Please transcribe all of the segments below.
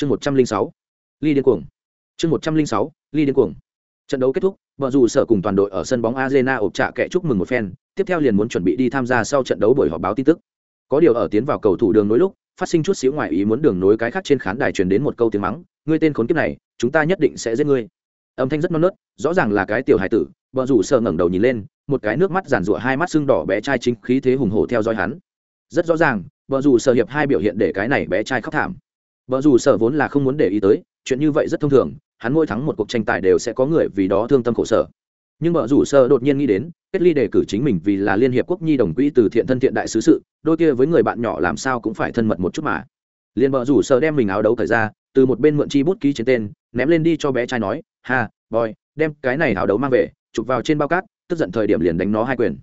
chương một trăm linh sáu, ly điên cuồng. Chương một trăm linh sáu, ly điên cuồng. Trận đấu kết thúc vợ dù sở cùng toàn đội ở sân bóng arena ộp trạ kẻ chúc mừng một phen, tiếp theo liền muốn chuẩn bị đi tham gia sau trận đấu buổi họp báo tin tức. Có điều ở tiến vào cầu thủ đường nối lúc, phát sinh chút xíu ngoại ý muốn đường nối cái khác trên khán đài truyền đến một câu tiếng mắng, ngươi tên khốn kiếp này, chúng ta nhất định sẽ giết ngươi. Âm thanh rất non nớt, rõ ràng là cái tiểu hải tử vợ rủ sợ ngẩng đầu nhìn lên, một cái nước mắt giàn rụa hai mắt sưng đỏ bé trai chính khí thế hùng hổ theo dõi hắn. Rất rõ ràng vợ rủ sợ hiệp hai biểu hiện để cái này bé trai khóc thảm vợ rủ sở vốn là không muốn để ý tới, chuyện như vậy rất thông thường, hắn mỗi thắng một cuộc tranh tài đều sẽ có người vì đó thương tâm khổ sở. Nhưng vợ rủ sơ đột nhiên nghĩ đến, kết ly đề cử chính mình vì là liên hiệp quốc nhi đồng quỹ từ thiện thân thiện đại sứ sự, đôi kia với người bạn nhỏ làm sao cũng phải thân mật một chút mà. Liền vợ rủ sơ đem mình áo đấu thời ra, từ một bên mượn chi bút ký trên tên, ném lên đi cho bé trai nói, ha, boy, đem cái này áo đấu mang về, chụp vào trên bao cát, tức giận thời điểm liền đánh nó hai quyền.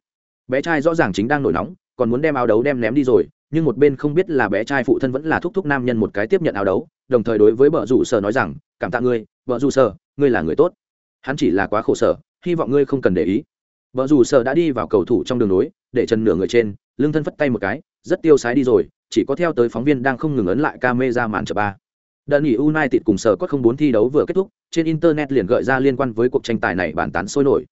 Bé trai rõ ràng chính đang nổi nóng, còn muốn đem áo đấu đem ném đi rồi nhưng một bên không biết là bé trai phụ thân vẫn là thúc thúc nam nhân một cái tiếp nhận áo đấu đồng thời đối với vợ rủ sở nói rằng cảm tạ ngươi vợ rủ sở ngươi là người tốt. Hắn chỉ là quá khổ sở hy vọng ngươi không cần để ý. Vợ rủ sở đã đi vào cầu thủ trong đường nối để chân nửa người trên lưng thân phất tay một cái rất tiêu sái đi rồi chỉ có theo tới phóng viên đang không ngừng ấn lại ca mê ra màn chợ ba. Đợt nghỉ United cùng sở có không bốn thi đấu vừa kết thúc, trên internet liền gợi ra liên quan với cuộc tranh tài này bàn tán sôi nổi.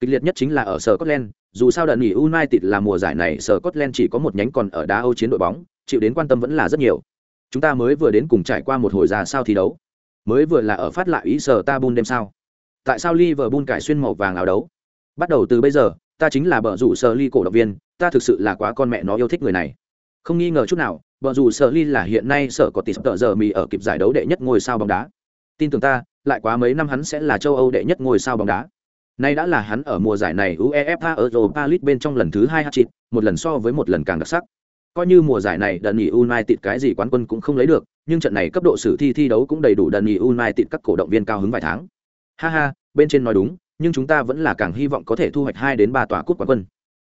Kịch liệt nhất chính là ở sở Scotland, dù sao đợt nghỉ United là mùa giải này sở Scotland chỉ có một nhánh còn ở đá Âu chiến đội bóng, chịu đến quan tâm vẫn là rất nhiều. Chúng ta mới vừa đến cùng trải qua một hồi ra sao thi đấu. Mới vừa là ở phát lại ý sở Tabun đêm sao. Tại sao Liverpool cải xuyên màu vàng áo đấu? Bắt đầu từ bây giờ, ta chính là bờ rủ sở ly cổ động viên, ta thực sự là quá con mẹ nó yêu thích người này. Không nghi ngờ chút nào, Bờ rủ Sở Ly là hiện nay sở có tỷ tợ giờ mì ở kịp giải đấu đệ nhất ngôi sao bóng đá. Tin tưởng ta, lại quá mấy năm hắn sẽ là châu Âu đệ nhất ngôi sao bóng đá. Nay đã là hắn ở mùa giải này UEFA Europa League bên trong lần thứ hai hat trick, một lần so với một lần càng đặc sắc. Coi như mùa giải này Đan nghỉ United cái gì quán quân cũng không lấy được, nhưng trận này cấp độ sử thi thi đấu cũng đầy đủ Đan nghỉ United các cổ động viên cao hứng vài tháng. Ha ha, bên trên nói đúng, nhưng chúng ta vẫn là càng hy vọng có thể thu hoạch hai đến ba tòa cúp quán quân.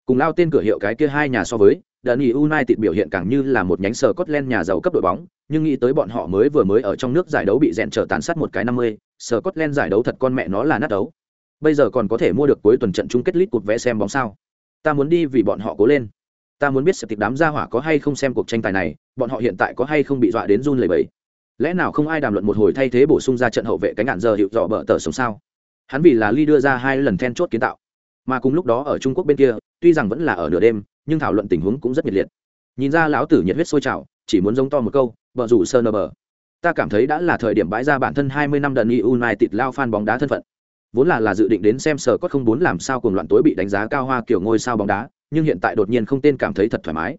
Cùng lao tên cửa hiệu cái kia hai nhà so với, Đợt nghỉ United biểu hiện càng như là một nhánh Scotland nhà giàu cấp đội bóng, nhưng nghĩ tới bọn họ mới vừa mới ở trong nước giải đấu bị rèn trở tàn sát một cái 50, sở Scotland giải đấu thật con mẹ nó là nát đấu. Bây giờ còn có thể mua được cuối tuần trận chung kết lít cột vé xem bóng sao? Ta muốn đi vì bọn họ cố lên. Ta muốn biết sẽ tịch đám gia hỏa có hay không xem cuộc tranh tài này, bọn họ hiện tại có hay không bị dọa đến run lẩy bẩy. Lẽ nào không ai đàm luận một hồi thay thế bổ sung ra trận hậu vệ cánh ngạn giờ hiệu dọ bờ tờ sống sao? Hắn vì là Ly đưa ra hai lần then chốt kiến tạo. Mà cùng lúc đó ở Trung Quốc bên kia, tuy rằng vẫn là ở nửa đêm, nhưng thảo luận tình huống cũng rất nhiệt liệt nhìn ra lão tử nhiệt huyết sôi trào chỉ muốn giống to một câu bờ rủ sơ nờ bờ ta cảm thấy đã là thời điểm bãi ra bản thân 20 năm đần y tịt lao fan bóng đá thân phận vốn là là dự định đến xem sở có không bốn làm sao cùng loạn tối bị đánh giá cao hoa kiểu ngôi sao bóng đá, nhưng hiện tại đột nhiên không tên cảm thấy thật thoải mái.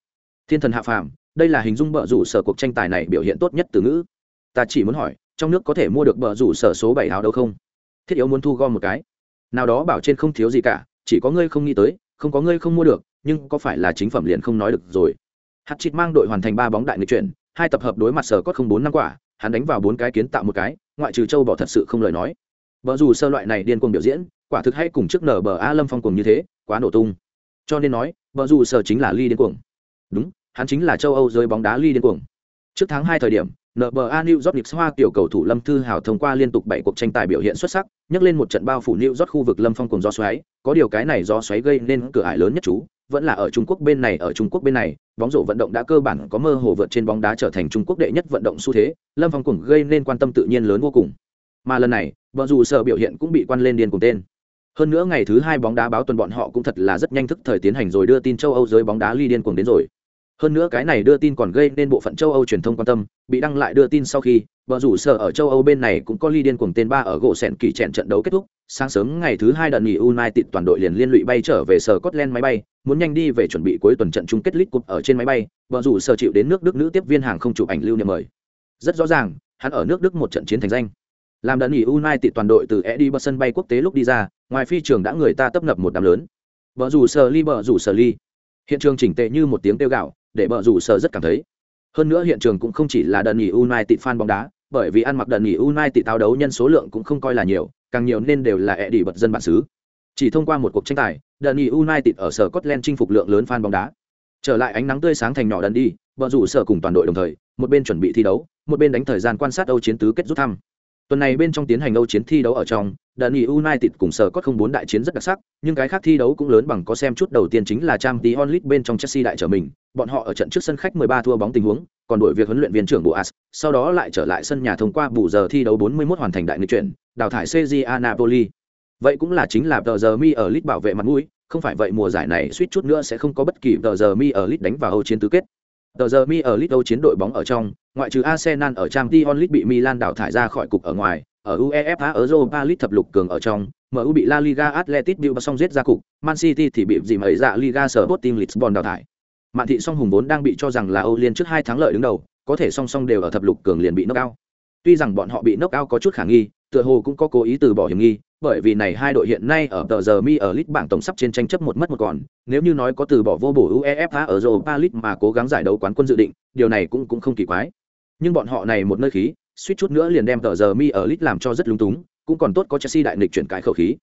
Thiên thần hạ phàm, đây là hình dung bờ rủ sở cuộc tranh tài này biểu hiện tốt nhất từ ngữ. Ta chỉ muốn hỏi, trong nước có thể mua được bờ rủ sở số bảy áo đâu không? Thiết yếu muốn thu gom một cái. Nào đó bảo trên không thiếu gì cả, chỉ có ngươi không nghĩ tới, không có ngươi không mua được, nhưng có phải là chính phẩm liền không nói được rồi. Hạt chịt mang đội hoàn thành ba bóng đại nghịch chuyển, hai tập hợp đối mặt sở có không bốn năm quả, hắn đánh vào bốn cái kiến tạo một cái, ngoại trừ châu bỏ thật sự không lời nói vợ dù sơ loại này điên cuồng biểu diễn quả thực hay cùng trước nở bờ a lâm phong cùng như thế quá nổ tung. Cho nên nói vợ dù sơ chính là ly điên cuồng. Đúng hắn chính là châu âu rơi bóng đá ly điên cuồng. Trước tháng hai thời điểm NBA New York Knicks hoa tiểu cầu thủ Lâm Thư Hào thông qua liên tục 7 cuộc tranh tài biểu hiện xuất sắc, nhấc lên một trận bao phủ New York khu vực Lâm Phong cùng gió xoáy, có điều cái này gió xoáy gây nên cửa ải lớn nhất chú, vẫn là ở Trung Quốc bên này ở Trung Quốc bên này, bóng rổ vận động đã cơ bản có mơ hồ vượt trên bóng đá trở thành Trung Quốc đệ nhất vận động xu thế, Lâm Phong cùng gây nên quan tâm tự nhiên lớn vô cùng. Mà lần này, vợ dù sở biểu hiện cũng bị quan lên điên cùng tên. Hơn nữa ngày thứ hai bóng đá báo tuần bọn họ cũng thật là rất nhanh thức thời tiến hành rồi đưa tin châu Âu giới bóng đá ly điên cuồng đến rồi. Hơn nữa cái này đưa tin còn gây nên bộ phận châu âu truyền thông quan tâm bị đăng lại đưa tin sau khi vợ rủ sở ở châu âu bên này cũng có ly điên cuồng tên ba ở gỗ sẹn kỳ trẹn trận đấu kết thúc. Sáng sớm ngày thứ hai đợt nghỉ united toàn đội liền liên lụy bay trở về sở scotland máy bay muốn nhanh đi về chuẩn bị cuối tuần trận chung kết league cup ở trên máy bay. Vợ rủ sở chịu đến nước đức nữ tiếp viên hàng không chụp ảnh lưu niệm mời. Rất rõ ràng hắn ở nước đức một trận chiến thành danh làm đợt nghỉ united toàn đội từ eddie sân bay quốc tế lúc đi ra, ngoài phi trường đã người ta tấp nập một đám lớn. Bờ rủ sở ly, bờ rủ sở ly. Hiện trường chỉnh tệ như một tiếng kêu gạo để bờ rủ sở rất cảm thấy. Hơn nữa hiện trường cũng không chỉ là đợt nghỉ United fan bóng đá, bởi vì ăn mặc đợt nghỉ United táo đấu nhân số lượng cũng không coi là nhiều, càng nhiều nên đều là ẹ bật dân bản xứ. Chỉ thông qua một cuộc tranh tài đợt nghỉ United ở sở Scotland chinh phục lượng lớn fan bóng đá. Trở lại ánh nắng tươi sáng thành nhỏ đần đi, bờ rủ sở cùng toàn đội đồng thời, một bên chuẩn bị thi đấu, một bên đánh thời gian quan sát âu chiến tứ kết rút thăm. Tuần này bên trong tiến hành Âu chiến thi đấu ở trong, Dani United cùng sở có không bốn đại chiến rất đặc sắc, nhưng cái khác thi đấu cũng lớn bằng có xem chút đầu tiên chính là Champions League bên trong Chelsea đại trở mình, bọn họ ở trận trước sân khách 13 thua bóng tình huống, còn đổi việc huấn luyện viên trưởng Boas, sau đó lại trở lại sân nhà thông qua bù giờ thi đấu 41 hoàn thành đại nghịch chuyển, đào thải CJA Napoli. Vậy cũng là chính là tờ giờ mi ở League bảo vệ mặt mũi, không phải vậy mùa giải này suýt chút nữa sẽ không có bất kỳ tờ giờ mi ở League đánh vào Âu chiến tứ kết. Tờ giờ mi ở League chiến đội bóng ở trong, ngoại trừ Arsenal ở Champions League bị Milan đào thải ra khỏi cục ở ngoài, ở UEFA Europa League thập lục cường ở trong, MU bị La Liga Athletic Bilbao xong giết ra cục, Man City thì bị dìm ấy dạ Liga Sporting Lisbon đào thải. Mạn thị song hùng vốn đang bị cho rằng là Âu liên trước hai thắng lợi đứng đầu, có thể song song đều ở thập lục cường liền bị knock out. Tuy rằng bọn họ bị knock out có chút khả nghi, tựa hồ cũng có cố ý từ bỏ hiểm nghi, bởi vì này hai đội hiện nay ở tờ giờ mi ở lit bảng tổng sắp trên tranh chấp một mất một còn, nếu như nói có từ bỏ vô bổ UEFA ở rồi ba lit mà cố gắng giải đấu quán quân dự định, điều này cũng cũng không kỳ quái. Nhưng bọn họ này một nơi khí, suýt chút nữa liền đem tờ giờ mi ở lit làm cho rất lúng túng, cũng còn tốt có Chelsea đại nghịch chuyển cái khẩu khí.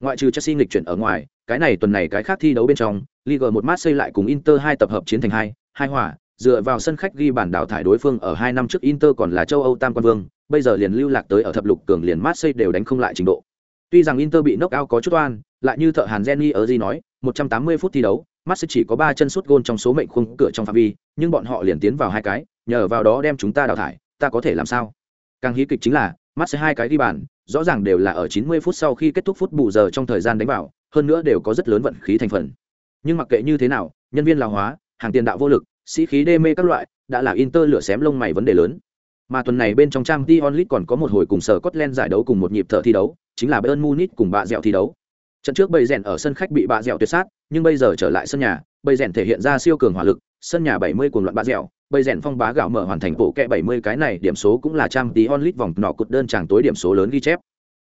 Ngoại trừ Chelsea nghịch chuyển ở ngoài, cái này tuần này cái khác thi đấu bên trong, Liga một mát xây lại cùng Inter hai tập hợp chiến thành hai, hai hòa, dựa vào sân khách ghi bản đảo thải đối phương ở hai năm trước Inter còn là châu Âu tam quan vương, bây giờ liền lưu lạc tới ở thập lục cường liền Marseille đều đánh không lại trình độ. Tuy rằng Inter bị knock out có chút oan, lại như thợ Hàn Jenny ở gì nói, 180 phút thi đấu, Marseille chỉ có 3 chân sút gôn trong số mệnh khung cửa trong phạm vi, nhưng bọn họ liền tiến vào hai cái, nhờ vào đó đem chúng ta đào thải, ta có thể làm sao? Càng hí kịch chính là, Marseille hai cái ghi bàn, rõ ràng đều là ở 90 phút sau khi kết thúc phút bù giờ trong thời gian đánh vào, hơn nữa đều có rất lớn vận khí thành phần. Nhưng mặc kệ như thế nào, nhân viên lão hóa, hàng tiền đạo vô lực, sĩ khí đê mê các loại, đã là Inter lửa xém lông mày vấn đề lớn. Mà tuần này bên trong trang Dion League còn có một hồi cùng sở Scotland giải đấu cùng một nhịp thở thi đấu, chính là Bayern Munich cùng bạ dẻo thi đấu. Trận trước bầy rèn ở sân khách bị bạ dẻo tuyệt sát, nhưng bây giờ trở lại sân nhà, bầy rèn thể hiện ra siêu cường hỏa lực, sân nhà 70 cuồng loạn bạ dẻo, bầy rèn phong bá gạo mở hoàn thành bộ kẹ 70 cái này điểm số cũng là trang Dion League vòng nọ cột đơn chàng tối điểm số lớn ghi chép.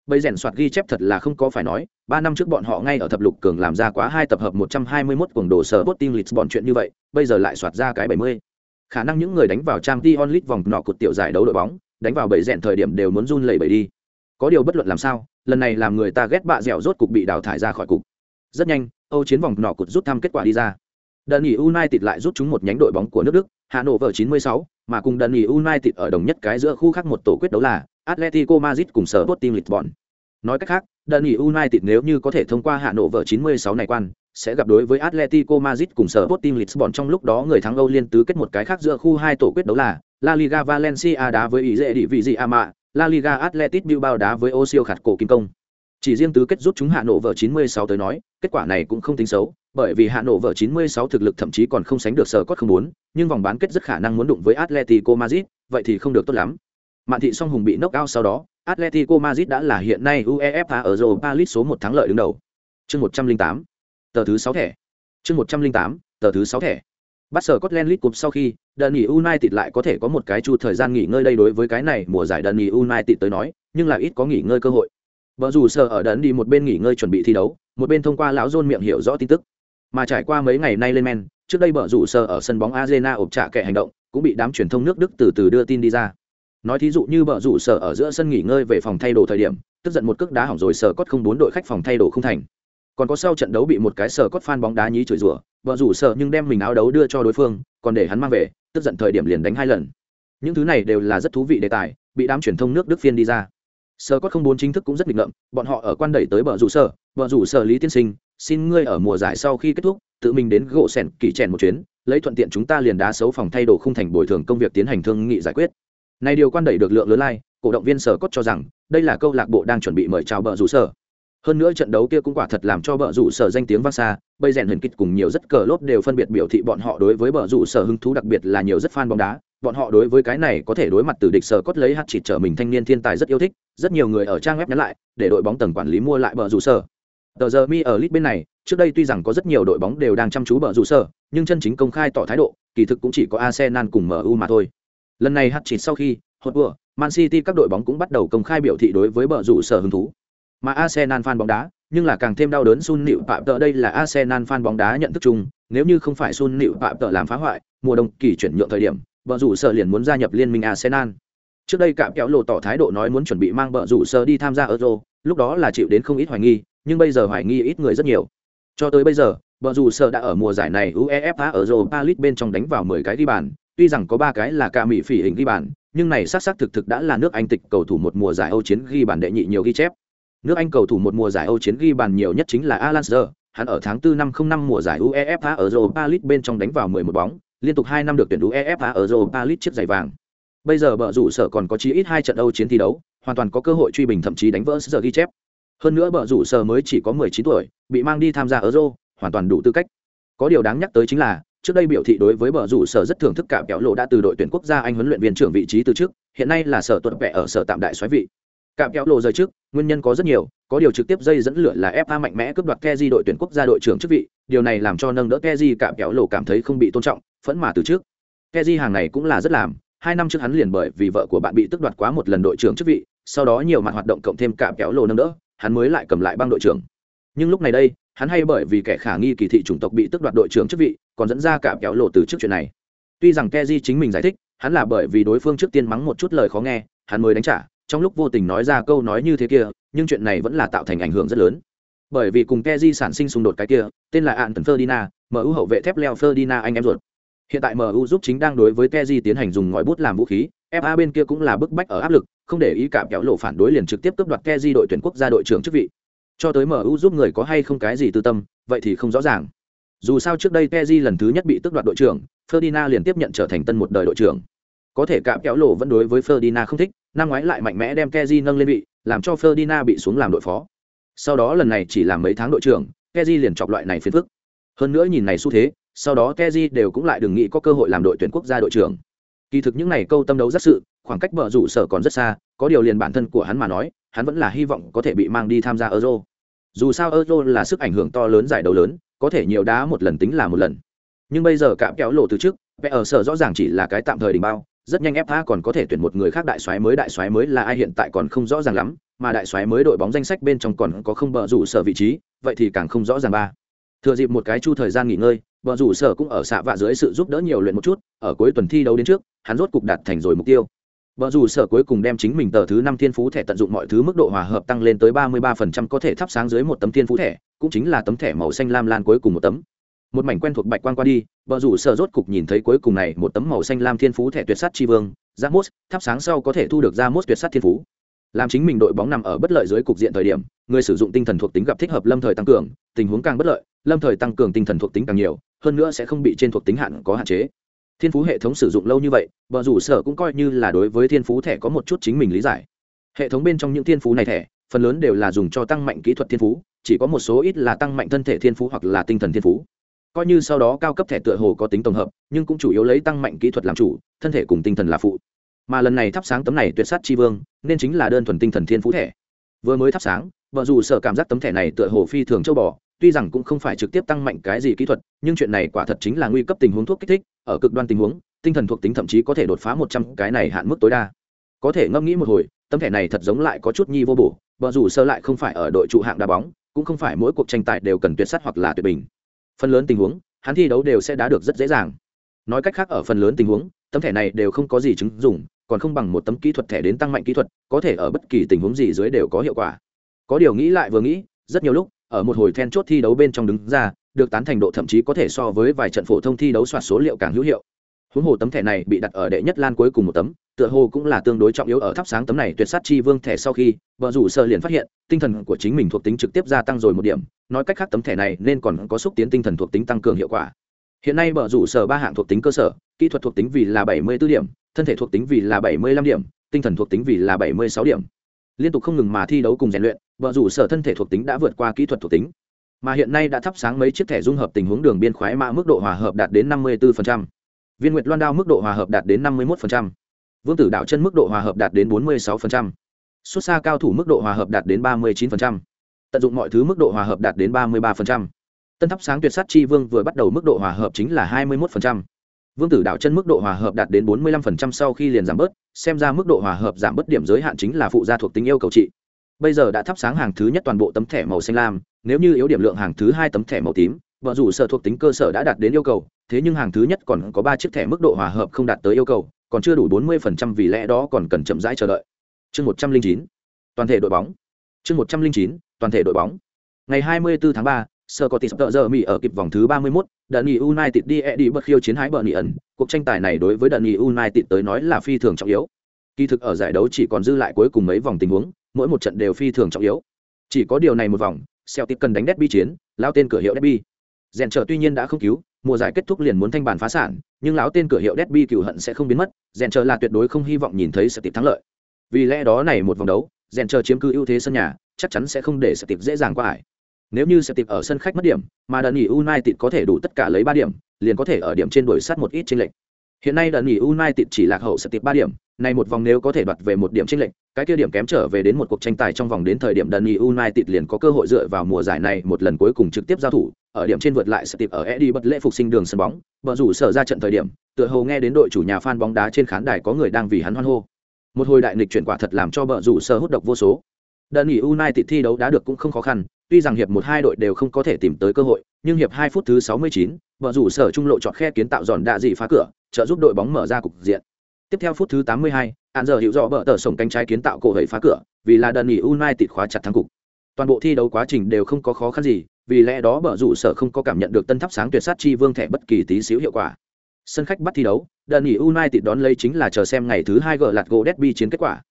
Bầy rèn soạt ghi chép thật là không có phải nói, 3 năm trước bọn họ ngay ở thập lục cường làm ra quá hai tập hợp 121 cuồng đồ sở Sporting Lisbon chuyện như vậy, bây giờ lại soạt ra cái 70 khả năng những người đánh vào trang t onlit vòng nọ cột tiểu giải đấu đội bóng đánh vào bảy rèn thời điểm đều muốn run lẩy bẩy đi. Có điều bất luận làm sao lần này làm người ta ghét bạ dẻo rốt cục bị đào thải ra khỏi cục. Rất nhanh âu chiến vòng nọ cột rút thăm kết quả đi ra. Đơn nghỉ united lại rút chúng một nhánh đội bóng của nước đức hà nội vở 96, mà cùng đơn nghỉ united ở đồng nhất cái giữa khu khác một tổ quyết đấu là atletico madrid cùng sở sporting lisbon. Nói cách khác đơn nghỉ united nếu như có thể thông qua hà nội vở 96 này quan sẽ gặp đối với Atletico Madrid cùng sở Sporting Lisbon trong lúc đó người thắng Âu liên tứ kết một cái khác giữa khu hai tổ quyết đấu là La Liga Valencia đá với ý dễ địa vị gì ama, La Liga Atletico Bilbao đá với Osio khạt cổ kim công. Chỉ riêng tứ kết rút chúng Hạ Nội vợ 96 tới nói, kết quả này cũng không tính xấu, bởi vì Hạ Nội vợ 96 thực lực thậm chí còn không sánh được sở cốt không muốn, nhưng vòng bán kết rất khả năng muốn đụng với Atletico Madrid, vậy thì không được tốt lắm. Mạn thị song hùng bị knock out sau đó, Atletico Madrid đã là hiện nay UEFA ở Europa League số 1 thắng lợi đứng đầu. Chương 108 tờ thứ sáu thẻ. Chương một trăm linh tám, tờ thứ sáu thẻ. Bắt sở Scotland League Cup sau khi đơn nghỉ United lại có thể có một cái chu thời gian nghỉ ngơi đây đối với cái này mùa giải đơn nghỉ United tới nói, nhưng là ít có nghỉ ngơi cơ hội. Vợ dù sở ở đấn đi một bên nghỉ ngơi chuẩn bị thi đấu, một bên thông qua lão John miệng hiểu rõ tin tức. Mà trải qua mấy ngày nay lên men, trước đây bờ rủ sở ở sân bóng Arena ộp trả kệ hành động, cũng bị đám truyền thông nước Đức từ từ đưa tin đi ra. Nói thí dụ như bờ rủ sở ở giữa sân nghỉ ngơi về phòng thay đồ thời điểm, tức giận một cước đá hỏng rồi sở cốt không bốn đội khách phòng thay đồ không thành còn có sau trận đấu bị một cái sở cốt fan bóng đá nhí chửi rủa, vợ rủ sợ nhưng đem mình áo đấu đưa cho đối phương, còn để hắn mang về, tức giận thời điểm liền đánh hai lần. Những thứ này đều là rất thú vị đề tài, bị đám truyền thông nước đức phiên đi ra. Sở cốt không bốn chính thức cũng rất nghịch ngợm, bọn họ ở quan đẩy tới bờ rủ sở bờ rủ sở lý tiên sinh, xin ngươi ở mùa giải sau khi kết thúc, tự mình đến gỗ sẻn kỳ chèn một chuyến, lấy thuận tiện chúng ta liền đá xấu phòng thay đồ không thành bồi thường công việc tiến hành thương nghị giải quyết. Này điều quan đẩy được lượng lớn lai cổ động viên sở cốt cho rằng, đây là câu lạc bộ đang chuẩn bị mời chào bờ rủ sở hơn nữa trận đấu kia cũng quả thật làm cho bờ rủ sở danh tiếng vang xa, bây rèn huyền kịch cùng nhiều rất cờ lốp đều phân biệt biểu thị bọn họ đối với bờ rủ sở hứng thú đặc biệt là nhiều rất fan bóng đá. Bọn họ đối với cái này có thể đối mặt từ địch sở cốt lấy hạt chỉ trở mình thanh niên thiên tài rất yêu thích, rất nhiều người ở trang web nhắn lại, để đội bóng tầng quản lý mua lại bờ rủ sở. Tờ giờ mi ở lit bên này, trước đây tuy rằng có rất nhiều đội bóng đều đang chăm chú bờ rủ sở, nhưng chân chính công khai tỏ thái độ, kỳ thực cũng chỉ có arsenal cùng mu mà thôi. Lần này hạt chỉ sau khi hốt vừa man city các đội bóng cũng bắt đầu công khai biểu thị đối với bờ rủ sở hứng thú mà Arsenal fan bóng đá, nhưng là càng thêm đau đớn Sun Nịu Phạm Tợ đây là Arsenal fan bóng đá nhận thức chung, nếu như không phải Sun Nịu Phạm Tợ làm phá hoại, mùa đông kỳ chuyển nhượng thời điểm, bờ rủ sở liền muốn gia nhập liên minh Arsenal. Trước đây cạm kéo lộ tỏ thái độ nói muốn chuẩn bị mang bờ rủ sở đi tham gia Euro, lúc đó là chịu đến không ít hoài nghi, nhưng bây giờ hoài nghi ít người rất nhiều. Cho tới bây giờ, bờ rủ sở đã ở mùa giải này UEFA ở Europa League bên trong đánh vào 10 cái ghi bàn, tuy rằng có ba cái là cả mỹ phỉ hình ghi bàn nhưng này xác xác thực thực đã là nước anh tịch cầu thủ một mùa giải âu chiến ghi bàn đệ nhị nhiều ghi chép nước anh cầu thủ một mùa giải âu chiến ghi bàn nhiều nhất chính là alan Shearer, hắn ở tháng 4 năm 05 mùa giải uefa ở europa league bên trong đánh vào 11 bóng liên tục hai năm được tuyển uefa ở europa league chiếc giày vàng. Bây giờ bờ rủ sở còn có chí ít hai trận âu chiến thi đấu hoàn toàn có cơ hội truy bình thậm chí đánh vỡ giờ ghi chép. Hơn nữa bờ rủ sở mới chỉ có 19 tuổi bị mang đi tham gia euro hoàn toàn đủ tư cách. Có điều đáng nhắc tới chính là trước đây biểu thị đối với bờ rủ sở rất thưởng thức cả kéo lộ đã từ đội tuyển quốc gia anh huấn luyện viên trưởng vị trí từ trước hiện nay là sở tuần vẽ ở sở tạm đại soái vị. Cạm kéo lộ rời trước, nguyên nhân có rất nhiều, có điều trực tiếp dây dẫn lửa là fa mạnh mẽ cướp đoạt keji đội tuyển quốc gia đội trưởng chức vị, điều này làm cho nâng đỡ keji cạm kéo lộ cảm thấy không bị tôn trọng, phẫn mà từ trước. Keji hàng này cũng là rất làm, hai năm trước hắn liền bởi vì vợ của bạn bị tức đoạt quá một lần đội trưởng chức vị, sau đó nhiều mặt hoạt động cộng thêm cạm kéo lộ nâng đỡ, hắn mới lại cầm lại băng đội trưởng. Nhưng lúc này đây, hắn hay bởi vì kẻ khả nghi kỳ thị chủng tộc bị tức đoạt đội trưởng chức vị, còn dẫn ra cạm kéo lộ từ trước chuyện này. Tuy rằng keji chính mình giải thích, hắn là bởi vì đối phương trước tiên mắng một chút lời khó nghe, hắn mới đánh trả trong lúc vô tình nói ra câu nói như thế kia, nhưng chuyện này vẫn là tạo thành ảnh hưởng rất lớn. Bởi vì cùng keji sản sinh xung đột cái kia, tên là ạn tần ferdinand mu hậu vệ thép leo ferdinand anh em ruột. Hiện tại mu giúp chính đang đối với keji tiến hành dùng ngòi bút làm vũ khí fa bên kia cũng là bức bách ở áp lực, không để ý cảm kéo lộ phản đối liền trực tiếp cướp đoạt keji đội tuyển quốc gia đội trưởng chức vị. Cho tới mu giúp người có hay không cái gì tư tâm, vậy thì không rõ ràng. Dù sao trước đây keji lần thứ nhất bị tước đoạt đội trưởng, ferdinand liền tiếp nhận trở thành tân một đời đội trưởng. Có thể cạm kéo lộ vẫn đối với ferdinand không thích năm ngoái lại mạnh mẽ đem Kezi nâng lên vị, làm cho ferdinand bị xuống làm đội phó. Sau đó lần này chỉ làm mấy tháng đội trưởng Kezi liền chọc loại này phiền phức. Hơn nữa nhìn này xu thế, sau đó Kezi đều cũng lại đừng nghĩ có cơ hội làm đội tuyển quốc gia đội trưởng. Kỳ thực những này câu tâm đấu rất sự, khoảng cách bờ rủ sở còn rất xa, có điều liền bản thân của hắn mà nói, hắn vẫn là hy vọng có thể bị mang đi tham gia euro. Dù sao euro là sức ảnh hưởng to lớn giải đấu lớn, có thể nhiều đá một lần tính là một lần. Nhưng bây giờ cạm kéo lộ từ trước vẽ ở sở rõ ràng chỉ là cái tạm thời đỉnh bao rất nhanh FA còn có thể tuyển một người khác đại soái mới đại soái mới là ai hiện tại còn không rõ ràng lắm mà đại soái mới đội bóng danh sách bên trong còn có không bờ rủ sở vị trí vậy thì càng không rõ ràng ba thừa dịp một cái chu thời gian nghỉ ngơi bờ rủ sở cũng ở xạ vạ dưới sự giúp đỡ nhiều luyện một chút ở cuối tuần thi đấu đến trước hắn rốt cục đạt thành rồi mục tiêu Bờ rủ sở cuối cùng đem chính mình tờ thứ năm thiên phú thẻ tận dụng mọi thứ mức độ hòa hợp tăng lên tới ba mươi 33% có thể thắp sáng dưới một tấm thiên phú thẻ, cũng chính là tấm thẻ màu xanh lam lan cuối cùng một tấm. Một mảnh quen thuộc bạch quang qua đi, bờ rủ sở rốt cục nhìn thấy cuối cùng này một tấm màu xanh lam thiên phú thẻ tuyệt sắt chi vương, Ramos, thắp sáng sau có thể thu được Ramos tuyệt sắt thiên phú. Làm chính mình đội bóng nằm ở bất lợi dưới cục diện thời điểm, người sử dụng tinh thần thuộc tính gặp thích hợp lâm thời tăng cường, tình huống càng bất lợi, lâm thời tăng cường tinh thần thuộc tính càng nhiều, hơn nữa sẽ không bị trên thuộc tính hạn có hạn chế. Thiên phú hệ thống sử dụng lâu như vậy vợ rủ sở cũng coi như là đối với thiên phú thẻ có một chút chính mình lý giải. Hệ thống bên trong những thiên phú này thẻ phần lớn đều là dùng cho tăng mạnh kỹ thuật thiên phú chỉ có một số ít là tăng mạnh thân thể thiên phú hoặc là tinh thần thiên phú coi như sau đó cao cấp thẻ tựa hồ có tính tổng hợp, nhưng cũng chủ yếu lấy tăng mạnh kỹ thuật làm chủ, thân thể cùng tinh thần là phụ. Mà lần này thắp sáng tấm này tuyệt sát tri vương, nên chính là đơn thuần tinh thần thiên phú thẻ. Vừa mới thắp sáng vợ dù sở cảm giác tấm thẻ này tựa hồ phi thường châu bò, tuy rằng cũng không phải trực tiếp tăng mạnh cái gì kỹ thuật, nhưng chuyện này quả thật chính là nguy cấp tình huống thuốc kích thích, ở cực đoan tình huống, tinh thần thuộc tính thậm chí có thể đột phá một trăm cái này hạn mức tối đa. Có thể ngẫm nghĩ một hồi, tấm thẻ này thật giống lại có chút nhi vô bổ vợ dù sơ lại không phải ở đội trụ hạng đá bóng, cũng không phải mỗi cuộc tranh tài đều cần tuyệt sắt hoặc là tuyệt bình phần lớn tình huống, hắn thi đấu đều sẽ đá được rất dễ dàng. Nói cách khác ở phần lớn tình huống, tấm thẻ này đều không có gì chứng dùng còn không bằng một tấm kỹ thuật thẻ đến tăng mạnh kỹ thuật, có thể ở bất kỳ tình huống gì dưới đều có hiệu quả. Có điều nghĩ lại vừa nghĩ, rất nhiều lúc, ở một hồi then chốt thi đấu bên trong đứng ra, được tán thành độ thậm chí có thể so với vài trận phổ thông thi đấu soạt số liệu càng hữu hiệu huống hồ tấm thẻ này bị đặt ở đệ nhất lan cuối cùng một tấm, tựa hồ cũng là tương đối trọng yếu ở thắp sáng tấm này tuyệt sát chi vương thẻ sau khi, vợ rủ sơ liền phát hiện, tinh thần của chính mình thuộc tính trực tiếp gia tăng rồi một điểm. Nói cách khác tấm thẻ này nên còn có xúc tiến tinh thần thuộc tính tăng cường hiệu quả. Hiện nay vợ rủ sở ba hạng thuộc tính cơ sở, kỹ thuật thuộc tính vì là bảy mươi 74 điểm, thân thể thuộc tính vì là bảy mươi 75 điểm, tinh thần thuộc tính vì là bảy mươi sáu điểm. Liên tục không ngừng mà thi đấu cùng rèn luyện, vợ rủ sở thân thể thuộc tính đã vượt qua kỹ thuật thuộc tính. Mà hiện nay đã thắp sáng mấy chiếc thẻ dung hợp tình huống đường biên khoái mã mức độ hòa hợp đạt đến năm mươi 54% viên nguyệt loan đao mức độ hòa hợp đạt đến năm mươi 51%. vương tử đạo chân mức độ hòa hợp đạt đến bốn mươi 46%. xuất xa cao thủ mức độ hòa hợp đạt đến ba mươi 39%. tận dụng mọi thứ mức độ hòa hợp đạt đến ba mươi 33%. tân thắp sáng tuyệt sát chi vương vừa bắt đầu mức độ hòa hợp chính là hai mươi 21%. vương tử đạo chân mức độ hòa hợp đạt đến bốn mươi 45% sau khi liền giảm bớt, xem ra mức độ hòa hợp giảm bớt điểm giới hạn chính là phụ gia thuộc tính yêu cầu trị bây giờ đã thắp sáng hàng thứ nhất toàn bộ tấm thẻ màu xanh lam, nếu như yếu điểm lượng hàng thứ hai tấm thẻ màu tím vợ rủ sở thuộc tính cơ sở đã đạt đến yêu cầu thế nhưng hàng thứ nhất còn có ba chiếc thẻ mức độ hòa hợp không đạt tới yêu cầu còn chưa đủ bốn mươi phần trăm vì lẽ đó còn cần chậm rãi chờ đợi chương một trăm linh chín toàn thể đội bóng chương một trăm linh chín toàn thể đội bóng ngày hai mươi bốn tháng ba sơ có tỷ sập tợ giờ mỹ ở kịp vòng thứ ba mươi 31, đợt nghỉ United đi Eddie bất khiêu chiến hái bờ nghỉ ẩn, cuộc tranh tài này đối với đợt nghỉ United tới nói là phi thường trọng yếu. Kỳ thực ở giải đấu chỉ còn dư lại cuối cùng mấy vòng tình huống, mỗi một trận đều phi thường trọng yếu. Chỉ có điều này một vòng, Celtic cần đánh derby chiến, lao tên cửa hiệu derby. Rèn trở tuy nhiên đã không cứu, mùa giải kết thúc liền muốn thanh bản phá sản, nhưng lão tên cửa hiệu derby cừu hận sẽ không biến mất, rèn trở là tuyệt đối không hy vọng nhìn thấy Celtic thắng lợi. Vì lẽ đó này một vòng đấu, rèn trở chiếm cứ ưu thế sân nhà, chắc chắn sẽ không để Celtic dễ dàng qua ải. Nếu như Celtic ở sân khách mất điểm, mà đợt nghỉ United có thể đủ tất cả lấy ba điểm, liền có thể ở điểm trên đuổi sát một ít chênh lệch. Hiện nay đợt nghỉ United chỉ lạc hậu Celtic ba điểm, này một vòng nếu có thể đoạt về một điểm chênh lệch, cái kia điểm kém trở về đến một cuộc tranh tài trong vòng đến thời điểm đợt nghỉ United liền có cơ hội dựa vào mùa giải này một lần cuối cùng trực tiếp giao thủ, ở điểm trên vượt lại Celtic ở Eddie bật lễ phục sinh đường sân bóng, bờ rủ sở ra trận thời điểm, tựa hồ nghe đến đội chủ nhà fan bóng đá trên khán đài có người đang vì hắn hoan hô. Một hồi đại nghịch chuyển quả thật làm cho bờ rủ sở hút độc vô số. Đợt nghỉ United thi đấu đã được cũng không khó khăn, tuy rằng hiệp một hai đội đều không có thể tìm tới cơ hội, nhưng hiệp hai phút thứ 69, bờ rủ sở trung lộ chọn khe kiến tạo giòn đạ dị phá cửa, trợ giúp đội bóng mở ra cục diện. Tiếp theo phút thứ 82, án giờ hiểu rõ bở tờ sổng cánh trái kiến tạo cổ hầy phá cửa, vì là đơn nghỉ United khóa chặt thắng cục. Toàn bộ thi đấu quá trình đều không có khó khăn gì, vì lẽ đó bờ rủ sở không có cảm nhận được tân tháp sáng tuyệt sát chi vương thẻ bất kỳ tí xíu hiệu quả. Sân khách bắt thi đấu, đơn nghỉ United đón lấy chính là chờ xem ngày thứ hai gỡ lạt gỗ derby chiến kết quả.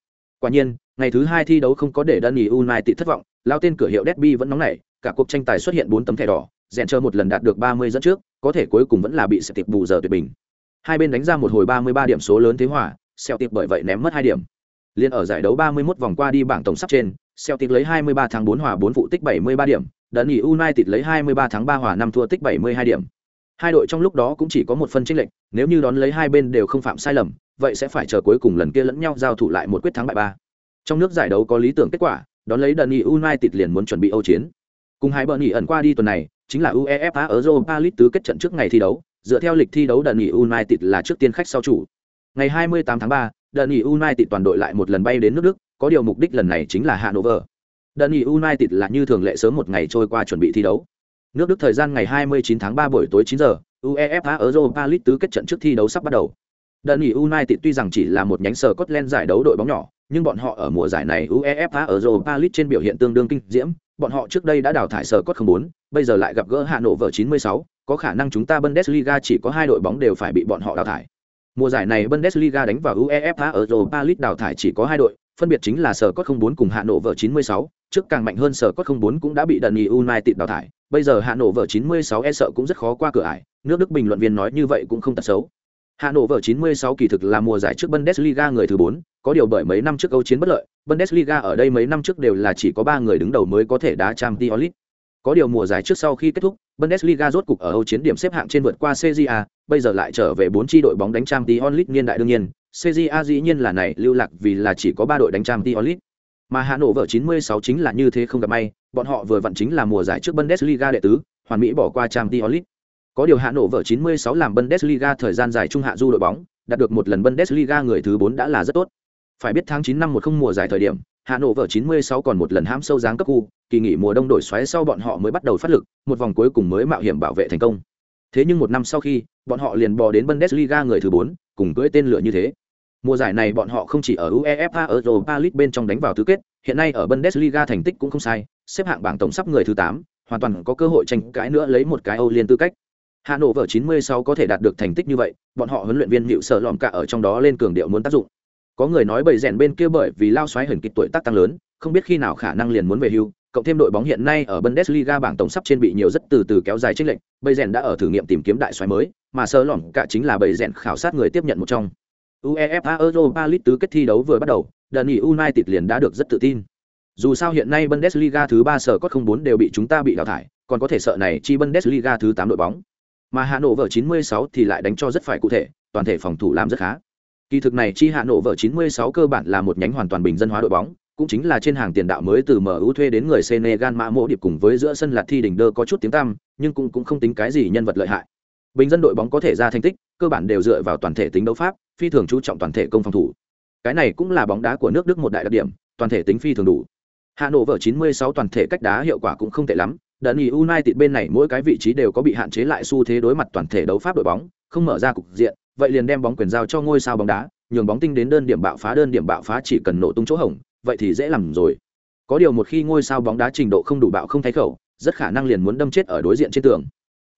Quả nhiên, ngày thứ hai thi đấu không có để đơn nghỉ United thất vọng, lao tên cửa hiệu Derby vẫn nóng nảy, cả cuộc tranh tài xuất hiện 4 tấm thẻ đỏ, rèn chờ một lần đạt được 30 dẫn trước, có thể cuối cùng vẫn là bị Celtic bù giờ tuyệt bình. Hai bên đánh ra một hồi 33 điểm số lớn thế hòa, Celtic bởi vậy ném mất hai điểm. Liên ở giải đấu 31 vòng qua đi bảng tổng sắp trên, Celtic lấy 23 tháng 4 hòa 4 phụ tích 73 điểm, Danny United lấy 23 tháng 3 hòa 5 thua tích 72 điểm. Hai đội trong lúc đó cũng chỉ có một phân chênh lệch, nếu như đón lấy hai bên đều không phạm sai lầm, vậy sẽ phải chờ cuối cùng lần kia lẫn nhau giao thủ lại một quyết thắng bại ba. Trong nước giải đấu có lý tưởng kết quả, đón lấy Dani United liền muốn chuẩn bị Âu chiến. Cùng hai bờ nghỉ ẩn qua đi tuần này, chính là UEFA Europa League tứ kết trận trước ngày thi đấu, dựa theo lịch thi đấu Dani United là trước tiên khách sau chủ. Ngày 28 tháng 3, Dani United toàn đội lại một lần bay đến nước Đức, có điều mục đích lần này chính là Hanover. Dani United là như thường lệ sớm một ngày trôi qua chuẩn bị thi đấu. Nước Đức thời gian ngày 29 tháng 3 buổi tối 9 giờ, UEFA Europa League tứ kết trận trước thi đấu sắp bắt đầu. Dundee United tuy rằng chỉ là một nhánh sở Scotland giải đấu đội bóng nhỏ, nhưng bọn họ ở mùa giải này UEFA Europa League trên biểu hiện tương đương kinh diễm, bọn họ trước đây đã đào thải sở Scott 04, bây giờ lại gặp gỡ Hà Nội vở 96, có khả năng chúng ta Bundesliga chỉ có hai đội bóng đều phải bị bọn họ đào thải. Mùa giải này Bundesliga đánh vào UEFA Europa League đào thải chỉ có hai đội, phân biệt chính là sở Cốt 04 cùng Hà Nội vợ 96, trước càng mạnh hơn sở Cốt 04 cũng đã bị Dani United đào thải, bây giờ Hà Nội vợ 96 e sợ cũng rất khó qua cửa ải, nước Đức bình luận viên nói như vậy cũng không tật xấu. Hà Nội vợ 96 kỳ thực là mùa giải trước Bundesliga người thứ 4, có điều bởi mấy năm trước Âu chiến bất lợi, Bundesliga ở đây mấy năm trước đều là chỉ có 3 người đứng đầu mới có thể đá Champions League. Có điều mùa giải trước sau khi kết thúc, Bundesliga rốt cục ở Âu chiến điểm xếp hạng trên vượt qua CJA, bây giờ lại trở về 4 chi đội bóng đánh Champions League niên đại đương nhiên, CJA dĩ nhiên là này lưu lạc vì là chỉ có 3 đội đánh Champions League. Mà Hà Nội vở 96 chính là như thế không gặp may, bọn họ vừa vặn chính là mùa giải trước Bundesliga đệ tứ, hoàn mỹ bỏ qua Champions League. Có điều Hà Nội vở 96 làm Bundesliga thời gian dài trung hạ du đội bóng, đạt được một lần Bundesliga người thứ 4 đã là rất tốt. Phải biết tháng 9 năm 10 mùa giải thời điểm, Hà Nội vở 96 còn một lần hãm sâu dáng cấp khu, kỳ nghỉ mùa đông đổi xoáy sau bọn họ mới bắt đầu phát lực, một vòng cuối cùng mới mạo hiểm bảo vệ thành công. Thế nhưng một năm sau khi, bọn họ liền bò đến Bundesliga người thứ 4, cùng cưỡi tên lửa như thế. Mùa giải này bọn họ không chỉ ở UEFA Europa League bên trong đánh vào tứ kết, hiện nay ở Bundesliga thành tích cũng không sai, xếp hạng bảng tổng sắp người thứ 8, hoàn toàn có cơ hội tranh cái nữa lấy một cái Âu liên tư cách. Hà Nội vở 96 có thể đạt được thành tích như vậy, bọn họ huấn luyện viên Nữu Sở lòm cả ở trong đó lên cường điệu muốn tác dụng. Có người nói bầy rèn bên kia bởi vì lao xoáy hẩn kịch tuổi tác tăng lớn, không biết khi nào khả năng liền muốn về hưu, cộng thêm đội bóng hiện nay ở Bundesliga bảng tổng sắp trên bị nhiều rất từ từ kéo dài trích lệnh, bầy rèn đã ở thử nghiệm tìm kiếm đại xoáy mới, mà sơ lỏng cả chính là bầy rèn khảo sát người tiếp nhận một trong. UEFA Europa League tứ kết thi đấu vừa bắt đầu, Dani United liền đã được rất tự tin. Dù sao hiện nay Bundesliga thứ ba sở có 04 đều bị chúng ta bị đào thải, còn có thể sợ này chi Bundesliga thứ tám đội bóng mà hạ nội vở 96 thì lại đánh cho rất phải cụ thể toàn thể phòng thủ làm rất khá kỳ thực này chi hạ nổ vợ 96 cơ bản là một nhánh hoàn toàn bình dân hóa đội bóng cũng chính là trên hàng tiền đạo mới từ MU thuê đến người Senegal mã mộ điệp cùng với giữa sân lạt thi đỉnh đơ có chút tiếng tăm, nhưng cũng cũng không tính cái gì nhân vật lợi hại. Bình dân đội bóng có thể ra thành tích, cơ bản đều dựa vào toàn thể tính đấu pháp, phi thường chú trọng toàn thể công phòng thủ. Cái này cũng là bóng đá của nước Đức một đại đặc điểm, toàn thể tính phi thường đủ. Hà Nội vợ 96 toàn thể cách đá hiệu quả cũng không tệ lắm, Đợt nghỉ United bên này mỗi cái vị trí đều có bị hạn chế lại xu thế đối mặt toàn thể đấu pháp đội bóng, không mở ra cục diện, vậy liền đem bóng quyền giao cho ngôi sao bóng đá, nhường bóng tinh đến đơn điểm bạo phá đơn điểm bạo phá chỉ cần nổ tung chỗ hỏng vậy thì dễ làm rồi. Có điều một khi ngôi sao bóng đá trình độ không đủ bạo không thay khẩu, rất khả năng liền muốn đâm chết ở đối diện trên tường.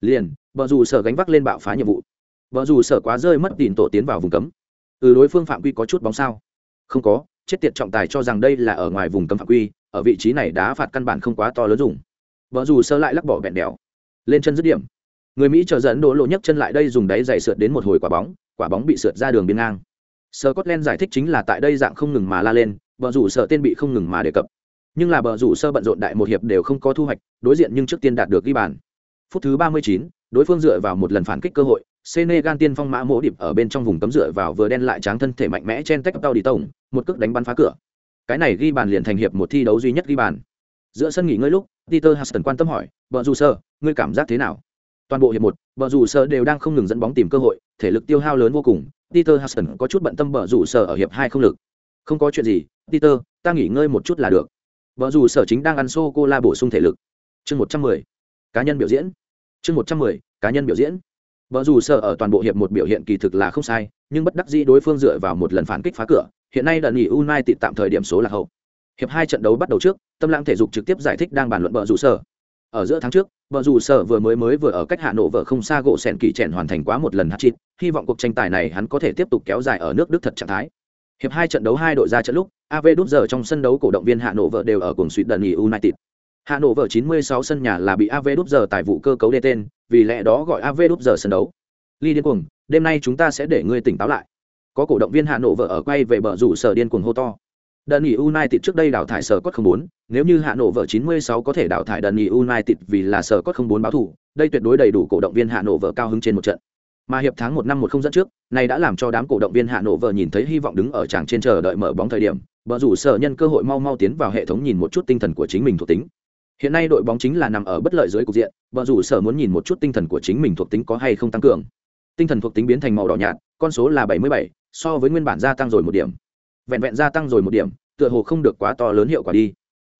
liền vợ dù sở gánh vác lên bạo phá nhiệm vụ. Vợ dù sở quá rơi mất tìm tổ tiến vào vùng cấm. Từ đối phương phạm quy có chút bóng sao? Không có chết tiệt trọng tài cho rằng đây là ở ngoài vùng cấm phạm quy ở vị trí này đá phạt căn bản không quá to lớn dùng. Vợ dù sơ lại lắc bỏ bẹn đèo lên chân dứt điểm người mỹ chờ dẫn đổ lộ nhấc chân lại đây dùng đáy giày sượt đến một hồi quả bóng quả bóng bị sượt ra đường biên ngang Scotland giải thích chính là tại đây dạng không ngừng mà la lên, bờ rủ sợ tên bị không ngừng mà đề cập. Nhưng là bờ rủ sơ bận rộn đại một hiệp đều không có thu hoạch, đối diện nhưng trước tiên đạt được ghi bàn. Phút thứ 39, đối phương dựa vào một lần phản kích cơ hội, Senegal tiên phong mã mỗ điệp ở bên trong vùng cấm dựa vào vừa đen lại tráng thân thể mạnh mẽ trên tách tao đi tổng, một cước đánh bắn phá cửa. Cái này ghi bàn liền thành hiệp một thi đấu duy nhất ghi bàn. Giữa sân nghỉ ngơi lúc, Peter Huston quan tâm hỏi, "Bờ rủ sơ, ngươi cảm giác thế nào?" Toàn bộ hiệp một, bờ rủ sợ đều đang không ngừng dẫn bóng tìm cơ hội, thể lực tiêu hao lớn vô cùng, Peter Hudson có chút bận tâm bờ rủ sở ở hiệp hai không lực. Không có chuyện gì, Peter, ta nghỉ ngơi một chút là được. Bờ rủ sở chính đang ăn sô cô la bổ sung thể lực. Chương 110. Cá nhân biểu diễn. Chương 110. Cá nhân biểu diễn. Bờ rủ sở ở toàn bộ hiệp một biểu hiện kỳ thực là không sai, nhưng bất đắc dĩ đối phương dựa vào một lần phản kích phá cửa, hiện nay đợt nghỉ United tạm thời điểm số là hậu. Hiệp hai trận đấu bắt đầu trước, Tâm Lãng thể dục trực tiếp giải thích đang bàn luận bờ rủ sở. Ở giữa tháng trước, bờ rủ sở vừa mới mới vừa ở cách hạ nổ vợ không xa gỗ sẹn kỳ trẻn hoàn thành quá một lần hát chít hy vọng cuộc tranh tài này hắn có thể tiếp tục kéo dài ở nước Đức thật trạng thái. Hiệp hai trận đấu hai đội ra trận lúc, AV đút giờ trong sân đấu cổ động viên Hạ Nổ vợ đều ở cùng suýt đần nghỉ United. Hạ Nổ vợ 96 sân nhà là bị AV đút giờ tài vụ cơ cấu đê tên, vì lẽ đó gọi AV đút giờ sân đấu. Ly điên cuồng, đêm nay chúng ta sẽ để ngươi tỉnh táo lại. Có cổ động viên Hạ Nổ vợ ở quay về bờ rủ sở điên cuồng hô to. Đần nghỉ United trước đây đào thải sở cốt 04, nếu như Hà Nội vợ 96 có thể đào thải Đần nghỉ United vì là sở cốt 04 báo thủ, đây tuyệt đối đầy đủ cổ động viên Hà Nội vợ cao hứng trên một trận. Mà hiệp tháng một năm một không dẫn trước này đã làm cho đám cổ động viên Hà Nội vợ nhìn thấy hy vọng đứng ở tràng trên chờ đợi mở bóng thời điểm vợ rủ sở nhân cơ hội mau mau tiến vào hệ thống nhìn một chút tinh thần của chính mình thuộc tính. Hiện nay đội bóng chính là nằm ở bất lợi dưới cục diện vợ rủ sở muốn nhìn một chút tinh thần của chính mình thuộc tính có hay không tăng cường. Tinh thần thuộc tính biến thành màu đỏ nhạt con số là bảy mươi bảy so với nguyên bản gia tăng rồi một điểm vẹn vẹn gia tăng rồi một điểm tựa hồ không được quá to lớn hiệu quả đi.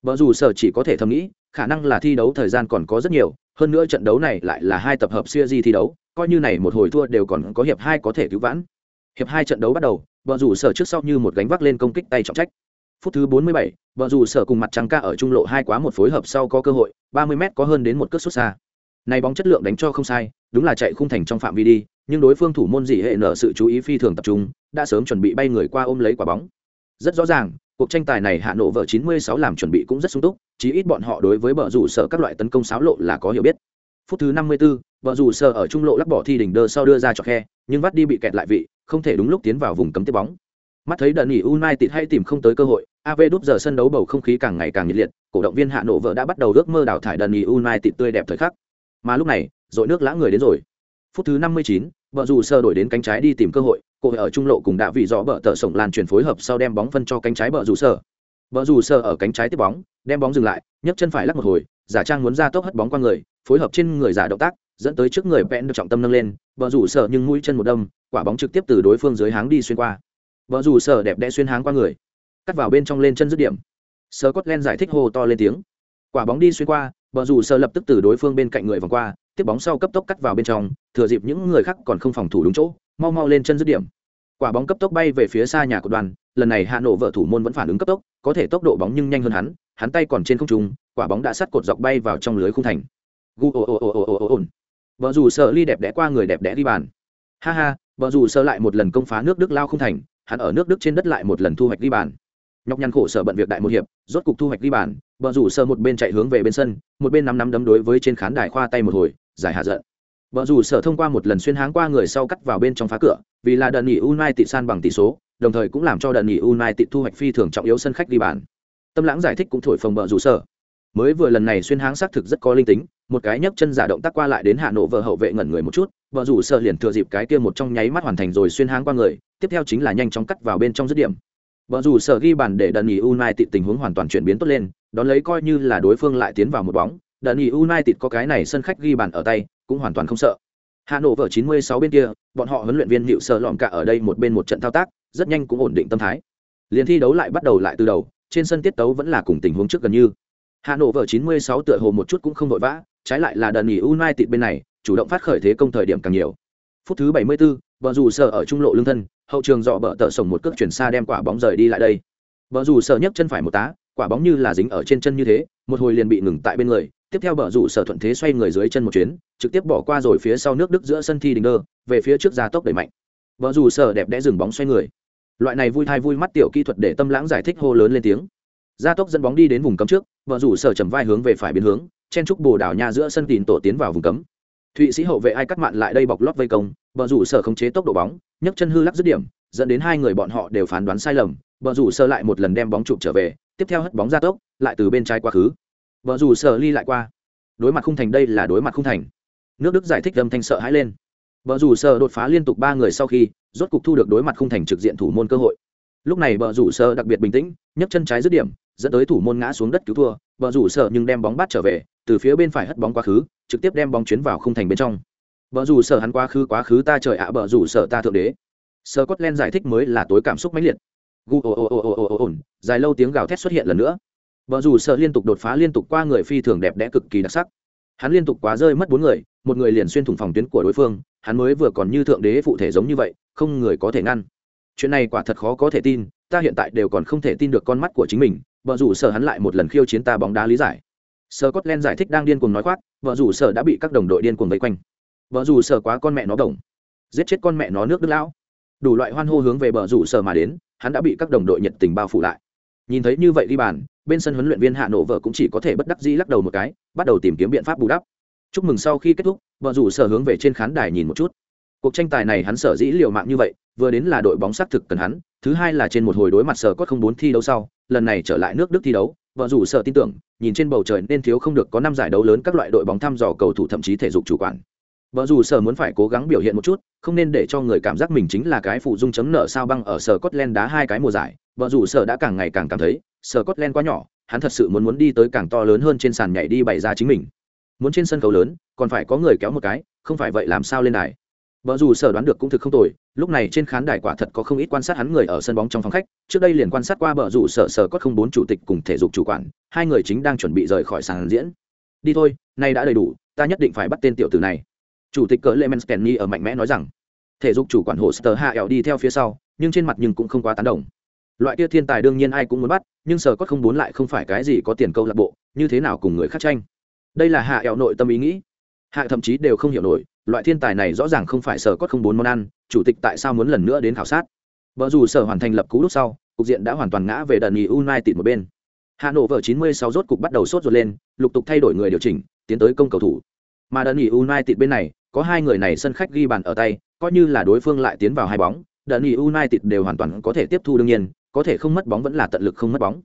Vợ Dù sở chỉ có thể thầm nghĩ khả năng là thi đấu thời gian còn có rất nhiều hơn nữa trận đấu này lại là hai tập hợp siêu di thi đấu coi như này một hồi thua đều còn có hiệp hai có thể cứu vãn. Hiệp hai trận đấu bắt đầu vợ Dù sở trước sau như một gánh vác lên công kích tay trọng trách. Phút thứ 47, vợ Dù sở cùng mặt trắng ca ở trung lộ hai quá một phối hợp sau có cơ hội 30 m có hơn đến một cước xuất xa. Này bóng chất lượng đánh cho không sai đúng là chạy khung thành trong phạm vi đi nhưng đối phương thủ môn dị hệ nở sự chú ý phi thường tập trung đã sớm chuẩn bị bay người qua ôm lấy quả bóng rất rõ ràng cuộc tranh tài này hạ nổ vợ 96 làm chuẩn bị cũng rất sung túc chí ít bọn họ đối với bờ rủ sở các loại tấn công xáo lộ là có hiểu biết. Phút thứ 54, vợ rủ sở ở trung lộ lắc bỏ thi đỉnh đơ sau đưa ra cho khe nhưng vắt đi bị kẹt lại vị không thể đúng lúc tiến vào vùng cấm tiếp bóng. Mắt thấy đợt nghỉ united hay tìm không tới cơ hội av đúp giờ sân đấu bầu không khí càng ngày càng nhiệt liệt cổ động viên hạ nổ vợ đã bắt đầu ước mơ đào thải đợt nghỉ united tươi đẹp thời khắc. Mà lúc này dội nước lã người đến rồi. Phút thứ 59, vợ rủ sở đổi đến cánh trái đi tìm cơ hội cô ở trung lộ cùng đã vị rõ bờ tờ sổng lan chuyển phối hợp sau đem bóng phân cho cánh trái bờ rủ sở bờ rủ sở ở cánh trái tiếp bóng, đem bóng dừng lại, nhấc chân phải lắc một hồi, giả trang muốn ra tốc hất bóng qua người, phối hợp trên người giả động tác, dẫn tới trước người vẽn được trọng tâm nâng lên vợ rủ sở nhưng mũi chân một đâm, quả bóng trực tiếp từ đối phương dưới háng đi xuyên qua. Vợ rủ sở đẹp đẽ xuyên háng qua người, cắt vào bên trong lên chân dứt điểm. Sơ cốt len giải thích hô to lên tiếng. Quả bóng đi xuyên qua vợ rủ sở lập tức từ đối phương bên cạnh người vòng qua, tiếp bóng sau cấp tốc cắt vào bên trong, thừa dịp những người khác còn không phòng thủ đúng chỗ mau mau lên chân dứt điểm. Quả bóng cấp tốc bay về phía xa nhà của đoàn, lần này hạ nổ vợ thủ môn vẫn phản ứng cấp tốc, có thể tốc độ bóng nhưng nhanh hơn hắn hắn tay còn trên không trung, quả bóng đã sắt cột dọc bay vào trong lưới khung thành. Gu ồ ồ ồ ồ ồ ồ vợ dù sợ ly đẹp đẽ qua người đẹp đẽ đi bàn. Ha ha, vợ dù sợ lại một lần công phá nước đức lao không thành, hắn ở nước đức trên đất lại một lần thu hoạch đi bàn. Nhọc nhằn khổ sở bận việc đại một hiệp, rốt cục thu hoạch đi bàn, vợ dù sợ một bên chạy hướng về bên sân, một bên nắm nắm đấm đối với trên khán đài khoa tay một hồi, giải hạ giận vợ dù sở thông qua một lần xuyên háng qua người sau cắt vào bên trong phá cửa, vì là đợt nghỉ United san bằng tỷ số, đồng thời cũng làm cho đợt nghỉ United thu hoạch phi thường trọng yếu sân khách đi bàn tâm lãng giải thích cũng thổi phồng vợ dù sở. mới vừa lần này xuyên háng xác thực rất có linh tính, một cái nhấc chân giả động tác qua lại đến hạ nổ vợ hậu vệ ngẩn người một chút vợ rủ sở liền thừa dịp cái kia một trong nháy mắt hoàn thành rồi xuyên háng qua người, tiếp theo chính là nhanh chóng cắt vào bên trong dứt điểm vợ rủ sở ghi bàn để đợt nghỉ united tình huống hoàn toàn chuyển biến tốt lên, đón lấy coi như là đối phương lại tiến vào một bóng, đợt nghỉ united có cái này sân khách ghi bàn ở tay cũng hoàn toàn không sợ hà nội vở 96 bên kia bọn họ huấn luyện viên hiệu sợ lọm cả ở đây một bên một trận thao tác rất nhanh cũng ổn định tâm thái liền thi đấu lại bắt đầu lại từ đầu trên sân tiết tấu vẫn là cùng tình huống trước gần như Hà Nội vở 96 tựa hồ một chút cũng không vội vã, trái lại là đần nghỉ United bên này, chủ động phát khởi thế công thời điểm càng nhiều. Phút thứ 74, bờ rủ sở ở trung lộ lưng thân, hậu trường dọ bờ tợ sổng một cước chuyển xa đem quả bóng rời đi lại đây. Bờ rủ sở nhấc chân phải một tá, quả bóng như là dính ở trên chân như thế, một hồi liền bị ngừng tại bên người, tiếp theo bờ rủ sở thuận thế xoay người dưới chân một chuyến, trực tiếp bỏ qua rồi phía sau nước đức giữa sân thi đình đơ, về phía trước gia tốc đẩy mạnh. Bờ rủ sở đẹp đẽ dừng bóng xoay người. Loại này vui thai vui mắt tiểu kỹ thuật để tâm lãng giải thích hô lớn lên tiếng. Gia tốc dẫn bóng đi đến vùng cấm trước, bờ rủ sở chầm vai hướng về phải biến hướng, chen trúc bồ đảo nhà giữa sân tìm tổ tiến vào vùng cấm. Thụy sĩ hậu vệ ai cắt mạn lại đây bọc lót vây công, bờ rủ sở khống chế tốc độ bóng, nhấc chân hư lắc dứt điểm, dẫn đến hai người bọn họ đều phán đoán sai lầm, bờ rủ sở lại một lần đem bóng chụp trở về, tiếp theo hất bóng ra tốc, lại từ bên trái quá khứ vợ dù sở ly lại qua. Đối mặt không thành đây là đối mặt không thành. Nước đức giải thích âm thanh sợ hãi lên. Vợ dù sở đột phá liên tục ba người sau khi rốt cục thu được đối mặt không thành trực diện thủ môn cơ hội. Lúc này vợ rủ sở đặc biệt bình tĩnh nhấc chân trái dứt điểm dẫn tới thủ môn ngã xuống đất cứu thua. Vợ rủ sở nhưng đem bóng bắt trở về từ phía bên phải hất bóng quá khứ trực tiếp đem bóng chuyến vào không thành bên trong. Vợ rủ sở hắn quá khứ quá khứ ta trời ạ à, vợ rủ sở ta thượng đế. Sơ cốt giải thích mới là tối cảm xúc mãnh liệt. Gu ồ ồ ồ ồ ồ ồ dài lâu tiếng gào thét xuất hiện lần nữa vợ dù sợ liên tục đột phá liên tục qua người phi thường đẹp đẽ cực kỳ đặc sắc. Hắn liên tục quá rơi mất bốn người, một người liền xuyên thủng phòng tuyến của đối phương, hắn mới vừa còn như thượng đế phụ thể giống như vậy, không người có thể ngăn. Chuyện này quả thật khó có thể tin, ta hiện tại đều còn không thể tin được con mắt của chính mình vợ dù sợ hắn lại một lần khiêu chiến ta bóng đá lý giải. Sơ cốt len giải thích đang điên cuồng nói khoác vợ dù sợ đã bị các đồng đội điên cuồng vây quanh. Vợ dù sợ quá con mẹ nó đồng. Giết chết con mẹ nó nước đức lão. Đủ loại hoan hô hướng về bờ rủ sở mà đến, hắn đã bị các đồng đội nhiệt tình bao phủ lại nhìn thấy như vậy đi bàn, bên sân huấn luyện viên hạ nổ vợ cũng chỉ có thể bất đắc dĩ lắc đầu một cái, bắt đầu tìm kiếm biện pháp bù đắp. Chúc mừng sau khi kết thúc vợ rủ sở hướng về trên khán đài nhìn một chút. Cuộc tranh tài này hắn sở dĩ liều mạng như vậy, vừa đến là đội bóng xác thực cần hắn, thứ hai là trên một hồi đối mặt sở có không bốn thi đấu sau, lần này trở lại nước đức thi đấu vợ rủ sở tin tưởng, nhìn trên bầu trời nên thiếu không được có năm giải đấu lớn các loại đội bóng thăm dò cầu thủ thậm chí thể dục chủ quản. Vợ dù sở muốn phải cố gắng biểu hiện một chút, không nên để cho người cảm giác mình chính là cái phụ dung chấm nợ sao băng ở sở Scotland đá hai cái mùa giải vợ rủ sở đã càng ngày càng cảm thấy sở cốt len quá nhỏ hắn thật sự muốn muốn đi tới càng to lớn hơn trên sàn nhảy đi bày ra chính mình. Muốn trên sân khấu lớn còn phải có người kéo một cái không phải vậy làm sao lên đài. Vợ dù sở đoán được cũng thực không tồi lúc này trên khán đài quả thật có không ít quan sát hắn người ở sân bóng trong phòng khách trước đây liền quan sát qua vợ dù sở sở Cốt không bốn chủ tịch cùng thể dục chủ quản hai người chính đang chuẩn bị rời khỏi sàn diễn. Đi thôi nay đã đầy đủ ta nhất định phải bắt tên tiểu tử này. Chủ tịch cỡ lemon stanley ở mạnh mẽ nói rằng. Thể dục chủ quản hồ Sơ Hạ ẻo đi theo phía sau, nhưng trên mặt nhưng cũng không quá tán đồng. Loại kia thiên tài đương nhiên ai cũng muốn bắt, nhưng sở cốt không muốn lại không phải cái gì có tiền câu lạc bộ, như thế nào cùng người khác tranh. Đây là Hạ ẹo nội tâm ý nghĩ. Hạ thậm chí đều không hiểu nổi, loại thiên tài này rõ ràng không phải sở cốt không bốn món ăn, chủ tịch tại sao muốn lần nữa đến khảo sát. Vợ dù sở hoàn thành lập cú lúc sau, cục diện đã hoàn toàn ngã về đần United một bên. Hà Nội vợ 96 rốt cục bắt đầu sốt ruột lên, lục tục thay đổi người điều chỉnh, tiến tới công cầu thủ. Mà đần United bên này, có hai người này sân khách ghi bàn ở tay, coi như là đối phương lại tiến vào hai bóng, đợt nghỉ United đều hoàn toàn có thể tiếp thu đương nhiên, có thể không mất bóng vẫn là tận lực không mất bóng.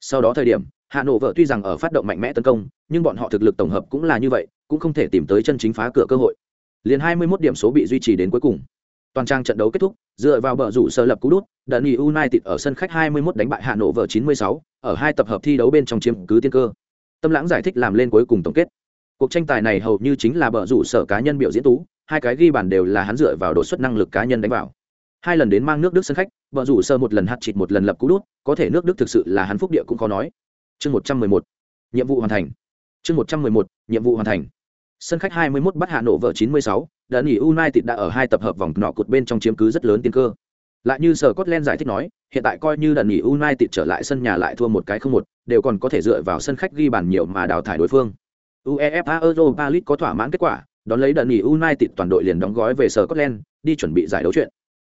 Sau đó thời điểm, Hà Nội vợ tuy rằng ở phát động mạnh mẽ tấn công, nhưng bọn họ thực lực tổng hợp cũng là như vậy, cũng không thể tìm tới chân chính phá cửa cơ hội. Liền 21 điểm số bị duy trì đến cuối cùng. Toàn trang trận đấu kết thúc, dựa vào bờ rủ sơ lập cú đút, đợt nghỉ United ở sân khách 21 đánh bại Hà Nội vợ 96, ở hai tập hợp thi đấu bên trong chiếm cứ tiên cơ. Tâm lãng giải thích làm lên cuối cùng tổng kết cuộc tranh tài này hầu như chính là bờ rủ sở cá nhân biểu diễn tú hai cái ghi bàn đều là hắn dựa vào đột xuất năng lực cá nhân đánh vào hai lần đến mang nước đức sân khách vợ rủ sơ một lần hạt chịt một lần lập cú đút có thể nước đức thực sự là hắn phúc địa cũng khó nói chương một trăm mười một nhiệm vụ hoàn thành chương một trăm mười một nhiệm vụ hoàn thành sân khách hai mươi 21 bắt hạ nổ vợ chín mươi sáu đã nghỉ united đã ở hai tập hợp vòng nọ cột bên trong chiếm cứ rất lớn tiên cơ lại như sở Scotland giải thích nói, hiện tại coi như đợt nghỉ United trở lại sân nhà lại thua một cái không một, đều còn có thể dựa vào sân khách ghi bàn nhiều mà đào thải đối phương. UEFA Europa League có thỏa mãn kết quả, đón lấy đợt nghỉ United toàn đội liền đóng gói về sở Scotland, đi chuẩn bị giải đấu chuyện.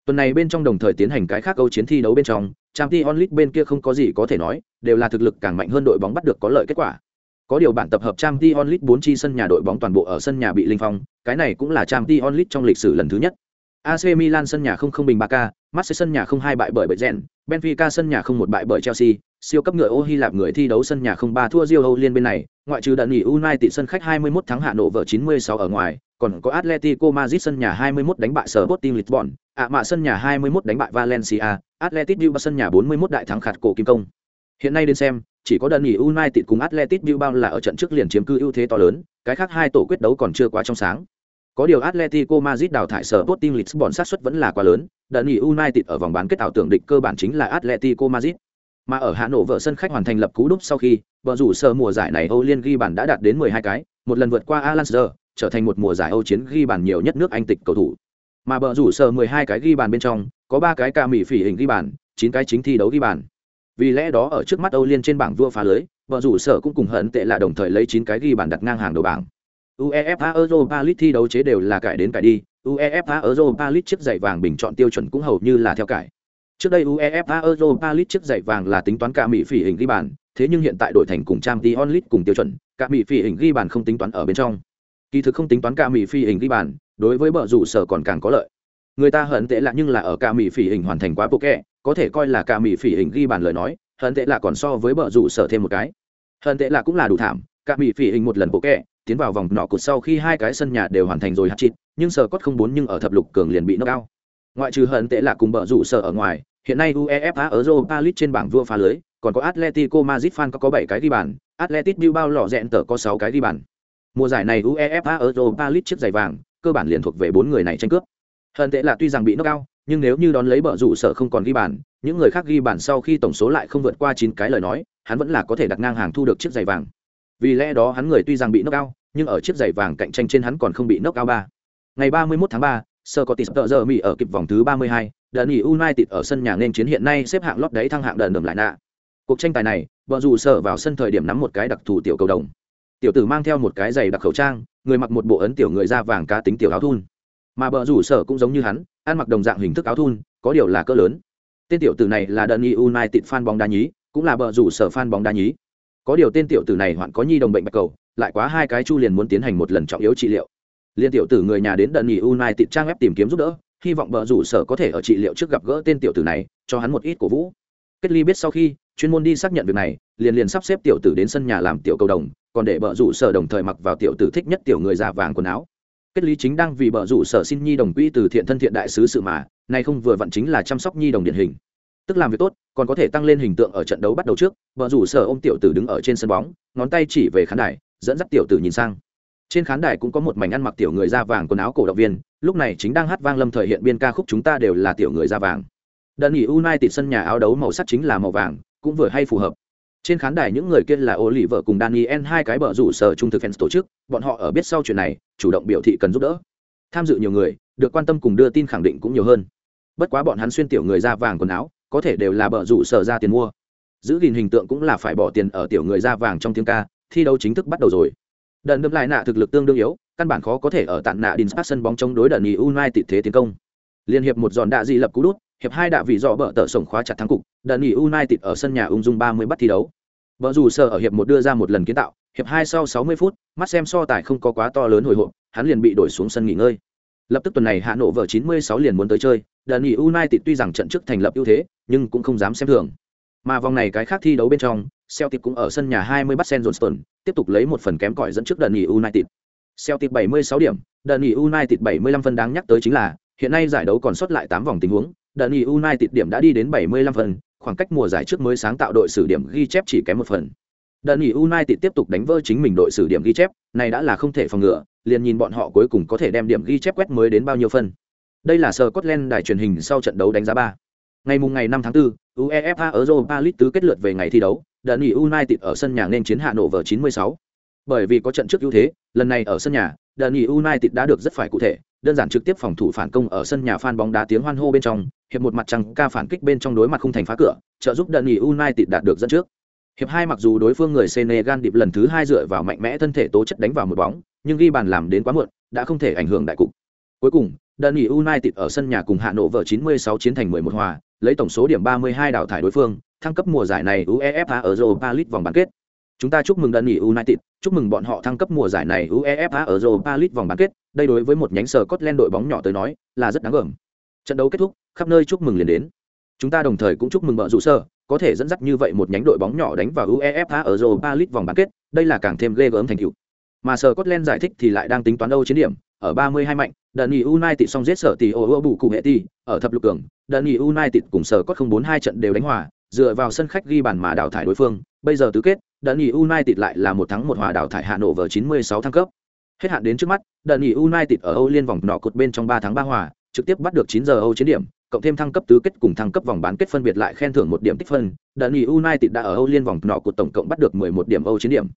Tuần này bên trong đồng thời tiến hành cái khác câu chiến thi đấu bên trong, Champions League bên kia không có gì có thể nói, đều là thực lực càng mạnh hơn đội bóng bắt được có lợi kết quả. Có điều bản tập hợp Champions League 4 chi sân nhà đội bóng toàn bộ ở sân nhà bị linh phong, cái này cũng là Champions League trong lịch sử lần thứ nhất. AC Milan sân nhà không không bình Barca, Marseille sân nhà không hai bại bởi Bayern, Benfica sân nhà không một bại bởi Chelsea, siêu cấp ngựa ô Hy Lạp người thi đấu sân nhà không ba thua Rio liên bên này, ngoại trừ đợt nghỉ United sân khách 21 thắng hạ nổ vợ 96 ở ngoài, còn có Atletico Madrid sân nhà 21 đánh bại Sporting Lisbon, ạ mạ sân nhà 21 đánh bại Valencia, Atletico Bilbao sân nhà 41 đại thắng khạt cổ kim công. Hiện nay đến xem, chỉ có đợt nghỉ United cùng Atletico Bilbao là ở trận trước liền chiếm cư ưu thế to lớn, cái khác hai tổ quyết đấu còn chưa quá trong sáng. Có điều Atletico Madrid đào thải Sporting Lisbon sát suất vẫn là quá lớn, đợt nghỉ United ở vòng bán kết ảo tưởng địch cơ bản chính là Atletico Madrid. Mà ở Hà Nội vợ sân khách hoàn thành lập cú đúp sau khi, vợ rủ sơ mùa giải này Âu Liên ghi bàn đã đạt đến 12 cái, một lần vượt qua Alan Shearer, trở thành một mùa giải Âu chiến ghi bàn nhiều nhất nước Anh tịch cầu thủ. Mà vợ rủ sơ 12 cái ghi bàn bên trong, có ba cái ca mỹ phỉ hình ghi bàn, chín cái chính thi đấu ghi bàn. Vì lẽ đó ở trước mắt Âu Liên trên bảng vua phá lưới, vợ rủ sở cũng cùng hận tệ là đồng thời lấy chín cái ghi bàn đặt ngang hàng đầu bảng uefa europa league thi đấu chế đều là cải đến cải đi uefa europa league chiếc giày vàng bình chọn tiêu chuẩn cũng hầu như là theo cải trước đây uefa europa league chiếc giày vàng là tính toán cả mỹ phỉ hình ghi bàn thế nhưng hiện tại đổi thành cùng trang t onlit cùng tiêu chuẩn cả mỹ phỉ hình ghi bàn không tính toán ở bên trong. Kỳ thực không tính toán cả mỹ phỉ hình ghi bàn đối với bờ rủ sở còn càng có lợi. Người ta hận tệ lạ nhưng là ở cả mỹ phỉ hình hoàn thành quá bộ kẹ có thể coi là cả mỹ phỉ hình ghi bàn lời nói hận tệ lạ còn so với bờ rủ sở thêm một cái. Hận tệ lạ cũng là đủ thảm cả mỹ phỉ hình một lần bộ kẹ tiến vào vòng nọ cột sau khi hai cái sân nhà đều hoàn thành rồi hạt chít, nhưng sở cốt không bốn nhưng ở thập lục cường liền bị knock out ngoại trừ hận tệ là cùng bờ rủ sở ở ngoài hiện nay uefa ở europa league trên bảng vua phá lưới còn có atletico madrid fan có, có bảy cái ghi bàn atletico bilbao lò rẽn tờ có sáu cái ghi bàn. Mùa giải này uefa ở europa league chiếc giày vàng cơ bản liền thuộc về bốn người này tranh cướp. Hận tệ là tuy rằng bị knock out nhưng nếu như đón lấy bờ rủ sở không còn ghi bàn những người khác ghi bàn sau khi tổng số lại không vượt qua chín cái lời nói hắn vẫn là có thể đặt ngang hàng thu được chiếc giày vàng. Vì lẽ đó hắn người tuy rằng bị knock out nhưng ở chiếc giày vàng cạnh tranh trên hắn còn không bị knock out ba. Ngày 31 tháng 3, Sir Curtis giờ Mỹ ở kịp vòng thứ 32, đơn nghỉ United ở sân nhà nên chiến hiện nay xếp hạng lót đáy thăng hạng đợt đầm lại nạ. Cuộc tranh tài này, bọn dù sở vào sân thời điểm nắm một cái đặc thù tiểu cầu đồng. Tiểu tử mang theo một cái giày đặc khẩu trang, người mặc một bộ ấn tiểu người da vàng cá tính tiểu áo thun. Mà bờ rủ sở cũng giống như hắn, ăn mặc đồng dạng hình thức áo thun, có điều là cỡ lớn. Tên tiểu tử này là Dani United fan bóng đá nhí, cũng là bờ rủ sở fan bóng đá nhí. Có điều tên tiểu tử này hoạn có nhi đồng bệnh bạch cầu, lại quá hai cái chu liền muốn tiến hành một lần trọng yếu trị liệu. Liên tiểu tử người nhà đến Dani United trang web tìm kiếm giúp đỡ, hy vọng bờ rủ sở có thể ở trị liệu trước gặp gỡ tên tiểu tử này, cho hắn một ít cổ vũ. Kết ly biết sau khi, chuyên môn đi xác nhận việc này, liền liền sắp xếp tiểu tử đến sân nhà làm tiểu cầu đồng, còn để bờ rủ sở đồng thời mặc vào tiểu tử thích nhất tiểu người da vàng quần áo. Kết lý chính đang vì bờ rủ sở xin nhi đồng quỹ từ thiện thân thiện đại sứ sự mà nay không vừa vặn chính là chăm sóc nhi đồng điển hình. Tức làm việc tốt còn có thể tăng lên hình tượng ở trận đấu bắt đầu trước bờ rủ sở ôm tiểu tử đứng ở trên sân bóng ngón tay chỉ về khán đài dẫn dắt tiểu tử nhìn sang trên khán đài cũng có một mảnh ăn mặc tiểu người da vàng quần áo cổ động viên, lúc này chính đang hát vang lâm thời hiện biên ca khúc chúng ta đều là tiểu người da vàng. Đợt nghỉ United sân nhà áo đấu màu sắc chính là màu vàng, cũng vừa hay phù hợp. Trên khán đài những người kia là ô lì vợ cùng daniel hai cái bờ rủ sở trung thực fans tổ chức, bọn họ ở biết sau chuyện này, chủ động biểu thị cần giúp đỡ. Tham dự nhiều người, được quan tâm cùng đưa tin khẳng định cũng nhiều hơn. Bất quá bọn hắn xuyên tiểu người da vàng quần áo, có thể đều là bờ rủ sở ra tiền mua. Giữ gìn hình tượng cũng là phải bỏ tiền ở tiểu người da vàng trong tiếng ca, thi đấu chính thức bắt đầu rồi đợt đâm lại nạ thực lực tương đương yếu, căn bản khó có thể ở tạn nạ đinh sân bóng chống đối đợt nghỉ tịt thế tiến công. Liên hiệp một giòn đạ di lập cú đút, hiệp hai đạ vị dọ bờ tờ sổng khóa chặt thắng cục đợt nghỉ tịt ở sân nhà ung dung ba mươi bắt thi đấu. Vợ dù sợ ở hiệp một đưa ra một lần kiến tạo, hiệp hai sau sáu mươi phút, mắt xem so tài không có quá to lớn hồi hộp, hắn liền bị đổi xuống sân nghỉ ngơi. Lập tức tuần này hạ nổ vợ 96 liền muốn tới chơi đợt nghỉ tịt tuy rằng trận trước thành lập ưu thế, nhưng cũng không dám xem thường. Mà vòng này cái khác thi đấu bên trong Celtic cũng ở sân nhà 20 bắt Sen Johnston, tiếp tục lấy một phần kém cỏi dẫn trước đợt nghỉ United. Celtic 76 điểm, đợt nghỉ United 75 phân đáng nhắc tới chính là, hiện nay giải đấu còn sót lại 8 vòng tình huống, đợt nghỉ United điểm đã đi đến 75 phân, khoảng cách mùa giải trước mới sáng tạo đội sử điểm ghi chép chỉ kém một phần. Đợt nghỉ United tiếp tục đánh vỡ chính mình đội sử điểm ghi chép, này đã là không thể phòng ngừa, liền nhìn bọn họ cuối cùng có thể đem điểm ghi chép quét mới đến bao nhiêu phân. Đây là Scotland đài truyền hình sau trận đấu đánh giá ba. Ngày mùng ngày 5 tháng 4, UEFA Europa League tứ kết lượt về ngày thi đấu, đợt nghỉ United ở sân nhà nên chiến hạ nổ vở 96. Bởi vì có trận trước ưu thế, lần này ở sân nhà, đợt nghỉ United đã được rất phải cụ thể, đơn giản trực tiếp phòng thủ phản công ở sân nhà fan bóng đá tiếng hoan hô bên trong, hiệp một mặt trăng ca phản kích bên trong đối mặt không thành phá cửa, trợ giúp đợt nghỉ United đạt được dẫn trước. Hiệp hai mặc dù đối phương người Senegal điệp lần thứ hai dựa vào mạnh mẽ thân thể tố chất đánh vào một bóng, nhưng ghi bàn làm đến quá muộn, đã không thể ảnh hưởng đại cục. Cuối cùng, Đơn nghỉ United ở sân nhà cùng Hà Nội vở 96 chiến thành 11 hòa, lấy tổng số điểm 32 đào thải đối phương, thăng cấp mùa giải này UEFA ở Europa League vòng bán kết. Chúng ta chúc mừng đợt nghỉ United, chúc mừng bọn họ thăng cấp mùa giải này UEFA ở Europa League vòng bán kết, đây đối với một nhánh sở Scotland đội bóng nhỏ tới nói, là rất đáng gờm. Trận đấu kết thúc, khắp nơi chúc mừng liền đến. Chúng ta đồng thời cũng chúc mừng bợ rủ sơ, có thể dẫn dắt như vậy một nhánh đội bóng nhỏ đánh vào UEFA ở Europa League vòng bán kết, đây là càng thêm ghê gớm thành tựu. Mà sở Scotland giải thích thì lại đang tính toán đâu chiến điểm, ở 32 mạnh, Dani United song giết sở tỷ ô bù cụ hệ tỷ, ở thập lục cường, Dani United cùng sở cốt 042 trận đều đánh hòa, dựa vào sân khách ghi bàn mà đào thải đối phương, bây giờ tứ kết, Dani United lại là một thắng một hòa đào thải Hà Nội vở 96 thăng cấp. Hết hạn đến trước mắt, Dani United ở Âu liên vòng nọ cột bên trong 3 tháng 3 hòa, trực tiếp bắt được 9 giờ Âu chiến điểm, cộng thêm thăng cấp tứ kết cùng thăng cấp vòng bán kết phân biệt lại khen thưởng một điểm tích phân, Dani United đã ở Âu liên vòng nọ cột tổng cộng bắt được 11 điểm Âu chiến điểm.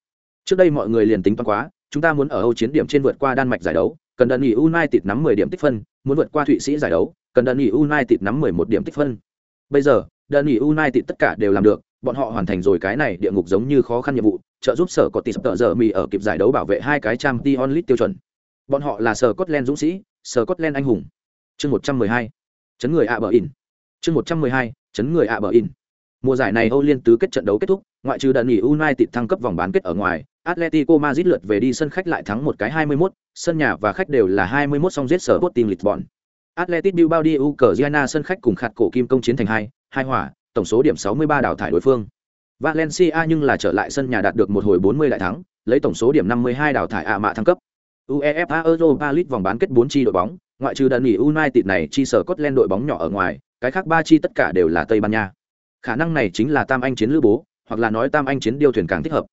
Trước đây mọi người liền tính toán quá, chúng ta muốn ở Âu chiến điểm trên vượt qua Đan Mạch giải đấu, cần Dani United nắm 10 điểm tích phân, muốn vượt qua Thụy Sĩ giải đấu, cần Dani United nắm 11 điểm tích phân. Bây giờ, Đơn Dani United tất cả đều làm được, bọn họ hoàn thành rồi cái này địa ngục giống như khó khăn nhiệm vụ trợ giúp sở có tỷ sập tợ giờ mì ở kịp giải đấu bảo vệ hai cái trang Dion onlit tiêu chuẩn. Bọn họ là sở Scotland dũng sĩ sở Scotland anh hùng. Chương một trăm mười hai chấn người ạ bờ in chương một trăm mười hai chấn người ạ bờ in mùa giải này âu liên tứ kết trận đấu kết thúc ngoại trừ đơn nghỉ united thăng cấp vòng bán kết ở ngoài atletico madrid lượt về đi sân khách lại thắng một cái 21, sân nhà và khách đều là 21 song giết sở Sporting Lisbon. Atletico Bilbao đi Ukraine sân khách cùng khạt cổ kim công chiến thành hai, hai hòa, tổng số điểm 63 đào thải đối phương. Valencia nhưng là trở lại sân nhà đạt được một hồi 40 đại thắng, lấy tổng số điểm 52 đào thải ạ mạ thăng cấp. UEFA Europa League vòng bán kết 4 chi đội bóng, ngoại trừ đơn nghỉ United này chi sở Scotland đội bóng nhỏ ở ngoài, cái khác ba chi tất cả đều là Tây Ban Nha. Khả năng này chính là tam anh chiến lữ bố, hoặc là nói tam anh chiến điêu thuyền càng thích hợp.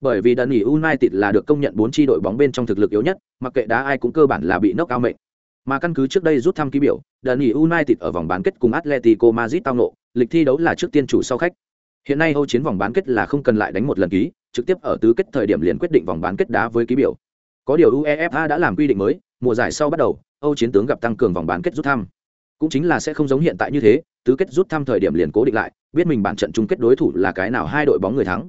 Bởi vì đơn nghỉ United là được công nhận 4 chi đội bóng bên trong thực lực yếu nhất, mặc kệ đá ai cũng cơ bản là bị knock out mệnh. Mà căn cứ trước đây rút thăm ký biểu, đơn nghỉ United ở vòng bán kết cùng Atletico Madrid tao nộ, lịch thi đấu là trước tiên chủ sau khách. Hiện nay Âu chiến vòng bán kết là không cần lại đánh một lần ký, trực tiếp ở tứ kết thời điểm liền quyết định vòng bán kết đá với ký biểu. Có điều UEFA đã làm quy định mới, mùa giải sau bắt đầu, Âu chiến tướng gặp tăng cường vòng bán kết rút thăm. Cũng chính là sẽ không giống hiện tại như thế, tứ kết rút thăm thời điểm liền cố định lại, biết mình bản trận chung kết đối thủ là cái nào hai đội bóng người thắng.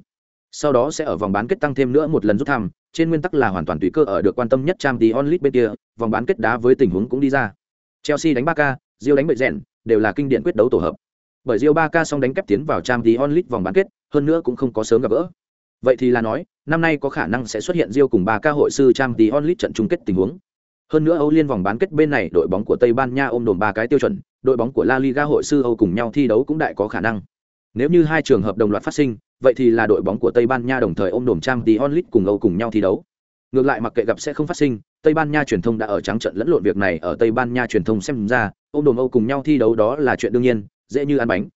Sau đó sẽ ở vòng bán kết tăng thêm nữa một lần rút thăm, trên nguyên tắc là hoàn toàn tùy cơ ở được quan tâm nhất trang Champions League bên kia, vòng bán kết đá với tình huống cũng đi ra. Chelsea đánh Barca, Real đánh Bayern, rèn, đều là kinh điển quyết đấu tổ hợp. Bởi Real Barca song đánh kép tiến vào Champions League vòng bán kết, hơn nữa cũng không có sớm gặp gỡ. Vậy thì là nói, năm nay có khả năng sẽ xuất hiện Real cùng Barca hội sư Champions League trận chung kết tình huống. Hơn nữa Âu Liên vòng bán kết bên này đội bóng của Tây Ban Nha ôm đồm ba cái tiêu chuẩn, đội bóng của La Liga hội sư Âu cùng nhau thi đấu cũng đại có khả năng. Nếu như hai trường hợp đồng loạt phát sinh, vậy thì là đội bóng của Tây Ban Nha đồng thời ôm đồm Champions League cùng Âu cùng nhau thi đấu. Ngược lại mặc kệ gặp sẽ không phát sinh, Tây Ban Nha truyền thông đã ở trắng trận lẫn lộn việc này ở Tây Ban Nha truyền thông xem ra, ôm đồm Âu cùng nhau thi đấu đó là chuyện đương nhiên, dễ như ăn bánh.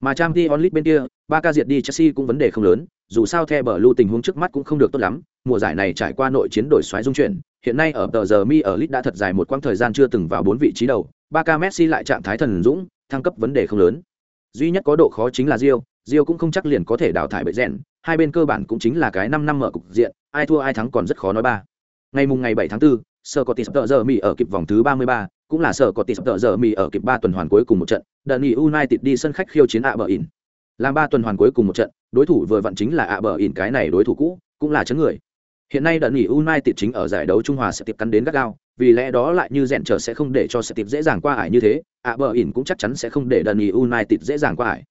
Mà trang Champions League bên kia, Barca diệt đi Chelsea cũng vấn đề không lớn, dù sao theo bờ lưu tình huống trước mắt cũng không được tốt lắm, mùa giải này trải qua nội chiến đổi xoáy dung chuyển, hiện nay ở tờ giờ mi ở lit đã thật dài một quãng thời gian chưa từng vào bốn vị trí đầu, Barca Messi lại trạng thái thần dũng, thăng cấp vấn đề không lớn. Duy nhất có độ khó chính là Rio, Rio cũng không chắc liền có thể đào thải bệ rèn, hai bên cơ bản cũng chính là cái năm năm mở cục diện, ai thua ai thắng còn rất khó nói ba. Ngày mùng ngày 7 tháng 4, Sở có tỷ tờ giờ mi ở kịp vòng thứ 33, cũng là Sở có tỷ tờ giờ mi ở kịp 3 tuần hoàn cuối cùng một trận, Dani United đi sân khách khiêu chiến ạ bờ in. Làm 3 tuần hoàn cuối cùng một trận, đối thủ vừa vặn chính là ạ bờ in cái này đối thủ cũ, cũng là chấn người. Hiện nay Dani United chính ở giải đấu Trung Hòa sẽ tiếp cắn đến gắt gao, vì lẽ đó lại như rèn trở sẽ không để cho sẽ tiếp dễ dàng qua ải như thế, ạ bờ in cũng chắc chắn sẽ không để Dani United dễ dàng qua ải.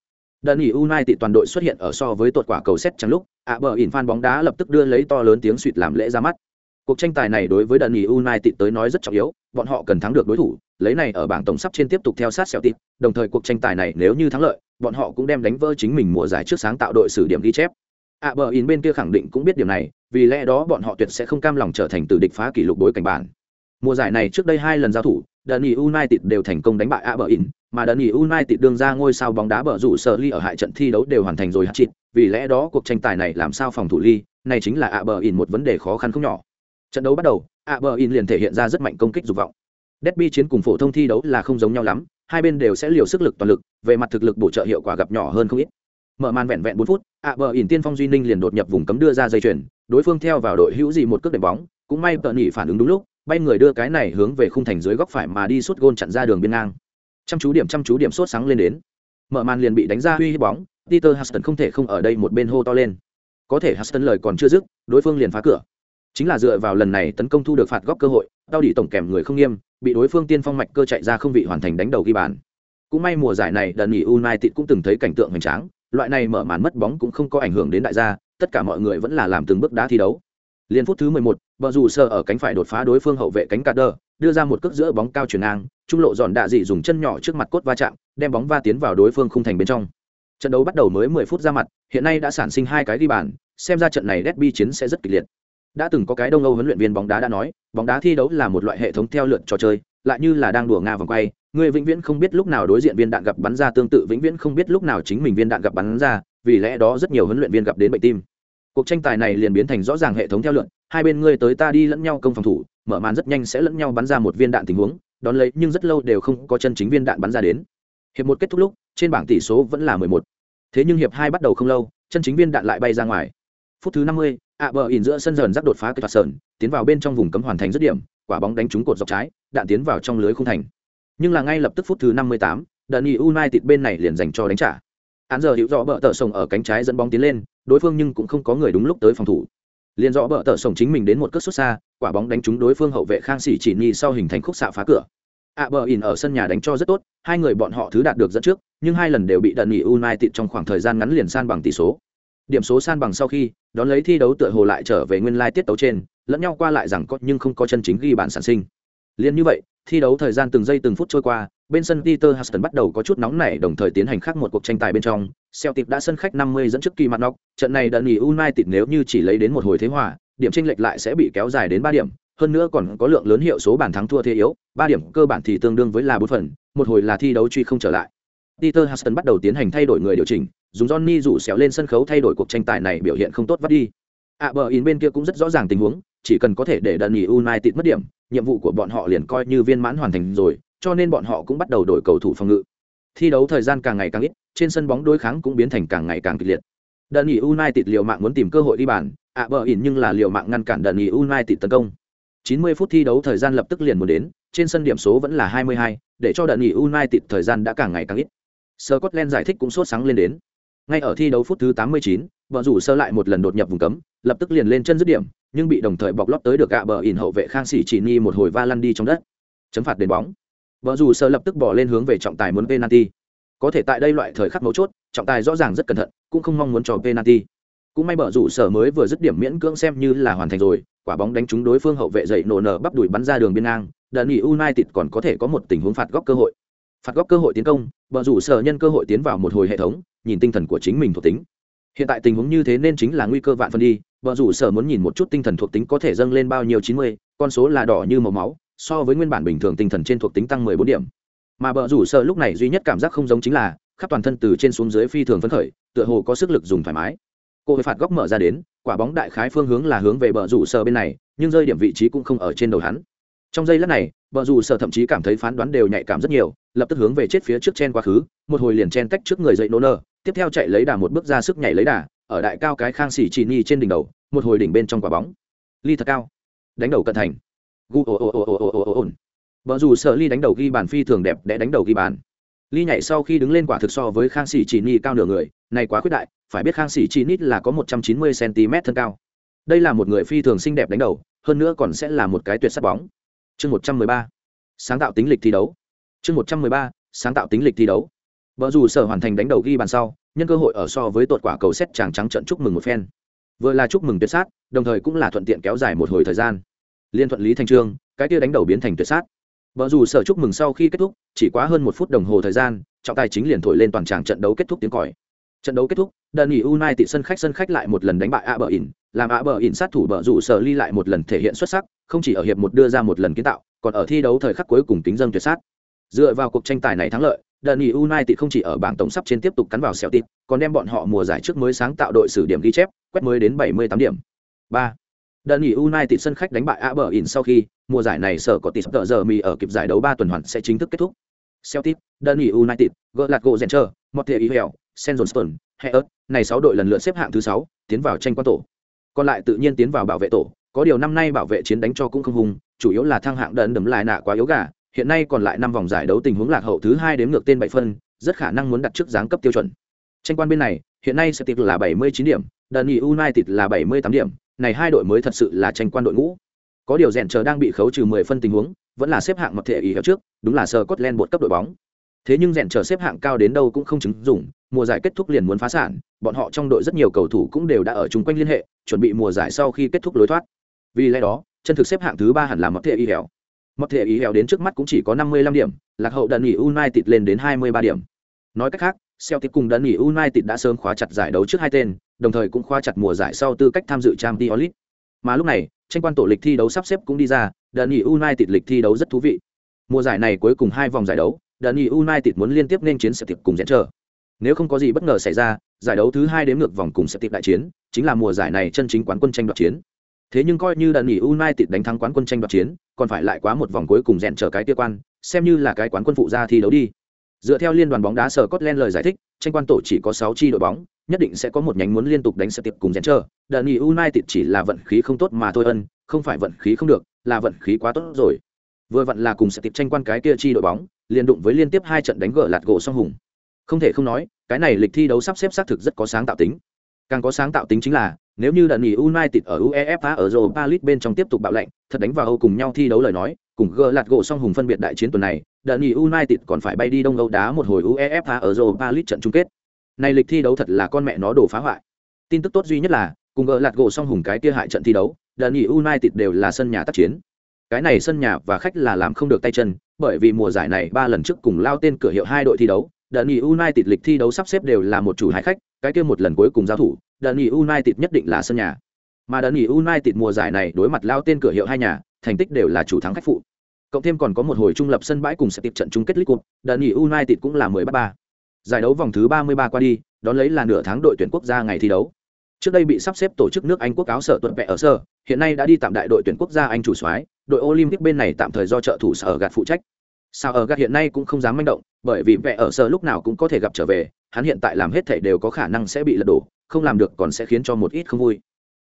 Dani United toàn đội xuất hiện ở so với tuột quả cầu xét chẳng lúc, ạ bờ in fan bóng đá lập tức đưa lấy to lớn tiếng suýt làm lễ ra mắt. Cuộc tranh tài này đối với Dani United tới nói rất trọng yếu, bọn họ cần thắng được đối thủ, lấy này ở bảng tổng sắp trên tiếp tục theo sát Celtic, đồng thời cuộc tranh tài này nếu như thắng lợi, bọn họ cũng đem đánh vỡ chính mình mùa giải trước sáng tạo đội sử điểm ghi chép. ạ bờ in bên kia khẳng định cũng biết điều này, vì lẽ đó bọn họ tuyệt sẽ không cam lòng trở thành tử địch phá kỷ lục đối cảnh bản. Mùa giải này trước đây hai lần giao thủ, Dani United đều thành công đánh bại Aberdeen, mà Dani United đương ra ngôi sao bóng đá bờ rủ sở ly ở hại trận thi đấu đều hoàn thành rồi hat-trick, vì lẽ đó cuộc tranh tài này làm sao phòng thủ ly, này chính là Aberdeen một vấn đề khó khăn không nhỏ. Trận đấu bắt đầu, Aberdeen liền thể hiện ra rất mạnh công kích dục vọng. Derby chiến cùng phổ thông thi đấu là không giống nhau lắm, hai bên đều sẽ liều sức lực toàn lực, về mặt thực lực bổ trợ hiệu quả gặp nhỏ hơn không ít. Mở màn vẹn vẹn bốn phút, Aberdeen tiên phong duy ninh liền đột nhập vùng cấm đưa ra dây chuyền, đối phương theo vào đội hữu gì một cước đệm bóng, cũng may tợn nhị phản ứng đúng lúc, bay người đưa cái này hướng về khung thành dưới góc phải mà đi suốt gôn chặn ra đường biên ngang chăm chú điểm chăm chú điểm sốt sáng lên đến mở màn liền bị đánh ra uy hiếp bóng peter huston không thể không ở đây một bên hô to lên có thể huston lời còn chưa dứt đối phương liền phá cửa chính là dựa vào lần này tấn công thu được phạt góc cơ hội đau đỉ tổng kèm người không nghiêm bị đối phương tiên phong mạch cơ chạy ra không vị hoàn thành đánh đầu ghi bàn cũng may mùa giải này đần nghỉ united cũng từng thấy cảnh tượng hoành tráng loại này mở màn mất bóng cũng không có ảnh hưởng đến đại gia tất cả mọi người vẫn là làm từng bước đá thi đấu Liên phút thứ 11, bờ rủ sờ ở cánh phải đột phá đối phương hậu vệ cánh Carter, đưa ra một cước giữa bóng cao chuyển ngang, trung lộ dọn đạ dị dùng chân nhỏ trước mặt cốt va chạm, đem bóng va tiến vào đối phương khung thành bên trong. Trận đấu bắt đầu mới 10 phút ra mặt, hiện nay đã sản sinh hai cái ghi bàn, xem ra trận này derby chiến sẽ rất kịch liệt. Đã từng có cái Đông Âu huấn luyện viên bóng đá đã nói, bóng đá thi đấu là một loại hệ thống theo lượt trò chơi, lại như là đang đùa nga vòng quay, người vĩnh viễn không biết lúc nào đối diện viên đạn gặp bắn ra tương tự vĩnh viễn không biết lúc nào chính mình viên đạn gặp bắn ra, vì lẽ đó rất nhiều huấn luyện viên gặp đến bệnh tim. Cuộc tranh tài này liền biến thành rõ ràng hệ thống theo lượt hai bên ngươi tới ta đi lẫn nhau công phòng thủ mở màn rất nhanh sẽ lẫn nhau bắn ra một viên đạn tình huống đón lấy nhưng rất lâu đều không có chân chính viên đạn bắn ra đến. Hiệp một kết thúc lúc trên bảng tỷ số vẫn là mười một. Thế nhưng hiệp hai bắt đầu không lâu chân chính viên đạn lại bay ra ngoài phút thứ 50, mươi ạ bờ ỉn giữa sân dần rắc đột phá cây phạt sờn tiến vào bên trong vùng cấm hoàn thành dứt điểm quả bóng đánh trúng cột dọc trái đạn tiến vào trong lưới không thành. Nhưng là ngay lập tức phút thứ 58, mươi tám đợt united bên này liền dành cho đánh trả. Án giờ hữu rõ bờ tờ sồng ở cánh trái dẫn bóng tiến lên đối phương nhưng cũng không có người đúng lúc tới phòng thủ. Liền rõ bờ tờ sồng chính mình đến một cất xuất xa quả bóng đánh trúng đối phương hậu vệ khang sĩ chỉ nhi sau hình thành khúc xạ phá cửa. Ạ bờ ỉn ở sân nhà đánh cho rất tốt hai người bọn họ thứ đạt được dẫn trước nhưng hai lần đều bị đợt nghỉ united trong khoảng thời gian ngắn liền san bằng tỷ số điểm số san bằng sau khi đón lấy thi đấu tựa hồ lại trở về nguyên lai tiết tấu trên lẫn nhau qua lại rằng có nhưng không có chân chính ghi bản sản sinh liền như vậy thi đấu thời gian từng giây từng phút trôi qua bên sân Peter Huston bắt đầu có chút nóng nảy đồng thời tiến hành khác một cuộc tranh tài bên trong Celtic đã sân khách 50 dẫn trước kỳ mặt nóc trận này đợt nghỉ United nếu như chỉ lấy đến một hồi thế hòa điểm chênh lệch lại sẽ bị kéo dài đến 3 điểm hơn nữa còn có lượng lớn hiệu số bàn thắng thua thế yếu, ba điểm cơ bản thì tương đương với là bốn phần, một hồi là thi đấu truy không trở lại. Peter Huston bắt đầu tiến hành thay đổi người điều chỉnh, dùng Johnny rủ xéo lên sân khấu thay đổi cuộc tranh tài này biểu hiện không tốt vắt đi. À bờ in bên kia cũng rất rõ ràng tình huống, chỉ cần có thể để đợt nghỉ United mất điểm, nhiệm vụ của bọn họ liền coi như viên mãn hoàn thành rồi, cho nên bọn họ cũng bắt đầu đổi cầu thủ phòng ngự. Thi đấu thời gian càng ngày càng ít, trên sân bóng đối kháng cũng biến thành càng ngày càng kịch liệt. Đợt nghỉ United liều mạng muốn tìm cơ hội đi bàn, à bờ in nhưng là liều mạng ngăn cản đợt nghỉ United tấn công. 90 phút thi đấu thời gian lập tức liền muốn đến, trên sân điểm số vẫn là 22, để cho đợt nghỉ United thời gian đã càng ngày càng ít. Scotland giải thích cũng sốt sáng lên đến. Ngay ở thi đấu phút thứ 89, bọn rủ sơ lại một lần đột nhập vùng cấm, lập tức liền lên chân dứt điểm, nhưng bị đồng thời bọc lót tới được gạ bờ ỉn hậu vệ Khang Sĩ Chỉ nghi một hồi va lăn đi trong đất. Chấm phạt đền bóng. Bọn rủ sơ lập tức bỏ lên hướng về trọng tài muốn penalty. Có thể tại đây loại thời khắc mấu chốt, trọng tài rõ ràng rất cẩn thận, cũng không mong muốn cho penalty. Cũng may bờ rủ sở mới vừa dứt điểm miễn cưỡng xem như là hoàn thành rồi, quả bóng đánh trúng đối phương hậu vệ dậy nổ nở bắp đuổi bắn ra đường biên ngang, đợt nghỉ United còn có thể có một tình huống phạt góc cơ hội. Phạt góc cơ hội tiến công, bờ rủ sở nhân cơ hội tiến vào một hồi hệ thống, nhìn tinh thần của chính mình thuộc tính. Hiện tại tình huống như thế nên chính là nguy cơ vạn phần đi, bờ rủ sở muốn nhìn một chút tinh thần thuộc tính có thể dâng lên bao nhiêu 90, con số là đỏ như màu máu, so với nguyên bản bình thường tinh thần trên thuộc tính tăng 14 điểm. Mà bờ rủ sở lúc này duy nhất cảm giác không giống chính là khắp toàn thân từ trên xuống dưới phi thường phấn khởi, tựa hồ có sức lực dùng thoải mái cô với phạt góc mở ra đến quả bóng đại khái phương hướng là hướng về bờ rủ sở bên này nhưng rơi điểm vị trí cũng không ở trên đầu hắn trong giây lát này, vợ dù sở thậm chí cảm thấy phán đoán đều nhạy cảm rất nhiều, lập tức hướng về chết phía trước chen quá khứ, một hồi liền chen tách trước người dậy nô nơ, tiếp theo chạy lấy đà một bước ra sức nhảy lấy đà, ở đại cao cái khang xỉ chỉ ni trên đỉnh đầu, một hồi đỉnh bên trong quả bóng. Ly thật cao. Đánh đầu cận thành. Gu ồ ồ ồ ồ ồ ồ ồ vợ dù sợ ly đánh đầu ghi bàn phi thường đẹp để đánh đầu ghi bàn. Ly nhảy sau khi đứng lên quả thực so với khang xỉ chỉ ni cao nửa người, này quá khuyết đại, phải biết khang xỉ chỉ nít là có một trăm chín mươi cm thân cao. Đây là một người phi thường xinh đẹp đánh đầu, hơn nữa còn sẽ là một cái tuyệt sắc bóng chương một trăm mười ba, sáng tạo tính lịch thi đấu. Chương một trăm mười ba, sáng tạo tính lịch thi đấu. Vợ dù sở hoàn thành đánh đầu ghi bàn sau, nhân cơ hội ở so với tột quả cầu xét chàng trắng trận chúc mừng một phen. Vừa là chúc mừng tuyệt sát, đồng thời cũng là thuận tiện kéo dài một hồi thời gian. Liên thuận lý thành trương, cái tia đánh đầu biến thành tuyệt sát. Vợ dù sở chúc mừng sau khi kết thúc, chỉ quá hơn một phút đồng hồ thời gian, trọng tài chính liền thổi lên toàn tràng trận đấu kết thúc tiếng còi. Trận đấu kết thúc đơn nghỉ united sân khách sân khách lại một lần đánh bại a bờ ỉn, làm a bờ ỉn sát thủ bờ rủ sở ly lại một lần thể hiện xuất sắc không chỉ ở hiệp một đưa ra một lần kiến tạo còn ở thi đấu thời khắc cuối cùng tính dân tuyệt sát. Dựa vào cuộc tranh tài này thắng lợi đơn ý united không chỉ ở bảng tổng sắp trên tiếp tục cắn vào xẻo tịp còn đem bọn họ mùa giải trước mới sáng tạo đội sử điểm ghi chép quét mới đến 78 điểm. Ba. Đơn ý united sân khách đánh bại a bờ sau khi mùa giải này sở có tỷ tờ giờ mì ở kịp giải đấu ba tuần hoàn sẽ chính thức kết thúc. Celtic, Dundee United, Glasgow Rangers, Montreal, St Johnstone, Heart, này sáu đội lần lượt xếp hạng thứ sáu, tiến vào tranh quan tổ. Còn lại tự nhiên tiến vào bảo vệ tổ, có điều năm nay bảo vệ chiến đánh cho cũng không hùng, chủ yếu là thăng hạng đần đấm lại nạ quá yếu gà, hiện nay còn lại năm vòng giải đấu tình huống lạc hậu thứ hai đến ngược tên bảy phân, rất khả năng muốn đặt trước dáng cấp tiêu chuẩn. Tranh quan bên này, hiện nay sẽ Celtic là 79 điểm, Dundee United là 78 điểm, này hai đội mới thật sự là tranh quan đội ngũ. Có điều rèn chờ đang bị khấu trừ 10 phân tình huống, vẫn là xếp hạng một thể ý hiệu trước, đúng là Scotland một cấp đội bóng. Thế nhưng rèn chờ xếp hạng cao đến đâu cũng không chứng dụng, mùa giải kết thúc liền muốn phá sản, bọn họ trong đội rất nhiều cầu thủ cũng đều đã ở chung quanh liên hệ, chuẩn bị mùa giải sau khi kết thúc lối thoát. Vì lẽ đó, chân thực xếp hạng thứ ba hẳn là một thể y hẻo. Một thể y hẻo đến trước mắt cũng chỉ có 55 điểm, lạc hậu đần nghỉ United lên đến 23 điểm. Nói cách khác, Celtic cùng đần nghỉ United đã sớm khóa chặt giải đấu trước hai tên, đồng thời cũng khóa chặt mùa giải sau tư cách tham dự Champions League. Mà lúc này, tranh quan tổ lịch thi đấu sắp xếp cũng đi ra, đần nghỉ United lịch thi đấu rất thú vị. Mùa giải này cuối cùng hai vòng giải đấu, đần nghỉ United muốn liên tiếp nên chiến Celtic cùng Rangers nếu không có gì bất ngờ xảy ra, giải đấu thứ hai đến ngược vòng cùng sẽ tiếp đại chiến, chính là mùa giải này chân chính quán quân tranh đoạt chiến. Thế nhưng coi như đàn nghỉ United đánh thắng quán quân tranh đoạt chiến, còn phải lại quá một vòng cuối cùng rèn trở cái tiêu quan, xem như là cái quán quân phụ ra thi đấu đi. Dựa theo liên đoàn bóng đá sở Scotland lời giải thích, tranh quan tổ chỉ có sáu chi đội bóng, nhất định sẽ có một nhánh muốn liên tục đánh sẽ tiệp cùng rèn trở. Đàn nghỉ United chỉ là vận khí không tốt mà thôi ân, không phải vận khí không được, là vận khí quá tốt rồi. Vừa vặn là cùng sẽ tiệp tranh quan cái kia chi đội bóng, liên đụng với liên tiếp hai trận đánh gỡ lạt gỗ song hùng không thể không nói cái này lịch thi đấu sắp xếp xác thực rất có sáng tạo tính càng có sáng tạo tính chính là nếu như đợt nghỉ United ở UEFA ở Europa League bên trong tiếp tục bạo lệnh, thật đánh vào Âu cùng nhau thi đấu lời nói, cùng gỡ lạt gỗ song hùng phân biệt đại chiến tuần này, đợt nghỉ United còn phải bay đi Đông Âu đá một hồi UEFA ở Europa League trận chung kết. Này lịch thi đấu thật là con mẹ nó đổ phá hoại. Tin tức tốt duy nhất là, cùng gỡ lạt gỗ song hùng cái kia hại trận thi đấu, đợt nghỉ United đều là sân nhà tác chiến. Cái này sân nhà và khách là làm không được tay chân, bởi vì mùa giải này ba lần trước cùng lao tên cửa hiệu hai đội thi đấu, đợt nghỉ United lịch thi đấu sắp xếp đều là một chủ hai khách, cái kia một lần cuối cùng giao thủ, đợt nghỉ United nhất định là sân nhà. Mà đợt nghỉ United mùa giải này đối mặt lao tên cửa hiệu hai nhà, thành tích đều là chủ thắng khách phụ. Cộng thêm còn có một hồi trung lập sân bãi cùng sẽ tiếp trận chung kết League Cup, đợt nghỉ United cũng là 10 ba. Giải đấu vòng thứ 33 qua đi, đón lấy là nửa tháng đội tuyển quốc gia ngày thi đấu. Trước đây bị sắp xếp tổ chức nước Anh quốc áo sở tuần vẽ ở sở, hiện nay đã đi tạm đại đội tuyển quốc gia Anh chủ soái, đội Olympic bên này tạm thời do trợ thủ sở gạt phụ trách. Sao ở gạt hiện nay cũng không dám manh động, bởi vì vẽ ở sở lúc nào cũng có thể gặp trở về, hắn hiện tại làm hết thảy đều có khả năng sẽ bị lật đổ, không làm được còn sẽ khiến cho một ít không vui.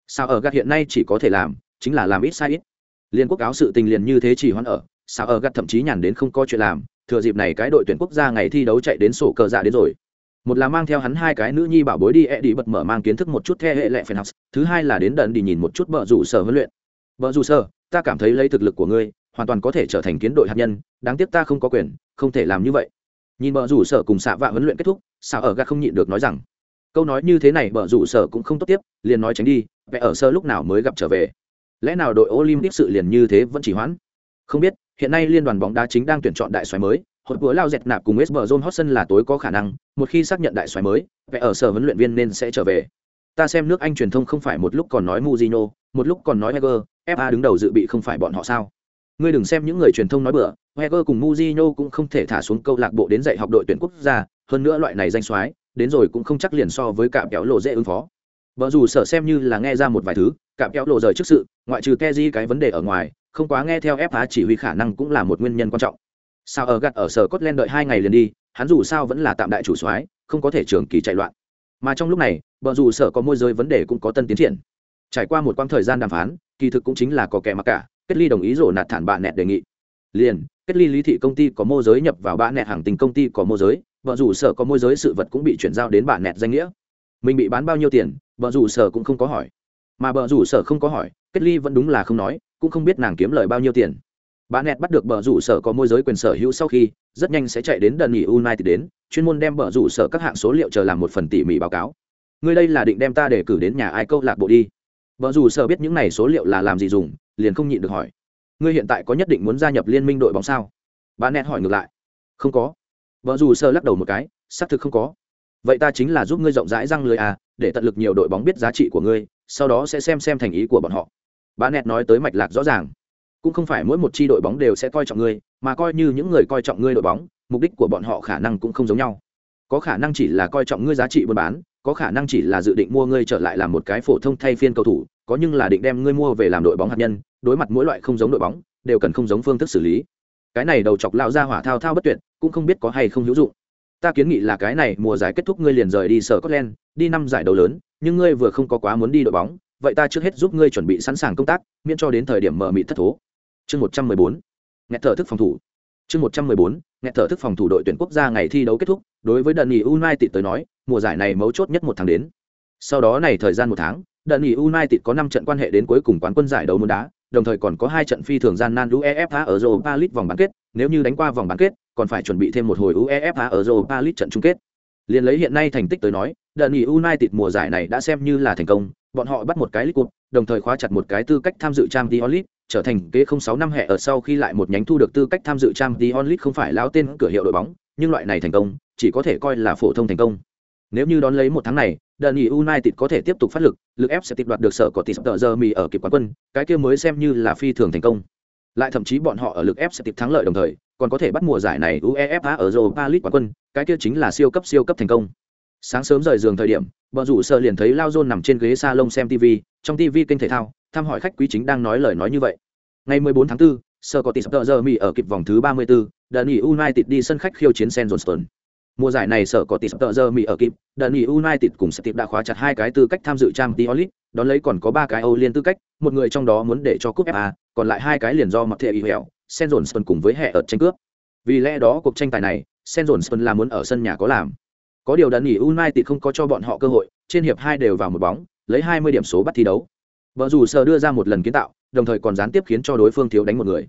Sao ở gạt hiện nay chỉ có thể làm, chính là làm ít sai ít. Liên quốc áo sự tình liền như thế chỉ hoãn ở, sao ở gạt thậm chí nhàn đến không có chuyện làm, thừa dịp này cái đội tuyển quốc gia ngày thi đấu chạy đến sổ cờ dạ đến rồi một là mang theo hắn hai cái nữ nhi bảo bối đi e đi bật mở mang kiến thức một chút theo hệ lệ phèn học thứ hai là đến đần đi nhìn một chút bờ rủ sở huấn luyện bờ rủ sở ta cảm thấy lấy thực lực của ngươi hoàn toàn có thể trở thành kiến đội hạt nhân đáng tiếc ta không có quyền không thể làm như vậy nhìn bờ rủ sở cùng xạ vạ huấn luyện kết thúc sao ở gạt không nhịn được nói rằng câu nói như thế này bở rủ sở cũng không tốt tiếp liền nói tránh đi vẽ ở sơ lúc nào mới gặp trở về lẽ nào đội olympic sự liền như thế vẫn chỉ hoãn không biết hiện nay liên đoàn bóng đá chính đang tuyển chọn đại xoáy mới hội vừa lao dẹt nạp cùng West Brom Hotson là tối có khả năng, một khi xác nhận đại xoáy mới, vẻ ở sở huấn luyện viên nên sẽ trở về. Ta xem nước Anh truyền thông không phải một lúc còn nói Mourinho, một lúc còn nói Wenger, FA đứng đầu dự bị không phải bọn họ sao? Ngươi đừng xem những người truyền thông nói bừa, Wenger cùng Mourinho cũng không thể thả xuống câu lạc bộ đến dạy học đội tuyển quốc gia, hơn nữa loại này danh soái, đến rồi cũng không chắc liền so với cạm kéo lộ dễ ứng phó. Vợ dù sở xem như là nghe ra một vài thứ, cạm kéo lộ rời trước sự, ngoại trừ Kezi cái vấn đề ở ngoài, không quá nghe theo FA chỉ huy khả năng cũng là một nguyên nhân quan trọng. Sao ở gặt ở sở cốt len đợi hai ngày liền đi hắn dù sao vẫn là tạm đại chủ soái không có thể trường kỳ chạy loạn. Mà trong lúc này vợ dù sở có môi giới vấn đề cũng có tân tiến triển. Trải qua một quãng thời gian đàm phán kỳ thực cũng chính là có kẻ mặc cả kết ly đồng ý rổ nạt thản bạn nẹt đề nghị. Liền kết ly lý thị công ty có môi giới nhập vào bạn nẹt hàng tình công ty có môi giới vợ rủ sở có môi giới sự vật cũng bị chuyển giao đến bạn nẹt danh nghĩa. Mình bị bán bao nhiêu tiền, vợ rủ sở cũng không có hỏi. Mà vợ rủ sở không có hỏi, kết ly vẫn đúng là không nói, cũng không biết nàng kiếm lời bao nhiêu tiền. Bà nẹt bắt được bờ rủ sở có môi giới quyền sở hữu sau khi, rất nhanh sẽ chạy đến đần nghỉ united đến, chuyên môn đem bờ rủ sở các hạng số liệu chờ làm một phần tỉ mỉ báo cáo. Ngươi đây là định đem ta để cử đến nhà ai câu lạc bộ đi. Bờ rủ sở biết những này số liệu là làm gì dùng, liền không nhịn được hỏi. Ngươi hiện tại có nhất định muốn gia nhập liên minh đội bóng sao? Bà nẹt hỏi ngược lại. Không có vợ dù sơ lắc đầu một cái, xác thực không có. Vậy ta chính là giúp ngươi rộng rãi răng lưới à để tận lực nhiều đội bóng biết giá trị của ngươi, sau đó sẽ xem xem thành ý của bọn họ. Bà nẹt nói tới mạch lạc rõ ràng. Cũng không phải mỗi một chi đội bóng đều sẽ coi trọng ngươi, mà coi như những người coi trọng ngươi đội bóng, mục đích của bọn họ khả năng cũng không giống nhau. Có khả năng chỉ là coi trọng ngươi giá trị buôn bán, có khả năng chỉ là dự định mua ngươi trở lại làm một cái phổ thông thay phiên cầu thủ, có nhưng là định đem ngươi mua về làm đội bóng hạt nhân, đối mặt mỗi loại không giống đội bóng, đều cần không giống phương thức xử lý. Cái này đầu chọc lao ra hỏa thao thao bất tuyệt cũng không biết có hay không hữu dụng. Ta kiến nghị là cái này mùa giải kết thúc ngươi liền rời đi sở Scotland, đi năm giải đấu lớn, nhưng ngươi vừa không có quá muốn đi đội bóng, vậy ta trước hết giúp ngươi chuẩn bị sẵn sàng công tác, miễn cho đến thời điểm mở mịt thất thố. Chương một trăm mười bốn nghẹt thở thức phòng thủ. Chương một trăm mười bốn nghẹt thở thức phòng thủ đội tuyển quốc gia ngày thi đấu kết thúc đối với đợt nghỉ united tới nói mùa giải này mấu chốt nhất một tháng đến. Sau đó này thời gian một tháng đợt nghỉ united có năm trận quan hệ đến cuối cùng quán quân giải đấu muốn đá đồng thời còn có hai trận phi thường gian nan uefa ở europa league vòng bán kết nếu như đánh qua vòng bán kết còn phải chuẩn bị thêm một hồi uefa ở europa league trận chung kết Liên lấy hiện nay thành tích tới nói đơn nghỉ united mùa giải này đã xem như là thành công bọn họ bắt một cái league cup đồng thời khóa chặt một cái tư cách tham dự Champions League, trở thành kế không sáu năm hệ ở sau khi lại một nhánh thu được tư cách tham dự Champions League không phải lão tên cửa hiệu đội bóng, nhưng loại này thành công, chỉ có thể coi là phổ thông thành công. Nếu như đón lấy một tháng này, Dani United có thể tiếp tục phát lực, lực ép sẽ tiếp đoạt được sở có tỷ tờ giờ mì ở kịp quán quân, cái kia mới xem như là phi thường thành công. Lại thậm chí bọn họ ở lực ép sẽ tiếp thắng lợi đồng thời, còn có thể bắt mùa giải này UEFA ở Europa League quán quân, cái kia chính là siêu cấp siêu cấp thành công. Sáng sớm rời giường thời điểm, bọn rủ sơ liền thấy Lao Zôn nằm trên ghế salon xem TV, trong TV kênh thể thao, thăm hỏi khách quý chính đang nói lời nói như vậy. Ngày 14 tháng 4, sở có tỷ tờ giờ mì ở kịp vòng thứ 34, Dani United đi sân khách khiêu chiến St Mùa giải này sở có tỷ Sir giờ Mỹ ở kịp, Dani United cùng Steve đã khóa chặt hai cái tư cách tham dự Champions League, đón lấy còn có ba cái Âu liên tư cách, một người trong đó muốn để cho cúp FA, còn lại hai cái liền do mặt thể y hẹo, St Johnstone cùng với hệ ở tranh cướp. Vì lẽ đó cuộc tranh tài này, St Johnstone là muốn ở sân nhà có làm. Có điều đơn nghỉ United không có cho bọn họ cơ hội, trên hiệp hai đều vào một bóng, lấy 20 điểm số bắt thi đấu. Vợ dù sở đưa ra một lần kiến tạo, đồng thời còn gián tiếp khiến cho đối phương thiếu đánh một người.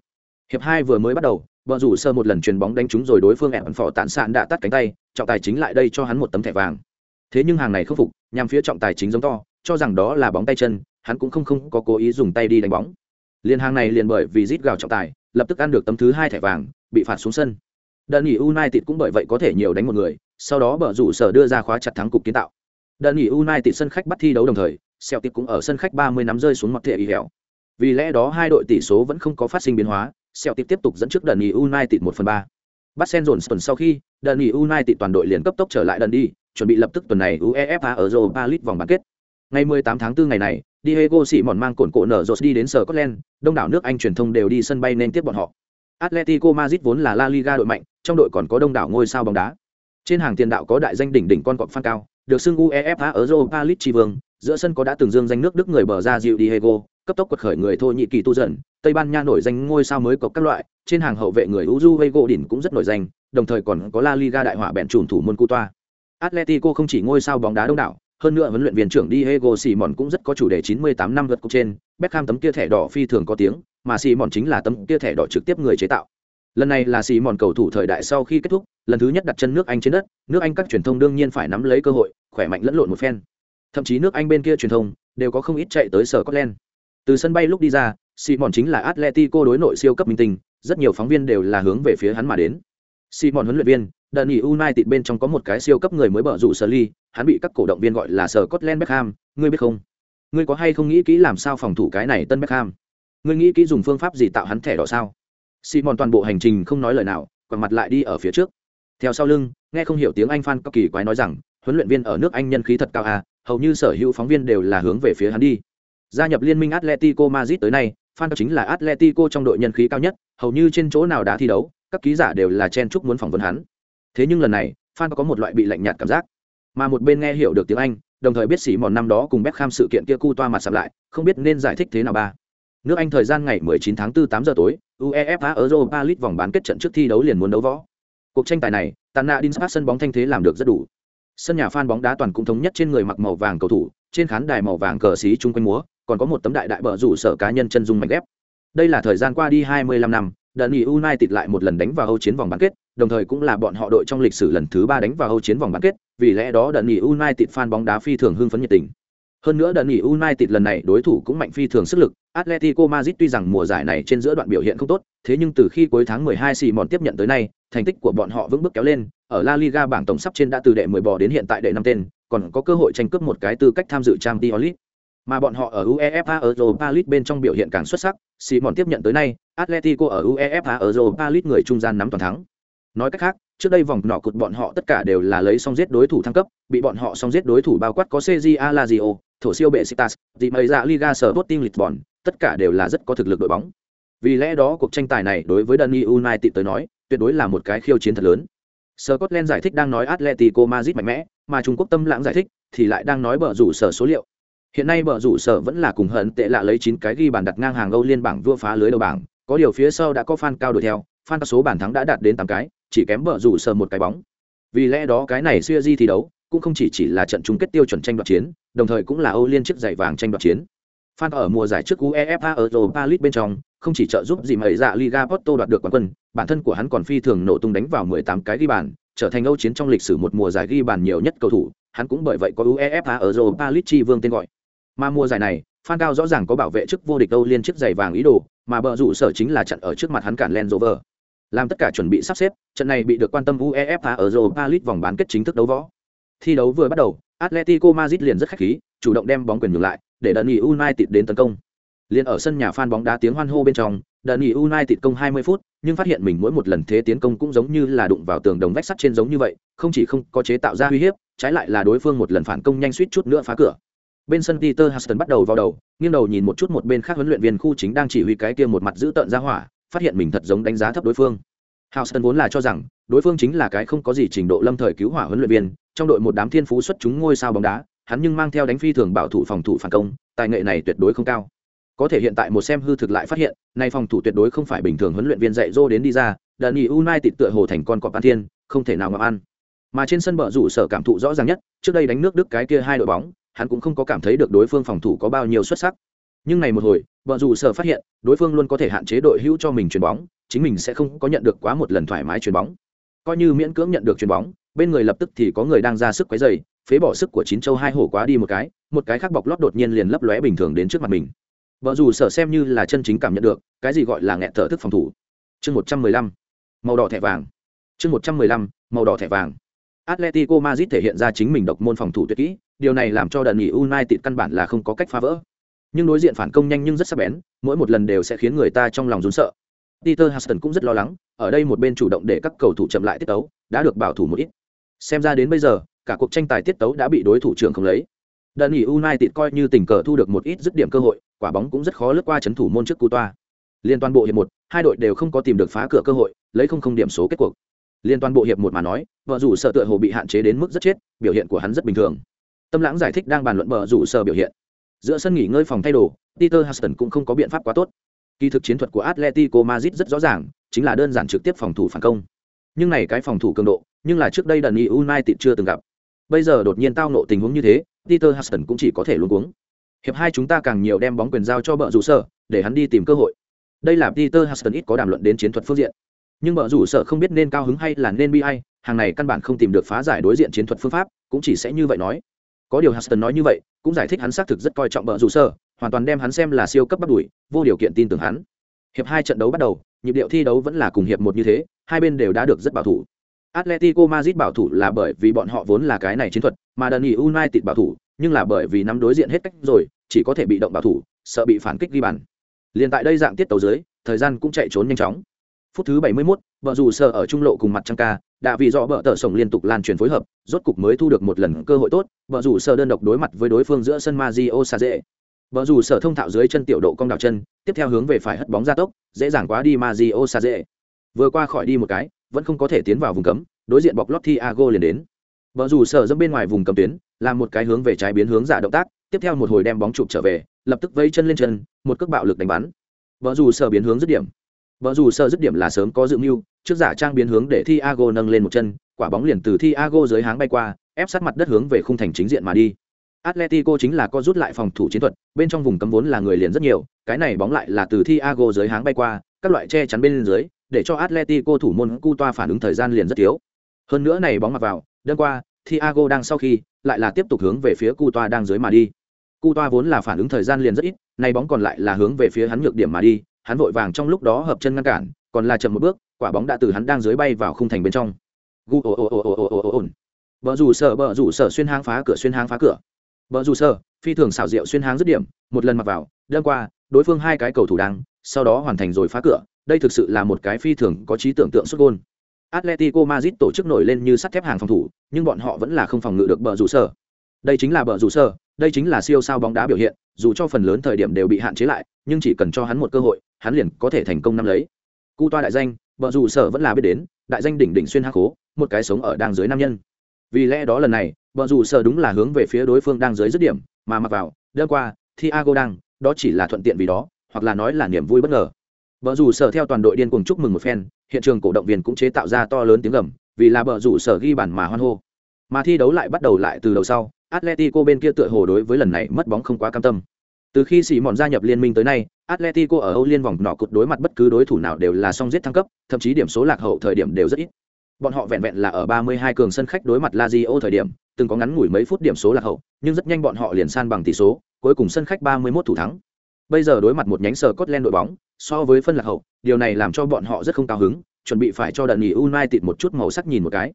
Hiệp hai vừa mới bắt đầu, vợ rủ sơ một lần chuyền bóng đánh trúng rồi đối phương ẻn phỏ tản sạn đã tắt cánh tay, trọng tài chính lại đây cho hắn một tấm thẻ vàng. Thế nhưng hàng này không phục, nhằm phía trọng tài chính giống to, cho rằng đó là bóng tay chân, hắn cũng không không có cố ý dùng tay đi đánh bóng. Liên hàng này liền bởi vì rít gào trọng tài, lập tức ăn được tấm thứ hai thẻ vàng, bị phạt xuống sân. Đơn nghỉ United cũng bởi vậy có thể nhiều đánh một người, sau đó bờ rủ sở đưa ra khóa chặt thắng cục kiến tạo. Đơn nghỉ United sân khách bắt thi đấu đồng thời, Celtic cũng ở sân khách 30 năm rơi xuống mặt thể y hẻo. Vì lẽ đó hai đội tỷ số vẫn không có phát sinh biến hóa, Sẹo tiếp tục dẫn trước Đơn nghỉ United 1 phần 3. Bắt Sen dồn tuần sau khi, Đơn nghỉ United toàn đội liền cấp tốc trở lại Đơn đi, chuẩn bị lập tức tuần này UEFA Europa League vòng bán kết. Ngày 18 tháng 4 ngày này, Diego Simeone mang cồn cổ nở rột đi đến Scotland, đông đảo nước Anh truyền thông đều đi sân bay nên tiếp bọn họ. Atletico Madrid vốn là La Liga đội mạnh, trong đội còn có đông đảo ngôi sao bóng đá. Trên hàng tiền đạo có đại danh đỉnh đỉnh con cọp phan cao, được xưng UEFA Europa League chi vương, giữa sân có đã từng dương danh nước Đức người bờ ra dịu Diego, cấp tốc quật khởi người thô nhị kỳ tu dần, Tây Ban Nha nổi danh ngôi sao mới cọc các loại, trên hàng hậu vệ người Uju gỗ đỉnh cũng rất nổi danh, đồng thời còn có La Liga đại họa bẹn trùm thủ môn Coutoa. Atletico không chỉ ngôi sao bóng đá đông đảo, hơn nữa huấn luyện viên trưởng Diego Simon cũng rất có chủ đề 98 năm vượt cục trên, Beckham tấm kia thẻ đỏ phi thường có tiếng, mà Simon chính là tấm kia thẻ đỏ trực tiếp người chế tạo. Lần này là Simon cầu thủ thời đại sau khi kết thúc, lần thứ nhất đặt chân nước Anh trên đất, nước Anh các truyền thông đương nhiên phải nắm lấy cơ hội, khỏe mạnh lẫn lộn một phen. Thậm chí nước Anh bên kia truyền thông đều có không ít chạy tới sở Scotland. Từ sân bay lúc đi ra, Simon chính là Atletico đối nội siêu cấp minh tinh, rất nhiều phóng viên đều là hướng về phía hắn mà đến. Simon huấn luyện viên, đợt nghỉ United bên trong có một cái siêu cấp người mới bở rủ ly hắn bị các cổ động viên gọi là sở Scotland Beckham, ngươi biết không? Ngươi có hay không nghĩ kỹ làm sao phòng thủ cái này tân Beckham? Ngươi nghĩ kỹ dùng phương pháp gì tạo hắn thẻ đỏ sao? Simon toàn bộ hành trình không nói lời nào, quay mặt lại đi ở phía trước. Theo sau lưng, nghe không hiểu tiếng Anh fan có kỳ quái nói rằng, huấn luyện viên ở nước Anh nhân khí thật cao à, hầu như sở hữu phóng viên đều là hướng về phía hắn đi. Gia nhập liên minh Atletico Madrid tới nay, fan chính là Atletico trong đội nhân khí cao nhất, hầu như trên chỗ nào đã thi đấu, các ký giả đều là chen chúc muốn phỏng vấn hắn. Thế nhưng lần này, fan có một loại bị lạnh nhạt cảm giác. Mà một bên nghe hiểu được tiếng Anh, đồng thời biết sĩ mòn năm đó cùng Beckham sự kiện kia cu toa mặt sập lại, không biết nên giải thích thế nào ba. Nước Anh thời gian ngày 19 tháng 4 8 giờ tối, UEFA Europa League vòng bán kết trận trước thi đấu liền muốn đấu võ. Cuộc tranh tài này, Tana Dinspark sân bóng thanh thế làm được rất đủ. Sân nhà fan bóng đá toàn cũng thống nhất trên người mặc màu vàng cầu thủ, trên khán đài màu vàng cờ xí chung quanh múa, còn có một tấm đại đại bờ rủ sở cá nhân chân dung mảnh ghép. Đây là thời gian qua đi 25 năm, Dundee United lại một lần đánh vào Âu chiến vòng bán kết, đồng thời cũng là bọn họ đội trong lịch sử lần thứ 3 đánh vào Âu chiến vòng bán kết, vì lẽ đó Dundee United fan bóng đá phi thường hưng phấn nhiệt tình. Hơn nữa Dundee United lần này đối thủ cũng mạnh phi thường sức lực, Atletico Madrid tuy rằng mùa giải này trên giữa đoạn biểu hiện không tốt, thế nhưng từ khi cuối tháng 12 mòn tiếp nhận tới nay, thành tích của bọn họ vững bước kéo lên, ở La Liga bảng tổng sắp trên đã từ đệ 10 bò đến hiện tại đệ 5 tên, còn có cơ hội tranh cướp một cái tư cách tham dự Champions League. Mà bọn họ ở UEFA Europa League bên trong biểu hiện càng xuất sắc, Simon tiếp nhận tới nay, Atletico ở UEFA Europa League người trung gian nắm toàn thắng. Nói cách khác, trước đây vòng nọ cột bọn họ tất cả đều là lấy song giết đối thủ thăng cấp, bị bọn họ song giết đối thủ bao quát có CJA Lazio, thổ siêu bệ Sitas, dị mây dạ Liga Sporting Lisbon, tất cả đều là rất có thực lực đội bóng. Vì lẽ đó cuộc tranh tài này đối với Dani United tới nói, tuyệt đối là một cái khiêu chiến thật lớn. Scotland giải thích đang nói Atletico Madrid mạnh mẽ, mà Trung Quốc tâm lãng giải thích thì lại đang nói bở rủ sở số liệu. Hiện nay bờ rủ sở vẫn là cùng hận tệ lạ lấy 9 cái ghi bàn đặt ngang hàng Âu liên bảng vua phá lưới đầu bảng, có điều phía sau đã có fan cao đuổi theo, fan số bàn thắng đã đạt đến 8 cái, chỉ kém bờ rủ sở một cái bóng. Vì lẽ đó cái này xưa di thi đấu, cũng không chỉ chỉ là trận chung kết tiêu chuẩn tranh đoạt chiến, đồng thời cũng là Âu Liên chiếc giày vàng tranh đoạt chiến. Fan ở mùa giải trước UEFA Europa League bên trong, không chỉ trợ giúp gì mà dạ Liga Porto đoạt được quán quân, bản thân của hắn còn phi thường nổ tung đánh vào 18 cái ghi bàn, trở thành Âu chiến trong lịch sử một mùa giải ghi bàn nhiều nhất cầu thủ, hắn cũng bởi vậy có UEFA Europa League chi vương tên gọi. Mà mùa giải này, Phan Cao rõ ràng có bảo vệ chức vô địch Âu Liên chiếc giày vàng ý đồ, mà bờ rủ sở chính là trận ở trước mặt hắn cản len Rover. Làm tất cả chuẩn bị sắp xếp, trận này bị được quan tâm UEFA ở Europa League vòng bán kết chính thức đấu võ. Thi đấu vừa bắt đầu, Atletico Madrid liền rất khách khí, chủ động đem bóng quyền nhường lại, để Dundee United đến tấn công. Liên ở sân nhà fan bóng đá tiếng hoan hô bên trong, Dundee United công 20 phút, nhưng phát hiện mình mỗi một lần thế tiến công cũng giống như là đụng vào tường đồng vách sắt trên giống như vậy, không chỉ không có chế tạo ra uy hiếp, trái lại là đối phương một lần phản công nhanh suýt chút nữa phá cửa. Bên sân Peter Huston bắt đầu vào đầu, nghiêng đầu nhìn một chút một bên khác huấn luyện viên khu chính đang chỉ huy cái kia một mặt giữ tợn ra hỏa, phát hiện mình thật giống đánh giá thấp đối phương. Houston vốn là cho rằng đối phương chính là cái không có gì trình độ lâm thời cứu hỏa huấn luyện viên, trong đội một đám thiên phú xuất chúng ngôi sao bóng đá, hắn nhưng mang theo đánh phi thường bảo thủ phòng thủ phản công, tài nghệ này tuyệt đối không cao. Có thể hiện tại một xem hư thực lại phát hiện, này phòng thủ tuyệt đối không phải bình thường huấn luyện viên dạy dỗ đến đi ra, Dani United tựa hồ thành con cọp ăn thiên, không thể nào ngậm ăn. Mà trên sân bờ rủ sở cảm thụ rõ ràng nhất, trước đây đánh nước Đức cái kia hai đội bóng, hắn cũng không có cảm thấy được đối phương phòng thủ có bao nhiêu xuất sắc. Nhưng này một hồi, bờ dù sở phát hiện, đối phương luôn có thể hạn chế đội hữu cho mình chuyền bóng, chính mình sẽ không có nhận được quá một lần thoải mái chuyền bóng. Coi như miễn cưỡng nhận được chuyền bóng, bên người lập tức thì có người đang ra sức quấy rầy, phế bỏ sức của chín châu hai hổ quá đi một cái, một cái khác bọc lót đột nhiên liền lấp lóe bình thường đến trước mặt mình. Bờ dù sở xem như là chân chính cảm nhận được, cái gì gọi là nghẹt thở thức phòng thủ. Chương một trăm mười lăm màu đỏ thẻ vàng. Chương một trăm mười lăm màu đỏ thẻ vàng Atletico Madrid thể hiện ra chính mình độc môn phòng thủ tuyệt kỹ, điều này làm cho đợt nghỉ United căn bản là không có cách phá vỡ. Nhưng đối diện phản công nhanh nhưng rất sắc bén, mỗi một lần đều sẽ khiến người ta trong lòng run sợ. Peter Huston cũng rất lo lắng, ở đây một bên chủ động để các cầu thủ chậm lại tiết tấu, đã được bảo thủ một ít. Xem ra đến bây giờ, cả cuộc tranh tài tiết tấu đã bị đối thủ trưởng không lấy. Đợt nghỉ United coi như tình cờ thu được một ít dứt điểm cơ hội, quả bóng cũng rất khó lướt qua chấn thủ môn trước cú toa. Liên toàn bộ hiệp một, hai đội đều không có tìm được phá cửa cơ hội, lấy không không điểm số kết cuộc liên toàn bộ hiệp một mà nói, vợ rủ sợ tựa hồ bị hạn chế đến mức rất chết, biểu hiện của hắn rất bình thường. Tâm lãng giải thích đang bàn luận vợ rủ sợ biểu hiện. Giữa sân nghỉ ngơi phòng thay đồ, peter huston cũng không có biện pháp quá tốt. Kỳ thực chiến thuật của atletico madrid rất rõ ràng, chính là đơn giản trực tiếp phòng thủ phản công. Nhưng này cái phòng thủ cường độ, nhưng là trước đây đần y united chưa từng gặp. Bây giờ đột nhiên tao nộ tình huống như thế, peter huston cũng chỉ có thể luôn cuống. Hiệp hai chúng ta càng nhiều đem bóng quyền giao cho vợ rủ sợ, để hắn đi tìm cơ hội. Đây là peter huston ít có đàm luận đến chiến thuật phương diện nhưng bờ rủ sợ không biết nên cao hứng hay là nên bi ai, hàng này căn bản không tìm được phá giải đối diện chiến thuật phương pháp, cũng chỉ sẽ như vậy nói. Có điều Huston nói như vậy, cũng giải thích hắn xác thực rất coi trọng bờ rủ sợ, hoàn toàn đem hắn xem là siêu cấp bắt đuổi, vô điều kiện tin tưởng hắn. Hiệp hai trận đấu bắt đầu, nhịp điệu thi đấu vẫn là cùng hiệp một như thế, hai bên đều đã được rất bảo thủ. Atletico Madrid bảo thủ là bởi vì bọn họ vốn là cái này chiến thuật, mà Dani United bảo thủ, nhưng là bởi vì nắm đối diện hết cách rồi, chỉ có thể bị động bảo thủ, sợ bị phản kích ghi bàn. Liền tại đây dạng tiết tàu dưới, thời gian cũng chạy trốn nhanh chóng phút thứ 71, vợ dù sợ ở trung lộ cùng mặt trăng ca đã vì do vợ tờ sổng liên tục lan truyền phối hợp rốt cục mới thu được một lần cơ hội tốt vợ dù sợ đơn độc đối mặt với đối phương giữa sân Mario Saze. Vợ dù sợ thông thạo dưới chân tiểu độ cong đảo chân, tiếp theo hướng về phải hất bóng ra tốc, dễ dàng quá đi Mario Saze. Vừa qua khỏi đi một cái, vẫn không có thể tiến vào vùng cấm, đối diện bọc lót Thiago liền đến. Vợ dù sợ dẫm bên ngoài vùng cấm tuyến, làm một cái hướng về trái biến hướng giả động tác, tiếp theo một hồi đem bóng chụp trở về, lập tức vẫy chân lên chân, một cước bạo lực đánh bắn. Vợ dù sợ biến hướng dứt điểm, Vợ dù sơ dứt điểm là sớm có dự mưu, trước giả trang biến hướng để Thiago nâng lên một chân, quả bóng liền từ Thiago dưới háng bay qua, ép sát mặt đất hướng về khung thành chính diện mà đi. Atletico chính là có rút lại phòng thủ chiến thuật, bên trong vùng cấm vốn là người liền rất nhiều, cái này bóng lại là từ Thiago dưới háng bay qua, các loại che chắn bên dưới, để cho Atletico thủ môn Coutoa phản ứng thời gian liền rất thiếu. Hơn nữa này bóng mặc vào, đơn qua, Thiago đang sau khi, lại là tiếp tục hướng về phía Coutoa đang dưới mà đi. Coutoa vốn là phản ứng thời gian liền rất ít, này bóng còn lại là hướng về phía hắn nhược điểm mà đi, hắn vội vàng trong lúc đó hợp chân ngăn cản, còn là chậm một bước, quả bóng đã từ hắn đang dưới bay vào khung thành bên trong. Gu ồ ồ ồ ồ ồ ồ ồ vợ rủ sở vợ rủ sở xuyên hang phá cửa, xuyên hang phá cửa. Vợ rủ sở, phi thường xảo diệu xuyên hang dứt điểm, một lần mặc vào đơn qua, đối phương hai cái cầu thủ đang, sau đó hoàn thành rồi phá cửa, đây thực sự là một cái phi thường có trí tưởng tượng xuất gôn. Atletico Madrid tổ chức nổi lên như sắt thép hàng phòng thủ, nhưng bọn họ vẫn là không phòng ngự được bờ rủ sở. Đây chính là bờ rủ sở, đây chính là siêu sao bóng đá biểu hiện dù cho phần lớn thời điểm đều bị hạn chế lại, nhưng chỉ cần cho hắn một cơ hội, hắn liền có thể thành công năm lấy. Cu toa đại danh, vợ dù sở vẫn là biết đến, đại danh đỉnh đỉnh xuyên hắc hố, một cái sống ở đang dưới nam nhân. Vì lẽ đó lần này, vợ dù sở đúng là hướng về phía đối phương đang dưới dứt điểm, mà mặc vào đơn qua thi ago đang, đó chỉ là thuận tiện vì đó, hoặc là nói là niềm vui bất ngờ. Vợ dù sở theo toàn đội điên cuồng chúc mừng một phen, hiện trường cổ động viên cũng chế tạo ra to lớn tiếng gầm, vì là vợ dù sở ghi bản mà hoan hô. Mà thi đấu lại bắt đầu lại từ đầu sau atletico bên kia tựa hồ đối với lần này mất bóng không quá cam tâm từ khi xì mòn gia nhập liên minh tới nay Atletico ở Âu Liên vòng nọ cột đối mặt bất cứ đối thủ nào đều là song giết thăng cấp, thậm chí điểm số lạc hậu thời điểm đều rất ít. Bọn họ vẹn vẹn là ở 32 cường sân khách đối mặt Lazio thời điểm, từng có ngắn ngủi mấy phút điểm số lạc hậu, nhưng rất nhanh bọn họ liền san bằng tỷ số, cuối cùng sân khách 31 thủ thắng. Bây giờ đối mặt một nhánh sở Scotland đội bóng, so với phân lạc hậu, điều này làm cho bọn họ rất không cao hứng, chuẩn bị phải cho đợt nghỉ United một chút màu sắc nhìn một cái.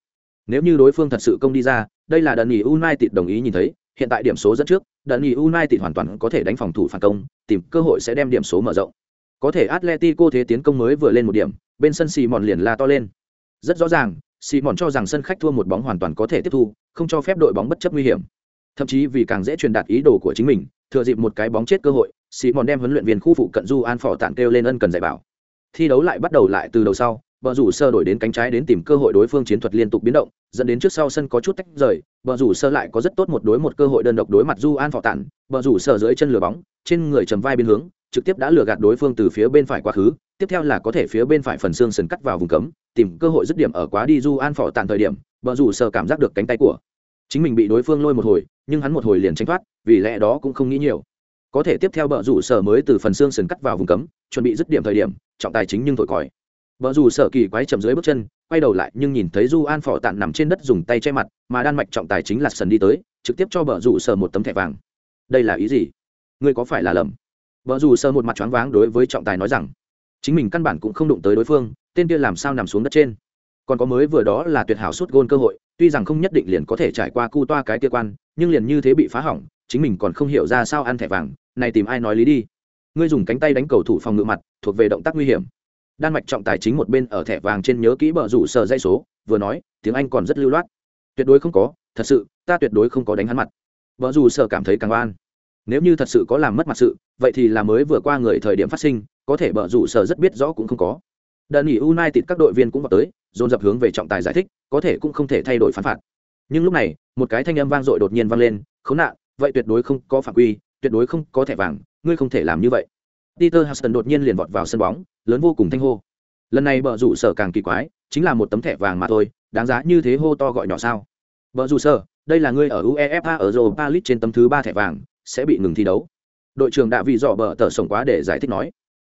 Nếu như đối phương thật sự công đi ra, đây là đợt nghỉ United đồng ý nhìn thấy, hiện tại điểm số dẫn trước, đợt nghỉ United hoàn toàn có thể đánh phòng thủ phản công, tìm cơ hội sẽ đem điểm số mở rộng. Có thể Atletico thế tiến công mới vừa lên một điểm, bên sân xì mòn liền la to lên. Rất rõ ràng, xì mòn cho rằng sân khách thua một bóng hoàn toàn có thể tiếp thu, không cho phép đội bóng bất chấp nguy hiểm. Thậm chí vì càng dễ truyền đạt ý đồ của chính mình, thừa dịp một cái bóng chết cơ hội, Simon đem huấn luyện viên khu phụ cận Du An Phỏ tạng kêu lên ân cần dạy bảo. Thi đấu lại bắt đầu lại từ đầu sau, bờ rủ sơ đổi đến cánh trái đến tìm cơ hội đối phương chiến thuật liên tục biến động, dẫn đến trước sau sân có chút tách rời, bờ rủ sơ lại có rất tốt một đối một cơ hội đơn độc đối mặt du an phò tản. Bờ rủ sơ dưới chân lửa bóng, trên người trầm vai biên hướng, trực tiếp đã lừa gạt đối phương từ phía bên phải quá khứ, tiếp theo là có thể phía bên phải phần xương sần cắt vào vùng cấm, tìm cơ hội dứt điểm ở quá đi du an phò tản thời điểm, Bờ rủ sơ cảm giác được cánh tay của chính mình bị đối phương lôi một hồi, nhưng hắn một hồi liền tránh thoát, vì lẽ đó cũng không nghĩ nhiều. Có thể tiếp theo bờ rủ sở mới từ phần xương sườn cắt vào vùng cấm, chuẩn bị dứt điểm thời điểm, trọng tài chính nhưng thổi còi bờ rủ sở kỳ quái chậm dưới bước chân, quay đầu lại nhưng nhìn thấy du an phỏ tạn nằm trên đất dùng tay che mặt, mà đan mạch trọng tài chính lạt sần đi tới, trực tiếp cho bờ rủ sở một tấm thẻ vàng. Đây là ý gì? Ngươi có phải là lầm? Bờ rủ sở một mặt choáng váng đối với trọng tài nói rằng, chính mình căn bản cũng không đụng tới đối phương, tên kia làm sao nằm xuống đất trên? Còn có mới vừa đó là tuyệt hảo suốt gôn cơ hội, tuy rằng không nhất định liền có thể trải qua cu toa cái kia quan, nhưng liền như thế bị phá hỏng, chính mình còn không hiểu ra sao ăn thẻ vàng, này tìm ai nói lý đi. Ngươi dùng cánh tay đánh cầu thủ phòng ngự mặt, thuộc về động tác nguy hiểm đan mạch trọng tài chính một bên ở thẻ vàng trên nhớ kỹ bờ rủ sợ dây số, vừa nói, tiếng anh còn rất lưu loát. Tuyệt đối không có, thật sự, ta tuyệt đối không có đánh hắn mặt. Vợ dù sợ cảm thấy càng oan. Nếu như thật sự có làm mất mặt sự, vậy thì là mới vừa qua người thời điểm phát sinh, có thể bờ dù sợ rất biết rõ cũng không có. Đợt nghỉ united các đội viên cũng vào tới, dồn dập hướng về trọng tài giải thích, có thể cũng không thể thay đổi phán phạt. Nhưng lúc này, một cái thanh âm vang dội đột nhiên vang lên, khốn nạn, vậy tuyệt đối không có phạm quy, tuyệt đối không có thẻ vàng, ngươi không thể làm như vậy peter huston đột nhiên liền vọt vào sân bóng, lớn vô cùng thanh hô. Lần này bờ rủ sở càng kỳ quái, chính là một tấm thẻ vàng mà thôi, đáng giá như thế hô to gọi nhỏ sao? Bờ rủ sở, đây là ngươi ở uefa ở europa league trên tấm thứ ba thẻ vàng, sẽ bị ngừng thi đấu. Đội trưởng đã vì dọ bờ tở sổng quá để giải thích nói.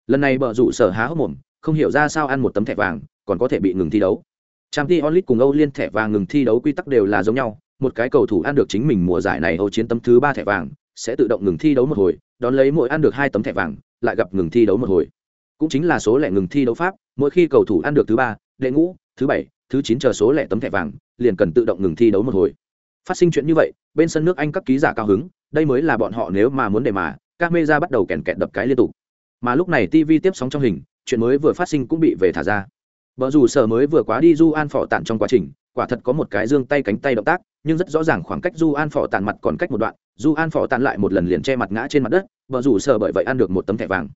Lần này bờ rủ sở há hốc mồm, không hiểu ra sao ăn một tấm thẻ vàng, còn có thể bị ngừng thi đấu. Trang League cùng âu liên thẻ vàng ngừng thi đấu quy tắc đều là giống nhau, một cái cầu thủ ăn được chính mình mùa giải này âu chiến tấm thứ ba thẻ vàng, sẽ tự động ngừng thi đấu một hồi đón lấy mỗi ăn được hai tấm thẻ vàng, lại gặp ngừng thi đấu một hồi. Cũng chính là số lẻ ngừng thi đấu pháp, mỗi khi cầu thủ ăn được thứ ba, đệ ngũ, thứ bảy, thứ chín chờ số lẻ tấm thẻ vàng, liền cần tự động ngừng thi đấu một hồi. Phát sinh chuyện như vậy, bên sân nước anh các ký giả cao hứng, đây mới là bọn họ nếu mà muốn để mà, các mê ra bắt đầu kèn kẹt đập cái liên tục. Mà lúc này tv tiếp sóng trong hình, chuyện mới vừa phát sinh cũng bị về thả ra. Vợ dù sở mới vừa quá đi du an phỏ tản trong quá trình, quả thật có một cái dương tay cánh tay động tác, nhưng rất rõ ràng khoảng cách du an phỏ tản mặt còn cách một đoạn du an phỏ tản lại một lần liền che mặt ngã trên mặt đất vợ rủ sở bởi vậy ăn được một tấm thẻ vàng.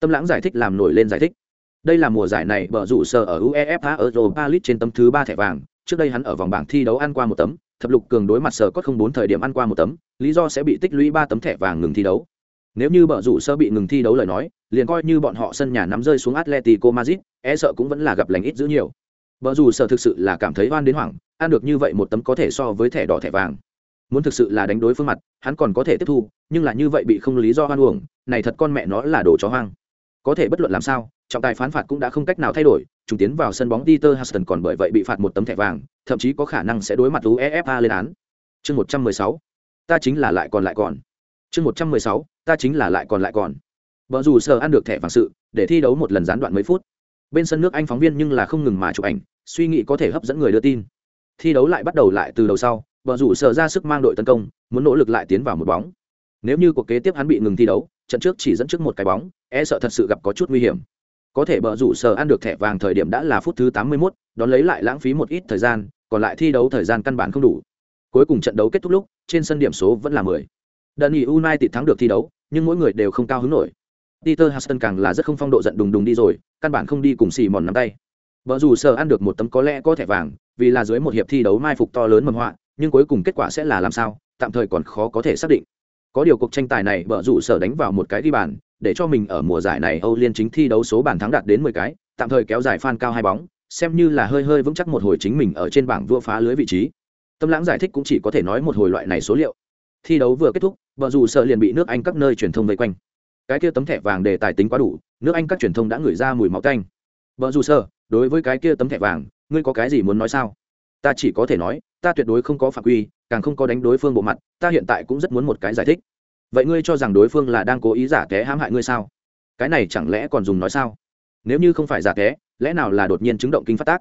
Tâm lãng giải thích làm nổi lên giải thích. Đây là mùa giải này vợ rủ sở ở uefa europa league trên tấm thứ ba thẻ vàng. Trước đây hắn ở vòng bảng thi đấu ăn qua một tấm, thập lục cường đối mặt sở có không bốn thời điểm ăn qua một tấm, lý do sẽ bị tích lũy ba tấm thẻ vàng ngừng thi đấu. Nếu như vợ rủ sơ bị ngừng thi đấu lời nói, liền coi như bọn họ sân nhà nắm rơi xuống atletico madrid e sợ cũng vẫn là gặp lành ít giữ nhiều. Vợ rủ sở thực sự là cảm thấy oan đến hoảng, ăn được như vậy một tấm có thể so với thẻ đỏ thẻ vàng muốn thực sự là đánh đối phương mặt, hắn còn có thể tiếp thu, nhưng là như vậy bị không lý do hoan uổng, này thật con mẹ nó là đồ chó hoang. Có thể bất luận làm sao, trọng tài phán phạt cũng đã không cách nào thay đổi, chúng tiến vào sân bóng Peter Huston còn bởi vậy bị phạt một tấm thẻ vàng, thậm chí có khả năng sẽ đối mặt UEFA lên án. Chương 116 ta chính là lại còn lại còn. Chương 116 ta chính là lại còn lại còn. Vợ dù sợ ăn được thẻ vàng sự, để thi đấu một lần gián đoạn mấy phút. Bên sân nước anh phóng viên nhưng là không ngừng mà chụp ảnh, suy nghĩ có thể hấp dẫn người đưa tin. Thi đấu lại bắt đầu lại từ đầu sau Bờ rủ sở ra sức mang đội tấn công muốn nỗ lực lại tiến vào một bóng nếu như cuộc kế tiếp hắn bị ngừng thi đấu trận trước chỉ dẫn trước một cái bóng e sợ thật sự gặp có chút nguy hiểm có thể bờ rủ sở ăn được thẻ vàng thời điểm đã là phút thứ 81, đón lấy lại lãng phí một ít thời gian còn lại thi đấu thời gian căn bản không đủ cuối cùng trận đấu kết thúc lúc trên sân điểm số vẫn là 10. Đợt nghỉ United thắng được thi đấu, nhưng mỗi người đều không cao hứng nổi. Peter Huston càng là rất không phong độ giận đùng đùng đi rồi, căn bản không đi cùng xì mòn nắm tay. Bờ rủ sở ăn được một tấm có lẽ có thẻ vàng, vì là dưới một hiệp thi đấu mai phục to lớn mầm họa, nhưng cuối cùng kết quả sẽ là làm sao, tạm thời còn khó có thể xác định. Có điều cuộc tranh tài này bờ rủ sở đánh vào một cái ghi bàn để cho mình ở mùa giải này âu liên chính thi đấu số bàn thắng đạt đến mười cái tạm thời kéo dài phan cao hai bóng xem như là hơi hơi vững chắc một hồi chính mình ở trên bảng vua phá lưới vị trí. Tâm lãng giải thích cũng chỉ có thể nói một hồi loại này số liệu. Thi đấu vừa kết thúc vợ rủ sở liền bị nước anh các nơi truyền thông vây quanh. Cái kia tấm thẻ vàng để tài tính quá đủ nước anh các truyền thông đã ngửi ra mùi máu tanh. Vợ dù sơ đối với cái kia tấm thẻ vàng ngươi có cái gì muốn nói sao? Ta chỉ có thể nói, ta tuyệt đối không có phạm quy, càng không có đánh đối phương bộ mặt, ta hiện tại cũng rất muốn một cái giải thích. Vậy ngươi cho rằng đối phương là đang cố ý giả té hãm hại ngươi sao? Cái này chẳng lẽ còn dùng nói sao? Nếu như không phải giả té, lẽ nào là đột nhiên chứng động kinh phát tác?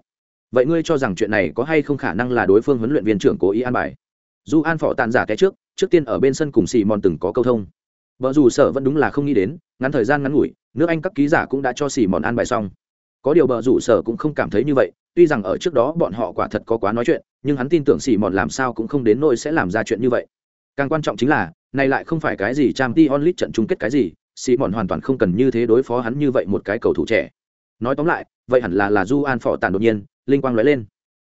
Vậy ngươi cho rằng chuyện này có hay không khả năng là đối phương huấn luyện viên trưởng cố ý an bài? Dù an phỏ tàn giả té trước trước tiên ở bên sân cùng xì mòn từng có câu thông. Vợ dù sở vẫn đúng là không nghĩ đến, ngắn thời gian ngắn ngủi, nước anh các ký giả cũng đã cho xì mòn an bài xong có điều bờ rủ sở cũng không cảm thấy như vậy, tuy rằng ở trước đó bọn họ quả thật có quá nói chuyện, nhưng hắn tin tưởng xỉ mòn làm sao cũng không đến nỗi sẽ làm ra chuyện như vậy. Càng quan trọng chính là, này lại không phải cái gì trang t onlit trận chung kết cái gì, xỉ mòn hoàn toàn không cần như thế đối phó hắn như vậy một cái cầu thủ trẻ. Nói tóm lại, vậy hẳn là là du an phò tàn đột nhiên, linh quang nói lên.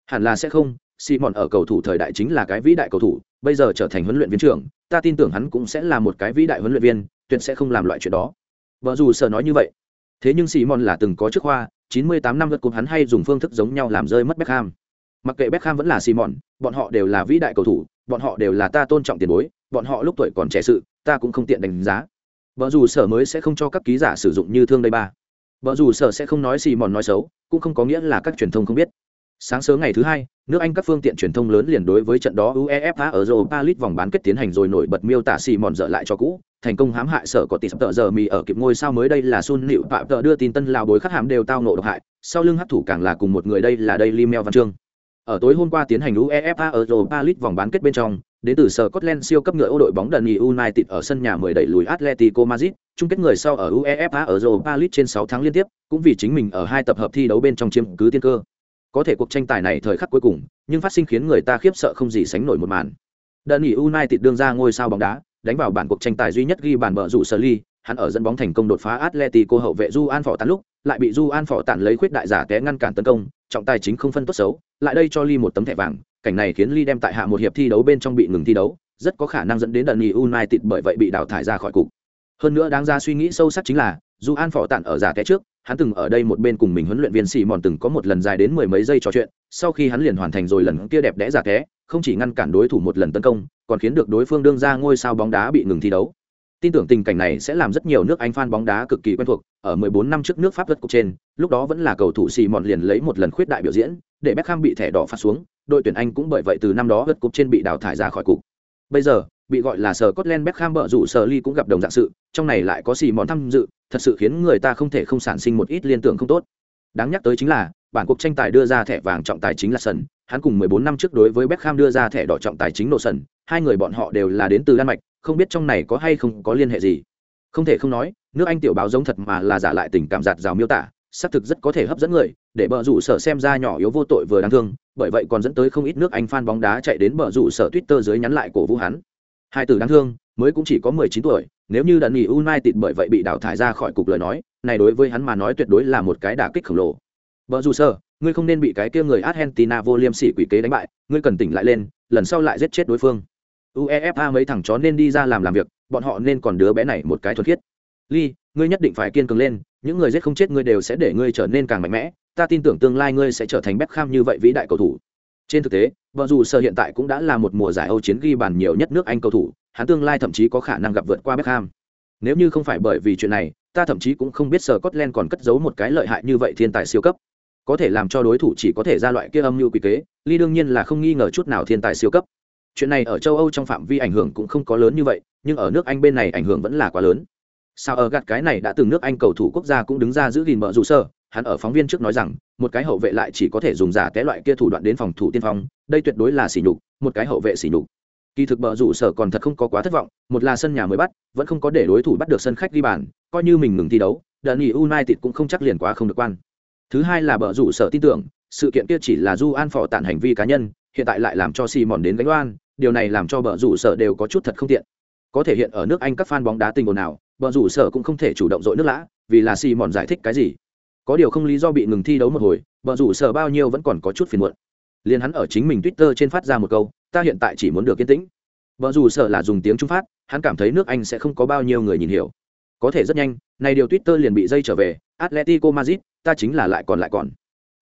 Hẳn là sẽ không, xỉ mòn ở cầu thủ thời đại chính là cái vĩ đại cầu thủ, bây giờ trở thành huấn luyện viên trưởng, ta tin tưởng hắn cũng sẽ là một cái vĩ đại huấn luyện viên, tuyệt sẽ không làm loại chuyện đó. Vợ dù sợ nói như vậy. Thế nhưng xỉ mòn là từng có trước khoa 98 năm lượt cùng hắn hay dùng phương thức giống nhau làm rơi mất Beckham. mặc kệ Beckham vẫn là Simon, bọn họ đều là vĩ đại cầu thủ, bọn họ đều là ta tôn trọng tiền bối, bọn họ lúc tuổi còn trẻ sự, ta cũng không tiện đánh giá. Vợ dù sở mới sẽ không cho các ký giả sử dụng như thương đây ba. Vợ dù sở sẽ không nói Simon nói xấu, cũng không có nghĩa là các truyền thông không biết. Sáng sớm ngày thứ hai, nước Anh các phương tiện truyền thông lớn liền đối với trận đó UEFA ở Europa League vòng bán kết tiến hành rồi nổi bật miêu tả xì mòn dở lại cho cũ, thành công hãm hại sở có tỷ sập tợ giờ mì ở kịp ngôi sao mới đây là Sun Liễu Phạm tợ đưa tin tân lào bối khắc hàm đều tao nộ độc hại, sau lưng hắc thủ càng là cùng một người đây là Daily Mail văn chương. Ở tối hôm qua tiến hành UEFA Europa League vòng bán kết bên trong, đến từ sở Scotland siêu cấp ngựa ô đội bóng đần United ở sân nhà 10 đẩy lùi Atletico Madrid, chung kết người sau ở UEFA ở Europa League trên 6 tháng liên tiếp, cũng vì chính mình ở hai tập hợp thi đấu bên trong chiếm cứ tiên cơ. Có thể cuộc tranh tài này thời khắc cuối cùng, nhưng phát sinh khiến người ta khiếp sợ không gì sánh nổi một màn. Đần United đương ra ngôi sao bóng đá, đánh vào bản cuộc tranh tài duy nhất ghi bàn bờ rủ sở ly hắn ở dẫn bóng thành công đột phá atletico hậu vệ du an phỏ tán lúc lại bị du an phỏ tàn lấy khuyết đại giả té ngăn cản tấn công trọng tài chính không phân tốt xấu lại đây cho ly một tấm thẻ vàng cảnh này khiến ly đem tại hạ một hiệp thi đấu bên trong bị ngừng thi đấu rất có khả năng dẫn đến đợt nghỉ united bởi vậy bị đào thải ra khỏi cục hơn nữa đáng ra suy nghĩ sâu sắc chính là du an phỏ tàn ở giả té trước hắn từng ở đây một bên cùng mình huấn luyện viên xì mòn từng có một lần dài đến mười mấy giây trò chuyện, sau khi hắn liền hoàn thành rồi lần kia đẹp đẽ giả té không chỉ ngăn cản đối thủ một lần tấn công, còn khiến được đối phương đương ra ngôi sao bóng đá bị ngừng thi đấu. Tin tưởng tình cảnh này sẽ làm rất nhiều nước anh fan bóng đá cực kỳ quen thuộc, ở 14 năm trước nước pháp rất cục trên, lúc đó vẫn là cầu thủ xì mòn liền lấy một lần khuyết đại biểu diễn, để Beckham bị thẻ đỏ phạt xuống, đội tuyển anh cũng bởi vậy từ năm đó vượt cục trên bị đào thải ra khỏi cục. Bây giờ, bị gọi là sở Scotland Beckham bợ rủ sở ly cũng gặp đồng dạng sự, trong này lại có xì mòn tham dự thật sự khiến người ta không thể không sản sinh một ít liên tưởng không tốt. Đáng nhắc tới chính là, bản cuộc tranh tài đưa ra thẻ vàng trọng tài chính là sân hắn cùng 14 năm trước đối với Beckham đưa ra thẻ đỏ trọng tài chính nổ sân hai người bọn họ đều là đến từ Đan Mạch, không biết trong này có hay không có liên hệ gì. Không thể không nói, nước anh tiểu báo giống thật mà là giả lại tình cảm giạt rào miêu tả, xác thực rất có thể hấp dẫn người, để bờ rủ sở xem ra nhỏ yếu vô tội vừa đáng thương, bởi vậy còn dẫn tới không ít nước anh fan bóng đá chạy đến bờ rủ sở twitter dưới nhắn lại cổ vũ hắn. Hai từ đáng thương, mới cũng chỉ có 19 tuổi nếu như đần nghỉ united bởi vậy bị đào thải ra khỏi cục lời nói này đối với hắn mà nói tuyệt đối là một cái đả kích khổng lồ. Bở dù sơ, ngươi không nên bị cái kia người argentina vô liêm sỉ quỷ kế đánh bại ngươi cần tỉnh lại lên lần sau lại giết chết đối phương. Uefa mấy thằng chó nên đi ra làm làm việc bọn họ nên còn đứa bé này một cái thuần khiết. Lee, ngươi nhất định phải kiên cường lên những người giết không chết ngươi đều sẽ để ngươi trở nên càng mạnh mẽ ta tin tưởng tương lai ngươi sẽ trở thành Beckham như vậy vĩ đại cầu thủ. Trên thực tế Bở dù Sơ hiện tại cũng đã là một mùa giải âu chiến ghi bàn nhiều nhất nước anh cầu thủ hắn tương lai thậm chí có khả năng gặp vượt qua Beckham. Nếu như không phải bởi vì chuyện này, ta thậm chí cũng không biết sở Scotland còn cất giấu một cái lợi hại như vậy thiên tài siêu cấp. Có thể làm cho đối thủ chỉ có thể ra loại kia âm mưu quỷ kế, Lee đương nhiên là không nghi ngờ chút nào thiên tài siêu cấp. Chuyện này ở châu âu trong phạm vi ảnh hưởng cũng không có lớn như vậy, nhưng ở nước anh bên này ảnh hưởng vẫn là quá lớn. Sao ở gạt cái này đã từng nước anh cầu thủ quốc gia cũng đứng ra giữ gìn mở dù sơ, hắn ở phóng viên trước nói rằng, một cái hậu vệ lại chỉ có thể dùng giả cái loại kia thủ đoạn đến phòng thủ tiên phong, đây tuyệt đối là sỉ nhục, một cái hậu vệ sỉ nhục kỳ thực bờ rủ sở còn thật không có quá thất vọng, một là sân nhà mới bắt, vẫn không có để đối thủ bắt được sân khách ghi bàn, coi như mình ngừng thi đấu đợt nghỉ united cũng không chắc liền quá không được quan. Thứ hai là bờ rủ sở tin tưởng, sự kiện kia chỉ là du an phò tản hành vi cá nhân, hiện tại lại làm cho xì mòn đến gánh oan, điều này làm cho bờ rủ sở đều có chút thật không tiện. Có thể hiện ở nước anh các fan bóng đá tình ồn nào bờ rủ sở cũng không thể chủ động dội nước lã, vì là xì mòn giải thích cái gì. Có điều không lý do bị ngừng thi đấu một hồi, bờ rủ sở bao nhiêu vẫn còn có chút phiền muộn. Liền hắn ở chính mình twitter trên phát ra một câu ta hiện tại chỉ muốn được yên tĩnh. Vợ dù sợ là dùng tiếng trung phát hắn cảm thấy nước anh sẽ không có bao nhiêu người nhìn hiểu. Có thể rất nhanh, này điều twitter liền bị dây trở về, atletico madrid, ta chính là lại còn lại còn.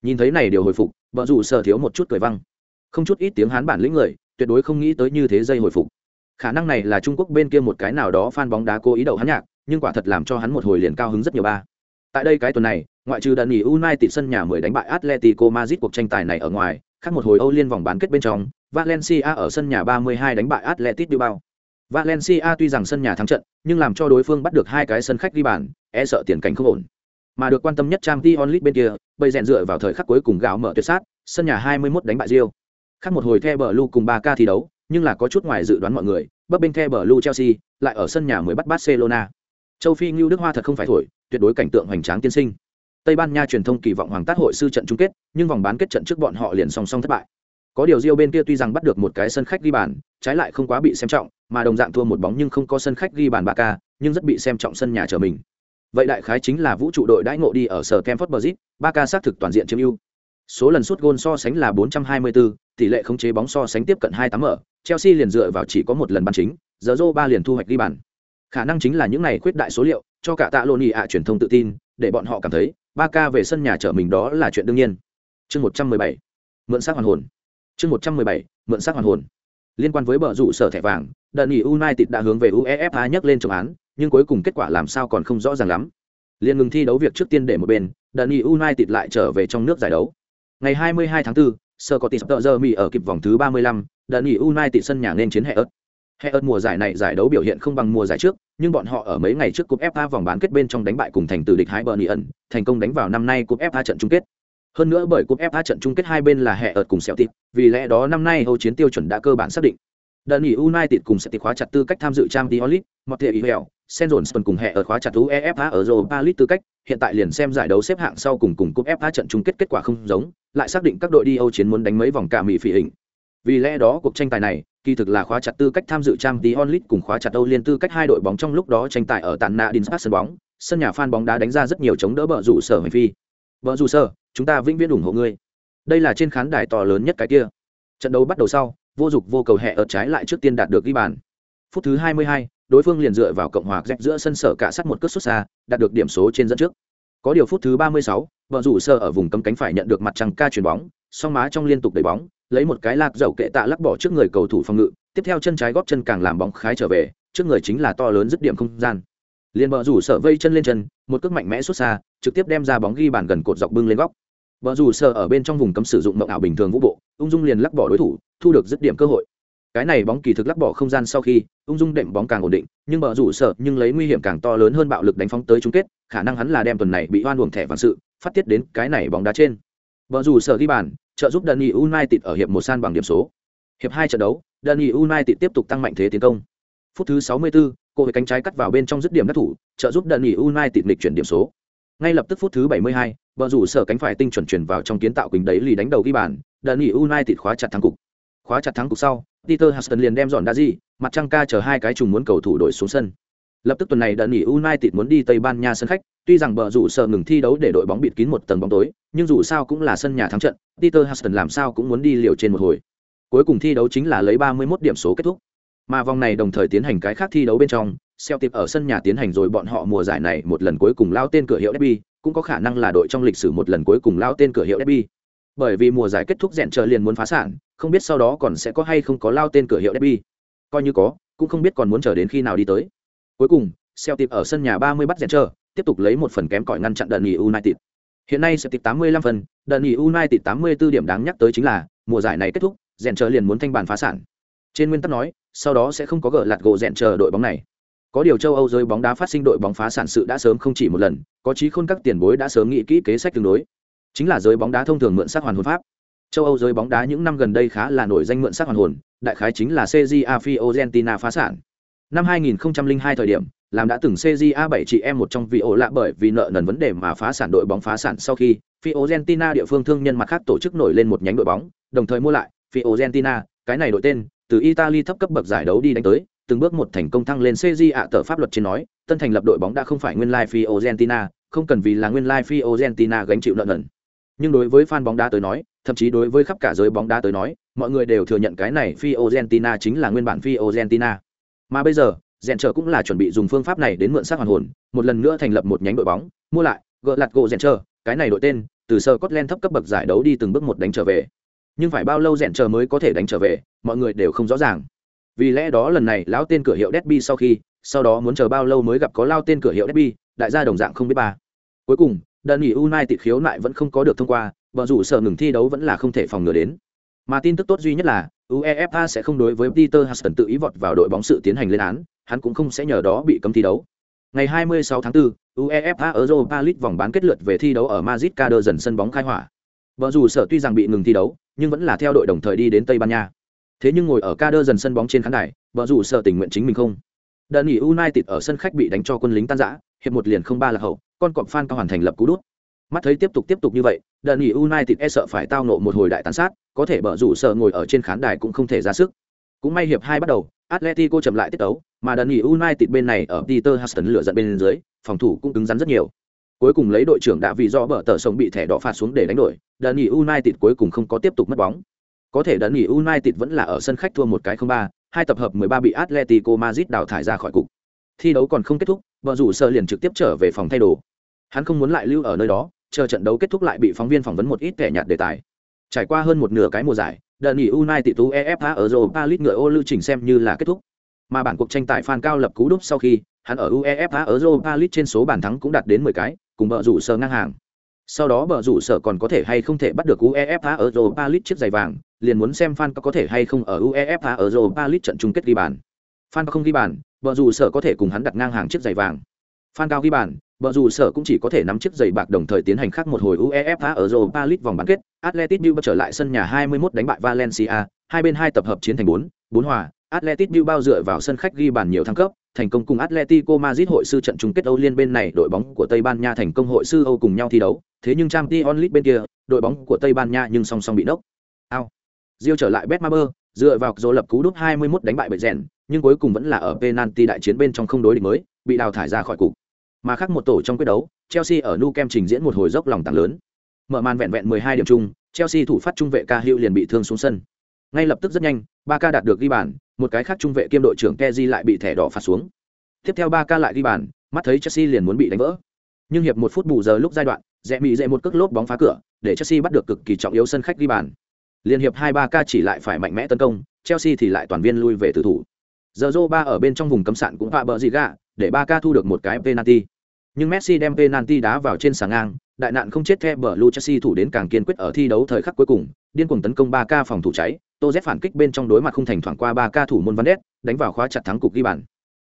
Nhìn thấy này điều hồi phục, vợ dù sợ thiếu một chút cười văng. Không chút ít tiếng hán bản lĩnh người, tuyệt đối không nghĩ tới như thế dây hồi phục. Khả năng này là trung quốc bên kia một cái nào đó fan bóng đá cố ý đậu hắn nhạc, nhưng quả thật làm cho hắn một hồi liền cao hứng rất nhiều ba. Tại đây cái tuần này, ngoại trừ đợt nghỉ United sân nhà 10 đánh bại Atletico Madrid cuộc tranh tài này ở ngoài, khác một hồi Âu Liên vòng bán kết bên trong Valencia ở sân nhà 32 đánh bại Atletico Bilbao. Valencia tuy rằng sân nhà thắng trận, nhưng làm cho đối phương bắt được hai cái sân khách đi bàn e sợ tiền cảnh không ổn. Mà được quan tâm nhất trang t bên kia, bây rèn dựa vào thời khắc cuối cùng gạo mở tuyệt sát, sân nhà 21 đánh bại Real. khác một hồi the Blue cùng 3K thi đấu, nhưng là có chút ngoài dự đoán mọi người, bấp bên the Blue chelsea, lại ở sân nhà mới bắt barcelona. Châu phi ngưu đức hoa thật không phải thổi, tuyệt đối cảnh tượng hoành tráng tiên sinh. Tây ban nha truyền thông kỳ vọng hoàng tát hội sư trận chung kết, nhưng vòng bán kết trận trước bọn họ liền song song thất bại có điều Rio bên kia tuy rằng bắt được một cái sân khách ghi bàn, trái lại không quá bị xem trọng, mà đồng dạng thua một bóng nhưng không có sân khách ghi bàn ba ca, nhưng rất bị xem trọng sân nhà chờ mình. Vậy đại khái chính là vũ trụ đội đãi ngộ đi ở sở Kemford Bridge, ba ca xác thực toàn diện chiếm ưu. Số lần sút gôn so sánh là 424, tỷ lệ khống chế bóng so sánh tiếp cận 28 ở, Chelsea liền dựa vào chỉ có một lần bàn chính, giờ rô ba liền thu hoạch ghi bàn. Khả năng chính là những này khuyết đại số liệu, cho cả tạ Loni ạ truyền thông tự tin, để bọn họ cảm thấy, ba ca về sân nhà trở mình đó là chuyện đương nhiên. Chương 117. Mượn xác hoàn hồn chương một trăm mười bảy mượn sắc hoàn hồn. Liên quan với bờ rủ sở thẻ vàng đợt nghỉ united đã hướng về uefa nhắc lên trọng án nhưng cuối cùng kết quả làm sao còn không rõ ràng lắm. Liền ngừng thi đấu việc trước tiên để một bên đợt nghỉ united lại trở về trong nước giải đấu. Ngày 22 tháng 4, sơ có tỷ sập giờ mỹ ở kịp vòng thứ 35, đợt nghỉ united sân nhà nên chiến hệ ớt hệ ớt mùa giải này giải đấu biểu hiện không bằng mùa giải trước nhưng bọn họ ở mấy ngày trước cúp fa vòng bán kết bên trong đánh bại cùng thành từ địch hai bờ ẩn thành công đánh vào năm nay cúp fa trận chung kết hơn nữa bởi cúp FA trận chung kết hai bên là hệ ợt cùng sẹo tịt, vì lẽ đó năm nay Âu chiến tiêu chuẩn đã cơ bản xác định. Đơn nghỉ United cùng sẽ Celtic khóa chặt tư cách tham dự Champions League, một Montevideo, St. Johnstone cùng hệ ở khóa chặt UEFA ở Europa League tư cách, hiện tại liền xem giải đấu xếp hạng sau cùng cùng cúp FA trận chung kết kết quả không giống, lại xác định các đội đi Âu chiến muốn đánh mấy vòng cả mỹ phỉ hình. Vì lẽ đó cuộc tranh tài này, kỳ thực là khóa chặt tư cách tham dự Champions League cùng khóa chặt Âu liên tư cách hai đội bóng trong lúc đó tranh tài ở Tàn Nạ Dinspark sân bóng, sân nhà fan bóng đá đánh ra rất nhiều chống đỡ bợ rủ sở hành phi. Bờ rủ sơ, chúng ta vĩnh viễn ủng hộ ngươi. Đây là trên khán đài to lớn nhất cái kia. Trận đấu bắt đầu sau vô dụng vô cầu hẹ ở trái lại trước tiên đạt được ghi bàn. Phút thứ 22, đối phương liền dựa vào cộng hòa rách giữa sân sở cả sắt một cước xuất xa đạt được điểm số trên dẫn trước. Có điều phút thứ 36, vợ rủ sơ ở vùng cấm cánh phải nhận được mặt trăng ca chuyền bóng song má trong liên tục đẩy bóng lấy một cái lạc dầu kệ tạ lắc bỏ trước người cầu thủ phòng ngự tiếp theo chân trái góp chân càng làm bóng khái trở về trước người chính là to lớn dứt điểm không gian liền bờ rủ sợ vây chân lên chân một cước mạnh mẽ xuất xa trực tiếp đem ra bóng ghi bàn gần cột dọc bưng lên góc Bờ rủ sở ở bên trong vùng cấm sử dụng mộng ảo bình thường vũ bộ, ung dung liền lắc bỏ đối thủ, thu được dứt điểm cơ hội. Cái này bóng kỳ thực lắc bỏ không gian sau khi, ung dung đệm bóng càng ổn định, nhưng bờ rủ sở nhưng lấy nguy hiểm càng to lớn hơn bạo lực đánh phóng tới chung kết, khả năng hắn là đem tuần này bị oan uổng thẻ vàng sự, phát tiết đến cái này bóng đá trên. Bờ rủ sở ghi bàn, trợ giúp Dani United ở hiệp một san bằng điểm số. Hiệp hai trận đấu, Dani United tiếp tục tăng mạnh thế tiến công. Phút thứ 64, cô với cánh trái cắt vào bên trong dứt điểm đắc thủ, trợ giúp Unai United lịch chuyển điểm số. Ngay lập tức phút thứ 72, Bờ rủ sở cánh phải tinh chuẩn chuyển vào trong kiến tạo quỳnh đấy lì đánh đầu ghi bàn, đợt nghỉ United khóa chặt thắng cục. Khóa chặt thắng cục sau, Peter Huston liền đem dọn Dazi, mặt trăng ca chờ hai cái trùng muốn cầu thủ đổi xuống sân. Lập tức tuần này đợt nghỉ United muốn đi Tây Ban Nha sân khách, tuy rằng bờ rủ sở ngừng thi đấu để đội bóng bịt kín một tầng bóng tối, nhưng dù sao cũng là sân nhà thắng trận, Peter Huston làm sao cũng muốn đi liều trên một hồi. Cuối cùng thi đấu chính là lấy 31 điểm số kết thúc. Mà vòng này đồng thời tiến hành cái khác thi đấu bên trong, Celtic ở sân nhà tiến hành rồi bọn họ mùa giải này một lần cuối cùng lao tên cửa hiệu derby, cũng có khả năng là đội trong lịch sử một lần cuối cùng lao tên cửa hiệu derby. Bởi vì mùa giải kết thúc rèn chờ liền muốn phá sản, không biết sau đó còn sẽ có hay không có lao tên cửa hiệu derby. Coi như có, cũng không biết còn muốn chờ đến khi nào đi tới. Cuối cùng, Celtic ở sân nhà 30 bắt rèn chờ, tiếp tục lấy một phần kém cỏi ngăn chặn đợt nghỉ United. Hiện nay Celtic 85 phần, đợt nghỉ United 84 điểm đáng nhắc tới chính là, mùa giải này kết thúc, rèn chờ liền muốn thanh bàn phá sản. Trên nguyên tắc nói, sau đó sẽ không có gỡ lạt gỗ rèn chờ đội bóng này. Có điều châu âu giới bóng đá phát sinh đội bóng phá sản sự đã sớm không chỉ một lần, có trí khôn các tiền bối đã sớm nghĩ kỹ kế sách tương đối. Chính là giới bóng đá thông thường mượn sắc hoàn hồn pháp. Châu âu giới bóng đá những năm gần đây khá là nổi danh mượn sắc hoàn hồn, đại khái chính là cja fiorentina phá sản. Năm 2002 thời điểm, làm đã từng cja 7 chị em một trong vị ổ lạ bởi vì nợ nần vấn đề mà phá sản đội bóng phá sản sau khi fiorentina địa phương thương nhân mặt khác tổ chức nổi lên một nhánh đội bóng, đồng thời mua lại fiorentina cái này đổi tên từ italy thấp cấp bậc giải đấu đi đánh tới từng bước một thành công thăng lên CJ ạ tờ pháp luật trên nói, tân thành lập đội bóng đã không phải nguyên lai Fiorentina, không cần vì là nguyên lai Fiorentina gánh chịu nợ nần. Nhưng đối với fan bóng đá tới nói, thậm chí đối với khắp cả giới bóng đá tới nói, mọi người đều thừa nhận cái này Fiorentina chính là nguyên bản Fiorentina. Mà bây giờ, Rèn trở cũng là chuẩn bị dùng phương pháp này đến mượn xác hoàn hồn, một lần nữa thành lập một nhánh đội bóng, mua lại, gỡ lạt gỗ Rèn trở, cái này đội tên, từ sơ Scotland thấp cấp bậc giải đấu đi từng bước một đánh trở về. Nhưng phải bao lâu Rèn chờ mới có thể đánh trở về, mọi người đều không rõ ràng. Vì lẽ đó lần này lão tên cửa hiệu Deadby sau khi sau đó muốn chờ bao lâu mới gặp có lao tên cửa hiệu Deadby đại gia đồng dạng không biết ba. Cuối cùng đơn nghỉ United khiếu nại vẫn không có được thông qua và rủ sở ngừng thi đấu vẫn là không thể phòng ngừa đến. Mà tin tức tốt duy nhất là UEFA sẽ không đối với Peter Huston tự ý vọt vào đội bóng sự tiến hành lên án hắn cũng không sẽ nhờ đó bị cấm thi đấu. Ngày 26 tháng 4 UEFA Europa League vòng bán kết lượt về thi đấu ở Madrid Cader dần sân bóng khai hỏa vợ rủ sở tuy rằng bị ngừng thi đấu, nhưng vẫn là theo đội đồng thời đi đến Tây Ban Nha. Thế nhưng ngồi ở ca đơ dần sân bóng trên khán đài, vợ rủ sợ tình nguyện chính mình không. Đợt nghỉ united ở sân khách bị đánh cho quân lính tan rã, hiệp một liền không ba là hậu, con cọp phan cao hoàn thành lập cú đút. Mắt thấy tiếp tục tiếp tục như vậy, đợt nghỉ united e sợ phải tao nộ một hồi đại tàn sát, có thể bờ rủ sợ ngồi ở trên khán đài cũng không thể ra sức. Cũng may hiệp hai bắt đầu, atletico chậm lại tiết tấu, mà đợt nghỉ united bên này ở peter huston lửa giận bên dưới, phòng thủ cũng cứng rắn rất nhiều cuối cùng lấy đội trưởng đã vì do bờ tờ sống bị thẻ đỏ phạt xuống để đánh đổi đợt nghỉ united cuối cùng không có tiếp tục mất bóng có thể đấn nghỉ United vẫn là ở sân khách thua một cái không ba, hai tập hợp 13 bị Atletico Madrid đào thải ra khỏi cục. Thi đấu còn không kết thúc, vợ rủ sợ liền trực tiếp trở về phòng thay đồ. Hắn không muốn lại lưu ở nơi đó, chờ trận đấu kết thúc lại bị phóng viên phỏng vấn một ít kẻ nhạt đề tài. Trải qua hơn một nửa cái mùa giải, đợt nghỉ United tú EFA ở Europa League ngựa ô lưu trình xem như là kết thúc. Mà bản cuộc tranh tài fan cao lập cú đúp sau khi, hắn ở UEFA ở Europa League trên số bàn thắng cũng đạt đến 10 cái, cùng bờ rủ sở ngang hàng. Sau đó bờ rủ sở còn có thể hay không thể bắt được UEFA ở Europa League chiếc giày vàng, liền muốn xem fan có thể hay không ở UEFA ở Europa League trận chung kết ghi bàn. Fan không ghi bàn, bờ rủ sở có thể cùng hắn đặt ngang hàng chiếc giày vàng. Fan cao ghi bàn, bờ rủ sở cũng chỉ có thể nắm chiếc giày bạc đồng thời tiến hành khác một hồi UEFA ở Europa League vòng bán kết. Atletico Bilbao trở lại sân nhà 21 đánh bại Valencia, hai bên hai tập hợp chiến thành 4, 4 hòa. Atletico Bilbao dựa vào sân khách ghi bàn nhiều thăng cấp, thành công cùng Atletico Madrid hội sư trận chung kết Âu Liên bên này đội bóng của Tây Ban Nha thành công hội sư Âu cùng nhau thi đấu, thế nhưng Champions League bên kia, đội bóng của Tây Ban Nha nhưng song song bị nốc. Ao. diêu trở lại Betmaber, dựa vào dỗ lập cú đúp 21 đánh bại bệ rèn, nhưng cuối cùng vẫn là ở penalty đại chiến bên trong không đối địch mới, bị đào thải ra khỏi cục. Mà khác một tổ trong quyết đấu, Chelsea ở Nou Camp trình diễn một hồi dốc lòng tăng lớn. Mở màn vẹn vẹn 12 điểm chung, Chelsea thủ phát trung vệ Cahill liền bị thương xuống sân. Ngay lập tức rất nhanh, ba ca đạt được ghi bàn, một cái khác trung vệ kiêm đội trưởng keji lại bị thẻ đỏ phạt xuống. Tiếp theo ba ca lại ghi bàn, mắt thấy Chelsea liền muốn bị đánh vỡ. Nhưng hiệp một phút bù giờ lúc giai đoạn, rẽ mỹ rẽ một cước lốp bóng phá cửa, để Chelsea bắt được cực kỳ trọng yếu sân khách ghi bàn. Liên hiệp hai ba ca chỉ lại phải mạnh mẽ tấn công, Chelsea thì lại toàn viên lui về tử thủ. Giờ ba ở bên trong vùng cấm sạn cũng vạ bờ gì gạ, để ca thu được một cái penalty. Nhưng Messi đem penalty đá vào trên sàng ngang, đại nạn không chết theo bờ Lu Chelsea thủ đến càng kiên quyết ở thi đấu thời khắc cuối cùng, điên cuồng tấn công ba k phòng thủ cháy, Tô Z phản kích bên trong đối mặt không thành thoảng qua ba k thủ môn Van đét đánh vào khóa chặt thắng cục ghi bàn.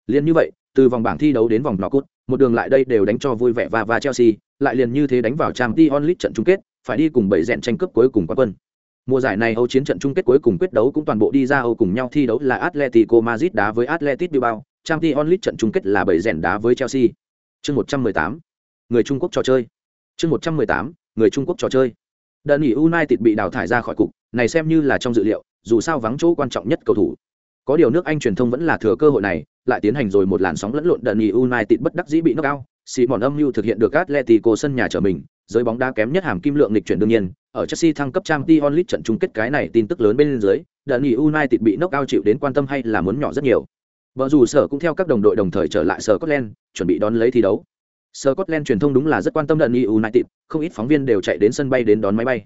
Liên như vậy, từ vòng bảng thi đấu đến vòng knockout, một đường lại đây đều đánh cho vui vẻ và và Chelsea, lại liền như thế đánh vào trang t onlit trận chung kết, phải đi cùng bảy rèn tranh cướp cuối cùng quá quân. Mùa giải này Âu chiến trận chung kết cuối cùng quyết đấu cũng toàn bộ đi ra Âu cùng nhau thi đấu là Atletico Madrid đá với Atletico Bilbao, Champions League trận chung kết là bảy rèn đá với Chelsea. Chương 118. Người Trung Quốc trò chơi. Chương 118. Người Trung Quốc trò chơi. Đợt nghỉ United bị đào thải ra khỏi cục, này xem như là trong dự liệu, dù sao vắng chỗ quan trọng nhất cầu thủ. Có điều nước Anh truyền thông vẫn là thừa cơ hội này, lại tiến hành rồi một làn sóng lẫn lộn đợt nghỉ United bất đắc dĩ bị knock out, mòn âm mưu thực hiện được Atletico sân nhà trở mình, giới bóng đá kém nhất hàm kim lượng lịch chuyển đương nhiên, ở Chelsea thăng cấp trang t onlit trận chung kết cái này tin tức lớn bên dưới, đợt nghỉ United bị knock out chịu đến quan tâm hay là muốn nhỏ rất nhiều. Vợ dù sở cũng theo các đồng đội đồng thời trở lại Scotland, chuẩn bị đón lấy thi đấu. Scotland truyền thông đúng là rất quan tâm đợt United, không ít phóng viên đều chạy đến sân bay đến đón máy bay.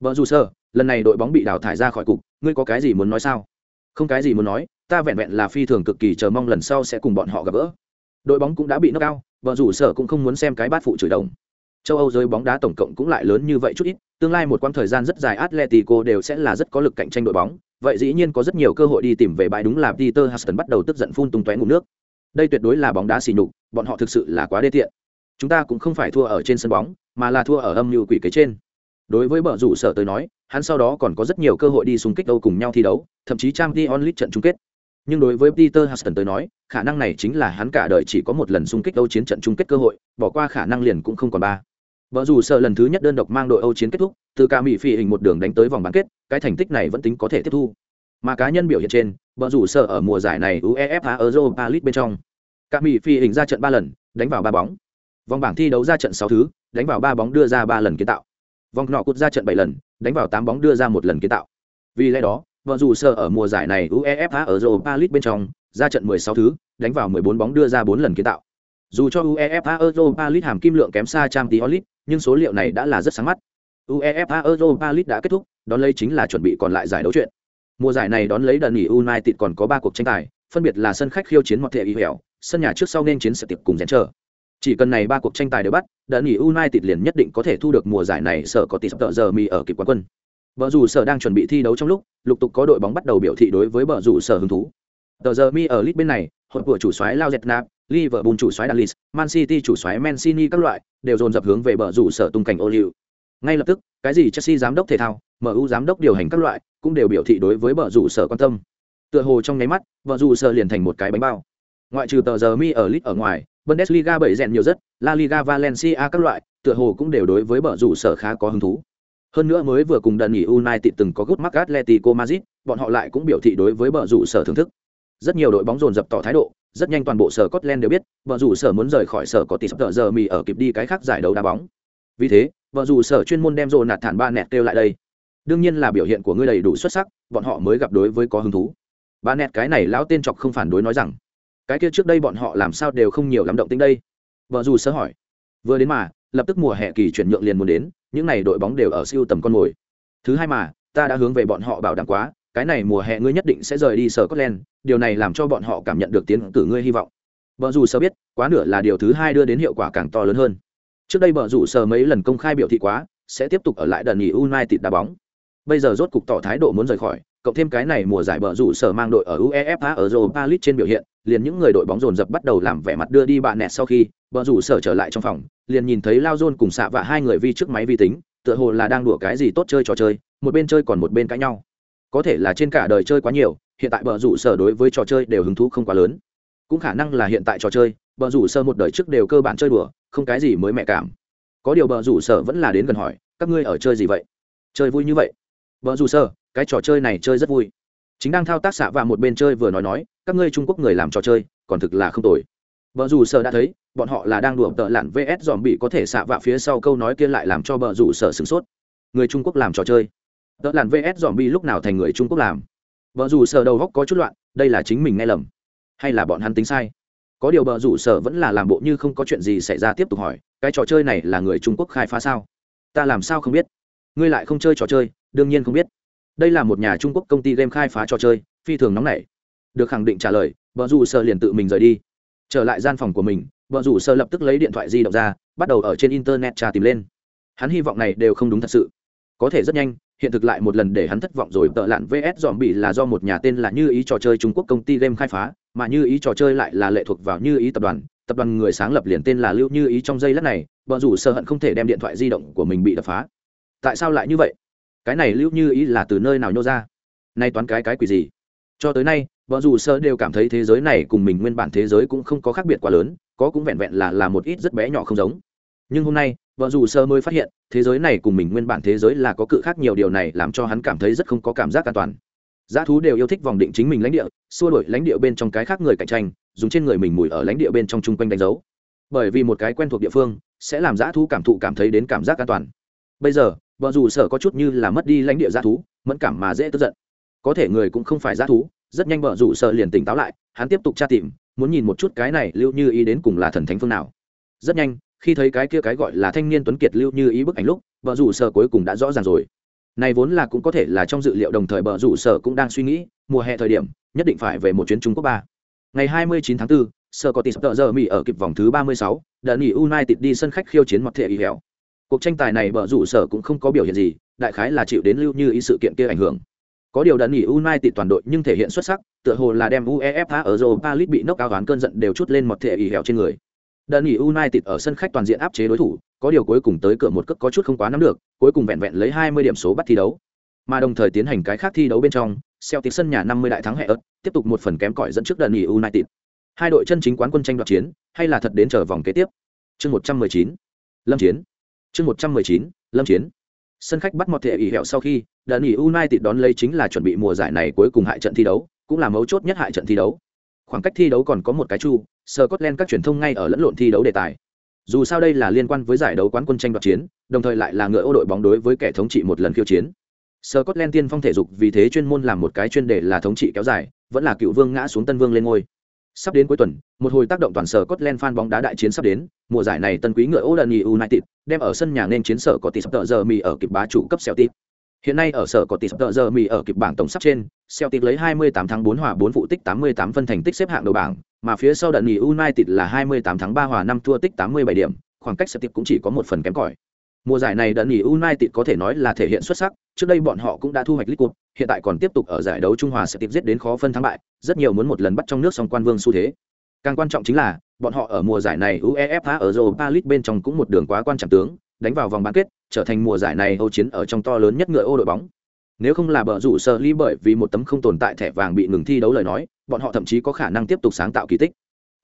Vợ dù Sơ, lần này đội bóng bị đào thải ra khỏi cục, ngươi có cái gì muốn nói sao? Không cái gì muốn nói, ta vẹn vẹn là phi thường cực kỳ chờ mong lần sau sẽ cùng bọn họ gặp gỡ. Đội bóng cũng đã bị knock cao, vợ Dù sở cũng không muốn xem cái bát phụ chửi đồng châu âu giới bóng đá tổng cộng cũng lại lớn như vậy chút ít tương lai một quãng thời gian rất dài atletico đều sẽ là rất có lực cạnh tranh đội bóng vậy dĩ nhiên có rất nhiều cơ hội đi tìm về bãi đúng là peter huston bắt đầu tức giận phun tung tóe ngụm nước đây tuyệt đối là bóng đá xì nhục bọn họ thực sự là quá đê tiện chúng ta cũng không phải thua ở trên sân bóng mà là thua ở âm mưu quỷ kế trên đối với bờ rủ sở tới nói hắn sau đó còn có rất nhiều cơ hội đi xung kích đâu cùng nhau thi đấu thậm chí trang t onlit trận chung kết nhưng đối với Peter Huston tới nói, khả năng này chính là hắn cả đời chỉ có một lần xung kích đâu chiến trận chung kết cơ hội, bỏ qua khả năng liền cũng không còn ba. Vợ dù sợ lần thứ nhất đơn độc mang đội Âu chiến kết thúc, từ ca mỹ phi hình một đường đánh tới vòng bán kết, cái thành tích này vẫn tính có thể tiếp thu. Mà cá nhân biểu hiện trên, vợ dù sợ ở mùa giải này UEFA Europa League bên trong. Ca mỹ phi hình ra trận 3 lần, đánh vào 3 bóng. Vòng bảng thi đấu ra trận 6 thứ, đánh vào 3 bóng đưa ra 3 lần kiến tạo. Vòng nọ cút ra trận 7 lần, đánh vào 8 bóng đưa ra một lần kiến tạo. Vì lẽ đó, vợ dù sợ ở mùa giải này UEFA ở Europa League bên trong, ra trận 16 thứ, đánh vào 14 bóng đưa ra 4 lần kiến tạo. Dù cho UEFA Europa League hàm kim lượng kém xa Champions League, nhưng số liệu này đã là rất sáng mắt. UEFA Europa League đã kết thúc, đón lấy chính là chuẩn bị còn lại giải đấu chuyện. Mùa giải này đón lấy đợt nghỉ United còn có 3 cuộc tranh tài, phân biệt là sân khách khiêu chiến mọi thể y hẻo, sân nhà trước sau nên chiến sẽ tiệp cùng rèn trở. Chỉ cần này ba cuộc tranh tài đều bắt, đợt nghỉ United liền nhất định có thể thu được mùa giải này sở có tỷ sắp giờ mi ở kịp quán quân. vợ dù sở đang chuẩn bị thi đấu trong lúc, lục tục có đội bóng bắt đầu biểu thị đối với vợ dù sở hứng thú. Tờ giờ mi ở lit bên này, hội của chủ soái Lao Zetnap, Liverpool chủ soái dalis Man City chủ soái Mancini các loại đều dồn dập hướng về bờ rủ sở tung cảnh ô liu. Ngay lập tức, cái gì Chelsea giám đốc thể thao, MU giám đốc điều hành các loại, cũng đều biểu thị đối với bờ rủ sở quan tâm. Tựa hồ trong nháy mắt, bờ rủ sở liền thành một cái bánh bao. Ngoại trừ tờ giờ mi ở lit ở ngoài, Bundesliga bảy rèn nhiều rất, La Liga Valencia các loại, tựa hồ cũng đều đối với bờ rủ sở khá có hứng thú. Hơn nữa mới vừa cùng đợt nghỉ United từng có gút mắc Atletico Madrid, bọn họ lại cũng biểu thị đối với bờ rủ sở thưởng thức. Rất nhiều đội bóng dồn dập tỏ thái độ, rất nhanh toàn bộ sở Scotland đều biết, bờ rủ sở muốn rời khỏi sở có tỷ sắp giờ mì ở kịp đi cái khác giải đấu đá bóng. Vì thế, bờ rủ sở chuyên môn đem nạt thản ba nẹt kêu lại đây. Đương nhiên là biểu hiện của ngươi đầy đủ xuất sắc, bọn họ mới gặp đối với có hứng thú. Ba nẹt cái này lão tên chọc không phản đối nói rằng, cái kia trước đây bọn họ làm sao đều không nhiều lắm động tĩnh đây. vợ dù sơ hỏi. Vừa đến mà, lập tức mùa hè kỳ chuyển nhượng liền muốn đến, những này đội bóng đều ở siêu tầm con mồi. Thứ hai mà, ta đã hướng về bọn họ bảo đảm quá cái này mùa hè ngươi nhất định sẽ rời đi sở scotland điều này làm cho bọn họ cảm nhận được tiến cử ngươi hy vọng vợ dù sơ biết quá nửa là điều thứ hai đưa đến hiệu quả càng to lớn hơn trước đây vợ dù sơ mấy lần công khai biểu thị quá sẽ tiếp tục ở lại đần nghỉ united đá bóng bây giờ rốt cục tỏ thái độ muốn rời khỏi cộng thêm cái này mùa giải bờ rủ sở mang đội ở UEFA ở Europa League trên biểu hiện, liền những người đội bóng dồn dập bắt đầu làm vẻ mặt đưa đi bạn nẹt sau khi, bờ rủ sở trở lại trong phòng, liền nhìn thấy Lao dôn cùng xạ và hai người vi trước máy vi tính, tựa hồ là đang đùa cái gì tốt chơi trò chơi, một bên chơi còn một bên cãi nhau. Có thể là trên cả đời chơi quá nhiều, hiện tại bờ rủ sở đối với trò chơi đều hứng thú không quá lớn. Cũng khả năng là hiện tại trò chơi, bờ rủ sở một đời trước đều cơ bản chơi đùa, không cái gì mới mẹ cảm. Có điều bờ rủ sở vẫn là đến gần hỏi, các ngươi ở chơi gì vậy? Chơi vui như vậy? Bờ rủ sở, cái trò chơi này chơi rất vui chính đang thao tác xạ và một bên chơi vừa nói nói, các ngươi trung quốc người làm trò chơi, còn thực là không tồi. Vợ dù sợ đã thấy, bọn họ là đang đùa tợ lặn vs dòm bị có thể xạ vạ phía sau câu nói kia lại làm cho bờ rủ sợ sửng sốt. Người trung quốc làm trò chơi. Tợ lặn vs dòm bị lúc nào thành người trung quốc làm? Vợ dù sợ đầu góc có chút loạn, đây là chính mình nghe lầm. Hay là bọn hắn tính sai? Có điều bờ rủ sở vẫn là làm bộ như không có chuyện gì xảy ra tiếp tục hỏi, cái trò chơi này là người trung quốc khai phá sao? Ta làm sao không biết? Ngươi lại không chơi trò chơi, đương nhiên không biết đây là một nhà trung quốc công ty game khai phá trò chơi, phi thường nóng nảy. Được khẳng định trả lời, vợ dù sợ liền tự mình rời đi. Trở lại gian phòng của mình, vợ dù sợ lập tức lấy điện thoại di động ra, bắt đầu ở trên internet tra tìm lên. Hắn hy vọng này đều không đúng thật sự. Có thể rất nhanh, hiện thực lại một lần để hắn thất vọng rồi, tợ lạn vs dòm bị là do một nhà tên là như ý trò chơi trung quốc công ty game khai phá, mà như ý trò chơi lại là lệ thuộc vào như ý tập đoàn. Tập đoàn người sáng lập liền tên là lưu như ý trong giây lát này, vợ dù sợ hận không thể đem điện thoại di động của mình bị đập phá. Tại sao lại như vậy? Cái này lưu như ý là từ nơi nào nhô ra? Nay toán cái cái quỷ gì? Cho tới nay, vợ dù sơ đều cảm thấy thế giới này cùng mình nguyên bản thế giới cũng không có khác biệt quá lớn, có cũng vẹn vẹn là là một ít rất bé nhỏ không giống. Nhưng hôm nay, vợ dù sơ mới phát hiện, thế giới này cùng mình nguyên bản thế giới là có cự khác nhiều điều này làm cho hắn cảm thấy rất không có cảm giác an toàn. Giá thú đều yêu thích vòng định chính mình lãnh địa, xua đổi lãnh địa bên trong cái khác người cạnh tranh, dùng trên người mình mùi ở lãnh địa bên trong chung quanh đánh dấu. Bởi vì một cái quen thuộc địa phương, sẽ làm giá thú cảm thụ cảm thấy đến cảm giác an toàn. Bây giờ vợ dù sở có chút như là mất đi lãnh địa g thú mẫn cảm mà dễ tức giận. Có thể người cũng không phải g thú rất nhanh vợ dù sở liền tỉnh táo lại hắn tiếp tục tra tìm muốn nhìn một chút cái này lưu như ý đến cùng là thần thánh phương nào. Rất nhanh khi thấy cái kia cái gọi là thanh niên tuấn kiệt lưu như ý bức ảnh lúc vợ dù sở cuối cùng đã rõ ràng rồi. Này vốn là cũng có thể là trong dự liệu đồng thời vợ dù sở cũng đang suy nghĩ mùa hè thời điểm nhất định phải về một chuyến trung quốc ba. Ngày 29 tháng 4, sở có tỷ sập tợ giờ mỹ ở kịp vòng thứ 36, đã nghỉ United đi sân khách khiêu chiến mặt thể y hẻo cuộc tranh tài này bờ rủ sở cũng không có biểu hiện gì đại khái là chịu đến lưu như ý sự kiện kia ảnh hưởng có điều đần nghỉ United toàn đội nhưng thể hiện xuất sắc, tựa hồ là đem UEFA ở Europa League bị knock out ván cơn giận đều chút lên một thể ỉ hẻo trên người. Đần nghỉ United ở sân khách toàn diện áp chế đối thủ, có điều cuối cùng tới cửa một cước có chút không quá nắm được, cuối cùng vẹn vẹn lấy 20 điểm số bắt thi đấu. Mà đồng thời tiến hành cái khác thi đấu bên trong, Celtic sân nhà 50 đại thắng hệ ớt, tiếp tục một phần kém cỏi dẫn trước đần nghỉ United. Hai đội chân chính quán quân tranh đoạt chiến, hay là thật đến chờ vòng kế tiếp. Chương 119. Lâm Chiến chương một trăm mười chín, lâm chiến. Sân khách bắt mọt thể ỉ hẹo sau khi đợt nghỉ united đón lấy chính là chuẩn bị mùa giải này cuối cùng hại trận thi đấu, cũng là mấu chốt nhất hại trận thi đấu. Khoảng cách thi đấu còn có một cái chu, scotland các truyền thông ngay ở lẫn lộn thi đấu đề tài. Dù sao đây là liên quan với giải đấu quán quân tranh đoạt chiến, đồng thời lại là ngựa ô đội bóng đối với kẻ thống trị một lần khiêu chiến. Scotland tiên phong thể dục vì thế chuyên môn làm một cái chuyên đề là thống trị kéo dài, vẫn là cựu vương ngã xuống tân vương lên ngôi sắp đến cuối tuần, một hồi tác động toàn sở Scotland fan bóng đá đại chiến sắp đến, mùa giải này tân quý ngựa Oldham United đem ở sân nhà nên chiến sở có tỷ sắp tợ giờ mì ở kịp bá chủ cấp Celtic. Hiện nay ở sở có tỷ sắp tợ giờ mì ở kịp bảng tổng sắp trên, Celtic lấy 28 tháng 4 hòa 4 phụ tích 88 phân thành tích xếp hạng đầu bảng, mà phía sau đợt nghỉ United là 28 tháng 3 hòa 5 thua tích 87 điểm, khoảng cách Celtic cũng chỉ có một phần kém cỏi. Mùa giải này đợt nghỉ United có thể nói là thể hiện xuất sắc, trước đây bọn họ cũng đã thu hoạch lịch cuộc, hiện tại còn tiếp tục ở giải đấu Trung Hòa sẽ tiếp giết đến khó phân thắng bại, rất nhiều muốn một lần bắt trong nước song quan vương xu thế. Càng quan trọng chính là, bọn họ ở mùa giải này UEFA ở Europa League bên trong cũng một đường quá quan trọng tướng, đánh vào vòng bán kết, trở thành mùa giải này Âu chiến ở trong to lớn nhất ngựa ô đội bóng. Nếu không là bờ rủ sơ ly bởi vì một tấm không tồn tại thẻ vàng bị ngừng thi đấu lời nói, bọn họ thậm chí có khả năng tiếp tục sáng tạo kỳ tích.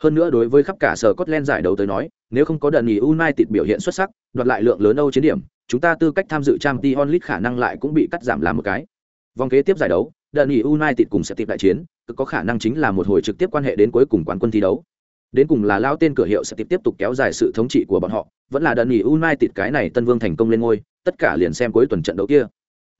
Hơn nữa đối với khắp cả sở Scotland giải đấu tới nói, nếu không có đợt nghỉ United biểu hiện xuất sắc, đoạt lại lượng lớn Âu chiến điểm, chúng ta tư cách tham dự Champions League khả năng lại cũng bị cắt giảm làm một cái. Vòng kế tiếp giải đấu, đợt nghỉ United cùng sẽ tiếp đại chiến, cực có khả năng chính là một hồi trực tiếp quan hệ đến cuối cùng quán quân thi đấu. Đến cùng là lao tên cửa hiệu sẽ tiếp tiếp tục kéo dài sự thống trị của bọn họ, vẫn là đợt nghỉ United cái này Tân Vương thành công lên ngôi, tất cả liền xem cuối tuần trận đấu kia.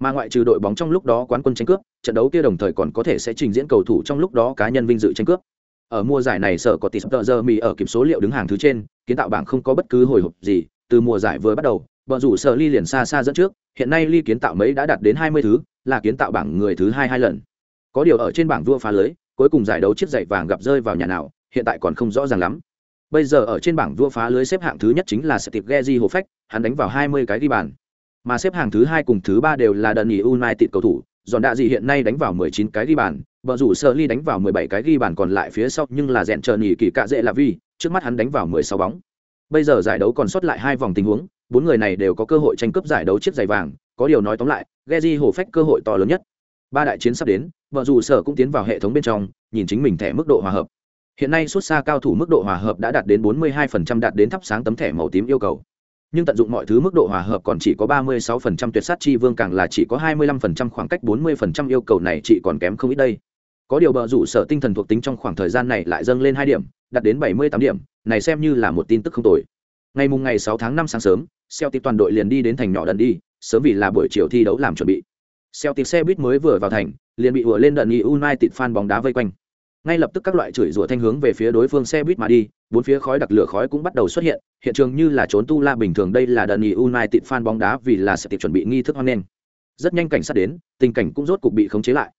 Mà ngoại trừ đội bóng trong lúc đó quán quân tranh cướp, trận đấu kia đồng thời còn có thể sẽ trình diễn cầu thủ trong lúc đó cá nhân vinh dự tranh cướp ở mùa giải này sở có tỷ sập giờ mì ở kịp số liệu đứng hàng thứ trên kiến tạo bảng không có bất cứ hồi hộp gì từ mùa giải vừa bắt đầu bọn rủ sở ly liền xa xa dẫn trước hiện nay ly kiến tạo mấy đã đạt đến hai mươi thứ là kiến tạo bảng người thứ hai hai lần có điều ở trên bảng vua phá lưới cuối cùng giải đấu chiếc giày vàng gặp rơi vào nhà nào hiện tại còn không rõ ràng lắm bây giờ ở trên bảng vua phá lưới xếp hạng thứ nhất chính là Steve Gezi Hồ Phách, hắn đánh vào 20 cái ghi bàn. Mà xếp hạng thứ hai cùng thứ ba đều là Dani United cầu thủ, Giòn Đạ gì hiện nay đánh vào 19 cái ghi bàn, Bờ rủ Sơ Ly đánh vào 17 cái ghi bàn còn lại phía sau nhưng là rèn chờ nhỉ kỳ cạ dễ là vì, trước mắt hắn đánh vào 16 bóng. Bây giờ giải đấu còn sót lại hai vòng tình huống, bốn người này đều có cơ hội tranh cướp giải đấu chiếc giày vàng, có điều nói tóm lại, geji Hồ Phách cơ hội to lớn nhất. Ba đại chiến sắp đến, vợ rủ Sở cũng tiến vào hệ thống bên trong, nhìn chính mình thẻ mức độ hòa hợp. Hiện nay xuất xa cao thủ mức độ hòa hợp đã đạt đến 42% đạt đến thắp sáng tấm thẻ màu tím yêu cầu. Nhưng tận dụng mọi thứ mức độ hòa hợp còn chỉ có 36% tuyệt sát chi vương càng là chỉ có 25% khoảng cách 40% yêu cầu này chỉ còn kém không ít đây. Có điều bờ rủ sở tinh thần thuộc tính trong khoảng thời gian này lại dâng lên 2 điểm, đạt đến 78 điểm, này xem như là một tin tức không tồi. Ngày mùng ngày 6 tháng 5 sáng sớm, Celtic toàn đội liền đi đến thành nhỏ đần đi, sớm vì là buổi chiều thi đấu làm chuẩn bị. Celtic xe buýt mới vừa vào thành, liền bị ùa lên đợt United fan bóng đá vây quanh ngay lập tức các loại chửi rủa thanh hướng về phía đối phương xe buýt mà đi bốn phía khói đặc lửa khói cũng bắt đầu xuất hiện hiện trường như là trốn tu la bình thường đây là đợt nghỉ united fan bóng đá vì là sẽ tiệp chuẩn bị nghi thức hoan nghênh rất nhanh cảnh sát đến tình cảnh cũng rốt cục bị khống chế lại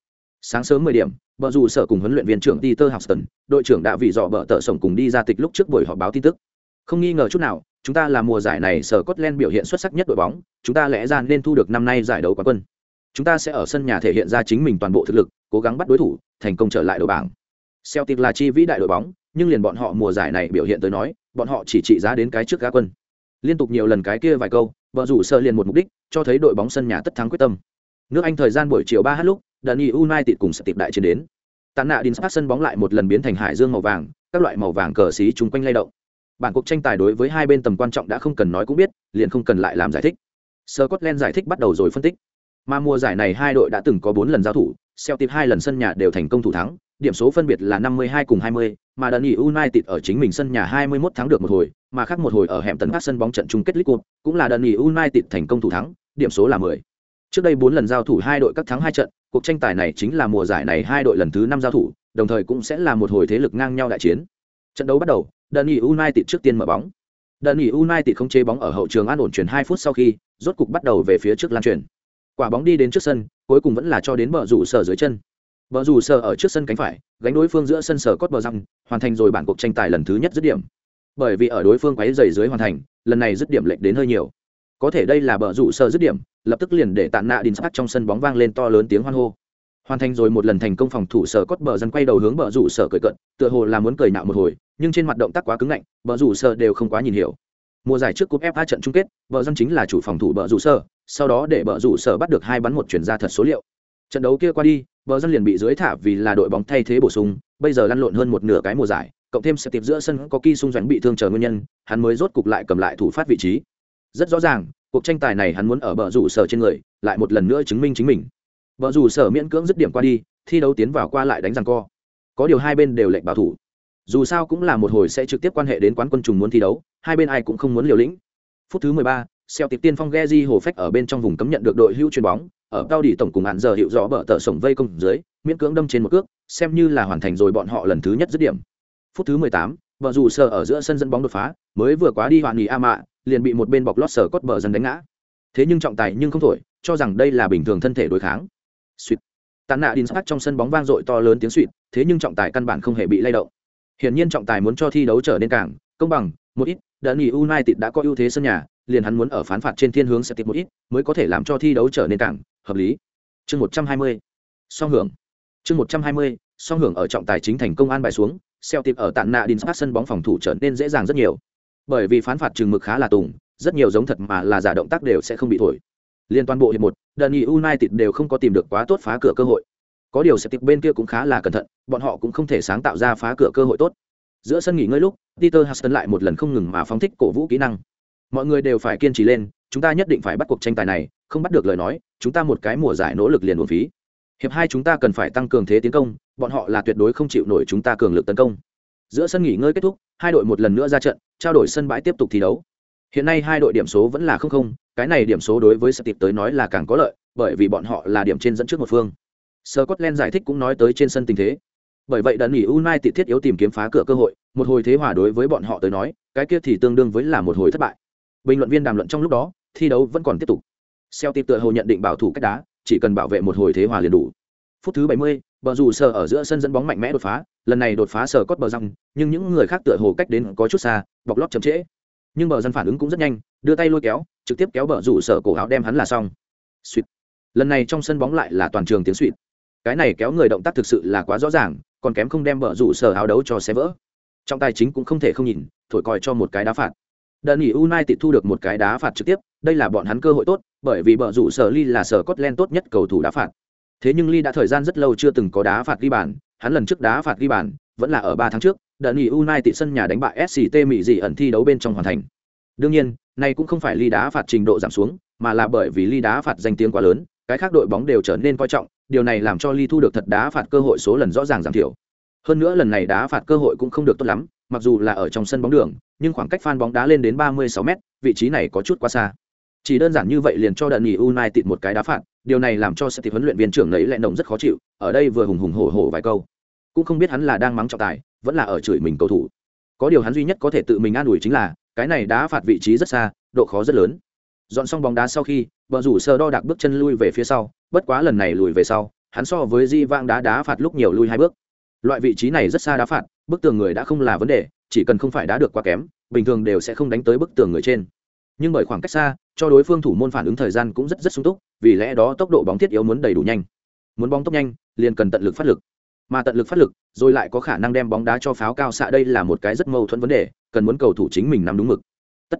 sáng sớm mười điểm bờ dù sở cùng huấn luyện viên trưởng Peter Houston, đội trưởng đã vì dọ bờ tợ sổng cùng đi ra tịch lúc trước buổi họp báo tin tức. Không nghi ngờ chút nào, chúng ta là mùa giải này sở Scotland biểu hiện xuất sắc nhất đội bóng, chúng ta lẽ ra nên thu được năm nay giải đấu quán quân. Chúng ta sẽ ở sân nhà thể hiện ra chính mình toàn bộ thực lực, cố gắng bắt đối thủ, thành công trở lại đầu bảng. Celtic là chi vĩ đại đội bóng, nhưng liền bọn họ mùa giải này biểu hiện tới nói, bọn họ chỉ trị giá đến cái trước gã quân. Liên tục nhiều lần cái kia vài câu, vợ rủ sơ liền một mục đích, cho thấy đội bóng sân nhà tất thắng quyết tâm. Nước Anh thời gian buổi chiều 3h lúc, Dani United cùng Celtic đại chiến đến. Tàn nạ Dinspark sân bóng lại một lần biến thành hải dương màu vàng, các loại màu vàng cờ xí chúng quanh lay động. Bản cuộc tranh tài đối với hai bên tầm quan trọng đã không cần nói cũng biết, liền không cần lại làm giải thích. Scotland giải thích bắt đầu rồi phân tích. Mà mùa giải này hai đội đã từng có 4 lần giao thủ, Celtic hai lần sân nhà đều thành công thủ thắng, điểm số phân biệt là 52 cùng 20, mà Dani United ở chính mình sân nhà 21 thắng được một hồi, mà khác một hồi ở hẻm tấn phát sân bóng trận chung kết League Cup, cũng là Dani United thành công thủ thắng, điểm số là 10. Trước đây 4 lần giao thủ hai đội các thắng hai trận, cuộc tranh tài này chính là mùa giải này hai đội lần thứ 5 giao thủ, đồng thời cũng sẽ là một hồi thế lực ngang nhau đại chiến. Trận đấu bắt đầu, Dani United trước tiên mở bóng. Dani United không chế bóng ở hậu trường an ổn chuyển 2 phút sau khi, rốt cục bắt đầu về phía trước lan truyền. Quả bóng đi đến trước sân, cuối cùng vẫn là cho đến bờ rủ sở dưới chân. Bờ rủ sở ở trước sân cánh phải, gánh đối phương giữa sân sở cốt bờ răng, hoàn thành rồi bản cuộc tranh tài lần thứ nhất dứt điểm. Bởi vì ở đối phương quấy giày dưới hoàn thành, lần này dứt điểm lệch đến hơi nhiều. Có thể đây là bờ rủ sở dứt điểm, lập tức liền để tạn nạ đình sắc trong sân bóng vang lên to lớn tiếng hoan hô. Hoàn thành rồi một lần thành công phòng thủ sở cốt bờ răng quay đầu hướng bờ rủ sở cười cận, tựa hồ là muốn cười nạo một hồi, nhưng trên mặt động tác quá cứng ngạnh, bờ rủ sở đều không quá nhìn hiểu. Mùa giải trước cúp FA trận chung kết, bờ răng chính là chủ phòng thủ bờ rủ sở, sau đó để bờ rủ sở bắt được hai bắn một chuyển ra thật số liệu trận đấu kia qua đi, bờ dân liền bị dưới thả vì là đội bóng thay thế bổ sung, bây giờ lăn lộn hơn một nửa cái mùa giải, cộng thêm sẽ tiệp giữa sân có kỳ xung doanh bị thương chờ nguyên nhân, hắn mới rốt cục lại cầm lại thủ phát vị trí. Rất rõ ràng, cuộc tranh tài này hắn muốn ở bờ rủ sở trên người, lại một lần nữa chứng minh chính mình. Bờ rủ sở miễn cưỡng dứt điểm qua đi, thi đấu tiến vào qua lại đánh răng co. Có điều hai bên đều lệnh bảo thủ. Dù sao cũng là một hồi sẽ trực tiếp quan hệ đến quán quân trùng muốn thi đấu, hai bên ai cũng không muốn liều lĩnh. Phút thứ mười ba xeo tiệp tiên phong Geji hồ phách ở bên trong vùng cấm nhận được đội hưu chuyền bóng, ở cao đi tổng cùng hạn giờ hiệu rõ bờ tờ sổng vây công dưới, miễn cưỡng đâm trên một cước, xem như là hoàn thành rồi bọn họ lần thứ nhất dứt điểm. Phút thứ 18, vợ dù sờ ở giữa sân dẫn bóng đột phá, mới vừa quá đi hoàn nghỉ a mạ, liền bị một bên bọc lót sở cốt bờ dần đánh ngã. Thế nhưng trọng tài nhưng không thổi, cho rằng đây là bình thường thân thể đối kháng. Suýt. Tàn nạ Đin trong sân bóng vang dội to lớn tiếng suýt, thế nhưng trọng tài căn bản không hề bị lay động. Hiển nhiên trọng tài muốn cho thi đấu trở nên càng công bằng, một ít, Đợt nghỉ United đã có ưu thế sân nhà, liền hắn muốn ở phán phạt trên thiên hướng sẽ tiếp một ít, mới có thể làm cho thi đấu trở nên càng hợp lý. Chương 120. Song hưởng. Chương 120. Song hưởng ở trọng tài chính thành công an bài xuống, Celtic ở tạn nạ Dinspark sân bóng phòng thủ trở nên dễ dàng rất nhiều. Bởi vì phán phạt trừng mực khá là tùng, rất nhiều giống thật mà là giả động tác đều sẽ không bị thổi. Liên toàn bộ hiệp một, Dani United đều không có tìm được quá tốt phá cửa cơ hội. Có điều Celtic bên kia cũng khá là cẩn thận, bọn họ cũng không thể sáng tạo ra phá cửa cơ hội tốt. Giữa sân nghỉ ngơi lúc, Peter Huston lại một lần không ngừng mà phóng thích cổ vũ kỹ năng. Mọi người đều phải kiên trì lên, chúng ta nhất định phải bắt cuộc tranh tài này, không bắt được lời nói, chúng ta một cái mùa giải nỗ lực liền uổng phí. Hiệp hai chúng ta cần phải tăng cường thế tiến công, bọn họ là tuyệt đối không chịu nổi chúng ta cường lực tấn công. Giữa sân nghỉ ngơi kết thúc, hai đội một lần nữa ra trận, trao đổi sân bãi tiếp tục thi đấu. Hiện nay hai đội điểm số vẫn là không không, cái này điểm số đối với Celtic tới nói là càng có lợi, bởi vì bọn họ là điểm trên dẫn trước một phương. Scotland giải thích cũng nói tới trên sân tình thế. Bởi vậy đần nghỉ United thiết yếu tìm kiếm phá cửa cơ hội, một hồi thế hòa đối với bọn họ tới nói, cái kia thì tương đương với là một hồi thất bại. Bình luận viên đàm luận trong lúc đó, thi đấu vẫn còn tiếp tục. Celtic tựa hồ nhận định bảo thủ cách đá, chỉ cần bảo vệ một hồi thế hòa liền đủ. Phút thứ 70, bờ rủ sờ ở giữa sân dẫn bóng mạnh mẽ đột phá. Lần này đột phá sở cốt bờ răng nhưng những người khác tựa hồ cách đến có chút xa bọc lót chậm trễ. Nhưng bờ dân phản ứng cũng rất nhanh đưa tay lôi kéo trực tiếp kéo bờ rủ sờ cổ áo đem hắn là xong. Suýt lần này trong sân bóng lại là toàn trường tiếng suýt cái này kéo người động tác thực sự là quá rõ ràng còn kém không đem bờ rủ sờ áo đấu cho xé vỡ. Trọng tài chính cũng không thể không nhìn thổi còi cho một cái đá phạt đơn nghỉ United thu được một cái đá phạt trực tiếp, đây là bọn hắn cơ hội tốt, bởi vì bờ rủ sở ly là sở Scotland tốt nhất cầu thủ đá phạt. Thế nhưng ly đã thời gian rất lâu chưa từng có đá phạt ghi bàn, hắn lần trước đá phạt ghi bàn vẫn là ở ba tháng trước đơn nghỉ United sân nhà đánh bại SCT Mỹ dị ẩn thi đấu bên trong hoàn thành. Đương nhiên, này cũng không phải ly đá phạt trình độ giảm xuống, mà là bởi vì ly đá phạt danh tiếng quá lớn, cái khác đội bóng đều trở nên coi trọng, điều này làm cho ly thu được thật đá phạt cơ hội số lần rõ ràng giảm thiểu. Hơn nữa lần này đá phạt cơ hội cũng không được tốt lắm mặc dù là ở trong sân bóng đường, nhưng khoảng cách phan bóng đá lên đến 36 m vị trí này có chút quá xa. Chỉ đơn giản như vậy liền cho đợt nghỉ United một cái đá phạt, điều này làm cho Steve huấn luyện viên trưởng lấy lại nồng rất khó chịu, ở đây vừa hùng hùng hổ hổ vài câu. Cũng không biết hắn là đang mắng trọng tài, vẫn là ở chửi mình cầu thủ. Có điều hắn duy nhất có thể tự mình an ủi chính là, cái này đá phạt vị trí rất xa, độ khó rất lớn. Dọn xong bóng đá sau khi bờ rủ sơ đo đạc bước chân lui về phía sau, bất quá lần này lùi về sau, hắn so với di vang đá đá phạt lúc nhiều lui hai bước. Loại vị trí này rất xa đá phạt bức tường người đã không là vấn đề, chỉ cần không phải đá được quá kém, bình thường đều sẽ không đánh tới bức tường người trên. Nhưng bởi khoảng cách xa, cho đối phương thủ môn phản ứng thời gian cũng rất rất sung túc, vì lẽ đó tốc độ bóng thiết yếu muốn đầy đủ nhanh. Muốn bóng tốc nhanh, liền cần tận lực phát lực. Mà tận lực phát lực, rồi lại có khả năng đem bóng đá cho pháo cao xạ, đây là một cái rất mâu thuẫn vấn đề, cần muốn cầu thủ chính mình nắm đúng mực. Tất.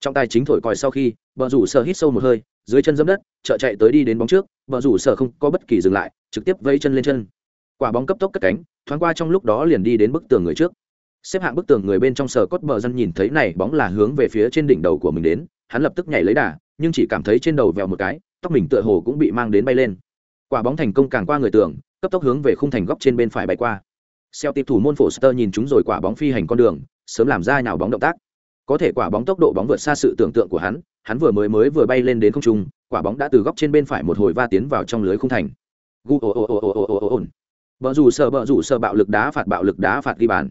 Trong tay chính thổi còi sau khi vợ rủ sở hít sâu một hơi, dưới chân dẫm đất trợ chạy tới đi đến bóng trước vợ rủ sở không có bất kỳ dừng lại, trực tiếp vây chân lên chân quả bóng cấp tốc cất cánh, thoáng qua trong lúc đó liền đi đến bức tường người trước. Xếp hạng bức tường người bên trong sở cốt bờ dân nhìn thấy này bóng là hướng về phía trên đỉnh đầu của mình đến, hắn lập tức nhảy lấy đà, nhưng chỉ cảm thấy trên đầu vèo một cái, tóc mình tựa hồ cũng bị mang đến bay lên. Quả bóng thành công càng qua người tường, cấp tốc hướng về khung thành góc trên bên phải bay qua. Xeo tiếp thủ môn Foster nhìn chúng rồi quả bóng phi hành con đường, sớm làm ra nào bóng động tác. Có thể quả bóng tốc độ bóng vượt xa sự tưởng tượng của hắn hắn vừa mới mới vừa bay lên đến không trung, quả bóng đã từ góc trên bên phải một hồi va tiến vào trong lưới khung thành. Gu ồ ồ ồ ồ ồ ồ ồ vợ rủ sợ vợ rủ sợ bạo lực đá phạt bạo lực đá phạt ghi bàn.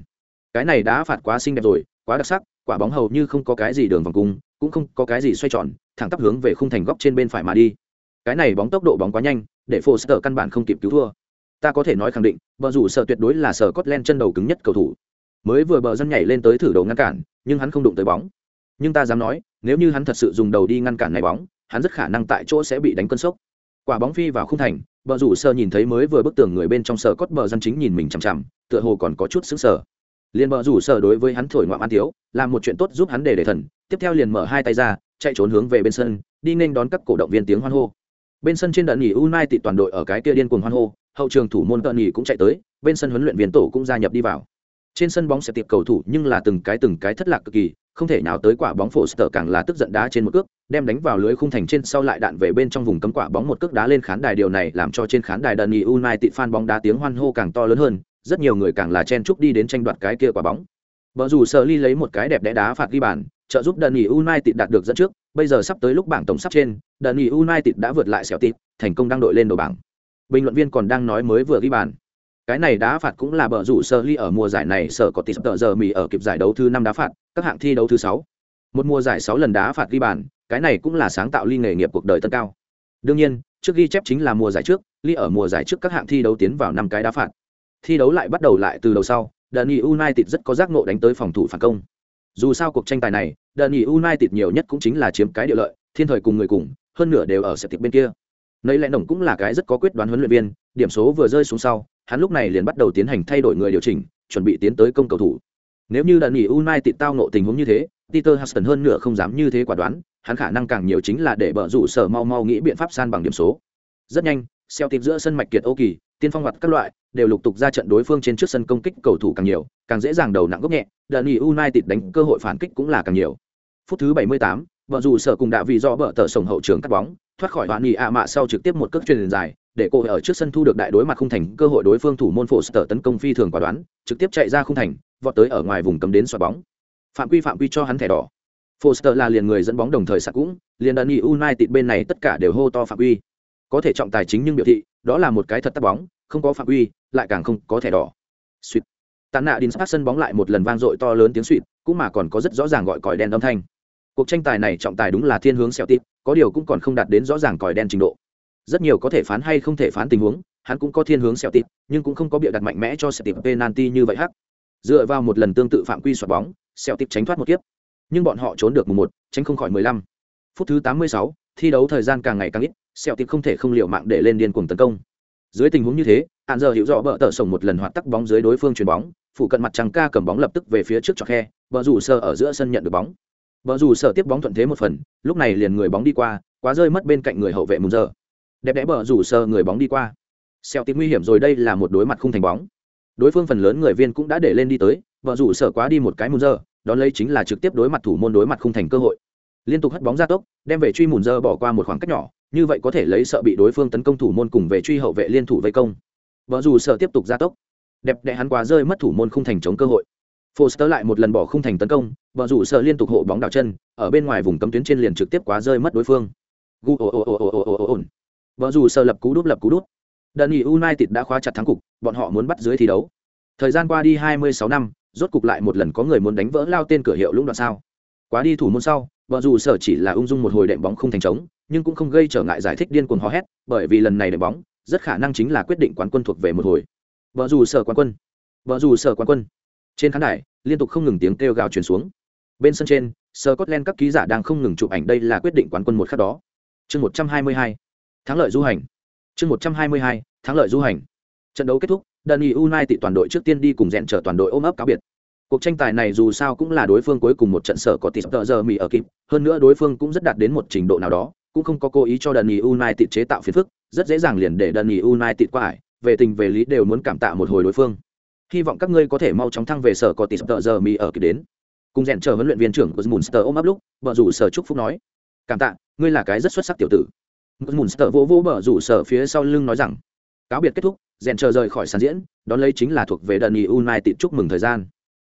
Cái này đá phạt quá xinh đẹp rồi, quá đặc sắc, quả bóng hầu như không có cái gì đường vòng cung, cũng không có cái gì xoay tròn, thẳng tắp hướng về khung thành góc trên bên phải mà đi. Cái này bóng tốc độ bóng quá nhanh, để Foster căn bản không kịp cứu thua. Ta có thể nói khẳng định bờ rủ sở tuyệt đối là sở cốt len chân đầu cứng nhất cầu thủ. Mới vừa bờ dân nhảy lên tới thử đầu ngăn cản, nhưng hắn không đụng tới bóng. Nhưng ta dám nói, nếu như hắn thật sự dùng đầu đi ngăn cản này bóng, hắn rất khả năng tại chỗ sẽ bị đánh cơn sốc. Quả bóng phi vào khung thành bờ rủ sơ nhìn thấy mới vừa bức tường người bên trong sở cốt bờ dân chính nhìn mình chằm chằm, tựa hồ còn có chút xứng sở liền bờ rủ sơ đối với hắn thổi ngoạm ăn thiếu làm một chuyện tốt giúp hắn để để thần, tiếp theo liền mở hai tay ra, chạy trốn hướng về bên sân, đi nên đón các cổ động viên tiếng hoan hô. Bên sân trên đợt nghỉ United toàn đội ở cái kia điên cuồng hoan hô, hậu trường thủ môn tợn nghỉ cũng chạy tới, bên sân huấn luyện viên tổ cũng gia nhập đi vào. Trên sân bóng sẽ tiệp cầu thủ nhưng là từng cái từng cái thất lạc cực kỳ, không thể nào tới quả bóng phổ sở càng là tức giận đá trên một cước đem đánh vào lưới khung thành trên sau lại đạn về bên trong vùng cấm quả bóng một cước đá lên khán đài điều này làm cho trên khán đài đợt nghị United fan bóng đá tiếng hoan hô càng to lớn hơn rất nhiều người càng là chen chúc đi đến tranh đoạt cái kia quả bóng Bờ rủ Sở Ly lấy một cái đẹp đẽ đá phạt ghi bàn, trợ giúp Đần United đạt được dẫn trước, bây giờ sắp tới lúc bảng tổng sắp trên, Đần United đã vượt lại Sẹo Tịp, thành công đăng đội lên đầu bảng. Bình luận viên còn đang nói mới vừa ghi bàn. Cái này đá phạt cũng là bờ rủ Sở Ly ở mùa giải này sở có tỷ giờ mì ở kịp giải đấu thứ năm đá phạt, các hạng thi đấu thứ sáu. Một mùa giải sáu lần đá phạt ghi bàn, cái này cũng là sáng tạo ly nghề nghiệp cuộc đời tân cao. Đương nhiên, trước ghi chép chính là mùa giải trước, ly ở mùa giải trước các hạng thi đấu tiến vào năm cái đá phạt. Thi đấu lại bắt đầu lại từ đầu sau, Dani United rất có giác ngộ đánh tới phòng thủ phản công. Dù sao cuộc tranh tài này, Dani United nhiều nhất cũng chính là chiếm cái địa lợi, thiên thời cùng người cùng, hơn nửa đều ở Celtic bên kia. Nấy lẽ nồng cũng là cái rất có quyết đoán huấn luyện viên, điểm số vừa rơi xuống sau, hắn lúc này liền bắt đầu tiến hành thay đổi người điều chỉnh, chuẩn bị tiến tới công cầu thủ. Nếu như Dani United tao ngộ tình huống như thế, Peter Huston hơn nửa không dám như thế quả đoán, hắn khả năng càng nhiều chính là để bờ rủ sở mau mau nghĩ biện pháp san bằng điểm số. Rất nhanh, Celtic giữa sân mạch kiệt ô kỳ, tiên phong hoạt các loại đều lục tục ra trận đối phương trên trước sân công kích cầu thủ càng nhiều, càng dễ dàng đầu nặng gốc nhẹ, đợt United đánh cơ hội phản kích cũng là càng nhiều. Phút thứ 78, vợ dù sở cùng đã vì do bờ tờ sổng hậu trường cắt bóng, thoát khỏi đoạn nhị ạ mạ sau trực tiếp một cước truyền dài, để cô ở trước sân thu được đại đối mặt không thành cơ hội đối phương thủ môn Foster tấn công phi thường quả đoán, trực tiếp chạy ra không thành, vọt tới ở ngoài vùng cấm đến xoạt bóng. Phạm quy phạm quy cho hắn thẻ đỏ. Foster là liền người dẫn bóng đồng thời sạc cũng, liền đợt United bên này tất cả đều hô to phạm quy. Có thể trọng tài chính nhưng biểu thị, đó là một cái thật tắt bóng, không có phạm quy lại càng không có thẻ đỏ. Xuyệt. tàn nạ đin sát sân bóng lại một lần vang dội to lớn tiếng xuyệt, cũng mà còn có rất rõ ràng gọi còi đen âm thanh. Cuộc tranh tài này trọng tài đúng là thiên hướng xeo tít có điều cũng còn không đạt đến rõ ràng còi đen trình độ. Rất nhiều có thể phán hay không thể phán tình huống hắn cũng có thiên hướng sẹo tịp nhưng cũng không có bịa đặt mạnh mẽ cho sẹo tịp penalty như vậy hắc. Dựa vào một lần tương tự phạm quy soạt bóng sẹo tịp tránh thoát một kiếp nhưng bọn họ trốn được mùng một, tránh không khỏi mười lăm. Phút thứ tám mươi sáu, thi đấu thời gian càng ngày càng ít, sẹo tiệp không thể không liệu mạng để lên điên cuồng tấn công. Dưới tình huống như thế, hạn giờ hiểu rõ bờ tờ sổng một lần hoạt tắc bóng dưới đối phương chuyền bóng, phụ cận mặt trăng ca cầm bóng lập tức về phía trước cho khe bờ rủ sơ ở giữa sân nhận được bóng. Bờ rủ sơ tiếp bóng thuận thế một phần, lúc này liền người bóng đi qua, quá rơi mất bên cạnh người hậu vệ mùng giờ. Đẹp đẽ bờ rủ sơ người bóng đi qua. Xeo tiếng nguy hiểm rồi đây là một đối mặt không thành bóng. Đối phương phần lớn người viên cũng đã để lên đi tới bờ rủ sơ quá đi một cái mùng giờ đón lấy chính là trực tiếp đối mặt thủ môn đối mặt không thành cơ hội liên tục hất bóng ra tốc đem về truy mùn giờ bỏ qua một khoảng cách nhỏ như vậy có thể lấy sợ bị đối phương tấn công thủ môn cùng về truy hậu vệ liên thủ vây công vợ dù sợ tiếp tục gia tốc đẹp đẽ hắn quá rơi mất thủ môn không thành chống cơ hội Foster lại một lần bỏ không thành tấn công, vợ rủ sợ liên tục hộ bóng đảo chân, ở bên ngoài vùng cấm tuyến trên liền trực tiếp quá rơi mất đối phương. Gu ồ ồ ồ ồ ồ ồ ồ. Rủ sợ lập cú đúp lập cú đúp. Dani United đã khóa chặt thắng cục, bọn họ muốn bắt dưới thi đấu. Thời gian qua đi 26 năm, rốt cục lại một lần có người muốn đánh vỡ lao tên cửa hiệu lũng đoạn sao. Quá đi thủ môn sau, vợ dù sở chỉ là ung dung một hồi đệm bóng không thành trống, nhưng cũng không gây trở ngại giải thích điên cuồng hò hét, bởi vì lần này đệm bóng, rất khả năng chính là quyết định quán quân thuộc về một hồi. Vợ dù sở quán quân. Vợ dù sở quán quân trên khán đài liên tục không ngừng tiếng kêu gào truyền xuống bên sân trên scotland các ký giả đang không ngừng chụp ảnh đây là quyết định quán quân một khắc đó chương một trăm hai mươi hai thắng lợi du hành chương một trăm hai mươi hai thắng lợi du hành trận đấu kết thúc Dani United toàn đội trước tiên đi cùng rèn trở toàn đội ôm ấp cáo biệt. Cuộc tranh tài này dù sao cũng là đối phương cuối cùng một trận sở có tỷ giờ mì ở kịp, hơn nữa đối phương cũng rất đạt đến một trình độ nào đó, cũng không có cố ý cho Dani United chế tạo phiền phức, rất dễ dàng liền để Danny United qua ải, về tình về lý đều muốn cảm tạ một hồi đối phương. Hy vọng các ngươi có thể mau chóng thăng về sở có tỷ tờ giờ Mì ở kịp đến. Cùng rèn chờ huấn luyện viên trưởng của Munster ôm ấp lúc vợ rủ sở chúc phúc nói cảm tạ ngươi là cái rất xuất sắc tiểu tử. Munster vỗ vỗ bờ rủ sở phía sau lưng nói rằng cáo biệt kết thúc, rèn chờ rời khỏi sàn diễn, đón lấy chính là thuộc về đợt nghỉ tịt chúc mừng thời gian.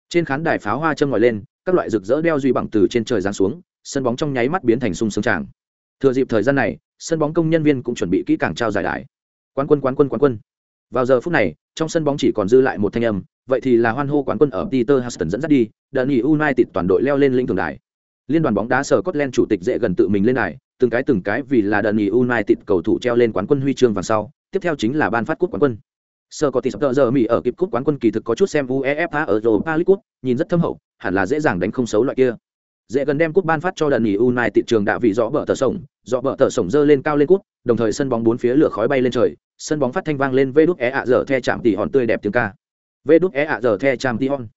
Trên khán đài pháo hoa châm ngòi lên, các loại rực rỡ đeo duy bằng từ trên trời giáng xuống, sân bóng trong nháy mắt biến thành sung sướng tràng. Thừa dịp thời gian này, sân bóng công nhân viên cũng chuẩn bị kỹ càng trao giải đài. Quán quân quán quân quán quân. Vào giờ phút này, trong sân bóng chỉ còn dư lại một thanh âm, vậy thì là hoan hô quán quân ở peter Huston dẫn dắt đi đợt nghỉ united toàn đội leo lên lĩnh thường đài. Liên đoàn bóng đá sở Scotland chủ tịch dễ gần tự mình lên đài, từng cái từng cái vì là đợt nghỉ united cầu thủ treo lên quán quân huy chương vàng sau tiếp theo chính là ban phát cúp quán quân. Sơ có tỷ sập giờ Mỹ ở kịp cúp quán quân kỳ thực có chút xem UEFA ở rồi League nhìn rất thâm hậu, hẳn là dễ dàng đánh không xấu loại kia. Dễ gần đem cúp ban phát cho đần nghỉ United trường đạo vị rõ bờ tờ sổng, rõ bờ tờ sổng dơ lên cao lên cúp, đồng thời sân bóng bốn phía lửa khói bay lên trời, sân bóng phát thanh vang lên vê đút e ạ giờ the chạm tỉ hòn tươi đẹp tiếng ca. Vê đút e ạ giờ the chạm tỉ hòn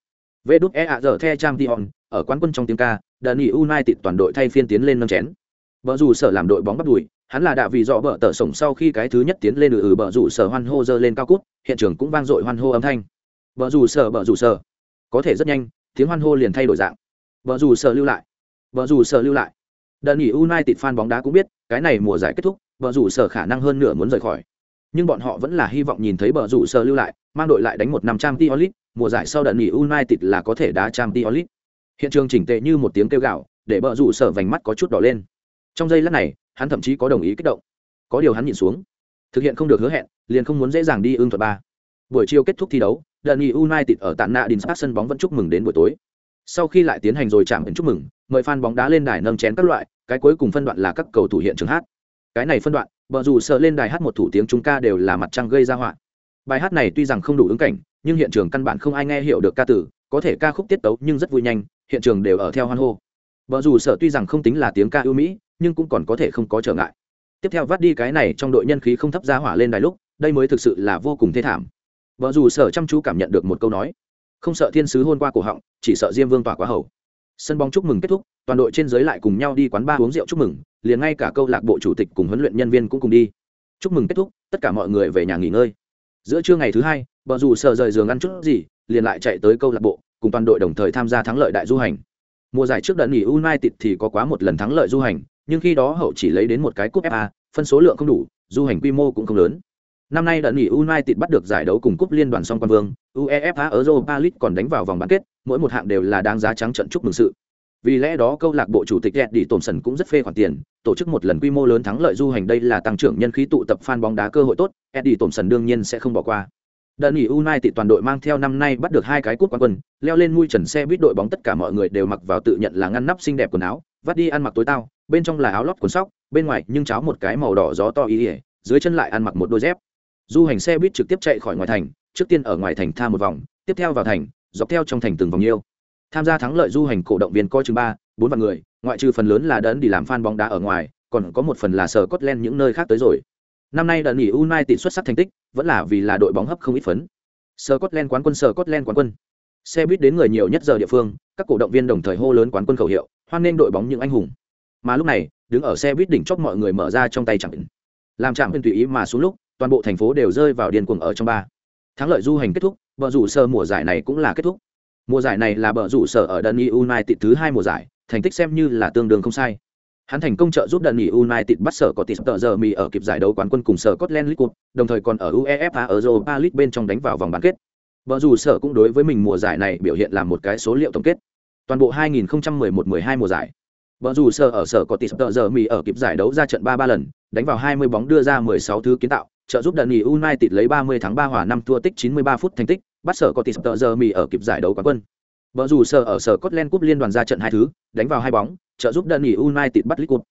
vê đút e ạ giờ the chạm tỉ hòn ở quán quân trong tiếng ca đần nghỉ united toàn đội thay phiên tiến lên nâng chén. Vợ dù sở làm đội bóng bắt đùi hắn là đạ vị dọ bờ tờ sổng sau khi cái thứ nhất tiến lên ừ ừ bờ rủ sở hoan hô dơ lên cao cút hiện trường cũng vang dội hoan hô âm thanh. Vợ dù sở bờ rủ sở. Có thể rất nhanh tiếng hoan hô liền thay đổi dạng. Vợ dù sở lưu lại. Vợ dù sở lưu lại. Đợt nghỉ united fan bóng đá cũng biết cái này mùa giải kết thúc vợ dù sở khả năng hơn nửa muốn rời khỏi. Nhưng bọn họ vẫn là hy vọng nhìn thấy bờ rủ sở lưu lại mang đội lại đánh một năm trang Tiolit, mùa giải sau đợt nghỉ united là có thể đá trang Tiolit. hiện trường chỉnh tệ như một tiếng kêu gạo để bờ rủ sở vành mắt có chút đỏ lên. Trong giây lát này hắn thậm chí có đồng ý kích động. Có điều hắn nhìn xuống, thực hiện không được hứa hẹn, liền không muốn dễ dàng đi ương thuật ba. Buổi chiều kết thúc thi đấu đợt nghỉ united ở tạn nạ đình sân bóng vẫn chúc mừng đến buổi tối. Sau khi lại tiến hành rồi chạm đến chúc mừng, mời fan bóng đá lên đài nâng chén các loại, cái cuối cùng phân đoạn là các cầu thủ hiện trường hát. Cái này phân đoạn vợ dù sợ lên đài hát một thủ tiếng chúng ca đều là mặt trăng gây ra họa. Bài hát này tuy rằng không đủ ứng cảnh, nhưng hiện trường căn bản không ai nghe hiểu được ca tử có thể ca khúc tiết tấu nhưng rất vui nhanh, hiện trường đều ở theo hoan hô vợ dù sợ tuy rằng không tính là tiếng ca ưu mỹ, nhưng cũng còn có thể không có trở ngại. Tiếp theo vắt đi cái này trong đội nhân khí không thấp ra hỏa lên đài lúc, đây mới thực sự là vô cùng thê thảm. Vợ dù sở chăm chú cảm nhận được một câu nói. Không sợ thiên sứ hôn qua cổ họng, chỉ sợ diêm vương tỏa quá hầu. Sân bóng chúc mừng kết thúc, toàn đội trên giới lại cùng nhau đi quán ba uống rượu chúc mừng, liền ngay cả câu lạc bộ chủ tịch cùng huấn luyện nhân viên cũng cùng đi. Chúc mừng kết thúc, tất cả mọi người về nhà nghỉ ngơi. Giữa trưa ngày thứ hai vợ dù sợ rời giường ăn chút gì, liền lại chạy tới câu lạc bộ, cùng toàn đội đồng thời tham gia thắng lợi đại du hành mùa giải trước đợt nghỉ united thì có quá một lần thắng lợi du hành nhưng khi đó hậu chỉ lấy đến một cái cúp fa phân số lượng không đủ du hành quy mô cũng không lớn năm nay đợt nghỉ united bắt được giải đấu cùng cúp liên đoàn song quan vương uefa europa league còn đánh vào vòng bán kết mỗi một hạng đều là đáng giá trắng trận chúc mừng sự vì lẽ đó câu lạc bộ chủ tịch Eddie Thompson cũng rất phê khoản tiền, tổ chức một lần quy mô lớn thắng lợi du hành đây là tăng trưởng nhân khí tụ tập fan bóng đá cơ hội tốt, Eddie Thompson đương nhiên sẽ không bỏ qua. Đơn nghỉ United toàn đội mang theo năm nay bắt được hai cái cúp quán quân, leo lên mui trần xe buýt đội bóng tất cả mọi người đều mặc vào tự nhận là ngăn nắp xinh đẹp quần áo, vắt đi ăn mặc tối tao, bên trong là áo lót quần sóc, bên ngoài nhưng cháo một cái màu đỏ gió to ý, ý dưới chân lại ăn mặc một đôi dép du hành xe buýt trực tiếp chạy khỏi ngoài thành trước tiên ở ngoài thành tha một vòng tiếp theo vào thành dọc theo trong thành từng vòng nhiêu. tham gia thắng lợi du hành cổ động viên coi chừng ba bốn vạn người ngoại trừ phần lớn là đấn đi làm fan bóng đá ở ngoài còn có một phần là sở Scotland những nơi khác tới rồi năm nay đợt nghỉ United xuất sắc thành tích, vẫn là vì là đội bóng hấp không ít phấn. Scotland quán quân, Scotland quán quân. Xe buýt đến người nhiều nhất giờ địa phương, các cổ động viên đồng thời hô lớn quán quân khẩu hiệu, hoan nghênh đội bóng những anh hùng. Mà lúc này, đứng ở xe buýt đỉnh chóp mọi người mở ra trong tay chẳng làm chạm bên tùy ý mà xuống lúc, toàn bộ thành phố đều rơi vào điên cuồng ở trong ba. Thắng lợi du hành kết thúc, bờ rủ sở mùa giải này cũng là kết thúc. Mùa giải này là bờ rủ sở ở Dundee United thứ hai mùa giải, thành tích xem như là tương đương không sai hắn thành công trợ giúp Dundee United bắt sở có tỷ tợ giờ mì ở kịp giải đấu quán quân cùng sở Scotland League Cup, đồng thời còn ở UEFA Europa League bên trong đánh vào vòng bán kết. Vợ dù sở cũng đối với mình mùa giải này biểu hiện là một cái số liệu tổng kết. Toàn bộ 2011-12 mùa giải, Vợ dù sở ở sở có tỷ tợ giờ mì ở kịp giải đấu ra trận 3-3 lần, đánh vào 20 bóng đưa ra 16 thứ kiến tạo, trợ giúp Dundee United lấy 30 tháng 3 hòa 5 thua tích 93 phút thành tích, bắt sở có tỷ tợ giờ mì ở kịp giải đấu quán quân. Bờ rủ sở ở sở Scotland Cup liên đoàn ra trận hai thứ, đánh vào hai bóng, trợ giúp đơn nghỉ United bắt League Cup.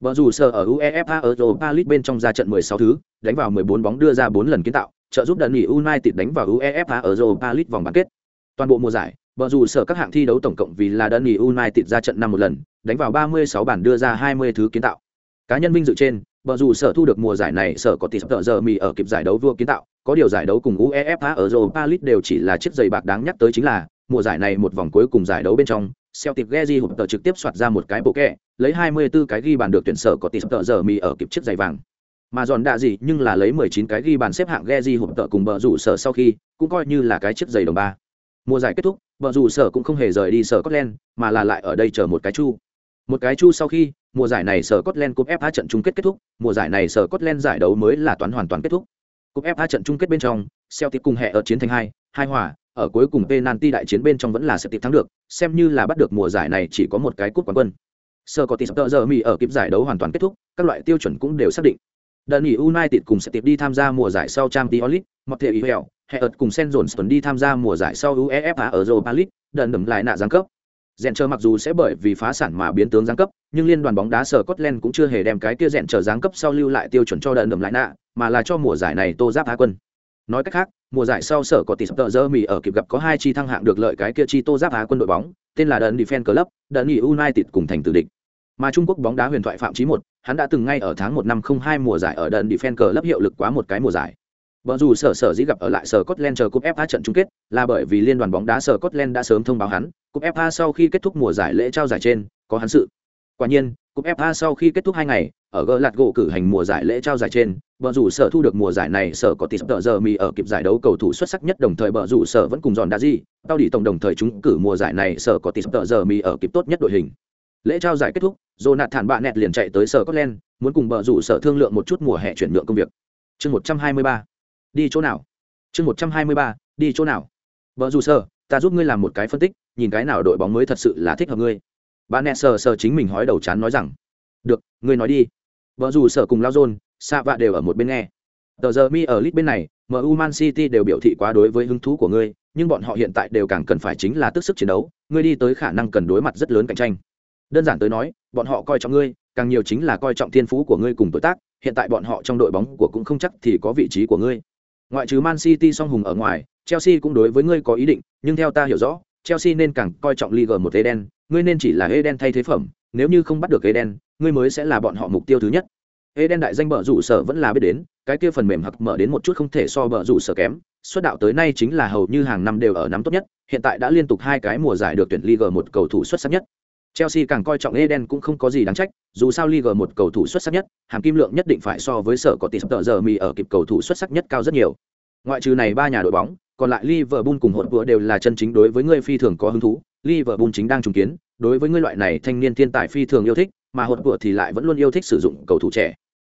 Bờ rủ sở ở UEFA Europa League bên trong ra trận 16 thứ, đánh vào 14 bóng đưa ra 4 lần kiến tạo, trợ giúp đơn nghỉ United đánh vào UEFA Europa League vòng bán kết. Toàn bộ mùa giải, bờ rủ sở các hạng thi đấu tổng cộng vì là đơn nghỉ United ra trận năm một lần, đánh vào 36 bản đưa ra 20 thứ kiến tạo. Cá nhân vinh dự trên, bờ rủ sở thu được mùa giải này sở có tỷ tợ giờ mì ở kịp giải đấu vua kiến tạo, có điều giải đấu cùng UEFA Europa League đều chỉ là chiếc giày bạc đáng nhắc tới chính là mùa giải này một vòng cuối cùng giải đấu bên trong, Celtic Gezi hụt tờ trực tiếp soạt ra một cái bộ kẹ, lấy 24 cái ghi bàn được tuyển sở có tỷ tợ giờ mì ở kịp chiếc giày vàng. Mà giòn đạ gì nhưng là lấy 19 cái ghi bàn xếp hạng Gezi hụt tờ cùng bờ rủ sở sau khi, cũng coi như là cái chiếc giày đồng ba. Mùa giải kết thúc, bờ rủ sở cũng không hề rời đi sở Scotland, mà là lại ở đây chờ một cái chu. Một cái chu sau khi, mùa giải này sở Scotland Cup FA trận chung kết kết thúc, mùa giải này sở Scotland giải đấu mới là toán hoàn toàn kết thúc. Cúp FA trận chung kết bên trong, Celtic cùng hệ ở chiến thành hai, hai hòa, ở cuối cùng penalty đại chiến bên trong vẫn là Celtic thắng được, xem như là bắt được mùa giải này chỉ có một cái cúp quán quân. Sơ có tỷ giờ mì ở kịp giải đấu hoàn toàn kết thúc, các loại tiêu chuẩn cũng đều xác định. Đơn nghỉ United cùng Celtic đi tham gia mùa giải sau Champions League, một thể ý hẹo, hệ ợt cùng St. Johnstone đi tham gia mùa giải sau UEFA ở Europa League, đơn đầm lại nạ giáng cấp. Rèn chờ mặc dù sẽ bởi vì phá sản mà biến tướng giáng cấp, nhưng liên đoàn bóng đá sở Scotland cũng chưa hề đem cái kia rèn chờ giáng cấp sau lưu lại tiêu chuẩn cho đơn đầm lại nạ, mà là cho mùa giải này tô giáp á quân nói cách khác mùa giải sau sở có tỷ tờ dơ mì ở kịp gặp có hai chi thăng hạng được lợi cái kia chi tô giáp á quân đội bóng tên là đợn fan club đợn nghỉ united cùng thành tử địch mà trung quốc bóng đá huyền thoại phạm chí một hắn đã từng ngay ở tháng một năm không hai mùa giải ở đợn fan club hiệu lực quá một cái mùa giải Bọn dù sở sở dĩ gặp ở lại sở Scotland chờ cúp FA trận chung kết, là bởi vì liên đoàn bóng đá sở Scotland đã sớm thông báo hắn, cúp FA sau khi kết thúc mùa giải lễ trao giải trên, có hắn sự. Quả nhiên, cúp FA sau khi kết thúc hai ngày, ở gỡ lạt gỗ cử hành mùa giải lễ trao giải trên, bờ rủ sở thu được mùa giải này sở có tỷ tờ giờ mì ở kịp giải đấu cầu thủ xuất sắc nhất đồng thời bờ rủ sở vẫn cùng dọn đá gì, tao đi tổng đồng thời chúng cử mùa giải này sở có tỷ tờ giờ mì ở kịp tốt nhất đội hình. Lễ trao giải kết thúc, Jonathan bạn nẹt liền chạy tới sở Scotland, muốn cùng bờ rủ sở thương lượng một chút mùa hè chuyển nhượng công việc. Chương 123. Đi chỗ nào? Chương 123. Đi chỗ nào? Bờ rủ sở, ta giúp ngươi làm một cái phân tích, nhìn cái nào đội bóng mới thật sự là thích hợp ngươi bà nẹ sờ sờ chính mình hói đầu chán nói rằng, được, ngươi nói đi. vợ dù sở cùng lao John, xạ vạ đều ở một bên nghe. Tờ giờ mi ở lít bên này mu man city đều biểu thị quá đối với hứng thú của ngươi nhưng bọn họ hiện tại đều càng cần phải chính là tức sức chiến đấu ngươi đi tới khả năng cần đối mặt rất lớn cạnh tranh. Đơn giản tới nói bọn họ coi trọng ngươi càng nhiều chính là coi trọng thiên phú của ngươi cùng tuổi tác hiện tại bọn họ trong đội bóng của cũng không chắc thì có vị trí của ngươi. Ngoại trừ man city song hùng ở ngoài chelsea cũng đối với ngươi có ý định nhưng theo ta hiểu rõ chelsea nên càng coi trọng liga một eden ngươi nên chỉ là eden thay thế phẩm nếu như không bắt được eden ngươi mới sẽ là bọn họ mục tiêu thứ nhất Eden đại danh bờ rủ sở vẫn là biết đến, cái kia phần mềm hặc mở đến một chút không thể so bờ rủ sở kém. Xuất đạo tới nay chính là hầu như hàng năm đều ở nắm tốt nhất, hiện tại đã liên tục hai cái mùa giải được tuyển Liga một cầu thủ xuất sắc nhất. Chelsea càng coi trọng Eden cũng không có gì đáng trách, dù sao Liga một cầu thủ xuất sắc nhất, hàm kim lượng nhất định phải so với sở có tỷ tợ giờ mì ở kịp cầu thủ xuất sắc nhất cao rất nhiều. Ngoại trừ này ba nhà đội bóng, còn lại Liverpool cùng hỗn vừa đều là chân chính đối với người phi thường có hứng thú. Liverpool chính đang trùng kiến, đối với người loại này thanh niên thiên tài phi thường yêu thích, mà hột vừa thì lại vẫn luôn yêu thích sử dụng cầu thủ trẻ.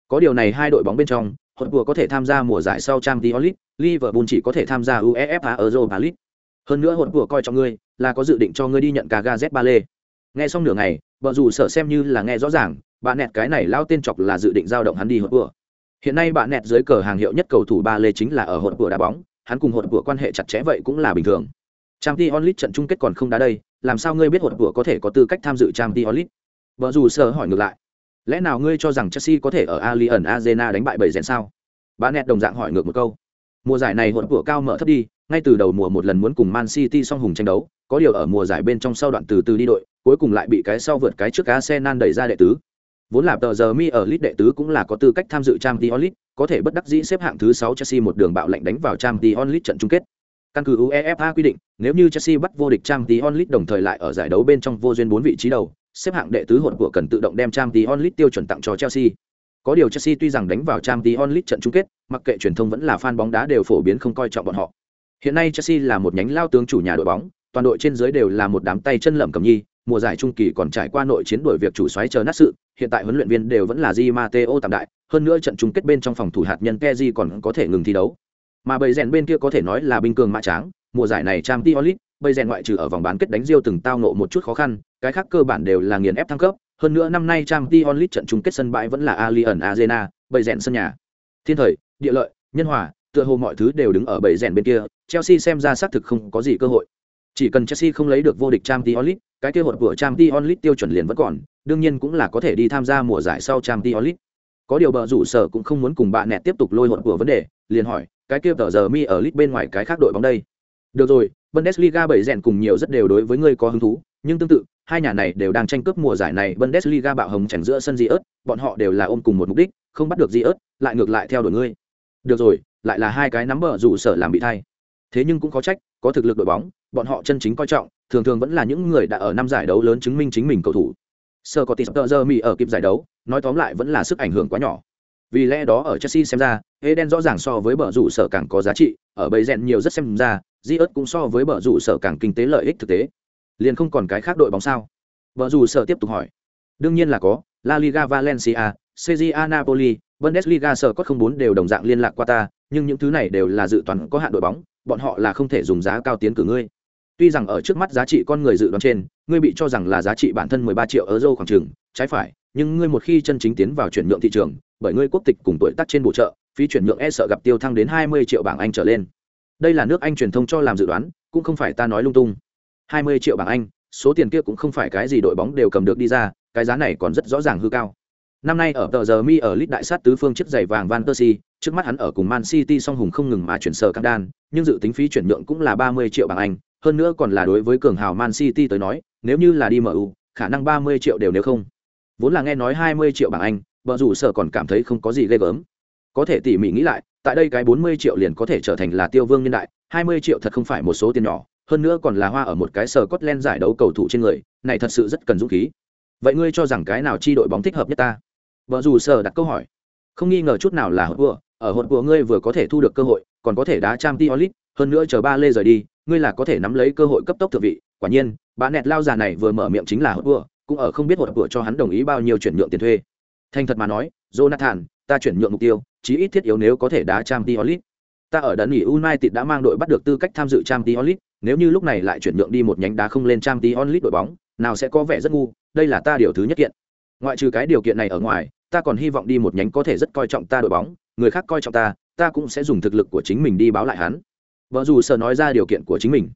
Có điều này hai đội bóng bên trong, hột vừa có thể tham gia mùa giải sau Champions League, Liverpool chỉ có thể tham gia UEFA Europa League. Hơn nữa hột vừa coi trọng ngươi, là có dự định cho ngươi đi nhận cả Gazet Bale. Nghe xong nửa ngày, bờ rủ sợ xem như là nghe rõ ràng, bạn nẹt cái này lao tên chọc là dự định giao động hắn đi hột vừa. Hiện nay bạn nẹt dưới cờ hàng hiệu nhất cầu thủ Bale chính là ở hột vừa đá bóng, hắn cùng hột vừa quan hệ chặt chẽ vậy cũng là bình thường. Trang Champions onlit trận chung kết còn không đá đây, làm sao ngươi biết hột vừa có thể có tư cách tham dự Trang Champions onlit? Bờ rủ sợ hỏi ngược lại. lẽ nào ngươi cho rằng chelsea có thể ở allianz arena đánh bại bảy rèn sao? Bà nẹt đồng dạng hỏi ngược một câu. Mùa giải này hột của cao mở thấp đi ngay từ đầu mùa một lần muốn cùng man city song hùng tranh đấu có điều ở mùa giải bên trong sau đoạn từ từ đi đội cuối cùng lại bị cái sau vượt cái trước arsenal đẩy ra đệ tứ. Vốn là tờ giờ mi ở lit đệ tứ cũng là có tư cách tham dự trang t onlit có thể bất đắc dĩ xếp hạng thứ sáu chelsea một đường bạo lệnh đánh vào trang t onlit trận chung kết căn cứ uefa quy định, nếu như chelsea bắt vô địch Champions League đồng thời lại ở giải đấu bên trong vô duyên bốn vị trí đầu, xếp hạng đệ tứ hụt của cần tự động đem Champions League tiêu chuẩn tặng cho chelsea. Có điều chelsea tuy rằng đánh vào Champions League trận chung kết, mặc kệ truyền thông vẫn là fan bóng đá đều phổ biến không coi trọng bọn họ. Hiện nay chelsea là một nhánh lao tướng chủ nhà đội bóng, toàn đội trên dưới đều là một đám tay chân lẩm cẩm nhi, mùa giải trung kỳ còn trải qua nội chiến đổi việc chủ xoáy chờ nát sự, hiện tại huấn luyện viên đều vẫn là Di Matteo tạm đại, hơn nữa trận chung kết bên trong phòng thủ hạt nhân Kezi còn có thể ngừng thi đấu mà bầy rèn bên kia có thể nói là binh cường mã tráng mùa giải này trang Tiolit bầy rèn ngoại trừ ở vòng bán kết đánh Rio từng tao nộ một chút khó khăn cái khác cơ bản đều là nghiền ép thăng cấp. Hơn nữa năm nay trang Tiolit trận chung kết sân bãi vẫn là ali ẩn Arena bầy rèn sân nhà. Thiên thời địa lợi nhân hòa tựa hồ mọi thứ đều đứng ở bầy rèn bên kia Chelsea xem ra xác thực không có gì cơ hội. Chỉ cần Chelsea không lấy được vô địch Champions League, cái kia hột của Champions League tiêu chuẩn liền vẫn còn, đương nhiên cũng là có thể đi tham gia mùa giải sau Champions League. Có điều bờ rủ sở cũng không muốn cùng bạn nẹt tiếp tục lôi hột của vấn đề, liền hỏi, cái kia tờ giờ mi ở League bên ngoài cái khác đội bóng đây. Được rồi, Bundesliga bảy rèn cùng nhiều rất đều đối với ngươi có hứng thú, nhưng tương tự, hai nhà này đều đang tranh cướp mùa giải này Bundesliga bạo hồng chẳng giữa sân di ớt, bọn họ đều là ôm cùng một mục đích, không bắt được di ớt, lại ngược lại theo đuổi ngươi. Được rồi, lại là hai cái nắm bờ rủ sở làm bị thay. Thế nhưng cũng có trách, có thực lực đội bóng, bọn họ chân chính coi trọng, thường thường vẫn là những người đã ở năm giải đấu lớn chứng minh chính mình cầu thủ. Sơ có tỷ giờ mi ở kịp giải đấu, nói tóm lại vẫn là sức ảnh hưởng quá nhỏ. Vì lẽ đó ở Chelsea xem ra, Eden rõ ràng so với bờ rủ sở càng có giá trị, ở bầy rèn nhiều rất xem ra, Diot cũng so với bờ rủ sở càng kinh tế lợi ích thực tế. Liền không còn cái khác đội bóng sao? Bờ rủ sở tiếp tục hỏi. Đương nhiên là có, La Liga Valencia, CJA Napoli, Bundesliga sở có không bốn đều đồng dạng liên lạc qua ta, nhưng những thứ này đều là dự toán có hạn đội bóng, bọn họ là không thể dùng giá cao tiến cử ngươi tuy rằng ở trước mắt giá trị con người dự đoán trên ngươi bị cho rằng là giá trị bản thân 13 triệu euro khoảng chừng trái phải nhưng ngươi một khi chân chính tiến vào chuyển nhượng thị trường bởi ngươi quốc tịch cùng tuổi tác trên bộ trợ phí chuyển nhượng e sợ gặp tiêu thăng đến 20 triệu bảng anh trở lên. Đây là nước anh truyền thông cho làm dự đoán cũng không phải ta nói lung tung. 20 triệu bảng anh số tiền kia cũng không phải cái gì đội bóng đều cầm được đi ra cái giá này còn rất rõ ràng hư cao. Năm nay ở tờ giờ mi ở lit đại sát tứ phương chiếc giày vàng van persie trước mắt hắn ở cùng man city song hùng không ngừng mà chuyển sở cam đan nhưng dự tính phí chuyển nhượng cũng là 30 triệu bảng anh hơn nữa còn là đối với cường hào Man City tới nói, nếu như là đi MU, khả năng 30 triệu đều nếu không. Vốn là nghe nói 20 triệu bảng Anh, bờ rủ sở còn cảm thấy không có gì ghê gớm. Có thể tỉ mỉ nghĩ lại, tại đây cái 40 triệu liền có thể trở thành là tiêu vương nhân đại, 20 triệu thật không phải một số tiền nhỏ, hơn nữa còn là hoa ở một cái sở len giải đấu cầu thủ trên người, này thật sự rất cần dũng khí. Vậy ngươi cho rằng cái nào chi đội bóng thích hợp nhất ta? Bờ rủ sở đặt câu hỏi. Không nghi ngờ chút nào là hụt vừa, ở hụt vừa ngươi vừa có thể thu được cơ hội, còn có thể đá Champions League, hơn nữa chờ ba lê rời đi, ngươi là có thể nắm lấy cơ hội cấp tốc thượng vị quả nhiên bà nẹt lao già này vừa mở miệng chính là hốt vừa cũng ở không biết một bữa cho hắn đồng ý bao nhiêu chuyển nhượng tiền thuê thành thật mà nói jonathan ta chuyển nhượng mục tiêu chí ít thiết yếu nếu có thể đá Champions League. ta ở đấn nghỉ united đã mang đội bắt được tư cách tham dự Champions League. nếu như lúc này lại chuyển nhượng đi một nhánh đá không lên Champions League đội bóng nào sẽ có vẻ rất ngu đây là ta điều thứ nhất kiện ngoại trừ cái điều kiện này ở ngoài ta còn hy vọng đi một nhánh có thể rất coi trọng ta đội bóng người khác coi trọng ta ta cũng sẽ dùng thực lực của chính mình đi báo lại hắn Vợ dù sở nói ra điều kiện của chính mình.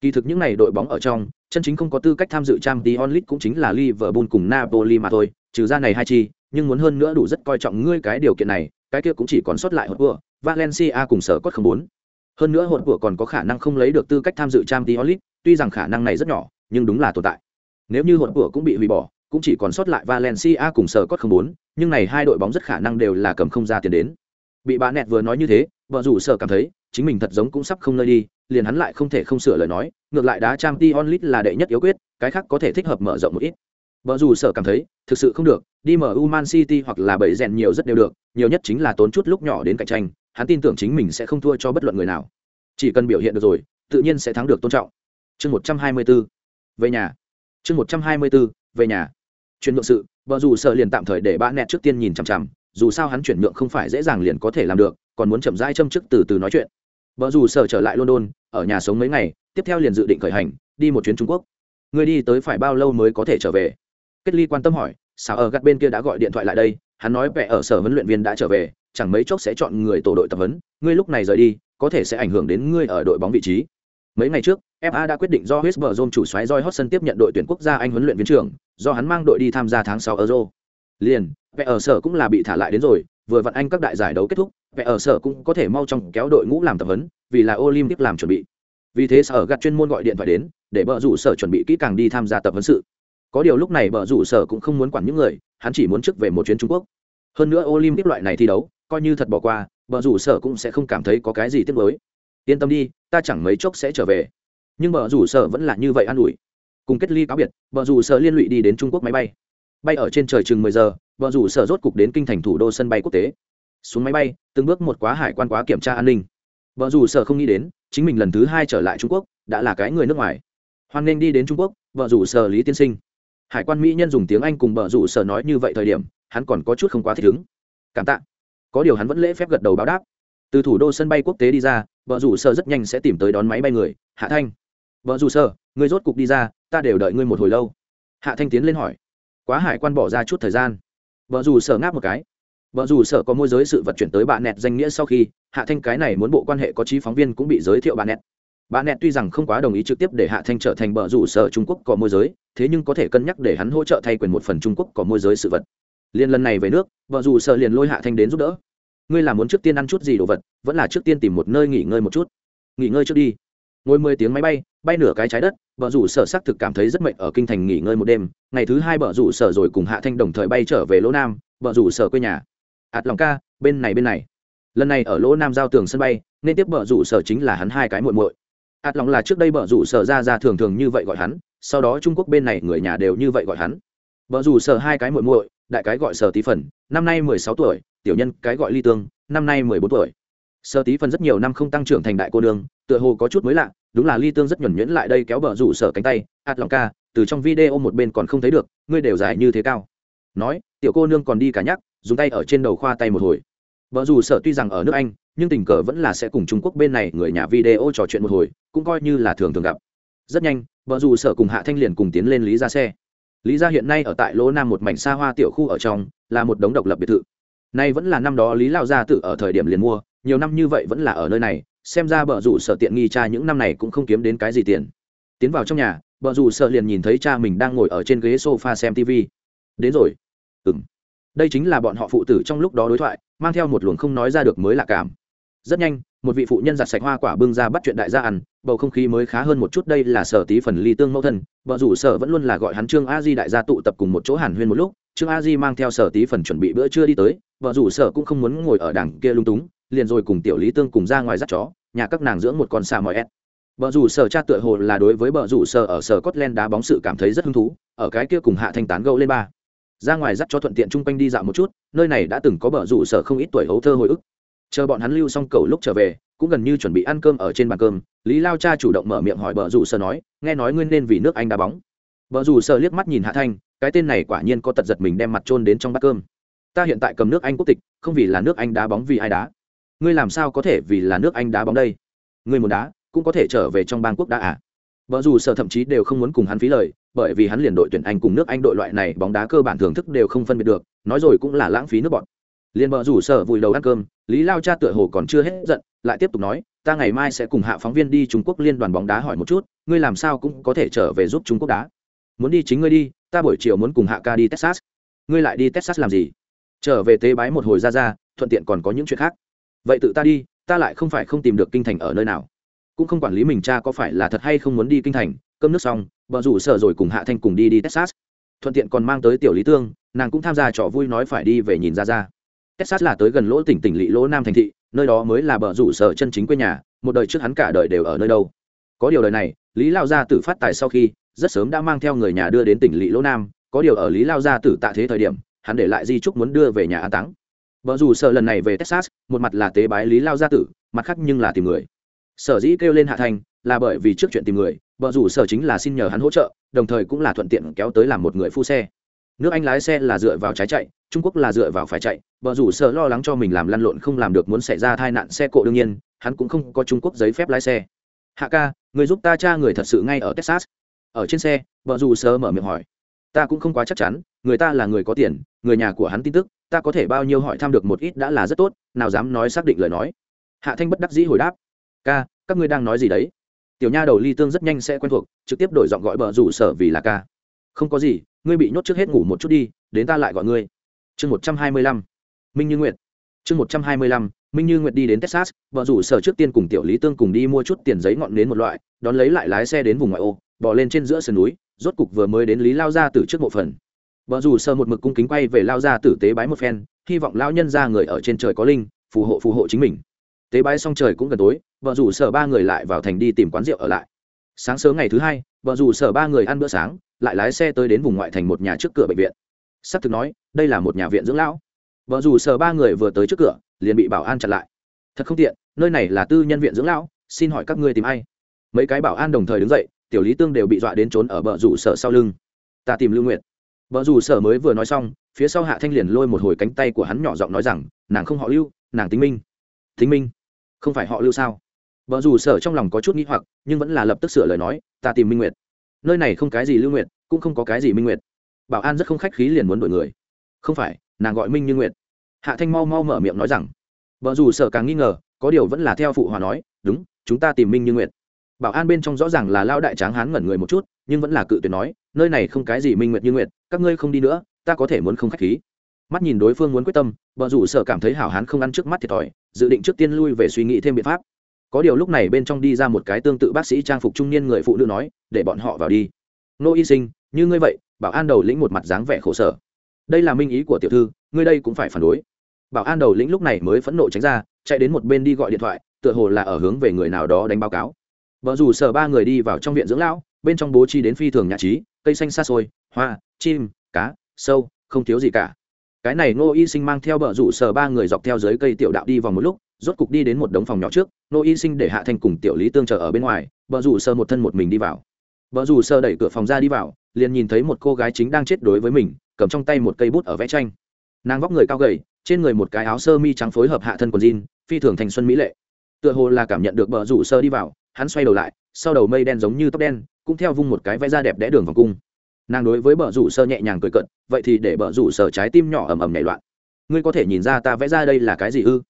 Kỳ thực những này đội bóng ở trong, chân chính không có tư cách tham dự Champions League cũng chính là Liverpool cùng Napoli mà thôi, trừ ra này hai chi, nhưng muốn hơn nữa đủ rất coi trọng ngươi cái điều kiện này, cái kia cũng chỉ còn sót lại hột vừa, Valencia cùng sở cốt không bốn. Hơn nữa hột vừa còn có khả năng không lấy được tư cách tham dự Champions League, tuy rằng khả năng này rất nhỏ, nhưng đúng là tồn tại. Nếu như hột vừa cũng bị hủy bỏ, cũng chỉ còn sót lại Valencia cùng sở cốt không bốn, nhưng này hai đội bóng rất khả năng đều là cầm không ra tiền đến. Bị bà nẹt vừa nói như thế, vợ rủ sở cảm thấy chính mình thật giống cũng sắp không nơi đi liền hắn lại không thể không sửa lời nói, ngược lại đá trang t onlit là đệ nhất yếu quyết, cái khác có thể thích hợp mở rộng một ít. Bở dù sở cảm thấy, thực sự không được, đi mở human man city hoặc là bảy rèn nhiều rất đều được, nhiều nhất chính là tốn chút lúc nhỏ đến cạnh tranh, hắn tin tưởng chính mình sẽ không thua cho bất luận người nào. Chỉ cần biểu hiện được rồi, tự nhiên sẽ thắng được tôn trọng. Chương một trăm hai mươi bốn về nhà. Chương một trăm hai mươi bốn về nhà. Chuyển nhượng sự bở dù sợ liền tạm thời để bã nẹt trước tiên nhìn chằm chằm, dù sao hắn chuyển nhượng không phải dễ dàng liền có thể làm được, còn muốn chậm rãi châm chức từ từ nói chuyện vợ dù sở trở lại london, ở nhà sống mấy ngày, tiếp theo liền dự định khởi hành, đi một chuyến trung quốc. Người đi tới phải bao lâu mới có thể trở về? Kết ly quan tâm hỏi, sao ở gắt bên kia đã gọi điện thoại lại đây? Hắn nói, vẻ ở sở huấn luyện viên đã trở về, chẳng mấy chốc sẽ chọn người tổ đội tập huấn. Ngươi lúc này rời đi, có thể sẽ ảnh hưởng đến ngươi ở đội bóng vị trí. Mấy ngày trước fa đã quyết định do Westbrook chủ soái Roy Hodgson tiếp nhận đội tuyển quốc gia anh huấn luyện viên trưởng, do hắn mang đội đi tham gia tháng 6 euro. Liền, vẻ ở sở cũng là bị thả lại đến rồi vừa vặn anh các đại giải đấu kết thúc, vẻ ở sở cũng có thể mau chóng kéo đội ngũ làm tập huấn, vì là olympic làm chuẩn bị. Vì thế sở gạt chuyên môn gọi điện thoại đến, để bờ rủ sở chuẩn bị kỹ càng đi tham gia tập huấn sự. Có điều lúc này bờ rủ sở cũng không muốn quản những người, hắn chỉ muốn trước về một chuyến trung quốc. Hơn nữa olympic loại này thi đấu, coi như thật bỏ qua, bờ rủ sở cũng sẽ không cảm thấy có cái gì tiếc mới. yên tâm đi, ta chẳng mấy chốc sẽ trở về. Nhưng bờ rủ sở vẫn là như vậy an ủi. Cùng kết ly cáo biệt, bờ rủ sở liên lụy đi đến trung quốc máy bay bay ở trên trời chừng mười giờ, vợ rủ sở rốt cục đến kinh thành thủ đô sân bay quốc tế. Xuống máy bay, từng bước một quá hải quan quá kiểm tra an ninh. Vợ rủ sở không nghĩ đến, chính mình lần thứ hai trở lại trung quốc, đã là cái người nước ngoài. Hoan nghênh đi đến trung quốc, vợ rủ sở lý tiên sinh. Hải quan mỹ nhân dùng tiếng anh cùng vợ rủ sở nói như vậy thời điểm, hắn còn có chút không quá thích ứng. Cảm tạ. Có điều hắn vẫn lễ phép gật đầu báo đáp. Từ thủ đô sân bay quốc tế đi ra, vợ rủ sở rất nhanh sẽ tìm tới đón máy bay người, hạ thanh. Vợ rủ sở, người rốt cục đi ra, ta đều đợi ngươi một hồi lâu. Hạ thanh tiến lên hỏi quá hải quan bỏ ra chút thời gian. Vợ rủ sở ngáp một cái. Vợ dù sở có môi giới sự vật chuyển tới bạn nẹt danh nghĩa sau khi, hạ thanh cái này muốn bộ quan hệ có trí phóng viên cũng bị giới thiệu bạn nẹt. Bạn nẹt tuy rằng không quá đồng ý trực tiếp để hạ thanh trở thành vợ rủ sở trung quốc có môi giới, thế nhưng có thể cân nhắc để hắn hỗ trợ thay quyền một phần trung quốc có môi giới sự vật. Liên lần này về nước, vợ rủ sở liền lôi hạ thanh đến giúp đỡ. Ngươi là muốn trước tiên ăn chút gì đồ vật, vẫn là trước tiên tìm một nơi nghỉ ngơi một chút? Nghỉ ngơi trước đi. Ngồi mười tiếng máy bay bay nửa cái trái đất bờ rủ sở xác thực cảm thấy rất mệt ở kinh thành nghỉ ngơi một đêm, ngày thứ hai bờ rủ sở rồi cùng hạ thanh đồng thời bay trở về lỗ nam, bờ rủ sở quê nhà. Ạt lòng ca, bên này bên này. Lần này ở lỗ nam giao tường sân bay, nên tiếp bờ rủ sở chính là hắn hai cái muội muội. Ạt lòng là trước đây bờ rủ sở ra ra thường thường như vậy gọi hắn, sau đó trung quốc bên này người nhà đều như vậy gọi hắn. Bờ rủ sở hai cái muội muội, đại cái gọi sở tí phần, năm nay mười sáu tuổi, tiểu nhân cái gọi ly tương, năm nay mười bốn tuổi. Sở tí phần rất nhiều năm không tăng trưởng thành đại cô đường tựa hồ có chút mới lạ đúng là ly tương rất nhuẩn nhuyễn lại đây kéo bờ rủ sở cánh tay, ạt lòng ca, từ trong video một bên còn không thấy được, ngươi đều dài như thế cao. Nói, tiểu cô nương còn đi cả nhắc, dùng tay ở trên đầu khoa tay một hồi. Vợ dù sợ tuy rằng ở nước anh, nhưng tình cờ vẫn là sẽ cùng trung quốc bên này người nhà video trò chuyện một hồi, cũng coi như là thường thường gặp. Rất nhanh vợ dù sợ cùng hạ thanh liền cùng tiến lên lý ra xe. Lý ra hiện nay ở tại lỗ nam một mảnh xa hoa tiểu khu ở trong, là một đống độc lập biệt thự. Nay vẫn là năm đó lý lao gia tự ở thời điểm liền mua, nhiều năm như vậy vẫn là ở nơi này xem ra bờ rủ sợ tiện nghi cha những năm này cũng không kiếm đến cái gì tiền. Tiến vào trong nhà bờ rủ sợ liền nhìn thấy cha mình đang ngồi ở trên ghế sofa xem tv đến rồi. Ừng đây chính là bọn họ phụ tử trong lúc đó đối thoại, mang theo một luồng không nói ra được mới lạ cảm. Rất nhanh, một vị phụ nhân giặt sạch hoa quả bưng ra bắt chuyện đại gia ăn, bầu không khí mới khá hơn một chút. Đây là sở tí phần ly tương mẫu thân vợ rủ sở vẫn luôn là gọi hắn trương a di đại gia tụ tập cùng một chỗ hàn huyên một lúc. Trương a di mang theo sở tí phần chuẩn bị bữa trưa đi tới vợ rủ sở cũng không muốn ngồi ở đằng kia lung túng liền rồi cùng tiểu lý tương cùng ra ngoài dắt chó, nhà các nàng dưỡng một con xà mọi ép vợ rủ sở cha tựa hồ là đối với vợ rủ sở ở sở Scotland đá bóng sự cảm thấy rất hứng thú, ở cái kia cùng hạ thanh tán gẫu lên ba. Ra ngoài dắt cho thuận tiện chung quanh đi dạo một chút, nơi này đã từng có bờ rủ sở không ít tuổi hấu thơ hồi ức. Chờ bọn hắn lưu xong cầu lúc trở về, cũng gần như chuẩn bị ăn cơm ở trên bàn cơm, lý lao cha chủ động mở miệng hỏi bờ rủ sở nói, nghe nói nguyên nên vì nước anh đá bóng. Bờ rủ sở liếc mắt nhìn hạ thanh, cái tên này quả nhiên có tật giật mình đem mặt trôn đến trong bát cơm. Ta hiện tại cầm nước anh quốc tịch, không vì là nước anh đá bóng vì ai đá ngươi làm sao có thể vì là nước anh đá bóng đây? Ngươi muốn đá, cũng có thể trở về trong bang quốc đá à? Vợ dù sợ thậm chí đều không muốn cùng hắn phí lời, bởi vì hắn liền đội tuyển anh cùng nước anh đội loại này bóng đá cơ bản thưởng thức đều không phân biệt được, nói rồi cũng là lãng phí nước bọn. Liền vợ rủ sợ vùi đầu ăn cơm, lý lao cha tựa hồ còn chưa hết giận, lại tiếp tục nói, ta ngày mai sẽ cùng hạ phóng viên đi trung quốc liên đoàn bóng đá hỏi một chút, ngươi làm sao cũng có thể trở về giúp trung quốc đá. Muốn đi chính ngươi đi, ta buổi chiều muốn cùng hạ ca đi texas. Ngươi lại đi texas làm gì? Trở về tế bái một hồi ra ra, thuận tiện còn có những chuyện khác vậy tự ta đi, ta lại không phải không tìm được kinh thành ở nơi nào. Cũng không quản lý mình cha có phải là thật hay không muốn đi kinh thành, cơm nước xong vợ rủ sợ rồi cùng hạ thanh cùng đi đi texas. Thuận tiện còn mang tới tiểu lý tương, nàng cũng tham gia trò vui nói phải đi về nhìn ra ra. Texas là tới gần lỗ tỉnh tỉnh lỵ lỗ nam thành thị, nơi đó mới là bờ rủ sở chân chính quê nhà, một đời trước hắn cả đời đều ở nơi đâu. Có điều đời này, lý lao gia tử phát tài sau khi, rất sớm đã mang theo người nhà đưa đến tỉnh lỵ lỗ nam, có điều ở lý lao gia tử tạ thế thời điểm, hắn để lại di trúc muốn đưa về nhà an táng vợ dù sợ lần này về texas, một mặt là tế bái lý lao gia tử, mặt khác nhưng là tìm người. Sở dĩ kêu lên hạ thành là bởi vì trước chuyện tìm người vợ rủ sở chính là xin nhờ hắn hỗ trợ, đồng thời cũng là thuận tiện kéo tới làm một người phu xe. Nước anh lái xe là dựa vào trái chạy, trung quốc là dựa vào phải chạy. Vợ rủ sở lo lắng cho mình làm lăn lộn không làm được muốn xảy ra tai nạn xe cộ đương nhiên, hắn cũng không có trung quốc giấy phép lái xe. Hạ ca, người giúp ta cha người thật sự ngay ở texas. Ở trên xe vợ rủ sở mở miệng hỏi. Ta cũng không quá chắc chắn, người ta là người có tiền, người nhà của hắn tin tức ta có thể bao nhiêu hỏi thăm được một ít đã là rất tốt, nào dám nói xác định lời nói. Hạ thanh bất đắc dĩ hồi đáp. Ca, các ngươi đang nói gì đấy? Tiểu nha đầu ly tương rất nhanh sẽ quen thuộc, trực tiếp đổi giọng gọi bờ rủ sở vì là ca. Không có gì, ngươi bị nhốt trước hết ngủ một chút đi, đến ta lại gọi ngươi. Chương một trăm hai mươi lăm. Minh như nguyệt. Chương một trăm hai mươi lăm. Minh như nguyệt đi đến texas vợ rủ sở trước tiên cùng tiểu lý tương cùng đi mua chút tiền giấy ngọn đến một loại, đón lấy lại lái xe đến vùng ngoại ô bỏ lên trên giữa sườn núi, rốt cục vừa mới đến lý lao ra từ trước bộ phần vợ rủ sơ một mực cung kính quay về lao ra tử tế bái một phen, hy vọng lao nhân ra người ở trên trời có linh, phù hộ phù hộ chính mình. Tế bái xong trời cũng gần tối vợ rủ sở ba người lại vào thành đi tìm quán rượu ở lại. Sáng sớm ngày thứ hai vợ rủ sở ba người ăn bữa sáng, lại lái xe tới đến vùng ngoại thành một nhà trước cửa bệnh viện. S ắ c thực nói, đây là một nhà viện dưỡng lão. Vợ rủ sở ba người vừa tới trước cửa, liền bị bảo an chặn lại. Thật không tiện, nơi này là tư nhân viện dưỡng lão, xin hỏi các ngươi tìm ai? Mấy cái bảo an đồng thời đứng dậy, tiểu lý tương đều bị dọa đến trốn ở bờ rủ sở sau lưng. Ta tìm lưu nguyệt vợ dù sở mới vừa nói xong, phía sau hạ thanh liền lôi một hồi cánh tay của hắn nhỏ giọng nói rằng, nàng không họ lưu, nàng tính minh. Tính minh? Không phải họ lưu sao? Vợ dù sở trong lòng có chút nghi hoặc, nhưng vẫn là lập tức sửa lời nói, ta tìm minh nguyệt. Nơi này không cái gì lưu nguyệt, cũng không có cái gì minh nguyệt. Bảo an rất không khách khí liền muốn đổi người. Không phải, nàng gọi minh như nguyệt. Hạ thanh mau mau mở miệng nói rằng. Vợ dù sở càng nghi ngờ, có điều vẫn là theo phụ hòa nói, đúng, chúng ta tìm minh như nguyệt. Bảo an bên trong rõ ràng là lao đại tráng hán ngẩn người một chút, nhưng vẫn là cự tuyệt nói, nơi này không cái gì minh nguyệt như nguyệt các ngươi không đi nữa, ta có thể muốn không khách khí. Mắt nhìn đối phương muốn quyết tâm vợ rủ sở cảm thấy hảo hán không ăn trước mắt thiệt thòi, dự định trước tiên lui về suy nghĩ thêm biện pháp. Có điều lúc này bên trong đi ra một cái tương tự bác sĩ trang phục trung niên người phụ nữ nói, để bọn họ vào đi. Nô y sinh, như ngươi vậy, bảo an đầu lĩnh một mặt dáng vẻ khổ sở. Đây là minh ý của tiểu thư, ngươi đây cũng phải phản đối. Bảo an đầu lĩnh lúc này mới phẫn nộ tránh ra, chạy đến một bên đi gọi điện thoại, tựa hồ là ở hướng về người nào đó đánh báo cáo. Vợ dù sở ba người đi vào trong viện dưỡng lão, bên trong bố trí đến phi thường nhã trí, cây xanh xa xôi, hoa chim, cá, sâu, không thiếu gì cả. Cái này ngô y sinh mang theo bờ rủ sờ ba người dọc theo dưới cây tiểu đạo đi vòng một lúc, rốt cục đi đến một đống phòng nhỏ trước, ngô y sinh để hạ thanh cùng tiểu lý tương chờ ở bên ngoài bờ rủ sơ một thân một mình đi vào. Bờ rủ sơ đẩy cửa phòng ra đi vào, liền nhìn thấy một cô gái chính đang chết đối với mình, cầm trong tay một cây bút ở vẽ tranh. Nàng vóc người cao gầy, trên người một cái áo sơ mi trắng phối hợp hạ thân quần jean, phi thường thành xuân mỹ lệ. Tựa hồ là cảm nhận được bờ rủ sơ đi vào, hắn xoay đầu lại, sau đầu mây đen giống như tóc đen, cũng theo vung một cái vẽ ra đẹp đẽ đường vòng cung nàng đối với bờ rủ sơ nhẹ nhàng cười cận vậy thì để bờ rủ sơ trái tim nhỏ ầm ầm nhảy loạn. Ngươi có thể nhìn ra ta vẽ ra đây là cái gì ư?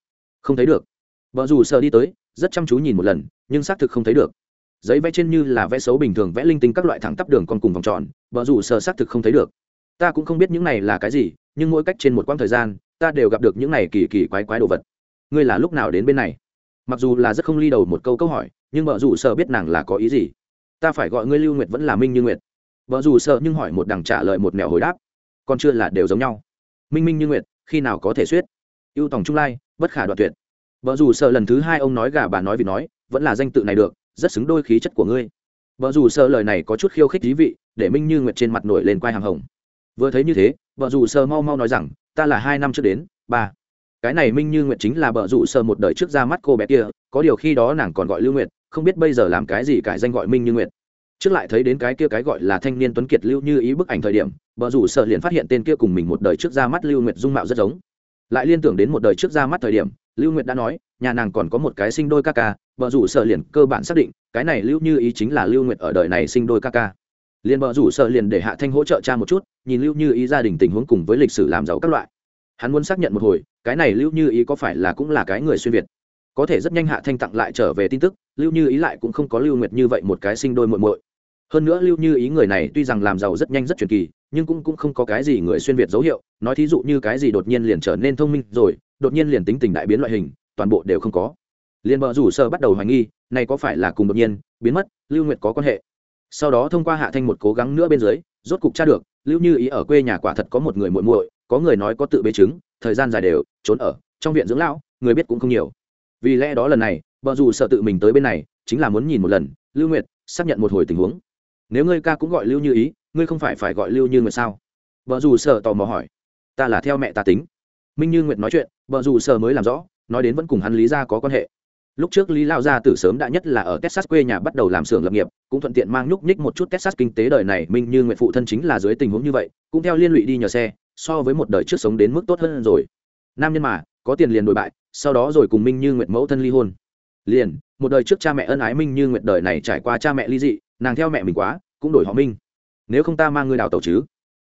Không thấy được. Bờ rủ sơ đi tới, rất chăm chú nhìn một lần, nhưng xác thực không thấy được. Giấy vẽ trên như là vẽ xấu bình thường, vẽ linh tinh các loại thẳng tắp đường con cùng vòng tròn, bờ rủ sơ xác thực không thấy được. Ta cũng không biết những này là cái gì, nhưng mỗi cách trên một quãng thời gian, ta đều gặp được những này kỳ kỳ quái quái đồ vật. Ngươi là lúc nào đến bên này? Mặc dù là rất không ly đầu một câu câu hỏi, nhưng bờ rủ sơ biết nàng là có ý gì. Ta phải gọi ngươi lưu nguyệt vẫn là minh như nguyệt vợ rủ sợ nhưng hỏi một đằng trả lời một mẹo hồi đáp. Còn chưa là đều giống nhau. Minh minh như nguyệt, khi nào có thể suyết? Ưu tòng trung lai, bất khả đoạn tuyệt. Vợ rủ sợ lần thứ hai ông nói gà bà nói vì nói, vẫn là danh tự này được, rất xứng đôi khí chất của ngươi. Vợ rủ sợ lời này có chút khiêu khích thí vị, để minh như nguyệt trên mặt nổi lên quai hàng hồng. Vừa thấy như thế, vợ rủ sợ mau mau nói rằng, ta là hai năm trước đến, ba. Cái này minh như nguyệt chính là vợ rủ sơ một đời trước ra mắt cô bé kia, có điều khi đó nàng còn gọi lưu nguyệt, không biết bây giờ làm cái gì cải danh gọi minh như nguyệt trước lại thấy đến cái kia cái gọi là thanh niên tuấn kiệt lưu như ý bức ảnh thời điểm, bờ rủ sợ liền phát hiện tên kia cùng mình một đời trước ra mắt lưu nguyệt dung mạo rất giống. Lại liên tưởng đến một đời trước ra mắt thời điểm, lưu nguyệt đã nói, nhà nàng còn có một cái sinh đôi ca ca, bờ rủ sợ liền cơ bản xác định, cái này lưu như ý chính là lưu nguyệt ở đời này sinh đôi ca ca. Liền bờ rủ sợ liền để hạ thanh hỗ trợ cha một chút, nhìn lưu như ý gia đình tình huống cùng với lịch sử làm giàu các loại. Hắn muốn xác nhận một hồi, cái này lưu như ý có phải là cũng là cái người xuyên việt. Có thể rất nhanh hạ thanh tặng lại trở về tin tức, lưu như ý lại cũng không có lưu nguyệt như vậy một cái sinh đôi muội muội hơn nữa lưu như ý người này tuy rằng làm giàu rất nhanh rất truyền kỳ, nhưng cũng cũng không có cái gì người xuyên việt dấu hiệu, nói thí dụ như cái gì đột nhiên liền trở nên thông minh rồi, đột nhiên liền tính tình đại biến loại hình, toàn bộ đều không có. Liền bờ rủ sơ bắt đầu hoài nghi, này có phải là cùng đột nhiên, biến mất, lưu nguyệt có quan hệ. Sau đó thông qua hạ thanh một cố gắng nữa bên dưới, rốt cục tra được, lưu như ý ở quê nhà quả thật có một người muội muội, có người nói có tự bế chứng, thời gian dài đều trốn ở trong viện dưỡng lão, người biết cũng không nhiều. Vì lẽ đó lần này bờ rủ sợ tự mình tới bên này, chính là muốn nhìn một lần, lưu nguyệt xác nhận một hồi tình huống nếu ngươi ca cũng gọi lưu như ý, ngươi không phải phải gọi lưu như nguyệt sao? Vợ dù sợ tò mò hỏi. Ta là theo mẹ ta tính. Minh như nguyệt nói chuyện vợ dù sợ mới làm rõ, nói đến vẫn cùng hắn lý ra có quan hệ. Lúc trước lý lao gia tử sớm đã nhất là ở texas quê nhà bắt đầu làm xưởng lập nghiệp, cũng thuận tiện mang nhúc nhích một chút texas kinh tế đời này, minh như nguyện phụ thân chính là dưới tình huống như vậy, cũng theo liên lụy đi nhờ xe, so với một đời trước sống đến mức tốt hơn rồi. Nam nhân mà, có tiền liền đổi bại, sau đó rồi cùng minh như nguyện mẫu thân ly hôn. Liền, một đời trước cha mẹ ân ái minh như nguyện đời này trải qua cha mẹ ly dị nàng theo mẹ mình quá, cũng đổi họ minh. Nếu không ta mang ngươi đào tàu chứ?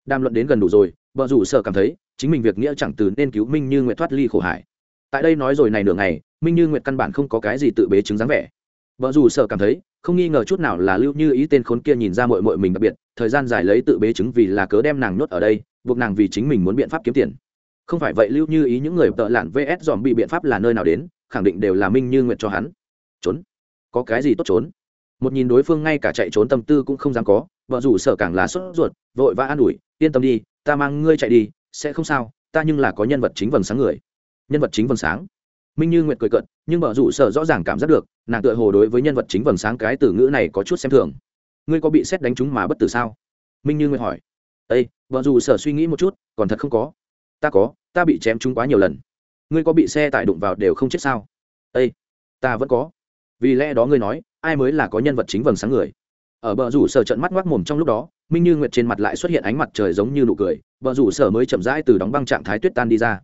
Đàm luận đến gần đủ rồi, vợ rủ sợ cảm thấy, chính mình việc nghĩa chẳng từ nên cứu minh như nguyện thoát ly khổ hải. Tại đây nói rồi này nửa ngày, minh như nguyệt căn bản không có cái gì tự bế chứng dáng vẻ. Vợ dù sợ cảm thấy, không nghi ngờ chút nào là lưu như ý tên khốn kia nhìn ra mội mội mình đặc biệt, thời gian dài lấy tự bế chứng vì là cớ đem nàng nhốt ở đây, buộc nàng vì chính mình muốn biện pháp kiếm tiền. Không phải vậy lưu như ý những người tợ lạn vs dòm bị biện pháp là nơi nào đến, khẳng định đều là minh như nguyện cho hắn. Trốn. Có cái gì tốt trốn? Một nhìn đối phương ngay cả chạy trốn tâm tư cũng không dám có, vợ rủ sở càng là sốt ruột, vội và an ủi, yên tâm đi, ta mang ngươi chạy đi, sẽ không sao, ta nhưng là có nhân vật chính vầng sáng người. Nhân vật chính vầng sáng. Minh như nguyệt cười cận nhưng vợ rủ sở rõ ràng cảm giác được, nàng tựa hồ đối với nhân vật chính vầng sáng cái từ ngữ này có chút xem thường. Ngươi có bị xét đánh chúng mà bất tử sao? Minh như nguyệt hỏi. Ây vợ rủ sở suy nghĩ một chút, còn thật không có. Ta có, ta bị chém chúng quá nhiều lần. Ngươi có bị xe tải đụng vào đều không chết sao? Ây ta vẫn có. Vì lẽ đó ngươi nói ai mới là có nhân vật chính vầng sáng người? Ở bờ rủ sở trận mắt ngoác mồm trong lúc đó, minh như nguyệt trên mặt lại xuất hiện ánh mặt trời giống như nụ cười, bờ rủ sở mới chậm rãi từ đóng băng trạng thái tuyết tan đi ra.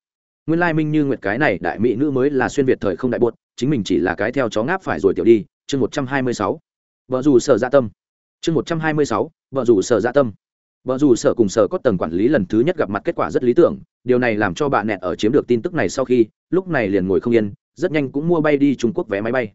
Nguyên lai minh như nguyệt cái này đại mỹ nữ mới là xuyên việt thời không đại buốt chính mình chỉ là cái theo chó ngáp phải rồi tiểu đi, chương một trăm hai mươi sáu. Vợ dù sở dạ tâm. Chương một trăm hai mươi sáu vợ dù sở dạ tâm. Vợ dù sở cùng sở có tầng quản lý lần thứ nhất gặp mặt kết quả rất lý tưởng, điều này làm cho bạn nẹt ở chiếm được tin tức này sau khi, lúc này liền ngồi không yên, rất nhanh cũng mua bay đi trung quốc vé máy bay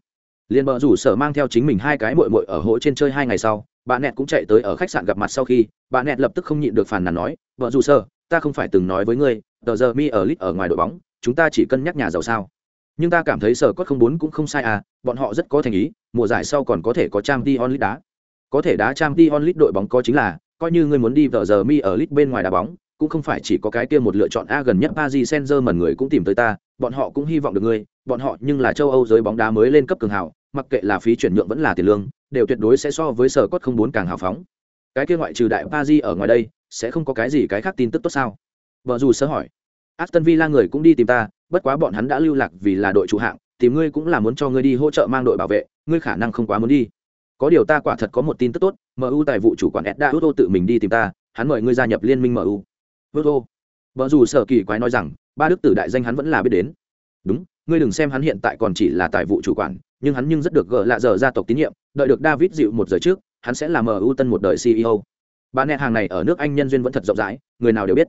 liền bờ rủ sở mang theo chính mình hai cái mội mội ở hỗ trên chơi hai ngày sau bà nẹt cũng chạy tới ở khách sạn gặp mặt sau khi bà nẹt lập tức không nhịn được phàn nàn nói vợ rủ sở ta không phải từng nói với ngươi tờ giờ mi ở lit ở ngoài đội bóng chúng ta chỉ cân nhắc nhà giàu sao. Nhưng ta cảm thấy sở cốt không bốn cũng không sai à bọn họ rất có thành ý mùa giải sau còn có thể có trang t onlit đá. Có thể đá trang t onlit đội bóng có chính là coi như ngươi muốn đi tờ giờ mi ở lit bên ngoài đá bóng cũng không phải chỉ có cái kia một lựa chọn a gần nhất Paris Saint-Germain người cũng tìm tới ta, bọn họ cũng hy vọng được ngươi, bọn họ nhưng là châu Âu giới bóng đá mới lên cấp cường hào, mặc kệ là phí chuyển nhượng vẫn là tiền lương, đều tuyệt đối sẽ so với sở cốt không bốn càng hào phóng. Cái kia ngoại trừ đại Paris ở ngoài đây, sẽ không có cái gì cái khác tin tức tốt sao? Vợ dù sơ hỏi. Aston Villa người cũng đi tìm ta, bất quá bọn hắn đã lưu lạc vì là đội chủ hạng, tìm ngươi cũng là muốn cho ngươi đi hỗ trợ mang đội bảo vệ, ngươi khả năng không quá muốn đi. Có điều ta quả thật có một tin tức tốt, MU tài vụ chủ quản Edda Uto tự mình đi tìm ta, hắn mời ngươi gia nhập liên minh MU. Uto. Vợ dù sở kỳ quái nói rằng, ba đức tử đại danh hắn vẫn là biết đến. Đúng, ngươi đừng xem hắn hiện tại còn chỉ là tài vụ chủ quản, nhưng hắn nhưng rất được gỡ lạ giờ gia tộc tín nhiệm, đợi được David dịu một giờ trước, hắn sẽ làm MU tân một đời CEO. Bà nẹ hàng này ở nước Anh nhân duyên vẫn thật rộng rãi, người nào đều biết.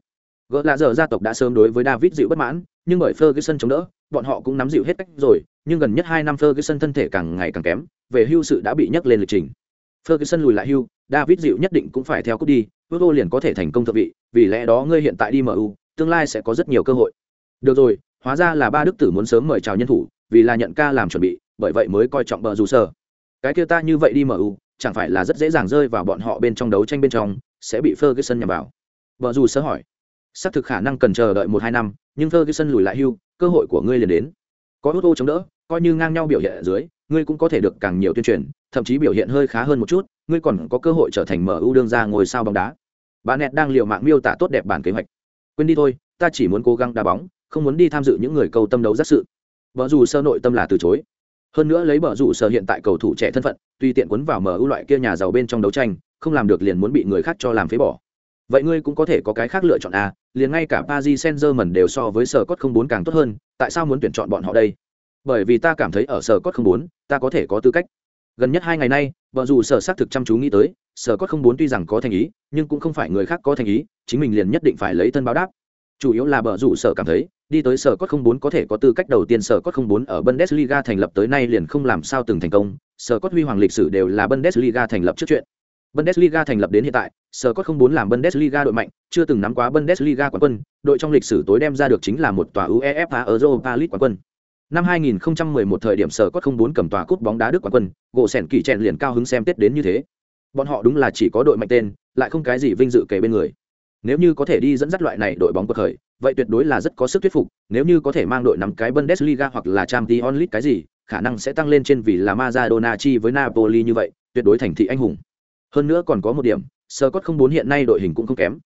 Gỡ lạ giờ gia tộc đã sớm đối với david dịu bất mãn nhưng bởi ferguson chống đỡ bọn họ cũng nắm dịu hết cách rồi nhưng gần nhất hai năm ferguson thân thể càng ngày càng kém về hưu sự đã bị nhắc lên lịch trình. Ferguson lùi lại hưu david dịu nhất định cũng phải theo cút đi Hugo liền có thể thành công thượng vị vì lẽ đó ngươi hiện tại đi mu tương lai sẽ có rất nhiều cơ hội. Được rồi hóa ra là ba đức tử muốn sớm mời chào nhân thủ vì là nhận ca làm chuẩn bị bởi vậy mới coi trọng bờ rủ sở cái kia ta như vậy đi mu chẳng phải là rất dễ dàng rơi vào bọn họ bên trong đấu tranh bên trong, sẽ bị ferguson nhằm vào? Bờ dù sơ hỏi. Xác thực khả năng cần chờ đợi một hai năm, nhưng ferguson lùi lại hưu, cơ hội của ngươi liền đến. Có ô tô chống đỡ, coi như ngang nhau biểu hiện ở dưới, ngươi cũng có thể được càng nhiều tuyên truyền, thậm chí biểu hiện hơi khá hơn một chút, ngươi còn có cơ hội trở thành mu đương ra ngồi sao bóng đá. Bà nẹt đang liều mạng miêu tả tốt đẹp bản kế hoạch. Quên đi thôi, ta chỉ muốn cố gắng đá bóng, không muốn đi tham dự những người cầu tâm đấu giác sự. Vợ dù sơ nội tâm là từ chối hơn nữa lấy bờ rủ sở hiện tại cầu thủ trẻ thân phận, tuy tiện quấn vào mở ưu loại kia nhà giàu bên trong đấu tranh, không làm được liền muốn bị người khác cho làm phế bỏ. Vậy ngươi cũng có thể có cái khác lựa chọn à liền ngay cả paris saint germain đều so với sở cốt không bốn càng tốt hơn, tại sao muốn tuyển chọn bọn họ đây? Bởi vì ta cảm thấy ở sở cốt không bốn, ta có thể có tư cách. Gần nhất hai ngày nay vợ dù sở xác thực chăm chú nghĩ tới, sở cốt không bốn tuy rằng có thành ý, nhưng cũng không phải người khác có thành ý, chính mình liền nhất định phải lấy thân báo đáp. Chủ yếu là bờ rủ sở cảm thấy đi tới sở cốt không bốn có thể có tư cách đầu tiên sở cốt không bốn ở bundesliga thành lập tới nay liền không làm sao từng thành công sở cốt huy hoàng lịch sử đều là bundesliga thành lập trước chuyện Bundesliga thành lập đến hiện tại, sở cốt không muốn làm Bundesliga đội mạnh, chưa từng nắm quá Bundesliga quán quân, đội trong lịch sử tối đem ra được chính là một tòa UEFA Europa League quán quân. Năm 2011 thời điểm sở cốt không muốn cầm tòa cúp bóng đá Đức quán quân, gỗ sèn kỳ chèn liền cao hứng xem Tết đến như thế. Bọn họ đúng là chỉ có đội mạnh tên, lại không cái gì vinh dự kể bên người. Nếu như có thể đi dẫn dắt loại này đội bóng quật khởi, vậy tuyệt đối là rất có sức thuyết phục, nếu như có thể mang đội nắm cái Bundesliga hoặc là Champions League cái gì, khả năng sẽ tăng lên trên vì là Maradona chi với Napoli như vậy, tuyệt đối thành thị anh hùng hơn nữa còn có một điểm Scott không bốn hiện nay đội hình cũng không kém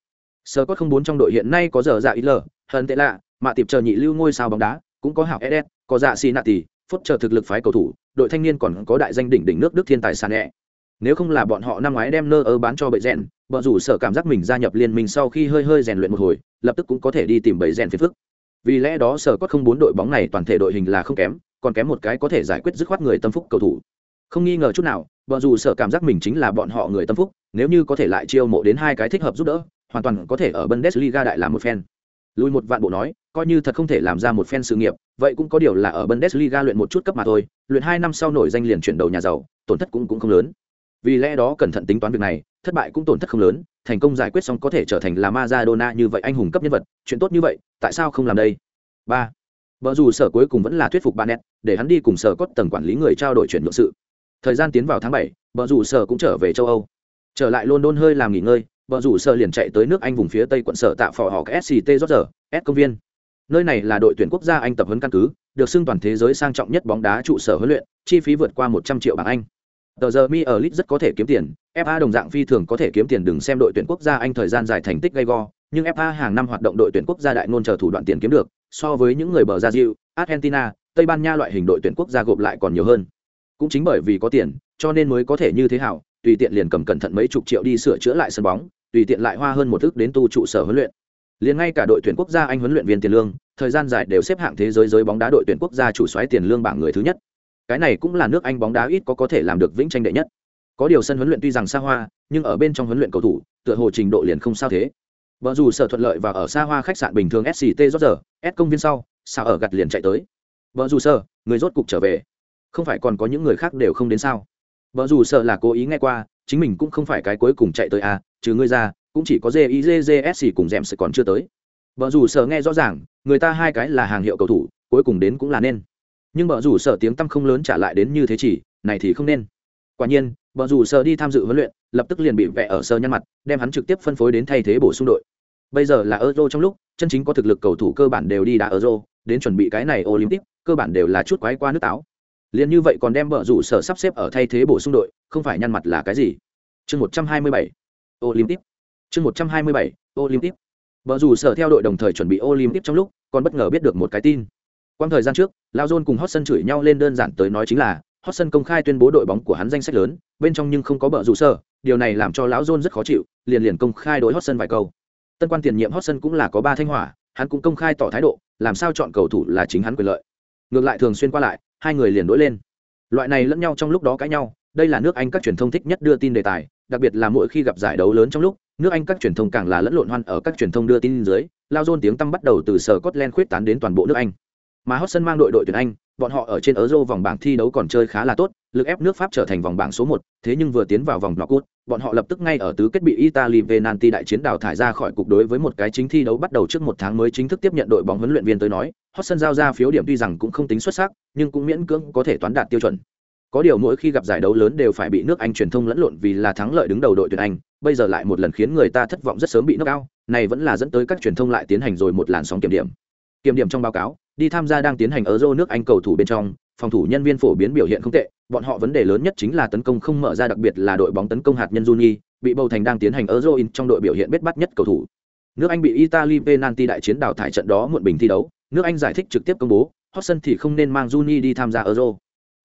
Scott không bốn trong đội hiện nay có giờ dạ ít hơn tệ lạ mà tiệp chờ nhị lưu ngôi sao bóng đá cũng có hảo ed có dạ Sinati, nạ phút chờ thực lực phái cầu thủ đội thanh niên còn có đại danh đỉnh đỉnh nước đức thiên tài Sané nếu không là bọn họ năm ngoái đem nơ ơ bán cho bệ rèn, bọn rủ sở cảm giác mình gia nhập liên minh sau khi hơi hơi rèn luyện một hồi, lập tức cũng có thể đi tìm bệ rèn phiền phức. Vì lẽ đó sở có không bốn đội bóng này toàn thể đội hình là không kém, còn kém một cái có thể giải quyết dứt khoát người tâm phúc cầu thủ. Không nghi ngờ chút nào, bọn dù sợ cảm giác mình chính là bọn họ người tâm phúc, nếu như có thể lại chiêu mộ đến hai cái thích hợp giúp đỡ, hoàn toàn có thể ở bundesliga đại làm một phen lùi một vạn bộ nói, coi như thật không thể làm ra một phen sự nghiệp, vậy cũng có điều là ở bundesliga luyện một chút cấp mà thôi, luyện hai năm sau nổi danh liền chuyển đầu nhà giàu, tổn thất cũng cũng không lớn vì lẽ đó cẩn thận tính toán việc này, thất bại cũng tổn thất không lớn, thành công giải quyết xong có thể trở thành là Maradona như vậy anh hùng cấp nhân vật, chuyện tốt như vậy, tại sao không làm đây? Ba. Vợ dù sở cuối cùng vẫn là thuyết phục ba nét để hắn đi cùng sở cốt tầng quản lý người trao đổi chuyển nhượng sự. Thời gian tiến vào tháng bảy vợ dù sở cũng trở về châu âu. Trở lại london hơi làm nghỉ ngơi vợ rủ sở liền chạy tới nước anh vùng phía tây quận sở tạ phò họ sct rót giờ s công viên. Nơi này là đội tuyển quốc gia anh tập huấn căn cứ, được xưng toàn thế giới sang trọng nhất bóng đá trụ sở huấn luyện, chi phí vượt qua một trăm triệu bảng anh tờ giờ mi ở lit rất có thể kiếm tiền fa đồng dạng phi thường có thể kiếm tiền đừng xem đội tuyển quốc gia anh thời gian dài thành tích gay go, nhưng fa hàng năm hoạt động đội tuyển quốc gia đại ngôn chờ thủ đoạn tiền kiếm được, so với những người bờ gia diệu argentina, tây ban nha loại hình đội tuyển quốc gia gộp lại còn nhiều hơn. Cũng chính bởi vì có tiền, cho nên mới có thể như thế hảo, tùy tiện liền cầm cẩn thận mấy chục triệu đi sửa chữa lại sân bóng, tùy tiện lại hoa hơn một thức đến tu trụ sở huấn luyện. Liền ngay cả đội tuyển quốc gia anh huấn luyện viên tiền lương, thời gian dài đều xếp hạng thế giới giới bóng đá đội tuyển quốc gia chủ xoáy tiền lương bảng người thứ nhất cái này cũng là nước anh bóng đá ít có có thể làm được vĩnh tranh đệ nhất. Có điều sân huấn luyện tuy rằng xa hoa nhưng ở bên trong huấn luyện cầu thủ tựa hồ trình độ liền không sao thế. Vợ dù sở thuận lợi và ở xa hoa khách sạn bình thường sct rót giờ s công viên sau sao ở gặt liền chạy tới. Vợ dù sở người rốt cục trở về. Không phải còn có những người khác đều không đến sao? Vợ dù sợ là cố ý nghe qua chính mình cũng không phải cái cuối cùng chạy tới a à, trừ ngươi ra cũng chỉ có jizs cùng dèm sẽ còn chưa tới. Vợ dù sợ nghe rõ ràng người ta hai cái là hàng hiệu cầu thủ cuối cùng đến cũng là nên nhưng bờ rủ sợ tiếng tăm không lớn trả lại đến như thế chỉ, này thì không nên. Quả nhiên bờ rủ sợ đi tham dự huấn luyện, lập tức liền bị vẽ ở sơ nhăn mặt, đem hắn trực tiếp phân phối đến thay thế bổ sung đội. Bây giờ là euro trong lúc, chân chính có thực lực cầu thủ cơ bản đều đi đá euro, đến chuẩn bị cái này olympic, cơ bản đều là chút quái qua nước táo. Liền như vậy còn đem bờ rủ sở sắp xếp ở thay thế bổ sung đội, không phải nhăn mặt là cái gì? Chương một trăm hai mươi bảy, olympic. Chương một trăm hai mươi bảy, olympic. Bờ rủ sở theo đội đồng thời chuẩn bị olympic trong lúc, còn bất ngờ biết được một cái tin quang thời gian trước, lao dôn cùng hot sân chửi nhau lên đơn giản tới nói chính là hot sân công khai tuyên bố đội bóng của hắn danh sách lớn, bên trong nhưng không có bờ rủ sở điều này làm cho lão dôn rất khó chịu, liền liền công khai đối hot sân vài câu. Tân quan tiền nhiệm hot sân cũng là có ba thanh hỏa, hắn cũng công khai tỏ thái độ, làm sao chọn cầu thủ là chính hắn quyền lợi. Ngược lại thường xuyên qua lại, hai người liền đối lên. Loại này lẫn nhau trong lúc đó cãi nhau, đây là nước anh các truyền thông thích nhất đưa tin đề tài, đặc biệt là mỗi khi gặp giải đấu lớn trong lúc, nước anh các truyền thông càng là lẫn lộn hoan ở các truyền thông đưa tin dưới, lao dôn tiếng tăm bắt đầu từ sở scotland khuyết tán đến toàn bộ nước anh mà hot sân mang đội đội tuyển anh, bọn họ ở trên euro vòng bảng thi đấu còn chơi khá là tốt, lực ép nước pháp trở thành vòng bảng số một, thế nhưng vừa tiến vào vòng knockout bọn họ lập tức ngay ở tứ kết bị italy venanti đại chiến đào thải ra khỏi cuộc đối với một cái chính thi đấu bắt đầu trước một tháng mới chính thức tiếp nhận đội bóng huấn luyện viên tới nói hot sân giao ra phiếu điểm tuy rằng cũng không tính xuất sắc, nhưng cũng miễn cưỡng có thể toán đạt tiêu chuẩn. Có điều mỗi khi gặp giải đấu lớn đều phải bị nước anh truyền thông lẫn lộn vì là thắng lợi đứng đầu đội tuyển anh, bây giờ lại một lần khiến người ta thất vọng rất sớm bị nước cao này vẫn là dẫn tới các truyền thông lại tiến hành rồi một làn sóng kiểm điểm. Kiểm điểm trong báo cáo đi tham gia đang tiến hành ở Euro nước Anh cầu thủ bên trong, phòng thủ nhân viên phổ biến biểu hiện không tệ, bọn họ vấn đề lớn nhất chính là tấn công không mở ra đặc biệt là đội bóng tấn công hạt nhân Juni, bị bầu thành đang tiến hành ở Euro in trong đội biểu hiện bết bắt nhất cầu thủ. Nước Anh bị Italy penalty đại chiến đào thải trận đó muộn bình thi đấu, nước Anh giải thích trực tiếp công bố, Hodgson thì không nên mang Juni đi tham gia ở Euro.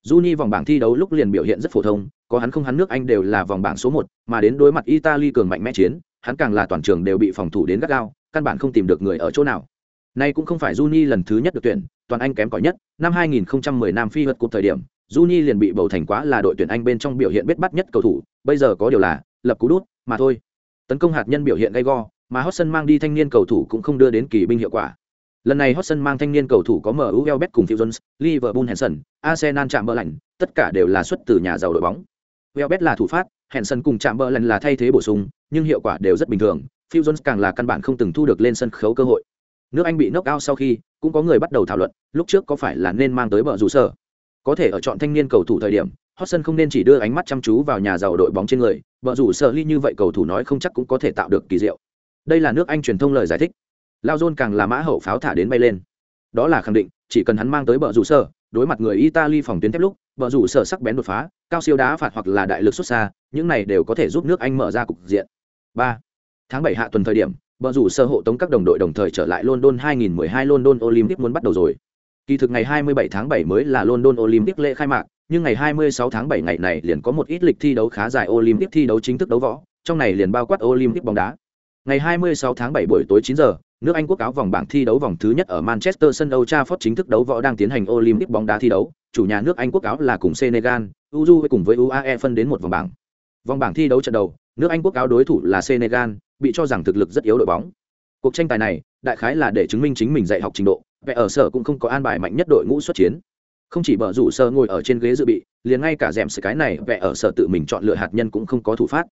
Juni vòng bảng thi đấu lúc liền biểu hiện rất phổ thông, có hắn không hắn nước Anh đều là vòng bảng số một, mà đến đối mặt Italy cường mạnh mẽ chiến, hắn càng là toàn trường đều bị phòng thủ đến gắt gao, căn bản không tìm được người ở chỗ nào. Nay cũng không phải Juni lần thứ nhất được tuyển, toàn Anh kém cỏi nhất, năm 2010 Nam Phi vượt cột thời điểm, Juni liền bị bầu thành quá là đội tuyển Anh bên trong biểu hiện biết bắt nhất cầu thủ, bây giờ có điều là lập cú đút, mà thôi. Tấn công hạt nhân biểu hiện gay go, mà Hotson mang đi thanh niên cầu thủ cũng không đưa đến kỳ binh hiệu quả. Lần này Hotson mang thanh niên cầu thủ có MU Welbeck cùng Phil Jones, Liverpool Henson, Arsenal chạm bờ lạnh, tất cả đều là xuất từ nhà giàu đội bóng. Welbeck là thủ phát, Henson cùng chạm bờ lạnh là thay thế bổ sung, nhưng hiệu quả đều rất bình thường. Phil Jones càng là căn bản không từng thu được lên sân khấu cơ hội nước anh bị nốc cao sau khi cũng có người bắt đầu thảo luận lúc trước có phải là nên mang tới bờ rủ sở có thể ở chọn thanh niên cầu thủ thời điểm, Hodgson không nên chỉ đưa ánh mắt chăm chú vào nhà giàu đội bóng trên người, bờ rủ sở ly như vậy cầu thủ nói không chắc cũng có thể tạo được kỳ diệu. Đây là nước anh truyền thông lời giải thích. Lao dôn càng là mã hậu pháo thả đến bay lên. Đó là khẳng định, chỉ cần hắn mang tới bờ rủ sở đối mặt người italy phòng tuyến thép lúc, bờ rủ sở sắc bén đột phá, cao siêu đá phạt hoặc là đại lực xuất xa, những này đều có thể giúp nước anh mở ra cục diện. Ba, tháng bảy hạ tuần thời điểm Bờ rủ sơ hộ tống các đồng đội đồng thời trở lại London 2012 London Olympic muốn bắt đầu rồi. Kỳ thực ngày 27 tháng 7 mới là London Olympic lễ khai mạc, nhưng ngày 26 tháng 7 ngày này liền có một ít lịch thi đấu khá dài Olympic thi đấu chính thức đấu võ, trong này liền bao quát Olympic bóng đá. Ngày 26 tháng 7 buổi tối 9 giờ, nước Anh quốc áo vòng bảng thi đấu vòng thứ nhất ở Manchester sân Old Trafford chính thức đấu võ đang tiến hành Olympic bóng đá thi đấu, chủ nhà nước Anh quốc áo là cùng Senegal, Uruguay cùng với UAE phân đến một vòng bảng. Vòng bảng thi đấu trận đầu, nước Anh quốc cáo đối thủ là Senegal, bị cho rằng thực lực rất yếu đội bóng. Cuộc tranh tài này đại khái là để chứng minh chính mình dạy học trình độ vẻ ở sở cũng không có an bài mạnh nhất đội ngũ xuất chiến. Không chỉ bờ rủ sơ ngồi ở trên ghế dự bị liền ngay cả d sự cái này vẻ ở sở tự mình chọn lựa hạt nhân cũng không có thủ phát.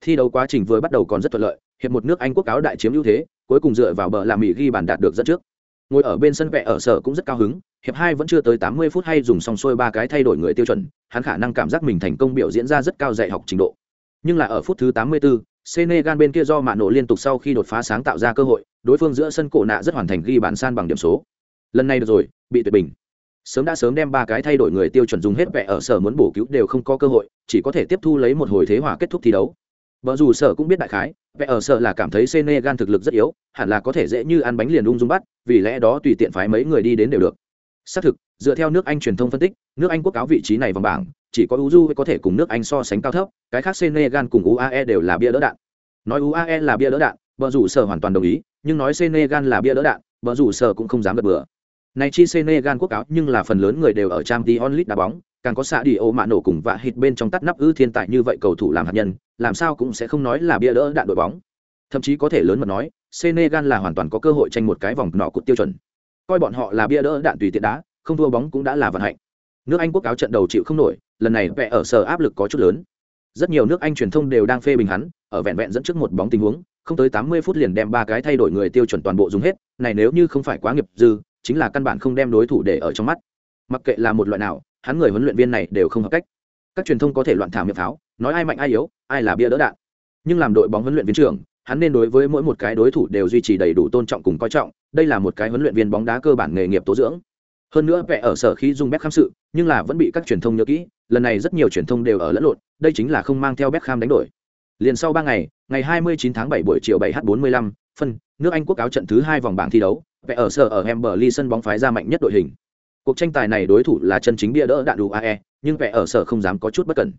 Thi đấu quá trình vừa bắt đầu còn rất thuận lợi hiệp một nước anh quốc cáo đại chiếm ưu thế cuối cùng dựa vào bờ làm mỹ ghi bàn đạt được dẫn trước. Ngồi ở bên sân vẻ ở sở cũng rất cao hứng hiệp hai vẫn chưa tới tám mươi phút hay dùng xong xuôi ba cái thay đổi người tiêu chuẩn hắn khả năng cảm giác mình thành công biểu diễn ra rất cao dạy học trình độ nhưng là ở phút thứ 84, Senegal bên kia do mạ nổ liên tục sau khi đột phá sáng tạo ra cơ hội đối phương giữa sân cổ nạ rất hoàn thành ghi bàn san bằng điểm số. Lần này được rồi bị tuyệt bình. Sớm đã sớm đem ba cái thay đổi người tiêu chuẩn dùng hết vẻ ở sở muốn bổ cứu đều không có cơ hội chỉ có thể tiếp thu lấy một hồi thế hòa kết thúc thi đấu. Vợ dù sở cũng biết đại khái vẻ ở sở là cảm thấy senegal thực lực rất yếu hẳn là có thể dễ như ăn bánh liền ung dung bắt vì lẽ đó tùy tiện phái mấy người đi đến đều được. Xác thực dựa theo nước anh truyền thông phân tích nước anh quốc cáo vị trí này vòng bảng chỉ có uju có thể cùng nước anh so sánh cao thấp, cái khác senegal cùng uae đều là bia đỡ đạn. Nói uae là bia đỡ đạn vợ rủ sở hoàn toàn đồng ý, nhưng nói senegal là bia đỡ đạn vợ rủ sở cũng không dám gật bừa. Này chi senegal quốc cáo nhưng là phần lớn người đều ở trang t onlit đá bóng, càng có xạ đi ô mạ nổ cùng vạ hít bên trong tắt nắp ư thiên tài như vậy cầu thủ làm hạt nhân, làm sao cũng sẽ không nói là bia đỡ đạn đội bóng. Thậm chí có thể lớn mật nói, senegal là hoàn toàn có cơ hội tranh một cái vòng nọ cột tiêu chuẩn. Coi bọn họ là bia đỡ đạn tùy tiện đá, không thua bóng cũng đã là vận hạnh. Nước anh quốc cáo trận đầu chịu không nổi lần này vẽ ở sở áp lực có chút lớn. Rất nhiều nước anh truyền thông đều đang phê bình hắn, ở vẹn vẹn dẫn trước một bóng tình huống, không tới tám mươi phút liền đem ba cái thay đổi người tiêu chuẩn toàn bộ dùng hết, này nếu như không phải quá nghiệp dư, chính là căn bản không đem đối thủ để ở trong mắt. Mặc kệ là một loại nào, hắn người huấn luyện viên này đều không hợp cách. Các truyền thông có thể loạn thả miệng pháo, nói ai mạnh ai yếu, ai là bia đỡ đạn. Nhưng làm đội bóng huấn luyện viên trưởng, hắn nên đối với mỗi một cái đối thủ đều duy trì đầy đủ tôn trọng cùng coi trọng, đây là một cái huấn luyện viên bóng đá cơ bản nghề nghiệp tố dưỡng hơn nữa vẽ ở sở khí dung Beckham sự, nhưng là vẫn bị các truyền thông nhớ kỹ, lần này rất nhiều truyền thông đều ở lẫn lộn, đây chính là không mang theo Beckham đánh đổi. Liền sau ba ngày ngày 29 tháng 7 buổi chiều 7h45 phân, nước anh quốc áo trận thứ hai vòng bảng thi đấu vẽ ở sở ở Emberley sân bóng phái ra mạnh nhất đội hình. Cuộc tranh tài này đối thủ là chân chính bia đỡ đạn đủ ae nhưng vẽ ở sở không dám có chút bất cẩn.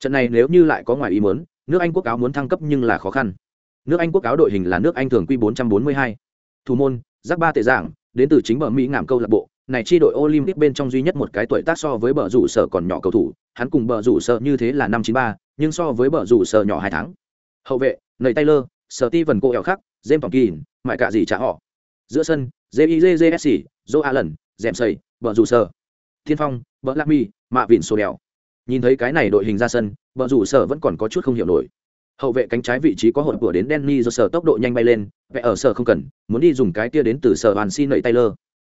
Trận này nếu như lại có ngoài ý muốn, nước anh quốc áo muốn thăng cấp nhưng là khó khăn. Nước anh quốc áo đội hình là nước anh thường quy 442. thủ môn, giác ba tệ giảng, đến từ chính bờ mỹ ngảm câu lạc bộ này chi đội olympic bên trong duy nhất một cái tuổi tác so với bờ rủ sở còn nhỏ cầu thủ hắn cùng bờ rủ sở như thế là năm chín ba nhưng so với bờ rủ sở nhỏ hai tháng. Hậu vệ nầy taylor sở ti khác, james Tompkins, mại cả gì trả họ. Giữa sân jizsc joe allen dèm sầy bờ rủ sở. Thiên phong bờ lạc mi mạ vịn sô đèo. Nhìn thấy cái này đội hình ra sân bờ rủ sở vẫn còn có chút không hiểu nổi. Hậu vệ cánh trái vị trí có hộp của đến Danny do sở tốc độ nhanh bay lên, vẽ ở sở không cần, muốn đi dùng cái kia đến từ sở Hoàn Si nảy Taylor.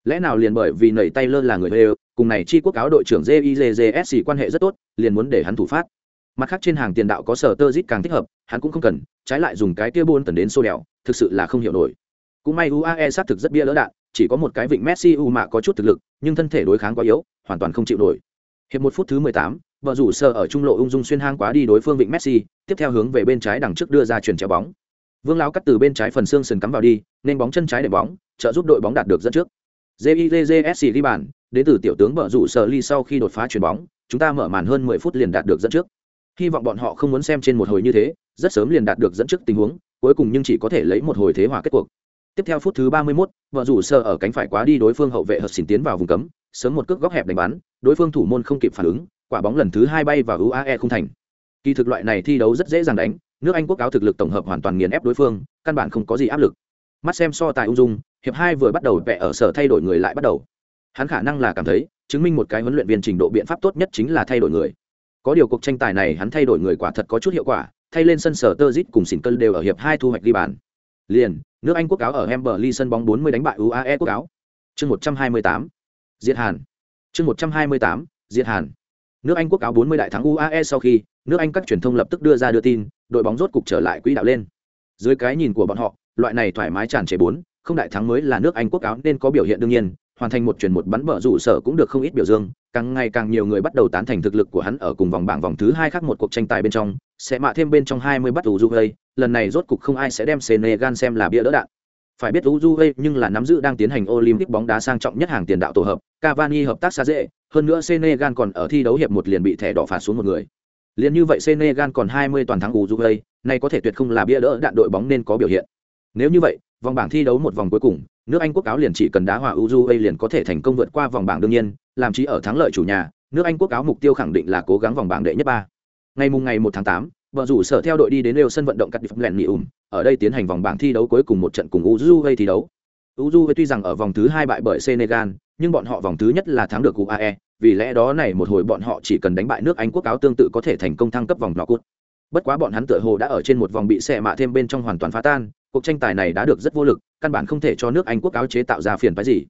Lẽ nào liền bởi vì nảy lơ là người đều cùng này chi quốc cáo đội trưởng JIJJSC quan hệ rất tốt, liền muốn để hắn thủ phát. Mặt khác trên hàng tiền đạo có sở tơ zit càng thích hợp, hắn cũng không cần, trái lại dùng cái kia buôn tần đến xô đèo, thực sự là không hiểu nổi. Cũng may UAE xác thực rất bia lỡ đạn, chỉ có một cái vịnh Messi u mạ có chút thực lực, nhưng thân thể đối kháng quá yếu, hoàn toàn không chịu nổi. Hiệp một phút thứ 18, vợ rủ sơ ở trung lộ ung dung xuyên hang quá đi đối phương vịnh messi tiếp theo hướng về bên trái đằng trước đưa ra chuyển chéo bóng vương lão cắt từ bên trái phần xương sườn cắm vào đi nên bóng chân trái để bóng trợ giúp đội bóng đạt được dẫn trước jizsc ghi bàn đến từ tiểu tướng vợ rủ sở ly sau khi đột phá chuyền bóng chúng ta mở màn hơn 10 phút liền đạt được dẫn trước. Hy vọng bọn họ không muốn xem trên một hồi như thế rất sớm liền đạt được dẫn trước tình huống cuối cùng nhưng chỉ có thể lấy một hồi thế hòa kết cuộc. Tiếp theo phút thứ 31, vợ rủ sở ở cánh phải quá đi đối phương hậu vệ hợp xỉn tiến vào vùng cấm sớm một cước góc hẹp đánh bắn đối phương thủ môn không kịp phản ứng quả bóng lần thứ hai bay vào uae không thành. Kỳ thực loại này thi đấu rất dễ dàng đánh nước anh quốc áo thực lực tổng hợp hoàn toàn nghiền ép đối phương căn bản không có gì áp lực mắt xem so tài ung dung, hiệp hai vừa bắt đầu vẽ ở sở thay đổi người lại bắt đầu. Hắn khả năng là cảm thấy, chứng minh một cái huấn luyện viên trình độ biện pháp tốt nhất chính là thay đổi người. Có điều cuộc tranh tài này hắn thay đổi người quả thật có chút hiệu quả, thay lên sân sở tơ zit cùng xỉn cân đều ở hiệp hai thu hoạch ghi bàn. Liền, nước anh quốc áo ở Emberley sân bóng 40 đánh bại UAE quốc áo. Chương 128 diệt hàn. Chương 128 diệt hàn. Nước anh quốc áo 40 đại thắng uae sau khi, nước anh các truyền thông lập tức đưa ra đưa tin, đội bóng rốt cục trở lại quỹ đạo lên. Dưới cái nhìn của bọn họ loại này thoải mái tràn trề bốn không đại thắng mới là nước anh quốc áo nên có biểu hiện đương nhiên hoàn thành một chuyển một bắn bở rủ sở cũng được không ít biểu dương càng ngày càng nhiều người bắt đầu tán thành thực lực của hắn ở cùng vòng bảng vòng thứ hai khác một cuộc tranh tài bên trong sẽ mạ thêm bên trong 20 bắt tù du lần này rốt cục không ai sẽ đem Senegal xem là bia đỡ đạn phải biết Uruguay nhưng là nắm giữ đang tiến hành Olympic bóng đá sang trọng nhất hàng tiền đạo tổ hợp, Cavani hợp tác xa dễ, hơn nữa Senegal còn ở thi đấu hiệp một liền bị thẻ đỏ phạt xuống một người. Liên như vậy Senegal còn 20 toàn thắng Uruguay, này có thể tuyệt không là bia đỡ đạn đội bóng nên có biểu hiện. Nếu như vậy, vòng bảng thi đấu một vòng cuối cùng, nước Anh quốc áo liền chỉ cần đá hòa Uruguay liền có thể thành công vượt qua vòng bảng đương nhiên, làm chí ở thắng lợi chủ nhà, nước Anh quốc áo mục tiêu khẳng định là cố gắng vòng bảng đệ nhất ba. Ngày mùng ngày 1 tháng 8, vợ rủ sở theo đội đi đến đều sân vận động cắt đi lẹn nghỉ ở đây tiến hành vòng bảng thi đấu cuối cùng một trận cùng uruguay thi đấu uruguay tuy rằng ở vòng thứ hai bại bởi senegal nhưng bọn họ vòng thứ nhất là thắng được uae vì lẽ đó này một hồi bọn họ chỉ cần đánh bại nước anh quốc áo tương tự có thể thành công thăng cấp vòng knockout bất quá bọn hắn tựa hồ đã ở trên một vòng bị xẻ mạ thêm bên trong hoàn toàn phá tan cuộc tranh tài này đã được rất vô lực căn bản không thể cho nước anh quốc áo chế tạo ra phiền phái gì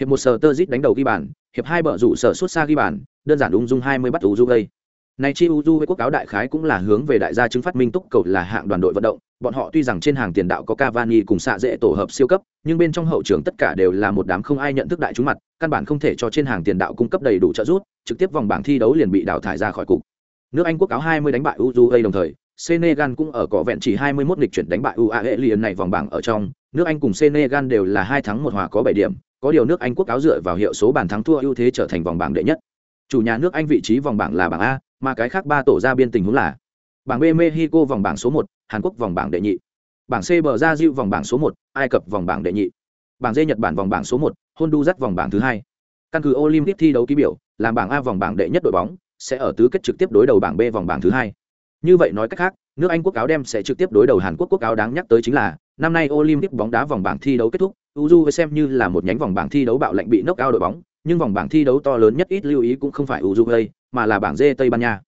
hiệp một sờ tơ đánh đầu ghi bàn hiệp hai bờ rủ sở xuất xa ghi bàn đơn giản ung dung hai mươi bắt ủ du gây này chi Uju với quốc cáo đại khái cũng là hướng về đại gia chứng phát minh túc cầu là hạng đoàn đội vận động, bọn họ tuy rằng trên hàng tiền đạo có Cavani cùng xạ dễ tổ hợp siêu cấp, nhưng bên trong hậu trường tất cả đều là một đám không ai nhận thức đại chúng mặt, căn bản không thể cho trên hàng tiền đạo cung cấp đầy đủ trợ giúp, trực tiếp vòng bảng thi đấu liền bị đào thải ra khỏi cục. Nước Anh quốc cáo 20 đánh bại Uruguay đồng thời, Senegal cũng ở cỏ vẹn chỉ 21 lịch chuyển đánh bại UAE liền này vòng bảng ở trong, nước Anh cùng Senegal đều là hai thắng một hòa có 7 điểm, có điều nước Anh quốc cáo dựa vào hiệu số bàn thắng thua ưu thế trở thành vòng bảng đệ nhất. Chủ nhà nước Anh vị trí vòng bảng là bảng A, mà cái khác ba tổ ra biên tình huống là bảng b mexico vòng bảng số một hàn quốc vòng bảng đệ nhị bảng c bờ ra diệu vòng bảng số một ai cập vòng bảng đệ nhị bảng d nhật bản vòng bảng số một honduras vòng bảng thứ hai căn cứ olympic thi đấu ký biểu làm bảng a vòng bảng đệ nhất đội bóng sẽ ở tứ kết trực tiếp đối đầu bảng b vòng bảng thứ hai như vậy nói cách khác, nước anh quốc áo đem sẽ trực tiếp đối đầu hàn quốc quốc áo đáng nhắc tới chính là, năm nay olympic bóng đá vòng bảng thi đấu kết thúc uju xem như là một nhánh vòng bảng thi đấu bạo lệnh bị knock out đội bóng, nhưng vòng bảng thi đấu to lớn nhất ít lưu ý cũng không phải uruguay mà là bảng d tây ban nha.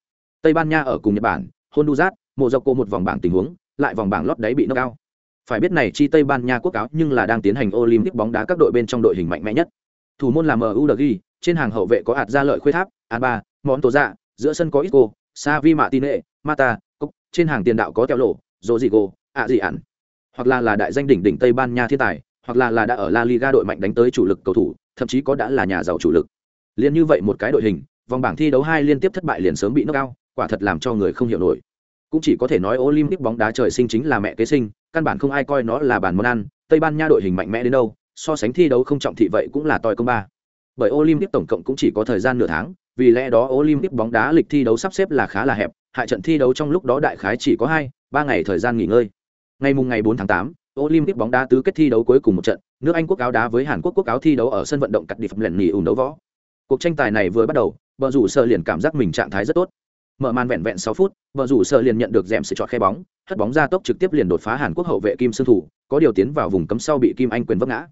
Tây ban nha ở cùng nhật bản, honduras mộ dọc cô một vòng bảng tình huống, lại vòng bảng lót đáy bị knock out. Phải biết này chi tây ban nha quốc cáo nhưng là đang tiến hành olympic bóng đá các đội bên trong đội hình mạnh mẽ nhất. Thủ môn là mudg trên hàng hậu vệ có hạt ra lợi khuê tháp alba món tổ dạ giữa sân có isco savi matine mata cốc, trên hàng tiền đạo có teo lộ dỗ dị gô, ạ dị ản. Hoặc là là đại danh đỉnh đỉnh tây ban nha thiên tài, hoặc là là đã ở la liga đội mạnh đánh tới chủ lực cầu thủ, thậm chí có đã là nhà giàu chủ lực. Liên như vậy một cái đội hình, vòng bảng thi đấu hai liên tiếp thất bại liền sớm bị nước cao quả thật làm cho người không hiểu nổi. Cũng chỉ có thể nói olympic bóng đá trời sinh chính là mẹ kế sinh, căn bản không ai coi nó là bàn món ăn, tây ban nha đội hình mạnh mẽ đến đâu, so sánh thi đấu không trọng thị vậy cũng là toi công ba. Bởi olympic tổng cộng cũng chỉ có thời gian nửa tháng, vì lẽ đó olympic bóng đá lịch thi đấu sắp xếp là khá là hẹp hại trận thi đấu trong lúc đó đại khái chỉ có hai ba ngày thời gian nghỉ ngơi. Ngày mùng ngày 4 tháng 8, olympic bóng đá tứ kết thi đấu cuối cùng một trận nước anh quốc áo đá với hàn quốc quốc áo thi đấu ở sân vận động cắt đi phẩm lần nghỉ ủng đấu võ. Cuộc tranh tài này vừa bắt đầu vợ rủ sợ liền cảm giác mình trạng thái rất tốt. Mở màn vẹn vẹn sáu phút vợ rủ sợ liền nhận được dẻm sự chọn khe bóng hất bóng ra tốc trực tiếp liền đột phá hàn quốc hậu vệ kim sương thủ có điều tiến vào vùng cấm sau bị kim anh quyền vấp ngã.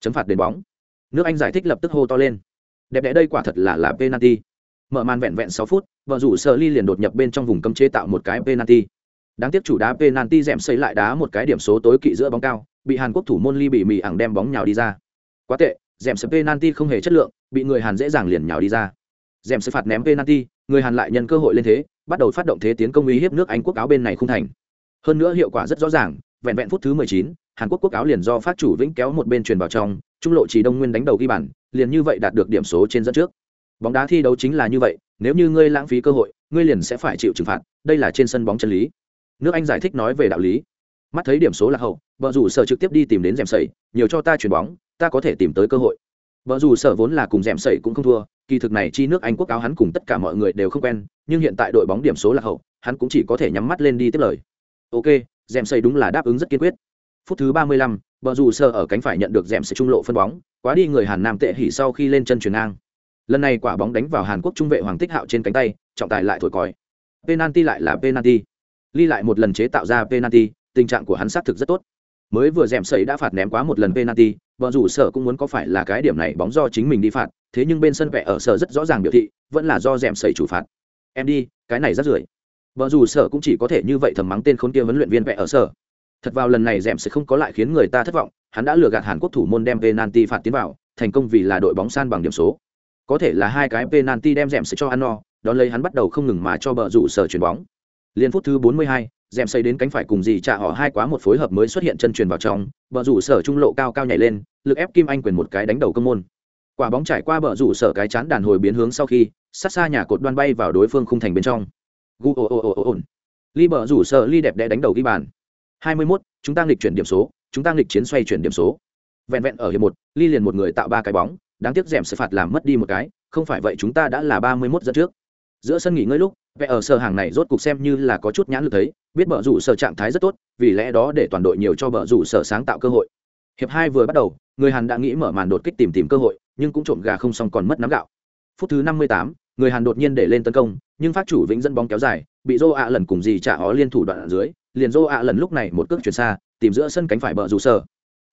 Chấm phạt đền bóng. Nước anh giải thích lập tức hô to lên. Đẹp đẽ đây quả thật là là penalty mở màn vẹn vẹn sáu phút vợ rủ Sở ly liền đột nhập bên trong vùng cấm chế tạo một cái penalty. Đáng tiếc chủ đá penalty dẻm xây lại đá một cái điểm số tối kỵ giữa bóng cao bị hàn quốc thủ môn ly bị mì ẳng đem bóng nhào đi ra. Quá tệ dẻm sập penalty không hề chất lượng bị người hàn dễ dàng liền nhào đi ra. Dẻm sẽ phạt ném penalty người hàn lại nhân cơ hội lên thế bắt đầu phát động thế tiến công uy hiếp nước anh quốc áo bên này không thành. Hơn nữa hiệu quả rất rõ ràng vẹn vẹn phút thứ 19, hàn quốc quốc áo liền do phát chủ vĩnh kéo một bên truyền vào trong trung lộ chỉ đông nguyên đánh đầu ghi bàn liền như vậy đạt được điểm số trên dẫn trước bóng đá thi đấu chính là như vậy nếu như ngươi lãng phí cơ hội ngươi liền sẽ phải chịu trừng phạt đây là trên sân bóng chân lý. Nước anh giải thích nói về đạo lý. Mắt thấy điểm số là hậu vợ rủ sở trực tiếp đi tìm đến rèm sẩy nhiều cho ta chuyển bóng ta có thể tìm tới cơ hội. Vợ rủ sở vốn là cùng rèm sẩy cũng không thua kỳ thực này chi nước anh quốc áo hắn cùng tất cả mọi người đều không quen nhưng hiện tại đội bóng điểm số là hậu hắn cũng chỉ có thể nhắm mắt lên đi tiếp lời. Ok rèm sẩy đúng là đáp ứng rất kiên quyết. Phút thứ ba mươi lăm, vợ rủ sở ở cánh phải nhận được rèm sẩy trung lộ phân bóng quá đi người hàn nam tệ hỉ sau khi lên chân chuyền ngang lần này quả bóng đánh vào hàn quốc trung vệ hoàng tích hạo trên cánh tay, trọng tài lại thổi còi. Penalty lại là penalty. Ly lại một lần chế tạo ra penalty, tình trạng của hắn xác thực rất tốt. Mới vừa rèm sẩy đã phạt ném quá một lần penalty vợ rủ sở cũng muốn có phải là cái điểm này bóng do chính mình đi phạt, thế nhưng bên sân vẽ ở sở rất rõ ràng biểu thị, vẫn là do rèm sẩy chủ phạt. Em đi, cái này rất rưởi vợ rủ sở cũng chỉ có thể như vậy thầm mắng tên khốn kia huấn luyện viên vẽ ở sở. Thật vào lần này rèm sẽ không có lại khiến người ta thất vọng, hắn đã lừa gạt hàn quốc thủ môn đem penalty phạt tiến vào, thành công vì là đội bóng san bằng điểm số có thể là hai cái penalty đem dẻm sẽ cho ăn no đón lấy hắn bắt đầu không ngừng mà cho bờ rủ sở chuyển bóng. Liên phút thứ 42, dẻm xây đến cánh phải cùng gì trả họ hai quá một phối hợp mới xuất hiện chân truyền vào trong bờ rủ sở trung lộ cao cao nhảy lên lực ép kim anh quyền một cái đánh đầu công môn. Quả bóng trải qua bờ rủ sở cái chán đàn hồi biến hướng sau khi sát xa nhà cột đoan bay vào đối phương khung thành bên trong. Gu ồ ồ ồ ồn. Ly bờ rủ sở ly đẹp đẽ đánh đầu ghi bàn. 21, chúng ta nghịch chuyển điểm số chúng ta nghịch chiến xoay chuyển điểm số. Vẹn vẹn ở hiệp một ly liền một người tạo ba cái bóng đáng tiếc rèm sẽ phạt làm mất đi một cái không phải vậy chúng ta đã là 31 dẫn trước. Giữa sân nghỉ ngơi lúc vẽ ở sở hàng này rốt cục xem như là có chút nhãn lực thấy biết bờ rủ sở trạng thái rất tốt vì lẽ đó để toàn đội nhiều cho bờ rủ sở sáng tạo cơ hội. Hiệp hai vừa bắt đầu người hàn đã nghĩ mở màn đột kích tìm tìm cơ hội nhưng cũng trộm gà không xong còn mất nắm gạo. Phút thứ năm mươi tám, người hàn đột nhiên để lên tấn công nhưng phát chủ vĩnh dẫn bóng kéo dài bị dô ạ lần cùng gì trả ó liên thủ đoạn ở dưới liền dô ạ lần lúc này một cước chuyển xa tìm giữa sân cánh phải bờ rủ sở.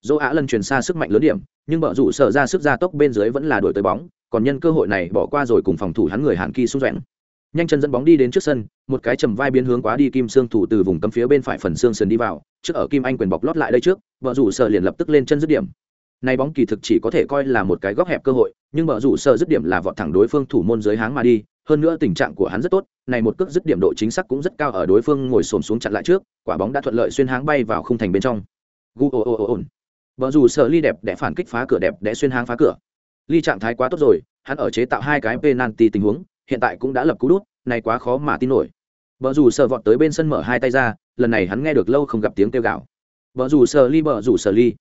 Dỗ ạ lần truyền xa sức mạnh lớn điểm, nhưng bờ rủ sở ra sức ra tốc bên dưới vẫn là đuổi tới bóng, còn nhân cơ hội này bỏ qua rồi cùng phòng thủ hắn người hàn kỳ xung doẹn nhanh chân dẫn bóng đi đến trước sân, một cái trầm vai biến hướng quá đi kim sương thủ từ vùng cấm phía bên phải phần xương sườn đi vào, trước ở kim anh quyền bọc lót lại đây trước vợ rủ sợ liền lập tức lên chân dứt điểm. Này bóng kỳ thực chỉ có thể coi là một cái góc hẹp cơ hội, nhưng vợ rủ sợ dứt điểm là vọt thẳng đối phương thủ môn dưới háng mà đi, hơn nữa tình trạng của hắn rất tốt, này một cước dứt điểm độ chính xác cũng rất cao ở đối phương ngồi xổm xuống chặn lại trước, quả bóng đã thuận lợi xuyên háng bay vào khung thành bên trong. Gu, ồ ồ ồ ồn vợ rủ sợ ly đẹp để phản kích phá cửa đẹp để xuyên hang phá cửa. Ly trạng thái quá tốt rồi hắn ở chế tạo hai cái penalty tình huống hiện tại cũng đã lập cú đút này quá khó mà tin nổi. Vợ rủ sợ vọt tới bên sân mở hai tay ra lần này hắn nghe được lâu không gặp tiếng kêu gào. Vợ rủ sợ ly vợ rủ sợ ly.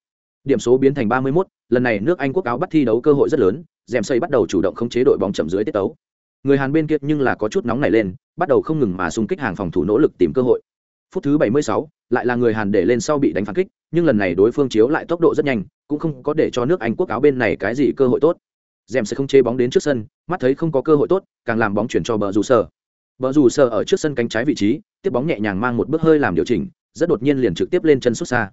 Điểm số biến thành ba mươi 31, lần này nước anh quốc áo bắt thi đấu cơ hội rất lớn dèm xây bắt đầu chủ động khống chế đội bóng chậm dưới tiết tấu. Người hàn bên kia nhưng là có chút nóng nảy lên bắt đầu không ngừng mà xung kích hàng phòng thủ nỗ lực tìm cơ hội phút thứ 76, lại là người hàn để lên sau bị đánh phản kích nhưng lần này đối phương chiếu lại tốc độ rất nhanh cũng không có để cho nước anh quốc áo bên này cái gì cơ hội tốt. Dèm sẽ không chế bóng đến trước sân mắt thấy không có cơ hội tốt càng làm bóng chuyển cho bờ rủ sở. Bờ rủ sở ở trước sân cánh trái vị trí tiếp bóng nhẹ nhàng mang một bước hơi làm điều chỉnh rất đột nhiên liền trực tiếp lên chân xuất xa.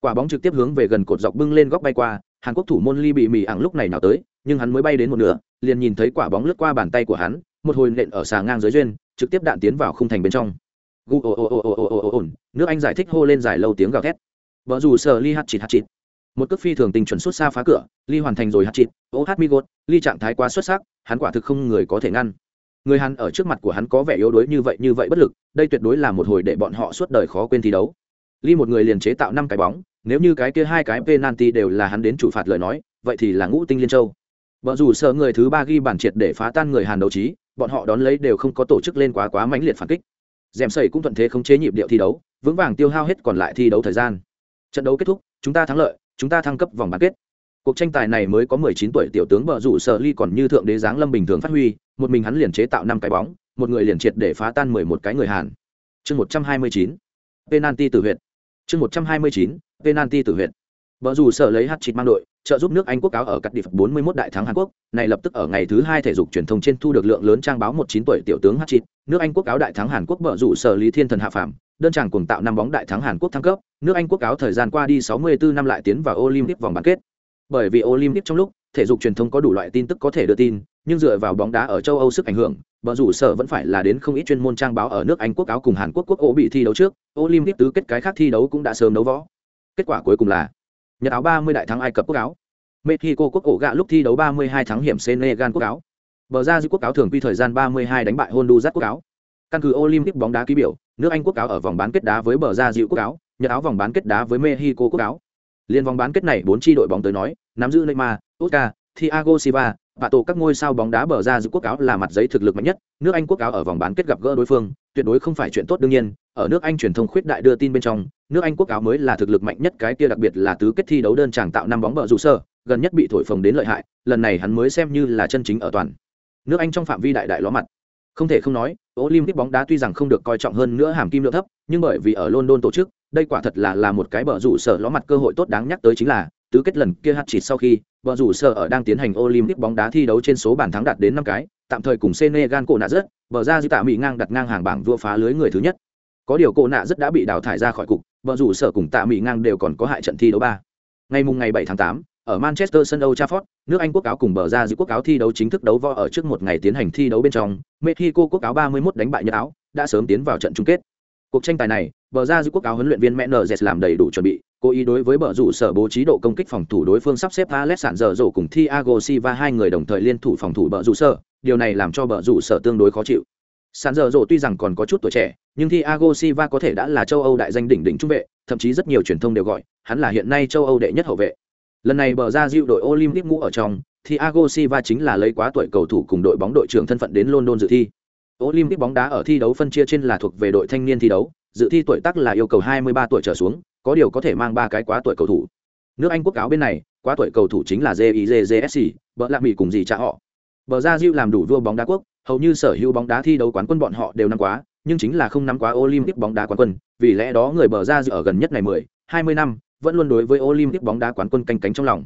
Quả bóng trực tiếp hướng về gần cột dọc bưng lên góc bay qua hàn quốc thủ môn ly bị mì ảng lúc này nào tới nhưng hắn mới bay đến một nửa liền nhìn thấy quả bóng lướt qua bàn tay của hắn một hồi nện ở xà ngang dưới duyên trực tiếp đạn tiến vào khung thành bên trong gu ồ ồ ồ ồ ồ ồ ồn nước anh giải thích hô lên dài lâu tiếng gào thét. Vợ dù sợ ly hát chịt hát chịt. Một cước phi thường tình chuẩn xuất xa phá cửa, ly hoàn thành rồi hát chịt. Ô hát mi gột, ly trạng thái quá xuất sắc, hắn quả thực không người có thể ngăn. Người hắn ở trước mặt của hắn có vẻ yếu đuối như vậy như vậy bất lực, đây tuyệt đối là một hồi để bọn họ suốt đời khó quên thi đấu. Ly một người liền chế tạo năm cái bóng, nếu như cái kia hai cái penalty đều là hắn đến chủ phạt lời nói, vậy thì là ngũ tinh liên châu. Vợ dù sợ người thứ ba ghi bản triệt để phá tan người hàn đấu trí, bọn họ đón lấy đều không có tổ chức lên quá quá mãnh liệt phản kích dèm sầy cũng thuận thế khống chế nhịp điệu thi đấu, vững vàng tiêu hao hết còn lại thi đấu thời gian. Trận đấu kết thúc, chúng ta thắng lợi, chúng ta thăng cấp vòng bán kết. Cuộc tranh tài này mới có 19 tuổi tiểu tướng bờ rủ sợ ly còn như thượng đế giáng lâm bình thường phát huy, một mình hắn liền chế tạo năm cái bóng, một người liền triệt để phá tan 11 cái người hàn. Chương 129 penalty tử huyện chương 129 penalty tử huyện Bờ rủ sở lấy hạt chít mang đội, trợ giúp nước Anh quốc cáo ở cắt đi 41 đại thắng Hàn Quốc, này lập tức ở ngày thứ hai thể dục truyền thông trên thu được lượng lớn trang báo 19 tuổi tiểu tướng hạt chít, nước Anh quốc cáo đại thắng Hàn Quốc bờ rủ sở Lý Thiên Thần hạ phàm, đơn chàng cuồng tạo năm bóng đại thắng Hàn Quốc thăng cấp, nước Anh quốc cáo thời gian qua đi 64 năm lại tiến vào Olympic vòng bán kết. Bởi vì Olympic trong lúc, thể dục truyền thông có đủ loại tin tức có thể đưa tin, nhưng dựa vào bóng đá ở châu Âu sức ảnh hưởng, bờ rủ sở vẫn phải là đến không ít chuyên môn trang báo ở nước Anh quốc cáo cùng Hàn Quốc quốc ổ bị thi đấu trước, Olympic tứ kết cái khác thi đấu cũng đã sớm đấu võ. Kết quả cuối cùng là Nhật áo 30 đại thắng Ai Cập quốc áo. Mexico quốc ổ gạ lúc thi đấu 32 thắng hiểm Senegal quốc áo. Bờ ra di quốc áo thường quy thời gian 32 đánh bại Honduras quốc áo. Căn cứ Olympic bóng đá ký biểu, nước Anh quốc áo ở vòng bán kết đá với bờ ra dịu quốc áo, Nhật áo vòng bán kết đá với Mexico quốc áo. Liên vòng bán kết này bốn chi đội bóng tới nói, nắm giữ Neymar, Oscar, Thiago Silva, và tổ các ngôi sao bóng đá bờ ra giữ quốc áo là mặt giấy thực lực mạnh nhất, nước Anh quốc áo ở vòng bán kết gặp gỡ đối phương, tuyệt đối không phải chuyện tốt đương nhiên, ở nước Anh truyền thông khuyết đại đưa tin bên trong, nước Anh quốc áo mới là thực lực mạnh nhất cái kia đặc biệt là tứ kết thi đấu đơn chàng tạo năm bóng bờ rủ sơ, gần nhất bị thổi phồng đến lợi hại, lần này hắn mới xem như là chân chính ở toàn. Nước Anh trong phạm vi đại đại ló mặt. Không thể không nói, Olympic bóng đá tuy rằng không được coi trọng hơn nữa hàm kim lượng thấp, nhưng bởi vì ở London tổ chức, đây quả thật là là một cái bờ rủ sở ló mặt cơ hội tốt đáng nhắc tới chính là tứ kết lần kia hạt chỉ sau khi bờ rủ sở ở đang tiến hành Olympic bóng đá thi đấu trên số bàn thắng đạt đến năm cái, tạm thời cùng Senegal cổ nạ rất, bờ ra dư tạ mỹ ngang đặt ngang hàng bảng vua phá lưới người thứ nhất. Có điều cổ nạ rất đã bị đào thải ra khỏi cục, bờ rủ sở cùng tạ mỹ ngang đều còn có hại trận thi đấu ba. Ngày mùng ngày 7 tháng 8, ở Manchester sân Old Trafford, nước Anh quốc áo cùng bờ ra dư quốc áo thi đấu chính thức đấu võ ở trước một ngày tiến hành thi đấu bên trong, Mexico quốc áo 31 đánh bại Nhật áo, đã sớm tiến vào trận chung kết. Cuộc tranh tài này, bờ ra dư quốc áo huấn luyện viên Menezes làm đầy đủ chuẩn bị, cố ý đối với bờ rủ sở bố trí độ công kích phòng thủ đối phương sắp xếp Alessandro rổ cùng Thiago Silva hai người đồng thời liên thủ phòng thủ bờ rủ sở, điều này làm cho bờ rủ sở tương đối khó chịu. sàn dở dộ tuy rằng còn có chút tuổi trẻ, nhưng Thiago Silva có thể đã là châu Âu đại danh đỉnh đỉnh trung vệ, thậm chí rất nhiều truyền thông đều gọi, hắn là hiện nay châu Âu đệ nhất hậu vệ. Lần này bờ ra dịu đội Olympic ngũ ở trong, Thiago Silva chính là lấy quá tuổi cầu thủ cùng đội bóng đội trưởng thân phận đến London dự thi. Olympic bóng đá ở thi đấu phân chia trên là thuộc về đội thanh niên thi đấu, dự thi tuổi tác là yêu cầu 23 tuổi trở xuống, có điều có thể mang ba cái quá tuổi cầu thủ. Nước Anh quốc cáo bên này, quá tuổi cầu thủ chính là JIJJSC, bờ lạc mỹ cùng gì cha họ. Bờ ra Diu làm đủ vua bóng đá quốc, hầu như sở hữu bóng đá thi đấu quán quân bọn họ đều năm quá, nhưng chính là không nắm quá Olympic bóng đá quán quân, vì lẽ đó người bờ ra dự ở gần nhất này 10, 20 năm, vẫn luôn đối với Olympic bóng đá quán quân canh cánh trong lòng.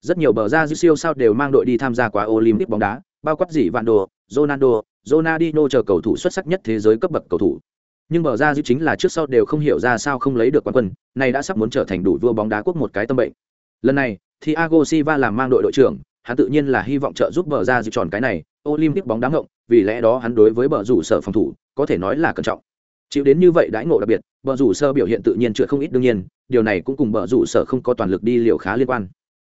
Rất nhiều bờ ra Diu siêu sao đều mang đội đi tham gia quá Olympic bóng đá, bao quát gì Vạn Đồ, Ronaldo, Ronaldinho chờ cầu thủ xuất sắc nhất thế giới cấp bậc cầu thủ. Nhưng bờ ra dư chính là trước sau đều không hiểu ra sao không lấy được quán quân, này đã sắp muốn trở thành đủ vua bóng đá quốc một cái tâm bệnh. Lần này, Thiago Silva làm mang đội đội trưởng, hắn tự nhiên là hy vọng trợ giúp bờ ra dư tròn cái này, Olympic bóng đá ngộng, vì lẽ đó hắn đối với bờ rủ sở phòng thủ có thể nói là cẩn trọng. Chịu đến như vậy đãi ngộ đặc biệt, bờ rủ sơ biểu hiện tự nhiên chưa không ít đương nhiên, điều này cũng cùng bờ rủ sở không có toàn lực đi liều khá liên quan.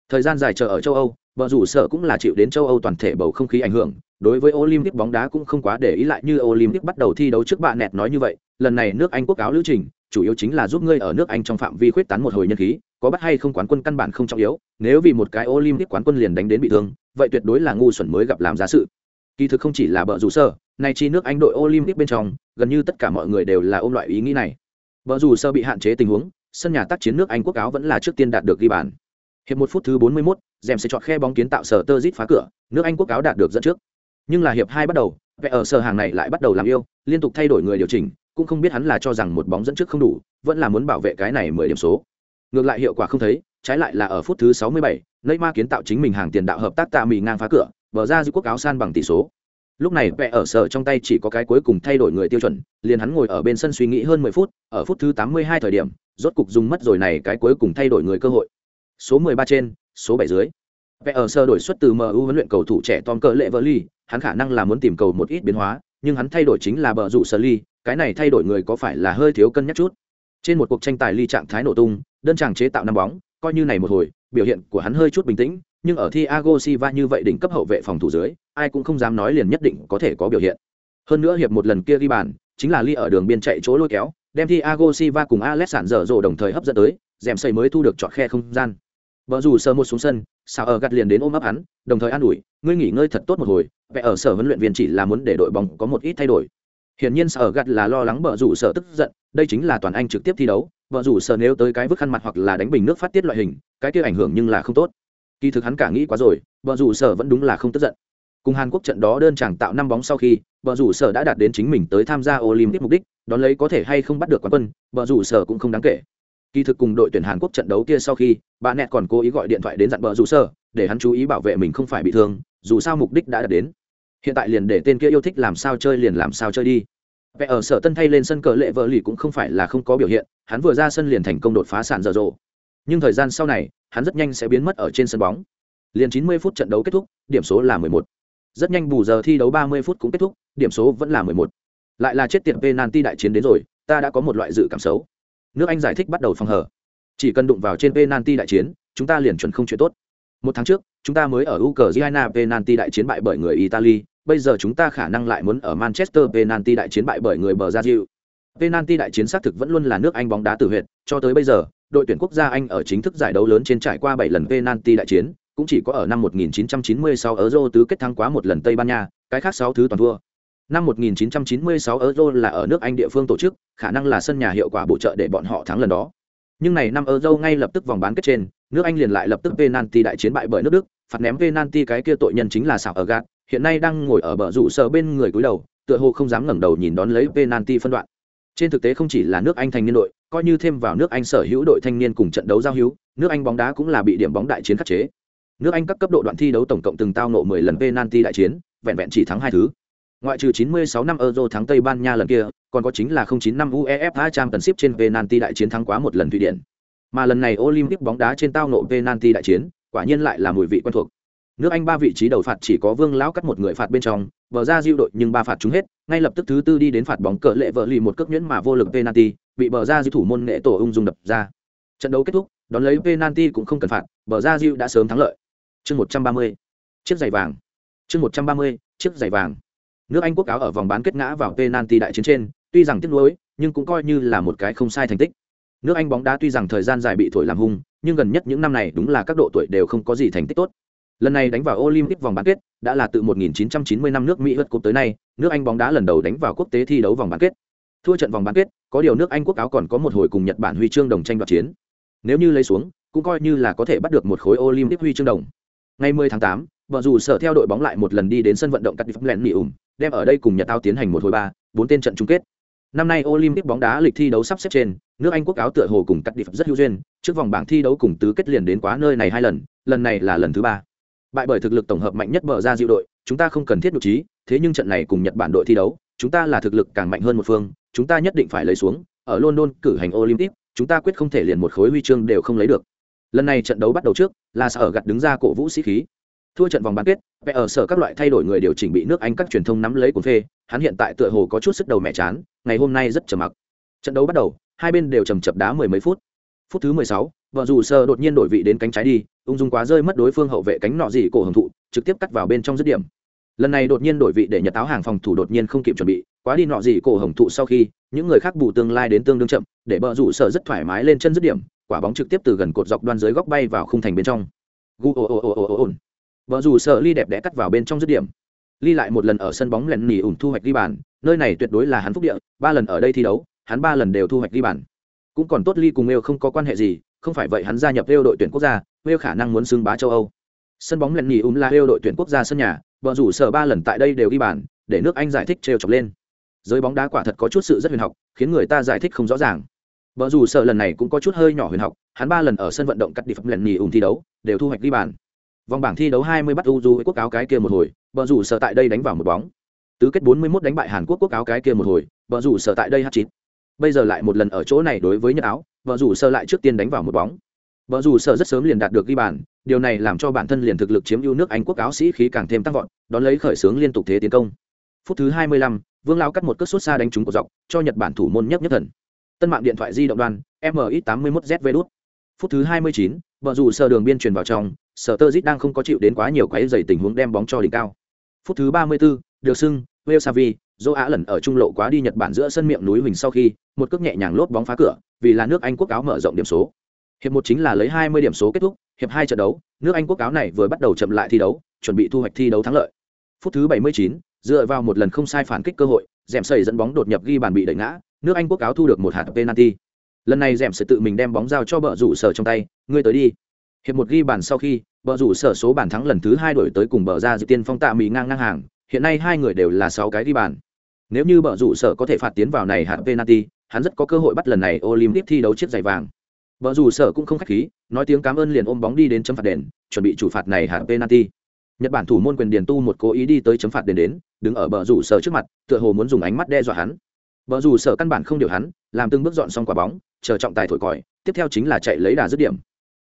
Thời gian dài chờ ở châu âu, bờ rủ sở cũng là chịu đến châu âu toàn thể bầu không khí ảnh hưởng, đối với olympic bóng đá cũng không quá để ý lại như olympic bắt đầu thi đấu trước bạn nẹt nói như vậy, lần này nước anh quốc áo lữ trình, chủ yếu chính là giúp ngươi ở nước anh trong phạm vi khuyết tán một hồi nhân khí, có bắt hay không quán quân căn bản không trọng yếu, nếu vì một cái olympic quán quân liền đánh đến bị thương, vậy tuyệt đối là ngu xuẩn mới gặp làm giá sự. Kỳ thực không chỉ là bờ rủ sơ nay chi nước anh đội olympic bên trong gần như tất cả mọi người đều là ôm loại ý nghĩ này. Bờ dù sơ bị hạn chế tình huống sân nhà tác chiến nước anh quốc áo vẫn là trước tiên đạt được ghi bàn. Hiệp một phút thứ 41, dèm sẽ chọn khe bóng kiến tạo sở tơ zit phá cửa nước anh quốc áo đạt được dẫn trước. Nhưng là hiệp hai bắt đầu vẽ ở sở hàng này lại bắt đầu làm yêu liên tục thay đổi người điều chỉnh cũng không biết hắn là cho rằng một bóng dẫn trước không đủ vẫn là muốn bảo vệ cái này mười điểm số. Ngược lại hiệu quả không thấy trái lại là ở phút thứ 67, Neymar kiến tạo chính mình hàng tiền đạo hợp tác tạ mì ngang phá cửa bờ ra giữ quốc áo san bằng tỷ số lúc này vẽ ở sở trong tay chỉ có cái cuối cùng thay đổi người tiêu chuẩn, liền hắn ngồi ở bên sân suy nghĩ hơn mười phút, ở phút thứ tám mươi hai thời điểm, rốt cục dùng mất rồi này cái cuối cùng thay đổi người cơ hội. Số mười ba trên, số bảy dưới. Vẽ ở sở đổi xuất từ mu huấn luyện cầu thủ trẻ tom cỡ lệ vỡ ly hắn khả năng là muốn tìm cầu một ít biến hóa, nhưng hắn thay đổi chính là bờ rủ sở ly cái này thay đổi người có phải là hơi thiếu cân nhắc chút? Trên một cuộc tranh tài ly trạng thái nổ tung, đơn chàng chế tạo năm bóng, coi như này một hồi, biểu hiện của hắn hơi chút bình tĩnh nhưng ở Thiago Silva như vậy đỉnh cấp hậu vệ phòng thủ dưới, ai cũng không dám nói liền nhất định có thể có biểu hiện. Hơn nữa hiệp một lần kia ghi bàn, chính là Ly ở đường biên chạy chỗ lôi kéo, đem Thiago Silva cùng Alessandro rồ đồng thời hấp dẫn tới, dèm xây mới thu được chọn khe không gian. Bờ rủ sờ một xuống sân, sao ở gạt liền đến ôm ấp hắn, đồng thời an ủi, ngươi nghỉ ngơi thật tốt một hồi, vẻ ở sở huấn luyện viên chỉ là muốn để đội bóng có một ít thay đổi. Hiển nhiên sao ở gạt là lo lắng bờ rủ sở tức giận, đây chính là toàn anh trực tiếp thi đấu, bờ rủ sở nếu tới cái vứt khăn mặt hoặc là đánh bình nước phát tiết loại hình, cái kia ảnh hưởng nhưng là không tốt kỳ thực hắn cả nghĩ quá rồi vợ rủ sở vẫn đúng là không tức giận. Cùng hàn quốc trận đó đơn chẳng tạo năm bóng sau khi vợ rủ sở đã đạt đến chính mình tới tham gia olympic mục đích, đón lấy có thể hay không bắt được quán quân vợ rủ sở cũng không đáng kể. Kỳ thực cùng đội tuyển hàn quốc trận đấu kia sau khi, bà nẹt còn cố ý gọi điện thoại đến dặn vợ rủ sở, để hắn chú ý bảo vệ mình không phải bị thương, dù sao mục đích đã đạt đến. Hiện tại liền để tên kia yêu thích làm sao chơi liền làm sao chơi đi. Vẽ ở sở tân thay lên sân cờ lệ vợ lì cũng không phải là không có biểu hiện, hắn vừa ra sân liền thành công đột phá sàn dở dộ nhưng thời gian sau này, hắn rất nhanh sẽ biến mất ở trên sân bóng. Liền 90 phút trận đấu kết thúc, điểm số là 11. rất nhanh bù giờ thi đấu 30 phút cũng kết thúc, điểm số vẫn là 11. lại là chết tiệt penalty đại chiến đến rồi, ta đã có một loại dự cảm xấu. Nước anh giải thích bắt đầu phòng hở. Chỉ cần đụng vào trên penalty đại chiến, chúng ta liền chuẩn không chuyện tốt. Một tháng trước, chúng ta mới ở Ukraine penalty đại chiến bại bởi người Italy, bây giờ chúng ta khả năng lại muốn ở Manchester penalty đại chiến bại bởi người Brazil. Penalty đại chiến xác thực vẫn luôn là nước Anh bóng đá tử huyệt, cho tới bây giờ đội tuyển quốc gia Anh ở chính thức giải đấu lớn trên trải qua 7 lần penalty đại chiến, cũng chỉ có ở năm 1996 Euro tứ kết thắng quá một lần Tây Ban Nha, cái khác 6 thứ toàn thua. Năm 1996 Euro là ở nước Anh địa phương tổ chức, khả năng là sân nhà hiệu quả bổ trợ để bọn họ thắng lần đó. Nhưng này năm Euro ngay lập tức vòng bán kết trên, nước Anh liền lại lập tức penalty đại chiến bại bởi nước Đức, phạt ném penalty cái kia tội nhân chính là Sảo ở gạt, hiện nay đang ngồi ở bờ rủ sở bên người cúi đầu, tựa hồ không dám ngẩng đầu nhìn đón lấy penalty phân đoạn. Trên thực tế không chỉ là nước Anh thành niên đội, coi như thêm vào nước Anh sở hữu đội thanh niên cùng trận đấu giao hữu, nước Anh bóng đá cũng là bị điểm bóng đại chiến khắc chế. Nước Anh các cấp độ đoạn thi đấu tổng cộng từng tao nộ 10 lần penalty đại chiến, vẹn vẹn chỉ thắng hai thứ. Ngoại trừ 96 năm Euro thắng Tây Ban Nha lần kia, còn có chính là 09 năm UEFA Championship trên penalty đại chiến thắng quá một lần Thụy Điển. Mà lần này Olympic bóng đá trên tao nộ penalty đại chiến, quả nhiên lại là mùi vị quen thuộc. Nước Anh ba vị trí đầu phạt chỉ có Vương Lão cắt một người phạt bên trong, Bờ ra diệu đội nhưng ba phạt trúng hết, ngay lập tức thứ tư đi đến phạt bóng cờ lệ vợ lì một cước nhuyễn mà vô lực penalty, bị bờ ra diệu thủ môn nghệ tổ ung dung đập ra. Trận đấu kết thúc, đón lấy penalty cũng không cần phạt, bờ ra diệu đã sớm thắng lợi. Chương 130, chiếc giày vàng. Chương 130, chiếc giày vàng. Nước Anh quốc áo ở vòng bán kết ngã vào penalty đại chiến trên, tuy rằng tiếc nuối, nhưng cũng coi như là một cái không sai thành tích. Nước Anh bóng đá tuy rằng thời gian dài bị thổi làm hung, nhưng gần nhất những năm này đúng là các độ tuổi đều không có gì thành tích tốt. Lần này đánh vào Olympic vòng bán kết, đã là từ 1990 năm nước Mỹ vượt cúp tới nay, nước Anh bóng đá lần đầu đánh vào quốc tế thi đấu vòng bán kết. Thua trận vòng bán kết, có điều nước Anh quốc áo còn có một hồi cùng Nhật Bản huy chương đồng tranh đoạt chiến. Nếu như lấy xuống, cũng coi như là có thể bắt được một khối Olympic huy chương đồng. Ngày 10 tháng 8, vợ dù sở theo đội bóng lại một lần đi đến sân vận động Cardiff Plennium, đem ở đây cùng Nhật Tao tiến hành một hồi ba, bốn tên trận chung kết. Năm nay Olympic bóng đá lịch thi đấu sắp xếp trên, nước Anh quốc áo tựa hồ cùng Cardiff rất hữu duyên, trước vòng bảng thi đấu cùng tứ kết liền đến quá nơi này hai lần, lần này là lần thứ ba bại bởi thực lực tổng hợp mạnh nhất bờ ra diệu đội, chúng ta không cần thiết nhục trí, thế nhưng trận này cùng nhật bản đội thi đấu, chúng ta là thực lực càng mạnh hơn một phương, chúng ta nhất định phải lấy xuống, ở london cử hành olympic, chúng ta quyết không thể liền một khối huy chương đều không lấy được. Lần này trận đấu bắt đầu trước, là sở gặt đứng ra cổ vũ sĩ khí. Thua trận vòng bán kết vẽ ở sở các loại thay đổi người điều chỉnh bị nước anh các truyền thông nắm lấy cuốn phê, hắn hiện tại tựa hồ có chút sức đầu mẹ chán, ngày hôm nay rất trầm mặc. Trận đấu bắt đầu, hai bên đều trầm chập đá mười mấy phút. Phút thứ mười sáu vợ dù sơ đột nhiên đổi vị đến cánh trái đi, ung dung quá rơi mất đối phương hậu vệ cánh nọ dị cổ hồng thụ, trực tiếp cắt vào bên trong dứt điểm. Lần này đột nhiên đổi vị để nhật táo hàng phòng thủ đột nhiên không kịp chuẩn bị, quá đi nọ dị cổ hồng thụ sau khi, những người khác bù tương lai đến tương đương chậm, để bờ rủ sở rất thoải mái lên chân dứt điểm, quả bóng trực tiếp từ gần cột dọc đoan dưới góc bay vào khung thành bên trong. Vợ dù sợ ly đẹp đẽ cắt vào bên trong dứt điểm. Ly lại một lần ở sân bóng lẹn nỉ ủng thu hoạch ghi bàn, nơi này tuyệt đối là hắn phúc địa, ba lần ở đây thi đấu, hắn ba lần đều thu hoạch ghi bàn. Cũng còn tốt ly cùng yêu không có quan hệ gì không phải vậy hắn gia nhập Leo đội tuyển quốc gia Leo khả năng muốn xứng bá châu âu. Sân bóng lẹn nghỉ um là Leo đội tuyển quốc gia sân nhà, bọn rủ sở ba lần tại đây đều ghi bàn, để nước anh giải thích trêu chọc lên. Giới bóng đá quả thật có chút sự rất huyền học, khiến người ta giải thích không rõ ràng. Bọn rủ sợ lần này cũng có chút hơi nhỏ huyền học, hắn ba lần ở sân vận động cắt đi phẩm lần nghỉ um thi đấu, đều thu hoạch ghi bàn. Vòng bảng thi đấu 20 bắt uzu quốc áo cái kia một hồi, bọn rủ sợ tại đây đánh vào một bóng. Tứ kết 41 đánh bại hàn quốc quốc áo cái kia một hồi, bọn rủ sợ tại đây hất 9 bây giờ lại một lần ở chỗ này đối với nhật áo vợ rủ sơ lại trước tiên đánh vào một bóng. Vợ rủ sơ rất sớm liền đạt được ghi bàn điều này làm cho bản thân liền thực lực chiếm ưu nước anh quốc áo sĩ khí càng thêm tăng vọt đón lấy khởi xướng liên tục thế tiến công. Phút thứ 25, vương lao cắt một cất xuất xa đánh trúng của dọc cho nhật bản thủ môn nhất nhất thần. Tân mạng điện thoại di động đoan mi 81 zv đút. Phút thứ 29, vợ rủ sơ đường biên truyền vào trong sở tơ dít đang không có chịu đến quá nhiều quái dày tình huống đem bóng cho đỉnh cao. Phút thứ 34, được xưng Wales Savi, dô á lần ở trung lộ quá đi nhật bản giữa sân miệng núi huỳnh sau khi một cước nhẹ nhàng lốp bóng phá cửa vì là nước anh quốc áo mở rộng điểm số. Hiệp một chính là lấy 20 điểm số kết thúc hiệp hai trận đấu nước anh quốc áo này vừa bắt đầu chậm lại thi đấu chuẩn bị thu hoạch thi đấu thắng lợi. Phút thứ 79, dựa vào một lần không sai phản kích cơ hội dẻm sẩy dẫn bóng đột nhập ghi bàn bị đẩy ngã nước anh quốc áo thu được một hạt penalty. Lần này dẻm sẽ tự mình đem bóng giao cho bờ rủ sở trong tay ngươi tới đi. Hiệp một ghi bàn sau khi bờ rủ sở số bàn thắng lần thứ hai đổi tới cùng bờ ra dự tiên phong tạ mỹ ngang ngang hàng hiện nay hai người đều là sáu cái ghi bàn nếu như bờ rủ sở có thể phạt tiến vào này hạt penalty, hắn rất có cơ hội bắt lần này olympic thi đấu chiếc giày vàng. Bờ rủ sở cũng không khách khí, nói tiếng cảm ơn liền ôm bóng đi đến chấm phạt đền, chuẩn bị chủ phạt này hạt penalty. Nhật bản thủ môn quyền điền tu một cố ý đi tới chấm phạt đền đến, đứng ở bờ rủ sở trước mặt, tựa hồ muốn dùng ánh mắt đe dọa hắn. Bờ rủ sở căn bản không điều hắn, làm từng bước dọn xong quả bóng, chờ trọng tài thổi còi, tiếp theo chính là chạy lấy đà dứt điểm.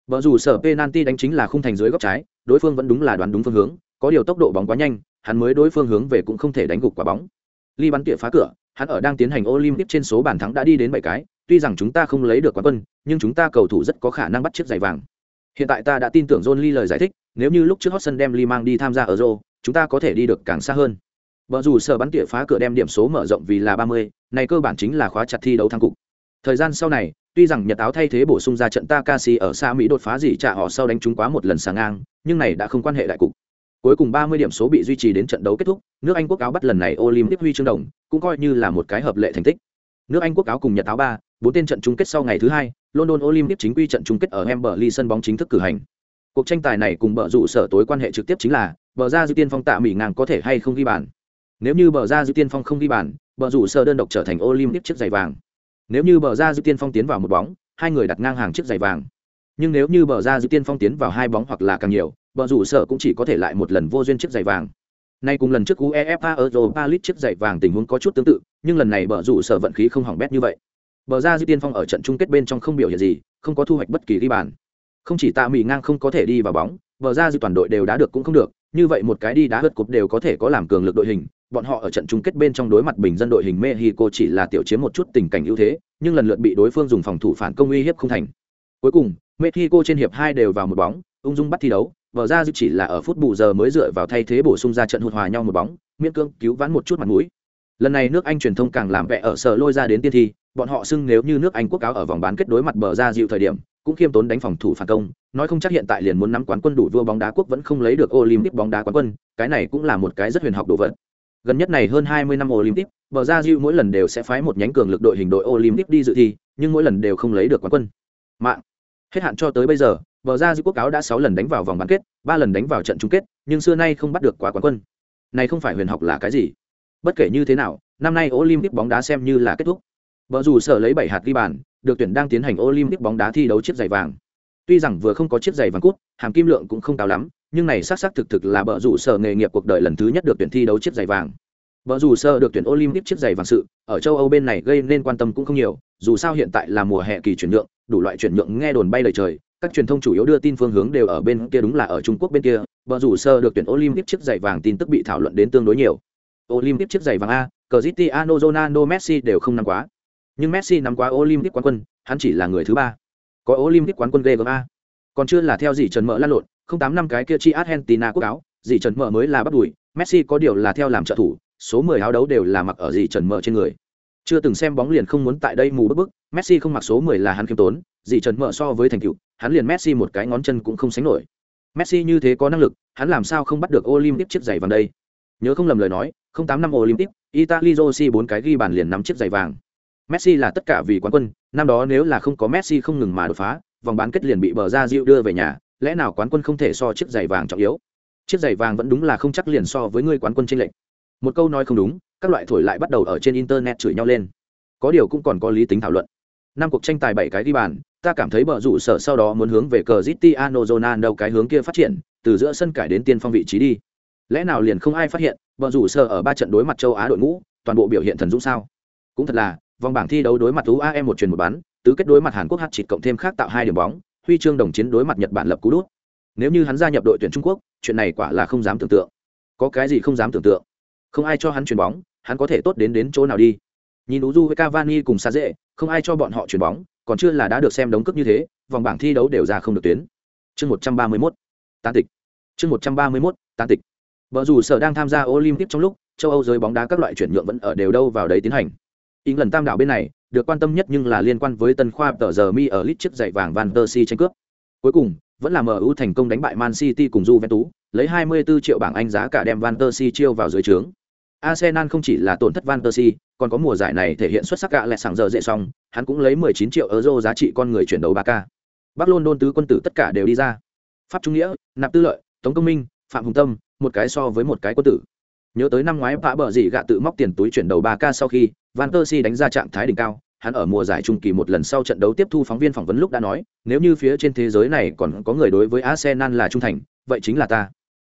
Bờ rủ sở penalty đánh chính là khung thành dưới góc trái, đối phương vẫn đúng là đoán đúng phương hướng, có điều tốc độ bóng quá nhanh, hắn mới đối phương hướng về cũng không thể đánh gục quả bóng ly bắn tỉa phá cửa hắn ở đang tiến hành olympic trên số bàn thắng đã đi đến bảy cái tuy rằng chúng ta không lấy được quán quân nhưng chúng ta cầu thủ rất có khả năng bắt chiếc giày vàng hiện tại ta đã tin tưởng john lee lời giải thích nếu như lúc trước Hotson đem Lee mang đi tham gia ở Euro, chúng ta có thể đi được càng xa hơn. Bở dù sở bắn tỉa phá cửa đem điểm số mở rộng vì là 30, này cơ bản chính là khóa chặt thi đấu thắng cục. Thời gian sau này, tuy rằng Nhật áo thay thế bổ sung ra trận Takashi ở xa Mỹ đột phá gì trả họ sau đánh trúng quá một lần sáng ngang, nhưng này đã không quan hệ đại cục. Cuối cùng 30 điểm số bị duy trì đến trận đấu kết thúc, nước Anh quốc áo bắt lần này Olympic huy chương đồng, cũng coi như là một cái hợp lệ thành tích. Nước Anh quốc áo cùng Nhật áo 3, bốn tên trận chung kết sau ngày thứ hai, London Olympic chính quy trận chung kết ở Wembley sân bóng chính thức cử hành. Cuộc tranh tài này cùng bờ rủ sở tối quan hệ trực tiếp chính là bờ ra dư tiên phong tạ mỹ ngang có thể hay không ghi bàn. Nếu như bờ ra dư tiên phong không ghi bàn bờ rủ sở đơn độc trở thành olympic chiếc giày vàng. Nếu như bờ ra dư tiên phong tiến vào một bóng hai người đặt ngang hàng chiếc giày vàng. Nhưng nếu như bờ ra dư tiên phong tiến vào hai bóng hoặc là càng nhiều bờ rủ sở cũng chỉ có thể lại một lần vô duyên chiếc giày vàng. Nay cùng lần trước uefa europa league chiếc giày vàng tình huống có chút tương tự, nhưng lần này bờ rủ sở vận khí không hỏng bét như vậy. Bờ ra dư tiên phong ở trận chung kết bên trong không biểu hiện gì, không có thu hoạch bất kỳ ghi bàn. Không chỉ tạ mỹ ngang không có thể đi vào bóng, bờ ra dư toàn đội đều đá được cũng không được, như vậy một cái đi đá hớt cục đều có thể có làm cường lực đội hình. Bọn họ ở trận chung kết bên trong đối mặt bình dân đội hình mexico chỉ là tiểu chiếm một chút tình cảnh ưu thế, nhưng lần lượt bị đối phương dùng phòng thủ phản công uy hiếp không thành. Cuối cùng, mexico trên hiệp hai đều vào một bóng, ung dung bắt thi đấu Bờ ra dư chỉ là ở phút bù giờ mới dựa vào thay thế bổ sung ra trận hụt hòa nhau một bóng, miễn cương cứu vãn một chút mặt mũi. Lần này nước anh truyền thông càng làm vẽ ở sở lôi ra đến tiên thi, bọn họ xưng nếu như nước anh quốc cáo ở vòng bán kết đối mặt bờ ra dịu thời điểm, cũng khiêm tốn đánh phòng thủ phản công, nói không chắc hiện tại liền muốn nắm quán quân đủ vua bóng đá quốc vẫn không lấy được olympic bóng đá quán quân, cái này cũng là một cái rất huyền học đồ vật. Gần nhất này hơn 20 năm olympic, bờ ra dịu mỗi lần đều sẽ phái một nhánh cường lực đội hình đội olympic đi dự thi, nhưng mỗi lần đều không lấy được quán quân. Mạng. Hết hạn cho tới bây giờ bờ ra diệu quốc cáo đã 6 lần đánh vào vòng bán kết ba lần đánh vào trận chung kết nhưng xưa nay không bắt được quá quán quân này không phải huyền học là cái gì bất kể như thế nào năm nay olympic bóng đá xem như là kết thúc Bờ dù sở lấy 7 hạt ghi bàn, được tuyển đang tiến hành Olympic bóng đá thi đấu chiếc giày vàng. Tuy rằng vừa không có chiếc giày vàng cút, hàm kim lượng cũng không cao lắm, nhưng này xác xác thực thực là bờ rủ sở nghề nghiệp cuộc đời lần thứ nhất được tuyển thi đấu chiếc giày vàng. Bờ rủ sở được tuyển Olympic chiếc giày vàng sự, ở châu Âu bên này gây nên quan tâm cũng không nhiều, dù sao hiện tại là mùa hè kỳ chuyển nhượng, đủ loại chuyển nhượng nghe đồn bay lời trời, các truyền thông chủ yếu đưa tin phương hướng đều ở bên kia đúng là ở Trung Quốc bên kia, Bờ rủ sơ được tuyển Olympic chiếc giày vàng tin tức bị thảo luận đến tương đối nhiều. Olympic chiếc giày vàng A, Cristiano Ronaldo Messi đều không nắm quá. Nhưng Messi nắm quá Olympic quán quân, hắn chỉ là người thứ ba. Có Olympic quán quân ghê gớm A. Còn chưa là theo gì Trần Mỡ lan lộn, không tám năm cái kia chi Argentina quốc áo, gì Trần Mỡ mới là bắt đuổi, Messi có điều là theo làm trợ thủ, số 10 áo đấu đều là mặc ở gì Trần Mỡ trên người. Chưa từng xem bóng liền không muốn tại đây mù bức bức, Messi không mặc số 10 là hắn kiêm tốn, gì Trần Mỡ so với thành tựu, hắn liền Messi một cái ngón chân cũng không sánh nổi. Messi như thế có năng lực, hắn làm sao không bắt được Olympic chiếc giày vàng đây? Nhớ không lầm lời nói, 08 năm Olympic, Italy Rossi bốn cái ghi bàn liền nắm chiếc giày vàng. Messi là tất cả vì quán quân, năm đó nếu là không có Messi không ngừng mà đột phá, vòng bán kết liền bị bờ ra Diệu đưa về nhà, lẽ nào quán quân không thể so chiếc giày vàng trọng yếu? Chiếc giày vàng vẫn đúng là không chắc liền so với người quán quân trên lệnh. Một câu nói không đúng, các loại thổi lại bắt đầu ở trên internet chửi nhau lên. Có điều cũng còn có lý tính thảo luận. Năm cuộc tranh tài bảy cái ghi bàn, ta cảm thấy bờ rủ sở sau đó muốn hướng về cờ Cristiano Ronaldo cái hướng kia phát triển, từ giữa sân cải đến tiên phong vị trí đi. Lẽ nào liền không ai phát hiện, bờ rủ sở ở ba trận đối mặt châu Á đội ngũ, toàn bộ biểu hiện thần dũng sao? Cũng thật là, vòng bảng thi đấu đối mặt UAE một truyền một bắn, tứ kết đối mặt Hàn Quốc hạt chịt cộng thêm khác tạo hai điểm bóng, huy chương đồng chiến đối mặt Nhật Bản lập cú đút. Nếu như hắn gia nhập đội tuyển Trung Quốc, chuyện này quả là không dám tưởng tượng. Có cái gì không dám tưởng tượng? Không ai cho hắn chuyền bóng, hắn có thể tốt đến đến chỗ nào đi? Nhìn Uju với Cavani cùng xa dễ, không ai cho bọn họ chuyền bóng, còn chưa là đã được xem đống cướp như thế, vòng bảng thi đấu đều ra không được tuyến. Chương 131, tán tịch. Chương 131, tán tịch. vợ dù sở đang tham gia Olympic trong lúc, châu Âu giới bóng đá các loại chuyển nhượng vẫn ở đều đâu vào đấy tiến hành. Ý lần tam đảo bên này, được quan tâm nhất nhưng là liên quan với tân khoa tờ giờ mi ở lit chiếc giày vàng Van der Si tranh cướp. Cuối cùng, vẫn là MU thành công đánh bại Man City cùng Juventus, lấy 24 triệu bảng Anh giá cả đem Van der Si chiêu vào dưới trướng. Arsenal không chỉ là tổn thất Van der Si, còn có mùa giải này thể hiện xuất sắc gạ lại sảng giờ dễ xong, hắn cũng lấy 19 triệu euro giá trị con người chuyển đấu 3K. Bắc London tứ quân tử tất cả đều đi ra. Pháp Trung Nghĩa, Nạp Tư Lợi, Tống Công Minh, Phạm Hùng Tâm, một cái so với một cái quân tử. Nhớ tới năm ngoái vã bờ gì gạ tự móc tiền túi chuyển đầu 3K sau khi, Van der Si đánh ra trạng thái đỉnh cao, hắn ở mùa giải trung kỳ một lần sau trận đấu tiếp thu phóng viên phỏng vấn lúc đã nói, nếu như phía trên thế giới này còn có người đối với Arsenal là trung thành, vậy chính là ta.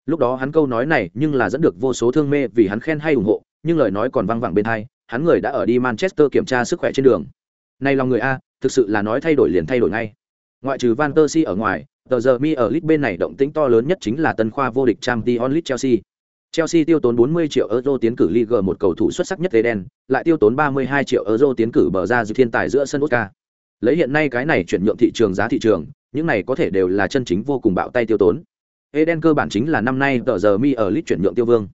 Lúc đó hắn câu nói này nhưng là dẫn được vô số thương mê vì hắn khen hay ủng hộ, nhưng lời nói còn vang vẳng bên tai, hắn người đã ở đi Manchester kiểm tra sức khỏe trên đường. Này lòng người a, thực sự là nói thay đổi liền thay đổi ngay. Ngoại trừ Van der ở ngoài, tờ giờ mi ở League bên này động tĩnh to lớn nhất chính là tân khoa vô địch Champions League Chelsea. Chelsea tiêu tốn 40 triệu euro tiến cử Liga một cầu thủ xuất sắc nhất Eden, lại tiêu tốn 32 triệu euro tiến cử bờ ra dự thiên tài giữa sân Oscar. Lấy hiện nay cái này chuyển nhượng thị trường giá thị trường, những này có thể đều là chân chính vô cùng bạo tay tiêu tốn. Eden cơ bản chính là năm nay tờ giờ mi ở League chuyển nhượng tiêu vương.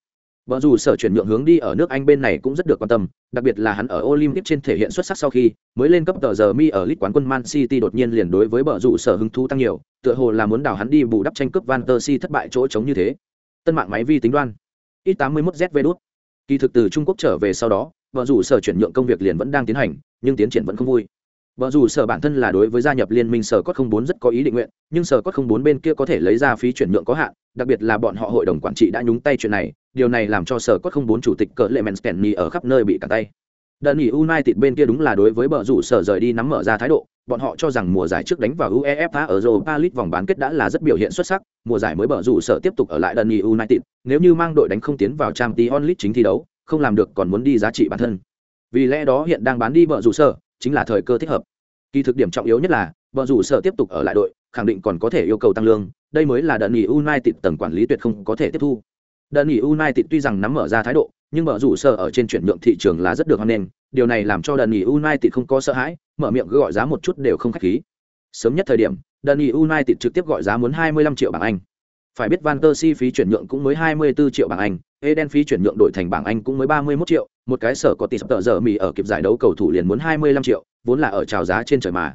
Bở dù sở chuyển nhượng hướng đi ở nước Anh bên này cũng rất được quan tâm, đặc biệt là hắn ở Olympic trên thể hiện xuất sắc sau khi mới lên cấp tờ giờ mi ở League quán quân Man City đột nhiên liền đối với bở dù sở hứng thú tăng nhiều, tựa hồ là muốn đào hắn đi bù đắp tranh cướp Van der Si thất bại chỗ trống như thế. Tân mạng máy vi tính đoan. X81ZV đút. Kỳ thực từ Trung Quốc trở về sau đó, bở dù sở chuyển nhượng công việc liền vẫn đang tiến hành, nhưng tiến triển vẫn không vui. Bở dù sở bản thân là đối với gia nhập liên minh sở cốt 04 rất có ý định nguyện, nhưng sở cốt 04 bên kia có thể lấy ra phí chuyển nhượng có hạn, đặc biệt là bọn họ hội đồng quản trị đã nhúng tay chuyện này, điều này làm cho sở cốt 04 chủ tịch cỡ lệ Mensteny ở khắp nơi bị cản tay. Đợt nghỉ United bên kia đúng là đối với bờ rủ sở rời đi nắm mở ra thái độ, bọn họ cho rằng mùa giải trước đánh vào UEFA ở Europa League vòng bán kết đã là rất biểu hiện xuất sắc, mùa giải mới bờ rủ sở tiếp tục ở lại đợt nghỉ United, nếu như mang đội đánh không tiến vào Champions League chính thi đấu, không làm được còn muốn đi giá trị bản thân. Vì lẽ đó hiện đang bán đi bờ rủ sở, chính là thời cơ thích hợp. Kỳ thực điểm trọng yếu nhất là, bờ rủ sở tiếp tục ở lại đội, khẳng định còn có thể yêu cầu tăng lương, đây mới là đợt nghỉ United tầng quản lý tuyệt không có thể tiếp thu đơn nghỉ United tuy rằng nắm mở ra thái độ, nhưng mở rủ sở ở trên chuyển nhượng thị trường là rất được hoan nghênh, điều này làm cho đơn nghỉ United không có sợ hãi, mở miệng gọi giá một chút đều không khách khí. Sớm nhất thời điểm, đơn nghỉ United trực tiếp gọi giá muốn 25 triệu bảng Anh. Phải biết Van der Si phí chuyển nhượng cũng mới 24 triệu bảng Anh, Eden phí chuyển nhượng đổi thành bảng Anh cũng mới 31 triệu, một cái sở có tỷ sắp tờ giờ mì ở kịp giải đấu cầu thủ liền muốn 25 triệu, vốn là ở chào giá trên trời mà.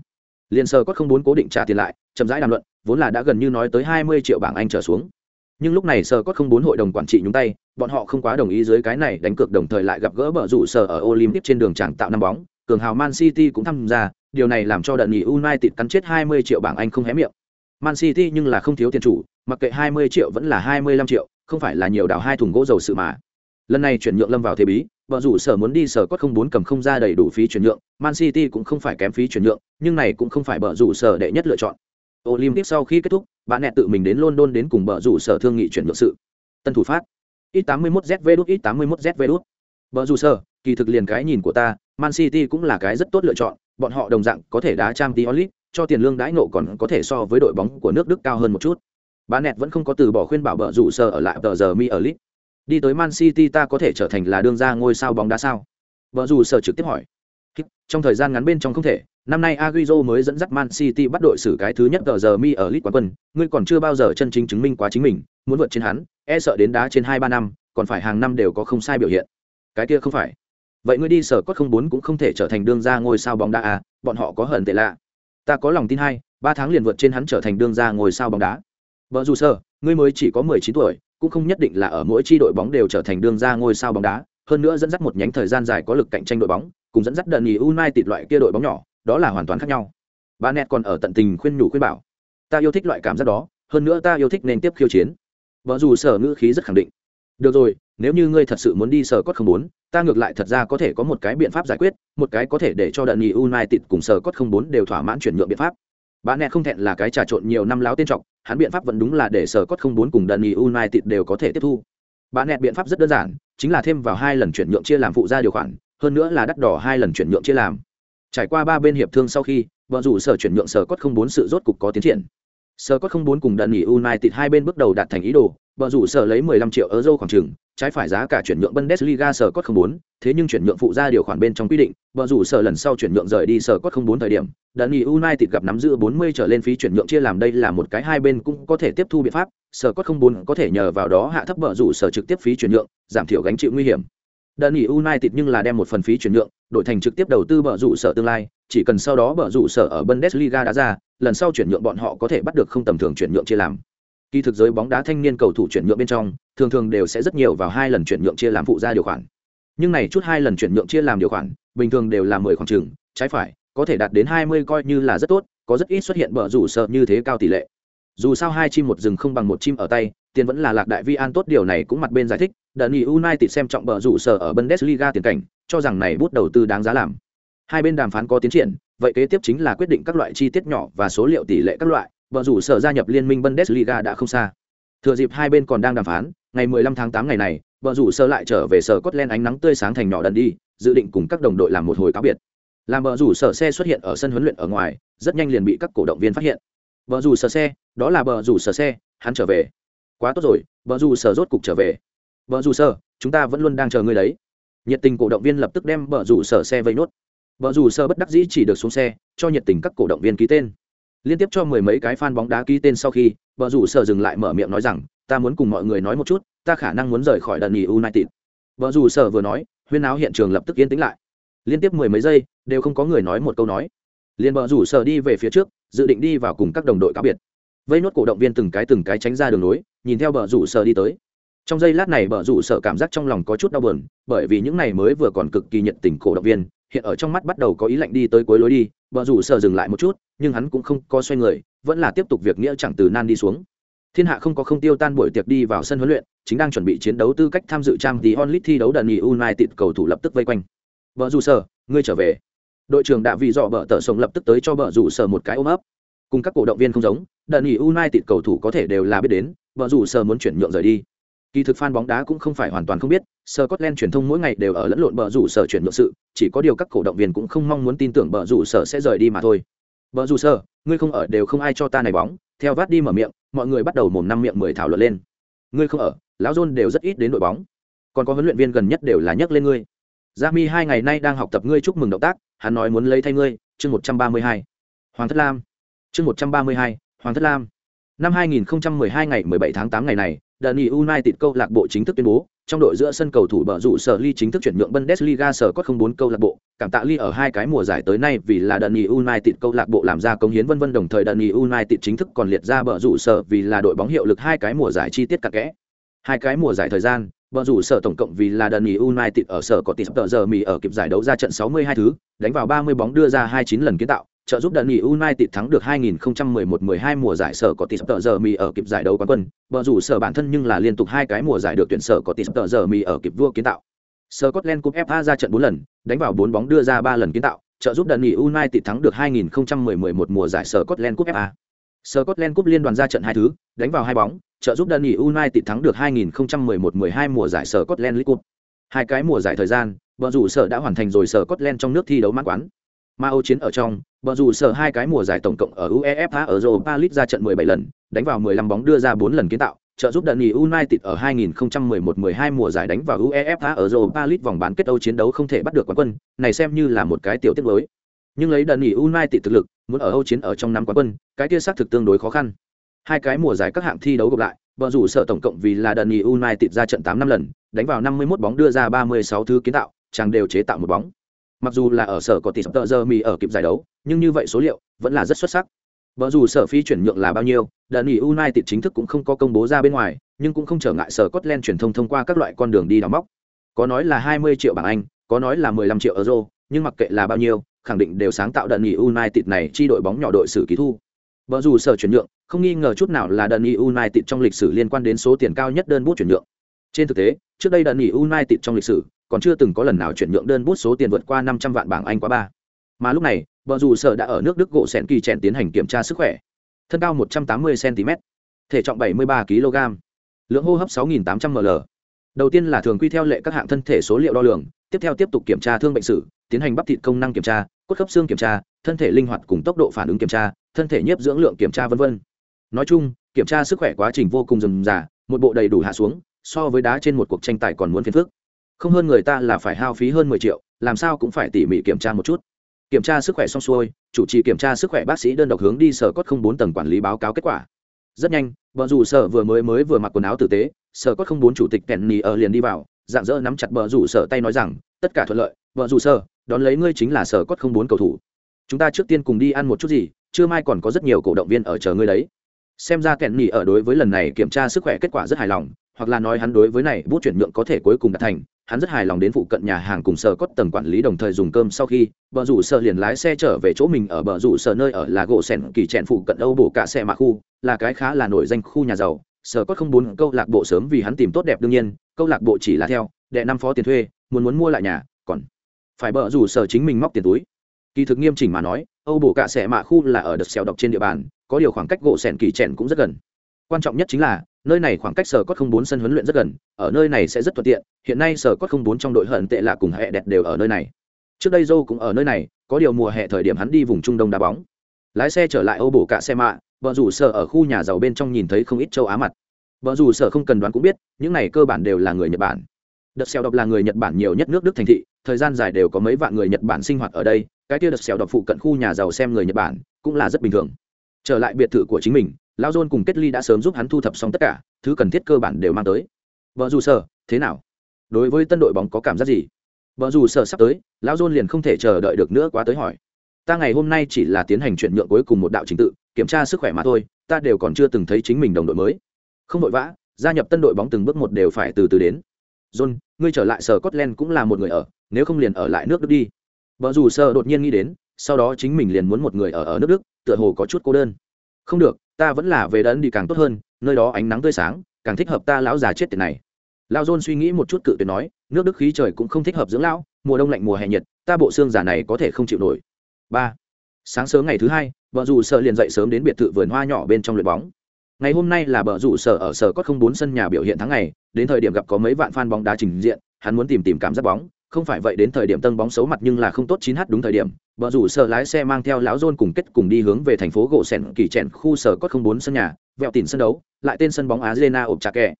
Liên sở có không muốn cố định trả tiền lại, chậm rãi đàm luận, vốn là đã gần như nói tới 20 triệu bảng Anh trở xuống nhưng lúc này sở có không bốn hội đồng quản trị nhúng tay, bọn họ không quá đồng ý dưới cái này đánh cược đồng thời lại gặp gỡ bờ rủ sở ở olympic trên đường chẳng tạo năm bóng, cường hào man city cũng tham gia, điều này làm cho đợt nghỉ united cắn chết 20 triệu bảng anh không hé miệng. Man city nhưng là không thiếu tiền chủ, mặc kệ 20 triệu vẫn là 25 triệu, không phải là nhiều đảo hai thùng gỗ dầu sự mà. Lần này chuyển nhượng lâm vào thế bí vợ rủ sở muốn đi sở có không bốn cầm không ra đầy đủ phí chuyển nhượng, man city cũng không phải kém phí chuyển nhượng, nhưng này cũng không phải vợ rủ sở đệ nhất lựa chọn olympic sau khi kết thúc, bạn nẹ tự mình đến london đến cùng bờ rủ sở thương nghị chuyển nhượng sự. Tân thủ phát. X81ZV đút X81ZV đút bờ rủ sở, kỳ thực liền cái nhìn của ta, man city cũng là cái rất tốt lựa chọn, bọn họ đồng dạng có thể đá trang tí cho tiền lương đãi nộ còn có thể so với đội bóng của nước đức cao hơn một chút. Bạn nẹt vẫn không có từ bỏ khuyên bảo bờ rủ sở ở lại tờ giờ mi ở lit đi tới man city ta có thể trở thành là đương gia ngôi sao bóng đá sao? Vợ rủ sở trực tiếp hỏi. Trong thời gian ngắn bên trong không thể năm nay Agüero mới dẫn dắt Man City bắt đội xử cái thứ nhất tờ giờ mi ở League quán quân, ngươi còn chưa bao giờ chân chính chứng minh quá chính mình, muốn vượt trên hắn, e sợ đến đá trên hai ba năm, còn phải hàng năm đều có không sai biểu hiện. Cái kia không phải. Vậy ngươi đi sở cốt không bốn cũng không thể trở thành đương gia ngôi sao bóng đá à, bọn họ có hận tệ lạ. Ta có lòng tin hai, ba tháng liền vượt trên hắn trở thành đương gia ngôi sao bóng đá. Vợ dù sở, ngươi mới chỉ có mười chín tuổi, cũng không nhất định là ở mỗi chi đội bóng đều trở thành đương gia ngôi sao bóng đá, hơn nữa dẫn dắt một nhánh thời gian dài có lực cạnh tranh đội bóng, cùng dẫn dắt đợt nghỉ United loại kia đội bóng nhỏ, đó là hoàn toàn khác nhau. Ba nẹt còn ở tận tình khuyên nhủ khuyên bảo, ta yêu thích loại cảm giác đó, hơn nữa ta yêu thích nên tiếp khiêu chiến. Vợ dù sở ngữ khí rất khẳng định. Được rồi, nếu như ngươi thật sự muốn đi sở cốt không bốn, ta ngược lại thật ra có thể có một cái biện pháp giải quyết, một cái có thể để cho đợt nghỉ United cùng sở cốt không bốn đều thỏa mãn chuyển nhượng biện pháp. Ba nẹt không thẹn là cái trà trộn nhiều năm láo tên trọng, hắn biện pháp vẫn đúng là để sở cốt không bốn cùng đợt nghỉ United đều có thể tiếp thu. Ba nẹt biện pháp rất đơn giản, chính là thêm vào hai lần chuyển nhượng chia làm phụ gia điều khoản, hơn nữa là đắt đỏ hai lần chuyển nhượng chia làm trải qua ba bên hiệp thương sau khi vợ rủ sở chuyển nhượng sở cốt không bốn sự rốt cục có tiến triển. Sở cốt không bốn cùng đợt nghỉ united hai bên bước đầu đạt thành ý đồ vợ rủ sở lấy 15 triệu euro khoảng chừng trái phải giá cả chuyển nhượng bundesliga sở cốt không bốn thế nhưng chuyển nhượng phụ ra điều khoản bên trong quy định vợ rủ sở lần sau chuyển nhượng rời đi sở cốt không bốn thời điểm đợt nghỉ united gặp nắm giữ 40 trở lên phí chuyển nhượng chia làm đây là một cái hai bên cũng có thể tiếp thu biện pháp sở cốt không bốn có thể nhờ vào đó hạ thấp vợ rủ sở trực tiếp phí chuyển nhượng giảm thiểu gánh chịu nguy hiểm. Đơn nghỉ United nhưng là đem một phần phí chuyển nhượng, đổi thành trực tiếp đầu tư bờ rủ sở tương lai, chỉ cần sau đó bờ rủ sở ở Bundesliga đã ra, lần sau chuyển nhượng bọn họ có thể bắt được không tầm thường chuyển nhượng chia làm. Kỳ thực giới bóng đá thanh niên cầu thủ chuyển nhượng bên trong, thường thường đều sẽ rất nhiều vào hai lần chuyển nhượng chia làm phụ gia điều khoản. Nhưng này chút hai lần chuyển nhượng chia làm điều khoản, bình thường đều là 10 khoảng chừng, trái phải, có thể đạt đến 20 coi như là rất tốt, có rất ít xuất hiện bờ rủ sở như thế cao tỷ lệ. Dù sao hai chim một rừng không bằng một chim ở tay, tiền vẫn là lạc đại vi an tốt điều này cũng mặt bên giải thích, đợt nghỉ United xem trọng bờ rủ sở ở Bundesliga tiền cảnh, cho rằng này bút đầu tư đáng giá làm. Hai bên đàm phán có tiến triển, vậy kế tiếp chính là quyết định các loại chi tiết nhỏ và số liệu tỷ lệ các loại, bờ rủ sở gia nhập liên minh Bundesliga đã không xa. Thừa dịp hai bên còn đang đàm phán, ngày 15 tháng 8 ngày này, bờ rủ sở lại trở về sở Scotland ánh nắng tươi sáng thành nhỏ đần đi, dự định cùng các đồng đội làm một hồi cáo biệt. Làm bờ rủ sở xe xuất hiện ở sân huấn luyện ở ngoài, rất nhanh liền bị các cổ động viên phát hiện. Bờ rủ sở xe, đó là bờ rủ sở xe, hắn trở về. Quá tốt rồi, bờ rủ sở rốt cục trở về vợ dù sở, chúng ta vẫn luôn đang chờ ngươi đấy. Nhiệt tình cổ động viên lập tức đem vợ dù sở xe vây nốt. Vợ dù sở bất đắc dĩ chỉ được xuống xe, cho nhiệt tình các cổ động viên ký tên. Liên tiếp cho mười mấy cái fan bóng đá ký tên sau khi vợ dù sở dừng lại mở miệng nói rằng, ta muốn cùng mọi người nói một chút, ta khả năng muốn rời khỏi đợt nghỉ united. Vợ dù sở vừa nói, huyên áo hiện trường lập tức yên tĩnh lại. Liên tiếp mười mấy giây, đều không có người nói một câu nói. Liền vợ rủ sở đi về phía trước, dự định đi vào cùng các đồng đội cá biệt. Vây nốt cổ động viên từng cái từng cái tránh ra đường nối nhìn theo bờ rủ sở đi tới trong giây lát này bờ rủ sợ cảm giác trong lòng có chút đau buồn, bởi vì những này mới vừa còn cực kỳ nhiệt tình cổ động viên, hiện ở trong mắt bắt đầu có ý lạnh đi tới cuối lối đi bờ rủ sợ dừng lại một chút, nhưng hắn cũng không có xoay người, vẫn là tiếp tục việc nghĩa chẳng từ nan đi xuống. Thiên hạ không có không tiêu tan buổi tiệc đi vào sân huấn luyện, chính đang chuẩn bị chiến đấu tư cách tham dự trang tí onlit thi đấu đần nghị united cầu thủ lập tức vây quanh. Vợ dù sợ ngươi trở về. Đội trưởng đã vì dọ bờ tờ sống lập tức tới cho vợ dù sợ một cái ôm ấp. Cùng các cổ động viên không giống đần nghị united cầu thủ có thể đều là biết đến vợ dù sợ muốn chuyển nhượng rời đi. Kỳ thực fan bóng đá cũng không phải hoàn toàn không biết, Scotland truyền thông mỗi ngày đều ở lẫn lộn bờ rủ sở chuyển nhượng sự, chỉ có điều các cổ động viên cũng không mong muốn tin tưởng bờ rủ sở sẽ rời đi mà thôi. Bờ rủ sở, ngươi không ở đều không ai cho ta này bóng, theo vát đi mở miệng, mọi người bắt đầu mồm năm miệng mười thảo luận lên. Ngươi không ở, lão John đều rất ít đến đội bóng. Còn có huấn luyện viên gần nhất đều là nhắc lên ngươi. Jami hai ngày nay đang học tập ngươi chúc mừng động tác, hắn nói muốn lấy thay ngươi, chương một trăm ba mươi hai Hoàng Thất Lam. Chương một trăm ba mươi hai Hoàng Thất Lam. Năm hai nghìn hai ngày mười bảy tháng tám ngày này, Dani United câu lạc bộ chính thức tuyên bố, trong đội giữa sân cầu thủ bờ rủ sở Lee chính thức chuyển nhượng Bundesliga sở có không bốn câu lạc bộ, cảm tạ ly ở hai cái mùa giải tới nay vì là Dani United câu lạc bộ làm ra công hiến vân vân đồng thời Dani United chính thức còn liệt ra bờ rủ sở vì là đội bóng hiệu lực hai cái mùa giải chi tiết cặn kẽ. Hai cái mùa giải thời gian, bờ rủ sở tổng cộng vì là Dani United ở sở có tỷ giờ mì ở kịp giải đấu ra trận 62 thứ, đánh vào 30 bóng đưa ra 29 lần kiến tạo, trợ giúp đợt nghỉ United thắng được 2011-12 mùa giải sở có tỷ tờ giờ mì ở kịp giải đấu quán quân, bờ rủ sở bản thân nhưng là liên tục hai cái mùa giải được tuyển sở có tỷ tờ giờ mì ở kịp vua kiến tạo. Scotland Cup FA ra trận 4 lần, đánh vào 4 bóng đưa ra 3 lần kiến tạo, trợ giúp đợt nghỉ United thắng được 2010-11 mùa giải sở Scotland Cup FA. Scotland Cup liên đoàn ra trận hai thứ, đánh vào hai bóng, trợ giúp đơn nghỉ United thắng được 2011-12 mùa giải sở Scotland League Cup. Hai cái mùa giải thời gian, bờ rủ sở đã hoàn thành rồi sở Scotland trong nước thi đấu mãn quán mà Âu chiến ở trong, bờ rủ sở hai cái mùa giải tổng cộng ở UEFA ở Europa League ra trận 17 lần, đánh vào 15 bóng đưa ra 4 lần kiến tạo, trợ giúp Dani United ở 2011-12 mùa giải đánh vào UEFA ở Europa League vòng bán kết Âu chiến đấu không thể bắt được quán quân, này xem như là một cái tiểu tiết mới. Nhưng lấy Dani United thực lực, muốn ở Âu chiến ở trong năm quán quân, cái kia xác thực tương đối khó khăn. Hai cái mùa giải các hạng thi đấu gặp lại, bờ rủ sở tổng cộng vì là Dani United ra trận 8 năm lần, đánh vào 51 bóng đưa ra 36 thứ kiến tạo, chẳng đều chế tạo một bóng. Mặc dù là ở sở có tỷ tợ giờ mì ở kịp giải đấu, nhưng như vậy số liệu vẫn là rất xuất sắc. Vợ dù sở phi chuyển nhượng là bao nhiêu, đợt nghỉ United chính thức cũng không có công bố ra bên ngoài, nhưng cũng không trở ngại sở cotland truyền thông thông qua các loại con đường đi đào móc. Có nói là 20 triệu bảng Anh, có nói là 15 triệu euro, nhưng mặc kệ là bao nhiêu, khẳng định đều sáng tạo đợt nghỉ United này chi đội bóng nhỏ đội sử ký thu. Vợ dù sở chuyển nhượng, không nghi ngờ chút nào là đợt nghỉ United trong lịch sử liên quan đến số tiền cao nhất đơn bút chuyển nhượng. Trên thực tế, trước đây đợt nghỉ United trong lịch sử còn chưa từng có lần nào chuyển nhượng đơn bút số tiền vượt qua 500 vạn bảng Anh quá ba. Mà lúc này, vợ dù sở đã ở nước Đức gỗ sẹn kỳ chèn tiến hành kiểm tra sức khỏe. Thân cao 180 cm, thể trọng 73 kg, lượng hô hấp 6800 ml. Đầu tiên là thường quy theo lệ các hạng thân thể số liệu đo lường, tiếp theo tiếp tục kiểm tra thương bệnh sử, tiến hành bắp thịt công năng kiểm tra, cốt khớp xương kiểm tra, thân thể linh hoạt cùng tốc độ phản ứng kiểm tra, thân thể nhiếp dưỡng lượng kiểm tra vân vân. Nói chung, kiểm tra sức khỏe quá trình vô cùng rườm rà, một bộ đầy đủ hạ xuống, so với đá trên một cuộc tranh tài còn muốn phiền phức không hơn người ta là phải hao phí hơn mười triệu, làm sao cũng phải tỉ mỉ kiểm tra một chút. Kiểm tra sức khỏe xong xuôi, chủ trì kiểm tra sức khỏe bác sĩ đơn độc hướng đi sở cốt không bốn tầng quản lý báo cáo kết quả. Rất nhanh vợ dù sở vừa mới mới vừa mặc quần áo tử tế, sở cốt không bốn chủ tịch penny ở liền đi vào, dạng dỡ nắm chặt vợ rủ sở tay nói rằng, tất cả thuận lợi vợ rủ sở, đón lấy ngươi chính là sở cốt không bốn cầu thủ. Chúng ta trước tiên cùng đi ăn một chút gì chưa mai còn có rất nhiều cổ động viên ở chờ ngươi đấy. Xem ra kẹn nỉ ở đối với lần này kiểm tra sức khỏe kết quả rất hài lòng, hoặc là nói hắn đối với này bút chuyển nhượng có thể cuối cùng đạt thành hắn rất hài lòng đến phụ cận nhà hàng cùng sở cốt tầng quản lý đồng thời dùng cơm sau khi, bờ rủ sở liền lái xe trở về chỗ mình ở bờ rủ sở nơi ở là gỗ sẻn kỳ trẹn phụ cận âu bổ cả xe mạ khu, là cái khá là nổi danh khu nhà giàu. Sở cốt không bốn câu lạc bộ sớm vì hắn tìm tốt đẹp đương nhiên, câu lạc bộ chỉ là theo, đệ năm phó tiền thuê, muốn muốn mua lại nhà, còn phải bờ rủ sở chính mình móc tiền túi. Kỳ thực nghiêm chỉnh mà nói, âu bổ cả xe mạ khu là ở đợt xèo độc trên địa bàn, có điều khoảng cách gỗ sẻn kỳ trẹn cũng rất gần quan trọng nhất chính là, nơi này khoảng cách sở cốt không bốn sân huấn luyện rất gần, ở nơi này sẽ rất thuận tiện, hiện nay sở cốt không bốn trong đội hận tệ là cùng hệ đẹp đều ở nơi này. Trước đây joe cũng ở nơi này, có điều mùa hè thời điểm hắn đi vùng trung đông đá bóng. Lái xe trở lại âu bổ cả xe mạ, vợ rủ sở ở khu nhà giàu bên trong nhìn thấy không ít châu á mặt. Vợ rủ sở không cần đoán cũng biết, những này cơ bản đều là người nhật bản. Đợt xèo độc là người nhật bản nhiều nhất nước đức thành thị, thời gian dài đều có mấy vạn người nhật bản sinh hoạt ở đây, cái kia đợt xèo độc phụ cận khu nhà giàu xem người nhật bản cũng là rất bình thường. Trở lại biệt thự của chính mình lao dôn cùng kết ly đã sớm giúp hắn thu thập xong tất cả, thứ cần thiết cơ bản đều mang tới. Vợ dù sở thế nào? Đối với tân đội bóng có cảm giác gì? Vợ dù sở sắp tới, lão dôn liền không thể chờ đợi được nữa quá tới hỏi. Ta ngày hôm nay chỉ là tiến hành chuyển nhượng cuối cùng một đạo trình tự, kiểm tra sức khỏe mà thôi, ta đều còn chưa từng thấy chính mình đồng đội mới. Không vội vã, gia nhập tân đội bóng từng bước một đều phải từ từ đến. John ngươi trở lại sở scotland cũng là một người ở, nếu không liền ở lại nước đức đi. Vợ dù sơ đột nhiên nghĩ đến, sau đó chính mình liền muốn một người ở ở nước đức, tựa hồ có chút cô đơn không được, ta vẫn là về đấn đi càng tốt hơn, nơi đó ánh nắng tươi sáng, càng thích hợp ta lão già chết tiền này. Lao dôn suy nghĩ một chút cự tuyệt nói, nước đức khí trời cũng không thích hợp dưỡng lão, mùa đông lạnh mùa hè nhiệt, ta bộ xương già này có thể không chịu nổi. Ba. Sáng sớm ngày thứ hai, vợ dù sợ liền dậy sớm đến biệt thự vườn hoa nhỏ bên trong luyện bóng. Ngày hôm nay là bờ rủ sở ở sở có không bốn sân nhà biểu hiện tháng ngày, đến thời điểm gặp có mấy vạn fan bóng đá trình diện, hắn muốn tìm tìm cảm giác bóng không phải vậy đến thời điểm tân bóng xấu mặt nhưng là không tốt chín h đúng thời điểm. Vợ rủ sở lái xe mang theo lão John cùng kết cùng đi hướng về thành phố gỗ sẻn kỳ trẻn khu sở có không bốn sân nhà, vẹo tỉn sân đấu, lại tên sân bóng arena ộp trà kẹ.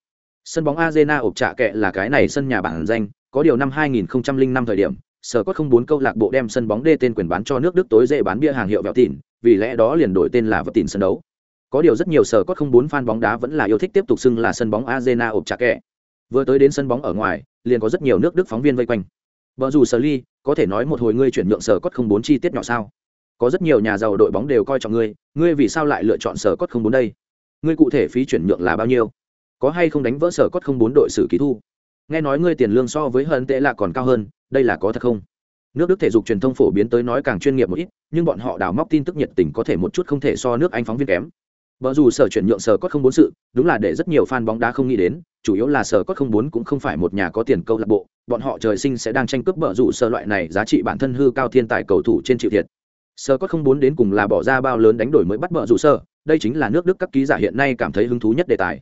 Sân bóng arena ộp trà kẹ là cái này sân nhà bản danh, có điều năm 2005 thời điểm, sở có không bốn câu lạc bộ đem sân bóng đê tên quyền bán cho nước đức tối dễ bán bia hàng hiệu vẹo tỉn, vì lẽ đó liền đổi tên là vẹo tỉn sân đấu. Có điều rất nhiều sở có không bốn fan bóng đá vẫn là yêu thích tiếp tục xưng là sân bóng arena ộp trà kẹ. Vừa tới đến sân bóng ở ngoài, liền có rất nhiều nước đức phóng viên vây quanh vợ dù sở ly, có thể nói một hồi ngươi chuyển nhượng sở cốt không bốn chi tiết nhỏ sao? Có rất nhiều nhà giàu đội bóng đều coi trọng ngươi ngươi vì sao lại lựa chọn sở cốt không bốn đây? Ngươi cụ thể phí chuyển nhượng là bao nhiêu? Có hay không đánh vỡ sở cốt không bốn đội xử ký thu? Nghe nói ngươi tiền lương so với hơn tệ là còn cao hơn, đây là có thật không? Nước đức thể dục truyền thông phổ biến tới nói càng chuyên nghiệp một ít, nhưng bọn họ đào móc tin tức nhiệt tình có thể một chút không thể so nước anh phóng viên kém. Vợ dù sở chuyển nhượng sở cốt không bốn sự, đúng là để rất nhiều fan bóng đá không nghĩ đến, chủ yếu là sở cốt không bốn cũng không phải một nhà có tiền câu lạc bộ, bọn họ trời sinh sẽ đang tranh cướp bờ rủ sở loại này giá trị bản thân hư cao thiên tài cầu thủ trên chịu thiệt. Sở cốt không bốn đến cùng là bỏ ra bao lớn đánh đổi mới bắt bờ rủ sở, đây chính là nước Đức các ký giả hiện nay cảm thấy hứng thú nhất đề tài.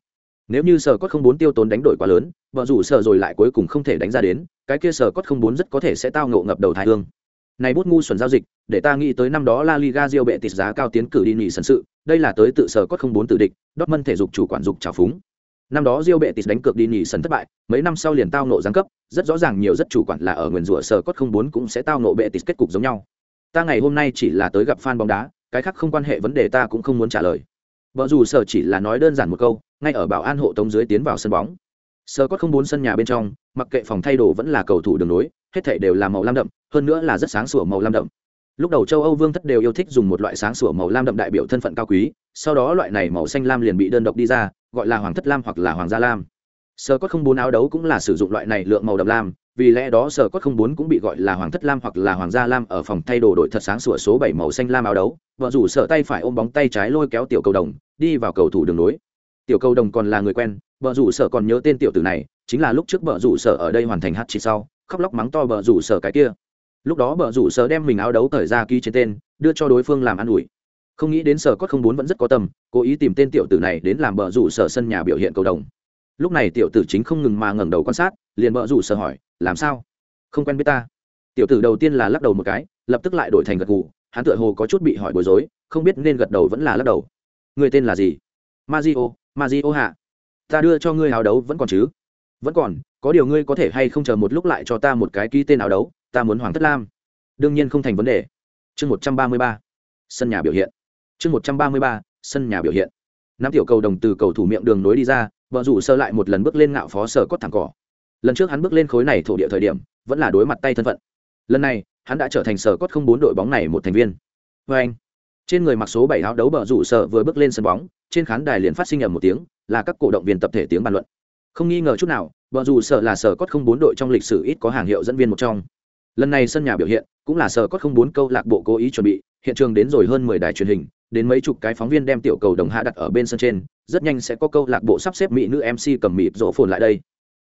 Nếu như sở cốt không bốn tiêu tốn đánh đổi quá lớn, bờ rủ sở rồi lại cuối cùng không thể đánh ra đến, cái kia sở cốt không bốn rất có thể sẽ tao ngộ ngập đầu thái hương. Này bút ngu xuẩn giao dịch, để ta nghĩ tới năm đó La Liga Real bệ tịt giá cao tiến cử đi nghỉ sân sự, đây là tới tự sở cốt không bốn tự địch, Dortmund thể dục chủ quản dục trào phúng. Năm đó Real bệ tịt đánh cược đi nghỉ sân thất bại, mấy năm sau liền tao nộ giáng cấp, rất rõ ràng nhiều rất chủ quản là ở nguyên rủa sở cốt không bốn cũng sẽ tao nộ bệ tịt kết cục giống nhau. Ta ngày hôm nay chỉ là tới gặp fan bóng đá, cái khác không quan hệ vấn đề ta cũng không muốn trả lời. Vợ dù sở chỉ là nói đơn giản một câu, ngay ở bảo an hộ tống dưới tiến vào sân bóng. Sở cốt không bốn sân nhà bên trong, mặc kệ phòng thay đồ vẫn là cầu thủ đường nối, hết thảy đều là màu lam đậm, hơn nữa là rất sáng sủa màu lam đậm lúc đầu châu âu vương thất đều yêu thích dùng một loại sáng sủa màu lam đậm đại biểu thân phận cao quý, sau đó loại này màu xanh lam liền bị đơn độc đi ra, gọi là hoàng thất lam hoặc là hoàng gia lam. Sơ cốt không bốn áo đấu cũng là sử dụng loại này lượng màu đậm lam, vì lẽ đó sơ cốt không bốn cũng bị gọi là hoàng thất lam hoặc là hoàng gia lam ở phòng thay đồ đội thật sáng sủa số bảy màu xanh lam áo đấu, vợ rủ sợ tay phải ôm bóng tay trái lôi kéo tiểu cầu đồng, đi vào cầu thủ đường nối tiểu cầu đồng còn là người quen, vợ rủ sợ còn nhớ tên tiểu tử này, chính là lúc trước vợ rủ sợ ở đây hoàn thành hát chỉ sau, khóc lóc mắng to vợ rủ sợ cái kia lúc đó bờ rủ sở đem mình áo đấu thời ra ký trên tên, đưa cho đối phương làm ăn ủi. Không nghĩ đến sở cốt không bốn vẫn rất có tâm, cố ý tìm tên tiểu tử này đến làm bờ rủ sở sân nhà biểu hiện cầu đồng. Lúc này tiểu tử chính không ngừng mà ngẩng đầu quan sát, liền bờ rủ sở hỏi, làm sao? Không quen biết ta? Tiểu tử đầu tiên là lắc đầu một cái, lập tức lại đổi thành gật gù, hắn tựa hồ có chút bị hỏi bối rối, không biết nên gật đầu vẫn là lắc đầu. Người tên là gì? Mazio mazio hạ. Ta đưa cho ngươi áo đấu vẫn còn chứ? Vẫn còn có điều ngươi có thể hay không chờ một lúc lại cho ta một cái ký tên áo đấu, ta muốn hoàng thất lam. Đương nhiên không thành vấn đề. Chương một trăm ba mươi ba, sân nhà biểu hiện. Chương một trăm ba mươi ba, sân nhà biểu hiện. Năm tiểu cầu đồng từ cầu thủ miệng đường nối đi ra, vợ rủ sơ lại một lần bước lên ngạo phó sở cốt thẳng cỏ. Lần trước hắn bước lên khối này thổ địa thời điểm, vẫn là đối mặt tay thân phận. Lần này, hắn đã trở thành sở cốt không bốn đội bóng này một thành viên. Vê anh, trên người mặc số bảy áo đấu bờ rủ sở vừa bước lên sân bóng, trên khán đài liền phát sinh ầm một tiếng, là các cổ động viên tập thể tiếng bàn luận không nghi ngờ chút nào, bọn dù sở là sở cốt không bốn đội trong lịch sử ít có hàng hiệu dẫn viên một trong. Lần này sân nhà biểu hiện cũng là sở cốt không bốn câu lạc bộ cố ý chuẩn bị, hiện trường đến rồi hơn mười đài truyền hình, đến mấy chục cái phóng viên đem tiểu cầu đồng hạ đặt ở bên sân trên, rất nhanh sẽ có câu lạc bộ sắp xếp mỹ nữ mc cầm mịp rổ phồn lại đây.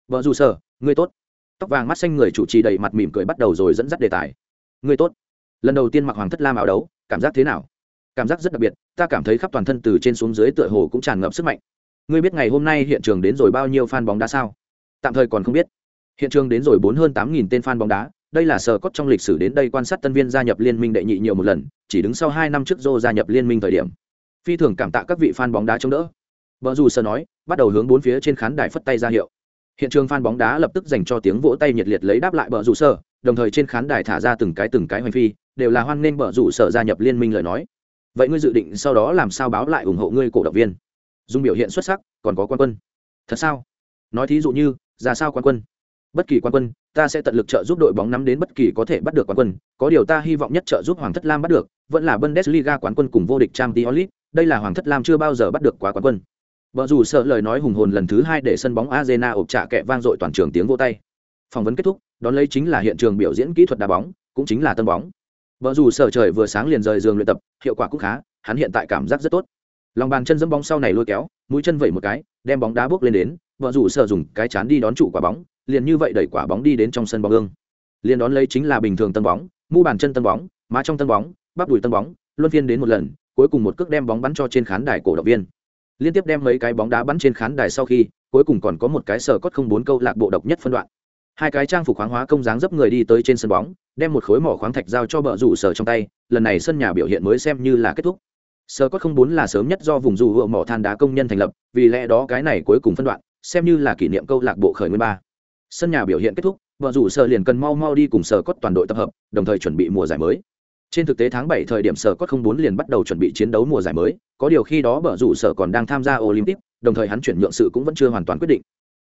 Vợ dù sở người tốt. Tóc vàng mắt xanh người chủ trì đầy mặt mỉm cười bắt đầu rồi dẫn dắt đề tài. Người tốt. Lần đầu tiên mặc hoàng thất lam áo đấu, cảm giác thế nào? Cảm giác rất đặc biệt, ta cảm thấy khắp toàn thân từ trên xuống dưới tựa hồ cũng tràn ngập sức mạnh ngươi biết ngày hôm nay hiện trường đến rồi bao nhiêu fan bóng đá sao? Tạm thời còn không biết. Hiện trường đến rồi bốn hơn tám nghìn tên fan bóng đá, đây là sở cốt trong lịch sử đến đây quan sát tân viên gia nhập liên minh đệ nhị nhiều một lần, chỉ đứng sau hai năm trước dô gia nhập liên minh thời điểm. Phi thường cảm tạ các vị fan bóng đá chống đỡ. Vợ dù sơ nói, bắt đầu hướng bốn phía trên khán đài phất tay ra hiệu. Hiện trường fan bóng đá lập tức dành cho tiếng vỗ tay nhiệt liệt lấy đáp lại bờ rủ sở đồng thời trên khán đài thả ra từng cái từng cái hoành phi, đều là hoan nghênh bờ rủ sở gia nhập liên minh lời nói. Vậy ngươi dự định sau đó làm sao báo lại ủng hộ ngươi cổ động viên? Dùng biểu hiện xuất sắc, còn có quan quân. Thật sao? Nói thí dụ như, ra sao quan quân? Bất kỳ quan quân, ta sẽ tận lực trợ giúp đội bóng nắm đến bất kỳ có thể bắt được quán quân. Có điều ta hy vọng nhất trợ giúp hoàng thất lam bắt được, vẫn là bundesliga quán quân cùng vô địch trang League. đây là hoàng thất lam chưa bao giờ bắt được quá quán quân. Vợ dù sợ lời nói hùng hồn lần thứ hai để sân bóng arena ộp trả kẹ vang dội toàn trường tiếng vô tay. Phỏng vấn kết thúc, đón lấy chính là hiện trường biểu diễn kỹ thuật đá bóng, cũng chính là tân bóng. Vợ dù sợ trời vừa sáng liền rời giường luyện tập, hiệu quả cũng khá, hắn hiện tại cảm giác rất tốt lòng bàn chân dẫm bóng sau này lôi kéo, mũi chân vẩy một cái, đem bóng đá bước lên đến, vợ rủ sợ dùng cái chán đi đón trụ quả bóng, liền như vậy đẩy quả bóng đi đến trong sân bóng ương liền đón lấy chính là bình thường tân bóng, mu bàn chân tân bóng, má trong tân bóng, bắp đùi tân bóng, luân phiên đến một lần, cuối cùng một cước đem bóng bắn cho trên khán đài cổ động viên. Liên tiếp đem mấy cái bóng đá bắn trên khán đài sau khi, cuối cùng còn có một cái sở cốt không bốn câu lạc bộ độc nhất phân đoạn. Hai cái trang phục khoáng hóa công dáng dấp người đi tới trên sân bóng, đem một khối mỏ khoáng thạch giao cho bờ rủ sở trong tay, lần này sân nhà biểu hiện mới xem như là kết thúc sở cốt không bốn là sớm nhất do vùng dù hựa mỏ than đá công nhân thành lập, vì lẽ đó cái này cuối cùng phân đoạn, xem như là kỷ niệm câu lạc bộ khởi nguyên ba. Sân nhà biểu hiện kết thúc vợ rủ sở liền cần mau mau đi cùng sở cốt toàn đội tập hợp, đồng thời chuẩn bị mùa giải mới. Trên thực tế tháng bảy thời điểm sở cốt không bốn liền bắt đầu chuẩn bị chiến đấu mùa giải mới, có điều khi đó vợ rủ sở còn đang tham gia olympic, đồng thời hắn chuyển nhượng sự cũng vẫn chưa hoàn toàn quyết định.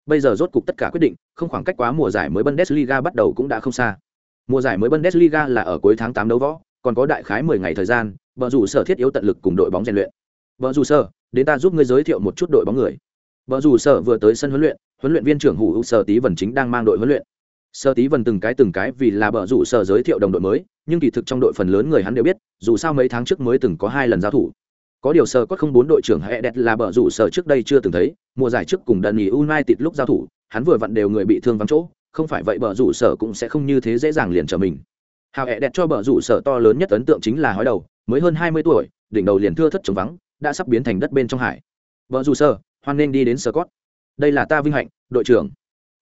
Bây giờ rốt cục tất cả quyết định, không khoảng cách quá mùa giải mới bundesliga bắt đầu cũng đã không xa. Mùa giải mới bundesliga là ở cuối tháng tám đấu võ, còn có đại khái mười ngày thời gian vợ rủ sở thiết yếu tận lực cùng đội bóng rèn luyện. Vợ rủ sở, đến ta giúp ngươi giới thiệu một chút đội bóng người. Vợ rủ sở vừa tới sân huấn luyện huấn luyện viên trưởng hủ sở tí vần chính đang mang đội huấn luyện. Sở tí vần từng cái từng cái vì là bờ rủ sở giới thiệu đồng đội mới, nhưng kỳ thực trong đội phần lớn người hắn đều biết, dù sao mấy tháng trước mới từng có hai lần giao thủ. Có điều sở có không bốn đội trưởng hệ đẹp là bờ rủ sở trước đây chưa từng thấy, mùa giải trước cùng đần nghỉ united lúc giao thủ, hắn vừa vặn đều người bị thương vắng chỗ, không phải vậy bờ rủ sở cũng sẽ không như thế dễ dàng liền trở mình. Hào hệ đẹp cho bờ rủ sở to lớn nhất ấn tượng chính là hói đầu mới hơn hai mươi tuổi đỉnh đầu liền thưa thất trống vắng đã sắp biến thành đất bên trong hải bờ dù sơ hoan nên đi đến sơ cót đây là ta vinh hạnh đội trưởng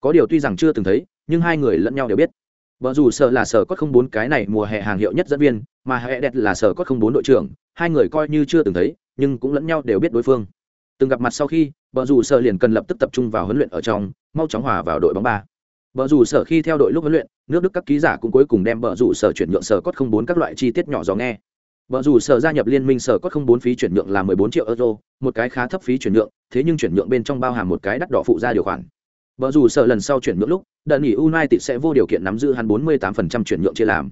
có điều tuy rằng chưa từng thấy nhưng hai người lẫn nhau đều biết Bờ dù sơ là sở cốt không bốn cái này mùa hè hàng hiệu nhất dẫn viên, mà hệ đẹp là sở cốt không bốn đội trưởng, hai người coi như chưa từng thấy, nhưng cũng lẫn nhau đều biết đối phương. Từng gặp mặt sau khi, bờ dù sơ liền cần lập tức tập trung vào huấn luyện ở trong, mau chóng hòa vào đội bóng ba. Bờ rủ sở khi theo đội lúc huấn luyện, nước Đức các ký giả cũng cuối cùng đem bờ rủ sở chuyển nhượng sở cốt không bốn các loại chi tiết nhỏ gió nghe. Bờ rủ sở gia nhập liên minh sở cốt không bốn phí chuyển nhượng là 14 triệu euro, một cái khá thấp phí chuyển nhượng, thế nhưng chuyển nhượng bên trong bao hàm một cái đắt đỏ phụ gia điều khoản. Bờ rủ sở lần sau chuyển nhượng lúc, đợt nghỉ United sẽ vô điều kiện nắm giữ hắn 48% chuyển nhượng chia làm.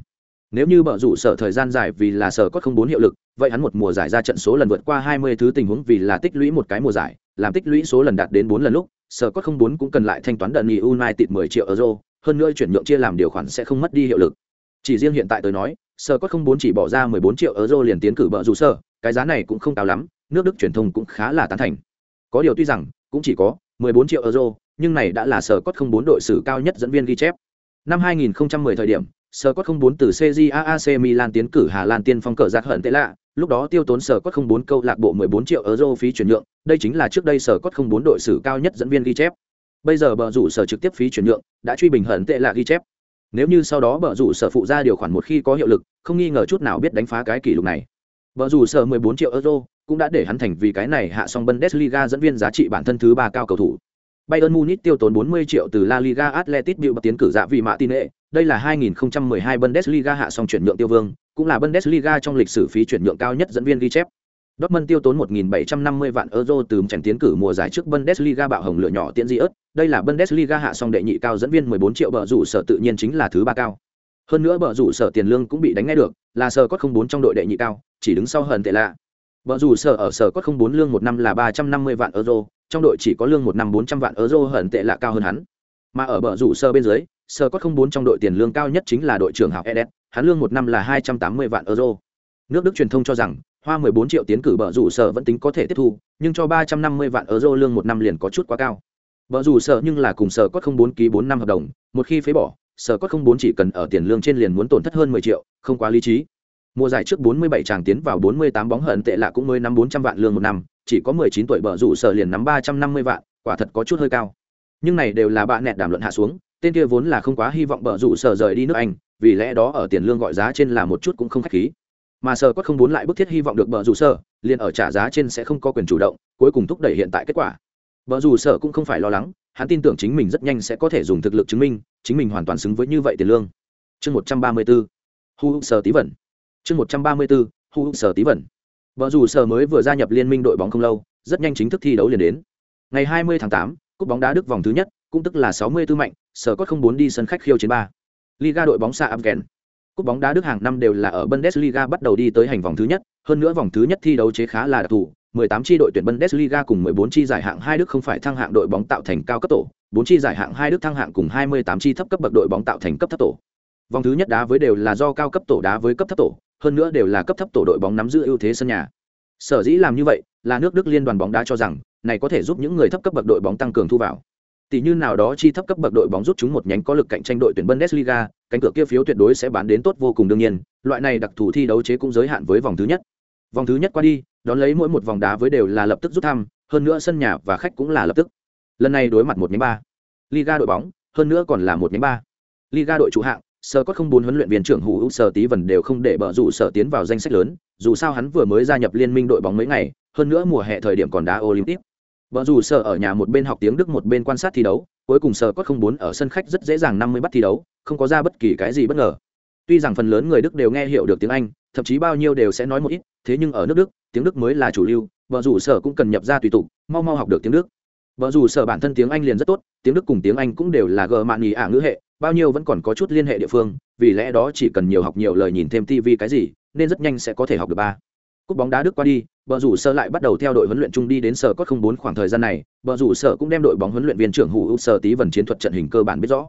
Nếu như bờ rủ sở thời gian dài vì là sở có không bốn hiệu lực, vậy hắn một mùa giải ra trận số lần vượt qua 20 thứ tình huống vì là tích lũy một cái mùa giải, làm tích lũy số lần đạt đến 4 lần lúc, sở có không bốn cũng cần lại thanh toán đợt nghỉ United 10 triệu euro, hơn nữa chuyển nhượng chia làm điều khoản sẽ không mất đi hiệu lực. Chỉ riêng hiện tại tôi nói, sở Cốt không bốn chỉ bỏ ra 14 triệu euro liền tiến cử bợ rủ sở, cái giá này cũng không cao lắm, nước Đức truyền thông cũng khá là tán thành. Có điều tuy rằng cũng chỉ có 14 triệu euro, nhưng này đã là sở cốt không bốn đội sử cao nhất dẫn viên ghi chép. Năm 2010 thời điểm, sở cốt không bốn từ CJAAC Milan tiến cử Hà Lan tiên phong cờ giặc hận tệ lạ, lúc đó tiêu tốn sở cốt không bốn câu lạc bộ 14 triệu euro phí chuyển nhượng, đây chính là trước đây sở cốt không bốn đội sử cao nhất dẫn viên ghi chép. Bây giờ bờ rủ sở trực tiếp phí chuyển nhượng, đã truy bình hận tệ lạ ghi chép. Nếu như sau đó bờ rủ sở phụ ra điều khoản một khi có hiệu lực, không nghi ngờ chút nào biết đánh phá cái kỷ lục này. Bờ rủ sở 14 triệu euro cũng đã để hắn thành vì cái này hạ xong Bundesliga dẫn viên giá trị bản thân thứ ba cao cầu thủ. Bayern Munich tiêu tốn 40 triệu từ La Liga Atletico Bilbao tiến cử dạ vị mạ tin hệ. Đây là 2012 Bundesliga hạ xong chuyển nhượng tiêu vương, cũng là Bundesliga trong lịch sử phí chuyển nhượng cao nhất dẫn viên ghi chép. Dortmund tiêu tốn 1.750 vạn euro từ trận tiến cử mùa giải trước Bundesliga bạo hồng lửa nhỏ tiễn di ớt. Đây là Bundesliga hạ song đệ nhị cao dẫn viên 14 triệu bờ rủ sở tự nhiên chính là thứ ba cao. Hơn nữa bờ rủ sở tiền lương cũng bị đánh ngay được, là sở có không bốn trong đội đệ nhị cao, chỉ đứng sau hận tệ lạ. Bờ rủ sở ở sở có không bốn lương một năm là 350 vạn euro, trong đội chỉ có lương một năm bốn trăm vạn euro hận tệ lạ cao hơn hắn mà ở bờ rủ sơ bên dưới sở có không bốn trong đội tiền lương cao nhất chính là đội trưởng học edet hắn lương một năm là hai trăm tám mươi vạn euro nước đức truyền thông cho rằng hoa mười bốn triệu tiến cử bờ rủ sở vẫn tính có thể tiếp thu nhưng cho ba trăm năm mươi vạn euro lương một năm liền có chút quá cao bờ rủ sở nhưng là cùng sở có không bốn ký bốn năm hợp đồng một khi phế bỏ sở có không bốn chỉ cần ở tiền lương trên liền muốn tổn thất hơn mười triệu không quá lý trí mùa giải trước 47 chàng tiến vào 48 bóng hận tệ lạ cũng mới năm 400 vạn lương một năm, chỉ có 19 tuổi bờ rủ sở liền nắm 350 vạn, quả thật có chút hơi cao. Nhưng này đều là bạn nẹt đàm luận hạ xuống, tên kia vốn là không quá hy vọng bờ rủ sở rời đi nước Anh, vì lẽ đó ở tiền lương gọi giá trên là một chút cũng không khách khí. Mà sở cốt không muốn lại bức thiết hy vọng được bờ rủ sở, liền ở trả giá trên sẽ không có quyền chủ động, cuối cùng thúc đẩy hiện tại kết quả. Bờ rủ sở cũng không phải lo lắng, hắn tin tưởng chính mình rất nhanh sẽ có thể dùng thực lực chứng minh, chính mình hoàn toàn xứng với như vậy tiền lương. Chương 134. Hu sở tí vẩn chương một trăm ba mươi bốn hu sở tí vẩn vợ dù sở mới vừa gia nhập liên minh đội bóng không lâu rất nhanh chính thức thi đấu liền đến ngày hai mươi tháng tám cúp bóng đá đức vòng thứ nhất cũng tức là sáu mươi tư mạnh sở cốt không muốn đi sân khách khiêu chiến ba liga đội bóng xa Amgen cúp bóng đá đức hàng năm đều là ở bundesliga bắt đầu đi tới hành vòng thứ nhất hơn nữa vòng thứ nhất thi đấu chế khá là đặc thù 18 chi đội tuyển Bundesliga cùng 14 chi giải hạng hai Đức không phải thăng hạng đội bóng tạo thành cao cấp tổ, 4 chi giải hạng hai Đức thăng hạng cùng 28 chi thấp cấp bậc đội bóng tạo thành cấp thấp tổ. Vòng thứ nhất đá với đều là do cao cấp tổ đá với cấp thấp tổ, hơn nữa đều là cấp thấp tổ đội bóng nắm giữ ưu thế sân nhà. Sở dĩ làm như vậy, là nước Đức liên đoàn bóng đá cho rằng, này có thể giúp những người thấp cấp bậc đội bóng tăng cường thu vào. Tỷ như nào đó chi thấp cấp bậc đội bóng rút chúng một nhánh có lực cạnh tranh đội tuyển Bundesliga, cánh cửa kia phiếu tuyệt đối sẽ bán đến tốt vô cùng đương nhiên, loại này đặc thù thi đấu chế cũng giới hạn với vòng thứ nhất. Vòng thứ nhất qua đi, đón lấy mỗi một vòng đá với đều là lập tức rút thăm, hơn nữa sân nhà và khách cũng là lập tức. Lần này đối mặt một nhánh ba. Liga đội bóng, hơn nữa còn là một nhánh ba. Liga đội chủ hạng, sơ có không bốn huấn luyện viên trưởng hữu sở tí Vân đều không để bờ rủ sở tiến vào danh sách lớn dù sao hắn vừa mới gia nhập liên minh đội bóng mấy ngày hơn nữa mùa hè thời điểm còn đá olympic bờ dù sở ở nhà một bên học tiếng đức một bên quan sát thi đấu cuối cùng sở có không bốn ở sân khách rất dễ dàng năm mươi bắt thi đấu không có ra bất kỳ cái gì bất ngờ. Tuy rằng phần lớn người đức đều nghe hiểu được tiếng anh thậm chí bao nhiêu đều sẽ nói một ít thế nhưng ở nước đức tiếng đức mới là chủ lưu bờ dù sở cũng cần nhập ra tùy tục mau mau học được tiếng đức. Bờ dù sở bản thân tiếng Anh liền rất tốt, tiếng Đức cùng tiếng Anh cũng đều là gờ mạn ý ả ngữ hệ, bao nhiêu vẫn còn có chút liên hệ địa phương vì lẽ đó chỉ cần nhiều học nhiều lời nhìn thêm tv cái gì nên rất nhanh sẽ có thể học được ba cúp bóng đá đức qua đi, bờ rủ sơ lại bắt đầu theo đội huấn luyện chung đi đến sở cốt không bốn khoảng thời gian này, bờ rủ sở cũng đem đội bóng huấn luyện viên trưởng hù Sở tí vần chiến thuật trận hình cơ bản biết rõ.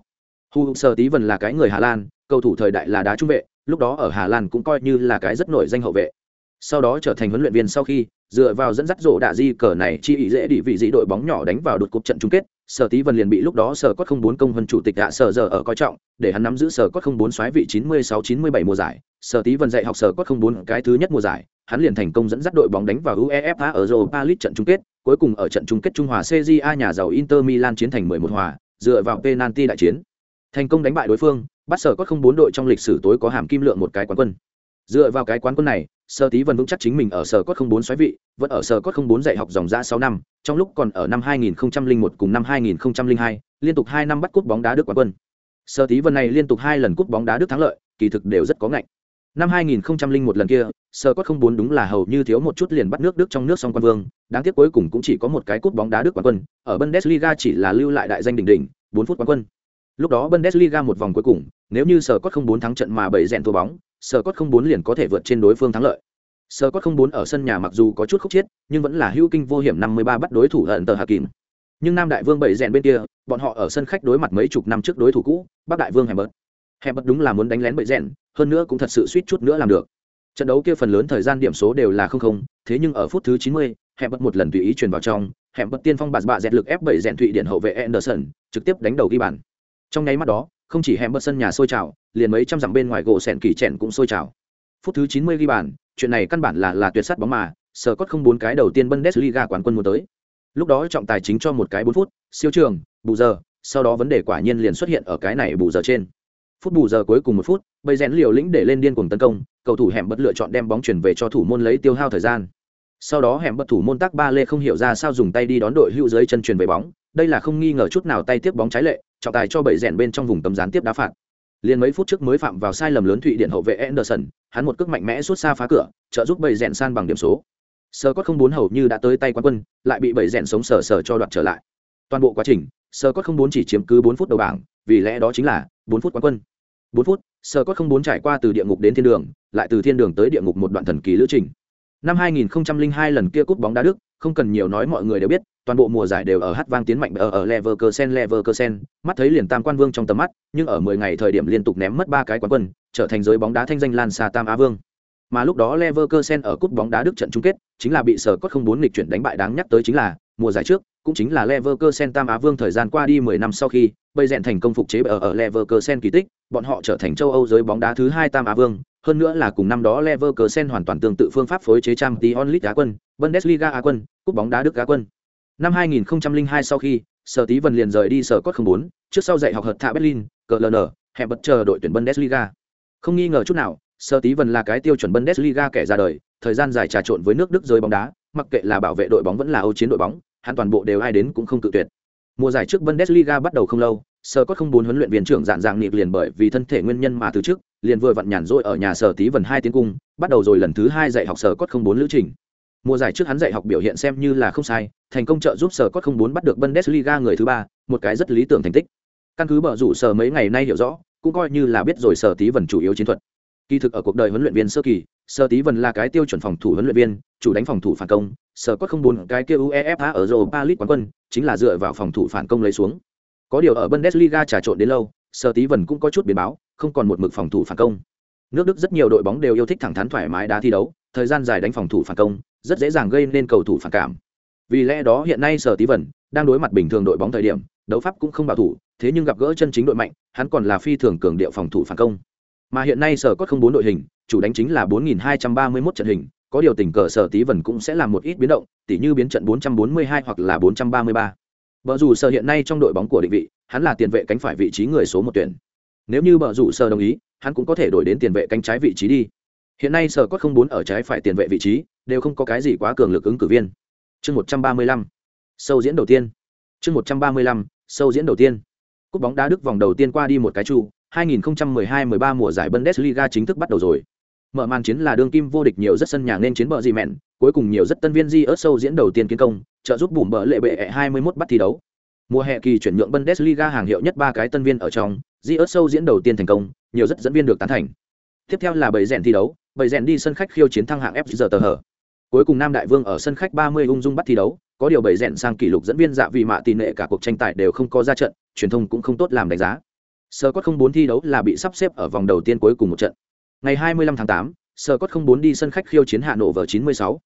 Hù Sở tí vần là cái người hà lan, cầu thủ thời đại là đá trung vệ, lúc đó ở hà lan cũng coi như là cái rất nổi danh hậu vệ sau đó trở thành huấn luyện viên sau khi, dựa vào dẫn dắt rổ đạ di cờ này, chi ý dễ đi vị dĩ đội bóng nhỏ đánh vào đột cục trận chung kết, sở tí vân liền bị lúc đó sở cốt không bốn công vân chủ tịch hạ sở giờ ở coi trọng, để hắn nắm giữ sở cốt không bốn xoáy vị chín mươi sáu chín mươi bảy mùa giải. Sở tí vân dạy học sở cốt không bốn cái thứ nhất mùa giải, hắn liền thành công dẫn dắt đội bóng đánh vào uefa ở europa league trận chung kết, cuối cùng ở trận chung kết trung hòa cja nhà giàu inter milan chiến thành 11 hòa, dựa vào penalty đại chiến. Thành công đánh bại đối phương, bắt sở cốt không bốn đội trong lịch sử tối có hàm kim lượng một cái quán quân dựa vào cái quán quân này sơ tí vân vững chắc chính mình ở sở cốt không bốn xoáy vị vẫn ở sở cốt không bốn dạy học dòng ra sáu năm trong lúc còn ở năm 2001 cùng năm 2002, liên tục hai năm bắt cúp bóng đá đức quán quân. Sơ tí vân này liên tục hai lần cúp bóng đá đức thắng lợi kỳ thực đều rất có ngạnh. Năm 2001 lần kia sở cốt không bốn đúng là hầu như thiếu một chút liền bắt nước đức trong nước song quân vương đáng tiếc cuối cùng cũng chỉ có một cái cúp bóng đá đức quán quân ở bundesliga chỉ là lưu lại đại danh đỉnh đỉnh bốn phút quán quân lúc đó bundesliga một vòng cuối cùng nếu như sở cốt không bốn thắng trận mà bảy rèn thua bóng sở cốt không bốn liền có thể vượt trên đối phương thắng lợi. Sở cốt không bốn ở sân nhà mặc dù có chút khúc chiết nhưng vẫn là hữu kinh vô hiểm năm mươi ba bắt đối thủ hận tờ hà Kim. nhưng nam đại vương bảy rèn bên kia bọn họ ở sân khách đối mặt mấy chục năm trước đối thủ cũ bắc đại vương hèm bớt hèm bớt đúng là muốn đánh lén bảy rèn hơn nữa cũng thật sự suýt chút nữa làm được. Trận đấu kia phần lớn thời gian điểm số đều là không không thế nhưng ở phút thứ chín mươi, Bật một lần tùy ý truyền vào trong hẻm bật tiên phong bạt bạ dẹt lực ép bảy rèn thụy điện hậu vệ anderson trực tiếp đánh đầu ghi bàn trong nháy mắt đó, không chỉ hẻm bật sân nhà sôi trào, liền mấy trăm dặm bên ngoài gỗ sẹn kỳ trẻn cũng sôi trào. Phút thứ 90 ghi bàn, chuyện này căn bản là là tuyệt sắt bóng mà sở cốt không bốn cái đầu tiên bundesliga quán quân muốn tới. Lúc đó trọng tài chính cho một cái bốn phút, siêu trường, bù giờ, sau đó vấn đề quả nhiên liền xuất hiện ở cái này bù giờ trên. Phút bù giờ cuối cùng một phút bầy rèn liều lĩnh để lên điên cuồng tấn công, cầu thủ hẻm bớt lựa chọn đem bóng chuyển về cho thủ môn lấy tiêu hao thời gian sau đó hẻm bật thủ môn tác ba lê không hiểu ra sao dùng tay đi đón đội hữu dưới chân truyền về bóng. Đây là không nghi ngờ chút nào tay tiếp bóng trái lệ, trọng tài cho bảy rèn bên trong vùng tấm gián tiếp đá phạt. Liền mấy phút trước mới phạm vào sai lầm lớn thụy điện hậu vệ anderson, hắn một cước mạnh mẽ suốt xa phá cửa, trợ giúp bảy rèn san bằng điểm số. Sơ cốt không bốn hầu như đã tới tay quán quân, lại bị bảy rèn sống sờ sờ cho đoạt trở lại. Toàn bộ quá trình sơ cốt không bốn chỉ chiếm cứ bốn phút đầu bảng, vì lẽ đó chính là bốn phút quán quân. Bốn phút sơ cốt không bốn trải qua từ địa ngục đến thiên đường, lại từ thiên đường tới địa ngục một đoạn thần kỳ lữ trình. Năm 2002 lần kia cúp bóng đá Đức, không cần nhiều nói mọi người đều biết, toàn bộ mùa giải đều ở hát vang tiến mạnh ở ở Leverkusen Leverkusen, mắt thấy liền tam quan vương trong tầm mắt, nhưng ở 10 ngày thời điểm liên tục ném mất ba cái quán quân, trở thành giới bóng đá thanh danh lan xa tam á vương. Mà lúc đó Leverkusen ở cúp bóng đá Đức trận chung kết, chính là bị sở cốt không bốn nghịch chuyển đánh bại đáng nhắc tới chính là, mùa giải trước, cũng chính là Leverkusen tam á vương thời gian qua đi 10 năm sau khi, bây rèn thành công phục chế ở ở Leverkusen kỳ tích, bọn họ trở thành châu Âu giới bóng đá thứ hai tam á vương, hơn nữa là cùng năm đó Leverkusen hoàn toàn tương tự phương pháp phối chế trang Champions League Á quân, Bundesliga Á quân, cúp bóng đá Đức Á quân. Năm 2002 sau khi, Sở Tí Vân liền rời đi Sở Cốt 04, trước sau dạy học hợp thạ Berlin, CLN, hẹn bật chờ đội tuyển Bundesliga. Không nghi ngờ chút nào, Sở Tí Vân là cái tiêu chuẩn Bundesliga kẻ ra đời, thời gian dài trà trộn với nước Đức giới bóng đá, mặc kệ là bảo vệ đội bóng vẫn là Âu chiến đội bóng, hắn toàn bộ đều ai đến cũng không tự tuyệt. Mùa giải trước Bundesliga bắt đầu không lâu, Sở Cốt không bốn huấn luyện viên trưởng dạn dạng nhịp liền bởi vì thân thể nguyên nhân mà từ trước, liền vừa vặn nhàn rỗi ở nhà Sở Tí Vân hai tiếng cung, bắt đầu rồi lần thứ hai dạy học Sở Cốt không bốn lữ trình. Mùa giải trước hắn dạy học biểu hiện xem như là không sai, thành công trợ giúp Sở Cốt không bốn bắt được Bundesliga người thứ ba, một cái rất lý tưởng thành tích. Căn cứ bở rủ Sở mấy ngày nay hiểu rõ, cũng coi như là biết rồi Sở Tí Vân chủ yếu chiến thuật. Kỳ thực ở cuộc đời huấn luyện viên sơ kỳ, sơ Tí vần là cái tiêu chuẩn phòng thủ huấn luyện viên, chủ đánh phòng thủ phản công, sơ có không bốn cái kia UEFA ở Europa League quán quân, chính là dựa vào phòng thủ phản công lấy xuống. Có điều ở Bundesliga trà trộn đến lâu, sơ Tí vần cũng có chút biến báo, không còn một mực phòng thủ phản công. Nước Đức rất nhiều đội bóng đều yêu thích thẳng thắn thoải mái đá thi đấu, thời gian dài đánh phòng thủ phản công, rất dễ dàng gây nên cầu thủ phản cảm. Vì lẽ đó hiện nay Sở Tí vần đang đối mặt bình thường đội bóng thời điểm, đấu pháp cũng không bảo thủ, thế nhưng gặp gỡ chân chính đội mạnh, hắn còn là phi thường cường điệu phòng thủ phản công. Mà hiện nay Sở có không bốn đội hình, chủ đánh chính là 4231 trận hình, có điều tình cờ Sở Tí vần cũng sẽ làm một ít biến động, tỉ như biến trận 442 hoặc là 433. Bờ rủ sở hiện nay trong đội bóng của định vị, hắn là tiền vệ cánh phải vị trí người số một tuyển. Nếu như bờ rủ sở đồng ý, hắn cũng có thể đổi đến tiền vệ cánh trái vị trí đi. Hiện nay sở cốt không bốn ở trái phải tiền vệ vị trí, đều không có cái gì quá cường lực ứng cử viên. Chương 135. Sâu diễn đầu tiên. Chương 135. Sâu diễn đầu tiên. Cúp bóng đá Đức vòng đầu tiên qua đi một cái trụ. 2012-13 mùa giải Bundesliga chính thức bắt đầu rồi. Mở màn chiến là đương kim vô địch nhiều rất sân nhà nên chiến bờ gì mẹn, cuối cùng nhiều rất tân viên di sâu diễn đầu tiên kiến công, trợ giúp bùm bờ lệ bệ 21 bắt thi đấu. Mùa hè kỳ chuyển nhượng Bundesliga hàng hiệu nhất ba cái tân viên ở trong, di sâu diễn đầu tiên thành công, nhiều rất dẫn viên được tán thành. Tiếp theo là bảy rèn thi đấu, bảy rèn đi sân khách khiêu chiến thăng hạng FG tờ hở. Cuối cùng Nam Đại Vương ở sân khách 30 ung dung bắt thi đấu, có điều bảy rèn sang kỷ lục dẫn viên dạ vì mạ tỷ lệ cả cuộc tranh tài đều không có ra trận, truyền thông cũng không tốt làm đánh giá. Sơ Cốt không bốn thi đấu là bị sắp xếp ở vòng đầu tiên cuối cùng một trận. Ngày 25 tháng 8, Sơ Cốt không bốn đi sân khách khiêu chiến Hà Nội vở 96.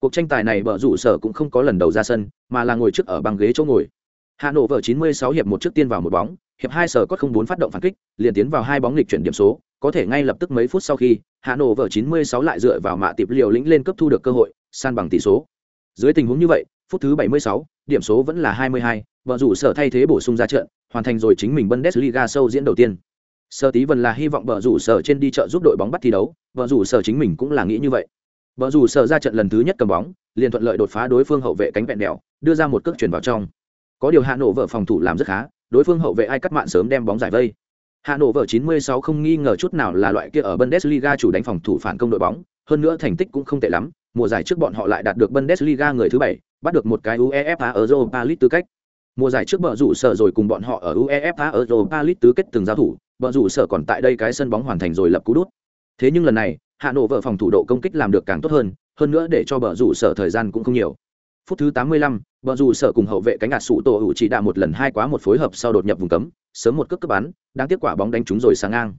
Cuộc tranh tài này bở rủ sở cũng không có lần đầu ra sân, mà là ngồi trước ở băng ghế chỗ ngồi. Hà Nội vở 96 hiệp một trước tiên vào một bóng, hiệp hai Sơ Cốt không bốn phát động phản kích, liền tiến vào hai bóng lịch chuyển điểm số, có thể ngay lập tức mấy phút sau khi, Hà Nội vở 96 lại dựa vào mạ tiệp liều lĩnh lên cấp thu được cơ hội, san bằng tỷ số. Dưới tình huống như vậy, phút thứ 76, điểm số vẫn là 22, bở rủ sở thay thế bổ sung ra trận, hoàn thành rồi chính mình Bundesliga sâu diễn đầu tiên. Sơ tí vẫn là hy vọng bờ rủ sở trên đi chợ giúp đội bóng bắt thi đấu, bờ rủ sở chính mình cũng là nghĩ như vậy. Bờ rủ sở ra trận lần thứ nhất cầm bóng, liền thuận lợi đột phá đối phương hậu vệ cánh vẹn đèo, đưa ra một cước chuyển vào trong. Có điều Hà Nội vợ phòng thủ làm rất khá, đối phương hậu vệ ai cắt mạng sớm đem bóng giải vây. Hà Nội vợ 96 không nghi ngờ chút nào là loại kia ở bundesliga chủ đánh phòng thủ phản công đội bóng, hơn nữa thành tích cũng không tệ lắm, mùa giải trước bọn họ lại đạt được bundesliga người thứ bảy, bắt được một cái uefa europa league tư cách mùa giải trước bờ rủ sở rồi cùng bọn họ ở uefa europa league tứ kết từng giao thủ bờ rủ sở còn tại đây cái sân bóng hoàn thành rồi lập cú đút. Thế nhưng lần này hà nội vợ phòng thủ độ công kích làm được càng tốt hơn hơn nữa để cho bờ rủ sở thời gian cũng không nhiều. Phút thứ 85, bờ rủ sở cùng hậu vệ cánh ạt sụ tổ hữu chỉ đạ một lần hai quá một phối hợp sau đột nhập vùng cấm sớm một cước cướp bắn đang tiếp quả bóng đánh trúng rồi sáng ngang.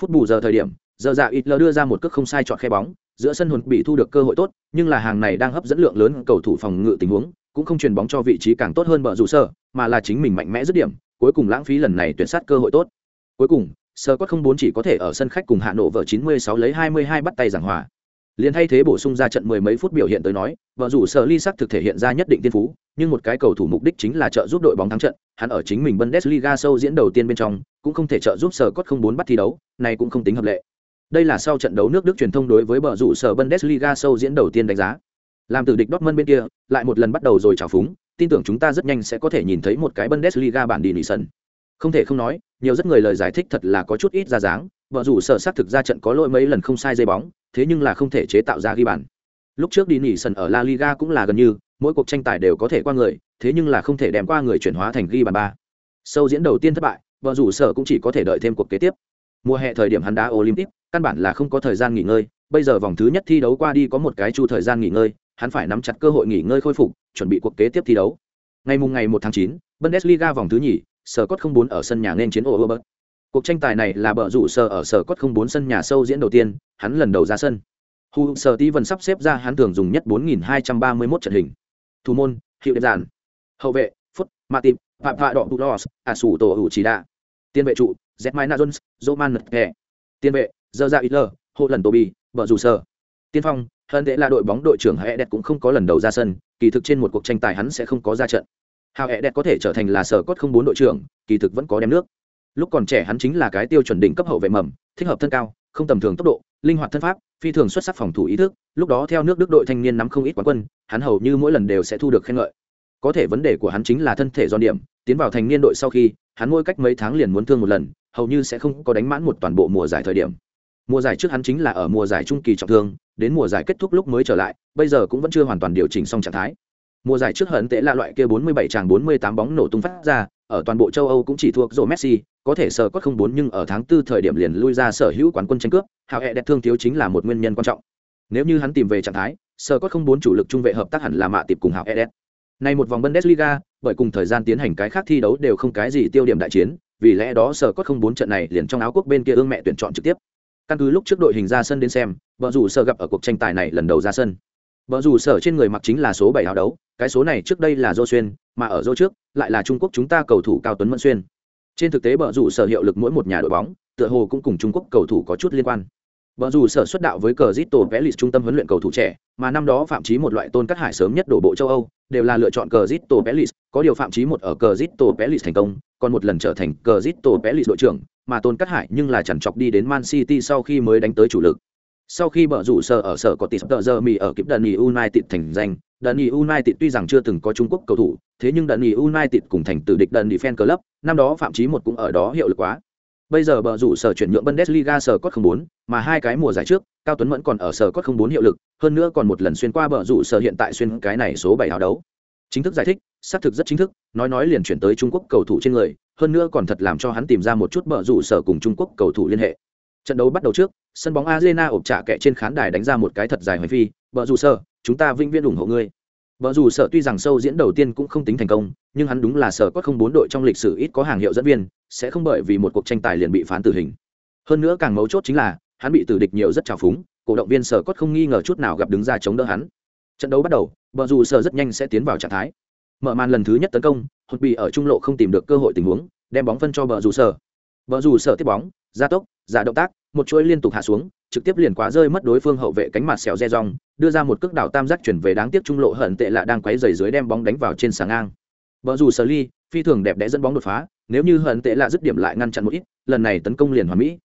Phút bù giờ thời điểm giờ dạ ít lờ đưa ra một cước không sai chọn khe bóng giữa sân hồn bị thu được cơ hội tốt nhưng là hàng này đang hấp dẫn lượng lớn cầu thủ phòng ngự tình huống cũng không truyền bóng cho vị trí càng tốt hơn bờ rủ sở mà là chính mình mạnh mẽ dứt điểm, cuối cùng lãng phí lần này tuyển sát cơ hội tốt. Cuối cùng, sơ cốt không bốn chỉ có thể ở sân khách cùng hạ nổ vợ 96 lấy 22 bắt tay giảng hòa. Liên thay thế bổ sung ra trận mười mấy phút biểu hiện tới nói, vợ rủ sở ly sắc thực thể hiện ra nhất định tiên phú, nhưng một cái cầu thủ mục đích chính là trợ giúp đội bóng thắng trận, hắn ở chính mình bundesliga sâu diễn đầu tiên bên trong, cũng không thể trợ giúp sơ cốt không bốn bắt thi đấu, này cũng không tính hợp lệ. Đây là sau trận đấu nước đức truyền thông đối với bờ rủ sở bundesliga sâu diễn đầu tiên đánh giá làm từ địch dortmund bên kia, lại một lần bắt đầu rồi trào phúng, tin tưởng chúng ta rất nhanh sẽ có thể nhìn thấy một cái bundesliga bản đi nỉ sân không thể không nói, nhiều rất người lời giải thích thật là có chút ít ra dáng vợ rủ sở xác thực ra trận có lỗi mấy lần không sai dây bóng, thế nhưng là không thể chế tạo ra ghi bàn. Lúc trước đi nỉ sân ở la liga cũng là gần như, mỗi cuộc tranh tài đều có thể qua người, thế nhưng là không thể đem qua người chuyển hóa thành ghi bàn ba. Sâu diễn đầu tiên thất bại vợ rủ sở cũng chỉ có thể đợi thêm cuộc kế tiếp. Mùa hè thời điểm hắn đá olympic, căn bản là không có thời gian nghỉ ngơi, bây giờ vòng thứ nhất thi đấu qua đi có một cái chu thời gian nghỉ ngơi hắn phải nắm chặt cơ hội nghỉ ngơi khôi phục chuẩn bị cuộc kế tiếp thi đấu ngày mùng ngày 1 tháng 9, bundesliga vòng thứ nhì sở cốt không bốn ở sân nhà nên chiến ổ Robert. Cuộc tranh tài này là bờ rủ sở ở sở cốt không bốn sân nhà sâu diễn đầu tiên, hắn lần đầu ra sân. Hu sở tí vần sắp xếp ra hắn thường dùng nhất 4231 trận hình. Thủ môn, hiệu đẹp giản. Hậu vệ, Phút, Matip, Phạm phạ Đỏ Tulos, à sủ tổ hữu chỉ đa. Tiên vệ trụ, Zetmina Jones, Roman Nật Tiên vệ, Giờ Hitler, Hộ lần Tobi, bờ rủ sở. Tiên phong, hơn thế là đội bóng đội trưởng Hệ Đẹp cũng không có lần đầu ra sân, kỳ thực trên một cuộc tranh tài hắn sẽ không có ra trận. Hào hẹ đẹp có thể trở thành là sở cốt không bốn đội trưởng kỳ thực vẫn có đem nước. Lúc còn trẻ hắn chính là cái tiêu chuẩn đỉnh cấp hậu vệ mầm thích hợp thân cao không tầm thường tốc độ linh hoạt thân pháp phi thường xuất sắc phòng thủ ý thức lúc đó theo nước đức đội thanh niên nắm không ít quán quân hắn hầu như mỗi lần đều sẽ thu được khen ngợi. Có thể vấn đề của hắn chính là thân thể do điểm tiến vào thành niên đội sau khi hắn mỗi cách mấy tháng liền muốn thương một lần hầu như sẽ không có đánh mãn một toàn bộ mùa giải thời điểm mùa giải trước hắn chính là ở mùa giải trung kỳ trọng thương đến mùa giải kết thúc lúc mới trở lại bây giờ cũng vẫn chưa hoàn toàn điều chỉnh xong trạng thái Mùa giải trước hận tệ là loại kia 47 chàng 48 bóng nổ tung phát ra, ở toàn bộ châu Âu cũng chỉ thuộc rổ Messi, có thể sở cốt không bốn nhưng ở tháng 4 thời điểm liền lui ra sở hữu quán quân tranh cướp, hào hẹ đẹp thương thiếu chính là một nguyên nhân quan trọng. Nếu như hắn tìm về trạng thái, sở cốt không bốn chủ lực trung vệ hợp tác hẳn là mạ tiệp cùng hào hẹ đẹp. Nay một vòng Bundesliga, bởi cùng thời gian tiến hành cái khác thi đấu đều không cái gì tiêu điểm đại chiến, vì lẽ đó sở cốt không bốn trận này liền trong áo quốc bên kia ương mẹ tuyển chọn trực tiếp. Căn cứ lúc trước đội hình ra sân đến xem, vợ rủ sở gặp ở cuộc tranh tài này lần đầu ra sân. Vợ rủ sở trên người mặc chính là số bảy áo đấu, cái số này trước đây là dô xuyên mà ở dô trước lại là trung quốc chúng ta cầu thủ cao tuấn mẫn xuyên trên thực tế vợ rủ sở hiệu lực mỗi một nhà đội bóng tựa hồ cũng cùng trung quốc cầu thủ có chút liên quan Bở rủ sở xuất đạo với cờ Zito Pelis trung tâm huấn luyện cầu thủ trẻ, mà năm đó phạm chí một loại tôn cắt hải sớm nhất đổ bộ châu Âu, đều là lựa chọn cờ Zito Pelis, có điều phạm chí một ở cờ Zito Pelis thành công, còn một lần trở thành cờ Zito Pelis đội trưởng, mà tôn cắt hải nhưng là chẳng chọc đi đến Man City sau khi mới đánh tới chủ lực. Sau khi bở rủ sở ở sở có tỷ tờ giờ mì ở kịp đần United thành danh, Đần United tuy rằng chưa từng có Trung Quốc cầu thủ, thế nhưng Đần United cùng thành tử địch Đần Fan Club, năm đó phạm chí một cũng ở đó hiệu lực quá. Bây giờ bờ rủ sở chuyển nhượng Bundesliga sở cốt 04, mà hai cái mùa giải trước, Cao Tuấn Mẫn còn ở sở cốt 04 hiệu lực, hơn nữa còn một lần xuyên qua bờ rủ sở hiện tại xuyên cái này số 7 áo đấu. Chính thức giải thích, xác thực rất chính thức, nói nói liền chuyển tới Trung Quốc cầu thủ trên người, hơn nữa còn thật làm cho hắn tìm ra một chút bờ rủ sở cùng Trung Quốc cầu thủ liên hệ. Trận đấu bắt đầu trước, sân bóng Arena ộp trả kẻ trên khán đài đánh ra một cái thật dài hoành phi, bờ rủ sở, chúng ta vinh viễn ủng hộ ngươi vợ dù sợ tuy rằng sâu diễn đầu tiên cũng không tính thành công, nhưng hắn đúng là sở có không bốn đội trong lịch sử ít có hàng hiệu dẫn viên, sẽ không bởi vì một cuộc tranh tài liền bị phán tử hình. Hơn nữa càng mấu chốt chính là, hắn bị tử địch nhiều rất trào phúng, cổ động viên sở cốt không nghi ngờ chút nào gặp đứng ra chống đỡ hắn. Trận đấu bắt đầu vợ dù sở rất nhanh sẽ tiến vào trạng thái. Mở màn lần thứ nhất tấn công, Hột bị ở trung lộ không tìm được cơ hội tình huống, đem bóng phân cho vợ dù sở vợ dù sở tiếp bóng gia tốc giả động tác, một chuỗi liên tục hạ xuống trực tiếp liền quá rơi mất đối phương hậu vệ cánh mặt xẻo re rong, đưa ra một cước đảo tam giác chuyển về đáng tiếc trung lộ hận tệ lạ đang quấy rầy dưới đem bóng đánh vào trên sáng ngang. Vợ dù sờ ly, phi thường đẹp đẽ dẫn bóng đột phá, nếu như hận tệ lạ dứt điểm lại ngăn chặn một ít, lần này tấn công liền hoàn mỹ.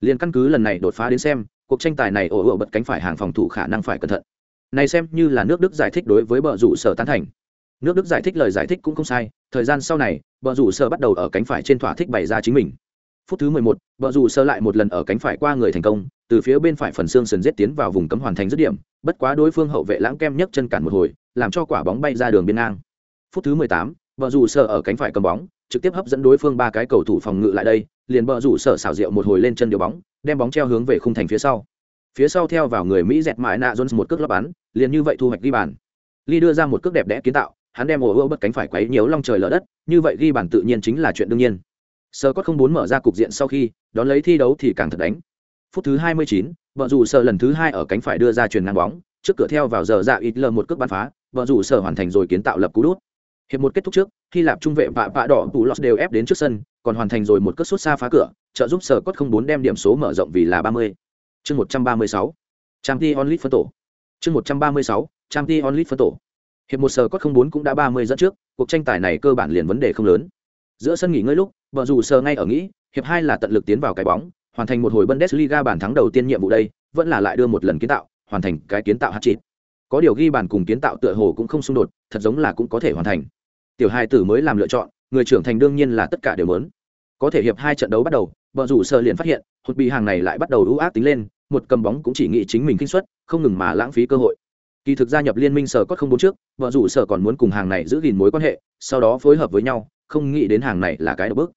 Liền căn cứ lần này đột phá đến xem, cuộc tranh tài này ổ ổ bật cánh phải hàng phòng thủ khả năng phải cẩn thận. Này xem như là nước đức giải thích đối với bờ rủ sở tán thành. Nước đức giải thích lời giải thích cũng không sai, thời gian sau này, bờ rủ sở bắt đầu ở cánh phải trên thỏa thích bày ra chính mình phút thứ 11, bờ rủ sơ lại một lần ở cánh phải qua người thành công từ phía bên phải phần xương sườn giết tiến vào vùng cấm hoàn thành dứt điểm bất quá đối phương hậu vệ lãng kem nhấc chân cản một hồi làm cho quả bóng bay ra đường biên ngang. Phút thứ 18, bờ rủ sơ ở cánh phải cầm bóng trực tiếp hấp dẫn đối phương ba cái cầu thủ phòng ngự lại đây liền bờ rủ sở xảo diệu một hồi lên chân điều bóng đem bóng treo hướng về khung thành phía sau. Phía sau theo vào người mỹ dẹt mãi nạ jones một cước lắp bắn liền như vậy thu hoạch ghi bàn. Lee đưa ra một cước đẹp đẽ kiến tạo hắn đem ổ ô bất cánh phải quấy nhiều long trời lở đất như vậy ghi bàn tự nhiên chính là chuyện đương nhiên sờ cốt không muốn mở ra cục diện sau khi đón lấy thi đấu thì càng thật đánh. Phút thứ 29, vợ dù sở lần thứ hai ở cánh phải đưa ra truyền ngang bóng trước cửa theo vào giờ dạ ít lờ một cước bắn phá vợ dù sở hoàn thành rồi kiến tạo lập cú đút. Hiệp một kết thúc trước khi lạp trung vệ vạ vạ đỏ tù lót đều ép đến trước sân còn hoàn thành rồi một cước sút xa phá cửa trợ giúp sở cốt không bốn đem điểm số mở rộng vì là ba mươi. Chương một trăm ba mươi sáu trang t onlit phân tổ. Chương một trăm ba mươi sáu trang t onlit phân tổ. Hiệp một sở cốt không bốn cũng đã ba mươi dẫn trước cuộc tranh tài này cơ bản liền vấn đề không lớn giữa sân nghỉ ngơi lúc bờ rủ sờ ngay ở nghĩ, hiệp hai là tận lực tiến vào cái bóng, hoàn thành một hồi bundesliga bàn thắng đầu tiên nhiệm vụ đây, vẫn là lại đưa một lần kiến tạo, hoàn thành cái kiến tạo hát chịt có điều ghi bàn cùng kiến tạo tựa hồ cũng không xung đột, thật giống là cũng có thể hoàn thành. Tiểu hai tử mới làm lựa chọn, người trưởng thành đương nhiên là tất cả đều lớn có thể hiệp hai trận đấu bắt đầu bờ rủ sơ liền phát hiện, hụt bị hàng này lại bắt đầu ưu ác tính lên, một cầm bóng cũng chỉ nghĩ chính mình kinh suất, không ngừng mà lãng phí cơ hội. Kỳ thực gia nhập liên minh sở có không bốn trước vợ rủ sở còn muốn cùng hàng này giữ gìn mối quan hệ, sau đó phối hợp với nhau không nghĩ đến hàng này là cái độc bước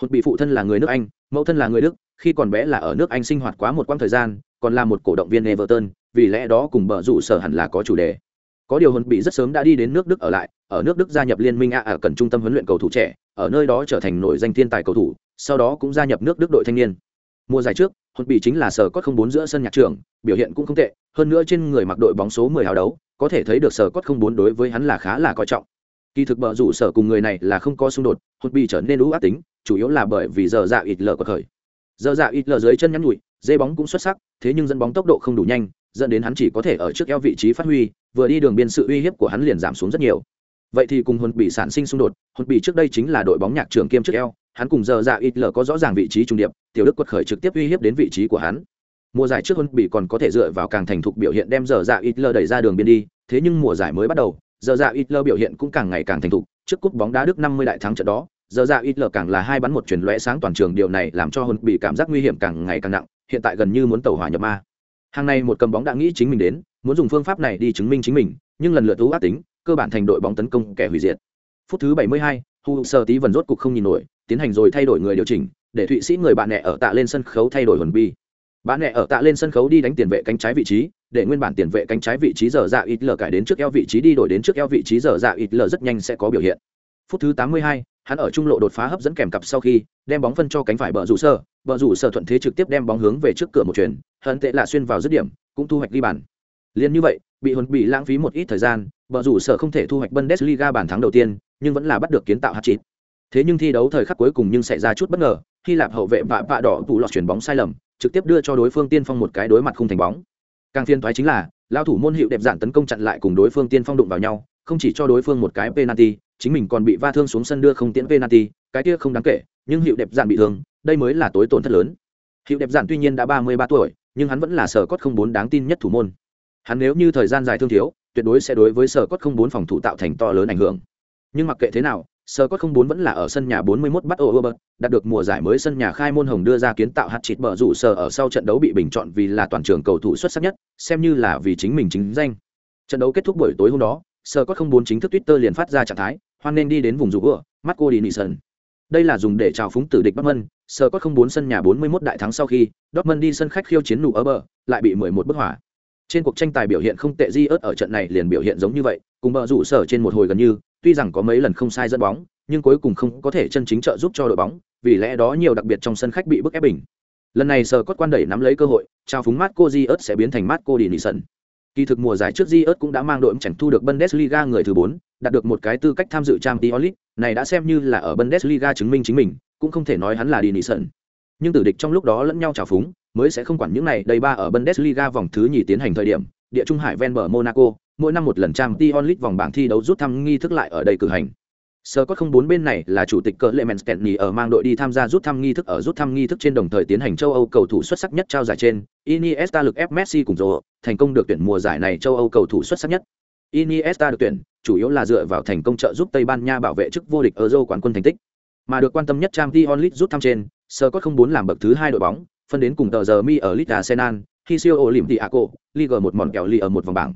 hột bị phụ thân là người nước anh, mẫu thân là người đức, khi còn bé là ở nước anh sinh hoạt quá một quãng thời gian, còn là một cổ động viên everton, vì lẽ đó cùng bờ rủ sở hẳn là có chủ đề. Có điều hồn bị rất sớm đã đi đến nước đức ở lại, ở nước đức gia nhập liên minh a ở cần trung tâm huấn luyện cầu thủ trẻ, ở nơi đó trở thành nổi danh thiên tài cầu thủ, sau đó cũng gia nhập nước đức đội thanh niên. Mùa giải trước hồn bị chính là sở cốt không bốn giữa sân nhạc trường, biểu hiện cũng không tệ, hơn nữa trên người mặc đội bóng số 10 hào đấu, có thể thấy được sở cốt không bốn đối với hắn là khá là coi trọng kỳ thực bờ rủ sở cùng người này là không có xung đột hồn bị trở nên ưu ác tính, chủ yếu là bởi vì giờ dạ ít lờ có khởi. Giờ dạ ít lờ dưới chân nhắn nhụi dây bóng cũng xuất sắc, thế nhưng dẫn bóng tốc độ không đủ nhanh, dẫn đến hắn chỉ có thể ở trước eo vị trí phát huy, vừa đi đường biên sự uy hiếp của hắn liền giảm xuống rất nhiều. Vậy thì cùng hồn bị sản sinh xung đột hồn bị trước đây chính là đội bóng nhạc trưởng kiêm trước eo, hắn cùng giờ dạ ít lờ có rõ ràng vị trí trung điệp, tiểu đức quật khởi trực tiếp uy hiếp đến vị trí của hắn. Mùa giải trước hồn bị còn có thể dựa vào càng thành thục biểu hiện đem giờ dạ ít lờ đẩy ra đường biên đi, thế nhưng mùa giải mới bắt đầu giờ dạ ít lơ biểu hiện cũng càng ngày càng thành thục trước cúp bóng đá đức 50 đại thắng trận đó giờ dạ ít lơ càng là hai bắn một chuyển lóe sáng toàn trường điều này làm cho hồn bị cảm giác nguy hiểm càng ngày càng nặng hiện tại gần như muốn tàu hỏa nhập ma. Hàng này một cầm bóng đã nghĩ chính mình đến muốn dùng phương pháp này đi chứng minh chính mình nhưng lần lượt ú ác tính cơ bản thành đội bóng tấn công kẻ hủy diệt. Phút thứ 72, hu sơ tí vần rốt cục không nhìn nổi tiến hành rồi thay đổi người điều chỉnh để thụy sĩ người bạn nẹ ở tạ lên sân khấu thay đổi hồn bi bạn nẹ ở tạ lên sân khấu đi đánh tiền vệ cánh trái vị trí để nguyên bản tiền vệ cánh trái vị trí giờ dạ ít lờ cải đến trước eo vị trí đi đổi đến trước eo vị trí giờ dạ ít lờ rất nhanh sẽ có biểu hiện. Phút thứ 82, hắn ở trung lộ đột phá hấp dẫn kèm cặp sau khi đem bóng phân cho cánh phải bờ rủ sơ. Bờ rủ sơ thuận thế trực tiếp đem bóng hướng về trước cửa một chuyền hận tệ là xuyên vào dứt điểm cũng thu hoạch ghi bàn. Liên như vậy bị huấn bị lãng phí một ít thời gian bờ rủ sơ không thể thu hoạch bundesliga bàn thắng đầu tiên nhưng vẫn là bắt được kiến tạo hạt chín. thế nhưng thi đấu thời khắc cuối cùng nhưng xảy ra chút bất ngờ khi lạp hậu vệ vạ vạ đỏ tủ lọt chuyển bóng sai lầm, trực tiếp đưa cho đối phương tiên phong một cái đối mặt không thành bóng. Càng phiên thoái chính là lao thủ môn hiệu đẹp giản tấn công chặn lại cùng đối phương tiên phong đụng vào nhau, không chỉ cho đối phương một cái penalty, chính mình còn bị va thương xuống sân đưa không tiễn penalty, cái kia không đáng kể, nhưng hiệu đẹp giản bị thương, đây mới là tối tổn thất lớn. Hiệu đẹp giản tuy nhiên đã ba mươi ba tuổi, nhưng hắn vẫn là sở cốt không bốn đáng tin nhất thủ môn. Hắn nếu như thời gian dài thương thiếu, tuyệt đối sẽ đối với sở cốt không bốn phòng thủ tạo thành to lớn ảnh hưởng. Nhưng mặc kệ thế nào Sơ cốt không bốn vẫn là ở sân nhà 41 bắt ô đạt được mùa giải mới sân nhà khai môn hồng đưa ra kiến tạo hạt chít bở rủ sở ở sau trận đấu bị bình chọn vì là toàn trường cầu thủ xuất sắc nhất, xem như là vì chính mình chính danh. Trận đấu kết thúc buổi tối hôm đó, Sơ cốt không bốn chính thức Twitter liền phát ra trạng thái, hoan nên đi đến vùng rủ gỡ, Marco Dinison. Đây là dùng để chào phúng tử địch Bắc Mân, Sơ cốt không bốn sân nhà 41 đại thắng sau khi, Dortmund đi sân khách khiêu chiến nụ ở bờ, lại bị 11 bức hỏa. Trên cuộc tranh tài biểu hiện không tệ di ớt ở trận này liền biểu hiện giống như vậy, cùng bờ rủ sở trên một hồi gần như, tuy rằng có mấy lần không sai dẫn bóng, nhưng cuối cùng không có thể chân chính trợ giúp cho đội bóng, vì lẽ đó nhiều đặc biệt trong sân khách bị bức ép bình. Lần này sở cốt quan đẩy nắm lấy cơ hội, trao phúng mát cô di ớt sẽ biến thành mát cô đi Marco sân Kỳ thực mùa giải trước di ớt cũng đã mang đội chẳng thu được Bundesliga người thứ 4, đạt được một cái tư cách tham dự Champions League, này đã xem như là ở Bundesliga chứng minh chính mình, cũng không thể nói hắn là đi nị sân Nhưng tử địch trong lúc đó lẫn nhau trào phúng, mới sẽ không quản những này đầy ba ở Bundesliga vòng thứ nhì tiến hành thời điểm, địa trung hải ven bờ Monaco, mỗi năm một lần Champions League vòng bảng thi đấu rút thăm nghi thức lại ở đây cử hành. Sơ có không bốn bên này là chủ tịch cỡ Clement ở mang đội đi tham gia rút thăm nghi thức ở rút thăm nghi thức trên đồng thời tiến hành châu Âu cầu thủ xuất sắc nhất trao giải trên. Iniesta lực ép Messi cùng rồi, thành công được tuyển mùa giải này châu Âu cầu thủ xuất sắc nhất. Iniesta được tuyển, chủ yếu là dựa vào thành công trợ giúp Tây Ban Nha bảo vệ chức vô địch Euro quán quân thành tích. Mà được quan tâm nhất Champions League rút thăm trên, Sơ có không bốn làm bậc thứ hai đội bóng, phân đến cùng tờ giờ mi ở League Arsenal, khi siêu Olympiaco, Ligue một mòn kẹo lì ở một vòng bảng.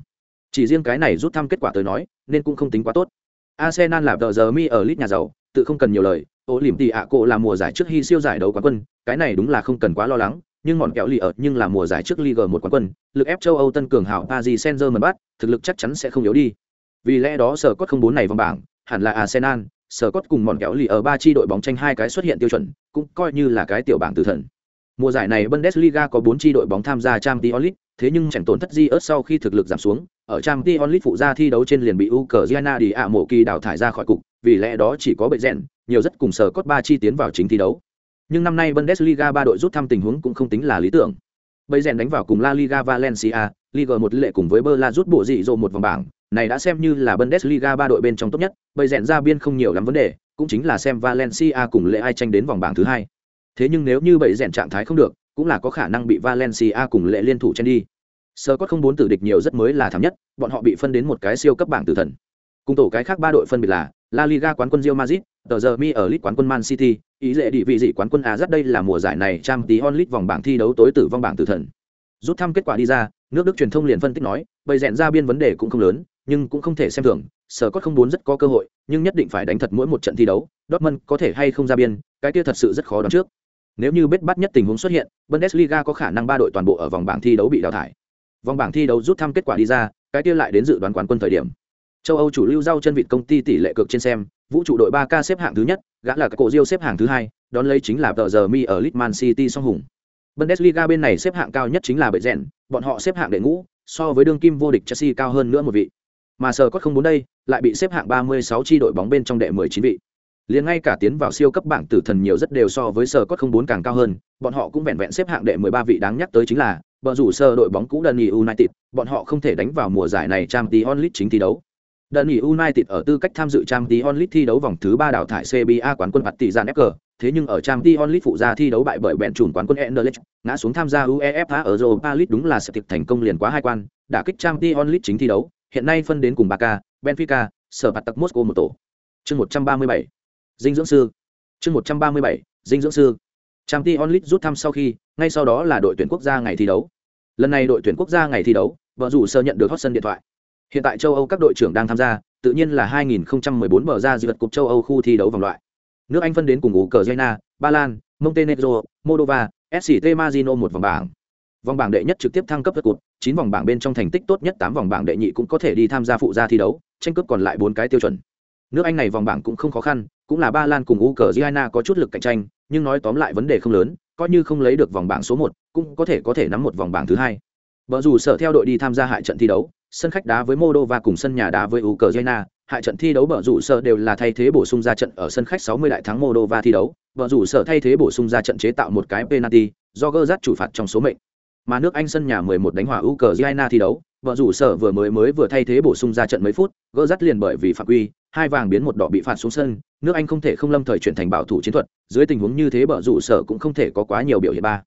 Chỉ riêng cái này rút thăm kết quả tới nói, nên cũng không tính quá tốt. Arsenal là tờ giờ mi ở lit nhà giàu, tự không cần nhiều lời, Olympiaco là mùa giải trước khi siêu giải đấu quán quân, cái này đúng là không cần quá lo lắng, nhưng mòn kẹo lì ở nhưng là mùa giải trước liga một quán quân, lực ép châu Âu tân cường hảo Paris Saint-Germain bắt, thực lực chắc chắn sẽ không yếu đi. Vì lẽ đó sở cốt không bốn này vòng bảng, hẳn là Arsenal, sở cốt cùng mòn kẹo lì ở ba chi đội bóng tranh hai cái xuất hiện tiêu chuẩn, cũng coi như là cái tiểu bảng tử thần. Mùa giải này Bundesliga có 4 chi đội bóng tham gia Champions League, thế nhưng chẳng tổn thất gì ớt sau khi thực lực giảm xuống, ở Champions League phụ gia thi đấu trên liền bị Ukraine đi ạ mộ kỳ đào thải ra khỏi cục, vì lẽ đó chỉ có bệnh rèn, nhiều rất cùng sở cốt ba chi tiến vào chính thi đấu. Nhưng năm nay Bundesliga ba đội rút thăm tình huống cũng không tính là lý tưởng. Bây rèn đánh vào cùng La Liga Valencia, Liga một lệ cùng với Berla rút bộ dị dỗ một vòng bảng, này đã xem như là Bundesliga ba đội bên trong tốt nhất, bây rèn ra biên không nhiều lắm vấn đề, cũng chính là xem Valencia cùng lệ ai tranh đến vòng bảng thứ hai. Thế nhưng nếu như bậy rèn trạng thái không được, cũng là có khả năng bị Valencia cùng lệ liên thủ chen đi. Sơ có không bốn tử địch nhiều rất mới là thảm nhất, bọn họ bị phân đến một cái siêu cấp bảng tử thần. Cùng tổ cái khác ba đội phân biệt là La Liga quán quân Real Madrid, tờ giờ mi ở lit quán quân Man City, ý lệ địa vị dị quán quân A rất đây là mùa giải này trang tí onlit vòng bảng thi đấu tối tử vong bảng tử thần. Rút thăm kết quả đi ra, nước Đức truyền thông liền phân tích nói, bầy rèn ra biên vấn đề cũng không lớn, nhưng cũng không thể xem thường, sở cốt không bốn rất có cơ hội, nhưng nhất định phải đánh thật mỗi một trận thi đấu, Dortmund có thể hay không ra biên, cái kia thật sự rất khó đoán trước. Nếu như biết bắt nhất tình huống xuất hiện, Bundesliga có khả năng ba đội toàn bộ ở vòng bảng thi đấu bị đào thải. Vòng bảng thi đấu rút thăm kết quả đi ra, cái kia lại đến dự đoán quán quân thời điểm. Châu Âu chủ lưu rau chân vịt công ty tỷ lệ cược trên xem, vũ trụ đội 3K xếp hạng thứ nhất, gã là cái cổ Rio xếp hạng thứ hai, đón lấy chính là tờ giờ mi ở Litman City song hùng. Bundesliga bên này xếp hạng cao nhất chính là bệ rèn, bọn họ xếp hạng đệ ngũ, so với đương kim vô địch Chelsea cao hơn nữa một vị. Mà sở có không muốn đây, lại bị xếp hạng 36 chi đội bóng bên trong đệ 19 vị. Liền ngay cả tiến vào siêu cấp bảng tử thần nhiều rất đều so với sở cốt không bốn càng cao hơn, bọn họ cũng vẹn vẹn xếp hạng đệ 13 vị đáng nhắc tới chính là, bờ rủ sơ đội bóng cũ Dundee United, bọn họ không thể đánh vào mùa giải này Trang Champions Onlit chính thi đấu. Dundee United ở tư cách tham dự Trang Champions Onlit thi đấu vòng thứ 3 đào thải CBA quán quân mặt tỷ Partizan fg thế nhưng ở Trang Champions Onlit phụ gia thi đấu bại bởi bẹn chùn quán quân Anderlecht, ngã xuống tham gia UEFA ở Europa League đúng là sự thực thành công liền quá hai quan, đả kích Trang Champions Onlit chính thi đấu, hiện nay phân đến cùng Barca, Benfica, Sở Bạt Tặc Moscow một tổ. Chương 137. Dinh dưỡng sư. Chương 137. Dinh dưỡng sư. Trang Champions onlit rút thăm sau khi, ngay sau đó là đội tuyển quốc gia ngày thi đấu. Lần này đội tuyển quốc gia ngày thi đấu, vợ rủ sơ nhận được hot sân điện thoại. Hiện tại châu Âu các đội trưởng đang tham gia, tự nhiên là 2014 mở ra dự vật cục châu Âu khu thi đấu vòng loại. Nước Anh phân đến cùng ngũ cờ jena Ba Lan, Montenegro, Moldova, SCT Marino một vòng bảng. Vòng bảng đệ nhất trực tiếp thăng cấp vật cột, chín vòng bảng bên trong thành tích tốt nhất tám vòng bảng đệ nhị cũng có thể đi tham gia phụ gia thi đấu, tranh cướp còn lại bốn cái tiêu chuẩn. Nước Anh này vòng bảng cũng không khó khăn, cũng là Ba Lan cùng Ukraine có chút lực cạnh tranh, nhưng nói tóm lại vấn đề không lớn, coi như không lấy được vòng bảng số một, cũng có thể có thể nắm một vòng bảng thứ hai. vợ dù sở theo đội đi tham gia hại trận thi đấu, sân khách đá với Moldova cùng sân nhà đá với Ukraine, hại trận thi đấu bờ rủ sở đều là thay thế bổ sung ra trận ở sân khách 60 đại thắng Moldova thi đấu, bờ rủ sở thay thế bổ sung ra trận chế tạo một cái penalty, do Gerrard chủ phạt trong số mệnh. Mà nước Anh sân nhà 11 đánh hòa Ukraine thi đấu, bờ rủ sở vừa mới mới vừa thay thế bổ sung ra trận mấy phút, Gerrard liền bởi vì phạm quy, hai vàng biến một đỏ bị phạt xuống sân, nước Anh không thể không lâm thời chuyển thành bảo thủ chiến thuật, dưới tình huống như thế Bờ rủ sở cũng không thể có quá nhiều biểu hiện ba.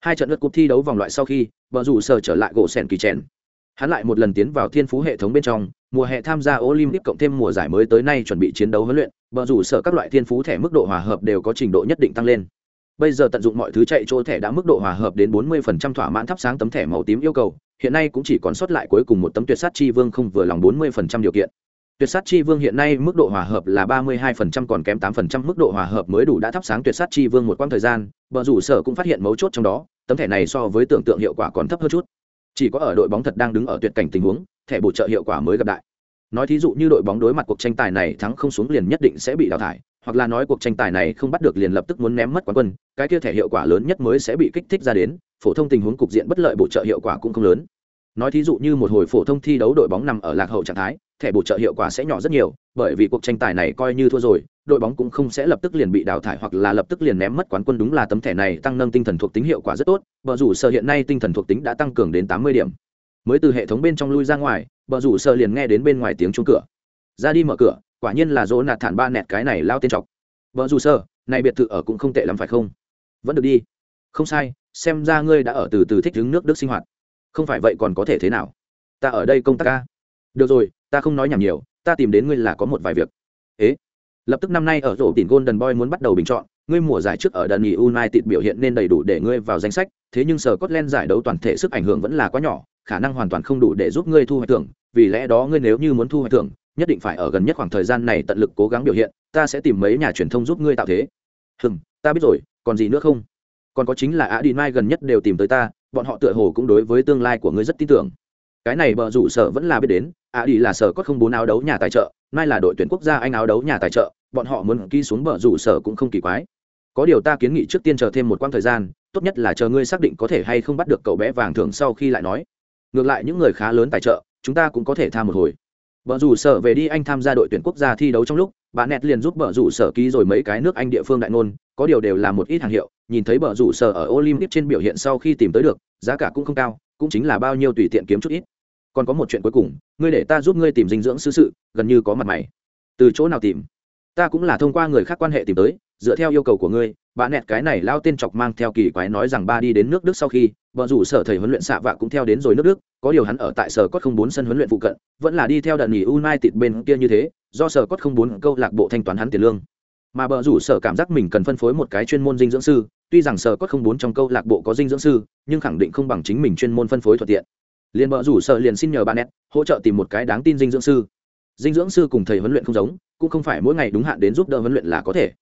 Hai trận lượt cuộc thi đấu vòng loại sau khi, Bờ rủ sở trở lại gỗ sèn kỳ trèn hắn lại một lần tiến vào thiên phú hệ thống bên trong mùa hè tham gia olympic cộng thêm mùa giải mới tới nay chuẩn bị chiến đấu huấn luyện Bờ rủ Sở các loại thiên phú thẻ mức độ hòa hợp đều có trình độ nhất định tăng lên. Bây giờ tận dụng mọi thứ chạy chỗ thẻ đã mức độ hòa hợp đến 40% thỏa mãn thắp sáng tấm thẻ màu tím yêu cầu hiện nay cũng chỉ còn sót lại cuối cùng một tấm tuyệt sát chi vương không vừa lòng 40% điều kiện tuyệt sát chi vương hiện nay mức độ hòa hợp là 32% còn kém 8% mức độ hòa hợp mới đủ đã thắp sáng tuyệt sát chi vương một quãng thời gian, Bờ rủ sở cũng phát hiện mấu chốt trong đó, tấm thẻ này so với tưởng tượng hiệu quả còn thấp hơn chút. Chỉ có ở đội bóng thật đang đứng ở tuyệt cảnh tình huống, thẻ bổ trợ hiệu quả mới gặp đại. Nói thí dụ như đội bóng đối mặt cuộc tranh tài này thắng không xuống liền nhất định sẽ bị đào thải, hoặc là nói cuộc tranh tài này không bắt được liền lập tức muốn ném mất quán quân, cái kia thẻ hiệu quả lớn nhất mới sẽ bị kích thích ra đến, phổ thông tình huống cục diện bất lợi bổ trợ hiệu quả cũng không lớn. Nói thí dụ như một hồi phổ thông thi đấu đội bóng nằm ở lạc hậu trạng thái thẻ bổ trợ hiệu quả sẽ nhỏ rất nhiều bởi vì cuộc tranh tài này coi như thua rồi đội bóng cũng không sẽ lập tức liền bị đào thải hoặc là lập tức liền ném mất quán quân. Đúng là tấm thẻ này tăng nâng tinh thần thuộc tính hiệu quả rất tốt bờ rủ sở hiện nay tinh thần thuộc tính đã tăng cường đến tám mươi điểm. Mới từ hệ thống bên trong lui ra ngoài bờ rủ sở liền nghe đến bên ngoài tiếng chuông cửa. Ra đi mở cửa quả nhiên là dỗ nạt thản ba nẹt cái này lao tên trọc vợ dù sở, này biệt thự ở cũng không tệ lắm phải không? Vẫn được đi. Không sai xem ra ngươi đã ở từ từ thích đứng nước đức sinh hoạt. Không phải vậy còn có thể thế nào? Ta ở đây công tác ca. Được rồi ta không nói nhảm nhiều, ta tìm đến ngươi là có một vài việc. Ế? Lập tức năm nay ở rổ tiền golden boy muốn bắt đầu bình chọn, ngươi mùa giải trước ở đần nghỉ united biểu hiện nên đầy đủ để ngươi vào danh sách, thế nhưng sở scotland giải đấu toàn thể sức ảnh hưởng vẫn là quá nhỏ, khả năng hoàn toàn không đủ để giúp ngươi thu hoạch thưởng, vì lẽ đó ngươi nếu như muốn thu hoạch thưởng, nhất định phải ở gần nhất khoảng thời gian này tận lực cố gắng biểu hiện, ta sẽ tìm mấy nhà truyền thông giúp ngươi tạo thế. Hừm, ta biết rồi, còn gì nữa không? Còn có chính là á mai gần nhất đều tìm tới ta, bọn họ tựa hồ cũng đối với tương lai của ngươi rất tin tưởng. Cái này bờ rủ sở vẫn là biết đến À, á đi là sở có không bốn áo đấu nhà tài trợ nay là đội tuyển quốc gia anh áo đấu nhà tài trợ, bọn họ muốn ký xuống bờ rủ sở cũng không kỳ quái. Có điều ta kiến nghị trước tiên chờ thêm một quãng thời gian, tốt nhất là chờ ngươi xác định có thể hay không bắt được cậu bé vàng thường sau khi lại nói. Ngược lại những người khá lớn tài trợ, chúng ta cũng có thể tha một hồi. Vợ rủ sở về đi anh tham gia đội tuyển quốc gia thi đấu trong lúc bà nẹt liền giúp vợ rủ sở ký rồi mấy cái nước anh địa phương đại ngôn, có điều đều là một ít hàng hiệu, nhìn thấy vợ rủ sở ở olympic trên biểu hiện sau khi tìm tới được, giá cả cũng không cao, cũng chính là bao nhiêu tùy tiện kiếm chút ít còn có một chuyện cuối cùng, ngươi để ta giúp ngươi tìm dinh dưỡng sư sự, gần như có mặt mày. Từ chỗ nào tìm? Ta cũng là thông qua người khác quan hệ tìm tới, dựa theo yêu cầu của ngươi, bà nẹt cái này lao tên chọc mang theo kỳ quái nói rằng ba đi đến nước đức sau khi vợ rủ sở thầy huấn luyện xạ vạ cũng theo đến rồi nước đức, có điều hắn ở tại sở cốt không bốn sân huấn luyện phụ cận, vẫn là đi theo đợt nghỉ united bên kia như thế, do sở cốt không bốn câu lạc bộ thanh toán hắn tiền lương. Mà bờ rủ sở cảm giác mình cần phân phối một cái chuyên môn dinh dưỡng sư, tuy rằng sở cốt không bốn trong câu lạc bộ có dinh dưỡng sư, nhưng khẳng định không bằng chính mình chuyên môn phân phối thuận tiện liền vợ rủ sở liền xin nhờ bà nét hỗ trợ tìm một cái đáng tin dinh dưỡng sư. Dinh dưỡng sư cùng thầy huấn luyện không giống, cũng không phải mỗi ngày đúng hạn đến giúp đỡ huấn luyện là có thể.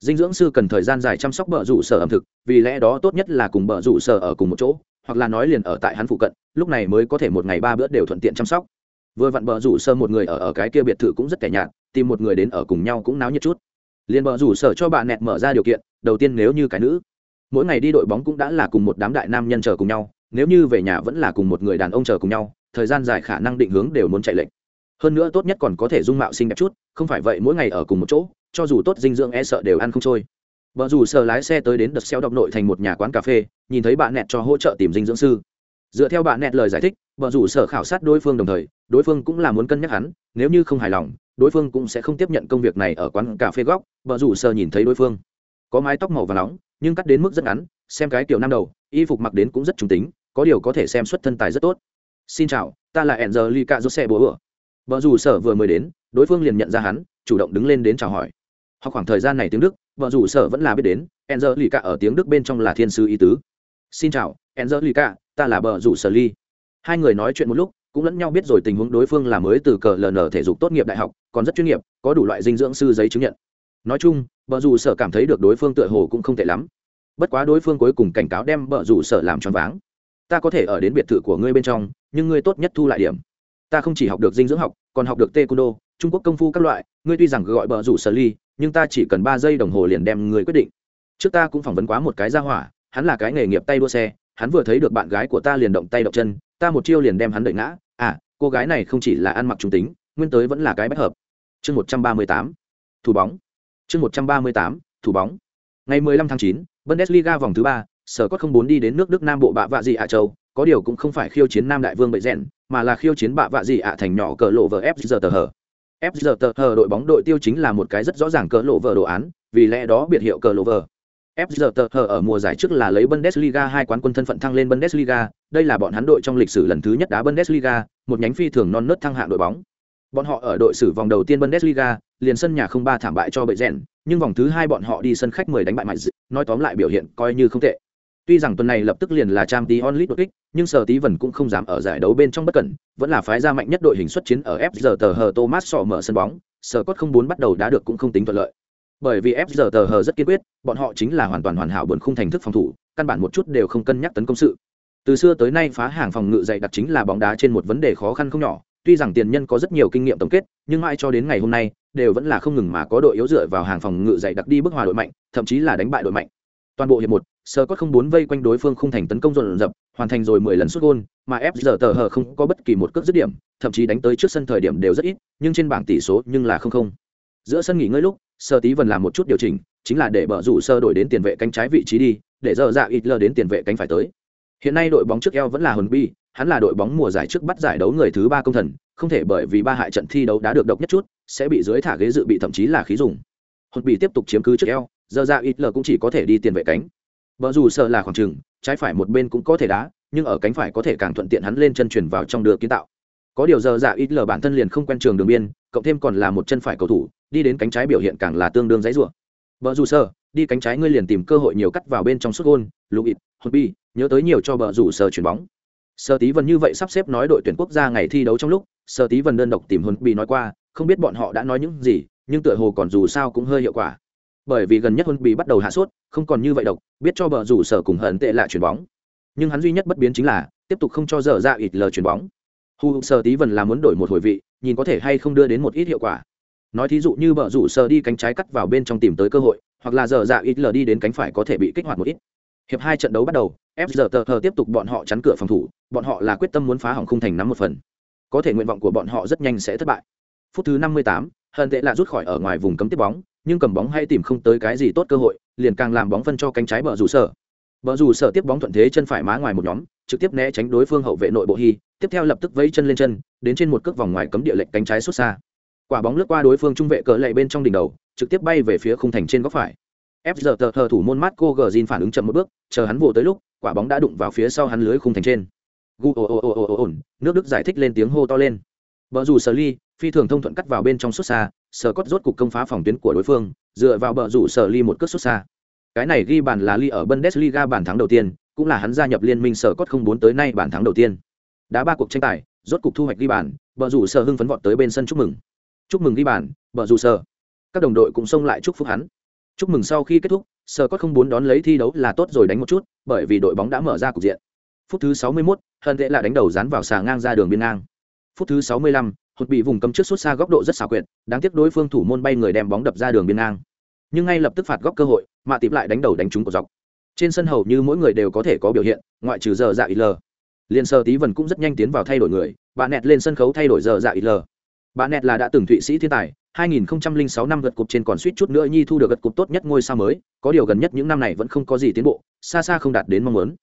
Dinh dưỡng sư cần thời gian dài chăm sóc bờ rủ sở ẩm thực, vì lẽ đó tốt nhất là cùng bờ rủ sở ở cùng một chỗ, hoặc là nói liền ở tại hắn phụ cận, lúc này mới có thể một ngày ba bữa đều thuận tiện chăm sóc. Vừa vặn bờ rủ sơ một người ở ở cái kia biệt thự cũng rất kẻ nhạt, tìm một người đến ở cùng nhau cũng náo nhiệt chút. Liền bờ rủ sở cho bạn nẹt mở ra điều kiện, đầu tiên nếu như cái nữ, mỗi ngày đi đội bóng cũng đã là cùng một đám đại nam nhân chờ cùng nhau nếu như về nhà vẫn là cùng một người đàn ông chờ cùng nhau, thời gian dài khả năng định hướng đều muốn chạy lệnh hơn nữa tốt nhất còn có thể dung mạo xinh đẹp chút, không phải vậy mỗi ngày ở cùng một chỗ, cho dù tốt dinh dưỡng e sợ đều ăn không trôi. Vợ dù sợ lái xe tới đến đợt xeo đọc nội thành một nhà quán cà phê, nhìn thấy bạn nẹt cho hỗ trợ tìm dinh dưỡng sư. Dựa theo bạn nẹt lời giải thích, vợ dù sợ khảo sát đối phương đồng thời, đối phương cũng là muốn cân nhắc hắn, nếu như không hài lòng, đối phương cũng sẽ không tiếp nhận công việc này ở quán cà phê góc, vợ dù sợ nhìn thấy đối phương. Có mái tóc màu và nóng, nhưng cắt đến mức rất ngắn, xem cái kiểu năm đầu y phục mặc đến cũng rất trung tính, có điều có thể xem xuất thân tài rất tốt. Xin chào, ta là Angelica Jose Bố ửa vợ dù sở vừa mới đến, đối phương liền nhận ra hắn, chủ động đứng lên đến chào hỏi. Học khoảng thời gian này tiếng đức vợ dù sở vẫn là biết đến, Angelica ở tiếng đức bên trong là thiên sư y tứ. Xin chào, Angelica, ta là vợ dù sở ly. Hai người nói chuyện một lúc, cũng lẫn nhau biết rồi tình huống đối phương là mới từ cờ ln thể dục tốt nghiệp đại học, còn rất chuyên nghiệp, có đủ loại dinh dưỡng sư giấy chứng nhận. Nói chung vợ dù sở cảm thấy được đối phương tựa hồ cũng không tệ lắm bất quá đối phương cuối cùng cảnh cáo đem bợ rủ sở làm choáng váng. Ta có thể ở đến biệt thự của ngươi bên trong, nhưng ngươi tốt nhất thu lại điểm. Ta không chỉ học được dinh dưỡng học, còn học được taekwondo, trung quốc công phu các loại, ngươi tuy rằng gọi bờ rủ sở ly, nhưng ta chỉ cần ba giây đồng hồ liền đem ngươi quyết định. Trước ta cũng phỏng vấn quá một cái ra hỏa, hắn là cái nghề nghiệp tay đua xe, hắn vừa thấy được bạn gái của ta liền động tay động chân, ta một chiêu liền đem hắn đợi ngã. À cô gái này không chỉ là ăn mặc trung tính, nguyên tới vẫn là cái bất hợp. Chương một trăm ba mươi tám, thủ bóng. Chương một trăm ba mươi tám, thủ bóng. Ngày mười lăm tháng chín bundesliga vòng thứ ba sở cốt không bốn đi đến nước đức nam bộ bạ vạ gì ạ châu có điều cũng không phải khiêu chiến nam đại vương bệ rèn mà là khiêu chiến bạ vạ gì ạ thành nhỏ cờ lộ vờ fg tờ hở. fg tờ hở đội bóng đội tiêu chính là một cái rất rõ ràng cờ lộ vờ đồ án vì lẽ đó biệt hiệu cờ lộ vờ FG tờ hở ở mùa giải trước là lấy Bundesliga hai quán quân thân phận thăng lên Bundesliga, đây là bọn hắn đội trong lịch sử lần thứ nhất đá Bundesliga, một nhánh phi thường non nớt thăng hạng đội bóng. Bọn họ ở đội xử vòng đầu tiên Bundesliga, liền sân nhà không ba thảm bại cho bệ rèn, nhưng vòng thứ hai bọn họ đi sân khách 10 đánh bại mạnh nói tóm lại biểu hiện coi như không tệ. Tuy rằng tuần này lập tức liền là Champions League đột kích, nhưng Sở Tí vẫn cũng không dám ở giải đấu bên trong bất cẩn, vẫn là phái ra mạnh nhất đội hình xuất chiến ở FG tờ hờ Thomas sọ mở sân bóng, Sở Cốt không muốn bắt đầu đá được cũng không tính thuận lợi. Bởi vì FG tờ hờ rất kiên quyết, bọn họ chính là hoàn toàn hoàn hảo buồn khung thành thức phòng thủ, căn bản một chút đều không cân nhắc tấn công sự. Từ xưa tới nay phá hàng phòng ngự dày đặc chính là bóng đá trên một vấn đề khó khăn không nhỏ, tuy rằng tiền nhân có rất nhiều kinh nghiệm tổng kết, nhưng mãi cho đến ngày hôm nay, đều vẫn là không ngừng mà có đội yếu dựa vào hàng phòng ngự dày đặc đi bước hòa đội mạnh, thậm chí là đánh bại đội mạnh. Toàn bộ hiệp một, sơ có không bốn vây quanh đối phương không thành tấn công dồn dập hoàn thành rồi mười lần xuất gôn mà ép giờ tờ hờ không có bất kỳ một cước dứt điểm thậm chí đánh tới trước sân thời điểm đều rất ít nhưng trên bảng tỷ số nhưng là không không giữa sân nghỉ ngơi lúc sơ tí vần làm một chút điều chỉnh chính là để bờ rủ sơ đổi đến tiền vệ cánh trái vị trí đi để giờ dạ ít lơ đến tiền vệ cánh phải tới hiện nay đội bóng trước eo vẫn là hồn bi hắn là đội bóng mùa giải trước bắt giải đấu người thứ ba công thần, không thể bởi vì ba hại trận thi đấu đã được độc nhất chút, sẽ bị dưới thả ghế dự bị thậm chí là khí dùng. Hột bị tiếp tục chiếm cứ trước eo, giờ ra ít lờ cũng chỉ có thể đi tiền vệ cánh. Vợ dù sợ là khoảng trừng trái phải một bên cũng có thể đá, nhưng ở cánh phải có thể càng thuận tiện hắn lên chân chuyển vào trong đường kiến tạo. Có điều giờ dạ ít lờ bản thân liền không quen trường đường biên, cộng thêm còn là một chân phải cầu thủ, đi đến cánh trái biểu hiện càng là tương đương dãy rủa. Vợ dù sợ, đi cánh trái ngươi liền tìm cơ hội nhiều cắt vào bên trong suốt gôn, lục ít, hột bi nhớ tới nhiều cho vợ rủ sợ chuyển bóng sơ tí Vân như vậy sắp xếp nói đội tuyển quốc gia ngày thi đấu trong lúc sơ tí Vân đơn độc tìm huấn bị nói qua, không biết bọn họ đã nói những gì, nhưng tựa hồ còn dù sao cũng hơi hiệu quả. Bởi vì gần nhất huấn bị bắt đầu hạ sốt, không còn như vậy độc, biết cho bờ rủ sở cùng hận tệ lại chuyển bóng. Nhưng hắn duy nhất bất biến chính là, tiếp tục không cho dở ra ít lờ chuyển bóng. Hu sơ tí vần là muốn đổi một hồi vị, nhìn có thể hay không đưa đến một ít hiệu quả. Nói thí dụ như bờ rủ sở đi cánh trái cắt vào bên trong tìm tới cơ hội, hoặc là dở dạ ít lờ đi đến cánh phải có thể bị kích hoạt một ít. Hiệp hai trận đấu bắt đầu fg tờ thờ tiếp tục bọn họ chắn cửa phòng thủ bọn họ là quyết tâm muốn phá hỏng khung thành nắm một phần. Có thể nguyện vọng của bọn họ rất nhanh sẽ thất bại. Phút thứ năm mươi tám, hận tệ là rút khỏi ở ngoài vùng cấm tiếp bóng nhưng cầm bóng hay tìm không tới cái gì tốt cơ hội liền càng làm bóng phân cho cánh trái bờ rủ sở. Bờ rủ sở tiếp bóng thuận thế chân phải má ngoài một nhóm trực tiếp né tránh đối phương hậu vệ nội bộ hy tiếp theo lập tức vẫy chân lên chân đến trên một cước vòng ngoài cấm địa lệnh cánh trái xuất xa. Quả bóng lướt qua đối phương trung vệ cỡ lệ bên trong đỉnh đầu trực tiếp bay về phía khung thành trên góc phải. FG thờ thủ môn Marco Gjin phản ứng chậm một bước, chờ hắn vụ tới lúc, quả bóng đã đụng vào phía sau hắn lưới khung thành trên. Gu ồ ồ ồ ồ ồn, nước Đức giải thích lên tiếng hô to lên. Bờ rủ sở ly, phi thường thông thuận cắt vào bên trong xuất xa, sở cốt rốt cục công phá phòng tuyến của đối phương, dựa vào bờ rủ sở ly một cước xuất xa. Cái này ghi bàn là ly ở Bundesliga bàn thắng đầu tiên, cũng là hắn gia nhập liên minh sở cốt không bốn tới nay bàn thắng đầu tiên. đã ba cuộc tranh tài, rốt cục thu hoạch ghi bàn, bờ rủ sở hưng phấn vọt tới bên sân chúc mừng. Chúc mừng ghi bàn, bờ rủ sở. Các đồng đội cũng xông lại chúc phúc hắn chúc mừng sau khi kết thúc Sở có không muốn đón lấy thi đấu là tốt rồi đánh một chút bởi vì đội bóng đã mở ra cục diện. Phút thứ 61, hận tệ là đánh đầu dán vào xà ngang ra đường biên ngang. Phút thứ 65, hụt bị vùng cấm trước suốt xa góc độ rất xảo quyệt đáng tiếc đối phương thủ môn bay người đem bóng đập ra đường biên ngang. Nhưng ngay lập tức phạt góc cơ hội mà tìm lại đánh đầu đánh trúng của dọc. Trên sân hầu như mỗi người đều có thể có biểu hiện ngoại trừ giờ dạ ít lờ liên sơ tí vần cũng rất nhanh tiến vào thay đổi người bạn nẹt lên sân khấu thay đổi giờ dạ ít lờ bạn nẹt là đã từng thụy sĩ thiên tài 2006 năm gật cục trên còn suýt chút nữa nhi thu được gật cục tốt nhất ngôi sao mới, có điều gần nhất những năm này vẫn không có gì tiến bộ, xa xa không đạt đến mong muốn.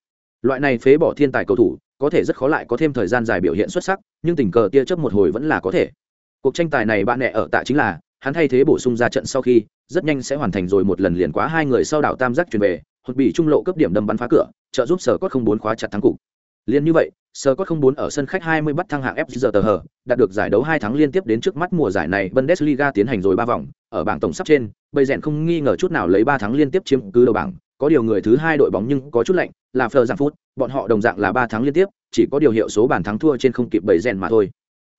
Loại này phế bỏ thiên tài cầu thủ, có thể rất khó lại có thêm thời gian dài biểu hiện xuất sắc, nhưng tình cờ tia chớp một hồi vẫn là có thể. Cuộc tranh tài này bạn nẹ ở tại chính là, hắn thay thế bổ sung ra trận sau khi, rất nhanh sẽ hoàn thành rồi một lần liền quá hai người sau đảo tam giác chuyển về, hụt bị trung lộ cấp điểm đâm bắn phá cửa, trợ giúp sở cốt không bốn khóa chặt thắng cục. Liên như vậy, Scott không bốn ở sân khách 20 bắt thăng hạng FZTH, đạt được giải đấu hai tháng liên tiếp đến trước mắt mùa giải này Bundesliga tiến hành rồi ba vòng, ở bảng tổng sắp trên, bây rèn không nghi ngờ chút nào lấy ba tháng liên tiếp chiếm cứ đầu bảng, có điều người thứ hai đội bóng nhưng có chút lạnh, là Fleur Giang Phút, bọn họ đồng dạng là ba tháng liên tiếp, chỉ có điều hiệu số bàn thắng thua trên không kịp bảy rèn mà thôi.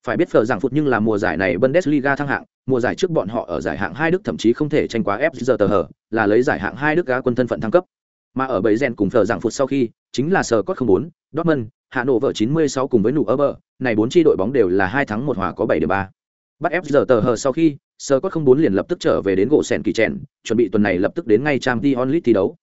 Phải biết Fleur Giang Phút nhưng là mùa giải này Bundesliga thăng hạng, mùa giải trước bọn họ ở giải hạng hai Đức thậm chí không thể tranh quá FZTH, là lấy giải hạng hai Đức gá quân thân phận thăng cấp. Mà ở bầy rèn cùng thờ dạng phụt sau khi, chính là sờ Cốt 04, Dortmund, Hà Nội vợ 96 cùng với nụ ơ bờ, này bốn chi đội bóng đều là hai thắng một hòa có 7 điểm ba Bắt ép giờ tờ hờ sau khi, sờ Cốt không bốn liền lập tức trở về đến gỗ sèn kỳ trèn chuẩn bị tuần này lập tức đến ngay trang Champions onlit thi đấu.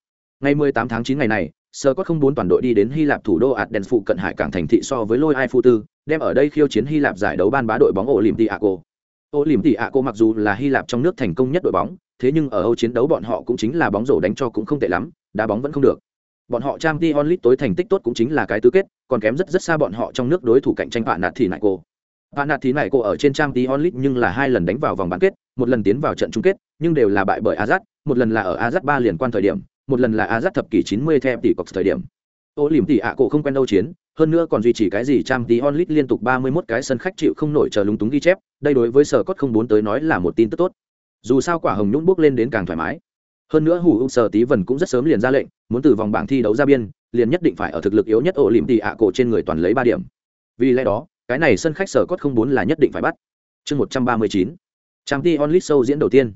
Ngày 18 tháng 9 ngày này, sờ Cốt không bốn toàn đội đi đến Hy Lạp thủ đô Athens phụ cận hải cảng thành thị so với Lôi Ai Phu Tư, đem ở đây khiêu chiến Hy Lạp giải đấu ban bá đội bóng Olympiacos. Olympiacos mặc dù là Hy Lạp trong nước thành công nhất đội bóng, thế nhưng ở Âu chiến đấu bọn họ cũng chính là bóng rổ đánh cho cũng không tệ lắm, đá bóng vẫn không được. Bọn họ trang t Lit tối thành tích tốt cũng chính là cái tứ kết, còn kém rất rất xa bọn họ trong nước đối thủ cạnh tranh bạn nạt thì nại cô. Bạn nạt thì nại cô ở trên trang t Lit nhưng là hai lần đánh vào vòng bán kết, một lần tiến vào trận chung kết, nhưng đều là bại bởi azat một lần là ở azat ba liền quan thời điểm, một lần là azat thập kỷ chín mươi theo tỷ cọc thời điểm. Ô liềm tỷ ạ cổ không quen đâu chiến, hơn nữa còn duy trì cái gì trang tí Lit liên tục ba mươi 31 cái sân khách chịu không nổi chờ lúng túng ghi chép, đây đối với sở cốt không muốn tới nói là một tin tức tốt. Dù sao quả hồng nhún bước lên đến càng thoải mái hơn nữa hủ u sở tí vần cũng rất sớm liền ra lệnh, muốn từ vòng bảng thi đấu ra biên, liền nhất định phải ở thực lực yếu nhất ổ lìm tì ạ cổ trên người toàn lấy ba điểm. Vì lẽ đó, cái này sân khách sở cốt không bốn là nhất định phải bắt. Chương một trăm ba mươi chín. Trang t onlit show diễn đầu tiên.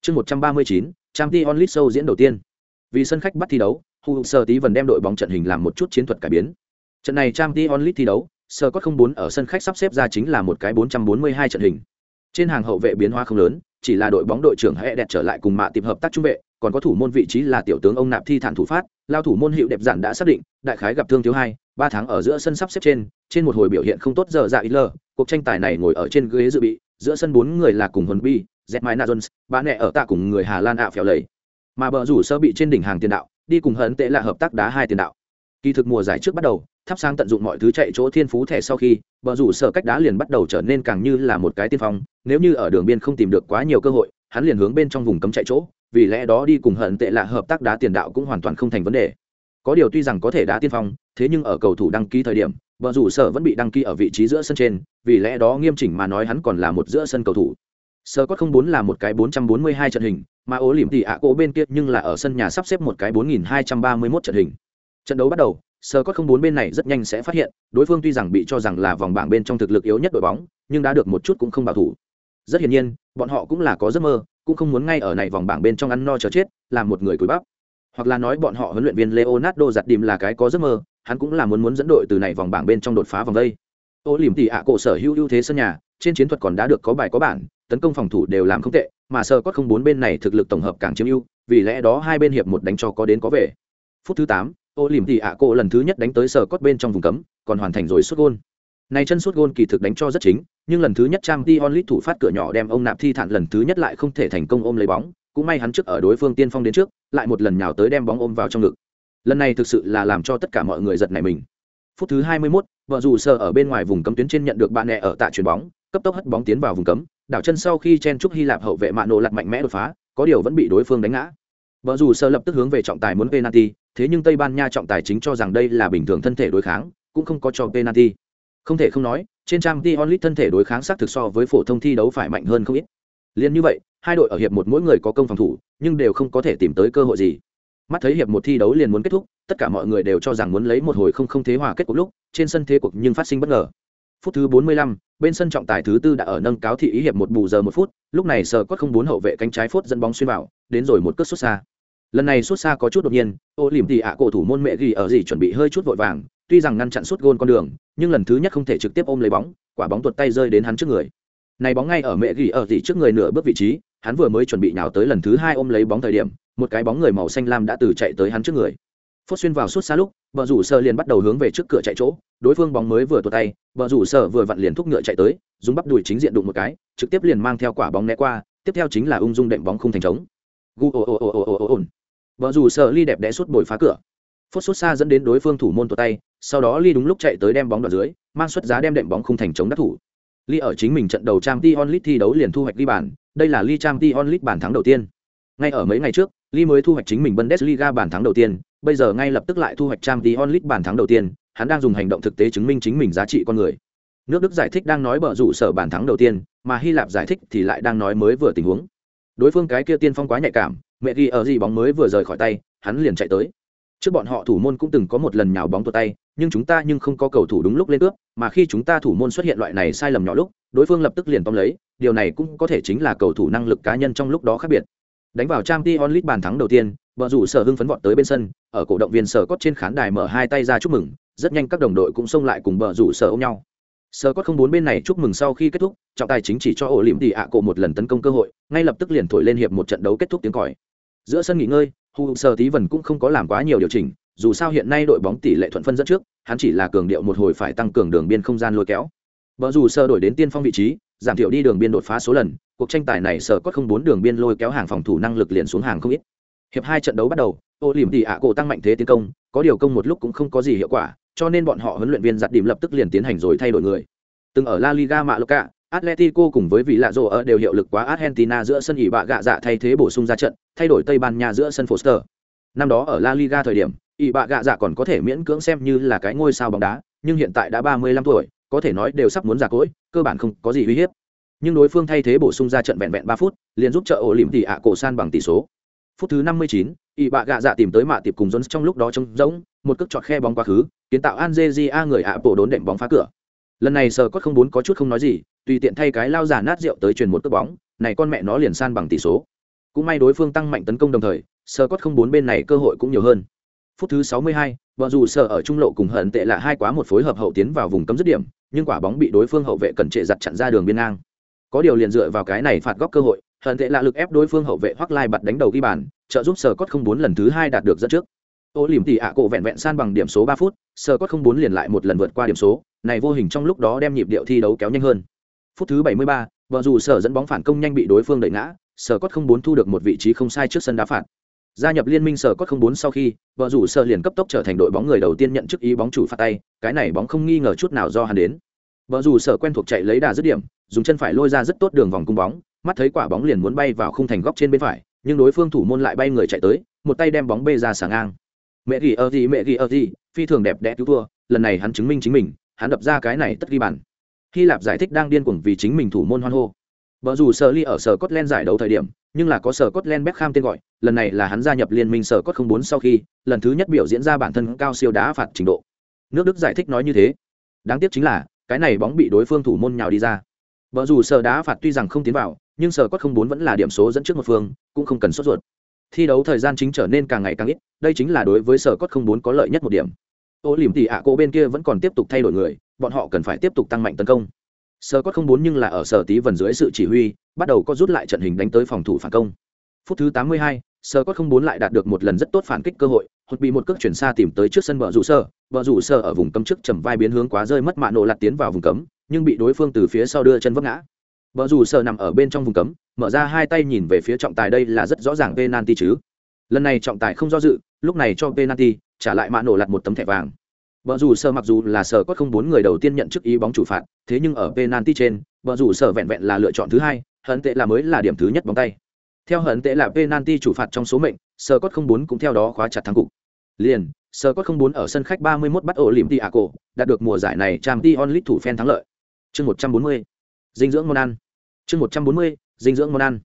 Chương một trăm ba mươi chín. Trang t onlit show diễn đầu tiên. Vì sân khách bắt thi đấu, hủ sở tí vần đem đội bóng trận hình làm một chút chiến thuật cải biến. Trận này trang t onlit thi đấu, sở cốt không bốn ở sân khách sắp xếp ra chính là một cái bốn trăm bốn mươi hai trận hình. Trên hàng hậu vệ biến hóa không lớn, chỉ là đội bóng đội trưởng hệ đẹp trở lại cùng mạ tìm hợp tác trung vệ còn có thủ môn vị trí là tiểu tướng ông nạp thi thản thủ phát, lao thủ môn hiệu đẹp giản đã xác định, đại khái gặp thương thiếu hai, ba tháng ở giữa sân sắp xếp trên trên một hồi biểu hiện không tốt giờ dạ ít lờ cuộc tranh tài này ngồi ở trên ghế dự bị, giữa sân bốn người là cùng huấn bi z mai jones, ba nẹ ở tạ cùng người hà lan ạ phèo lầy. Mà bờ rủ sơ bị trên đỉnh hàng tiền đạo, đi cùng hấn tệ là hợp tác đá hai tiền đạo. Kỳ thực mùa giải trước bắt đầu, thắp sáng tận dụng mọi thứ chạy chỗ thiên phú thẻ sau khi, bờ rủ sở cách đá liền bắt đầu trở nên càng như là một cái tiên phong, nếu như ở đường biên không tìm được quá nhiều cơ hội, hắn liền hướng bên trong vùng cấm chạy chỗ vì lẽ đó đi cùng hận tệ là hợp tác đá tiền đạo cũng hoàn toàn không thành vấn đề. Có điều tuy rằng có thể đá tiên phong, thế nhưng ở cầu thủ đăng ký thời điểm, bờ rủ sở vẫn bị đăng ký ở vị trí giữa sân trên, vì lẽ đó nghiêm chỉnh mà nói hắn còn là một giữa sân cầu thủ. Sơ có không bốn là một cái bốn trăm bốn mươi hai trận hình, mà ố liềm thì ạ cổ bên kia nhưng là ở sân nhà sắp xếp một cái bốn nghìn hai trăm ba mươi mốt trận hình. Trận đấu bắt đầu sơ có không bốn bên này rất nhanh sẽ phát hiện, đối phương tuy rằng bị cho rằng là vòng bảng bên trong thực lực yếu nhất đội bóng, nhưng đã được một chút cũng không bảo thủ. Rất hiển nhiên, bọn họ cũng là có giấc mơ cũng không muốn ngay ở này vòng bảng bên trong ăn no chờ chết làm một người cúi bắp. Hoặc là nói bọn họ huấn luyện viên leonardo giặt đìm là cái có giấc mơ, hắn cũng là muốn muốn dẫn đội từ này vòng bảng bên trong đột phá vòng đây. Ô liềm tỉ ạ, cổ sở hữu ưu thế sân nhà, trên chiến thuật còn đã được có bài có bản, tấn công phòng thủ đều làm không tệ, mà sơ cốt không bốn bên này thực lực tổng hợp càng chiếm ưu, vì lẽ đó hai bên hiệp một đánh cho có đến có về. Phút thứ tám, ô liềm tỉ ạ, cổ lần thứ nhất đánh tới sơ cốt bên trong vùng cấm, còn hoàn thành rồi xuất gôn này chân sút gôn kỳ thực đánh cho rất chính, nhưng lần thứ nhất Trang Dion Lit thủ phát cửa nhỏ đem ông nạp thi thản lần thứ nhất lại không thể thành công ôm lấy bóng, cũng may hắn trước ở đối phương tiên phong đến trước, lại một lần nhào tới đem bóng ôm vào trong ngực. Lần này thực sự là làm cho tất cả mọi người giật nảy mình. Phút thứ 21, vợ dù sờ ở bên ngoài vùng cấm tuyến trên nhận được bạn nẹ ở tại chuyền bóng, cấp tốc hất bóng tiến vào vùng cấm, đảo chân sau khi chen chúc Hy Lạp hậu vệ Mạn nổ lật mạnh mẽ đột phá, có điều vẫn bị đối phương đánh ngã. Vợ dù sờ lập tức hướng về trọng tài muốn penalty, thế nhưng Tây Ban Nha trọng tài chính cho rằng đây là bình thường thân thể đối kháng, cũng không có cho penalty. Không thể không nói, trên trang t onlit thân thể đối kháng sát thực so với phổ thông thi đấu phải mạnh hơn không ít. Liền như vậy hai đội ở hiệp một mỗi người có công phòng thủ nhưng đều không có thể tìm tới cơ hội gì. Mắt thấy hiệp một thi đấu liền muốn kết thúc tất cả mọi người đều cho rằng muốn lấy một hồi không không thế hòa kết cuộc lúc trên sân thế cuộc nhưng phát sinh bất ngờ. Phút thứ 45, bên sân trọng tài thứ tư đã ở nâng cáo thị ý hiệp một bù giờ một phút lúc này sờ cốt không bốn hậu vệ cánh trái phốt dẫn bóng xuyên vào đến rồi một cất xuất xa. Lần này xuất xa có chút đột nhiên ô lìm thì ạ cổ thủ môn mẹ ghi ở gì chuẩn bị hơi chút vội vàng tuy rằng ngăn chặn suốt gôn con đường, nhưng lần thứ nhất không thể trực tiếp ôm lấy bóng, quả bóng tuột tay rơi đến hắn trước người. Này bóng ngay ở mẹ ghi ở gì trước người nửa bước vị trí, hắn vừa mới chuẩn bị nhào tới lần thứ hai ôm lấy bóng thời điểm, một cái bóng người màu xanh lam đã từ chạy tới hắn trước người. Phốt xuyên vào suốt xa lúc, vợ rủ sơ liền bắt đầu hướng về trước cửa chạy chỗ, đối phương bóng mới vừa tuột tay, vợ rủ sơ vừa vặn liền thúc ngựa chạy tới, dùng bắp đùi chính diện đụng một cái, trực tiếp liền mang theo quả bóng né qua, tiếp theo chính là ung dung đệm bóng không thành trống. Gu ồ ồ ồ ồ ồ ồ vợ rủ sơ ly đẹp đẽ suốt bồi phá cửa phốt xuất xa dẫn đến đối phương thủ môn tuột tay, sau đó ly đúng lúc chạy tới đem bóng đoạn dưới, mang xuất giá đem đệm bóng không thành chống đắc thủ. Ly ở chính mình trận đầu trang t onlit thi đấu liền thu hoạch ghi bàn, đây là ly trang t onlit bàn thắng đầu tiên. Ngay ở mấy ngày trước ly mới thu hoạch chính mình bundesliga bàn thắng đầu tiên, bây giờ ngay lập tức lại thu hoạch trang t onlit bàn thắng đầu tiên, hắn đang dùng hành động thực tế chứng minh chính mình giá trị con người. Nước đức giải thích đang nói bở rủ sở bàn thắng đầu tiên, mà hy lạp giải thích thì lại đang nói mới vừa tình huống. Đối phương cái kia tiên phong quá nhạy cảm, mẹ ghi ở gì bóng mới vừa rời khỏi tay, hắn liền chạy tới trước bọn họ thủ môn cũng từng có một lần nhào bóng tuột tay, nhưng chúng ta nhưng không có cầu thủ đúng lúc lên cướp mà khi chúng ta thủ môn xuất hiện loại này sai lầm nhỏ lúc, đối phương lập tức liền tóm lấy, điều này cũng có thể chính là cầu thủ năng lực cá nhân trong lúc đó khác biệt. Đánh vào trang t onlit bàn thắng đầu tiên, vợ rủ sở hưng phấn vọt tới bên sân, ở cổ động viên sở cốt trên khán đài mở hai tay ra chúc mừng, rất nhanh các đồng đội cũng xông lại cùng vợ rủ sở ôm nhau. Sở cốt không bốn bên này chúc mừng sau khi kết thúc, trọng tài chính chỉ cho ổ lỉm tỉ ạ cổ một lần tấn công cơ hội, ngay lập tức liền thổi lên hiệp một trận đấu kết thúc tiếng còi. Giữa sân nghỉ ngơi hu sơ tí Vân cũng không có làm quá nhiều điều chỉnh dù sao hiện nay đội bóng tỷ lệ thuận phân dẫn trước hắn chỉ là cường điệu một hồi phải tăng cường đường biên không gian lôi kéo. Bờ dù sơ đổi đến tiên phong vị trí giảm thiểu đi đường biên đột phá số lần cuộc tranh tài này sở có không bốn đường biên lôi kéo hàng phòng thủ năng lực liền xuống hàng không ít. Hiệp hai trận đấu bắt đầu ô liềm tỷ ạ cổ tăng mạnh thế tiến công có điều công một lúc cũng không có gì hiệu quả cho nên bọn họ huấn luyện viên giật điểm lập tức liền tiến hành rồi thay đổi người. Từng ở la liga mạ loca Atletico cùng với vị lạ rồ ở đều hiệu lực quá Argentina giữa sân ỉ bạ gạ dạ thay thế bổ sung ra trận, thay đổi Tây Ban Nha giữa sân Foster. Năm đó ở La Liga thời điểm, ỉ bạ gạ dạ còn có thể miễn cưỡng xem như là cái ngôi sao bóng đá, nhưng hiện tại đã 35 tuổi, có thể nói đều sắp muốn già cỗi, cơ bản không có gì uy hiếp. Nhưng đối phương thay thế bổ sung ra trận vẹn vẹn 3 phút, liền giúp trợ ổ lỉm tỷ ạ cổ san bằng tỷ số. Phút thứ 59, ỉ bạ gạ dạ tìm tới mạ tiệp cùng Jones trong lúc đó trông rỗng, một cước chọt khe bóng quá khứ, kiến tạo Angelia người ạ bộ đốn đệm bóng phá cửa. Lần này sờ có không bốn có chút không nói gì, tùy tiện thay cái lao giả nát rượu tới truyền một cước bóng này con mẹ nó liền san bằng tỷ số cũng may đối phương tăng mạnh tấn công đồng thời sơ cốt không bốn bên này cơ hội cũng nhiều hơn. Phút thứ 62, vợ dù sở ở trung lộ cùng hận tệ là hai quá một phối hợp hậu tiến vào vùng cấm dứt điểm nhưng quả bóng bị đối phương hậu vệ cần trệ giặt chặn ra đường biên ngang. Có điều liền dựa vào cái này phạt góc cơ hội hận tệ là lực ép đối phương hậu vệ hoắc lai bật đánh đầu ghi bàn trợ giúp sở cốt không bốn lần thứ hai đạt được dẫn trước. Ô liềm tỉ ạ cổ vẹn vẹn san bằng điểm số ba phút sở cốt không bốn liền lại một lần vượt qua điểm số này vô hình trong lúc đó đem nhịp điệu thi đấu kéo nhanh hơn. Phút thứ 73, vợ dù sở dẫn bóng phản công nhanh bị đối phương đẩy ngã sở cốt không muốn thu được một vị trí không sai trước sân đá phạt Gia nhập liên minh sở cốt không bốn sau khi, vợ rủ sở liền cấp tốc trở thành đội bóng người đầu tiên nhận chức ý bóng chủ phạt tay, cái này bóng không nghi ngờ chút nào do hắn đến. Vợ rủ sở quen thuộc chạy lấy đà dứt điểm, dùng chân phải lôi ra rất tốt đường vòng cung bóng, mắt thấy quả bóng liền muốn bay vào khung thành góc trên bên phải, nhưng đối phương thủ môn lại bay người chạy tới, một tay đem bóng bê ra sàng ngang. Mẹ gì ơ gì mẹ gì ơ gì, phi thường đẹp đẽ cứu thua, lần này hắn chứng minh chính mình, hắn đập ra cái này tất ghi bàn. Hy Lạp giải thích đang điên cuồng vì chính mình thủ môn hoan hô. Bở dù sở ly ở sở Scotland giải đấu thời điểm, nhưng là có sở Scotland Beckham tên gọi, lần này là hắn gia nhập liên minh sở Scott 04 sau khi, lần thứ nhất biểu diễn ra bản thân cao siêu đá phạt trình độ. Nước Đức giải thích nói như thế. Đáng tiếc chính là, cái này bóng bị đối phương thủ môn nhào đi ra. Bở dù sở đá phạt tuy rằng không tiến vào, nhưng sở Scott 04 vẫn là điểm số dẫn trước một phương, cũng không cần sốt ruột. Thi đấu thời gian chính trở nên càng ngày càng ít, đây chính là đối với sở Scott 04 có lợi nhất một điểm. Ô liềm tỷ ạ cô bên kia vẫn còn tiếp tục thay đổi người, bọn họ cần phải tiếp tục tăng mạnh tấn công sơ cốt không bốn nhưng là ở sở tí vần dưới sự chỉ huy bắt đầu có rút lại trận hình đánh tới phòng thủ phản công. Phút thứ 82, sơ cốt không bốn lại đạt được một lần rất tốt phản kích cơ hội hụt bị một cước chuyển xa tìm tới trước sân bờ rủ sơ. Bờ rủ sơ ở vùng cấm trước chầm vai biến hướng quá rơi mất mạ nổ lạt tiến vào vùng cấm nhưng bị đối phương từ phía sau đưa chân vấp ngã. Bờ rủ sơ nằm ở bên trong vùng cấm mở ra hai tay nhìn về phía trọng tài đây là rất rõ ràng penalty chứ. Lần này trọng tài không do dự lúc này cho penalty trả lại mạ nổ lạt một tấm thẻ vàng. Bờ rủ sở mặc dù là sở có không bốn người đầu tiên nhận chức ý bóng chủ phạt, thế nhưng ở penalty trên, bờ rủ sở vẹn vẹn là lựa chọn thứ hai, hận tệ là mới là điểm thứ nhất bóng tay. Theo hận tệ là penalty chủ phạt trong số mệnh, sở cốt không bốn cũng theo đó khóa chặt thắng cục. Liền, sở cốt không bốn ở sân khách 31 bắt ổ đi Tiago, đạt được mùa giải này Champions League thủ phen thắng lợi. Chương 140. Dinh dưỡng món ăn. Chương 140. Dinh dưỡng món ăn.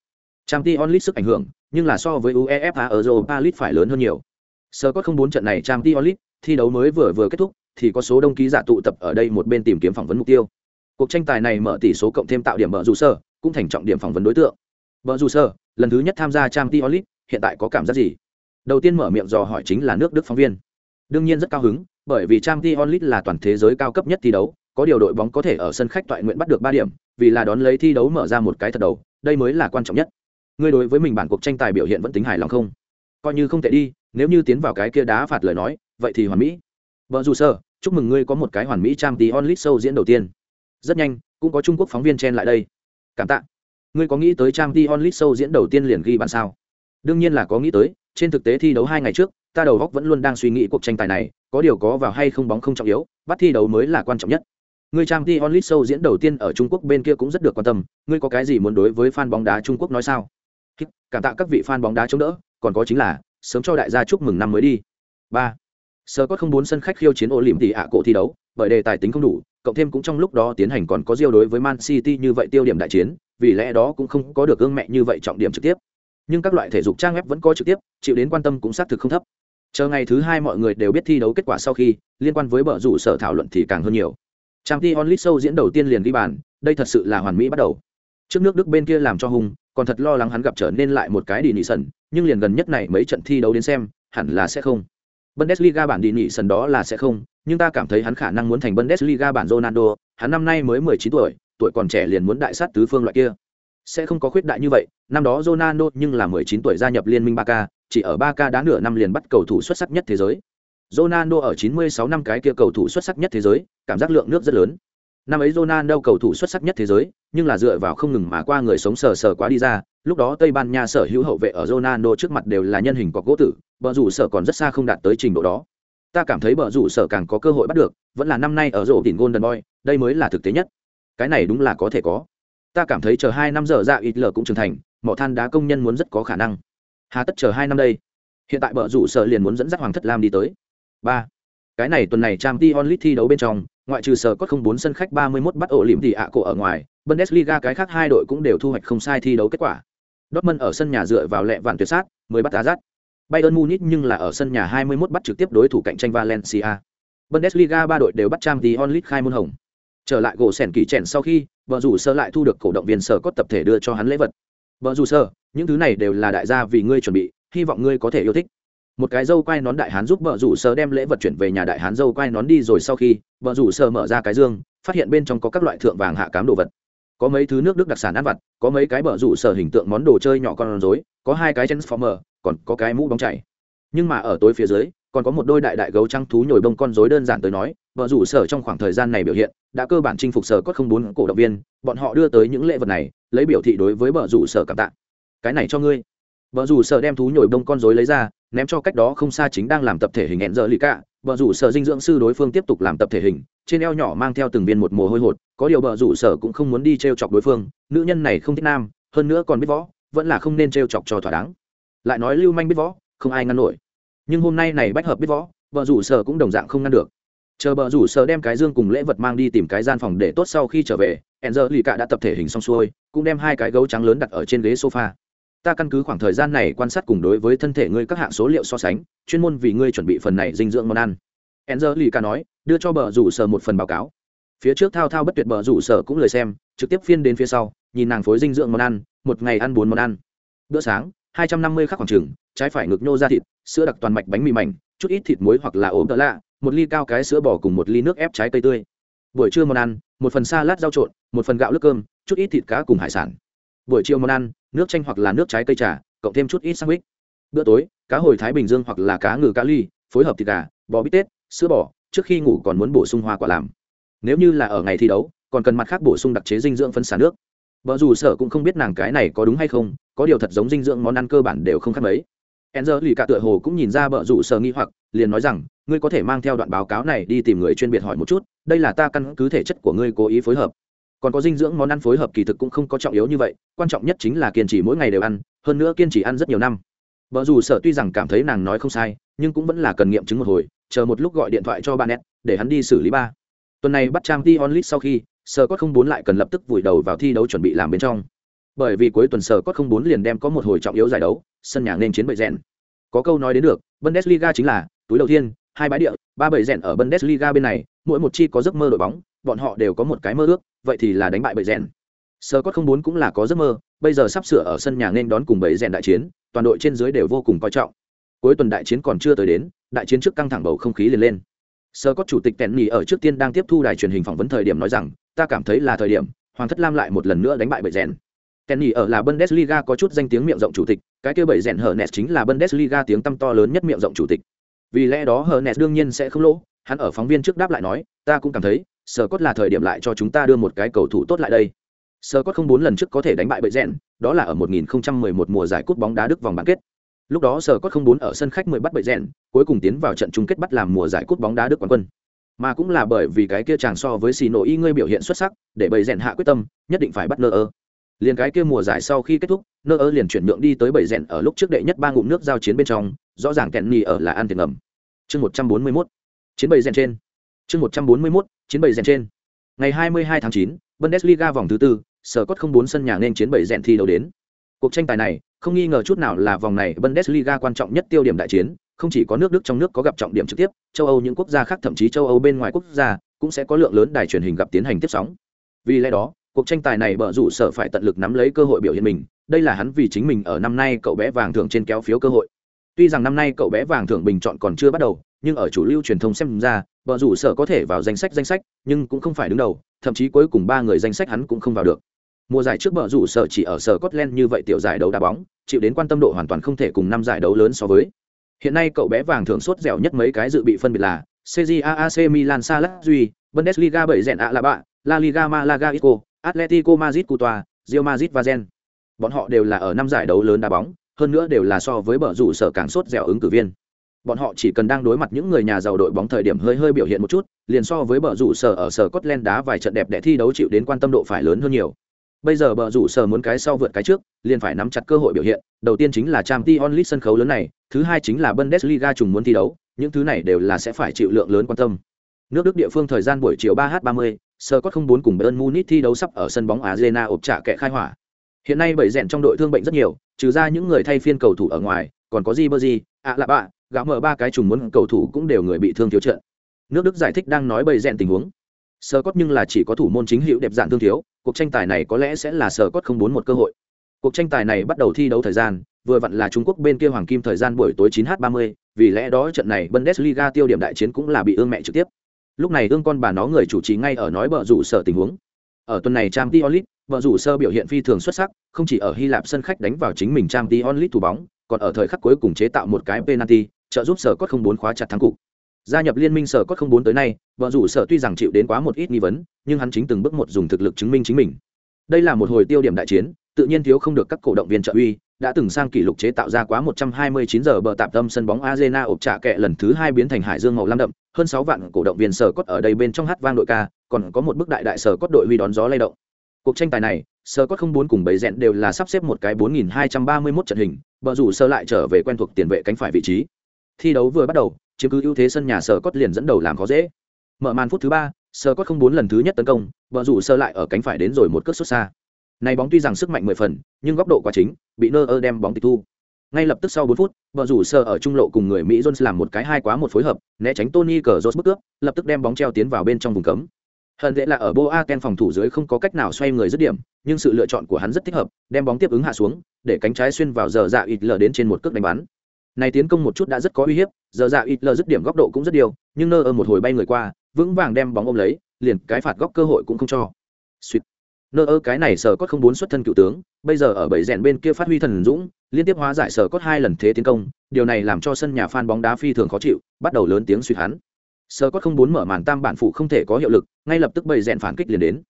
Champions League sức ảnh hưởng, nhưng là so với UEFA Europa League phải lớn hơn nhiều. Sở cốt không bốn trận này Champions League thi đấu mới vừa vừa kết thúc, thì có số đông ký giả tụ tập ở đây một bên tìm kiếm phỏng vấn mục tiêu. Cuộc tranh tài này mở tỷ số cộng thêm tạo điểm mở dù sơ, cũng thành trọng điểm phỏng vấn đối tượng. Mở dù sơ, lần thứ nhất tham gia trang t onlit hiện tại có cảm giác gì? Đầu tiên mở miệng dò hỏi chính là nước đức phóng viên. Đương nhiên rất cao hứng, bởi vì trang t onlit là toàn thế giới cao cấp nhất thi đấu, có điều đội bóng có thể ở sân khách toại nguyện bắt được ba điểm, vì là đón lấy thi đấu mở ra một cái thật đầu, đây mới là quan trọng nhất. Ngươi đối với mình bản cuộc tranh tài biểu hiện vẫn tính hài lòng không? Coi như không thể đi, nếu như tiến vào cái kia đá phạt lời nói vậy thì hoàn mỹ. Vợ dù sơ chúc mừng ngươi có một cái hoàn mỹ trang tí onlit show diễn đầu tiên. Rất nhanh, cũng có trung quốc phóng viên chen lại đây. Cảm tạ. Ngươi có nghĩ tới trang tí onlit show diễn đầu tiên liền ghi bàn sao? Đương nhiên là có nghĩ tới, trên thực tế thi đấu hai ngày trước, ta đầu góc vẫn luôn đang suy nghĩ cuộc tranh tài này, có điều có vào hay không bóng không trọng yếu, bắt thi đấu mới là quan trọng nhất. Ngươi trang tí onlit show diễn đầu tiên ở trung quốc bên kia cũng rất được quan tâm, ngươi có cái gì muốn đối với fan bóng đá trung quốc nói sao? Cảm tạ các vị fan bóng đá chống đỡ, còn có chính là, sớm cho đại gia chúc mừng năm mới đi. Ba sơ có không bốn sân khách khiêu chiến ô liềm thì ạ cổ thi đấu, bởi đề tài tính không đủ, cộng thêm cũng trong lúc đó tiến hành còn có diêu đối với man city như vậy tiêu điểm đại chiến, vì lẽ đó cũng không có được gương mẹ như vậy trọng điểm trực tiếp. Nhưng các loại thể dục trang web vẫn có trực tiếp, chịu đến quan tâm cũng xác thực không thấp. Chờ ngày thứ hai mọi người đều biết thi đấu kết quả sau khi, liên quan với bờ rủ sở thảo luận thì càng hơn nhiều. Trang t onlit sâu diễn đầu tiên liền ghi bàn, đây thật sự là hoàn mỹ bắt đầu. Trước nước đức bên kia làm cho hùng, còn thật lo lắng hắn gặp trở nên lại một cái đi nị sần nhưng liền gần nhất này mấy trận thi đấu đến xem, hẳn là sẽ không. Bundesliga bản đi nhị sân đó là sẽ không, nhưng ta cảm thấy hắn khả năng muốn thành Bundesliga bản Ronaldo, hắn năm nay mới 19 tuổi, tuổi còn trẻ liền muốn đại sát tứ phương loại kia. Sẽ không có khuyết đại như vậy, năm đó Ronaldo nhưng là 19 tuổi gia nhập liên minh Barca, chỉ ở Barca đá nửa năm liền bắt cầu thủ xuất sắc nhất thế giới. Ronaldo ở 96 năm cái kia cầu thủ xuất sắc nhất thế giới, cảm giác lượng nước rất lớn. Năm ấy Ronaldo cầu thủ xuất sắc nhất thế giới, nhưng là dựa vào không ngừng mà qua người sống sờ sờ quá đi ra, lúc đó Tây Ban Nha sở hữu hậu vệ ở Ronaldo trước mặt đều là nhân hình cọc gỗ tử, bờ rủ sở còn rất xa không đạt tới trình độ đó. Ta cảm thấy bờ rủ sở càng có cơ hội bắt được, vẫn là năm nay ở rổ đỉnh Golden Boy, đây mới là thực tế nhất. Cái này đúng là có thể có. Ta cảm thấy chờ hai năm giờ ra ít lờ cũng trưởng thành, mỏ than đá công nhân muốn rất có khả năng. Hà tất chờ hai năm đây. Hiện tại bờ rủ sở liền muốn dẫn dắt Hoàng thất Lam đi tới. ba Cái này tuần này Champions League thi đấu bên trong, ngoại trừ sở có không bốn sân khách 31 bắt ổ liễm thì ạ cổ ở ngoài, Bundesliga cái khác hai đội cũng đều thu hoạch không sai thi đấu kết quả. Dortmund ở sân nhà dựa vào lẹ vạn tuyệt sát, mới bắt Azat. Bayern Munich nhưng là ở sân nhà 21 bắt trực tiếp đối thủ cạnh tranh Valencia. Bundesliga ba đội đều bắt trang tí onlit khai môn hồng. Trở lại gỗ sèn kỳ chèn sau khi, vợ rủ sơ lại thu được cổ động viên sở có tập thể đưa cho hắn lễ vật. Vợ rủ sơ, những thứ này đều là đại gia vì ngươi chuẩn bị, hy vọng ngươi có thể yêu thích. Một cái dâu quai nón đại hán giúp vợ rủ sơ đem lễ vật chuyển về nhà đại hán dâu quai nón đi rồi sau khi, vợ rủ sơ mở ra cái dương, phát hiện bên trong có các loại thượng vàng hạ cám đồ vật. Có mấy thứ nước đức đặc sản ăn vặt có mấy cái bờ rủ sở hình tượng món đồ chơi nhỏ con rối có hai cái transformer còn có cái mũ bóng chảy. Nhưng mà ở tối phía dưới còn có một đôi đại đại gấu trăng thú nhồi bông con rối đơn giản tới nói vợ rủ sở trong khoảng thời gian này biểu hiện đã cơ bản chinh phục sở có không bốn cổ động viên bọn họ đưa tới những lễ vật này lấy biểu thị đối với vợ rủ sở cảm tạ. Cái này cho ngươi vợ rủ sợ đem thú nhồi bông con rối lấy ra, ném cho cách đó không xa chính đang làm tập thể hình hẹn giờ lì cả. Vợ rủ sợ dinh dưỡng sư đối phương tiếp tục làm tập thể hình, trên eo nhỏ mang theo từng viên một mồ hôi hột. Có điều vợ rủ sợ cũng không muốn đi t r e o chọc đối phương, nữ nhân này không thích nam, hơn nữa còn biết võ, vẫn là không nên t r e o chọc cho thỏa đáng. Lại nói lưu manh biết võ, không ai ngăn nổi. Nhưng hôm nay này bách hợp biết võ vợ rủ sợ cũng đồng dạng không ngăn được. Chờ vợ rủ sợ đem cái dương cùng lễ vật mang đi tìm cái gian phòng để tốt sau khi trở về hẹn giờ lì cả đã tập thể hình xong xuôi, cũng đem hai cái gấu trắng lớn đặt ở trên ghế sofa ta căn cứ khoảng thời gian này quan sát cùng đối với thân thể ngươi các hạng số liệu so sánh, chuyên môn vì ngươi chuẩn bị phần này dinh dưỡng món ăn. Enzer lì ca nói, đưa cho bờ rủ sở một phần báo cáo. Phía trước thao thao bất tuyệt bờ rủ sở cũng lời xem, trực tiếp phiên đến phía sau, nhìn nàng phối dinh dưỡng món ăn, một ngày ăn bốn món ăn. Bữa sáng, hai trăm năm mươi khắc khoảng trừng trái phải ngực nhô ra thịt, sữa đặc toàn mạch bánh mì mảnh, chút ít thịt muối hoặc là ốm đỡ lạ, một ly cao cái sữa bò cùng một ly nước ép trái cây tươi. Buổi trưa món ăn, một phần salad rau trộn, một phần gạo lứt cơm, chút ít thịt cá cùng hải sản buổi chiều món ăn, nước chanh hoặc là nước trái cây trà, cộng thêm chút ít sandwich. Bữa tối, cá hồi thái bình dương hoặc là cá ngừ cá ly, phối hợp thịt gà, bò bít tết, sữa bò, trước khi ngủ còn muốn bổ sung hoa quả làm. Nếu như là ở ngày thi đấu, còn cần mặt khác bổ sung đặc chế dinh dưỡng phân xả nước. Vợ dù sở cũng không biết nàng cái này có đúng hay không, có điều thật giống dinh dưỡng món ăn cơ bản đều không khác mấy. Enzer lì cả tựa hồ cũng nhìn ra vợ dù sở nghi hoặc, liền nói rằng, ngươi có thể mang theo đoạn báo cáo này đi tìm người chuyên biệt hỏi một chút, đây là ta căn cứ thể chất của ngươi cố ý phối hợp còn có dinh dưỡng món ăn phối hợp kỳ thực cũng không có trọng yếu như vậy, quan trọng nhất chính là kiên trì mỗi ngày đều ăn, hơn nữa kiên trì ăn rất nhiều năm. Vợ dù sợ tuy rằng cảm thấy nàng nói không sai, nhưng cũng vẫn là cần nghiệm chứng một hồi, chờ một lúc gọi điện thoại cho bạn nét, để hắn đi xử lý ba. Tuần này bắt trang t onlit sau khi sợ cốt không bốn lại cần lập tức vùi đầu vào thi đấu chuẩn bị làm bên trong. Bởi vì cuối tuần sở cốt không bốn liền đem có một hồi trọng yếu giải đấu, sân nhà nên chiến bậy rèn. Có câu nói đến được, bundesliga chính là, túi đầu tiên, hai bãi địa, ba bậy rèn ở bundesliga bên này, mỗi một chi có giấc mơ đội bóng bọn họ đều có một cái mơ ước, vậy thì là đánh bại bầy rèn. Sơ cốt không bốn cũng là có giấc mơ, bây giờ sắp sửa ở sân nhà nên đón cùng bầy rèn đại chiến, toàn đội trên dưới đều vô cùng coi trọng. Cuối tuần đại chiến còn chưa tới đến, đại chiến trước căng thẳng bầu không khí liền lên. Sơ cốt chủ tịch tèn nhì ở trước tiên đang tiếp thu đài truyền hình phỏng vấn thời điểm nói rằng, ta cảm thấy là thời điểm, hoàng thất lam lại một lần nữa đánh bại bầy rèn. Tèn nhì ở là bundesliga có chút danh tiếng miệng rộng chủ tịch, cái kia bầy rèn hở nẹt chính là bundesliga tiếng tăm to lớn nhất miệng rộng chủ tịch. Vì lẽ đó hở nẹt đương nhiên sẽ không lỗ, hắn ở phóng viên trước đáp lại nói, ta cũng cảm thấy sơ cốt là thời điểm lại cho chúng ta đưa một cái cầu thủ tốt lại đây. Sơ cốt không bốn lần trước có thể đánh bại bậy rèn, đó là ở 1011 mùa giải cúp bóng đá đức vòng bán kết. Lúc đó sơ cốt không bốn ở sân khách mười bắt bậy rèn, cuối cùng tiến vào trận chung kết bắt làm mùa giải cúp bóng đá đức quán quân. Mà cũng là bởi vì cái kia chàng so với xì nổ y ngươi biểu hiện xuất sắc, để bậy rèn hạ quyết tâm, nhất định phải bắt nơ ơ. Liền cái kia mùa giải sau khi kết thúc, nơ ơ liền chuyển nhượng đi tới bậy rèn ở lúc trước đệ nhất ba ngụm nước giao chiến bên trong, rõ ràng kẹn nhì ở là ăn tiền ngầm chương một trăm bốn mươi 141 chiến bậy rèn trên. Chương một trăm bốn mươi 141 chiến bảy rèn trên. Ngày 22 tháng 9, bundesliga vòng thứ tư sở cốt không bốn sân nhà nên chiến bảy rèn thi đấu đến. Cuộc tranh tài này không nghi ngờ chút nào là vòng này bundesliga quan trọng nhất tiêu điểm đại chiến không chỉ có nước đức trong nước có gặp trọng điểm trực tiếp châu âu những quốc gia khác thậm chí châu âu bên ngoài quốc gia cũng sẽ có lượng lớn đài truyền hình gặp tiến hành tiếp sóng. Vì lẽ đó cuộc tranh tài này bở rủ sở phải tận lực nắm lấy cơ hội biểu hiện mình đây là hắn vì chính mình ở năm nay cậu bé vàng thưởng trên kéo phiếu cơ hội. Tuy rằng năm nay cậu bé vàng thưởng bình chọn còn chưa bắt đầu nhưng ở chủ lưu truyền thông xem ra vợ rủ sở có thể vào danh sách danh sách nhưng cũng không phải đứng đầu thậm chí cuối cùng ba người danh sách hắn cũng không vào được. Mùa giải trước vợ rủ sở chỉ ở sở Scotland như vậy tiểu giải đấu đá bóng chịu đến quan tâm độ hoàn toàn không thể cùng năm giải đấu lớn so với. Hiện nay cậu bé vàng thường sốt dẻo nhất mấy cái dự bị phân biệt là CJAAC Milan Salah Duy, Bundesliga bảy rèn ạ là bạ, La Liga Malaga Isco, Atletico Madrid Cutoa, Real Madrid và Gen. Bọn họ đều là ở năm giải đấu lớn đá bóng, hơn nữa đều là so với bờ rủ sở càng sốt dẻo ứng cử viên bọn họ chỉ cần đang đối mặt những người nhà giàu đội bóng thời điểm hơi hơi biểu hiện một chút, liền so với bờ rủ sở ở sở Scotland đá vài trận đẹp để thi đấu chịu đến quan tâm độ phải lớn hơn nhiều. Bây giờ bờ rủ sở muốn cái sau vượt cái trước, liền phải nắm chặt cơ hội biểu hiện, đầu tiên chính là trang t onlit sân khấu lớn này, thứ hai chính là bundesliga trùng muốn thi đấu, những thứ này đều là sẽ phải chịu lượng lớn quan tâm. Nước đức địa phương thời gian buổi chiều 3 h 30 sơ có không bốn cùng bayern munich thi đấu sắp ở sân bóng arena ộp trả kẻ khai hỏa. Hiện nay bảy rèn trong đội thương bệnh rất nhiều, trừ ra những người thay phiên cầu thủ ở ngoài, còn có gì bơ gì ạ là bạ gã mở ba cái trùng muốn cầu thủ cũng đều người bị thương thiếu trận. Nước đức giải thích đang nói bầy rèn tình huống. Sơ cốt nhưng là chỉ có thủ môn chính hữu đẹp dạng thương thiếu, cuộc tranh tài này có lẽ sẽ là sơ cốt không bốn một cơ hội. Cuộc tranh tài này bắt đầu thi đấu thời gian, vừa vặn là trung quốc bên kia hoàng kim thời gian buổi tối 9 h 30 vì lẽ đó trận này bundesliga tiêu điểm đại chiến cũng là bị ương mẹ trực tiếp. Lúc này ương con bà nó người chủ trì ngay ở nói bờ rủ sở tình huống. Ở tuần này trang t onlit vợ rủ sơ biểu hiện phi thường xuất sắc, không chỉ ở hy lạp sân khách đánh vào chính mình trang t onlit thủ bóng, còn ở thời khắc cuối cùng chế tạo một cái penalty trợ giúp sở cốt không bốn khóa chặt thắng cục gia nhập liên minh sở cốt không bốn tới nay vợ rủ sở tuy rằng chịu đến quá một ít nghi vấn nhưng hắn chính từng bước một dùng thực lực chứng minh chính mình đây là một hồi tiêu điểm đại chiến tự nhiên thiếu không được các cổ động viên trợ uy đã từng sang kỷ lục chế tạo ra quá 129 giờ bờ tạm tâm sân bóng Arena ộp trả kẹ lần thứ hai biến thành hải dương màu lam đậm, hơn 6 vạn cổ động viên sở cốt ở đây bên trong hát vang đội ca, còn có một bức đại đại sở cốt đội huy đón gió lay động. Cuộc tranh tài này, sở cốt không bốn cùng bầy rèn đều là sắp xếp một cái 4231 trận hình, bờ rủ sơ lại trở về quen thuộc tiền vệ cánh phải vị trí. Thi đấu vừa bắt đầu, chiếm cứ ưu thế sân nhà sở cốt liền dẫn đầu làm khó dễ. Mở màn phút thứ ba, sở cốt không bốn lần thứ nhất tấn công, vợ rủ sơ lại ở cánh phải đến rồi một cước xuất xa này bóng tuy rằng sức mạnh mười phần, nhưng góc độ quá chính, bị Nơ ơ đem bóng tịch thu. Ngay lập tức sau 4 phút, vợ rủ sơ ở trung lộ cùng người Mỹ Jones làm một cái hai quá một phối hợp, né tránh Tony Cazorla bức cướp, lập tức đem bóng treo tiến vào bên trong vùng cấm. Hận dễ là ở Boaken phòng thủ dưới không có cách nào xoay người dứt điểm, nhưng sự lựa chọn của hắn rất thích hợp, đem bóng tiếp ứng hạ xuống, để cánh trái xuyên vào giờ dạ ít lờ đến trên một cước đánh bắn. Này tiến công một chút đã rất có uy hiếp, giờ dạ ít lờ dứt điểm góc độ cũng rất điều, nhưng nơ ơ một hồi bay người qua, vững vàng đem bóng ôm lấy, liền cái phạt góc cơ hội cũng không cho. suýt. Nơ ơ cái này sở cốt không bốn xuất thân cựu tướng bây giờ ở bảy rèn bên kia phát huy thần dũng liên tiếp hóa giải sở cốt hai lần thế tiến công điều này làm cho sân nhà phan bóng đá phi thường khó chịu bắt đầu lớn tiếng suy hắn. Sở cốt không bốn mở màn tam bản phụ không thể có hiệu lực ngay lập tức bảy rèn phản kích liền đến.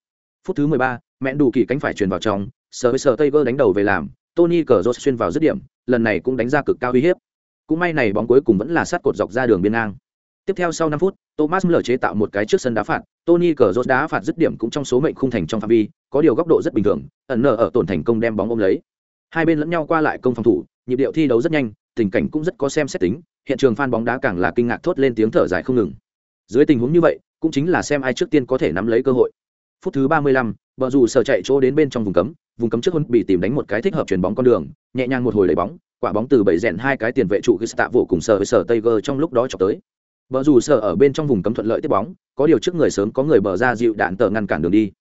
Phút thứ mười ba, mẹ đủ kỳ cánh phải truyền vào trong sở với sở tây vơ đánh đầu về làm tony cờ xuyên vào dứt điểm lần này cũng đánh ra cực cao uy hiếp cũng may này bóng cuối cùng vẫn là sát cột dọc ra đường biên ngang Tiếp theo sau 5 phút, Thomas Müller chế tạo một cái trước sân đá phạt, Tony Cazorla đá phạt dứt điểm cũng trong số mệnh khung thành trong phạm vi, có điều góc độ rất bình thường, ẩn nở ở tổn thành công đem bóng ôm lấy. Hai bên lẫn nhau qua lại công phòng thủ, nhịp điệu thi đấu rất nhanh, tình cảnh cũng rất có xem xét tính, hiện trường fan bóng đá càng là kinh ngạc thốt lên tiếng thở dài không ngừng. Dưới tình huống như vậy, cũng chính là xem ai trước tiên có thể nắm lấy cơ hội. Phút thứ 35, bờ rủ sở chạy chỗ đến bên trong vùng cấm, vùng cấm trước hơn bị tìm đánh một cái thích hợp chuyển bóng con đường, nhẹ nhàng một hồi lấy bóng, quả bóng từ bảy rèn hai cái tiền vệ trụ Gustavo cùng sở với sở Tiger trong lúc đó chọc tới. Bờ rủ sở ở bên trong vùng cấm thuận lợi tiếp bóng, có điều trước người sớm có người bờ ra dịu đạn tờ ngăn cản đường đi.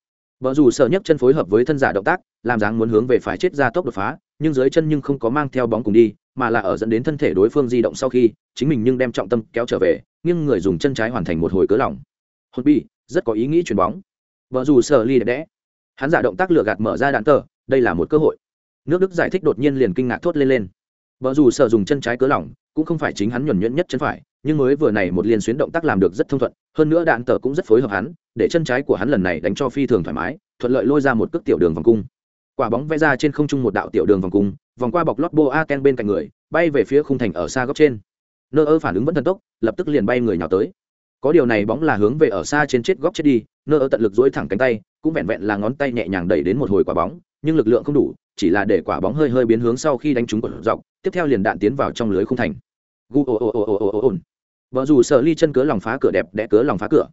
Bờ rủ sở nhấc chân phối hợp với thân giả động tác, làm dáng muốn hướng về phải chết ra tốc đột phá, nhưng dưới chân nhưng không có mang theo bóng cùng đi, mà là ở dẫn đến thân thể đối phương di động sau khi, chính mình nhưng đem trọng tâm kéo trở về, nhưng người dùng chân trái hoàn thành một hồi cớ lỏng. hồn bi, rất có ý nghĩ chuyển bóng. Bờ rủ sở ly đẹp đẽ. Hắn giả động tác lừa gạt mở ra đạn tờ, đây là một cơ hội. Nước Đức giải thích đột nhiên liền kinh ngạc thốt lên lên. Bờ dù sở dùng chân trái cớ lỏng, cũng không phải chính hắn nhuần nhuyễn nhất chân phải, nhưng mới vừa này một liên xuyến động tác làm được rất thông thuận hơn nữa đạn tờ cũng rất phối hợp hắn để chân trái của hắn lần này đánh cho phi thường thoải mái thuận lợi lôi ra một cước tiểu đường vòng cung. Quả bóng vẽ ra trên không trung một đạo tiểu đường vòng cung vòng qua bọc lót boa ken bên cạnh người bay về phía khung thành ở xa góc trên. Nơ ơ phản ứng vẫn thần tốc lập tức liền bay người nhào tới. Có điều này bóng là hướng về ở xa trên chết góc chết đi nơ ơ tận lực dỗi thẳng cánh tay cũng vẹn vẹn là ngón tay nhẹ nhàng đẩy đến một hồi quả bóng nhưng lực lượng không đủ chỉ là để quả bóng hơi hơi biến hướng sau khi đánh trúng cột dọc, tiếp theo liền đạn tiến vào trong lưới khung thành. Gu ồ ồ ồ ồ ồ ồ vợ dù sợ ly chân cớ lòng phá cửa đẹp đẽ cớ lòng phá cửa.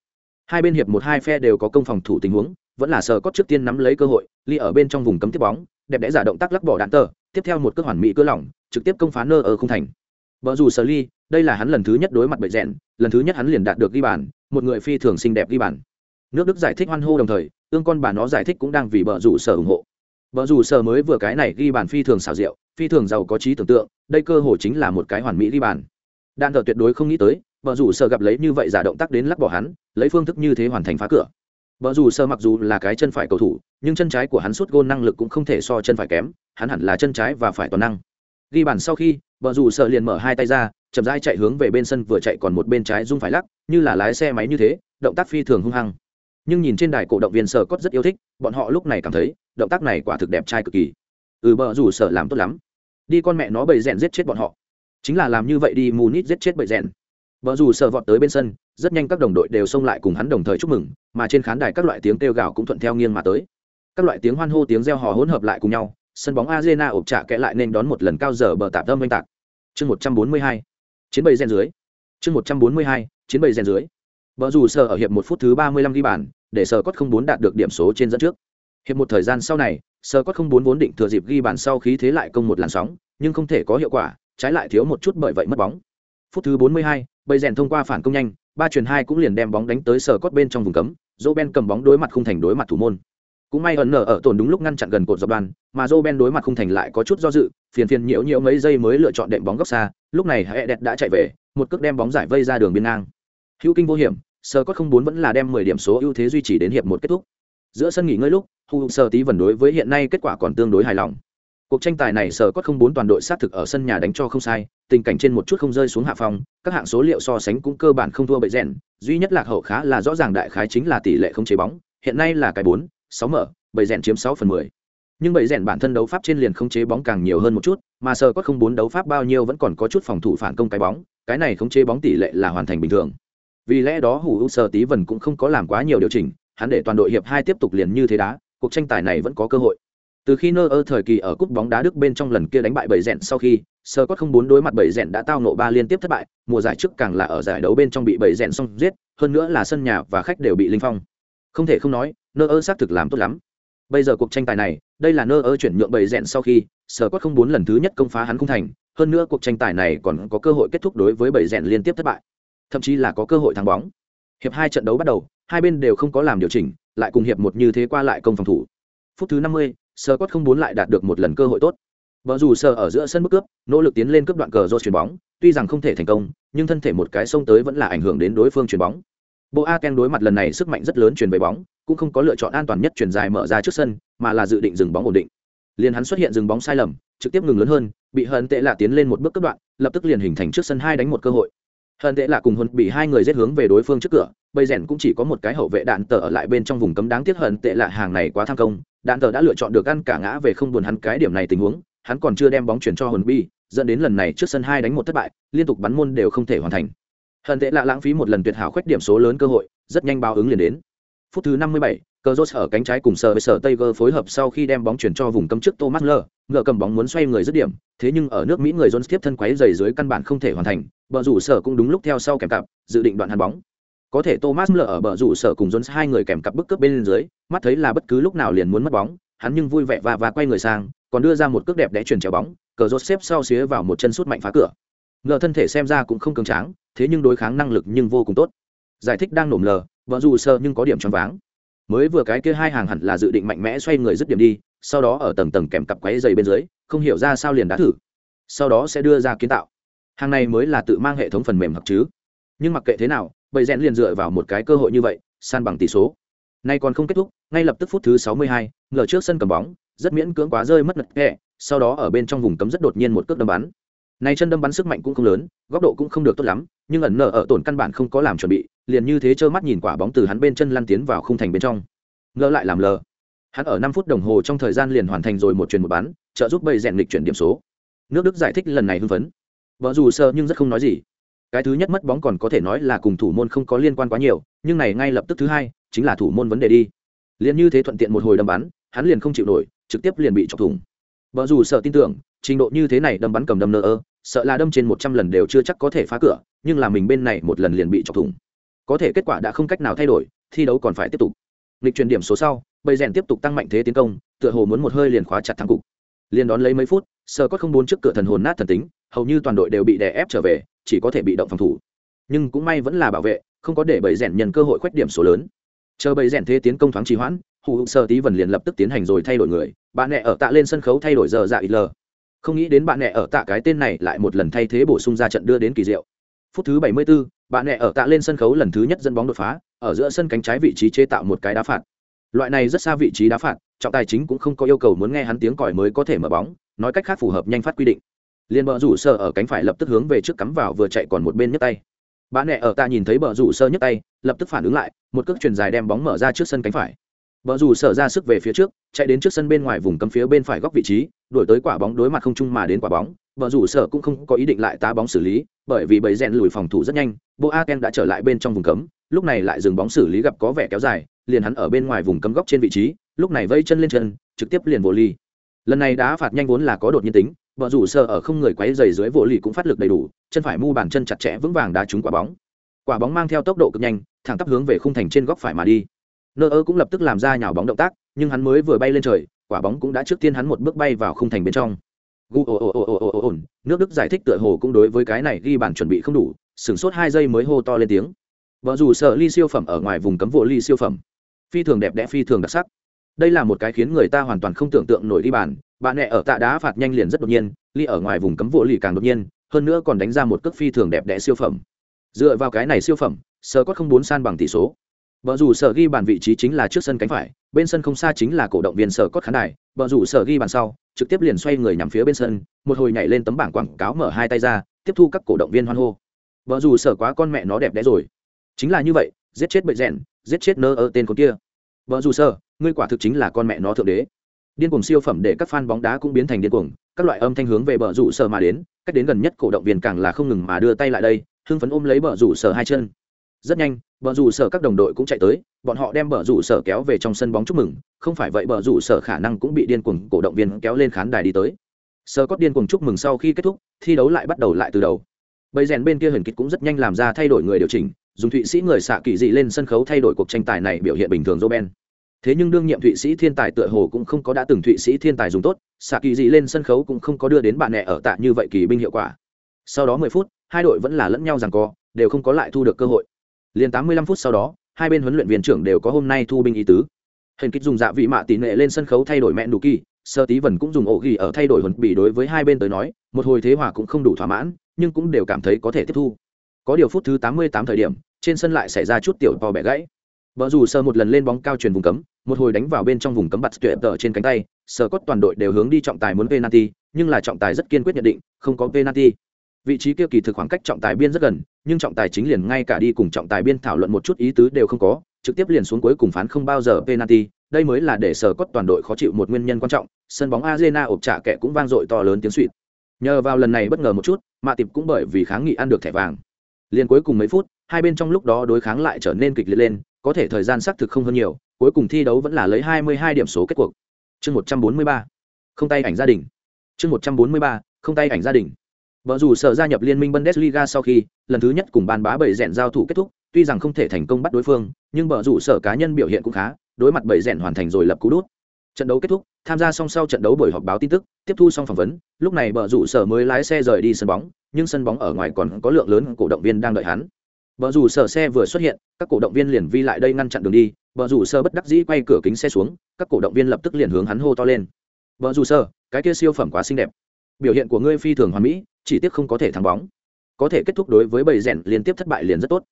Hai bên hiệp một hai phe đều có công phòng thủ tình huống, vẫn là sờ có trước tiên nắm lấy cơ hội, ly ở bên trong vùng cấm tiếp bóng, đẹp đẽ giả động tác lắc bỏ đạn tờ, tiếp theo một cước hoàn mỹ cớ lỏng trực tiếp công phá nơ ở không thành. Vợ dù sợ ly, đây là hắn lần thứ nhất đối mặt bậy rẽn lần thứ nhất hắn liền đạt được ghi bàn, một người phi thường xinh đẹp ghi bàn. Nước đức giải thích hoan hô đồng thời ương con bà nó giải thích cũng đang vì vợ rủ sở ủng hộ vợ dù sở mới vừa cái này ghi bàn phi thường xảo diệu, phi thường giàu có trí tưởng tượng, đây cơ hội chính là một cái hoàn mỹ ghi bàn. Đan thờ tuyệt đối không nghĩ tới vợ rủ sở gặp lấy như vậy giả động tác đến lắc bỏ hắn, lấy phương thức như thế hoàn thành phá cửa. Vợ rủ sở mặc dù là cái chân phải cầu thủ, nhưng chân trái của hắn sút gôn năng lực cũng không thể so chân phải kém, hắn hẳn là chân trái và phải toàn năng. Ghi bàn sau khi vợ rủ sở liền mở hai tay ra, chậm rãi chạy hướng về bên sân, vừa chạy còn một bên trái rung phải lắc, như là lái xe máy như thế, động tác phi thường hung hăng nhưng nhìn trên đài cổ động viên sở cốt rất yêu thích, bọn họ lúc này cảm thấy, động tác này quả thực đẹp trai cực kỳ. Ừ bờ rủ sở làm tốt lắm. Đi con mẹ nó bầy rèn giết chết bọn họ. Chính là làm như vậy đi, mù nít giết chết bầy rèn. Vợ dù sợ vọt tới bên sân, rất nhanh các đồng đội đều xông lại cùng hắn đồng thời chúc mừng, mà trên khán đài các loại tiếng kêu gào cũng thuận theo nghiêng mà tới. Các loại tiếng hoan hô, tiếng reo hò hỗn hợp lại cùng nhau, sân bóng arena ộp trả kẽ lại nên đón một lần cao giờ bờ tạp tâm oanh tạc. Chương một trăm bốn mươi hai, chiến bầy rèn dưới. Chương một trăm bốn mươi hai, chiến bầy rèn dưới. Vợ dù sợ ở hiệp một phút thứ ba mươi lăm ghi bàn để sờ cốt không bốn đạt được điểm số trên dẫn trước. Hiệp một thời gian sau này sờ cốt không bốn vốn định thừa dịp ghi bàn sau khí thế lại công một làn sóng nhưng không thể có hiệu quả trái lại thiếu một chút bởi vậy mất bóng. Phút thứ 42, bầy rèn thông qua phản công nhanh ba truyền hai cũng liền đem bóng đánh tới sờ cốt bên trong vùng cấm dỗ ben cầm bóng đối mặt không thành đối mặt thủ môn. Cũng may ẩn nở ở tổn đúng lúc ngăn chặn gần cột dọc đoàn mà dô ben đối mặt không thành lại có chút do dự phiền phiền nhiễu nhiễu mấy giây mới lựa chọn đệm bóng góc xa lúc này hệ đẹp đã chạy về một cước đem bóng giải vây ra đường biên ngang. Hữu kinh vô hiểm sờ cốt không bốn vẫn là đem 10 điểm số ưu thế duy trì đến hiệp một kết thúc. Giữa sân nghỉ ngơi lúc, hu sơ tí vần đối với hiện nay kết quả còn tương đối hài lòng. Cuộc tranh tài này sở cốt không bốn toàn đội sát thực ở sân nhà đánh cho không sai, tình cảnh trên một chút không rơi xuống hạ phòng các hạng số liệu so sánh cũng cơ bản không thua bậy rèn duy nhất lạc hậu khá là rõ ràng đại khái chính là tỷ lệ không chế bóng, hiện nay là cái bốn, sáu mở, bậy rèn chiếm sáu phần mười. Nhưng bậy rèn bản thân đấu pháp trên liền không chế bóng càng nhiều hơn một chút, mà sơ có không bốn đấu pháp bao nhiêu vẫn còn có chút phòng thủ phản công cái bóng, cái này không chế bóng tỷ lệ là hoàn thành bình thường vì lẽ đó hủ u sơ tí vần cũng không có làm quá nhiều điều chỉnh, hắn để toàn đội hiệp hai tiếp tục liền như thế đá, cuộc tranh tài này vẫn có cơ hội. Từ khi nơ ơ thời kỳ ở cúp bóng đá đức bên trong lần kia đánh bại bảy rèn sau khi sơ cốt không bốn đối mặt bảy rèn đã tao nộ ba liên tiếp thất bại, mùa giải trước càng là ở giải đấu bên trong bị bảy rèn xong giết, hơn nữa là sân nhà và khách đều bị linh phong. Không thể không nói nơ ơ xác thực làm tốt lắm. Bây giờ cuộc tranh tài này, đây là nơ ơ chuyển nhượng bảy rèn sau khi sơ cốt không bốn lần thứ nhất công phá hắn không thành, hơn nữa cuộc tranh tài này còn có cơ hội kết thúc đối với bảy rèn liên tiếp thất bại thậm chí là có cơ hội thắng bóng. Hiệp hai trận đấu bắt đầu, hai bên đều không có làm điều chỉnh, lại cùng hiệp một như thế qua lại công phòng thủ. Phút thứ năm mươi sơ cốt không muốn lại đạt được một lần cơ hội tốt. Vợ dù sơ ở giữa sân bức cướp, nỗ lực tiến lên cướp đoạn cờ do chuyền bóng, tuy rằng không thể thành công, nhưng thân thể một cái xông tới vẫn là ảnh hưởng đến đối phương chuyền bóng. Bộ a ken đối mặt lần này sức mạnh rất lớn chuyền về bóng, cũng không có lựa chọn an toàn nhất chuyền dài mở ra trước sân, mà là dự định dừng bóng ổn định. Liền hắn xuất hiện dừng bóng sai lầm, trực tiếp ngừng lớn hơn, bị hận tệ lạ tiến lên một bước cấp đoạn, lập tức liền hình thành trước sân hai đánh một cơ hội hận tệ là cùng hôn bị hai người giết hướng về đối phương trước cửa bây rèn cũng chỉ có một cái hậu vệ đạn tờ ở lại bên trong vùng cấm đáng tiếc hận tệ là hàng này quá tham công đạn tờ đã lựa chọn được ăn cả ngã về không buồn hắn cái điểm này tình huống hắn còn chưa đem bóng chuyển cho hồn bi dẫn đến lần này trước sân hai đánh một thất bại liên tục bắn môn đều không thể hoàn thành. Hận tệ là lãng phí một lần tuyệt hảo khuyết điểm số lớn cơ hội rất nhanh báo ứng liền đến. Phút thứ năm mươi bảy, cờ rốt ở cánh trái cùng sờ với sờ Tiger phối hợp sau khi đem bóng chuyển cho vùng cấm trước Thomas Lơ, ngựa cầm bóng muốn xoay người dứt điểm, thế nhưng ở nước Mỹ người Jones tiếp thân quấy giày dưới căn bản không thể hoàn thành, bờ rủ sở cũng đúng lúc theo sau kèm cặp, dự định đoạn hàn bóng. Có thể Thomas lờ ở bờ rủ sở cùng Jones hai người kèm cặp bức cướp bên dưới, mắt thấy là bất cứ lúc nào liền muốn mất bóng, hắn nhưng vui vẻ và và quay người sang, còn đưa ra một cước đẹp đẽ chuyển chéo bóng, cờ rốt xếp sau xía vào một chân sút mạnh phá cửa. Ngờ thân thể xem ra cũng không cường tráng, thế nhưng đối kháng năng lực nhưng vô cùng tốt. Giải thích đang nổm lờ, vợ dù sơ nhưng có điểm choáng váng mới vừa cái kia hai hàng hẳn là dự định mạnh mẽ xoay người dứt điểm đi sau đó ở tầng tầng kèm cặp quáy dày bên dưới không hiểu ra sao liền đã thử sau đó sẽ đưa ra kiến tạo hàng này mới là tự mang hệ thống phần mềm hoặc chứ. Nhưng mặc kệ thế nào bầy rèn liền dựa vào một cái cơ hội như vậy san bằng tỷ số. Nay còn không kết thúc ngay lập tức phút thứ 62, ngờ trước sân cầm bóng rất miễn cưỡng quá rơi mất lật kẹ sau đó ở bên trong vùng cấm rất đột nhiên một cước đâm bắn. Này chân đâm bắn sức mạnh cũng không lớn góc độ cũng không được tốt lắm nhưng ẩn nở ở tổn căn bản không có làm chuẩn bị liền như thế trơ mắt nhìn quả bóng từ hắn bên chân lăn tiến vào khung thành bên trong. Ngờ lại làm lờ. Hắn ở năm phút đồng hồ trong thời gian liền hoàn thành rồi một chuyền một bắn trợ giúp bầy rèn lịch chuyển điểm số. Nước đức giải thích lần này hưng phấn vợ dù sợ nhưng rất không nói gì. Cái thứ nhất mất bóng còn có thể nói là cùng thủ môn không có liên quan quá nhiều, nhưng này ngay lập tức thứ hai, chính là thủ môn vấn đề đi. Liền như thế thuận tiện một hồi đâm bắn, hắn liền không chịu nổi, trực tiếp liền bị chọc thủng. Vợ dù sợ tin tưởng, trình độ như thế này đâm bắn cầm đâm nơ ơ, sợ là đâm trên một trăm lần đều chưa chắc có thể phá cửa, nhưng là mình bên này một lần liền bị chọc thủng. Có thể kết quả đã không cách nào thay đổi, thi đấu còn phải tiếp tục. Lịch chuyển điểm số sau, bầy rèn tiếp tục tăng mạnh thế tiến công, tựa hồ muốn một hơi liền khóa chặt thắng cục. Liền đón lấy mấy phút, sơ có không bốn trước cửa thần hồn nát thần tính hầu như toàn đội đều bị đè ép trở về chỉ có thể bị động phòng thủ. Nhưng cũng may vẫn là bảo vệ không có để bầy rèn nhận cơ hội khoét điểm số lớn. Chờ bầy rèn thế tiến công thoáng trì hoãn hù sơ tí vần liền lập tức tiến hành rồi thay đổi người bạn nẹ ở tạ lên sân khấu thay đổi giờ dạ ít lờ không nghĩ đến bạn nẹ ở tạ cái tên này lại một lần thay thế bổ sung ra trận đưa đến kỳ diệu. Phút thứ 74, bạn nẹ ở tạ lên sân khấu lần thứ nhất dẫn bóng đột phá ở giữa sân cánh trái vị trí chế tạo một cái đá phạt. Loại này rất xa vị trí đá phạt trọng tài chính cũng không có yêu cầu muốn nghe hắn tiếng còi mới có thể mở bóng nói cách khác phù hợp nhanh phát quy định liền bờ rủ sơ ở cánh phải lập tức hướng về trước cắm vào vừa chạy còn một bên nhấc tay bạn nẹ ở ta nhìn thấy bờ rủ sơ nhấc tay lập tức phản ứng lại một cước truyền dài đem bóng mở ra trước sân cánh phải Bờ rủ sở ra sức về phía trước, chạy đến trước sân bên ngoài vùng cấm phía bên phải góc vị trí, đuổi tới quả bóng đối mặt không trung mà đến quả bóng. Bờ rủ sở cũng không có ý định lại tá bóng xử lý, bởi vì bầy rèn lùi phòng thủ rất nhanh, Boaken đã trở lại bên trong vùng cấm, lúc này lại dừng bóng xử lý gặp có vẻ kéo dài, liền hắn ở bên ngoài vùng cấm góc trên vị trí, lúc này vây chân lên chân, trực tiếp liền vô ly. Lần này đá phạt nhanh vốn là có đột nhiên tính, bờ rủ sở ở không người quấy dày dưới vỗ lì cũng phát lực đầy đủ, chân phải mu bàn chân chặt chẽ vững vàng đá trúng quả bóng. Quả bóng mang theo tốc độ cực nhanh, thẳng tắp hướng về khung thành trên góc phải mà đi. Nơ ơ cũng lập tức làm ra nhào bóng động tác nhưng hắn mới vừa bay lên trời quả bóng cũng đã trước tiên hắn một bước bay vào khung thành bên trong. Gu ồ ồ ồ ồ ồ ồ nước đức giải thích tựa hồ cũng đối với cái này ghi bản chuẩn bị không đủ sửng sốt hai giây mới hô to lên tiếng. Vợ dù sợ ly siêu phẩm ở ngoài vùng cấm vỗ ly siêu phẩm. Phi thường đẹp đẽ phi thường đặc sắc đây là một cái khiến người ta hoàn toàn không tưởng tượng nổi đi bàn bạn nẹ ở tạ đá phạt nhanh liền rất đột nhiên ly ở ngoài vùng cấm vỗ lì càng đột nhiên hơn nữa còn đánh ra một cước phi thường đẹp đẽ siêu phẩm dựa vào cái này siêu phẩm sơ có không bốn san bằng tỷ số Bờ rủ sở ghi bàn vị trí chính là trước sân cánh phải, bên sân không xa chính là cổ động viên sở cốt khán đài, bờ rủ sở ghi bàn sau, trực tiếp liền xoay người nhằm phía bên sân, một hồi nhảy lên tấm bảng quảng cáo mở hai tay ra, tiếp thu các cổ động viên hoan hô. Bờ rủ sở quá con mẹ nó đẹp đẽ rồi. Chính là như vậy, giết chết bậy rèn, giết chết nơ ở tên con kia. Bờ rủ sở, ngươi quả thực chính là con mẹ nó thượng đế. điên cuồng siêu phẩm để các fan bóng đá cũng biến thành điên cuồng, các loại âm thanh hướng về bờ rủ sở mà đến, cách đến gần nhất cổ động viên càng là không ngừng mà đưa tay lại đây, hưng phấn ôm lấy bờ rủ sở hai chân. Rất nhanh, bờ rủ sở các đồng đội cũng chạy tới, bọn họ đem bờ rủ sở kéo về trong sân bóng chúc mừng, không phải vậy bờ rủ sở khả năng cũng bị điên cuồng cổ động viên kéo lên khán đài đi tới. Sơ có điên cuồng chúc mừng sau khi kết thúc, thi đấu lại bắt đầu lại từ đầu. Bầy rèn bên kia hình kịch cũng rất nhanh làm ra thay đổi người điều chỉnh, dùng thụy sĩ người xạ kỳ dị lên sân khấu thay đổi cuộc tranh tài này biểu hiện bình thường joben thế nhưng đương nhiệm thụy sĩ thiên tài tựa hồ cũng không có đã từng thụy sĩ thiên tài dùng tốt xạ kỳ dị lên sân khấu cũng không có đưa đến bạn nẹ ở tạ như vậy kỳ binh hiệu quả. Sau đó mười phút, hai đội vẫn là lẫn nhau rằng co, đều không có lại thu được cơ hội. Liền tám mươi lăm phút sau đó, hai bên huấn luyện viên trưởng đều có hôm nay thu binh ý tứ. Hình kích dùng dạ vị mạ tỷ nệ lên sân khấu thay đổi mẹ đủ kỳ, sơ tí vần cũng dùng ổ ghi ở thay đổi huấn bị đối với hai bên tới nói, một hồi thế hòa cũng không đủ thỏa mãn, nhưng cũng đều cảm thấy có thể tiếp thu. Có điều phút thứ tám mươi tám thời điểm, trên sân lại xảy ra chút tiểu to bẻ gãy. Bờ dù sờ một lần lên bóng cao truyền vùng cấm, một hồi đánh vào bên trong vùng cấm bật tuyệt tở trên cánh tay sờ cốt toàn đội đều hướng đi trọng tài muốn penalty, nhưng là trọng tài rất kiên quyết nhận định, không có penalty. Vị trí kia kỳ thực khoảng cách trọng tài biên rất gần, nhưng trọng tài chính liền ngay cả đi cùng trọng tài biên thảo luận một chút ý tứ đều không có, trực tiếp liền xuống cuối cùng phán không bao giờ penalty. Đây mới là để sở cốt toàn đội khó chịu một nguyên nhân quan trọng, sân bóng arena ộp trả kẻ cũng vang dội to lớn tiếng xuýt. nhờ vào lần này bất ngờ một chút mạ tiệp cũng bởi vì kháng nghị ăn được thẻ vàng. Liền cuối cùng mấy phút, hai bên trong lúc đó đối kháng lại trở nên kịch liệt lên có thể thời gian xác thực không hơn nhiều cuối cùng thi đấu vẫn là lấy 22 điểm số kết cuộc chương 143 không tay ảnh gia đình chương 143 không tay ảnh gia đình Vợ dù sở gia nhập liên minh Bundesliga sau khi lần thứ nhất cùng ban bá bảy rèn giao thủ kết thúc, tuy rằng không thể thành công bắt đối phương, nhưng vợ dù sở cá nhân biểu hiện cũng khá, đối mặt bảy rèn hoàn thành rồi lập cú đút. Trận đấu kết thúc, tham gia xong sau trận đấu buổi họp báo tin tức, tiếp thu xong phỏng vấn, lúc này vợ rủ sở mới lái xe rời đi sân bóng, nhưng sân bóng ở ngoài còn có lượng lớn cổ động viên đang đợi hắn. Bờ rủ sở xe vừa xuất hiện, các cổ động viên liền vi lại đây ngăn chặn đường đi, Bờ rủ sở bất đắc dĩ quay cửa kính xe xuống, các cổ động viên lập tức liền hướng hắn hô to lên. Bờ rủ sở, cái kia siêu phẩm quá xinh đẹp. Biểu hiện của ngươi phi thường hoàn mỹ, chỉ tiếc không có thể thắng bóng. Có thể kết thúc đối với bầy rèn liên tiếp thất bại liền rất tốt.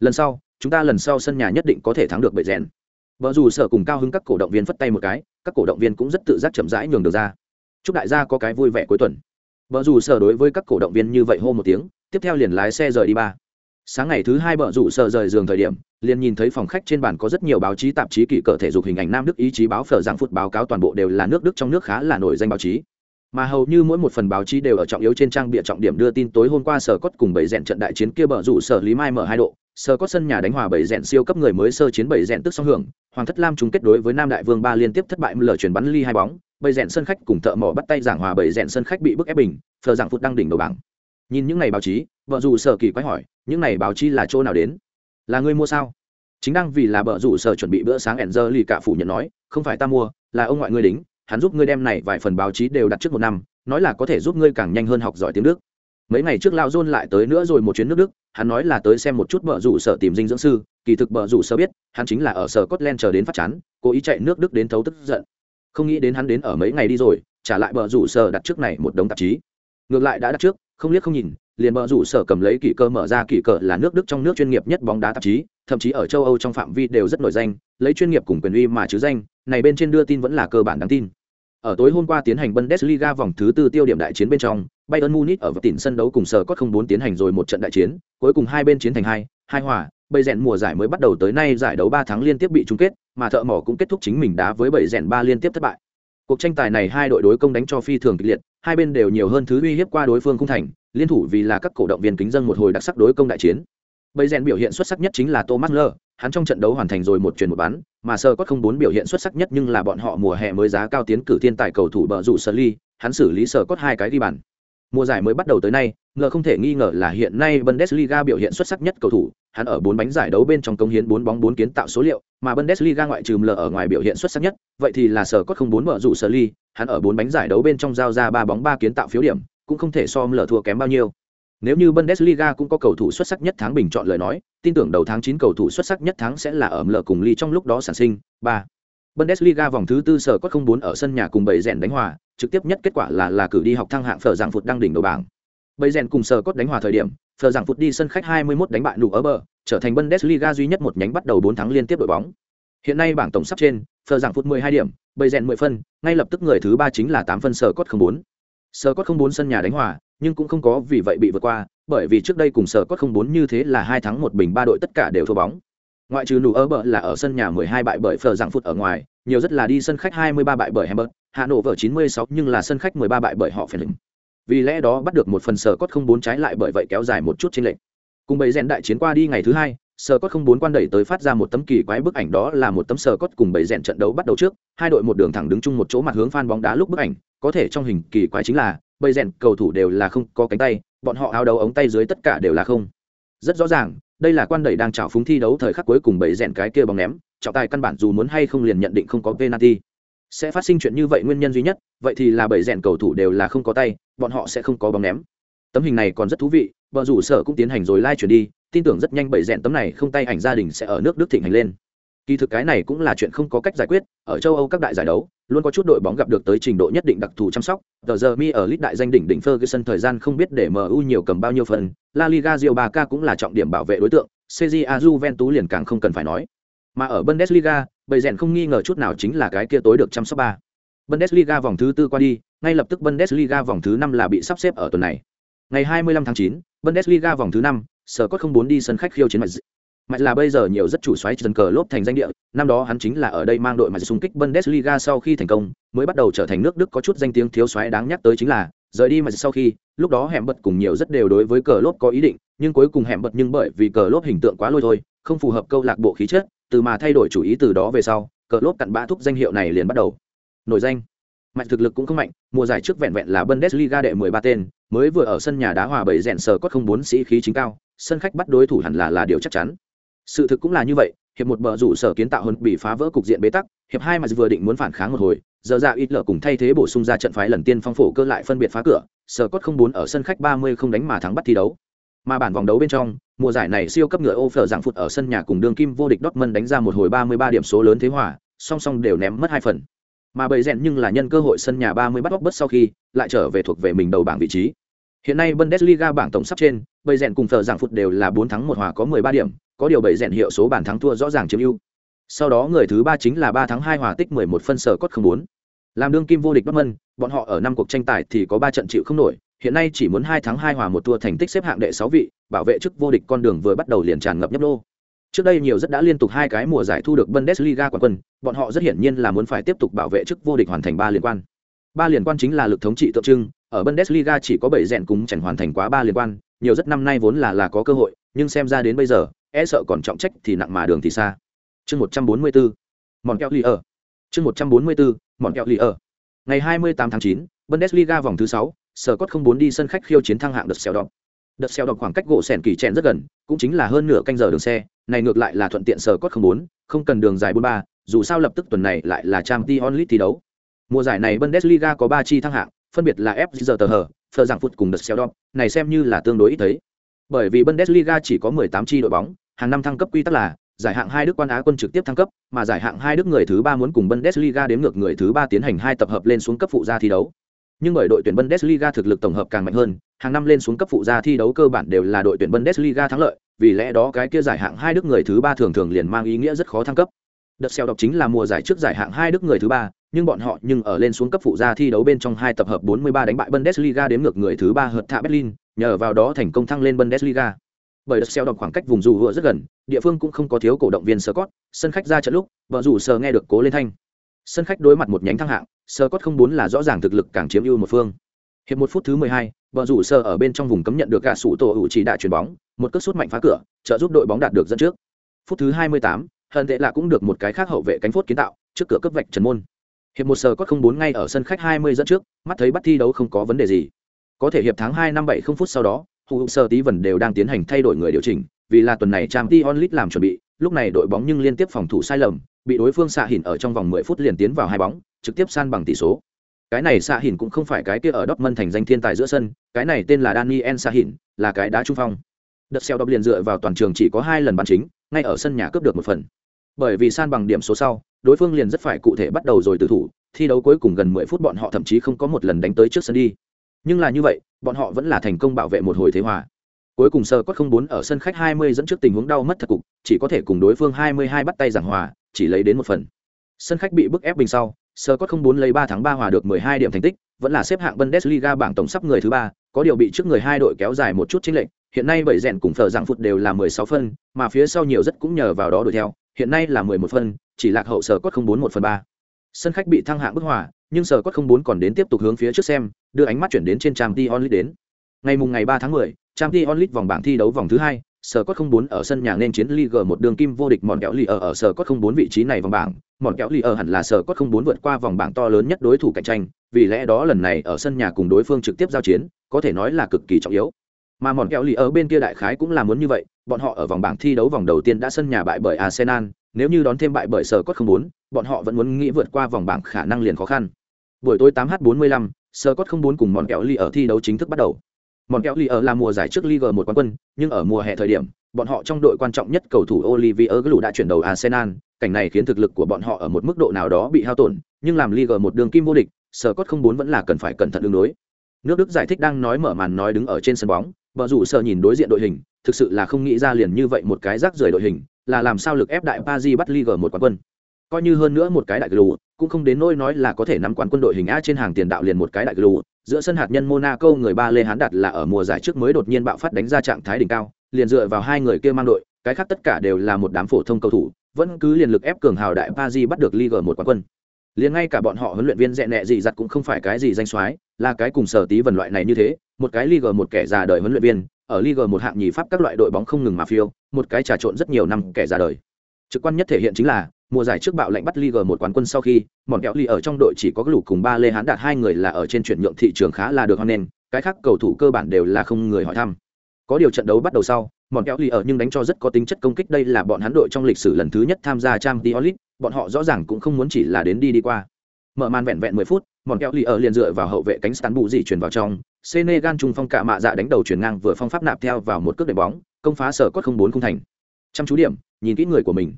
Lần sau, chúng ta lần sau sân nhà nhất định có thể thắng được bầy rèn. Bờ rủ sở cùng cao hứng các cổ động viên phất tay một cái, các cổ động viên cũng rất tự giác chậm rãi nhường đường ra. Chúc đại gia có cái vui vẻ cuối tuần. Bờ rủ sở đối với các cổ động viên như vậy hô một tiếng, tiếp theo liền lái xe rời đi ba. Sáng ngày thứ hai vợ rủ sở rời giường thời điểm, liền nhìn thấy phòng khách trên bàn có rất nhiều báo chí tạp chí kỳ cỡ thể dục hình ảnh Nam Đức ý chí báo phở giảng phút báo cáo toàn bộ đều là nước Đức trong nước khá là nổi danh báo chí. Mà hầu như mỗi một phần báo chí đều ở trọng yếu trên trang bịa trọng điểm đưa tin tối hôm qua sở cốt cùng bảy rèn trận đại chiến kia bờ rủ sở lý mai mở hai độ sở cốt sân nhà đánh hòa bảy rèn siêu cấp người mới sơ chiến bảy rèn tức song hưởng hoàng thất lam chung kết đối với nam đại vương ba liên tiếp thất bại lở chuyển bắn ly hai bóng bảy rèn sân khách cùng thợ mỏ bắt tay giảng hòa bảy rèn sân khách bị bức ép bình phờ giảng phút đăng đỉnh đầu bảng nhìn những ngày báo chí, vợ dù sở kỳ quái hỏi, những ngày báo chí là chỗ nào đến? Là người mua sao? Chính đang vì là vợ rủ sở chuẩn bị bữa sáng ẻn dơ lì cả phủ nhận nói, không phải ta mua, là ông ngoại ngươi đính, hắn giúp ngươi đem này vài phần báo chí đều đặt trước một năm, nói là có thể giúp ngươi càng nhanh hơn học giỏi tiếng đức. Mấy ngày trước lao dôn lại tới nữa rồi một chuyến nước đức, hắn nói là tới xem một chút vợ rủ sở tìm dinh dưỡng sư, kỳ thực vợ rủ sở biết, hắn chính là ở sở cotland chờ đến phát chán, cố ý chạy nước đức đến thấu tức giận. Không nghĩ đến hắn đến ở mấy ngày đi rồi, trả lại vợ rủ sở đặt trước này một đống tạp chí. Ngược lại đã đặt trước không liếc không nhìn liền bờ rủ sở cầm lấy kỷ cơ mở ra kỷ cờ là nước đức trong nước chuyên nghiệp nhất bóng đá tạp chí thậm chí ở châu âu trong phạm vi đều rất nổi danh lấy chuyên nghiệp cùng quyền uy mà chứ danh này bên trên đưa tin vẫn là cơ bản đáng tin ở tối hôm qua tiến hành Bundesliga vòng thứ tư tiêu điểm đại chiến bên trong, Bayern Munich ở vật tỉnh sân đấu cùng sở cốt không bốn tiến hành rồi một trận đại chiến, cuối cùng hai bên chiến thành hai, hai hòa, Bây rèn mùa giải mới bắt đầu tới nay giải đấu ba tháng liên tiếp bị chung kết, mà thợ mỏ cũng kết thúc chính mình đá với bảy rèn ba liên tiếp thất bại. Cuộc tranh tài này hai đội đối công đánh cho phi thường kịch liệt, hai bên đều nhiều hơn thứ uy hiếp qua đối phương khung thành, liên thủ vì là các cổ động viên kính dân một hồi đặc sắc đối công đại chiến. Bây rèn biểu hiện xuất sắc nhất chính là Thomas Müller, hắn trong trận đấu hoàn thành rồi một chuyển một bán. mà sơ có không bốn biểu hiện xuất sắc nhất nhưng là bọn họ mùa hè mới giá cao tiến cử thiên tài cầu thủ bờ rủ sơ ly hắn xử lý sơ cốt hai cái ghi bàn mùa giải mới bắt đầu tới nay ngờ không thể nghi ngờ là hiện nay bundesliga biểu hiện xuất sắc nhất cầu thủ hắn ở bốn bánh giải đấu bên trong công hiến bốn bóng bốn kiến tạo số liệu mà bundesliga ngoại trừ lờ ở ngoài biểu hiện xuất sắc nhất vậy thì là sở cốt không bốn mở rủ sở ly hắn ở bốn bánh giải đấu bên trong giao ra ba bóng ba kiến tạo phiếu điểm cũng không thể so lờ thua kém bao nhiêu nếu như Bundesliga cũng có cầu thủ xuất sắc nhất tháng bình chọn lời nói, tin tưởng đầu tháng 9 cầu thủ xuất sắc nhất tháng sẽ là ở lờ cùng Ly trong lúc đó sản sinh. 3. Bundesliga vòng thứ tư sở có 04 ở sân nhà cùng bầy rèn đánh hòa, trực tiếp nhất kết quả là là cử đi học thăng hạng phở dạng phụt đăng đỉnh đầu bảng. Bầy rèn cùng sở cốt đánh hòa thời điểm, phở dạng phụt đi sân khách 21 đánh bại nụ ở bờ, trở thành Bundesliga duy nhất một nhánh bắt đầu 4 thắng liên tiếp đội bóng. Hiện nay bảng tổng sắp trên, phở dạng phụt 12 điểm, bầy rèn 10 phân, ngay lập tức người thứ ba chính là 8 phân sở cốt 04. Sở cốt 04 sân nhà đánh hòa, nhưng cũng không có vì vậy bị vượt qua, bởi vì trước đây cùng sở cốt không bốn như thế là hai thắng một bình ba đội tất cả đều thua bóng. Ngoại trừ nụ ơ bờ là ở sân nhà 12 bại bởi phờ dạng phút ở ngoài, nhiều rất là đi sân khách 23 bại bởi Hamburg, Hà Nội vở 96 nhưng là sân khách 13 bại bởi họ phải lĩnh. Vì lẽ đó bắt được một phần sở cốt không bốn trái lại bởi vậy kéo dài một chút trên lệnh. Cùng bầy rèn đại chiến qua đi ngày thứ hai, sở cốt không bốn quan đẩy tới phát ra một tấm kỳ quái bức ảnh đó là một tấm sở cốt cùng bầy rèn trận đấu bắt đầu trước, hai đội một đường thẳng đứng chung một chỗ mặt hướng fan bóng đá lúc bức ảnh, có thể trong hình kỳ quái chính là bầy rèn cầu thủ đều là không có cánh tay, bọn họ áo đấu ống tay dưới tất cả đều là không. Rất rõ ràng, đây là quan đẩy đang trào phúng thi đấu thời khắc cuối cùng bẫy rèn cái kia bóng ném, trọng tài căn bản dù muốn hay không liền nhận định không có penalty. Sẽ phát sinh chuyện như vậy nguyên nhân duy nhất vậy thì là bảy rèn cầu thủ đều là không có tay bọn họ sẽ không có bóng ném. Tấm hình này còn rất thú vị vợ rủ sở cũng tiến hành rồi lai、like、chuyển đi tin tưởng rất nhanh bảy rèn tấm này không tay ảnh gia đình sẽ ở nước đức thịnh hành lên kỳ thực cái này cũng là chuyện không có cách giải quyết ở châu âu các đại giải đấu luôn có chút đội bóng gặp được tới trình độ nhất định đặc thù chăm sóc. Tờ giờ mi ở lít đại danh đỉnh đỉnh ferguson thời gian không biết để mu nhiều cầm bao nhiêu phần la liga rio ba k cũng là trọng điểm bảo vệ đối tượng cja juventus liền càng không cần phải nói. Mà ở bundesliga bầy rèn không nghi ngờ chút nào chính là cái kia tối được chăm sóc ba. Bundesliga vòng thứ tư qua đi ngay lập tức bundesliga vòng thứ năm là bị sắp xếp ở tuần này. Ngày 25 tháng 9, bundesliga vòng thứ năm sở cốt không muốn đi sân khách khiêu chiến mạch mạch là bây giờ nhiều rất chủ xoáy chân cờ lốp thành danh địa, năm đó hắn chính là ở đây mang đội mà xung kích bundesliga sau khi thành công, mới bắt đầu trở thành nước đức có chút danh tiếng thiếu xoáy đáng nhắc tới chính là, rời đi mà sau khi, lúc đó hẻm bật cùng nhiều rất đều đối với cờ lốp có ý định, nhưng cuối cùng hẻm bật nhưng bởi vì cờ lốp hình tượng quá lôi thôi, không phù hợp câu lạc bộ khí chất, từ mà thay đổi chủ ý từ đó về sau, cờ lốp cặn bã thúc danh hiệu này liền bắt đầu nổi danh. Mạnh thực lực cũng không mạnh, mùa giải trước vẹn vẹn là bundesliga đệ 13 tên, mới vừa ở sân nhà đá hòa bảy rèn sờ có không bốn sĩ khí chính cao, sân khách bắt đối thủ hẳn là là điều chắc chắn sự thực cũng là như vậy, hiệp một bờ rủ sở kiến tạo hơn bị phá vỡ cục diện bế tắc, hiệp hai mà vừa định muốn phản kháng một hồi, giờ ra ít lợ cùng thay thế bổ sung ra trận phái lần tiên phong phổ cơ lại phân biệt phá cửa, sở cốt không bốn ở sân khách 30 không đánh mà thắng bắt thi đấu. Mà bản vòng đấu bên trong, mùa giải này siêu cấp ngựa ô phở dạng phụt ở sân nhà cùng đường kim vô địch Dortmund đánh ra một hồi 33 điểm số lớn thế hòa, song song đều ném mất hai phần. Mà bầy rèn nhưng là nhân cơ hội sân nhà 30 bắt bớt sau khi, lại trở về thuộc về mình đầu bảng vị trí. Hiện nay bundesliga bảng tổng sắp trên, bầy rèn cùng phở dạng phụt đều là 4 thắng một hòa có 13 điểm có điều bảy rèn hiệu số bàn thắng thua rõ ràng chiếm ưu sau đó người thứ ba chính là 3 thắng 2 hòa tích 11 phân sở cốt không bốn làm đương kim vô địch Dortmund bọn họ ở năm cuộc tranh tài thì có 3 trận chịu không nổi hiện nay chỉ muốn hai tháng hai hòa một thua thành tích xếp hạng đệ sáu vị, bảo vệ chức vô địch con đường vừa bắt đầu liền tràn ngập nhấp đô. Trước đây nhiều rất đã liên tục hai cái mùa giải thu được Bundesliga quán quân, bọn họ rất hiển nhiên là muốn phải tiếp tục bảo vệ chức vô địch hoàn thành ba liên quan. Ba liên quan chính là lực thống trị tượng trưng, ở Bundesliga chỉ có bảy rèn cùng chẳng hoàn thành quá ba liên quan, nhiều rất năm nay vốn là là có cơ hội, nhưng xem ra đến bây giờ, e sợ còn trọng trách thì nặng mà đường thì xa. Chương 144. Mòn kẹo lì ở. Chương 144. Mòn kẹo lì ở. Ngày 28 tháng 9, Bundesliga vòng thứ 6, sở cốt không muốn đi sân khách khiêu chiến thăng hạng đợt xèo đọc đợt xèo đọc khoảng cách gỗ sẻn kỳ chèn rất gần cũng chính là hơn nửa canh giờ đường xe này ngược lại là thuận tiện sở cốt không muốn không cần đường dài bốn ba dù sao lập tức tuần này lại là trang t onlit thi đấu mùa giải này bundesliga có ba chi thăng hạng phân biệt là fg tờ hờ phờ giảng phút cùng đợt xèo đọc này xem như là tương đối ít thấy bởi vì bundesliga chỉ có 18 chi đội bóng hàng năm thăng cấp quy tắc là giải hạng hai đức quan á quân trực tiếp thăng cấp mà giải hạng hai đức người thứ ba muốn cùng bundesliga đếm ngược người thứ ba tiến hành hai tập hợp lên xuống cấp phụ gia thi đấu nhưng bởi đội tuyển Bundesliga thực lực tổng hợp càng mạnh hơn, hàng năm lên xuống cấp phụ gia thi đấu cơ bản đều là đội tuyển Bundesliga thắng lợi, vì lẽ đó cái kia giải hạng hai đức người thứ ba thường thường liền mang ý nghĩa rất khó thăng cấp. Đợt xeo độc chính là mùa giải trước giải hạng hai đức người thứ ba, nhưng bọn họ nhưng ở lên xuống cấp phụ gia thi đấu bên trong hai tập hợp 43 đánh bại Bundesliga đếm ngược người thứ ba hợt thạ Berlin, nhờ vào đó thành công thăng lên Bundesliga. Bởi đất xeo đọc khoảng cách vùng dù hựa rất gần, địa phương cũng không có thiếu cổ động viên Scott, sân khách ra trận lúc, vợ rủ sờ nghe được cố lên thanh. Sân khách đối mặt một nhánh thăng hạng, sơ cốt không bốn là rõ ràng thực lực càng chiếm ưu một phương. Hiệp một phút thứ mười hai, vợ rủ sơ ở bên trong vùng cấm nhận được gà sủ tổ hữu chỉ đại chuyền bóng một cước sút mạnh phá cửa trợ giúp đội bóng đạt được dẫn trước. Phút thứ hai mươi tám, hận tệ lạ cũng được một cái khác hậu vệ cánh phốt kiến tạo trước cửa cấp vạch trần môn. Hiệp một sơ cốt không bốn ngay ở sân khách hai mươi dẫn trước mắt thấy bắt thi đấu không có vấn đề gì. Có thể hiệp tháng hai năm bảy không phút sau đó hữu sơ tí vần đều đang tiến hành thay đổi người điều chỉnh, vì là tuần này trang t onlit làm chuẩn bị, lúc này đội bóng nhưng liên tiếp phòng thủ sai lầm, bị đối phương xạ hỉn ở trong vòng 10 phút liền tiến vào hai bóng, trực tiếp san bằng tỷ số. Cái này xạ hỉn cũng không phải cái kia ở Dortmund thành danh thiên tài giữa sân, cái này tên là Daniel xạ hỉn là cái đá trung phong. Đợt xeo đọc liền dựa vào toàn trường chỉ có hai lần bàn chính, ngay ở sân nhà cướp được một phần. Bởi vì san bằng điểm số sau, đối phương liền rất phải cụ thể bắt đầu rồi từ thủ, thi đấu cuối cùng gần 10 phút bọn họ thậm chí không có một lần đánh tới trước sân đi nhưng là như vậy, bọn họ vẫn là thành công bảo vệ một hồi thế hòa. Cuối cùng sơ cốt không bốn ở sân khách 20 dẫn trước tình huống đau mất thật cục, chỉ có thể cùng đối phương 22 bắt tay giảng hòa, chỉ lấy đến một phần. Sân khách bị bức ép bình sau sơ cốt không bốn lấy ba tháng ba hòa được 12 điểm thành tích, vẫn là xếp hạng bundesliga bảng tổng sắp người thứ ba, có điều bị trước người hai đội kéo dài một chút chính lệnh hiện nay bảy rèn cùng phở dạng phụt đều là 16 phân, mà phía sau nhiều rất cũng nhờ vào đó đuổi theo, hiện nay là 11 phân, chỉ lạc hậu sơ cốt không bốn một phần ba. Sân khách bị thăng hạng bức hòa nhưng sở cốt không bốn còn đến tiếp tục hướng phía trước xem đưa ánh mắt chuyển đến trên trang t onlit đến. Ngày mùng ngày ba tháng 10, trang t onlit vòng bảng thi đấu vòng thứ hai sở cốt không bốn ở sân nhà nên chiến League một đường kim vô địch mòn kẹo lì ở ở sở cốt không bốn vị trí này vòng bảng. Mòn kẹo lì ở hẳn là sở cốt không bốn vượt qua vòng bảng to lớn nhất đối thủ cạnh tranh vì lẽ đó lần này ở sân nhà cùng đối phương trực tiếp giao chiến có thể nói là cực kỳ trọng yếu. Mà mòn kẹo lì ở bên kia đại khái cũng là muốn như vậy bọn họ ở vòng bảng thi đấu vòng đầu tiên đã sân nhà bại bởi arsenal nếu như đón thêm bại bởi sở cốt không bốn bọn họ vẫn muốn nghĩ vượt qua vòng bảng khả năng liền khó khăn. Buổi tối 8 h 45 sở cốt không bốn cùng mòn kẹo lì ở thi đấu chính thức bắt đầu. Mòn kẹo lì ở là mùa giải trước league một quán quân nhưng ở mùa hè thời điểm bọn họ trong đội quan trọng nhất cầu thủ Olivier Giroud đã chuyển đầu Arsenal, cảnh này khiến thực lực của bọn họ ở một mức độ nào đó bị hao tổn, nhưng làm league một đường kim vô địch, Sở Cốt không bốn vẫn là cần phải cẩn thận đương đối. Nước Đức giải thích đang nói mở màn nói đứng ở trên sân bóng, bờ rủ sợ nhìn đối diện đội hình, thực sự là không nghĩ ra liền như vậy một cái rác rưởi đội hình, là làm sao lực ép đại Paris bắt Liga một quán quân. Coi như hơn nữa một cái đại glue, cũng không đến nỗi nói là có thể nắm quán quân đội hình A trên hàng tiền đạo liền một cái đại glue, giữa sân hạt nhân Monaco người ba Lê Hán đặt là ở mùa giải trước mới đột nhiên bạo phát đánh ra trạng thái đỉnh cao, liền dựa vào hai người kia mang đội, cái khác tất cả đều là một đám phổ thông cầu thủ, vẫn cứ liền lực ép cường hào đại Paris bắt được Ligue một quán quân. Liền ngay cả bọn họ huấn luyện viên rẻ nẹ gì giặt cũng không phải cái gì danh soái, là cái cùng sở tí vần loại này như thế, một cái Ligue một kẻ già đời huấn luyện viên, ở Ligue một hạng nhì pháp các loại đội bóng không ngừng mà phiêu, một cái trà trộn rất nhiều năm kẻ ra đời. Trực quan nhất thể hiện chính là mùa giải trước bạo lệnh bắt liga một quán quân sau khi, bọn kéo ly ở trong đội chỉ có lũ cùng ba Lê Hán đạt hai người là ở trên chuyển nhượng thị trường khá là được hơn nên, cái khác cầu thủ cơ bản đều là không người hỏi thăm. Có điều trận đấu bắt đầu sau, bọn kéo ly ở nhưng đánh cho rất có tính chất công kích đây là bọn hắn đội trong lịch sử lần thứ nhất tham gia Champions League, bọn họ rõ ràng cũng không muốn chỉ là đến đi đi qua. Mở màn vẹn vẹn 10 phút, bọn kéo ly ở liền dựa vào hậu vệ cánh Stan bụ gì chuyển vào trong, Senegal trung phong cả mạ dạ đánh đầu chuyển ngang vừa phong pháp nạp theo vào một cước đệm bóng, công phá sở cốt không bốn không thành. Chăm chú điểm, nhìn kỹ người của mình.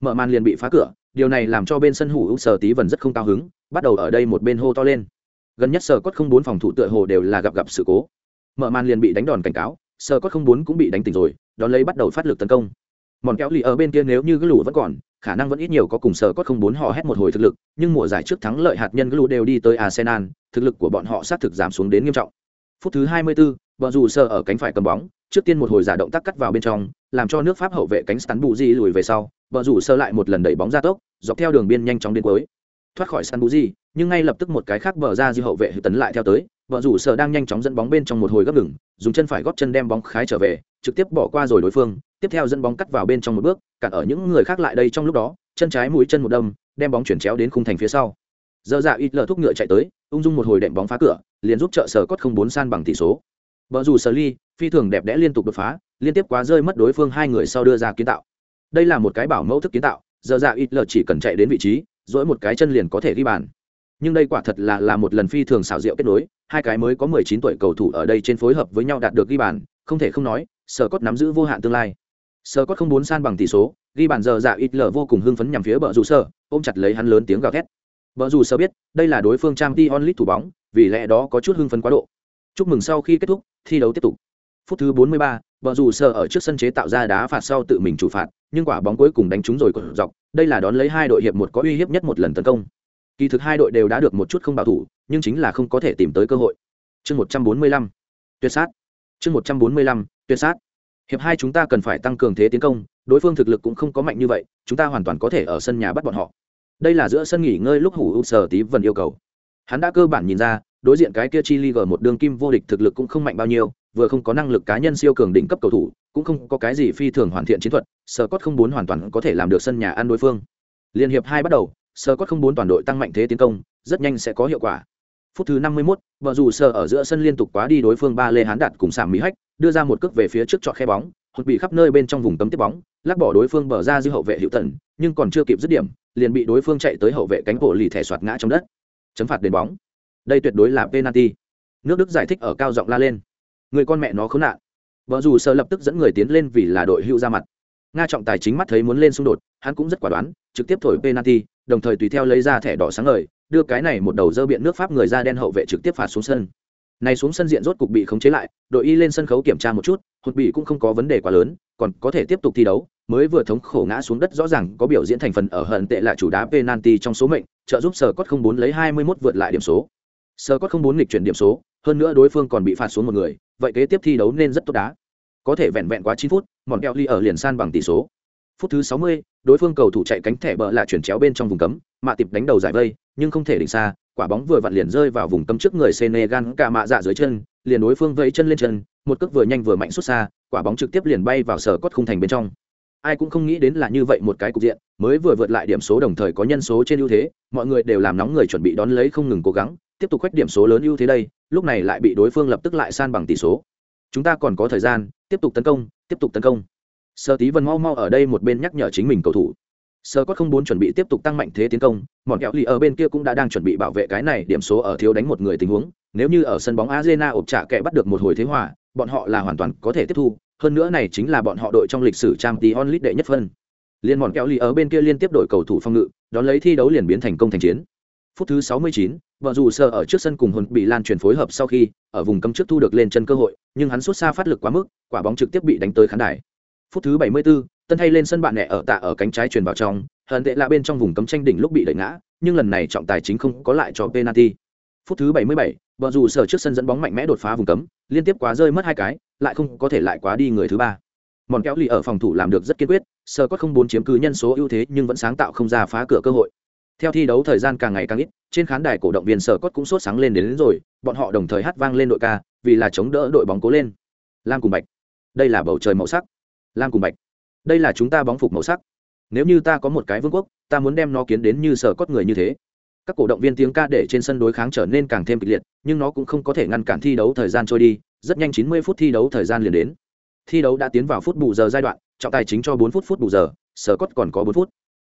Mở màn liền bị phá cửa, điều này làm cho bên sân hủ sở tí vần rất không cao hứng, bắt đầu ở đây một bên hô to lên. Gần nhất sở cốt không bốn phòng thủ tựa hồ đều là gặp gặp sự cố. Mở màn liền bị đánh đòn cảnh cáo, sở cốt không bốn cũng bị đánh tỉnh rồi đón lấy bắt đầu phát lực tấn công mòn kéo lì ở bên kia nếu như cái lũ vẫn còn khả năng vẫn ít nhiều có cùng sở cốt không bốn họ hét một hồi thực lực nhưng mùa giải trước thắng lợi hạt nhân cái lũ đều đi tới arsenal thực lực của bọn họ xác thực giảm xuống đến nghiêm trọng phút thứ 24, vợ dù sơ ở cánh phải cầm bóng trước tiên một hồi giả động tác cắt vào bên trong làm cho nước pháp hậu vệ cánh sắn bù di lùi về sau vợ rủ sơ lại một lần đẩy bóng ra tốc dọc theo đường biên nhanh chóng đến cuối. Thoát khỏi sắn bù di nhưng ngay lập tức một cái khác bờ ra di hậu vệ tấn lại theo tới vợ rủ sở đang nhanh chóng dẫn bóng bên trong một hồi gấp ngừng dùng chân phải góp chân đem bóng khái trở về trực tiếp bỏ qua rồi đối phương tiếp theo dẫn bóng cắt vào bên trong một bước cản ở những người khác lại đây trong lúc đó chân trái mũi chân một đâm đem bóng chuyển chéo đến khung thành phía sau giờ dạ ít lờ thúc ngựa chạy tới ung dung một hồi đệm bóng phá cửa liền giúp trợ sở cốt không bốn san bằng tỷ số. Bờ dù sở ly phi thường đẹp đẽ liên tục đột phá liên tiếp quá rơi mất đối phương hai người sau đưa ra kiến tạo. Đây là một cái bảo mẫu thức kiến tạo giờ dạ ít lờ chỉ cần chạy đến vị trí dỗi một cái chân liền có thể ghi bàn. Nhưng đây quả thật là là một lần phi thường xảo diệu kết nối hai cái mới có 19 tuổi cầu thủ ở đây trên phối hợp với nhau đạt được ghi bàn không thể không nói sở cốt nắm giữ vô hạn tương lai. Sở cốt không muốn san bằng tỷ số ghi bàn giờ dạ ít lờ vô cùng hưng phấn nhằm phía bờ rủ sở, ôm chặt lấy hắn lớn tiếng gào thét bờ dù sơ biết đây là đối phương trang t Lit thủ bóng vì lẽ đó có chút hưng phấn quá độ. Chúc mừng sau khi kết thúc thi đấu tiếp tục. Phút thứ 43, bờ dù sơ ở trước sân chế tạo ra đá phạt sau tự mình chủ phạt nhưng quả bóng cuối cùng đánh trúng rồi cột dọc đây là đón lấy hai đội hiệp một có uy hiếp nhất một lần tấn công. Kỳ thực hai đội đều đã được một chút không bảo thủ nhưng chính là không có thể tìm tới cơ hội. Chương một trăm bốn mươi lăm tuyệt sát. Chương một trăm bốn mươi lăm tuyệt sát. Hiệp hai chúng ta cần phải tăng cường thế tiến công đối phương thực lực cũng không có mạnh như vậy chúng ta hoàn toàn có thể ở sân nhà bắt bọn họ đây là giữa sân nghỉ ngơi lúc hủ u sở tí vần yêu cầu. Hắn đã cơ bản nhìn ra đối diện cái kia chi li gờ một đường kim vô địch thực lực cũng không mạnh bao nhiêu vừa không có năng lực cá nhân siêu cường đỉnh cấp cầu thủ cũng không có cái gì phi thường hoàn thiện chiến thuật sở cốt không bốn hoàn toàn có thể làm được sân nhà ăn đối phương. Liên hiệp hai bắt đầu sơ Cốt không bốn toàn đội tăng mạnh thế tiến công rất nhanh sẽ có hiệu quả. Phút thứ năm mươi 51, vợ dù sơ ở giữa sân liên tục quá đi đối phương ba lê hán đạt cùng sảm mỹ hách đưa ra một cước về phía trước chọn khe bóng hụt bị khắp nơi bên trong vùng cấm tiếp bóng, lắc bỏ đối phương bờ ra dư hậu vệ hiệu tần, nhưng còn chưa kịp dứt điểm, liền bị đối phương chạy tới hậu vệ cánh bộ lì thẻ soạt ngã trong đất. Chấm phạt đền bóng. Đây tuyệt đối là penalty. Nước đức giải thích ở cao giọng la lên. Người con mẹ nó khốn nạn. Vợ dù sơ lập tức dẫn người tiến lên vì là đội hưu ra mặt. Nga trọng tài chính mắt thấy muốn lên xung đột, hắn cũng rất quả đoán, trực tiếp thổi penalty, đồng thời tùy theo lấy ra thẻ đỏ sáng ngời, đưa cái này một đầu dơ biện nước pháp người ra đen hậu vệ trực tiếp phạt xuống sân. Này xuống sân diện rốt cục bị khống chế lại, đội y lên sân khấu kiểm tra một chút hụt bị cũng không có vấn đề quá lớn còn có thể tiếp tục thi đấu mới vừa thống khổ ngã xuống đất rõ ràng có biểu diễn thành phần ở hận tệ là chủ đá penalty trong số mệnh trợ giúp sở cốt không bốn lấy 21 vượt lại điểm số. Sở cốt không bốn nghịch chuyển điểm số hơn nữa đối phương còn bị phạt xuống một người vậy kế tiếp thi đấu nên rất tốt đá. Có thể vẹn vẹn quá 9 phút mòn keo ly ở liền san bằng tỷ số. Phút thứ 60, đối phương cầu thủ chạy cánh thẻ bờ là chuyển chéo bên trong vùng cấm mạ Tịp đánh đầu giải vây nhưng không thể đỉnh xa quả bóng vừa vặn liền rơi vào vùng cấm trước người Senegal cả mạ dạ dưới chân, liền đối phương vẫy chân lên chân, một cước vừa nhanh vừa mạnh xuất xa, quả bóng trực tiếp liền bay vào sở cốt khung thành bên trong. Ai cũng không nghĩ đến là như vậy một cái cục diện, mới vừa vượt lại điểm số đồng thời có nhân số trên ưu thế, mọi người đều làm nóng người chuẩn bị đón lấy không ngừng cố gắng, tiếp tục quét điểm số lớn ưu thế đây, lúc này lại bị đối phương lập tức lại san bằng tỷ số. Chúng ta còn có thời gian, tiếp tục tấn công, tiếp tục tấn công. Sơ Tí Vân mau mau ở đây một bên nhắc nhở chính mình cầu thủ, sơ cốt không muốn chuẩn bị tiếp tục tăng mạnh thế tiến công mọn kẹo lì ở bên kia cũng đã đang chuẩn bị bảo vệ cái này điểm số ở thiếu đánh một người tình huống nếu như ở sân bóng arena ộp trả kẻ bắt được một hồi thế hòa bọn họ là hoàn toàn có thể tiếp thu hơn nữa này chính là bọn họ đội trong lịch sử Champions League đệ nhất phân. Liên bọn kéo lì ở bên kia liên tiếp đổi cầu thủ phong ngự đón lấy thi đấu liền biến thành công thành chiến. Phút thứ 69, vợ dù sơ ở trước sân cùng hồn bị lan truyền phối hợp sau khi ở vùng cấm trước thu được lên chân cơ hội nhưng hắn xuất xa phát lực quá mức quả bóng trực tiếp bị đánh tới khán đài. Phút thứ 74, tân thay lên sân bạn nẹ ở tạ ở cánh trái truyền vào trong hận tệ là bên trong vùng cấm tranh đỉnh lúc bị đẩy ngã nhưng lần này trọng tài chính không có lại cho penalty phút thứ 77, vợ dù sở trước sân dẫn bóng mạnh mẽ đột phá vùng cấm liên tiếp quá rơi mất hai cái lại không có thể lại quá đi người thứ ba. Mòn kéo lì ở phòng thủ làm được rất kiên quyết sở có không bốn chiếm cứ nhân số ưu thế nhưng vẫn sáng tạo không ra phá cửa cơ hội. Theo thi đấu thời gian càng ngày càng ít trên khán đài cổ động viên sở cốt cũng sốt sáng lên đến, đến rồi bọn họ đồng thời hát vang lên đội ca vì là chống đỡ đội bóng cố lên. Lam cùng bạch đây là bầu trời màu sắc. Lam cùng bạch đây là chúng ta bóng phục màu sắc. Nếu như ta có một cái vương quốc ta muốn đem nó kiến đến như sở cốt người như thế các cổ động viên tiếng ca để trên sân đối kháng trở nên càng thêm kịch liệt, nhưng nó cũng không có thể ngăn cản thi đấu thời gian trôi đi, rất nhanh 90 phút thi đấu thời gian liền đến. Thi đấu đã tiến vào phút bù giờ giai đoạn, trọng tài chính cho 4 phút phút bù giờ, sở cốt còn có 4 phút.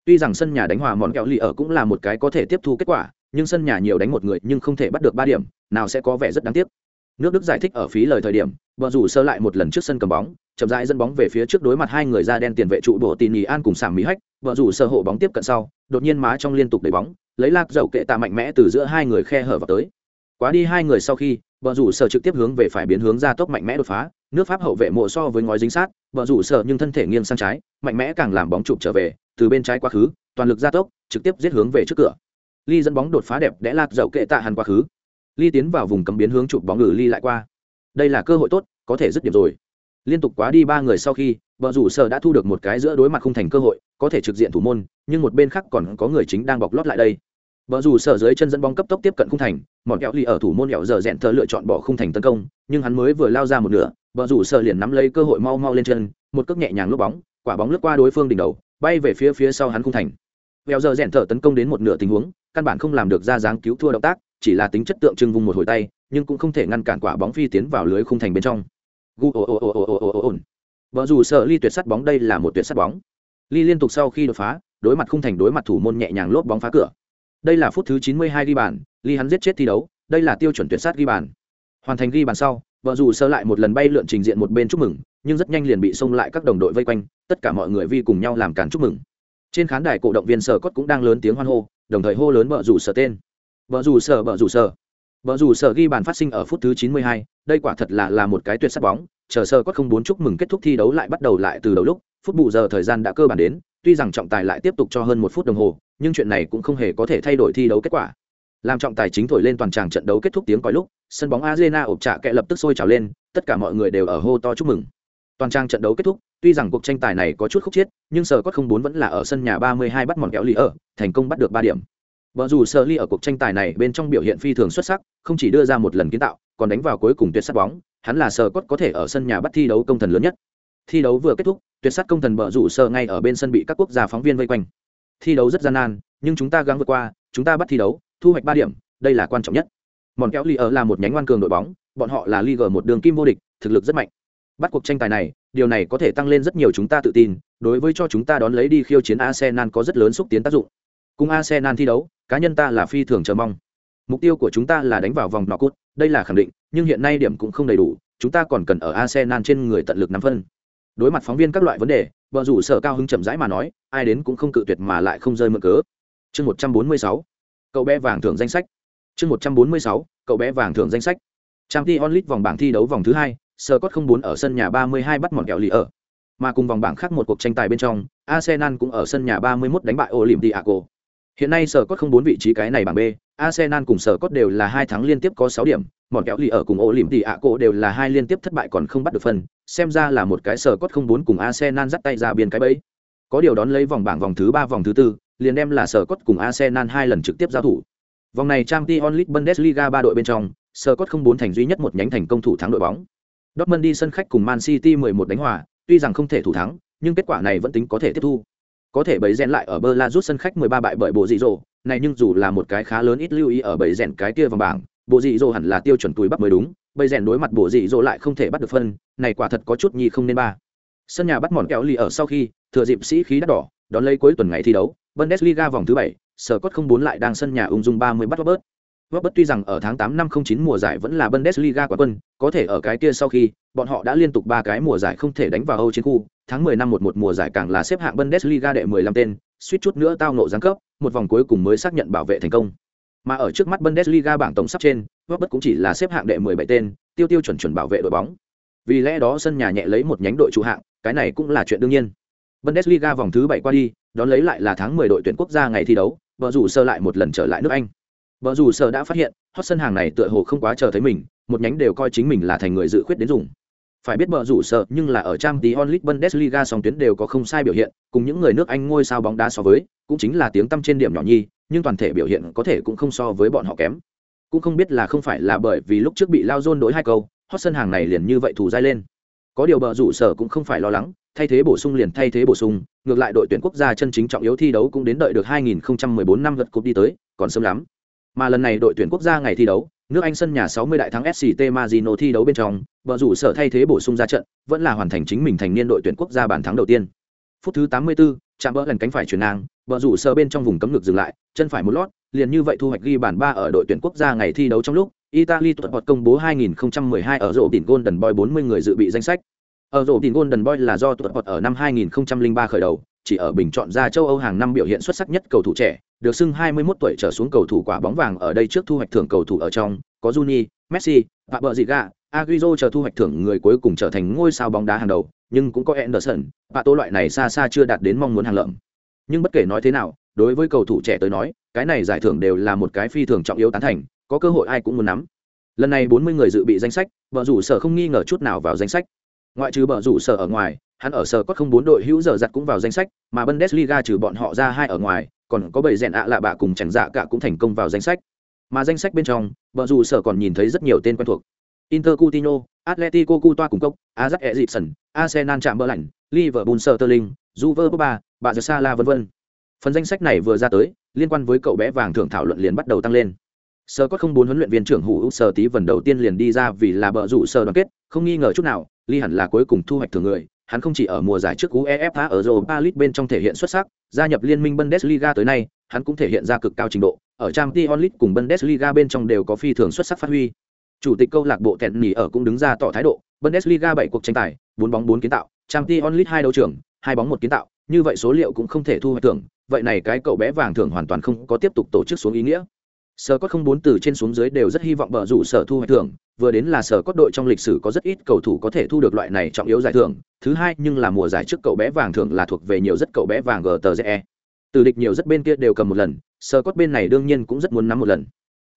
Tuy rằng sân nhà đánh hòa món kẹo lì ở cũng là một cái có thể tiếp thu kết quả, nhưng sân nhà nhiều đánh một người nhưng không thể bắt được ba điểm, nào sẽ có vẻ rất đáng tiếc. Nước đức giải thích ở phí lời thời điểm vợ rủ sơ lại một lần trước sân cầm bóng, chậm rãi dẫn bóng về phía trước đối mặt hai người da đen tiền vệ trụ bộ tỉ nhì an cùng sảng mỹ hách vợ rủ sơ hộ bóng tiếp cận sau, đột nhiên má trong liên tục đẩy bóng lấy lạc dậu kệ tạ mạnh mẽ từ giữa hai người khe hở vào tới. Quá đi hai người sau khi vợ rủ sở trực tiếp hướng về phải biến hướng ra tốc mạnh mẽ đột phá, nước pháp hậu vệ mộ so với ngói dính sát vợ rủ sở nhưng thân thể nghiêng sang trái, mạnh mẽ càng làm bóng chụp trở về, từ bên trái quá khứ, toàn lực ra tốc, trực tiếp giết hướng về trước cửa. Ly dẫn bóng đột phá đẹp đẽ lạc dậu kệ tạ hẳn quá khứ. Ly tiến vào vùng cấm biến hướng chụp bóng ngử ly lại qua. Đây là cơ hội tốt, có thể dứt điểm rồi. Liên tục quá đi ba người sau khi vợ rủ sở đã thu được một cái giữa đối mặt không thành cơ hội, có thể trực diện thủ môn, nhưng một bên khác còn có người chính đang bọc lót lại đây bờ rủ sở dưới chân dẫn bóng cấp tốc tiếp cận khung thành, mọn kẹo lì ở thủ môn kẹo giờ dẹn thờ lựa chọn bỏ khung thành tấn công, nhưng hắn mới vừa lao ra một nửa, bờ rủ sở liền nắm lấy cơ hội mau mau lên chân, một cước nhẹ nhàng lốp bóng, quả bóng lướt qua đối phương đỉnh đầu, bay về phía phía sau hắn khung thành. Kẹo giờ dẹn thờ tấn công đến một nửa tình huống, căn bản không làm được ra dáng cứu thua động tác, chỉ là tính chất tượng trưng vùng một hồi tay, nhưng cũng không thể ngăn cản quả bóng phi tiến vào lưới khung thành bên trong. Bờ rủ sở vợ dù sợ ly tuyệt sắt bóng, đây là một tuyệt sắt bóng. Ly liên tục sau khi đột phá, đối mặt khung thành đối mặt thủ môn nhẹ nhàng lốp bóng phá cửa đây là phút thứ 92 ghi bàn ly hắn giết chết thi đấu đây là tiêu chuẩn tuyệt sát ghi bàn. Hoàn thành ghi bàn sau vợ dù sơ lại một lần bay lượn trình diện một bên chúc mừng nhưng rất nhanh liền bị xông lại các đồng đội vây quanh tất cả mọi người vi cùng nhau làm cản chúc mừng. Trên khán đài cổ động viên sở cốt cũng đang lớn tiếng hoan hô đồng thời hô lớn vợ dù sở tên. Vợ dù sở vợ dù sở vợ dù sở ghi bàn phát sinh ở phút thứ 92, đây quả thật là là một cái tuyệt sắc bóng chờ sơ cốt không bốn chúc mừng kết thúc thi đấu lại bắt đầu lại từ đầu lúc phút bù giờ thời gian đã cơ bản đến tuy rằng trọng tài lại tiếp tục cho hơn một phút đồng hồ nhưng chuyện này cũng không hề có thể thay đổi thi đấu kết quả làm trọng tài chính thổi lên toàn tràng trận đấu kết thúc tiếng còi lúc sân bóng arena ộp trạ kẹ lập tức sôi trào lên tất cả mọi người đều ở hô to chúc mừng toàn trang trận đấu kết thúc tuy rằng cuộc tranh tài này có chút khúc chiết nhưng sở cốt không bốn vẫn là ở sân nhà 32 bắt mòn kéo lì ở thành công bắt được ba điểm Vợ dù Sở Ly ở cuộc tranh tài này bên trong biểu hiện phi thường xuất sắc, không chỉ đưa ra một lần kiến tạo, còn đánh vào cuối cùng tuyệt sát bóng, hắn là Sở Cốt có thể ở sân nhà bắt thi đấu công thần lớn nhất. Thi đấu vừa kết thúc, tuyệt sát công thần vợ rủ Sở ngay ở bên sân bị các quốc gia phóng viên vây quanh. Thi đấu rất gian nan, nhưng chúng ta gắng vượt qua, chúng ta bắt thi đấu, thu hoạch ba điểm, đây là quan trọng nhất. Mòn kéo li ở là một nhánh ngoan cường đội bóng, bọn họ là Liga một đường kim vô địch, thực lực rất mạnh. Bắt cuộc tranh tài này, điều này có thể tăng lên rất nhiều chúng ta tự tin, đối với cho chúng ta đón lấy đi khiêu chiến Arsenal có rất lớn xúc tiến tác dụng. Cùng Arsenal thi đấu, cá nhân ta là phi thường chờ mong mục tiêu của chúng ta là đánh vào vòng nọ cút đây là khẳng định nhưng hiện nay điểm cũng không đầy đủ chúng ta còn cần ở arsenal trên người tận lực nắm phân đối mặt phóng viên các loại vấn đề vợ rủ sở cao hứng chậm rãi mà nói ai đến cũng không cự tuyệt mà lại không rơi mượn cớ. Chương một trăm bốn mươi sáu cậu bé vàng thưởng danh sách. Chương một trăm bốn mươi sáu cậu bé vàng thưởng danh sách. Trang t onlit vòng bảng thi đấu vòng thứ hai sơ cốt không bốn ở sân nhà ba mươi hai bắt mọn kẹo lì ở. Mà cùng vòng bảng khác một cuộc tranh tài bên trong arsenal cũng ở sân nhà ba mươi 31 đánh bại olympiaco Hiện nay sở cốt không bốn vị trí cái này bảng B, Arsenal cùng sở cốt đều là hai tháng liên tiếp có sáu điểm, bọn kéo lì ở cùng ổ lìm thì ạ cổ đều là hai liên tiếp thất bại còn không bắt được phần, xem ra là một cái sở cốt không bốn cùng Arsenal dắt tay ra biên cái bẫy. Có điều đón lấy vòng bảng vòng thứ ba vòng thứ tư, liền đem là sở cốt cùng Arsenal hai lần trực tiếp giao thủ. Vòng này Champions League Bundesliga ba đội bên trong, Scott không bốn thành duy nhất một nhánh thành công thủ thắng đội bóng. Dortmund đi sân khách cùng Man City 11 đánh hòa, tuy rằng không thể thủ thắng, nhưng kết quả này vẫn tính có thể tiếp thu. Có thể bấy rèn lại ở Berla rút sân khách 13 bại bởi bộ dị dỗ này nhưng dù là một cái khá lớn ít lưu ý ở bầy rèn cái kia vòng bảng, bộ dị dỗ hẳn là tiêu chuẩn túi bắp mới đúng, Bây rèn đối mặt bộ dị dỗ lại không thể bắt được phân, này quả thật có chút nhi không nên ba. Sân nhà bắt mòn kéo lì ở sau khi, thừa dịp sĩ khí đắt đỏ, đón lấy cuối tuần ngày thi đấu, Bundesliga vòng thứ bảy, sở cốt không bốn lại đang sân nhà ung dung 30 bắt Robert. Robert tuy rằng ở tháng 8 năm 09 mùa giải vẫn là Bundesliga quán quân, có thể ở cái kia sau khi, bọn họ đã liên tục ba cái mùa giải không thể đánh vào Âu chiến khu, tháng 10 năm 11 mùa giải càng là xếp hạng Bundesliga đệ 15 tên, suýt chút nữa tao nộ giáng cấp, một vòng cuối cùng mới xác nhận bảo vệ thành công. Mà ở trước mắt Bundesliga bảng tổng sắp trên, Robert cũng chỉ là xếp hạng đệ 17 tên, tiêu tiêu chuẩn chuẩn bảo vệ đội bóng. Vì lẽ đó sân nhà nhẹ lấy một nhánh đội chủ hạng, cái này cũng là chuyện đương nhiên. Bundesliga vòng thứ 7 qua đi, đón lấy lại là tháng 10 đội tuyển quốc gia ngày thi đấu, vợ rủ sơ lại một lần trở lại nước Anh. Vợ rủ sơ đã phát hiện, hot sân hàng này tựa hồ không quá chờ thấy mình, một nhánh đều coi chính mình là thành người dự khuyết đến dùng. Phải biết bờ rủ sợ nhưng là ở trang tí onlit Bundesliga song tuyến đều có không sai biểu hiện, cùng những người nước Anh ngôi sao bóng đá so với, cũng chính là tiếng tăm trên điểm nhỏ nhi, nhưng toàn thể biểu hiện có thể cũng không so với bọn họ kém. Cũng không biết là không phải là bởi vì lúc trước bị Lao Zone đối hai câu, hot sân hàng này liền như vậy thủ dai lên. Có điều bờ rủ sở cũng không phải lo lắng, thay thế bổ sung liền thay thế bổ sung, ngược lại đội tuyển quốc gia chân chính trọng yếu thi đấu cũng đến đợi được 2014 năm vật cúp đi tới, còn sớm lắm. Mà lần này đội tuyển quốc gia ngày thi đấu, nước Anh sân nhà 60 đại thắng SCT Marino thi đấu bên trong, vợ rủ sở thay thế bổ sung ra trận, vẫn là hoàn thành chính mình thành niên đội tuyển quốc gia bàn thắng đầu tiên. Phút thứ 84, chạm bỡ lần cánh phải chuyển ngang, vợ rủ sở bên trong vùng cấm ngực dừng lại, chân phải một lót, liền như vậy thu hoạch ghi bàn ba ở đội tuyển quốc gia ngày thi đấu trong lúc, Italy tuột bọt công bố 2012 ở rổ tỉnh Golden Boy 40 người dự bị danh sách. Ở rổ tỉnh Golden Boy là do tuột bọt ở năm 2003 khởi đầu, chỉ ở bình chọn ra châu Âu hàng năm biểu hiện xuất sắc nhất cầu thủ trẻ, được xưng 21 tuổi trở xuống cầu thủ quả bóng vàng ở đây trước thu hoạch thưởng cầu thủ ở trong, có Juni, Messi, và bờ gì gà, Agüero chờ thu hoạch thưởng người cuối cùng trở thành ngôi sao bóng đá hàng đầu, nhưng cũng có Anderson, và tố loại này xa xa chưa đạt đến mong muốn hàng lợm. Nhưng bất kể nói thế nào, đối với cầu thủ trẻ tới nói, cái này giải thưởng đều là một cái phi thường trọng yếu tán thành, có cơ hội ai cũng muốn nắm. Lần này 40 người dự bị danh sách, bờ rủ sở không nghi ngờ chút nào vào danh sách. Ngoại trừ bờ rủ sở ở ngoài, hắn ở sở có không bốn đội hữu giờ giặt cũng vào danh sách, mà Bundesliga trừ bọn họ ra hai ở ngoài, còn có bảy rèn ạ lạ bạ cùng chẳng dạ cả cũng thành công vào danh sách. Mà danh sách bên trong, bờ rủ sở còn nhìn thấy rất nhiều tên quen thuộc. Inter Coutinho, Atletico Coutoa cùng cốc, Ajax Egyptian, Arsenal chạm bờ lạnh, Liverpool Sterling, Juve Pogba, bà Sala vân vân. Phần danh sách này vừa ra tới, liên quan với cậu bé vàng thưởng thảo luận liền bắt đầu tăng lên. sở có không bốn huấn luyện viên trưởng Hữu Sở Tí vần đầu tiên liền đi ra vì là bờ rủ sở đoàn kết, không nghi ngờ chút nào, Ly hẳn là cuối cùng thu hoạch thưởng người, hắn không chỉ ở mùa giải trước UEFA ở Europa League bên trong thể hiện xuất sắc, gia nhập liên minh Bundesliga tới nay, hắn cũng thể hiện ra cực cao trình độ, ở Champions League cùng Bundesliga bên trong đều có phi thường xuất sắc phát huy. Chủ tịch câu lạc bộ Tẹn Nỉ ở cũng đứng ra tỏ thái độ, Bundesliga 7 cuộc tranh tài, 4 bóng 4 kiến tạo, Champions League 2 đấu trưởng, 2 bóng 1 kiến tạo, như vậy số liệu cũng không thể thu hoạch tưởng. vậy này cái cậu bé vàng thưởng hoàn toàn không có tiếp tục tổ chức xuống ý nghĩa. Sở Cốt không bốn từ trên xuống dưới đều rất hy vọng bờ rủ sở thu hoạch thưởng, vừa đến là sở cốt đội trong lịch sử có rất ít cầu thủ có thể thu được loại này trọng yếu giải thưởng, thứ hai nhưng là mùa giải trước cậu bé vàng thưởng là thuộc về nhiều rất cậu bé vàng GTZE. Từ địch nhiều rất bên kia đều cầm một lần, sở cốt bên này đương nhiên cũng rất muốn nắm một lần.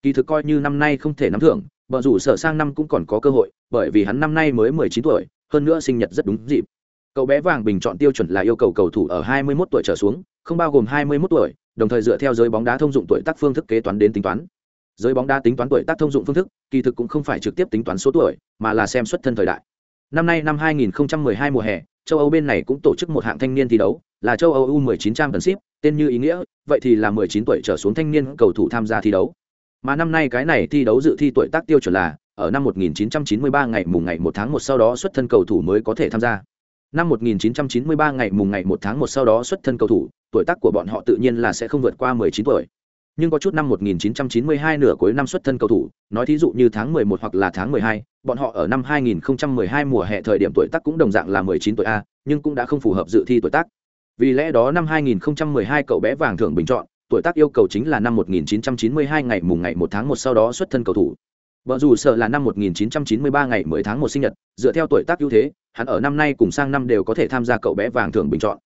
Kỳ thực coi như năm nay không thể nắm thưởng, bờ rủ sở sang năm cũng còn có cơ hội, bởi vì hắn năm nay mới 19 tuổi, hơn nữa sinh nhật rất đúng dịp. Cậu bé vàng bình chọn tiêu chuẩn là yêu cầu cầu thủ ở 21 tuổi trở xuống, không bao gồm 21 tuổi, đồng thời dựa theo giới bóng đá thông dụng tuổi tác phương thức kế toán đến tính toán. Giới bóng đá tính toán tuổi tác thông dụng phương thức, kỳ thực cũng không phải trực tiếp tính toán số tuổi, mà là xem xuất thân thời đại. Năm nay năm 2012 mùa hè, châu âu bên này cũng tổ chức một hạng thanh niên thi đấu, là châu âu u 19 trang tần ship tên như ý nghĩa, vậy thì là 19 tuổi trở xuống thanh niên cầu thủ tham gia thi đấu. Mà năm nay cái này thi đấu dự thi tuổi tác tiêu chuẩn là, ở năm 1993 ngày mùng ngày 1 tháng 1 sau đó xuất thân cầu thủ mới có thể tham gia. Năm 1993 ngày mùng ngày 1 tháng 1 sau đó xuất thân cầu thủ tuổi tác của bọn họ tự nhiên là sẽ không vượt qua 19 tuổi nhưng có chút năm 1992 nửa cuối năm xuất thân cầu thủ, nói thí dụ như tháng 11 hoặc là tháng 12, bọn họ ở năm 2012 mùa hè thời điểm tuổi tác cũng đồng dạng là 19 tuổi a, nhưng cũng đã không phù hợp dự thi tuổi tác. Vì lẽ đó năm 2012 cậu bé vàng thưởng bình chọn, tuổi tác yêu cầu chính là năm 1992 ngày mùng ngày 1 tháng 1 sau đó xuất thân cầu thủ. Vợ dù sợ là năm 1993 ngày 10 tháng 1 sinh nhật, dựa theo tuổi tác ưu thế, hắn ở năm nay cùng sang năm đều có thể tham gia cậu bé vàng thưởng bình chọn.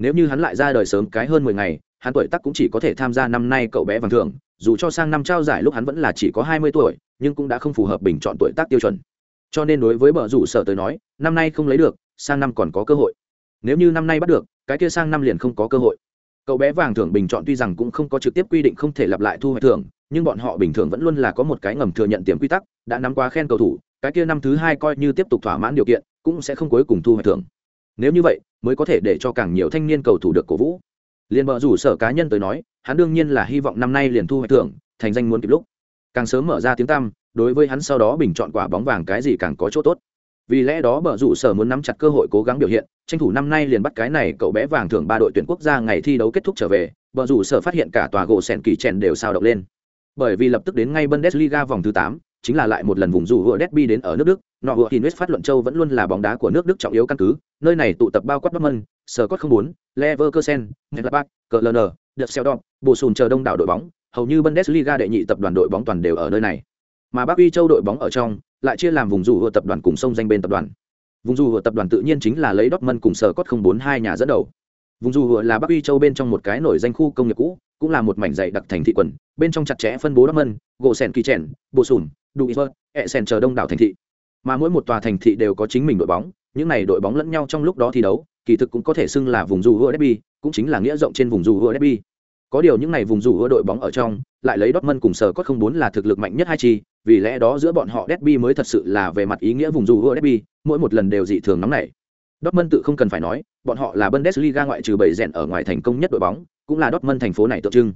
Nếu như hắn lại ra đời sớm cái hơn 10 ngày, hắn tuổi tác cũng chỉ có thể tham gia năm nay cậu bé vàng thường. dù cho sang năm trao giải lúc hắn vẫn là chỉ có hai mươi tuổi nhưng cũng đã không phù hợp bình chọn tuổi tác tiêu chuẩn. Cho nên đối với bờ rủ sở tới nói năm nay không lấy được sang năm còn có cơ hội. Nếu như năm nay bắt được cái kia sang năm liền không có cơ hội. Cậu bé vàng thưởng bình chọn tuy rằng cũng không có trực tiếp quy định không thể lặp lại thu hoạch thưởng nhưng bọn họ bình thường vẫn luôn là có một cái ngầm thừa nhận tiềm quy tắc đã nắm qua khen cầu thủ cái kia năm thứ hai coi như tiếp tục thỏa mãn điều kiện cũng sẽ không cuối cùng thu hoạch thưởng. Nếu như vậy mới có thể để cho càng nhiều thanh niên cầu thủ được cổ vũ. Liền bờ rủ sở cá nhân tới nói, hắn đương nhiên là hy vọng năm nay liền thu hoạch thưởng, thành danh muốn kịp lúc. Càng sớm mở ra tiếng tăm, đối với hắn sau đó bình chọn quả bóng vàng cái gì càng có chỗ tốt. Vì lẽ đó bờ rủ sở muốn nắm chặt cơ hội cố gắng biểu hiện, tranh thủ năm nay liền bắt cái này cậu bé vàng thưởng ba đội tuyển quốc gia ngày thi đấu kết thúc trở về bờ rủ sở phát hiện cả tòa gỗ sèn kỳ chèn đều sao động lên. Bởi vì lập tức đến ngay bundesliga vòng thứ tám chính là lại một lần vùng dù hựa derby đến ở nước đức. Nọ hựa hinwest phát luận châu vẫn luôn là bóng đá của nước đức trọng yếu căn cứ. Nơi này tụ tập bao quát bắc mân sở cốt không bốn, leverkusen, gladbach cln đợt xeo đỏ bổ sùn chờ đông đảo đội bóng. Hầu như bundesliga đệ nhị tập đoàn đội bóng toàn đều ở nơi này. Mà bắc uy châu đội bóng ở trong lại chia làm vùng dù hựa tập đoàn cùng sông danh bên tập đoàn. Vùng dù hựa tập đoàn tự nhiên chính là lấy dortmund cùng sở cốt không bốn hai nhà dẫn đầu. Vùng dù hựa là bắc uy châu bên trong một cái nổi danh khu công nghiệp cũ, cũng là một mảnh dày đặc thành thị quần. Bên trong chặt chẽ phân bố dortmund gỗ sèn kỳ trẻn bổ sùn đủ ít vợt ẹ sen chờ đông đảo thành thị. Mà mỗi một tòa thành thị đều có chính mình đội bóng, những này đội bóng lẫn nhau trong lúc đó thi đấu, kỳ thực cũng có thể xưng là vùng dù hựa derby, cũng chính là nghĩa rộng trên vùng dù hựa derby. Có điều những này vùng dù hựa đội bóng ở trong, lại lấy Dortmund cùng sở có không bốn là thực lực mạnh nhất hai chi, vì lẽ đó giữa bọn họ derby mới thật sự là về mặt ý nghĩa vùng dù hựa derby, mỗi một lần đều dị thường nóng nảy. Dortmund tự không cần phải nói, bọn họ là Bundesliga ngoại trừ bảy rèn ở ngoài thành công nhất đội bóng, cũng là Dortmund thành phố này tượng trưng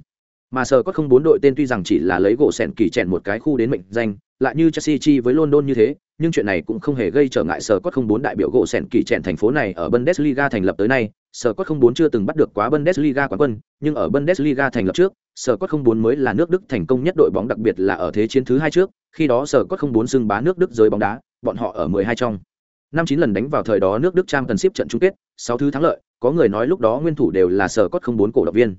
mà sở có không bốn đội tên tuy rằng chỉ là lấy gỗ sẹn kỳ chèn một cái khu đến mệnh danh, lại như chelsea chi với london như thế, nhưng chuyện này cũng không hề gây trở ngại sở có không bốn đại biểu gỗ sẹn kỳ chèn thành phố này ở bundesliga thành lập tới nay. Sở có không bốn chưa từng bắt được quá bundesliga quán quân, nhưng ở bundesliga thành lập trước sở có không bốn mới là nước đức thành công nhất đội bóng đặc biệt là ở thế chiến thứ hai trước, khi đó sở có không bốn xưng bá nước đức giới bóng đá, bọn họ ở 12 trong. Năm chín lần đánh vào thời đó nước đức trang cần ship trận chung kết, sáu thứ thắng lợi, có người nói lúc đó nguyên thủ đều là sở cốt không bốn cổ động viên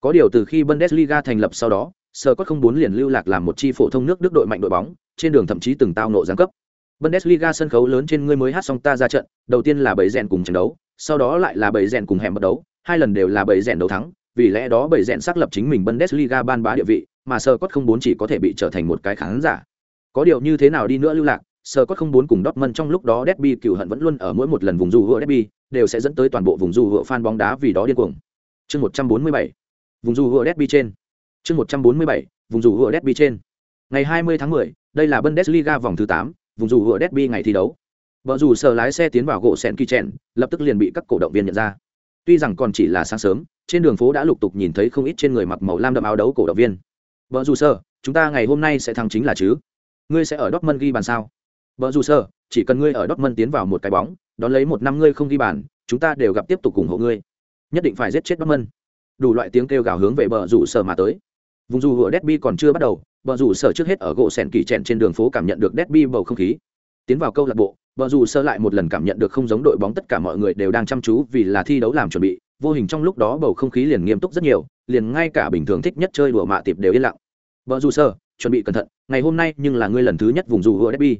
có điều từ khi Bundesliga thành lập sau đó, Sở Cốt không bốn liền lưu lạc làm một chi phổ thông nước Đức đội mạnh đội bóng, trên đường thậm chí từng tao nộ giáng cấp. Bundesliga sân khấu lớn trên ngươi mới hát xong ta ra trận, đầu tiên là bảy rèn cùng trận đấu, sau đó lại là bảy rèn cùng hẻm bắt đấu, hai lần đều là bảy rèn đấu thắng, vì lẽ đó bảy rèn xác lập chính mình Bundesliga ban bá địa vị, mà Sở Cốt không bốn chỉ có thể bị trở thành một cái khán giả. Có điều như thế nào đi nữa lưu lạc, Sở Cốt không bốn cùng Dortmund trong lúc đó derby cừu hận vẫn luôn ở mỗi một lần vùng dù hựa derby, đều sẽ dẫn tới toàn bộ vùng dù hựa fan bóng đá vì đó điên cuồng. Chương 147 vùng dù hựa derby trên. Chương một trăm bốn mươi bảy vùng dù hựa derby trên. Ngày hai mươi tháng 10, đây là bundesliga vòng thứ tám vùng dù hựa derby ngày thi đấu. Vợ dù sở lái xe tiến vào gỗ sẹn kỳ trèn. lập tức liền bị các cổ động viên nhận ra. Tuy rằng còn chỉ là sáng sớm trên đường phố đã lục tục nhìn thấy không ít trên người mặc màu lam đậm áo đấu cổ động viên. Vợ dù sở chúng ta ngày hôm nay sẽ thắng chính là chứ? Ngươi sẽ ở dortmund ghi bàn sao? Vợ dù sở chỉ cần ngươi ở dortmund tiến vào một cái bóng đón lấy một năm ngươi không ghi bàn chúng ta đều gặp tiếp tục ủng hộ ngươi. Nhất định phải giết chết dortmund đủ loại tiếng kêu gào hướng về bờ rủ sở mà tới. Vùng dù hựa derby còn chưa bắt đầu, bờ rủ sở trước hết ở gỗ sèn kỳ trẹn trên đường phố cảm nhận được derby bầu không khí. Tiến vào câu lạc bộ, bờ rủ sở lại một lần cảm nhận được không giống đội bóng tất cả mọi người đều đang chăm chú vì là thi đấu làm chuẩn bị. Vô hình trong lúc đó bầu không khí liền nghiêm túc rất nhiều, liền ngay cả bình thường thích nhất chơi đùa mạ tiệp đều yên lặng. Bờ rủ sở, chuẩn bị cẩn thận, ngày hôm nay nhưng là ngươi lần thứ nhất vùng dù hựa derby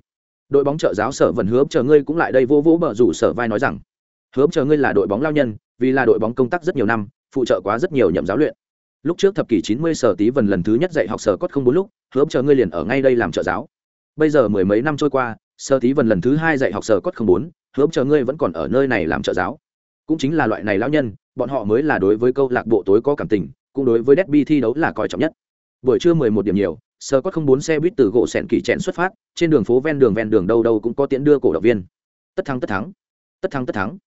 đội bóng trợ giáo sở vẫn hứa chờ ngươi cũng lại đây vô vỗ bờ rủ sở vai nói rằng, hứa chờ ngươi là đội bóng lao nhân, vì là đội bóng công tác rất nhiều năm phụ trợ quá rất nhiều nhậm giáo luyện. Lúc trước thập kỷ chín mươi sở tí vần lần thứ nhất dạy học sở cốt không bốn lúc, hứa chờ ngươi liền ở ngay đây làm trợ giáo. Bây giờ mười mấy năm trôi qua, sở tí vần lần thứ hai dạy học sở cốt không bốn, hứa chờ ngươi vẫn còn ở nơi này làm trợ giáo. Cũng chính là loại này lão nhân, bọn họ mới là đối với câu lạc bộ tối có cảm tình, cũng đối với derby thi đấu là coi trọng nhất. Buổi trưa mười một điểm nhiều, sở cốt không bốn xe buýt từ gỗ sẹn kỳ chèn xuất phát, trên đường phố ven đường ven đường đâu đâu cũng có tiễn đưa cổ động viên. Tất thắng tất thắng. Tất thắng tất thắng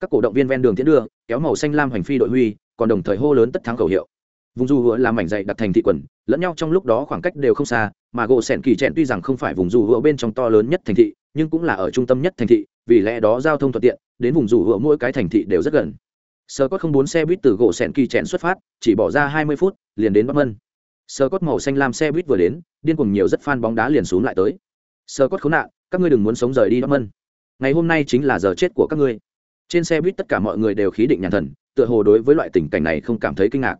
các cổ động viên ven đường tiễn đưa, kéo màu xanh lam hành phi đội huy, còn đồng thời hô lớn tất thắng khẩu hiệu. Vùng du hứa làm mảnh dày đặt thành thị quần, lẫn nhau trong lúc đó khoảng cách đều không xa, mà gỗ sẻn kỳ trẹn tuy rằng không phải vùng du hứa bên trong to lớn nhất thành thị, nhưng cũng là ở trung tâm nhất thành thị, vì lẽ đó giao thông thuận tiện, đến vùng du hứa mỗi cái thành thị đều rất gần. Sơ cốt không bốn xe buýt từ gỗ sẻn kỳ trẹn xuất phát, chỉ bỏ ra hai mươi phút, liền đến bắc mân. Sơ cốt màu xanh lam xe buýt vừa đến, điên cùng nhiều rất fan bóng đá liền xuống lại tới. Sơ cốt khốn nạn, các ngươi đừng muốn sống rời đi bắc mân. Ngày hôm nay chính là giờ chết của các ngươi trên xe buýt tất cả mọi người đều khí định nhàn thần tựa hồ đối với loại tình cảnh này không cảm thấy kinh ngạc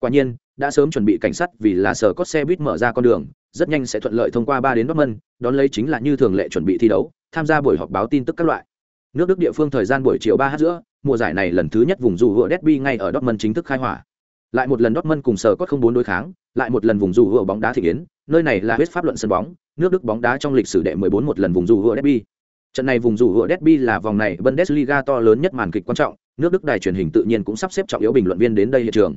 quả nhiên đã sớm chuẩn bị cảnh sát vì là sở cốt xe buýt mở ra con đường rất nhanh sẽ thuận lợi thông qua ba đến Dortmund, đón lấy chính là như thường lệ chuẩn bị thi đấu, tham gia buổi họp báo tin tức các loại. Nước Đức địa phương thời gian buổi chiều ba h giữa, mùa giải này lần thứ nhất vùng dù hựa derby ngay ở Dortmund chính thức khai hỏa. Lại một lần Dortmund cùng sở cốt không bốn đối kháng, lại một lần vùng dù hựa bóng đá thị yến, nơi này là huyết pháp luận sân bóng, nước Đức bóng đá trong lịch sử đệ 14 một lần vùng dù hựa derby. Trận này vùng dù hựa derby là vòng này Bundesliga to lớn nhất màn kịch quan trọng, nước Đức đài truyền hình tự nhiên cũng sắp xếp trọng yếu bình luận viên đến đây hiện trường.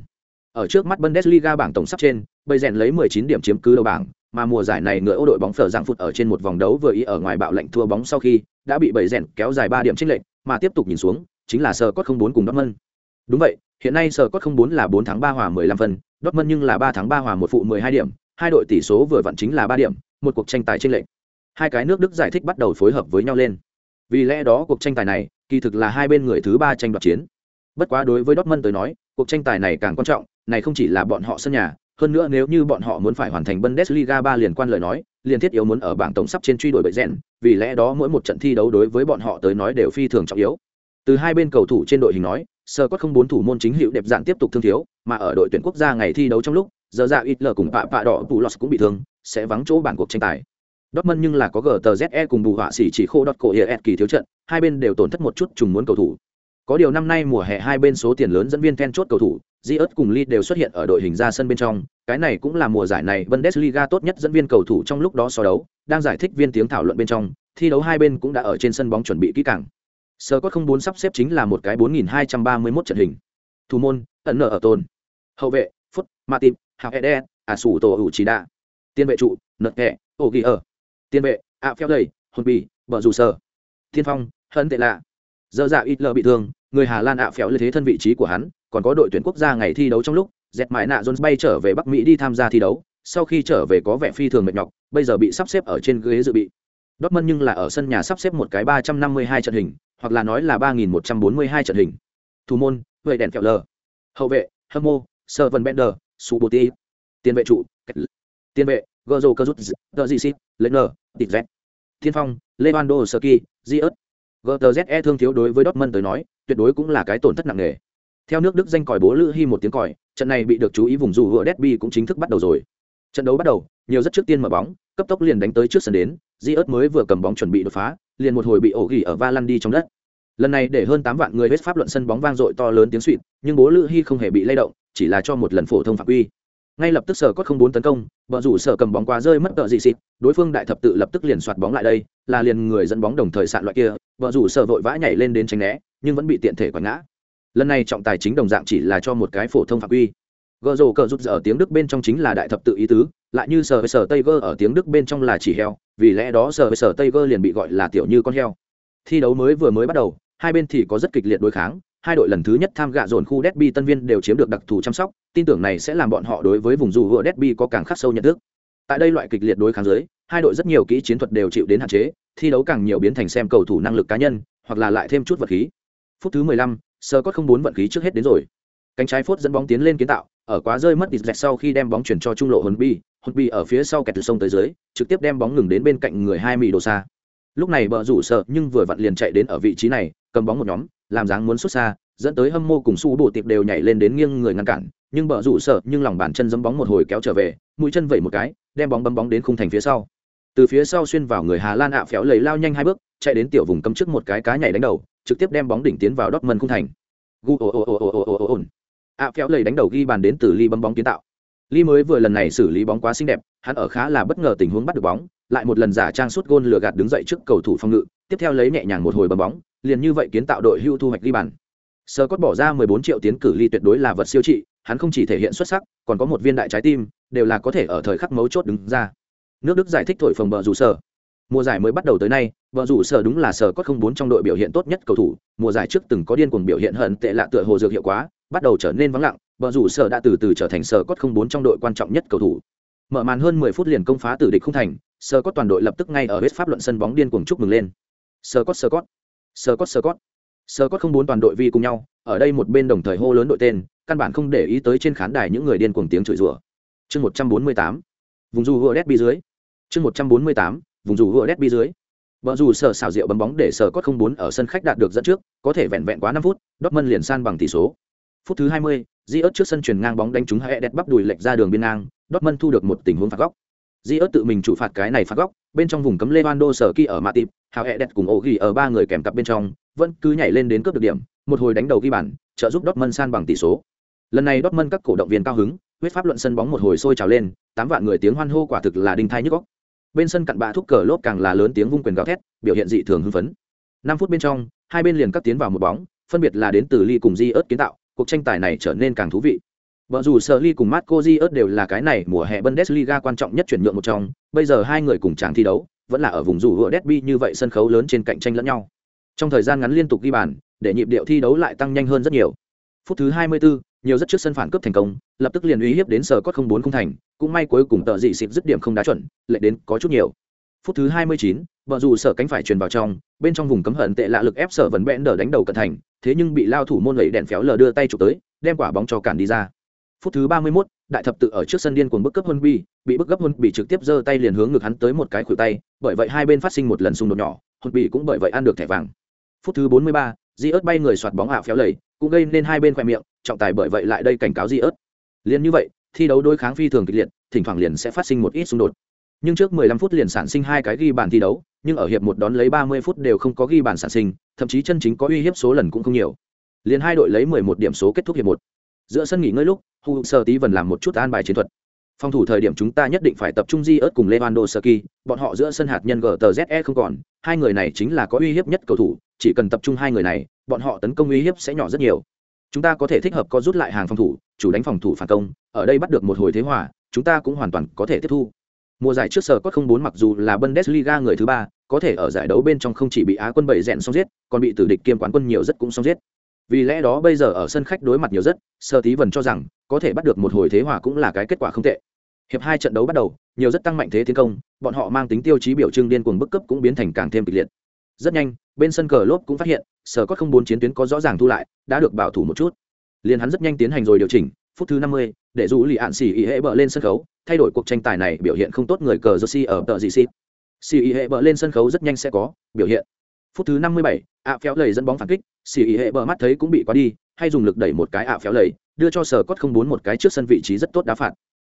Ở trước mắt Bundesliga bảng tổng sắp trên, Bay rèn lấy 19 điểm chiếm cứ đầu bảng, mà mùa giải này người ô đội bóng phở giang phụt ở trên một vòng đấu vừa ý ở ngoài bạo lệnh thua bóng sau khi đã bị Bay rèn kéo dài 3 điểm chênh lệch, mà tiếp tục nhìn xuống, chính là sờ Cốt 04 cùng Dortmund. Đúng vậy, hiện nay sờ Cốt 04 là 4 thắng 3 hòa 15 phần, Dortmund nhưng là 3 thắng 3 hòa 1 phụ 12 điểm, hai đội tỷ số vừa vặn chính là 3 điểm, một cuộc tranh tài chênh lệch. Hai cái nước Đức giải thích bắt đầu phối hợp với nhau lên. Vì lẽ đó cuộc tranh tài này, kỳ thực là hai bên người thứ ba tranh đoạt chiến. Bất quá đối với Dortmund tới nói, cuộc tranh tài này càng quan trọng, này không chỉ là bọn họ sân nhà, hơn nữa nếu như bọn họ muốn phải hoàn thành Bundesliga ba liên quan lời nói, liền thiết yếu muốn ở bảng tổng sắp trên truy đuổi bệ rèn, vì lẽ đó mỗi một trận thi đấu đối với bọn họ tới nói đều phi thường trọng yếu. Từ hai bên cầu thủ trên đội hình nói, sơ có không bốn thủ môn chính hiệu đẹp dạng tiếp tục thương thiếu, mà ở đội tuyển quốc gia ngày thi đấu trong lúc, giờ ra ít lờ cùng pạ pạ đỏ tù lọt cũng bị thương, sẽ vắng chỗ bản cuộc tranh tài. Dortmund nhưng là có GTZE cùng bù họa sĩ chỉ khô đọt cổ hiệp kỳ thiếu trận, hai bên đều tổn thất một chút trùng muốn cầu thủ. Có điều năm nay mùa hè hai bên số tiền lớn dẫn viên then chốt cầu thủ, Ziyech cùng Lee đều xuất hiện ở đội hình ra sân bên trong, cái này cũng là mùa giải này Bundesliga tốt nhất dẫn viên cầu thủ trong lúc đó so đấu, đang giải thích viên tiếng thảo luận bên trong, thi đấu hai bên cũng đã ở trên sân bóng chuẩn bị kỹ càng. Sơ có không bốn sắp xếp chính là một cái 4231 trận hình. Thủ môn, ẩn nở ở tôn. Hậu vệ, Phút, Martin, Hào Ede, À Sủ Tổ Đa. Tiên vệ trụ, Nật Kẹ, Ogier tiền. Tiên vệ, ạ phèo đầy hồn bì bờ rủ sơ thiên phong hân tệ lạ dơ dạ ít lờ bị thương người hà lan ạ phèo lợi thế thân vị trí của hắn còn có đội tuyển quốc gia ngày thi đấu trong lúc dẹp mãi nạ jones bay trở về bắc mỹ đi tham gia thi đấu sau khi trở về có vẻ phi thường mệt nhọc bây giờ bị sắp xếp ở trên ghế dự bị Dortmund nhưng là ở sân nhà sắp xếp một cái 352 trận hình, hoặc là nói là 3142 trận hình. Thủ môn, Huệ đèn kẹo lờ. Hậu vệ, Hâm mô, Servan Bender, Suboti. Tiền vệ trụ, Tiền vệ, Gozo Kazut, The Gc, Lenner, Tịt Z. Thiên Phong, Lewandowski, Ziot. GTZE thương thiếu đối với Dortmund tới nói, tuyệt đối cũng là cái tổn thất nặng nề. Theo nước Đức danh còi bố Lữ hy một tiếng còi, trận này bị được chú ý vùng dù vừa Derby cũng chính thức bắt đầu rồi. Trận đấu bắt đầu, nhiều rất trước tiên mở bóng, cấp tốc liền đánh tới trước sân đến, Ziot mới vừa cầm bóng chuẩn bị đột phá, liền một hồi bị ổ gỉ ở Valandi trong đất. Lần này để hơn 8 vạn người hết pháp luận sân bóng vang dội to lớn tiếng xuýt, nhưng bố Lữ hy không hề bị lay động, chỉ là cho một lần phổ thông phạm quy ngay lập tức sở có không bốn tấn công vợ rủ sở cầm bóng qua rơi mất tợ dị xịt, đối phương đại thập tự lập tức liền soạt bóng lại đây, là liền người dẫn bóng đồng thời sạn loại kia vợ rủ sở vội vã nhảy lên đến tránh né, nhưng vẫn bị tiện thể quẳng ngã. Lần này trọng tài chính đồng dạng chỉ là cho một cái phổ thông phạm quy. Gợ rổ cờ rút ở tiếng đức bên trong chính là đại thập tự ý tứ, lại như sở với sở tây gơ ở tiếng đức bên trong là chỉ heo, vì lẽ đó sở với sở tây gơ liền bị gọi là tiểu như con heo. Thi đấu mới vừa mới bắt đầu, hai bên thì có rất kịch liệt đối kháng hai đội lần thứ nhất tham gạ dồn khu derby tân viên đều chiếm được đặc thù chăm sóc tin tưởng này sẽ làm bọn họ đối với vùng dù vựa derby có càng khắc sâu nhận thức. Tại đây loại kịch liệt đối kháng dưới hai đội rất nhiều kỹ chiến thuật đều chịu đến hạn chế thi đấu càng nhiều biến thành xem cầu thủ năng lực cá nhân hoặc là lại thêm chút vật khí. Phút thứ 15, sơ có không bốn vận khí trước hết đến rồi. Cánh trái phút dẫn bóng tiến lên kiến tạo ở quá rơi mất dẹt sau khi đem bóng chuyển cho trung lộ hồn bi hồn bi ở phía sau kẹt từ sông tới dưới trực tiếp đem bóng ngừng đến bên cạnh người hai mì đồ xa lúc này bờ rủ sợ nhưng vừa vặn liền chạy đến ở vị trí này cầm bóng một nhóm làm dáng muốn xuất xa, dẫn tới hâm mô cùng su bộ tiệp đều nhảy lên đến nghiêng người ngăn cản, nhưng bờ rủ sợ, nhưng lòng bàn chân giấm bóng một hồi kéo trở về, mũi chân vẩy một cái, đem bóng bấm bóng đến khung thành phía sau. Từ phía sau xuyên vào người hà lan ạ phéo lầy lao nhanh hai bước, chạy đến tiểu vùng cấm trước một cái cá nhảy đánh đầu, trực tiếp đem bóng đỉnh tiến vào Dortmund khung thành. Gu, ồ ồ ồ ồ ồ ồ ồ ạ phéo lầy đánh đầu ghi bàn đến từ ly bấm bóng kiến tạo. Ly mới vừa lần này xử lý bóng quá xinh đẹp, hắn ở khá là bất ngờ tình huống bắt được bóng, lại một lần giả trang suốt gôn lừa gạt đứng dậy trước cầu thủ phòng ngự, tiếp theo lấy nhẹ nhàng một hồi bấm bóng liền như vậy kiến tạo đội hưu thu hoạch ghi bàn. Sơ cốt bỏ ra 14 triệu tiến cử ly tuyệt đối là vật siêu trị, hắn không chỉ thể hiện xuất sắc, còn có một viên đại trái tim, đều là có thể ở thời khắc mấu chốt đứng ra. Nước đức giải thích thổi phồng bờ rủ sở. Mùa giải mới bắt đầu tới nay, bờ rủ sở đúng là sở cốt không bốn trong đội biểu hiện tốt nhất cầu thủ. Mùa giải trước từng có điên cuồng biểu hiện hận tệ lạ tựa hồ dược hiệu quá, bắt đầu trở nên vắng lặng, bờ rủ sở đã từ từ trở thành sở cốt không bốn trong đội quan trọng nhất cầu thủ. Mở màn hơn 10 phút liền công phá tử địch không thành sở cốt toàn đội lập tức ngay ở hết pháp luận sân bóng điên cuồng chúc mừng lên. Sở cốt sở cốt sở cốt sở cốt sơ cốt không bốn toàn đội vi cùng nhau, ở đây một bên đồng thời hô lớn đội tên, căn bản không để ý tới trên khán đài những người điên cuồng tiếng chửi rủa. Chương một trăm bốn mươi tám, vùng dù hựa đét bi dưới. Chương một trăm bốn mươi tám, vùng dù hựa đét bi dưới. Vợ dù sở xảo rượu bấm bóng để sở cốt không bốn ở sân khách đạt được dẫn trước, có thể vẹn vẹn quá năm phút, Dortmund liền san bằng tỷ số. Phút thứ hai mươi di ớt trước sân chuyển ngang bóng đánh trúng hai đẹp bắp đùi lệch ra đường biên ngang, Dortmund thu được một tình huống phạt góc di ớt tự mình chủ phạt cái này phạt góc, bên trong vùng cấm levando sở kỳ ở mạ tịp, hào hẹ đẹp cùng ổ ghi ở ba người kèm cặp bên trong, vẫn cứ nhảy lên đến cướp được điểm, một hồi đánh đầu ghi bàn, trợ giúp Dortmund san bằng tỷ số. Lần này Dortmund các cổ động viên cao hứng, huyết pháp luận sân bóng một hồi sôi trào lên, tám vạn người tiếng hoan hô quả thực là đinh thai nhức góc bên sân cặn bạ thúc cờ lốp càng là lớn tiếng vung quyền gào thét, biểu hiện dị thường hưng phấn. Năm phút bên trong, hai bên liền cắt tiến vào một bóng, phân biệt là đến từ ly cùng di ớt kiến tạo, cuộc tranh tài này trở nên càng thú vị. Vợ dù Sở Ly cùng Marco Diaz đều là cái này mùa hè Bundesliga quan trọng nhất chuyển nhượng một trong, bây giờ hai người cùng chàng thi đấu, vẫn là ở vùng rủ hựa derby như vậy sân khấu lớn trên cạnh tranh lẫn nhau. Trong thời gian ngắn liên tục ghi bàn, để nhịp điệu thi đấu lại tăng nhanh hơn rất nhiều. Phút thứ 24, nhiều rất trước sân phản cướp thành công, lập tức liền uy hiếp đến sở cốt không bốn không thành, cũng may cuối cùng tợ dị xịt dứt điểm không đá chuẩn, lệ đến có chút nhiều. Phút thứ 29, bọn dù sở cánh phải truyền vào trong, bên trong vùng cấm hận tệ lạ lực ép sở vẫn bẽn đỡ đánh đầu cận thành, thế nhưng bị lao thủ môn lẩy đèn phéo lờ đưa tay chụp tới, đem quả bóng cho cản đi ra. Phút thứ 31, đại thập tự ở trước sân điên cuồng bức cấp Huân Bi, bị bức gấp Huân bị trực tiếp giơ tay liền hướng ngực hắn tới một cái khuỷu tay, bởi vậy hai bên phát sinh một lần xung đột nhỏ, Huân bị cũng bởi vậy ăn được thẻ vàng. Phút thứ 43, Di ớt bay người soạt bóng ảo phéo lầy, cũng gây nên hai bên khoe miệng, trọng tài bởi vậy lại đây cảnh cáo Di ớt. Liên như vậy, thi đấu đối kháng phi thường kịch liệt, thỉnh thoảng liền sẽ phát sinh một ít xung đột. Nhưng trước 15 phút liền sản sinh hai cái ghi bàn thi đấu, nhưng ở hiệp một đón lấy 30 phút đều không có ghi bàn sản sinh, thậm chí chân chính có uy hiếp số lần cũng không nhiều. Liên hai đội lấy 11 điểm số kết thúc hiệp một. Giữa sân nghỉ ngơi lúc, Hu Sơ Tí vẫn làm một chút an bài chiến thuật. Phòng thủ thời điểm chúng ta nhất định phải tập trung Di ớt cùng Lewandowski, bọn họ giữa sân hạt nhân GTZE không còn, hai người này chính là có uy hiếp nhất cầu thủ, chỉ cần tập trung hai người này, bọn họ tấn công uy hiếp sẽ nhỏ rất nhiều. Chúng ta có thể thích hợp có rút lại hàng phòng thủ, chủ đánh phòng thủ phản công, ở đây bắt được một hồi thế hòa, chúng ta cũng hoàn toàn có thể tiếp thu. Mùa giải trước sở có không bốn mặc dù là Bundesliga người thứ ba, có thể ở giải đấu bên trong không chỉ bị Á quân bảy rèn xong giết, còn bị tử địch kiêm quán quân nhiều rất cũng xong giết. Vì lẽ đó bây giờ ở sân khách đối mặt nhiều rất, Sơ Tí vần cho rằng có thể bắt được một hồi thế hòa cũng là cái kết quả không tệ. Hiệp hai trận đấu bắt đầu, nhiều rất tăng mạnh thế tiến công, bọn họ mang tính tiêu chí biểu trưng điên cuồng bức cấp cũng biến thành càng thêm kịch liệt. Rất nhanh, bên sân cờ lốp cũng phát hiện, sở có không bốn chiến tuyến có rõ ràng thu lại, đã được bảo thủ một chút. liền hắn rất nhanh tiến hành rồi điều chỉnh, phút thứ 50, để dù lì ạn xỉ ý hệ bờ lên sân khấu, thay đổi cuộc tranh tài này biểu hiện không tốt người cờ jersey ở tờ gì xịt. Xỉ ý hệ bờ lên sân khấu rất nhanh sẽ có biểu hiện. Phút thứ 57, ạ phéo lầy dẫn bóng phản kích, xì ý hệ bờ mắt thấy cũng bị quá đi, hay dùng lực đẩy một cái ạ phéo lầy, đưa cho sở cốt không bốn một cái trước sân vị trí rất tốt đá phạt.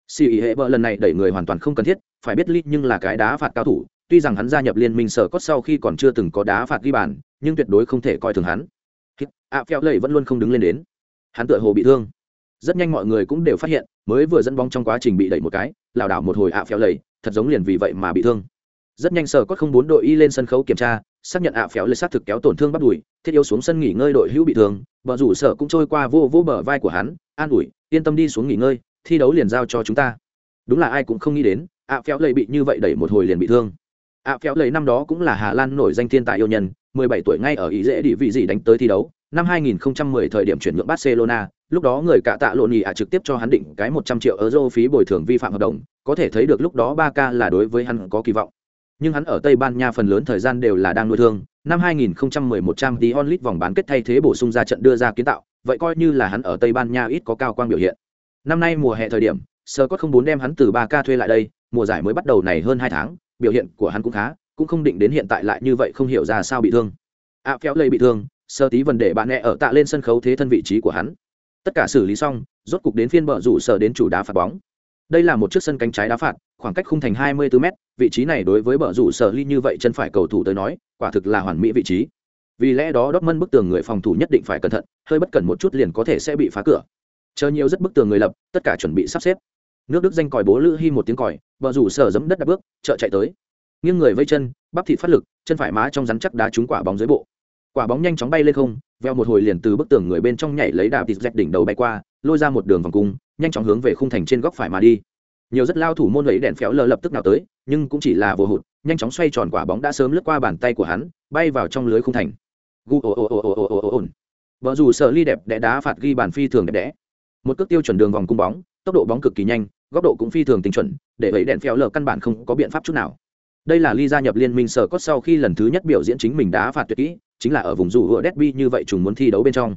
Xì ý hệ bờ lần này đẩy người hoàn toàn không cần thiết, phải biết ly nhưng là cái đá phạt cao thủ, tuy rằng hắn gia nhập liên minh sở cốt sau khi còn chưa từng có đá phạt ghi bàn, nhưng tuyệt đối không thể coi thường hắn. ạ phéo lầy vẫn luôn không đứng lên đến. Hắn tựa hồ bị thương rất nhanh mọi người cũng đều phát hiện mới vừa dẫn bóng trong quá trình bị đẩy một cái lảo đảo một hồi ạ phéo lầy thật giống liền vì vậy mà bị thương rất nhanh sở cốt không bốn đội y lên sân khấu kiểm tra xác nhận ạ phéo lầy sát thực kéo tổn thương bắt đùi thiết yếu xuống sân nghỉ ngơi đội hữu bị thương vợ rủ sở cũng trôi qua vô vô bờ vai của hắn an ủi yên tâm đi xuống nghỉ ngơi thi đấu liền giao cho chúng ta đúng là ai cũng không nghĩ đến ạ phéo lầy bị như vậy đẩy một hồi liền bị thương ạ phéo lầy năm đó cũng là hà lan nổi danh thiên tài yêu nhân 17 tuổi ngay ở ý dễ địa vị gì đánh tới thi đấu năm 2010 thời điểm chuyển nhượng Barcelona, lúc đó người cả tạ lộn nhì ạ trực tiếp cho hắn định cái 100 triệu euro phí bồi thường vi phạm hợp đồng, có thể thấy được lúc đó ba ca là đối với hắn có kỳ vọng. Nhưng hắn ở Tây Ban Nha phần lớn thời gian đều là đang nuôi thương, năm 2011 trang tí onlit vòng bán kết thay thế bổ sung ra trận đưa ra kiến tạo, vậy coi như là hắn ở Tây Ban Nha ít có cao quang biểu hiện. Năm nay mùa hè thời điểm, Scott không muốn đem hắn từ Barca thuê lại đây, mùa giải mới bắt đầu này hơn 2 tháng, biểu hiện của hắn cũng khá, cũng không định đến hiện tại lại như vậy không hiểu ra sao bị thương. À kéo lây bị thương, sơ tí vấn đề bạn nẹ ở tạ lên sân khấu thế thân vị trí của hắn tất cả xử lý xong rốt cục đến phiên bờ rủ sở đến chủ đá phạt bóng đây là một chiếc sân cánh trái đá phạt, khoảng cách khung thành 24 m vị trí này đối với bờ rủ sở ly như vậy chân phải cầu thủ tới nói, quả thực là hoàn mỹ vị trí. Vì lẽ đó đốt mân bức tường người phòng thủ nhất định phải cẩn thận, hơi bất cẩn một chút liền có thể sẽ bị phá cửa. Chờ nhiều rất bức tường người lập, tất cả chuẩn bị sắp xếp. Nước đức danh còi bố lữ hy một tiếng còi, bờ rủ sở giấm đất đạp bước, chợ chạy tới. Nghiêng người vây chân, bắp thịt phát lực, chân phải má trong rắn chắc đá trúng quả bóng dưới bộ. Quả bóng nhanh chóng bay lên không, veo một hồi liền từ bức tường người bên trong nhảy lấy đạp thịt dẹt đỉnh đầu bay qua, lôi ra một đường vòng cung nhanh chóng hướng về khung thành trên góc phải mà đi. Nhiều rất lao thủ môn lấy đèn phéo lờ lập tức nào tới, nhưng cũng chỉ là vô hụt, nhanh chóng xoay tròn quả bóng đã sớm lướt qua bàn tay của hắn, bay vào trong lưới khung thành. Gu, ồ ồ ồ ồ ồ ồ ồ vợ dù sợ ly đẹp đẽ đá phạt ghi bàn phi thường đẹp đẽ. Một cước tiêu chuẩn đường vòng cung bóng, tốc độ bóng cực kỳ nhanh, góc độ cũng phi thường tinh chuẩn, để vậy đèn phéo lờ căn bản không có biện pháp chút nào. Đây là ly gia nhập liên minh sở cốt sau khi lần thứ nhất biểu diễn chính mình đá phạt tuyệt kỹ, chính là ở vùng dù hựa derby như vậy trùng muốn thi đấu bên trong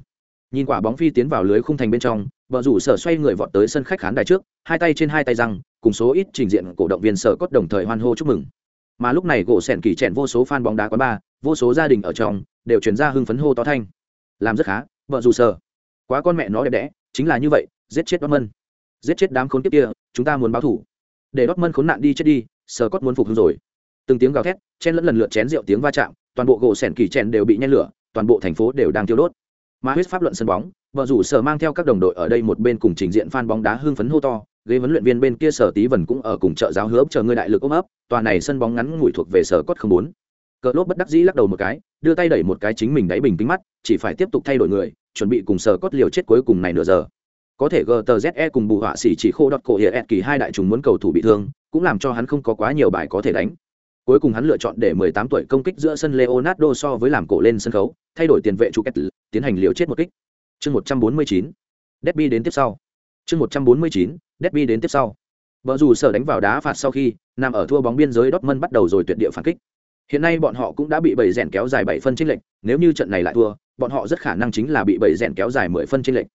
nhìn quả bóng phi tiến vào lưới khung thành bên trong, vợ rủ sở xoay người vọt tới sân khách khán đài trước, hai tay trên hai tay răng, cùng số ít trình diện cổ động viên sở cốt đồng thời hoan hô chúc mừng. Mà lúc này gỗ sẹn kỳ chèn vô số fan bóng đá quán ba, vô số gia đình ở trong, đều chuyển ra hưng phấn hô to thanh. Làm rất khá, vợ rủ sở. Quá con mẹ nó đẹp đẽ, chính là như vậy, giết chết Dortmund. Giết chết đám khốn kiếp kia, chúng ta muốn báo thủ. Để Dortmund khốn nạn đi chết đi, sở cốt muốn phục hưng rồi. Từng tiếng gào thét, chen lẫn lần lượt chén rượu tiếng va chạm, toàn bộ gỗ sẻn kỳ chèn đều bị nhen lửa, toàn bộ thành phố đều đang thiêu đốt mà huyết pháp luận sân bóng, vợ rủ sở mang theo các đồng đội ở đây một bên cùng trình diện phan bóng đá hưng phấn hô to, ghế huấn luyện viên bên kia sở tí vần cũng ở cùng chợ giáo hứa chờ người đại lực ôm ấp, tòa này sân bóng ngắn ngủi thuộc về sở cốt không bốn. Cờ lốp bất đắc dĩ lắc đầu một cái, đưa tay đẩy một cái chính mình đáy bình kính mắt, chỉ phải tiếp tục thay đổi người, chuẩn bị cùng sở cốt liều chết cuối cùng này nửa giờ. Có thể gtze cùng bù họa xỉ chỉ khô đọt cổ hiệa kỳ hai đại trùng muốn cầu thủ bị thương, cũng làm cho hắn không có quá nhiều bài có thể đánh cuối cùng hắn lựa chọn để 18 tuổi công kích giữa sân leonardo so với làm cổ lên sân khấu thay đổi tiền vệ chủ kết tiến hành liều chết một kích chương 149. Derby đến tiếp sau chương 149. Derby đến tiếp sau Bờ rủ sở đánh vào đá phạt sau khi nằm ở thua bóng biên giới Dortmund bắt đầu rồi tuyệt địa phản kích. Hiện nay bọn họ cũng đã bị bảy rèn kéo dài 7 phân chênh lệch, nếu như trận này lại thua, bọn họ rất khả năng chính là bị bảy rèn kéo dài 10 phân chênh lệch.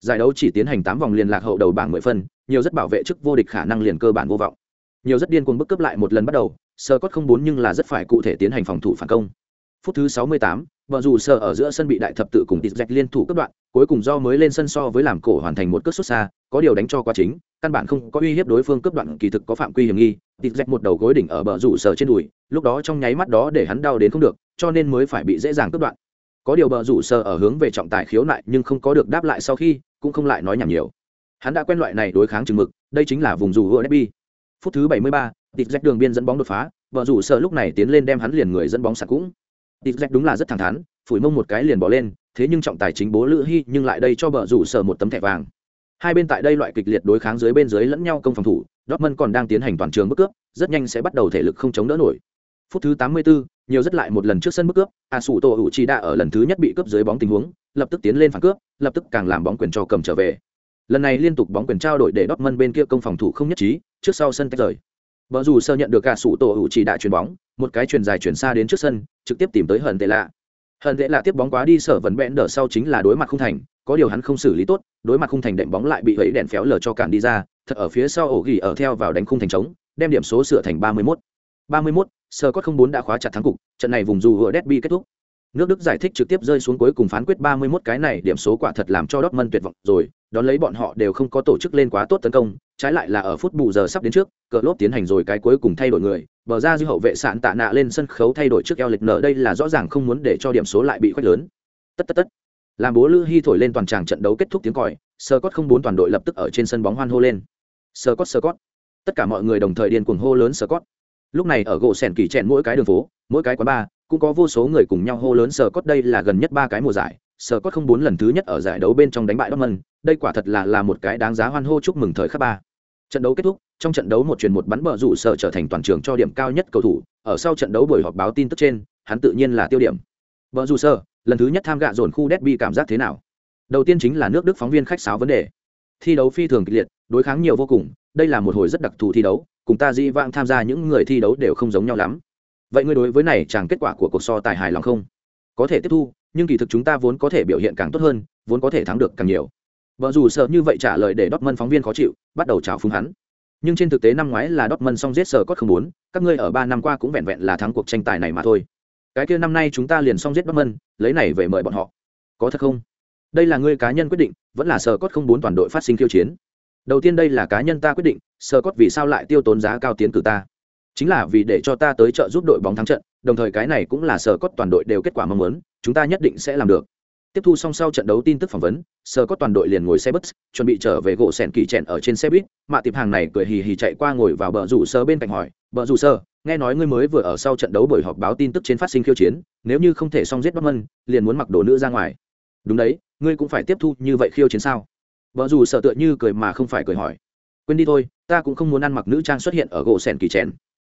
Giải đấu chỉ tiến hành 8 vòng liên lạc hậu đầu bảng 10 phân, nhiều rất bảo vệ chức vô địch khả năng liền cơ bản vô vọng. Nhiều rất điên cuồng bức cướp lại một lần bắt đầu, Scott không bốn nhưng là rất phải cụ thể tiến hành phòng thủ phản công. Phút thứ 68, vợ dù sờ ở giữa sân bị đại thập tự cùng tịt dạch liên thủ cấp đoạn, cuối cùng do mới lên sân so với làm cổ hoàn thành một cước xuất xa, có điều đánh cho quá chính, căn bản không có uy hiếp đối phương cướp đoạn kỳ thực có phạm quy hiểm nghi, tịt dạch một đầu gối đỉnh ở bờ rủ sờ trên đùi, lúc đó trong nháy mắt đó để hắn đau đến không được, cho nên mới phải bị dễ dàng cướp đoạn. Có điều bờ rủ sờ ở hướng về trọng tài khiếu nại nhưng không có được đáp lại sau khi, cũng không lại nói nhảm nhiều. Hắn đã quen loại này đối kháng chừng mực, đây chính là vùng dù derby. Phút thứ 73, tịt rách đường biên dẫn bóng đột phá, bờ rủ sợ lúc này tiến lên đem hắn liền người dẫn bóng sạc cũng. Tịt rách đúng là rất thẳng thắn phủi mông một cái liền bỏ lên thế nhưng trọng tài chính bố lữ hy nhưng lại đây cho bờ rủ sở một tấm thẻ vàng. Hai bên tại đây loại kịch liệt đối kháng dưới bên dưới lẫn nhau công phòng thủ Dortmund còn đang tiến hành toàn trường bức cướp rất nhanh sẽ bắt đầu thể lực không chống đỡ nổi. Phút thứ 84, nhiều rất lại một lần trước sân bức cướp a sủ tổ hữu chi đã ở lần thứ nhất bị cướp dưới bóng tình huống lập tức tiến lên phản cướp lập tức càng làm bóng quyền cho cầm trở về. Lần này liên tục bóng quyền trao đổi để Dortmund bên kia công phòng thủ không nhất trí trước sau sân tách rời. Bờ rủ sơ nhận được cả sủ tổ hữu chỉ đại chuyền bóng, một cái chuyền dài chuyển xa đến trước sân, trực tiếp tìm tới Hận Tệ Lạ. Hận Tệ Lạ tiếp bóng quá đi sở vẫn bẽn đỡ sau chính là đối mặt không thành, có điều hắn không xử lý tốt, đối mặt không thành đệm bóng lại bị hẫy đèn phéo lờ cho cản đi ra, thật ở phía sau ổ gỉ ở theo vào đánh khung thành trống, đem điểm số sửa thành 31. 31, Sơ Cốt 04 đã khóa chặt thắng cục, trận này vùng dù vừa derby kết thúc. Nước Đức giải thích trực tiếp rơi xuống cuối cùng phán quyết 31 cái này điểm số quả thật làm cho Dortmund tuyệt vọng rồi, đón lấy bọn họ đều không có tổ chức lên quá tốt tấn công, trái lại là ở phút bù giờ sắp đến trước, cờ lốp tiến hành rồi cái cuối cùng thay đổi người, bờ ra dư hậu vệ sạn tạ nạ lên sân khấu thay đổi trước eo lịch nở đây là rõ ràng không muốn để cho điểm số lại bị khoét lớn. Tất tất tất. Làm bố Lữ Hy thổi lên toàn tràng trận đấu kết thúc tiếng còi, Scott không bốn toàn đội lập tức ở trên sân bóng hoan hô lên. Scott Scott. Tất cả mọi người đồng thời điên cuồng hô lớn Scott. Lúc này ở gỗ sèn kỳ chèn mỗi cái đường phố, mỗi cái quán bar, cũng có vô số người cùng nhau hô lớn Scott đây là gần nhất ba cái mùa giải, Scott không bốn lần thứ nhất ở giải đấu bên trong đánh bại Dortmund, đây quả thật là là một cái đáng giá hoan hô chúc mừng thời khắc ba. Trận đấu kết thúc trong trận đấu một truyền một bắn bờ rủ sở trở thành toàn trường cho điểm cao nhất cầu thủ ở sau trận đấu buổi họp báo tin tức trên hắn tự nhiên là tiêu điểm. Bờ rủ sở lần thứ nhất tham gạ dồn khu derby cảm giác thế nào? Đầu tiên chính là nước đức phóng viên khách sáo vấn đề. Thi đấu phi thường kịch liệt đối kháng nhiều vô cùng đây là một hồi rất đặc thù thi đấu cùng ta di vãng tham gia những người thi đấu đều không giống nhau lắm. Vậy ngươi đối với này chẳng kết quả của cuộc so tài hài lòng không? Có thể tiếp thu nhưng kỳ thực chúng ta vốn có thể biểu hiện càng tốt hơn vốn có thể thắng được càng nhiều Vợ dù sợ như vậy trả lời để đót mân phóng viên khó chịu, bắt đầu trào phúng hắn. Nhưng trên thực tế năm ngoái là đót mân xong giết sở cốt không muốn, các ngươi ở ba năm qua cũng vẹn vẹn là thắng cuộc tranh tài này mà thôi. Cái kia năm nay chúng ta liền xong giết đót mân, lấy này về mời bọn họ. Có thật không? Đây là ngươi cá nhân quyết định, vẫn là sở cốt không muốn toàn đội phát sinh khiêu chiến. Đầu tiên đây là cá nhân ta quyết định, sở cốt vì sao lại tiêu tốn giá cao tiến cử ta? Chính là vì để cho ta tới trợ giúp đội bóng thắng trận, đồng thời cái này cũng là sở cốt toàn đội đều kết quả mong muốn, chúng ta nhất định sẽ làm được. Tiếp thu xong sau trận đấu tin tức phỏng vấn sở cốt toàn đội liền ngồi xe bus chuẩn bị trở về gỗ sèn kỳ trẹn ở trên xe buýt. Mạ tiệp hàng này cười hì hì chạy qua ngồi vào bờ rủ sơ bên cạnh hỏi bờ rủ sơ nghe nói ngươi mới vừa ở sau trận đấu buổi họp báo tin tức trên phát sinh khiêu chiến nếu như không thể xong giết bắc mân liền muốn mặc đồ nữ ra ngoài. Đúng đấy ngươi cũng phải tiếp thu như vậy khiêu chiến sao? Vợ dù sợ tựa như cười mà không phải cười hỏi. Quên đi thôi ta cũng không muốn ăn mặc nữ trang xuất hiện ở gỗ sèn kỳ trẻn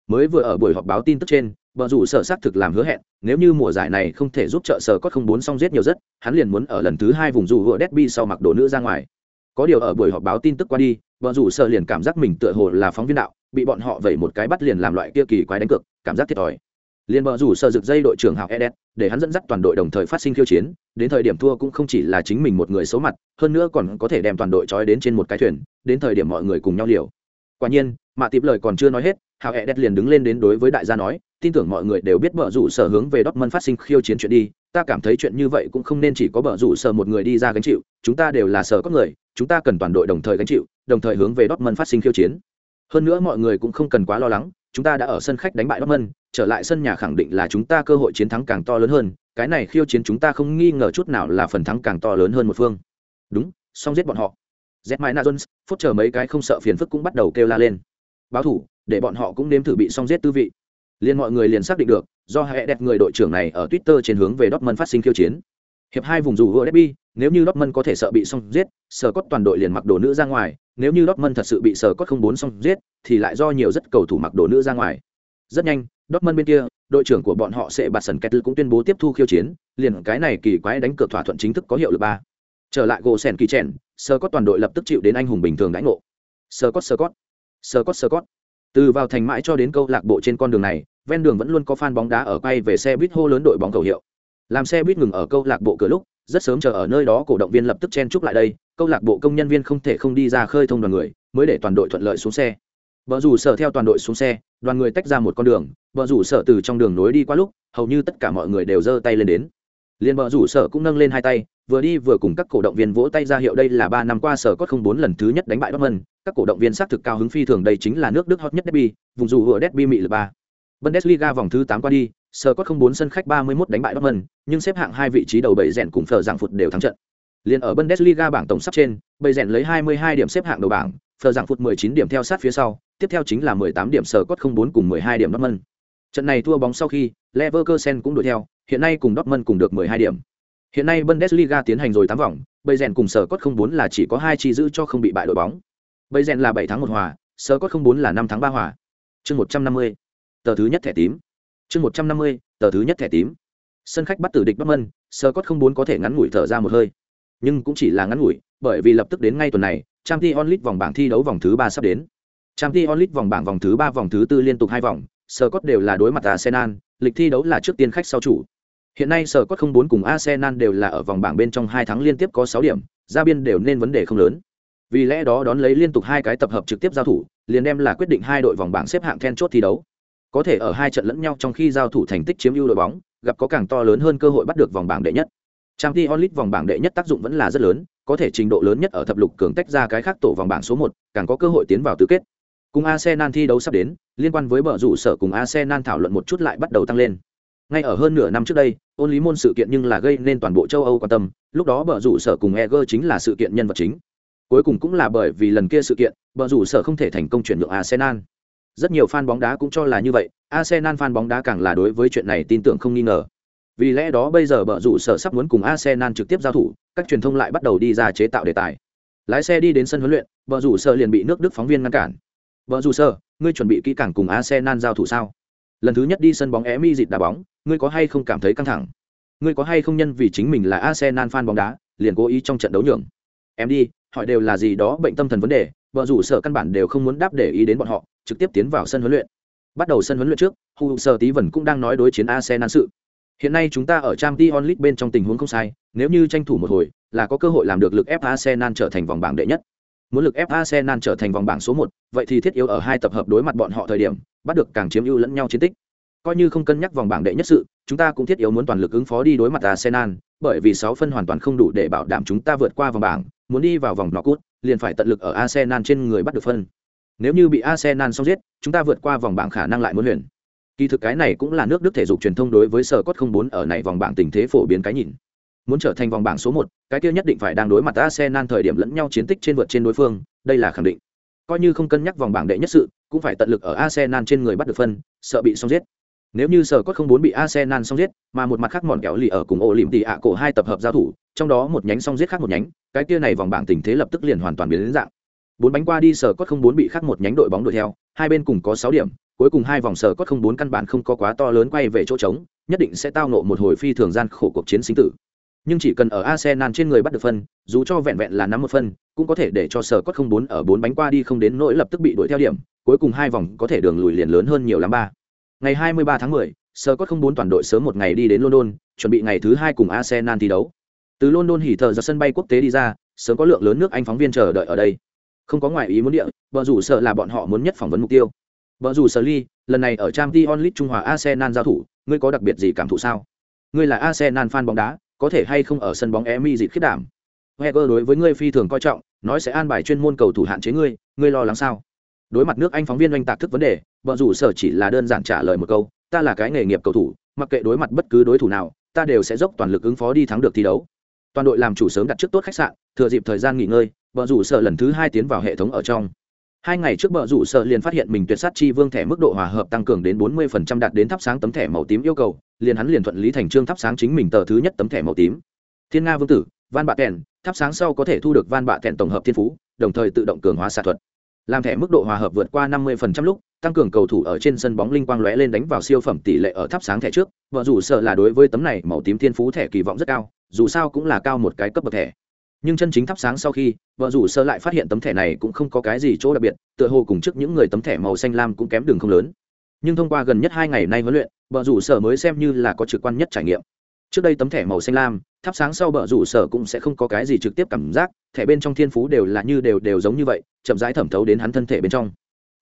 mới vừa ở buổi họp báo tin tức trên Bờ rủ sở xác thực làm hứa hẹn, nếu như mùa giải này không thể giúp trợ sở có không bốn xong giết nhiều rất, hắn liền muốn ở lần thứ hai vùng rủ vừa derby sau mặc đồ nữ ra ngoài. Có điều ở buổi họp báo tin tức qua đi, bờ rủ sở liền cảm giác mình tựa hồ là phóng viên đạo, bị bọn họ vẩy một cái bắt liền làm loại kia kỳ quái đánh cược, cảm giác thiệt thòi. Liên bờ rủ sở rực dây đội trưởng hào edet, để hắn dẫn dắt toàn đội đồng thời phát sinh khiêu chiến, đến thời điểm thua cũng không chỉ là chính mình một người xấu mặt, hơn nữa còn có thể đem toàn đội trói đến trên một cái thuyền, đến thời điểm mọi người cùng nhau liều. Quả nhiên, mạ tiệp lời còn chưa nói hết hào hẹ đẹp liền đứng lên đến đối với đại gia nói, tin tưởng mọi người đều biết bờ rủ sở hướng về Dortmund phát sinh khiêu chiến chuyện đi. Ta cảm thấy chuyện như vậy cũng không nên chỉ có bờ rủ sở một người đi ra gánh chịu. Chúng ta đều là sở có người, chúng ta cần toàn đội đồng thời gánh chịu, đồng thời hướng về Dortmund phát sinh khiêu chiến. Hơn nữa mọi người cũng không cần quá lo lắng, chúng ta đã ở sân khách đánh bại Dortmund, trở lại sân nhà khẳng định là chúng ta cơ hội chiến thắng càng to lớn hơn. Cái này khiêu chiến chúng ta không nghi ngờ chút nào là phần thắng càng to lớn hơn một phương. Đúng, xong giết bọn họ. Z mai na jones, phút chờ mấy cái không sợ phiền phức cũng bắt đầu kêu la lên. Báo thủ để bọn họ cũng nếm thử bị song giết tư vị Liên mọi người liền xác định được do hệ đẹp người đội trưởng này ở twitter trên hướng về dortmund phát sinh khiêu chiến Hiệp hai vùng dù vừa derby, nếu như Dortmund có thể sợ bị song giết, sở cốt toàn đội liền mặc đồ nữ ra ngoài, nếu như Dortmund thật sự bị sở cốt không bốn song giết, thì lại do nhiều rất cầu thủ mặc đồ nữ ra ngoài. Rất nhanh, Dortmund bên kia, đội trưởng của bọn họ sẽ bạt sần kettle cũng tuyên bố tiếp thu khiêu chiến, liền cái này kỳ quái đánh cược thỏa thuận chính thức có hiệu lực ba. Trở lại gỗ sèn kỳ chèn, sở cốt toàn đội lập tức chịu đến anh hùng bình thường đánh ngộ. Sở cốt sở cốt, sở cốt sở cốt. Từ vào thành mãi cho đến câu lạc bộ trên con đường này, ven đường vẫn luôn có fan bóng đá ở quay về xe buýt hô lớn đội bóng cầu hiệu. Làm xe buýt ngừng ở câu lạc bộ cửa lúc, rất sớm chờ ở nơi đó cổ động viên lập tức chen chúc lại đây, câu lạc bộ công nhân viên không thể không đi ra khơi thông đoàn người, mới để toàn đội thuận lợi xuống xe. Bờ rủ sở theo toàn đội xuống xe, đoàn người tách ra một con đường, bờ rủ sở từ trong đường nối đi qua lúc, hầu như tất cả mọi người đều giơ tay lên đến. Liên bờ rủ sở cũng nâng lên hai tay, vừa đi vừa cùng các cổ động viên vỗ tay ra hiệu đây là ba năm qua sở có không bốn lần thứ nhất đánh bại Dortmund, các cổ động viên xác thực cao hứng phi thường đây chính là nước Đức hot nhất derby, vùng dù vừa derby mị lực ba. Bundesliga vòng thứ 8 qua đi, sở có không bốn sân khách 31 đánh bại Dortmund, nhưng xếp hạng hai vị trí đầu bảy rèn cùng phở dạng phụt đều thắng trận. Liên ở Bundesliga bảng tổng sắp trên, bảy rèn lấy 22 điểm xếp hạng đầu bảng, phở dạng phụt 19 điểm theo sát phía sau, tiếp theo chính là 18 điểm sở cốt 04 cùng 12 điểm Dortmund. Trận này thua bóng sau khi, Leverkusen cũng đuổi theo, hiện nay cùng Dortmund cùng được 12 điểm. Hiện nay Bundesliga tiến hành rồi 8 vòng, bây rèn cùng sở cốt 04 là chỉ có hai chi giữ cho không bị bại đội bóng. Bây rèn là 7 thắng 1 hòa, sở cốt 04 là 5 thắng 3 hòa. Chương 150. Tờ thứ nhất thẻ tím. Chương 150. Tờ thứ nhất thẻ tím. Sân khách bắt tử địch Dortmund, sở cốt 04 có thể ngắn ngủi thở ra một hơi. Nhưng cũng chỉ là ngắn ngủi, bởi vì lập tức đến ngay tuần này, Champions League vòng bảng thi đấu vòng thứ 3 sắp đến. Champions League vòng bảng vòng thứ 3 vòng thứ 4 liên tục hai vòng, sở cốt đều là đối mặt Arsenal, lịch thi đấu là trước tiên khách sau chủ. Hiện nay sở cốt 04 cùng Arsenal đều là ở vòng bảng bên trong hai tháng liên tiếp có 6 điểm, ra biên đều nên vấn đề không lớn. Vì lẽ đó đón lấy liên tục hai cái tập hợp trực tiếp giao thủ, liền đem là quyết định hai đội vòng bảng xếp hạng then chốt thi đấu. Có thể ở hai trận lẫn nhau trong khi giao thủ thành tích chiếm ưu đội bóng, gặp có càng to lớn hơn cơ hội bắt được vòng bảng đệ nhất. Champions League vòng bảng đệ nhất tác dụng vẫn là rất lớn, có thể trình độ lớn nhất ở thập lục cường tách ra cái khác tổ vòng bảng số 1, càng có cơ hội tiến vào tứ kết. Cùng Arsenal thi đấu sắp đến, liên quan với bờ rủ sở cùng Arsenal thảo luận một chút lại bắt đầu tăng lên. Ngay ở hơn nửa năm trước đây, ôn lý môn sự kiện nhưng là gây nên toàn bộ châu Âu quan tâm, lúc đó bờ rủ sở cùng Eger chính là sự kiện nhân vật chính. Cuối cùng cũng là bởi vì lần kia sự kiện, bờ rủ sở không thể thành công chuyển nhượng Arsenal. Rất nhiều fan bóng đá cũng cho là như vậy, Arsenal fan bóng đá càng là đối với chuyện này tin tưởng không nghi ngờ. Vì lẽ đó bây giờ bờ rủ sở sắp muốn cùng Arsenal trực tiếp giao thủ, các truyền thông lại bắt đầu đi ra chế tạo đề tài. Lái xe đi đến sân huấn luyện, bờ rủ sở liền bị nước Đức phóng viên ngăn cản vợ dù sơ, ngươi chuẩn bị kỹ càng cùng arsenal giao thủ sao? Lần thứ nhất đi sân bóng emi dịt đá bóng, ngươi có hay không cảm thấy căng thẳng? Ngươi có hay không nhân vì chính mình là arsenal fan bóng đá, liền cố ý trong trận đấu nhường? Em đi, hỏi đều là gì đó bệnh tâm thần vấn đề vợ rủ sở căn bản đều không muốn đáp để ý đến bọn họ, trực tiếp tiến vào sân huấn luyện. Bắt đầu sân huấn luyện trước, hu sơ tí vẫn cũng đang nói đối chiến arsenal sự. Hiện nay chúng ta ở Champions League bên trong tình huống không sai, nếu như tranh thủ một hồi, là có cơ hội làm được lực ép arsenal trở thành vòng bảng đệ nhất. Muốn lực ép Arsenal trở thành vòng bảng số 1, vậy thì thiết yếu ở hai tập hợp đối mặt bọn họ thời điểm, bắt được càng chiếm ưu lẫn nhau chiến tích. Coi như không cân nhắc vòng bảng đệ nhất sự, chúng ta cũng thiết yếu muốn toàn lực ứng phó đi đối mặt Arsenal, bởi vì 6 phân hoàn toàn không đủ để bảo đảm chúng ta vượt qua vòng bảng, muốn đi vào vòng knock-out, liền phải tận lực ở Arsenal trên người bắt được phân. Nếu như bị Arsenal xong giết, chúng ta vượt qua vòng bảng khả năng lại muốn huyền. Kỳ thực cái này cũng là nước Đức thể dục truyền thông đối với sở cốt 04 ở này vòng bảng tình thế phổ biến cái nhìn. Muốn trở thành vòng bảng số 1, cái kia nhất định phải đang đối mặt Arsenal thời điểm lẫn nhau chiến tích trên vượt trên đối phương, đây là khẳng định. Coi như không cân nhắc vòng bảng đệ nhất sự, cũng phải tận lực ở Arsenal trên người bắt được phân, sợ bị xong giết. Nếu như sở cốt không muốn bị Arsenal xong giết, mà một mặt khác mòn kéo lì ở cùng ổ lỉm tỷ ạ cổ hai tập hợp giao thủ, trong đó một nhánh xong giết khác một nhánh, cái kia này vòng bảng tình thế lập tức liền hoàn toàn biến đến dạng. Bốn bánh qua đi sở cốt không muốn bị khác một nhánh đội bóng đuổi theo, hai bên cùng có 6 điểm, cuối cùng hai vòng sở cốt không bốn căn bản không có quá to lớn quay về chỗ trống, nhất định sẽ tao ngộ một hồi phi thường gian khổ cuộc chiến sinh tử nhưng chỉ cần ở Arsenal trên người bắt được phân, dù cho vẹn vẹn là nắm một phân, cũng có thể để cho sở cốt không bốn ở bốn bánh qua đi không đến nỗi lập tức bị đuổi theo điểm, cuối cùng hai vòng có thể đường lùi liền lớn hơn nhiều lắm ba. Ngày 23 tháng 10, sở cốt không bốn toàn đội sớm một ngày đi đến London, chuẩn bị ngày thứ hai cùng Arsenal thi đấu. Từ London hỉ thở ra sân bay quốc tế đi ra, sớm có lượng lớn nước Anh phóng viên chờ đợi ở đây. Không có ngoại ý muốn địa, bờ rủ sợ là bọn họ muốn nhất phỏng vấn mục tiêu. Bờ rủ sở ly, lần này ở Champions League Trung Hòa Arsenal giao thủ, ngươi có đặc biệt gì cảm thụ sao? Ngươi là Arsenal fan bóng đá, có thể hay không ở sân bóng Emi dịt khiết đảm. Heger đối với ngươi phi thường coi trọng, nói sẽ an bài chuyên môn cầu thủ hạn chế ngươi, ngươi lo lắng sao? Đối mặt nước Anh phóng viên oanh tạc thức vấn đề, vợ rủ sở chỉ là đơn giản trả lời một câu, ta là cái nghề nghiệp cầu thủ, mặc kệ đối mặt bất cứ đối thủ nào, ta đều sẽ dốc toàn lực ứng phó đi thắng được thi đấu. Toàn đội làm chủ sớm đặt trước tốt khách sạn, thừa dịp thời gian nghỉ ngơi, vợ rủ sở lần thứ hai tiến vào hệ thống ở trong. Hai ngày trước bờ rủ sợ liền phát hiện mình tuyệt sát chi vương thẻ mức độ hòa hợp tăng cường đến 40% đạt đến thắp sáng tấm thẻ màu tím yêu cầu, liền hắn liền thuận lý thành trương thắp sáng chính mình tờ thứ nhất tấm thẻ màu tím. thiên nga vương tử van bạ kèn thắp sáng sau có thể thu được van bạ kèn tổng hợp thiên phú đồng thời tự động cường hóa xạ thuật. Làm thẻ mức độ hòa hợp vượt qua 50% lúc tăng cường cầu thủ ở trên sân bóng linh quang lóe lên đánh vào siêu phẩm tỷ lệ ở thắp sáng thẻ trước. Vợ rủ sợ là đối với tấm này màu tím thiên phú thẻ kỳ vọng rất cao dù sao cũng là cao một cái cấp bậc thẻ nhưng chân chính thắp sáng sau khi, vợ rủ sơ lại phát hiện tấm thẻ này cũng không có cái gì chỗ đặc biệt, tựa hồ cùng trước những người tấm thẻ màu xanh lam cũng kém đường không lớn. Nhưng thông qua gần nhất hai ngày nay huấn luyện, vợ rủ sở mới xem như là có trực quan nhất trải nghiệm. Trước đây tấm thẻ màu xanh lam, thắp sáng sau vợ rủ sở cũng sẽ không có cái gì trực tiếp cảm giác, thẻ bên trong thiên phú đều là như đều đều giống như vậy, chậm rãi thẩm thấu đến hắn thân thể bên trong.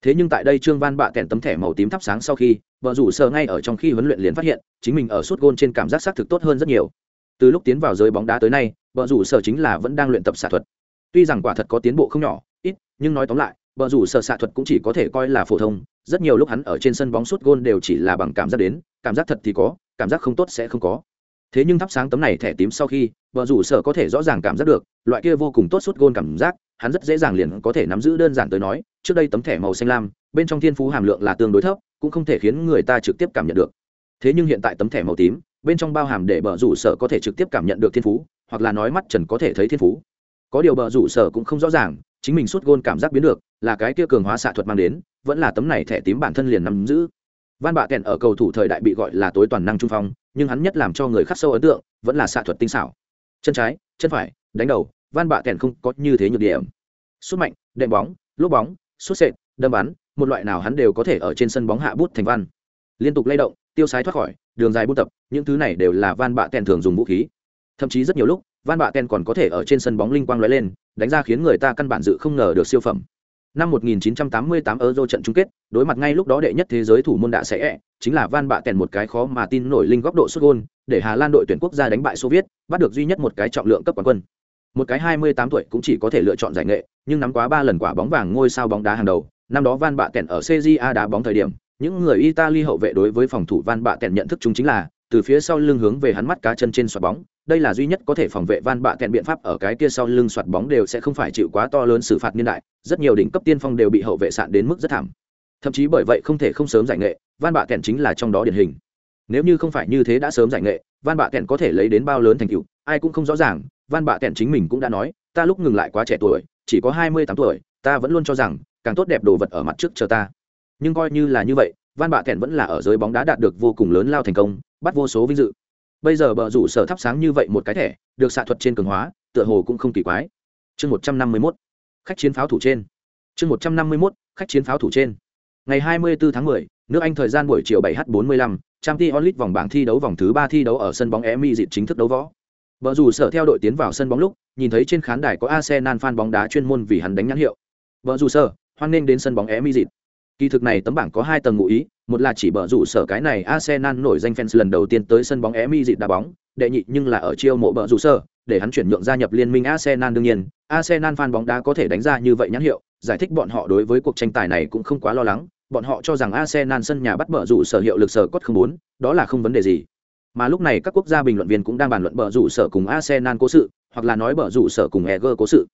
Thế nhưng tại đây trương van bạ kèn tấm thẻ màu tím thắp sáng sau khi, vợ rủ sở ngay ở trong khi huấn luyện liền phát hiện, chính mình ở suốt gôn trên cảm giác xác thực tốt hơn rất nhiều từ lúc tiến vào giới bóng đá tới nay vợ rủ sở chính là vẫn đang luyện tập xạ thuật. Tuy rằng quả thật có tiến bộ không nhỏ, ít, nhưng nói tóm lại vợ rủ sở xạ thuật cũng chỉ có thể coi là phổ thông. Rất nhiều lúc hắn ở trên sân bóng sút gôn đều chỉ là bằng cảm giác đến, cảm giác thật thì có, cảm giác không tốt sẽ không có. Thế nhưng thắp sáng tấm này thẻ tím sau khi vợ rủ sở có thể rõ ràng cảm giác được, loại kia vô cùng tốt sút gôn cảm giác, hắn rất dễ dàng liền có thể nắm giữ đơn giản tới nói, trước đây tấm thẻ màu xanh lam, bên trong thiên phú hàm lượng là tương đối thấp, cũng không thể khiến người ta trực tiếp cảm nhận được thế nhưng hiện tại tấm thẻ màu tím, bên trong bao hàm để bờ rủ sở có thể trực tiếp cảm nhận được thiên phú, hoặc là nói mắt trần có thể thấy thiên phú. Có điều bờ rủ sở cũng không rõ ràng, chính mình suốt gôn cảm giác biến được, là cái kia cường hóa xạ thuật mang đến, vẫn là tấm này thẻ tím bản thân liền nắm giữ. Van bạ kèn ở cầu thủ thời đại bị gọi là tối toàn năng trung phong, nhưng hắn nhất làm cho người khắc sâu ấn tượng, vẫn là xạ thuật tinh xảo. Chân trái, chân phải, đánh đầu, van bạ kèn không có như thế nhược điểm. Sút mạnh, đệm bóng, lốp bóng, sút sệt, đâm bắn, một loại nào hắn đều có thể ở trên sân bóng hạ bút thành văn. Liên tục lay động tiêu sái thoát khỏi đường dài buôn tập những thứ này đều là van bạ tèn thường dùng vũ khí thậm chí rất nhiều lúc van bạ tèn còn có thể ở trên sân bóng linh quang lóe lên đánh ra khiến người ta căn bản dự không ngờ được siêu phẩm năm 1988 Euro trận chung kết, đối mặt ngay lúc đó đệ nhất thế giới thủ môn đã sẽ chính là Van Bạ Tèn một cái khó mà tin nổi linh góc độ sút gôn, để Hà Lan đội tuyển quốc gia đánh bại Xô Viết, bắt được duy nhất một cái trọng lượng cấp quán quân. Một cái 28 tuổi cũng chỉ có thể lựa chọn giải nghệ, nhưng nắm quá 3 lần quả bóng vàng ngôi sao bóng đá hàng đầu. Năm đó Van Bạ Tèn ở CJA đá bóng thời điểm, những người Italy hậu vệ đối với phòng thủ Van Bạ Kẹn nhận thức chúng chính là từ phía sau lưng hướng về hắn mắt cá chân trên xoạt bóng, đây là duy nhất có thể phòng vệ Van Bạ Kẹn biện pháp ở cái kia sau lưng xoạt bóng đều sẽ không phải chịu quá to lớn xử phạt niên đại, rất nhiều đỉnh cấp tiên phong đều bị hậu vệ sạn đến mức rất thảm. Thậm chí bởi vậy không thể không sớm giải nghệ, Van Bạ Kẹn chính là trong đó điển hình. Nếu như không phải như thế đã sớm giải nghệ, Van Bạ Kẹn có thể lấy đến bao lớn thành tựu, ai cũng không rõ ràng, Van Bạ Kẹn chính mình cũng đã nói, ta lúc ngừng lại quá trẻ tuổi, chỉ có hai mươi tám tuổi, ta vẫn luôn cho rằng, càng tốt đẹp đồ vật ở mặt trước chờ ta. Nhưng coi như là như vậy, van bạ thẹn vẫn là ở giới bóng đá đạt được vô cùng lớn lao thành công bắt vô số vinh dự. Bây giờ bờ rủ sở thắp sáng như vậy một cái thẻ được xạ thuật trên cường hóa tựa hồ cũng không kỳ quái. Chương một trăm năm mươi mốt. Khách chiến pháo thủ trên. Chương một trăm năm mươi mốt. Khách chiến pháo thủ trên. Ngày hai mươi bốn tháng mười nước anh thời gian buổi chiều bảy h bốn mươi lăm trang t onlit vòng bảng thi đấu vòng thứ ba thi đấu ở sân bóng emi dịp chính thức đấu võ. Bờ rủ sở theo đội tiến vào sân bóng lúc, nhìn thấy trên khán đài có Arsenal fan bóng đá chuyên môn vì hắn đánh nhãn hiệu. Bờ rủ sở, hoan nghênh đến sân bóng Emi dịp. Kỳ thực này tấm bảng có hai tầng ngụ ý, một là chỉ bờ rủ sở cái này Arsenal nổi danh fans lần đầu tiên tới sân bóng Emi dịt đá bóng, đệ nhị nhưng là ở chiêu mộ bờ rủ sở, để hắn chuyển nhượng gia nhập liên minh Arsenal đương nhiên, Arsenal fan bóng đá có thể đánh ra như vậy nhãn hiệu, giải thích bọn họ đối với cuộc tranh tài này cũng không quá lo lắng, bọn họ cho rằng Arsenal sân nhà bắt bờ rủ sở hiệu lực sở cốt không muốn, đó là không vấn đề gì. Mà lúc này các quốc gia bình luận viên cũng đang bàn luận bờ rủ sở cùng Arsenal cố sự, hoặc là nói bờ rủ sở cùng Eger cố sự.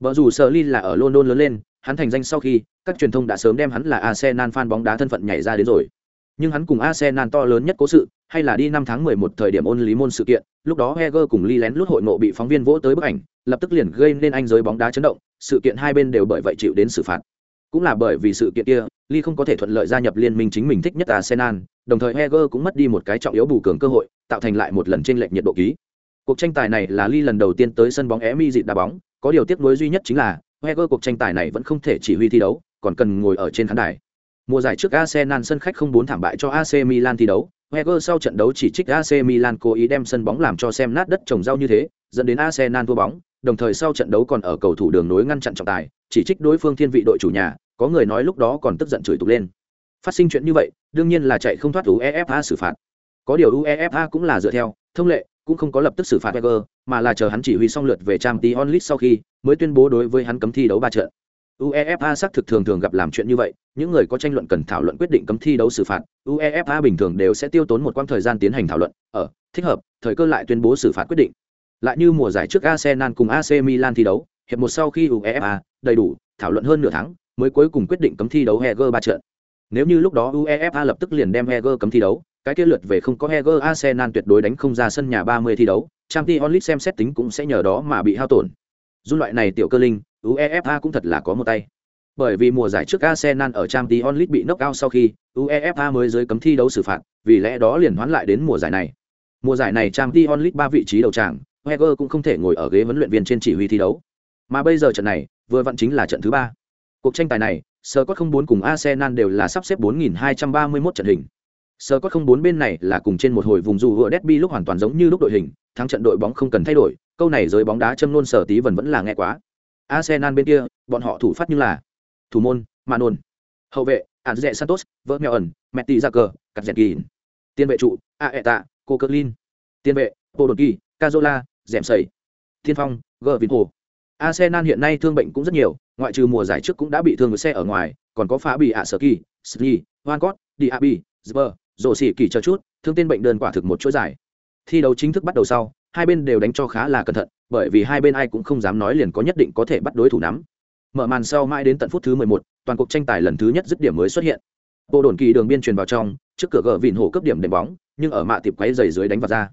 Bờ rủ sở Lee là ở London lớn lên, hắn thành danh sau khi, các truyền thông đã sớm đem hắn là Arsenal fan bóng đá thân phận nhảy ra đến rồi. Nhưng hắn cùng Arsenal to lớn nhất cố sự, hay là đi năm tháng 11 thời điểm ôn lý môn sự kiện, lúc đó Heger cùng Lee lén lút hội ngộ bị phóng viên vỗ tới bức ảnh, lập tức liền gây nên anh giới bóng đá chấn động, sự kiện hai bên đều bởi vậy chịu đến xử phạt. Cũng là bởi vì sự kiện kia, Lee không có thể thuận lợi gia nhập liên minh chính mình thích nhất Arsenal, đồng thời Heger cũng mất đi một cái trọng yếu bù cường cơ hội, tạo thành lại một lần trên lệch nhiệt độ ký. Cuộc tranh tài này là Lee lần đầu tiên tới sân bóng Emi dịt đá bóng, có điều tiếc nuối duy nhất chính là Wenger cuộc tranh tài này vẫn không thể chỉ huy thi đấu, còn cần ngồi ở trên khán đài. Mùa giải trước Arsenal sân khách không bốn thảm bại cho AC Milan thi đấu, Wenger sau trận đấu chỉ trích AC Milan cố ý đem sân bóng làm cho xem nát đất trồng rau như thế, dẫn đến Arsenal thua bóng, đồng thời sau trận đấu còn ở cầu thủ đường nối ngăn chặn trọng tài, chỉ trích đối phương thiên vị đội chủ nhà, có người nói lúc đó còn tức giận chửi tục lên. Phát sinh chuyện như vậy, đương nhiên là chạy không thoát UEFA xử phạt. Có điều UEFA cũng là dựa theo thông lệ, cũng không có lập tức xử phạt Wenger, mà là chờ hắn chỉ huy xong lượt về trang tí onlit sau khi, mới tuyên bố đối với hắn cấm thi đấu ba trận. UEFA xác thực thường thường gặp làm chuyện như vậy, những người có tranh luận cần thảo luận quyết định cấm thi đấu xử phạt, UEFA bình thường đều sẽ tiêu tốn một quãng thời gian tiến hành thảo luận, ở thích hợp, thời cơ lại tuyên bố xử phạt quyết định. Lại như mùa giải trước Arsenal cùng AC Milan thi đấu, hiệp một sau khi UEFA đầy đủ thảo luận hơn nửa tháng, mới cuối cùng quyết định cấm thi đấu Heger ba trận. Nếu như lúc đó UEFA lập tức liền đem Heger cấm thi đấu, cái kia lượt về không có Heger Arsenal tuyệt đối đánh không ra sân nhà 30 thi đấu, Champions League xem xét tính cũng sẽ nhờ đó mà bị hao tổn. Dù loại này tiểu cơ linh, UEFA cũng thật là có một tay. Bởi vì mùa giải trước Arsenal ở Champions League bị knock out sau khi UEFA mới giới cấm thi đấu xử phạt, vì lẽ đó liền hoán lại đến mùa giải này. Mùa giải này Champions League ba vị trí đầu tràng, Heger cũng không thể ngồi ở ghế huấn luyện viên trên chỉ huy thi đấu. Mà bây giờ trận này, vừa vặn chính là trận thứ ba. Cuộc tranh tài này, Scott không bốn cùng Arsenal đều là sắp xếp 4231 trận hình. Scott không bốn bên này là cùng trên một hồi vùng dù vừa derby lúc hoàn toàn giống như lúc đội hình, thắng trận đội bóng không cần thay đổi, câu này giới bóng đá châm luôn sở tí vẫn vẫn là nghe quá. Arsenal bên kia, bọn họ thủ phát như là thủ môn, Manon, hậu vệ, Anze Santos, Vermeeren, Metti cờ cắt dẹt gìn. Tiền vệ trụ, Aeta, Coquelin. Tiền vệ, Podolski, Cazola, Dẻm Sẩy. Thiên phong, Gervinho. Arsenal hiện nay thương bệnh cũng rất nhiều, ngoại trừ mùa giải trước cũng đã bị thương với xe ở ngoài, còn có phá bị ạ sở kỳ, Sli, Vancott, Diaby, Zber, rổ xỉ kỳ chờ chút, thương tên bệnh đơn quả thực một chuỗi dài. Thi đấu chính thức bắt đầu sau, hai bên đều đánh cho khá là cẩn thận, bởi vì hai bên ai cũng không dám nói liền có nhất định có thể bắt đối thủ nắm. Mở màn sau mãi đến tận phút thứ 11, toàn cuộc tranh tài lần thứ nhất dứt điểm mới xuất hiện. Bộ đồn kỳ đường biên truyền vào trong, trước cửa gờ vịn hổ cấp điểm đệm bóng, nhưng ở mạ tiệp quấy giày dưới đánh vào ra.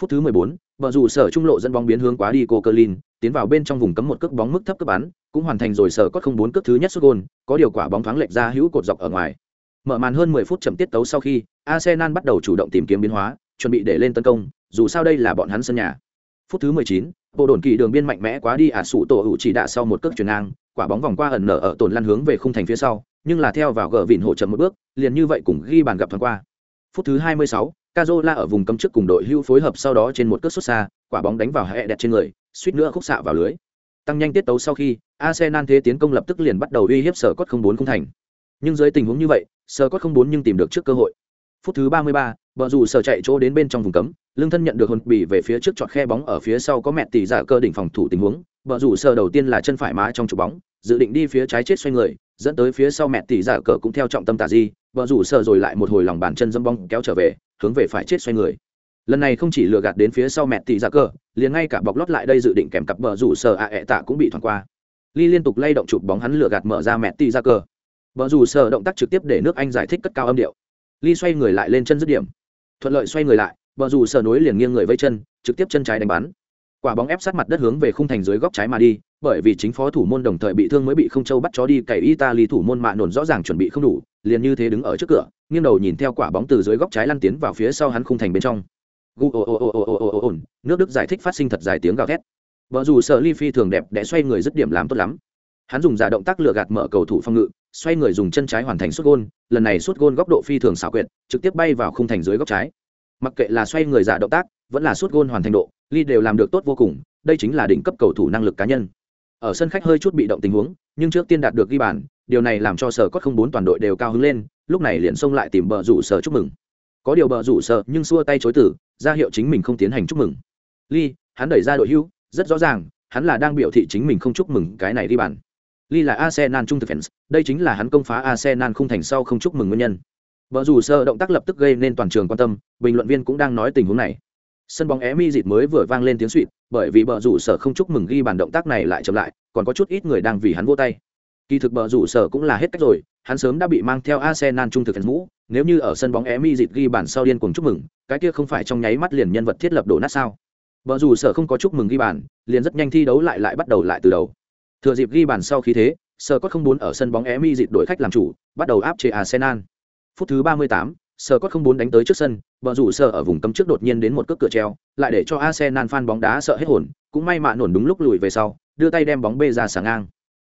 Phút thứ 14, Bờ rủ sở trung lộ dẫn bóng biến hướng quá đi cô Kerlin, tiến vào bên trong vùng cấm một cước bóng mức thấp cấp bắn, cũng hoàn thành rồi sở có không bốn cước thứ nhất sút gôn, có điều quả bóng thoáng lệch ra hữu cột dọc ở ngoài. Mở màn hơn 10 phút chậm tiết tấu sau khi, Arsenal bắt đầu chủ động tìm kiếm biến hóa, chuẩn bị để lên tấn công, dù sao đây là bọn hắn sân nhà. Phút thứ 19, bộ đồn kỳ đường biên mạnh mẽ quá đi ả à sụ tổ hữu chỉ đạ sau một cước chuyền ngang, quả bóng vòng qua ẩn nở ở tổn lăn hướng về khung thành phía sau, nhưng là theo vào gỡ vịn hỗ trợ một bước, liền như vậy cùng ghi bàn gặp thoáng qua. Phút thứ 26, Cazola ở vùng cấm trước cùng đội hưu phối hợp sau đó trên một cước xuất xa, quả bóng đánh vào hệ đẹp trên người, suýt nữa khúc xạ vào lưới. Tăng nhanh tiết tấu sau khi, Arsenal thế tiến công lập tức liền bắt đầu uy hiếp sở cốt 04 không thành. Nhưng dưới tình huống như vậy, sơ có không bốn nhưng tìm được trước cơ hội. Phút thứ 33, bờ rủ sở chạy chỗ đến bên trong vùng cấm, lương thân nhận được hồn bỉ về phía trước chọn khe bóng ở phía sau có mẹ tỷ giả cơ đỉnh phòng thủ tình huống, bờ rủ sở đầu tiên là chân phải má trong trụ bóng, dự định đi phía trái chết xoay người, dẫn tới phía sau mẹ tỷ giả cờ cũng theo trọng tâm tả di, bờ rủ sở rồi lại một hồi lòng bàn chân dâm bóng kéo trở về, hướng về phải chết xoay người lần này không chỉ lừa gạt đến phía sau mẹ tỷ giả cờ, liền ngay cả bọc lót lại đây dự định kèm cặp bờ rủ sờ ạ ẹ tạ cũng bị thoảng qua ly liên tục lay động chụp bóng hắn lừa gạt mở ra mẹ tỷ ra cờ bờ rủ sở động tác trực tiếp để nước anh giải thích cất cao âm điệu. Ly xoay người lại lên chân dứt điểm. Thuận lợi xoay người lại, bờ rủ sở nối liền nghiêng người vây chân, trực tiếp chân trái đánh bắn. Quả bóng ép sát mặt đất hướng về khung thành dưới góc trái mà đi, bởi vì chính phó thủ môn đồng thời bị thương mới bị không châu bắt chó đi cày italy thủ môn mạ nổn rõ ràng chuẩn bị không đủ, liền như thế đứng ở trước cửa, nghiêng đầu nhìn theo quả bóng từ dưới góc trái lăn tiến vào phía sau hắn khung thành bên trong. Gu ồ ồ ồ ồ ồ ồ ồ nước đức giải thích phát sinh thật dài tiếng gào thét. Vợ dù sợ ly phi thường đẹp đẽ xoay người dứt điểm làm tốt lắm hắn dùng giả động tác lừa gạt mở cầu thủ phòng ngự, xoay người dùng chân trái hoàn thành sút gôn, lần này sút gôn góc độ phi thường xảo quyệt, trực tiếp bay vào khung thành dưới góc trái. Mặc kệ là xoay người giả động tác, vẫn là sút gôn hoàn thành độ ly đều làm được tốt vô cùng, đây chính là đỉnh cấp cầu thủ năng lực cá nhân. Ở sân khách hơi chút bị động tình huống, nhưng trước tiên đạt được ghi bàn, điều này làm cho sở cốt không bốn toàn đội đều cao hứng lên, lúc này liền xông lại tìm bờ rủ sở chúc mừng. Có điều bờ rủ sở nhưng xua tay chối tử ra hiệu chính mình không tiến hành chúc mừng. Ly hắn đẩy ra đội hưu, rất rõ ràng, hắn là đang biểu thị chính mình không chúc mừng cái này đi bàn ly là arsenal trung thực fans đây chính là hắn công phá arsenal không thành sau không chúc mừng nguyên nhân Bờ rủ sơ động tác lập tức gây nên toàn trường quan tâm, bình luận viên cũng đang nói tình huống này. Sân bóng Emi dịt mới vừa vang lên tiếng xuýt, bởi vì bờ rủ sở không chúc mừng ghi bàn động tác này lại chậm lại, còn có chút ít người đang vì hắn vỗ tay. Kỳ thực bờ rủ sở cũng là hết cách rồi, hắn sớm đã bị mang theo Arsenal trung thực fans mũ, nếu như ở sân bóng Emi dịt ghi bàn sau điên cuồng chúc mừng, cái kia không phải trong nháy mắt liền nhân vật thiết lập đổ nát sao? Bờ rủ sở không có chúc mừng ghi bàn, liền rất nhanh thi đấu lại lại bắt đầu lại từ đầu. Thừa dịp ghi bàn sau khí thế, Sở có không muốn ở sân bóng Emi dịt đổi khách làm chủ, bắt đầu áp chế Arsenal. Phút thứ 38, Sở có không muốn đánh tới trước sân, bờ rủ sở ở vùng cấm trước đột nhiên đến một cước cửa treo, lại để cho Arsenal fan bóng đá sợ hết hồn, cũng may mạ nổn đúng lúc lùi về sau, đưa tay đem bóng bê ra sáng ngang.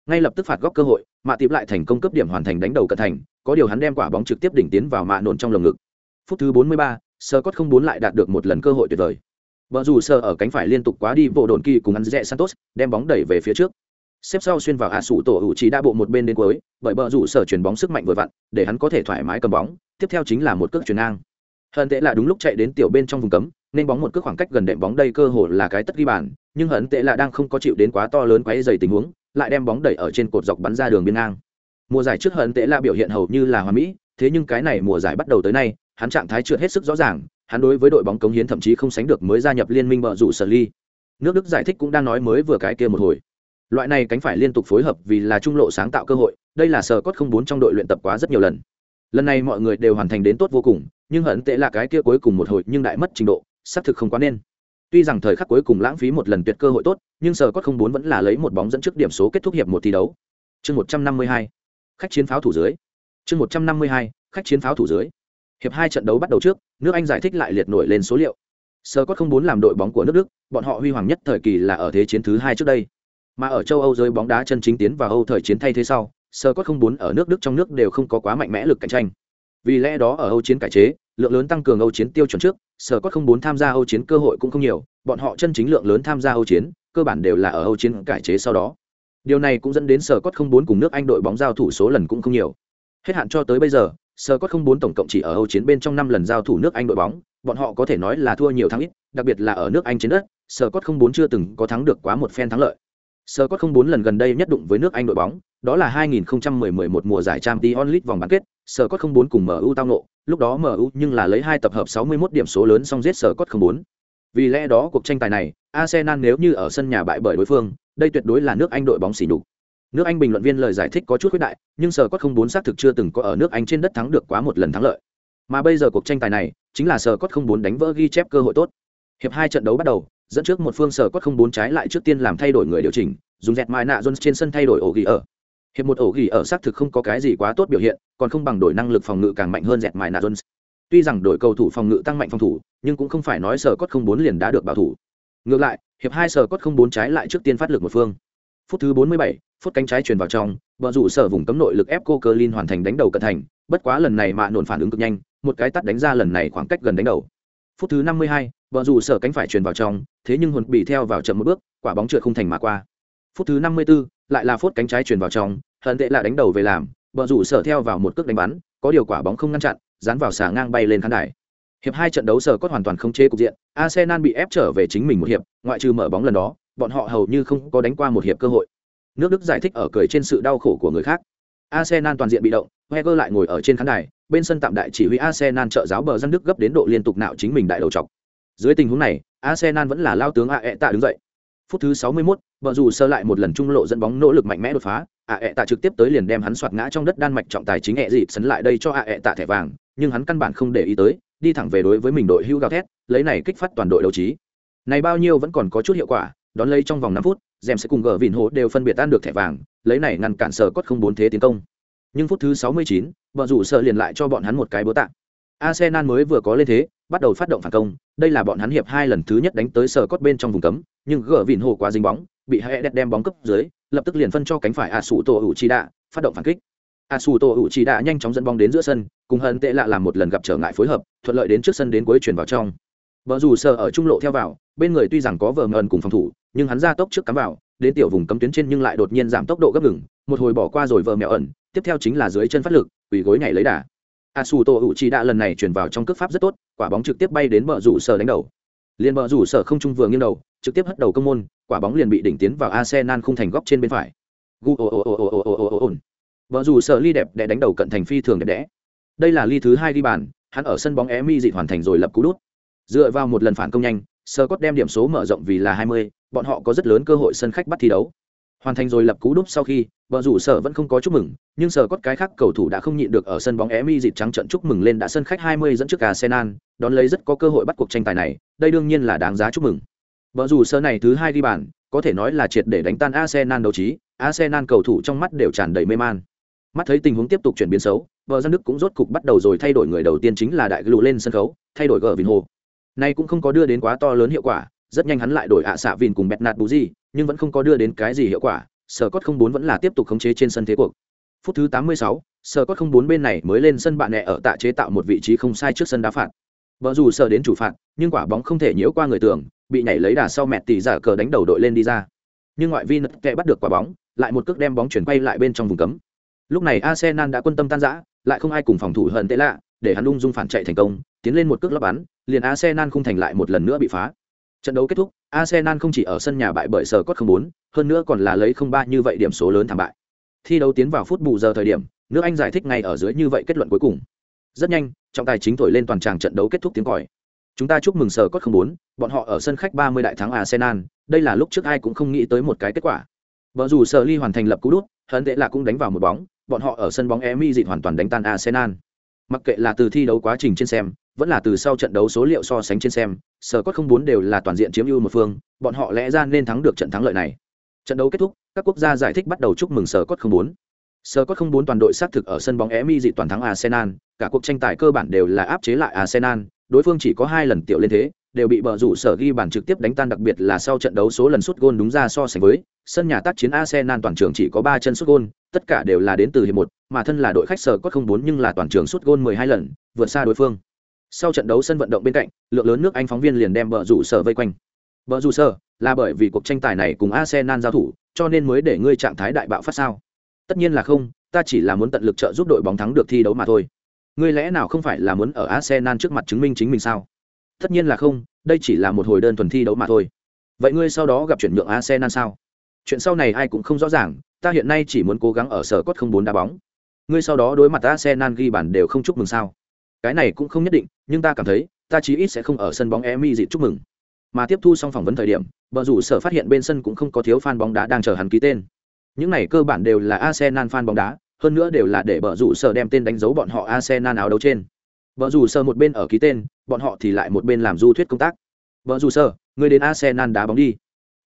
Ngay lập tức phạt góc cơ hội mạ tiếp lại thành công cấp điểm hoàn thành đánh đầu cận thành có điều hắn đem quả bóng trực tiếp đỉnh tiến vào mạ nổn trong lồng ngực. Phút thứ 43, sơ cốt không bốn lại đạt được một lần cơ hội tuyệt vời. Bờ rủ sơ ở cánh phải liên tục quá đi bộ đồn kỳ cùng ăn rẽ santos đem bóng đẩy về phía trước xếp sau xuyên vào hạ sủ tổ hữu trí đa bộ một bên đến cuối, bởi bờ rủ sở chuyển bóng sức mạnh vừa vặn, để hắn có thể thoải mái cầm bóng, tiếp theo chính là một cước chuyển ngang. Hận tệ là đúng lúc chạy đến tiểu bên trong vùng cấm, nên bóng một cước khoảng cách gần đệm bóng đây cơ hồ là cái tất ghi bàn, nhưng hận tệ là đang không có chịu đến quá to lớn quáy dày tình huống, lại đem bóng đẩy ở trên cột dọc bắn ra đường biên ngang. Mùa giải trước hận tệ là biểu hiện hầu như là hoa mỹ, thế nhưng cái này mùa giải bắt đầu tới nay, hắn trạng thái trượt hết sức rõ ràng, hắn đối với đội bóng cống hiến thậm chí không sánh được mới gia nhập liên minh bờ rủ sở ly. Nước đức giải thích cũng đang nói mới vừa cái kia một hồi loại này cánh phải liên tục phối hợp vì là trung lộ sáng tạo cơ hội, đây là sở cốt không bốn trong đội luyện tập quá rất nhiều lần. Lần này mọi người đều hoàn thành đến tốt vô cùng, nhưng hận tệ là cái kia cuối cùng một hồi nhưng đại mất trình độ, xác thực không quá nên. Tuy rằng thời khắc cuối cùng lãng phí một lần tuyệt cơ hội tốt, nhưng sở cốt không bốn vẫn là lấy một bóng dẫn trước điểm số kết thúc hiệp một thi đấu. Chương một trăm năm mươi hai, khách chiến pháo thủ dưới. Chương một trăm năm mươi hai, khách chiến pháo thủ dưới. Hiệp hai trận đấu bắt đầu trước, nước anh giải thích lại liệt nổi lên số liệu. Sơ cốt không bốn làm đội bóng của nước đức, bọn họ huy hoàng nhất thời kỳ là ở thế chiến thứ hai trước đây mà ở châu âu giới bóng đá chân chính tiến vào âu thời chiến thay thế sau, sơ cốt không bốn ở nước đức trong nước đều không có quá mạnh mẽ lực cạnh tranh. Vì lẽ đó ở âu chiến cải chế, lượng lớn tăng cường âu chiến tiêu chuẩn trước sở cốt không bốn tham gia âu chiến cơ hội cũng không nhiều, bọn họ chân chính lượng lớn tham gia âu chiến, cơ bản đều là ở âu chiến cải chế sau đó. Điều này cũng dẫn đến sở cốt không bốn cùng nước anh đội bóng giao thủ số lần cũng không nhiều. Hết hạn cho tới bây giờ sở cốt không bốn tổng cộng chỉ ở âu chiến bên trong năm lần giao thủ nước anh đội bóng, bọn họ có thể nói là thua nhiều thắng ít, đặc biệt là ở nước anh trên đất sở cốt không bốn chưa từng có thắng được quá một phen thắng lợi. Sơ có không bốn lần gần đây nhất đụng với nước anh đội bóng, đó là 2010-11 mùa giải Champions League vòng bán kết. Sơ có không bốn cùng mu tao ngộ. lúc đó mu nhưng là lấy hai tập hợp 61 điểm số lớn xong giết Sơ có không bốn. Vì lẽ đó cuộc tranh tài này, arsenal nếu như ở sân nhà bại bởi đối phương, đây tuyệt đối là nước anh đội bóng xỉ nhục. Nước anh bình luận viên lời giải thích có chút khuyết đại, nhưng Sơ có không bốn xác thực chưa từng có ở nước anh trên đất thắng được quá một lần thắng lợi. Mà bây giờ cuộc tranh tài này, chính là Sơ có không bốn đánh vỡ ghi chép cơ hội tốt. Hiệp hai trận đấu bắt đầu dẫn trước một phương sở cốt không bốn trái lại trước tiên làm thay đổi người điều chỉnh, dùng dẹt mai nạ jones trên sân thay đổi ổ ghi ở. Hiệp một ổ ghi ở xác thực không có cái gì quá tốt biểu hiện, còn không bằng đổi năng lực phòng ngự càng mạnh hơn dẹt mai nạ jones. Tuy rằng đội cầu thủ phòng ngự tăng mạnh phòng thủ, nhưng cũng không phải nói sở cốt không bốn liền đã được bảo thủ. Ngược lại, hiệp hai sở cốt không bốn trái lại trước tiên phát lực một phương. Phút thứ bốn mươi bảy, phút cánh trái truyền vào trong vợ rủ sở vùng cấm nội lực ép cô cơ linh hoàn thành đánh đầu cận thành, bất quá lần này mạ nổn phản ứng cực nhanh, một cái tắt đánh ra lần này khoảng cách gần đánh đầu. Phút thứ năm mươi hai vợ rủ sở cánh phải truyền vào trong thế nhưng hồn bị theo vào chậm một bước quả bóng trượt không thành mà qua. Phút thứ năm mươi 54, lại là phút cánh trái truyền vào trong hận tệ là đánh đầu về làm bờ rủ sở theo vào một cước đánh bắn có điều quả bóng không ngăn chặn dán vào xà ngang bay lên khán đài. Hiệp hai trận đấu sở cốt hoàn toàn không chế cục diện arsenal bị ép trở về chính mình một hiệp ngoại trừ mở bóng lần đó bọn họ hầu như không có đánh qua một hiệp cơ hội. Nước đức giải thích ở cười trên sự đau khổ của người khác. Arsenal toàn diện bị động heger lại ngồi ở trên khán đài bên sân tạm đại chỉ huy arsenal trợ giáo bờ dân đức gấp đến độ liên tục nạo chính mình đại đầu chọc dưới tình huống này arsenal vẫn là lao tướng ae tạ đứng dậy. Phút thứ 61, bờ dù sơ lại một lần trung lộ dẫn bóng nỗ lực mạnh mẽ đột phá. Ae tạ trực tiếp tới liền đem hắn soạt ngã trong đất đan mạch trọng tài chính ẹ dịp sấn lại đây cho ae tạ thẻ vàng nhưng hắn căn bản không để ý tới đi thẳng về đối với mình đội hưu gào thét lấy này kích phát toàn đội đấu trí. Này bao nhiêu vẫn còn có chút hiệu quả đón lấy trong vòng 5 phút dèm sẽ cùng gờ vịn hố đều phân biệt tan được thẻ vàng lấy này ngăn cản sở cốt không bốn thế tiến công. Nhưng phút thứ 69, vợ rủ sợ liền lại cho bọn hắn một cái búa tạ. Arsenal mới vừa có lên thế bắt đầu phát động phản công. Đây là bọn hắn hiệp hai lần thứ nhất đánh tới sở cốt bên trong vùng cấm, nhưng gờ vịn hồ quá dính bóng, bị hai đẹp đem bóng cấp dưới, lập tức liền phân cho cánh phải a sủ tổ hữu chi đạ phát động phản kích. A sủ tổ hữu chi đạ nhanh chóng dẫn bóng đến giữa sân, cùng hận tệ lạ làm một lần gặp trở ngại phối hợp, thuận lợi đến trước sân đến cuối chuyển vào trong. Vợ dù sờ ở trung lộ theo vào, bên người tuy rằng có vợ ngần cùng phòng thủ, nhưng hắn ra tốc trước cắm vào, đến tiểu vùng cấm tuyến trên nhưng lại đột nhiên giảm tốc độ gấp ngừng, một hồi bỏ qua rồi vợ mẹo ẩn, tiếp theo chính là dưới chân phát lực, quỳ gối nhảy lấy đà. A su tô hữu chi đã lần này chuyển vào trong cước pháp rất tốt quả bóng trực tiếp bay đến bờ rủ sở đánh đầu. Liền bờ rủ sở không trung vừa nghiêng đầu trực tiếp hất đầu công môn quả bóng liền bị đỉnh tiến vào arsenal không thành góc trên bên phải. Vợ rủ sở ly đẹp đẽ đánh đầu cận thành phi thường đẹp đẽ. Đây là ly thứ hai đi bàn hắn ở sân bóng é mi dị hoàn thành rồi lập cú đút. Dựa vào một lần phản công nhanh sơ cốt đem điểm số mở rộng vì là 20, bọn họ có rất lớn cơ hội sân khách bắt thi đấu hoàn thành rồi lập cú đúp sau khi, vợ rủ sở vẫn không có chúc mừng, nhưng sở cốt cái khác cầu thủ đã không nhịn được ở sân bóng emi dịp trắng trận chúc mừng lên đã sân khách 20 dẫn trước arsenal, đón lấy rất có cơ hội bắt cuộc tranh tài này, đây đương nhiên là đáng giá chúc mừng. Vợ rủ sở này thứ hai đi bàn, có thể nói là triệt để đánh tan arsenal đấu trí, arsenal cầu thủ trong mắt đều tràn đầy mê man. Mắt thấy tình huống tiếp tục chuyển biến xấu, vợ dân đức cũng rốt cục bắt đầu rồi thay đổi người đầu tiên chính là đại lụ lên sân khấu, thay đổi gờ vinh hồ này cũng không có đưa đến quá to lớn hiệu quả rất nhanh hắn lại đổi ạ xạ vìn cùng bẹt nạt bù gì nhưng vẫn không có đưa đến cái gì hiệu quả sở cốt không bốn vẫn là tiếp tục khống chế trên sân thế cuộc. Phút thứ 86, sở cốt không bốn bên này mới lên sân bạn nẹ ở tạ chế tạo một vị trí không sai trước sân đá phạt. Vợ dù sợ đến chủ phạt nhưng quả bóng không thể nhiễu qua người tường bị nhảy lấy đà sau mẹ tỷ giả cờ đánh đầu đội lên đi ra. Nhưng ngoại vi nật kẹ bắt được quả bóng lại một cước đem bóng chuyển quay lại bên trong vùng cấm. Lúc này arsenal đã quân tâm tan rã lại không ai cùng phòng thủ hận tệ lạ để hắn ung dung phản chạy thành công tiến lên một cước lắp bắn liền arsenal không thành lại một lần nữa bị phá trận đấu kết thúc, arsenal không chỉ ở sân nhà bại bởi sở cốt không bốn, hơn nữa còn là lấy không ba như vậy điểm số lớn thảm bại. Thi đấu tiến vào phút bù giờ thời điểm, nước anh giải thích ngay ở dưới như vậy kết luận cuối cùng. Rất nhanh, trọng tài chính thổi lên toàn tràng trận đấu kết thúc tiếng còi. Chúng ta chúc mừng sở cốt không bốn, bọn họ ở sân khách 30 đại thắng arsenal, đây là lúc trước ai cũng không nghĩ tới một cái kết quả. Vợ dù sở ly hoàn thành lập cú đút hận tệ là cũng đánh vào một bóng, bọn họ ở sân bóng emi dịt hoàn toàn đánh tan arsenal. Mặc kệ là từ thi đấu quá trình trên xem vẫn là từ sau trận đấu số liệu so sánh trên xem sở cốt không bốn đều là toàn diện chiếm ưu một phương bọn họ lẽ ra nên thắng được trận thắng lợi này trận đấu kết thúc các quốc gia giải thích bắt đầu chúc mừng sở cốt không bốn sở cốt không bốn toàn đội xác thực ở sân bóng emi dị toàn thắng arsenal cả cuộc tranh tài cơ bản đều là áp chế lại arsenal đối phương chỉ có hai lần tiểu lên thế đều bị bờ rủ sở ghi bàn trực tiếp đánh tan đặc biệt là sau trận đấu số lần sút gôn đúng ra so sánh với sân nhà tác chiến Arsenal toàn trường chỉ có ba chân sút gôn, tất cả đều là đến từ hiệp một, mà thân là đội khách sở có không bốn nhưng là toàn trường sút gôn 12 lần, vượt xa đối phương. Sau trận đấu sân vận động bên cạnh, lượng lớn nước Anh phóng viên liền đem bờ rủ sở vây quanh. Bờ rủ sở là bởi vì cuộc tranh tài này cùng Arsenal giao thủ, cho nên mới để ngươi trạng thái đại bạo phát sao? Tất nhiên là không, ta chỉ là muốn tận lực trợ giúp đội bóng thắng được thi đấu mà thôi. Ngươi lẽ nào không phải là muốn ở Arsenal trước mặt chứng minh chính mình sao? Tất nhiên là không, đây chỉ là một hồi đơn thuần thi đấu mà thôi. Vậy ngươi sau đó gặp chuyển nhượng Arsenal sao? Chuyện sau này ai cũng không rõ ràng, ta hiện nay chỉ muốn cố gắng ở sở cốt không bốn đá bóng. Ngươi sau đó đối mặt Arsenal ghi bàn đều không chúc mừng sao? Cái này cũng không nhất định, nhưng ta cảm thấy, ta chí ít sẽ không ở sân bóng Emi dịp chúc mừng. Mà tiếp thu xong phỏng vấn thời điểm, bờ rủ sở phát hiện bên sân cũng không có thiếu fan bóng đá đang chờ hắn ký tên. Những này cơ bản đều là Arsenal fan bóng đá, hơn nữa đều là để bờ rủ sở đem tên đánh dấu bọn họ Arsenal áo đấu trên. Bờ rủ sở một bên ở ký tên, bọn họ thì lại một bên làm du thuyết công tác. Bờ rủ sở, ngươi đến Arsenal đá bóng đi.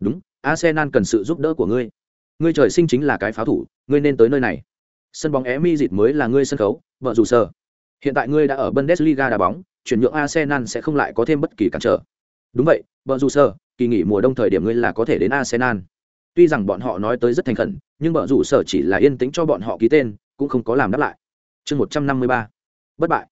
Đúng, Arsenal cần sự giúp đỡ của ngươi. Ngươi trời sinh chính là cái pháo thủ, ngươi nên tới nơi này. Sân bóng Emi dịt mới là ngươi sân khấu, vợ dù sở. Hiện tại ngươi đã ở Bundesliga đá bóng, chuyển nhượng Arsenal sẽ không lại có thêm bất kỳ cản trở. Đúng vậy, vợ dù sở, kỳ nghỉ mùa đông thời điểm ngươi là có thể đến Arsenal. Tuy rằng bọn họ nói tới rất thành khẩn, nhưng vợ rủ sở chỉ là yên tĩnh cho bọn họ ký tên, cũng không có làm đáp lại. Chương 153. Bất bại.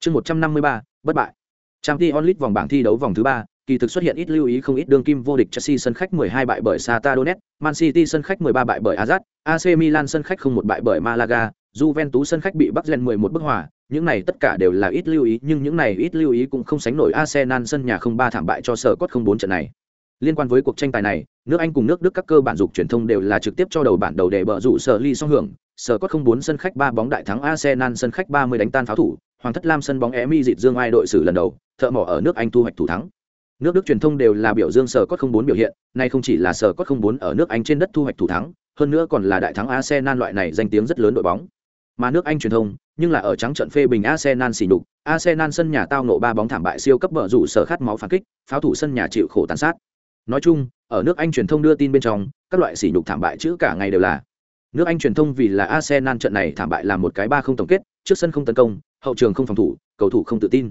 Chương 153. Bất bại. Champions League vòng bảng thi đấu vòng thứ ba kỳ thực xuất hiện ít lưu ý không ít đương kim vô địch Chelsea sân khách 12 bại bởi Sata Donetsk, Man City sân khách 13 bại bởi Ajax, AC Milan sân khách không một bại bởi Malaga, Juventus sân khách bị Bắc Gen 11 bức hòa, những này tất cả đều là ít lưu ý, nhưng những này ít lưu ý cũng không sánh nổi Arsenal sân nhà không ba thảm bại cho sở cốt không bốn trận này. Liên quan với cuộc tranh tài này, nước Anh cùng nước Đức các cơ bản dục truyền thông đều là trực tiếp cho đầu bản đầu để bợ rủ sở ly song hưởng, sở cốt không bốn sân khách ba bóng đại thắng Arsenal sân khách 30 đánh tan pháo thủ, Hoàng thất Lam sân bóng Emi dịt dương ai đội xử lần đầu, thợ mỏ ở nước Anh thu hoạch thủ thắng. Nước đức truyền thông đều là biểu dương sở cốt không bốn biểu hiện nay không chỉ là sở cốt không bốn ở nước anh trên đất thu hoạch thủ thắng hơn nữa còn là đại thắng arsenal loại này danh tiếng rất lớn đội bóng mà nước anh truyền thông nhưng là ở trắng trận phê bình arsenal xỉ nhục. Arsenal sân nhà tao nộ ba bóng thảm bại siêu cấp bở rủ sở khát máu phản kích pháo thủ sân nhà chịu khổ tàn sát. Nói chung ở nước anh truyền thông đưa tin bên trong các loại sỉ nhục thảm bại chữ cả ngày đều là. Nước anh truyền thông vì là arsenal trận này thảm bại là một cái ba không tổng kết trước sân không tấn công hậu trường không phòng thủ cầu thủ không tự tin.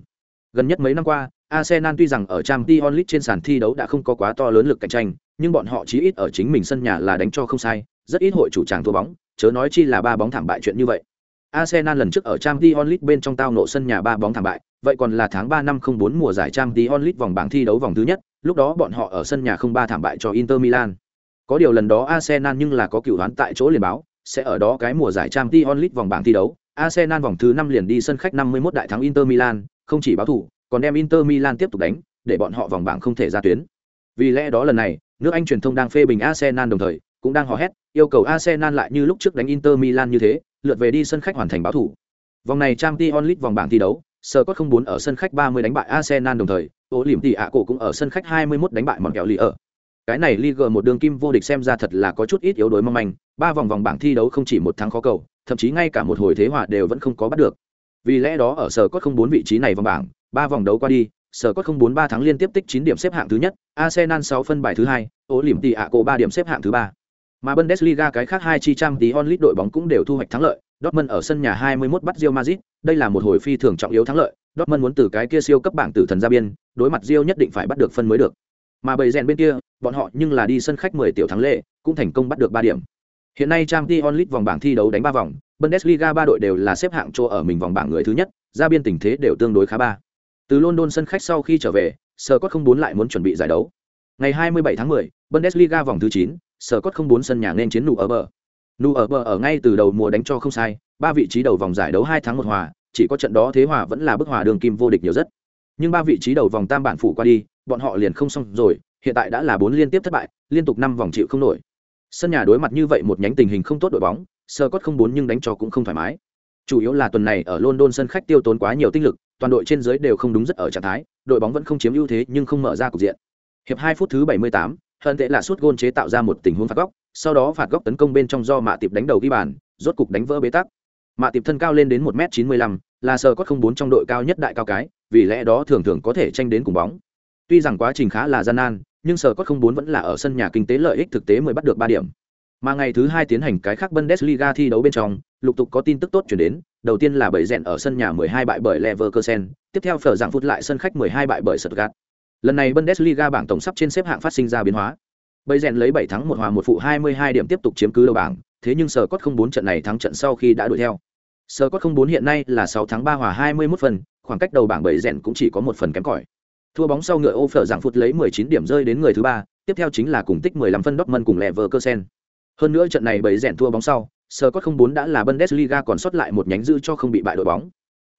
Gần nhất mấy năm qua Arsenal tuy rằng ở Champions League trên sàn thi đấu đã không có quá to lớn lực cạnh tranh, nhưng bọn họ chí ít ở chính mình sân nhà là đánh cho không sai, rất ít hội chủ tràng thua bóng, chớ nói chi là ba bóng thảm bại chuyện như vậy. Arsenal lần trước ở Champions League bên trong tao nộ sân nhà ba bóng thảm bại, vậy còn là tháng 3 năm 04 mùa giải Champions League vòng bảng thi đấu vòng thứ nhất, lúc đó bọn họ ở sân nhà không ba thảm bại cho Inter Milan. Có điều lần đó Arsenal nhưng là có cựu đoán tại chỗ liền báo, sẽ ở đó cái mùa giải Champions League vòng bảng thi đấu, Arsenal vòng thứ 5 liền đi sân khách 51 đại thắng Inter Milan, không chỉ báo thủ, còn đem Inter Milan tiếp tục đánh, để bọn họ vòng bảng không thể ra tuyến. Vì lẽ đó lần này, nước Anh truyền thông đang phê bình Arsenal đồng thời, cũng đang hò hét, yêu cầu Arsenal lại như lúc trước đánh Inter Milan như thế, lượt về đi sân khách hoàn thành báo thủ. Vòng này Champions League vòng bảng thi đấu, Scott không muốn ở sân khách 30 đánh bại Arsenal đồng thời, Ô Liễm Tỷ ạ cổ cũng ở sân khách 21 đánh bại Mọn Kẹo Lì ở. Cái này Liga một đường kim vô địch xem ra thật là có chút ít yếu đối mong manh, ba vòng vòng bảng thi đấu không chỉ một thắng khó cầu, thậm chí ngay cả một hồi thế hòa đều vẫn không có bắt được. Vì lẽ đó ở sở cốt không bốn vị trí này vòng bảng, ba vòng đấu qua đi, sở cốt không bốn ba tháng liên tiếp tích chín điểm xếp hạng thứ nhất, Arsenal sáu phân bài thứ hai, Ô Liễm tỷ ạ cổ ba điểm xếp hạng thứ ba. Mà Bundesliga cái khác hai chi trang tí onlit đội bóng cũng đều thu hoạch thắng lợi, Dortmund ở sân nhà 21 bắt Real Madrid, đây là một hồi phi thường trọng yếu thắng lợi, Dortmund muốn từ cái kia siêu cấp bảng tử thần ra biên, đối mặt Real nhất định phải bắt được phân mới được. Mà bầy rèn bên kia, bọn họ nhưng là đi sân khách 10 tiểu thắng lệ, cũng thành công bắt được 3 điểm. Hiện nay Champions League vòng bảng thi đấu đánh 3 vòng, Bundesliga ba đội đều là xếp hạng chỗ ở mình vòng bảng người thứ nhất, ra biên tình thế đều tương đối khá ba. Từ London sân khách sau khi trở về, Scott không muốn lại muốn chuẩn bị giải đấu. Ngày 27 tháng 10, Bundesliga vòng thứ 9, Scott không bốn sân nhà nên chiến nụ ở bờ. Nụ ở bờ ở ngay từ đầu mùa đánh cho không sai, ba vị trí đầu vòng giải đấu hai tháng một hòa, chỉ có trận đó thế hòa vẫn là bức hòa đường kim vô địch nhiều rất. Nhưng ba vị trí đầu vòng tam bản phủ qua đi, bọn họ liền không xong rồi, hiện tại đã là bốn liên tiếp thất bại, liên tục năm vòng chịu không nổi. Sân nhà đối mặt như vậy một nhánh tình hình không tốt đội bóng, Scott không bốn nhưng đánh cho cũng không thoải mái. Chủ yếu là tuần này ở London sân khách tiêu tốn quá nhiều tinh lực, toàn đội trên dưới đều không đúng rất ở trạng thái, đội bóng vẫn không chiếm ưu thế nhưng không mở ra cục diện. Hiệp 2 phút thứ 78, hận tệ là suốt gôn chế tạo ra một tình huống phạt góc, sau đó phạt góc tấn công bên trong do Mạ Tiệp đánh đầu ghi bàn, rốt cục đánh vỡ bế tắc. Mạ Tiệp thân cao lên đến một m chín mươi lăm là sờ cốt không bốn trong đội cao nhất đại cao cái vì lẽ đó thường thường có thể tranh đến cùng bóng tuy rằng quá trình khá là gian nan nhưng sờ cốt không bốn vẫn là ở sân nhà kinh tế lợi ích thực tế mới bắt được ba điểm mà ngày thứ hai tiến hành cái khác Bundesliga thi đấu bên trong, lục tục có tin tức tốt chuyển đến. Đầu tiên là bảy rèn ở sân nhà 12 bại bởi Leverkusen, tiếp theo phở dạng phút lại sân khách 12 bại bởi Stuttgart. Lần này Bundesliga bảng tổng sắp trên xếp hạng phát sinh ra biến hóa. Bầy rèn lấy 7 thắng 1 hòa 1 phụ 22 điểm tiếp tục chiếm cứ đầu bảng, thế nhưng sở cốt 04 trận này thắng trận sau khi đã đuổi theo. Sở cốt 04 hiện nay là 6 thắng 3 hòa 21 phần, khoảng cách đầu bảng bảy rèn cũng chỉ có một phần kém cỏi. Thua bóng sau ngựa ô phở giảng phút lấy 19 điểm rơi đến người thứ ba, tiếp theo chính là cùng tích 15 phân Dortmund cùng Leverkusen. Hơn nữa trận này bảy rèn thua bóng sau, Scott 04 đã là Bundesliga còn sót lại một nhánh giữ cho không bị bại đội bóng.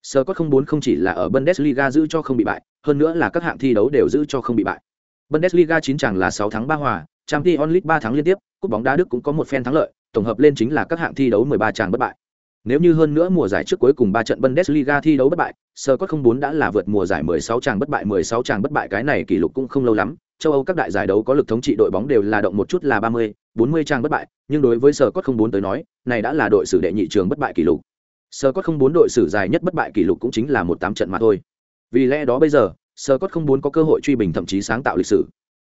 Scott 04 không chỉ là ở Bundesliga giữ cho không bị bại, hơn nữa là các hạng thi đấu đều giữ cho không bị bại. Bundesliga 9 chẳng là 6 thắng 3 hòa, Champions League 3 thắng liên tiếp, cúp bóng đá Đức cũng có một phen thắng lợi, tổng hợp lên chính là các hạng thi đấu 13 chàng bất bại. Nếu như hơn nữa mùa giải trước cuối cùng 3 trận Bundesliga thi đấu bất bại, Scott 04 đã là vượt mùa giải 16 chàng bất bại 16 chàng bất bại cái này kỷ lục cũng không lâu lắm, châu Âu các đại giải đấu có lực thống trị đội bóng đều là động một chút là 30, 40 trang bất bại, nhưng đối với Sở Cốt 04 tới nói, này đã là đội sử đệ nhị trường bất bại kỷ lục sơ Cốt 04 đội sử dài nhất bất bại kỷ lục cũng chính là một tám trận mà thôi. Vì lẽ đó bây giờ, sơ Cốt 04 có cơ hội truy bình thậm chí sáng tạo lịch sử.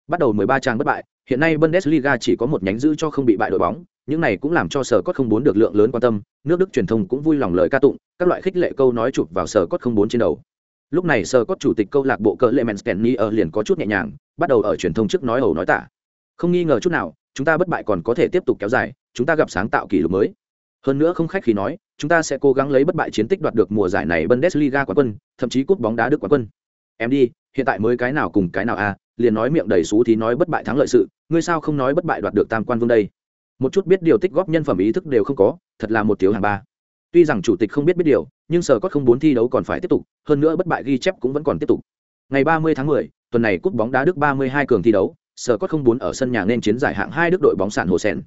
Bắt đầu 13 trang bất bại, hiện nay Bundesliga chỉ có một nhánh giữ cho không bị bại đội bóng, những này cũng làm cho Sở Cốt 04 được lượng lớn quan tâm, nước Đức truyền thông cũng vui lòng lời ca tụng, các loại khích lệ câu nói chụp vào Sở Cốt 04 trên đầu lúc này sơ cốt chủ tịch câu lạc bộ cỡ lệ men ở liền có chút nhẹ nhàng bắt đầu ở truyền thông trước nói ẩu nói tả không nghi ngờ chút nào chúng ta bất bại còn có thể tiếp tục kéo dài chúng ta gặp sáng tạo kỷ lục mới hơn nữa không khách khi nói chúng ta sẽ cố gắng lấy bất bại chiến tích đoạt được mùa giải này bundesliga quán quân thậm chí cúp bóng đá đức quán quân. Em đi hiện tại mới cái nào cùng cái nào a liền nói miệng đầy sú thì nói bất bại thắng lợi sự ngươi sao không nói bất bại đoạt được tam quan vương đây? Một chút biết điều tích góp nhân phẩm ý thức đều không có thật là một thiếu hàng ba. Tuy rằng chủ tịch không biết biết điều nhưng sở cốt không bốn thi đấu còn phải tiếp tục hơn nữa bất bại ghi chép cũng vẫn còn tiếp tục. Ngày 30 tháng 10, tuần này cúp bóng đá đức 32 cường thi đấu sở cốt không bốn ở sân nhà nên chiến giải hạng hai đức đội bóng sàn hồ sen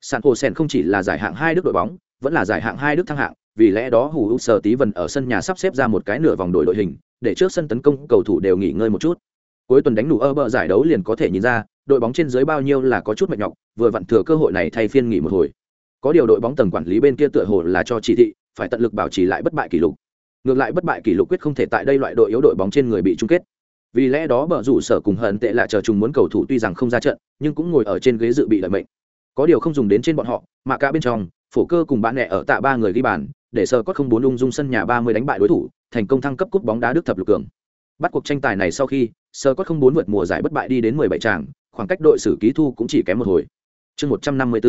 sàn hồ sen không chỉ là giải hạng hai đức đội bóng vẫn là giải hạng hai đức thăng hạng, vì lẽ đó hủ hữu sở tí vần ở sân nhà sắp xếp ra một cái nửa vòng đội đội hình, để trước sân tấn công cầu thủ đều nghỉ ngơi một chút. Cuối tuần đánh đủ ơ bờ giải đấu liền có thể nhìn ra, đội bóng trên dưới bao nhiêu là có chút mệt nhọc, vừa vặn thừa cơ hội này thay phiên nghỉ một hồi. Có điều đội bóng tầng quản lý bên kia tựa hồ là cho chỉ thị, phải tận lực bảo trì lại bất bại kỷ lục. Ngược lại bất bại kỷ lục quyết không thể tại đây loại đội yếu đội bóng trên người bị chung kết. Vì lẽ đó bờ rủ sở cùng hận tệ là chờ chúng muốn cầu thủ tuy rằng không ra trận, nhưng cũng ngồi ở trên ghế dự bị lợi mệnh. Có điều không dùng đến trên bọn họ, mà cả bên trong phổ cơ cùng bạn nẹ ở tạ ba người ghi bàn, để sơ có không bốn ung dung sân nhà ba mươi đánh bại đối thủ, thành công thăng cấp cúp bóng đá đức thập lục cường. Bắt cuộc tranh tài này sau khi sơ có không bốn vượt mùa giải bất bại đi đến mười bảy tràng, khoảng cách đội xử ký thu cũng chỉ kém một hồi. Chương một trăm năm mươi b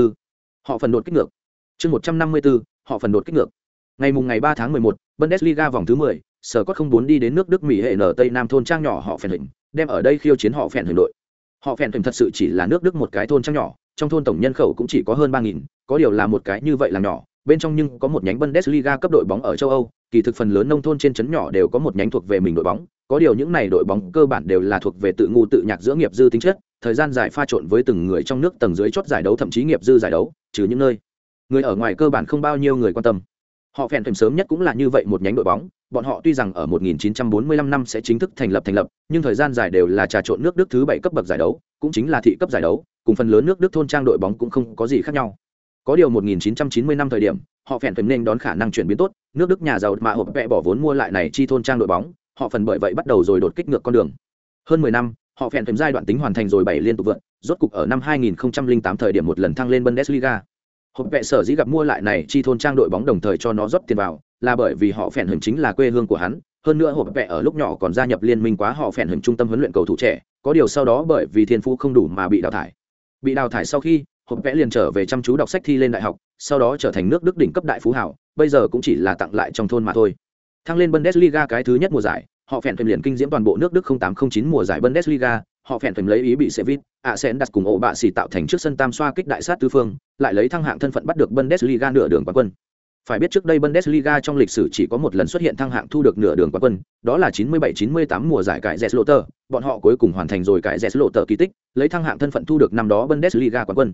họ phần đột kích ngược. Chương một trăm năm mươi b họ phần đột kích ngược. Ngày mùng ngày ba tháng mười một, bundesliga vòng thứ mười sở cốt không bốn đi đến nước đức mỹ hệ nở tây nam thôn trang nhỏ họ phèn hình, đem ở đây khiêu chiến họ phèn hình đội. Họ phèn hình thật sự chỉ là nước đức một cái thôn trang nhỏ trong thôn tổng nhân khẩu cũng chỉ có hơn ba nghìn, có điều là một cái như vậy là nhỏ, bên trong nhưng có một nhánh bundesliga cấp đội bóng ở châu âu, kỳ thực phần lớn nông thôn trên trấn nhỏ đều có một nhánh thuộc về mình đội bóng, có điều những này đội bóng cơ bản đều là thuộc về tự ngu tự nhạc giữa nghiệp dư tính chất, thời gian dài pha trộn với từng người trong nước tầng dưới chót giải đấu thậm chí nghiệp dư giải đấu, trừ những nơi. Người ở ngoài cơ bản không bao nhiêu người quan tâm. Họ phèn thèm sớm nhất cũng là như vậy một nhánh đội bóng, bọn họ tuy rằng ở 1945 năm sẽ chính thức thành lập thành lập, nhưng thời gian dài đều là trà trộn nước đức thứ bảy cấp bậc giải đấu, cũng chính là thị cấp giải đấu cùng phần lớn nước đức thôn trang đội bóng cũng không có gì khác nhau. Có điều 1990 năm thời điểm, họ phèn phèn nên đón khả năng chuyển biến tốt, nước đức nhà giàu mà hộp vẽ bỏ vốn mua lại này chi thôn trang đội bóng, họ phần bởi vậy bắt đầu rồi đột kích ngược con đường. Hơn 10 năm, họ phèn phèn giai đoạn tính hoàn thành rồi bảy liên tục vượt, rốt cục ở năm 2008 thời điểm một lần thăng lên Bundesliga. Hộp vệ sở dĩ gặp mua lại này chi thôn trang đội bóng đồng thời cho nó rót tiền vào, là bởi vì họ phèn hình chính là quê hương của hắn, hơn nữa hộp vệ ở lúc nhỏ còn gia nhập liên minh quá họ phèn hình trung tâm huấn luyện cầu thủ trẻ, có điều sau đó bởi vì thiên phú không đủ mà bị đào thải bị đào thải sau khi hộp vẽ liền trở về chăm chú đọc sách thi lên đại học sau đó trở thành nước đức đỉnh cấp đại phú hảo bây giờ cũng chỉ là tặng lại trong thôn mà thôi thăng lên bundesliga cái thứ nhất mùa giải họ phèn thuyền liền kinh diễm toàn bộ nước đức 0809 mùa giải bundesliga họ phèn thuyền lấy ý bị Sevilla, ạ sẽ đặt cùng ổ bạ xì tạo thành trước sân tam xoa kích đại sát tứ phương, lại lấy thăng hạng thân phận bắt được Bundesliga nửa đường quán quân. Phải biết trước đây Bundesliga trong lịch sử chỉ có một lần xuất hiện thăng hạng thu được nửa đường quán quân, đó là 97-98 mùa giải cải Jeslotter, bọn họ cuối cùng hoàn thành rồi cải Jeslotter kỳ tích, lấy thăng hạng thân phận thu được năm đó Bundesliga quán quân.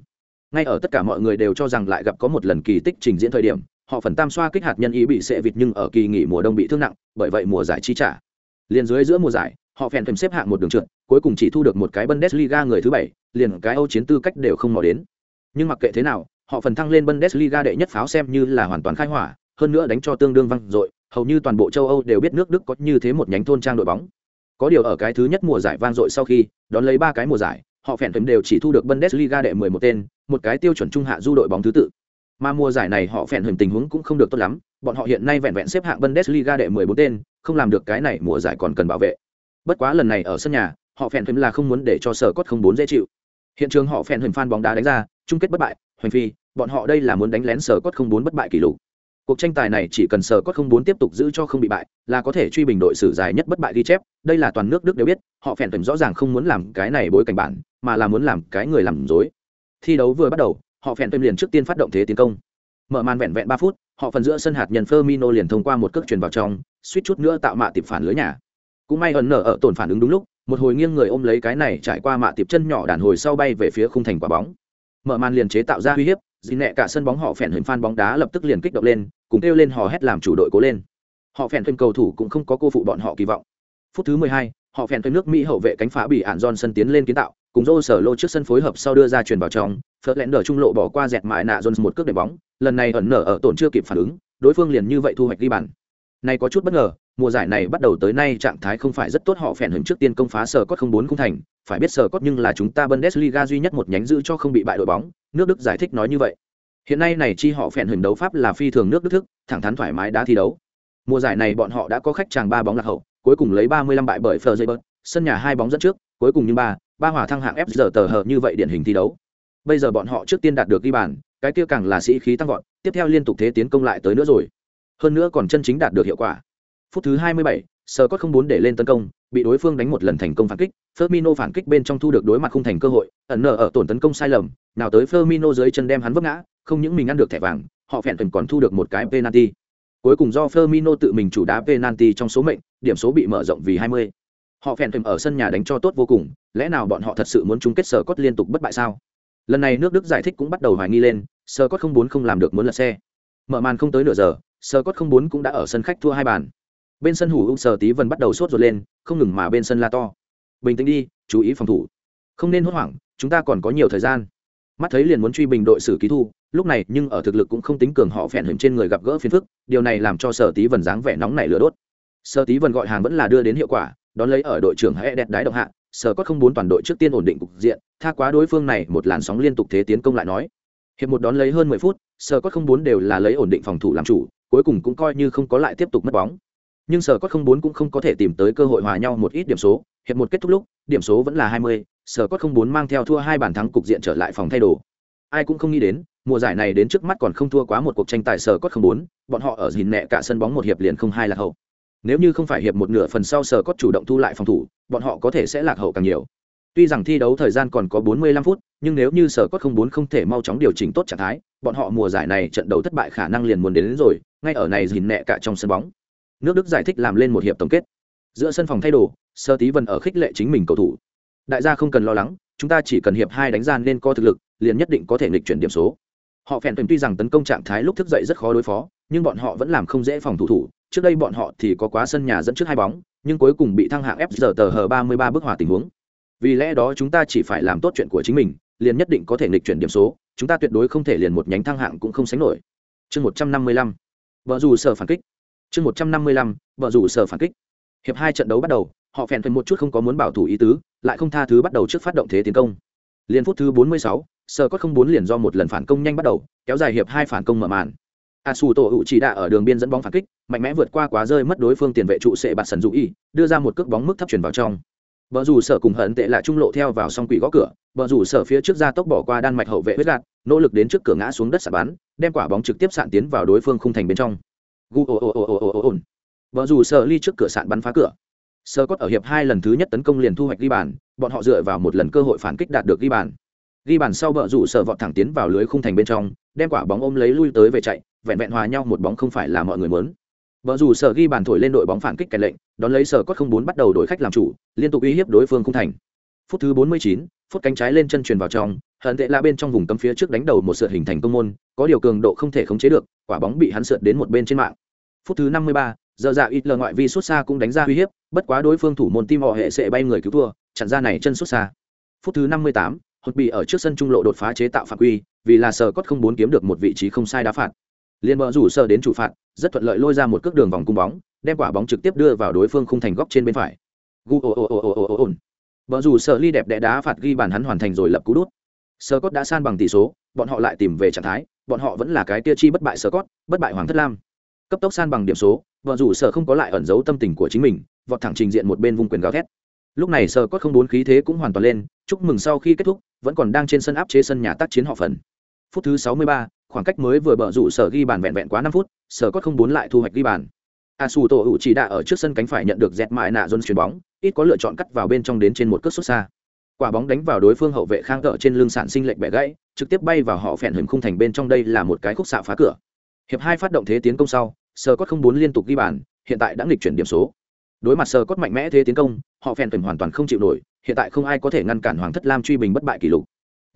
Ngay ở tất cả mọi người đều cho rằng lại gặp có một lần kỳ tích trình diễn thời điểm, họ phần tam xoa kích hạt nhân ý bị sệ vịt nhưng ở kỳ nghỉ mùa đông bị thương nặng, bởi vậy mùa giải chi trả. Liên dưới giữa mùa giải, họ phèn thèm xếp hạng một đường trượt, cuối cùng chỉ thu được một cái Bundesliga người thứ bảy, liền cái Âu chiến tư cách đều không mò đến. Nhưng mặc kệ thế nào, họ phần thăng lên Bundesliga đệ nhất pháo xem như là hoàn toàn khai hỏa, hơn nữa đánh cho tương đương văng rồi, hầu như toàn bộ châu âu đều biết nước đức có như thế một nhánh thôn trang đội bóng. Có điều ở cái thứ nhất mùa giải vang dội sau khi đón lấy ba cái mùa giải họ phèn phèn đều chỉ thu được bundesliga đệ 11 tên một cái tiêu chuẩn trung hạ du đội bóng thứ tự. Mà mùa giải này họ phèn hình tình huống cũng không được tốt lắm bọn họ hiện nay vẹn vẹn xếp hạng bundesliga đệ 14 tên không làm được cái này mùa giải còn cần bảo vệ. Bất quá lần này ở sân nhà họ phèn phèn là không muốn để cho sở cốt không bốn dễ chịu. Hiện trường họ phèn hình fan bóng đá đánh ra chung kết bất bại, hoành phi, bọn họ đây là muốn đánh lén sở cốt không bốn bất bại kỷ lục. Cuộc tranh tài này chỉ cần sở cốt không bốn tiếp tục giữ cho không bị bại, là có thể truy bình đội sử dài nhất bất bại ghi chép, đây là toàn nước đức đều biết, họ phèn phèn rõ ràng không muốn làm cái này bối cảnh bản, mà là muốn làm cái người làm dối. Thi đấu vừa bắt đầu, họ phèn phèn liền trước tiên phát động thế tiến công. Mở màn vẹn vẹn ba phút, họ phần giữa sân hạt nhân Firmino liền thông qua một cước truyền vào trong, suýt chút nữa tạo mạ tiệp phản lưới nhà. Cũng may ẩn nở ở tổn phản ứng đúng lúc, một hồi nghiêng người ôm lấy cái này trải qua mạ tiệp chân nhỏ đàn hồi sau bay về phía khung thành quả bóng mở màn liền chế tạo ra uy hiếp dì nẹ cả sân bóng họ phèn hình phan bóng đá lập tức liền kích động lên cùng kêu lên hò hét làm chủ đội cố lên. Họ phèn thêm cầu thủ cũng không có cô phụ bọn họ kỳ vọng. Phút thứ 12, họ phèn thêm nước mỹ hậu vệ cánh phá bị ạn sân tiến lên kiến tạo cùng rô sở lô trước sân phối hợp sau đưa ra truyền vào trong phớt lẽn đờ trung lộ bỏ qua dẹt mại nạ jones một cước để bóng lần này ẩn nở ở tổn chưa kịp phản ứng đối phương liền như vậy thu hoạch ghi bàn này có chút bất ngờ mùa giải này bắt đầu tới nay trạng thái không phải rất tốt họ phèn hứng trước tiên công phá sở cốt không bốn không thành phải biết sở cốt nhưng là chúng ta bundesliga duy nhất một nhánh giữ cho không bị bại đội bóng nước đức giải thích nói như vậy hiện nay này chi họ phèn hứng đấu pháp là phi thường nước đức thức thẳng thắn thoải mái đã thi đấu mùa giải này bọn họ đã có khách chàng ba bóng lạc hậu cuối cùng lấy 35 bại bởi Phờ sân nhà hai bóng dẫn trước, cuối cùng nhưng ba, ba hòa thăng hạng FZ tờ hờ như vậy điển hình thi đấu. Bây giờ bọn họ trước tiên đạt được ghi bàn, cái kia càng là sĩ khí tăng vọt, tiếp theo liên tục thế tiến công lại tới nữa rồi. Hơn nữa còn chân chính đạt được hiệu quả. Phút thứ 27, Sờ có không muốn để lên tấn công, bị đối phương đánh một lần thành công phản kích, Firmino phản kích bên trong thu được đối mặt không thành cơ hội, ẩn nở ở tổn tấn công sai lầm, nào tới Firmino dưới chân đem hắn vấp ngã, không những mình ăn được thẻ vàng, họ phèn phèn còn thu được một cái penalty. Cuối cùng do Firmino tự mình chủ đá penalty trong số mệnh, điểm số bị mở rộng vì 20. Họ phèn phèn ở sân nhà đánh cho tốt vô cùng, lẽ nào bọn họ thật sự muốn chung kết sờ cốt liên tục bất bại sao? Lần này nước Đức giải thích cũng bắt đầu hoài nghi lên, sờ cốt không muốn không làm được muốn lật xe. Mở màn không tới nửa giờ, sở cốt không bốn cũng đã ở sân khách thua hai bàn. Bên sân hủ ung sờ tí vần bắt đầu sốt ruột lên, không ngừng mà bên sân la to. Bình tĩnh đi, chú ý phòng thủ. Không nên hốt hoảng, chúng ta còn có nhiều thời gian mắt thấy liền muốn truy bình đội xử ký thu lúc này nhưng ở thực lực cũng không tính cường họ phèn hình trên người gặp gỡ phiền phức điều này làm cho sở tí vần dáng vẻ nóng nảy lửa đốt sở tí vần gọi hàng vẫn là đưa đến hiệu quả đón lấy ở đội trưởng hãy đẹp đái động hạ sở cốt không bốn toàn đội trước tiên ổn định cục diện tha quá đối phương này một làn sóng liên tục thế tiến công lại nói hiệp một đón lấy hơn mười phút sở cốt không bốn đều là lấy ổn định phòng thủ làm chủ cuối cùng cũng coi như không có lại tiếp tục mất bóng. Nhưng sở Cốt không bốn cũng không có thể tìm tới cơ hội hòa nhau một ít điểm số hiệp một kết thúc lúc điểm số vẫn là hai mươi sở cốt không bốn mang theo thua hai bàn thắng cục diện trở lại phòng thay đồ. Ai cũng không nghĩ đến mùa giải này đến trước mắt còn không thua quá một cuộc tranh tài sở cốt không bốn bọn họ ở gìn nẹ cả sân bóng một hiệp liền không hai là hậu. Nếu như không phải hiệp một nửa phần sau sở cốt chủ động thu lại phòng thủ bọn họ có thể sẽ lạc hậu càng nhiều. Tuy rằng thi đấu thời gian còn có 45 phút nhưng nếu như sở cốt không bốn không thể mau chóng điều chỉnh tốt trạng thái bọn họ mùa giải này trận đấu thất bại khả năng liền muốn đến, đến rồi ngay ở này dìn nẹ cả trong sân bóng. Nước đức giải thích làm lên một hiệp tổng kết. Giữa sân phòng thay đồ, sơ tí vân ở khích lệ chính mình cầu thủ. Đại gia không cần lo lắng, chúng ta chỉ cần hiệp hai đánh gian nên có thực lực, liền nhất định có thể nghịch chuyển điểm số. Họ phèn tuy rằng tấn công trạng thái lúc thức dậy rất khó đối phó, nhưng bọn họ vẫn làm không dễ phòng thủ thủ. Trước đây bọn họ thì có quá sân nhà dẫn trước hai bóng, nhưng cuối cùng bị thăng hạng ép giờ tờ hờ ba mươi ba bước hòa tình huống. Vì lẽ đó chúng ta chỉ phải làm tốt chuyện của chính mình, liền nhất định có thể nghịch chuyển điểm số. Chúng ta tuyệt đối không thể liền một nhánh thăng hạng cũng không sánh nổi. Chương một trăm năm mươi lăm vợ dù sở phản kích. Chương một trăm năm mươi lăm vợ dù sở phản kích. Hiệp hai trận đấu bắt đầu họ phèn thuần một chút không có muốn bảo thủ ý tứ lại không tha thứ bắt đầu trước phát động thế tiến công. Liền phút thứ 46, sở có không bốn liền do một lần phản công nhanh bắt đầu kéo dài hiệp hai phản công mở màn. A su tổ hữu chỉ đạ ở đường biên dẫn bóng phản kích mạnh mẽ vượt qua quá rơi mất đối phương tiền vệ trụ sệ bạt sần dụ y đưa ra một cước bóng mức thấp chuyển vào trong. Bờ rủ sở cùng hận tệ lại trung lộ theo vào song quỷ gõ cửa, bờ rủ sở phía trước ra tốc bỏ qua đan mạch hậu vệ huyết lạt, nỗ lực đến trước cửa ngã xuống đất sạ bắn, đem quả bóng trực tiếp sạn tiến vào đối phương khung thành bên trong. Gu o o o o o o. Bờ rủ sở ly trước cửa sạn bắn phá cửa, sơ cốt ở hiệp hai lần thứ nhất tấn công liền thu hoạch ghi bàn bọn họ dựa vào một lần cơ hội phản kích đạt được ghi bàn ghi bàn sau bờ rủ sở vọt thẳng tiến vào lưới khung thành bên trong đem quả bóng ôm lấy lui tới về chạy vẹn vẹn hòa nhau một bóng không phải là mọi người muốn Bờ rủ sở ghi bàn thổi lên đội bóng phản kích kèn lệnh, đón lấy sở cốt không bốn bắt đầu đổi khách làm chủ, liên tục uy hiếp đối phương không thành. Phút thứ 49, phút cánh trái lên chân truyền vào trong, hận tệ là bên trong vùng cấm phía trước đánh đầu một sượt hình thành công môn, có điều cường độ không thể khống chế được, quả bóng bị hắn sượt đến một bên trên mạng. Phút thứ 53, giờ dạ ít lờ ngoại vi xuất xa cũng đánh ra uy hiếp bất quá đối phương thủ môn tim họ hệ sẽ bay người cứu thua chặn ra này chân xuất xa phút thứ năm mươi tám hột bị ở trước sân trung lộ đột phá chế tạo phạm quy vì là sở cốt không bốn kiếm được một vị trí không sai đá phạt liền bờ rủ sở đến chủ phạt rất thuận lợi lôi ra một cước đường vòng cung bóng đem quả bóng trực tiếp đưa vào đối phương khung thành góc trên bên phải. Gu ồ ồ ồ ồ ồ ồ bờ rủ sở ly đẹp đẽ đá phạt ghi bàn hắn hoàn thành rồi lập cú đút. Sơ cốt đã san bằng tỷ số bọn họ lại tìm về trạng thái bọn họ vẫn là cái tia chi bất bại sơ cốt bất bại hoàng thất lam. Cấp tốc san bằng điểm số vợ rủ sở không có lại ẩn giấu tâm tình của chính mình vọt thẳng trình diện một bên vùng quyền gào thét. Lúc này sơ cốt không bốn khí thế cũng hoàn toàn lên chúc mừng sau khi kết thúc vẫn còn đang trên sân áp chế sân nhà tác chiến họ phần. Phút thứ sáu mươi ba, khoảng cách mới vừa bờ rủ sở ghi bàn vẹn vẹn quá năm phút, sở cốt không bốn lại thu hoạch ghi bàn. Asuto tổ hữu chỉ đã ở trước sân cánh phải nhận được dẹt mại nạ dồn chuyền bóng, ít có lựa chọn cắt vào bên trong đến trên một cước xuất xa. Quả bóng đánh vào đối phương hậu vệ khang cỡ trên lưng sản sinh lệnh bẻ gãy, trực tiếp bay vào họ phèn hình khung thành bên trong đây là một cái khúc xạ phá cửa. Hiệp hai phát động thế tiến công sau, sở cốt không bốn liên tục ghi bàn, hiện tại đã nghịch chuyển điểm số. Đối mặt sở cốt mạnh mẽ thế tiến công, họ phèn hình hoàn toàn không chịu nổi, hiện tại không ai có thể ngăn cản hoàng thất lam truy bình bất bại kỷ lục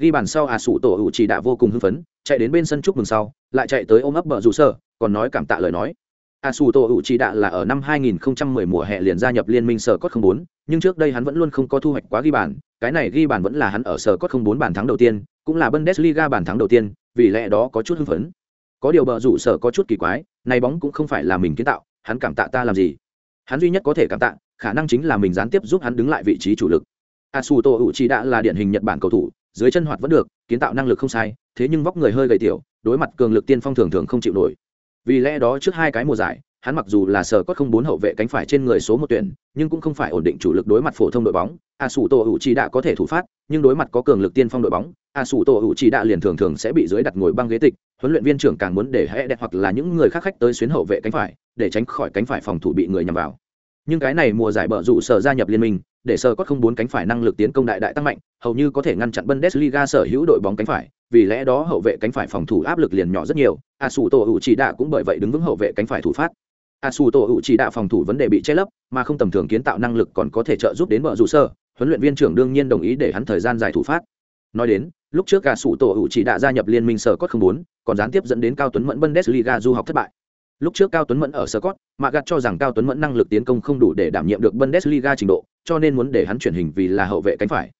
ghi bàn sau à sủ tổ hữu chỉ đã vô cùng hưng phấn chạy đến bên sân chúc mừng sau lại chạy tới ôm ấp bờ rủ sở, còn nói cảm tạ lời nói. A sủ tổ hữu chỉ đã là ở năm 2010 mùa hè liền gia nhập liên minh sở cốt 04, nhưng trước đây hắn vẫn luôn không có thu hoạch quá ghi bàn cái này ghi bàn vẫn là hắn ở sở cốt 04 bàn thắng đầu tiên cũng là bundesliga bàn thắng đầu tiên vì lẽ đó có chút hưng phấn. Có điều bờ rủ sở có chút kỳ quái này bóng cũng không phải là mình kiến tạo hắn cảm tạ ta làm gì? Hắn duy nhất có thể cảm tạ khả năng chính là mình gián tiếp giúp hắn đứng lại vị trí chủ lực. A su tô hữu chỉ đã là điển hình nhật bản cầu thủ dưới chân hoạt vẫn được, kiến tạo năng lực không sai, thế nhưng vóc người hơi gầy tiểu, đối mặt cường lực tiên phong thường thường không chịu nổi. Vì lẽ đó trước hai cái mùa giải, hắn mặc dù là sở cốt không bốn hậu vệ cánh phải trên người số một tuyển, nhưng cũng không phải ổn định chủ lực đối mặt phổ thông đội bóng. A sủ tổ hữu chỉ đã có thể thủ phát, nhưng đối mặt có cường lực tiên phong đội bóng a sủ tổ hữu chỉ đã liền thường thường sẽ bị dưới đặt ngồi băng ghế tịch. Huấn luyện viên trưởng càng muốn để hệ đẹp hoặc là những người khác khách tới xuyến hậu vệ cánh phải, để tránh khỏi cánh phải phòng thủ bị người nhằm vào nhưng cái này mùa giải bờ rủ sở gia nhập liên minh, để sở có không bốn cánh phải năng lực tiến công đại đại tăng mạnh, hầu như có thể ngăn chặn bundesliga sở hữu đội bóng cánh phải, vì lẽ đó hậu vệ cánh phải phòng thủ áp lực liền nhỏ rất nhiều. A sủ tổ hữu chỉ đạ cũng bởi vậy đứng vững hậu vệ cánh phải thủ phát. A sủ tổ hữu chỉ đạ phòng thủ vấn đề bị che lấp, mà không tầm thường kiến tạo năng lực còn có thể trợ giúp đến bờ rủ sở. Huấn luyện viên trưởng đương nhiên đồng ý để hắn thời gian dài thủ phát. Nói đến, lúc trước a sủ tổ hữu chỉ đạ gia nhập liên minh sở cốt không bốn, còn gián tiếp dẫn đến cao tuấn mẫn bundesliga du học thất bại lúc trước cao tuấn mẫn ở Scott, mà gạt cho rằng cao tuấn mẫn năng lực tiến công không đủ để đảm nhiệm được bundesliga trình độ cho nên muốn để hắn chuyển hình vì là hậu vệ cánh phải.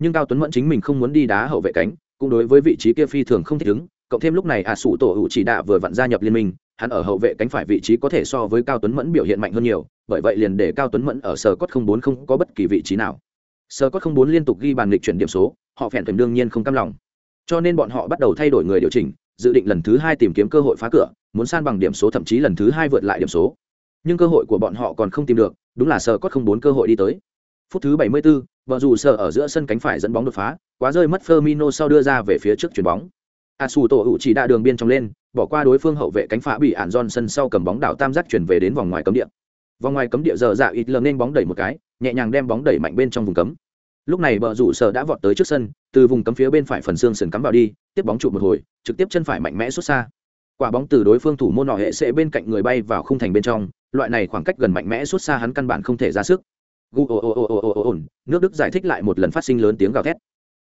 Nhưng cao tuấn mẫn chính mình không muốn đi đá hậu vệ cánh cũng đối với vị trí kia phi thường không thích ứng cộng thêm lúc này à sủ tổ hữu chỉ đạ vừa vặn gia nhập liên minh hắn ở hậu vệ cánh phải vị trí có thể so với cao tuấn mẫn biểu hiện mạnh hơn nhiều bởi vậy liền để cao tuấn mẫn ở Scott không bốn không có bất kỳ vị trí nào. Scott không bốn liên tục ghi bàn lịch chuyển điểm số họ phèn thuyền đương nhiên không cam lòng. Cho nên bọn họ bắt đầu thay đổi người điều chỉnh dự định lần thứ hai tìm kiếm cơ hội phá cửa muốn san bằng điểm số thậm chí lần thứ hai vượt lại điểm số. Nhưng cơ hội của bọn họ còn không tìm được đúng là sờ cốt không bốn cơ hội đi tới. Phút thứ 74, vợ dù sờ ở giữa sân cánh phải dẫn bóng đột phá quá rơi mất Firmino sau đưa ra về phía trước chuyền bóng. Asu tổ hữu chỉ đã đường biên trong lên bỏ qua đối phương hậu vệ cánh phá bị ản Johnson sau cầm bóng đảo tam giác chuyển về đến vòng ngoài cấm địa. Vòng ngoài cấm địa giờ dạ ít lờ nên bóng đẩy một cái nhẹ nhàng đem bóng đẩy mạnh bên trong vùng cấm lúc này bờ rủ sở đã vọt tới trước sân, từ vùng cấm phía bên phải phần xương sườn cắm vào đi, tiếp bóng trụ một hồi, trực tiếp chân phải mạnh mẽ xuất xa. Quả bóng từ đối phương thủ môn nọ hệ sẽ bên cạnh người bay vào khung thành bên trong, loại này khoảng cách gần mạnh mẽ xuất xa hắn căn bản không thể ra sức. Gu ồ ồ ồ ồ ồ ồ nước đức giải thích lại một lần phát sinh lớn tiếng gào thét.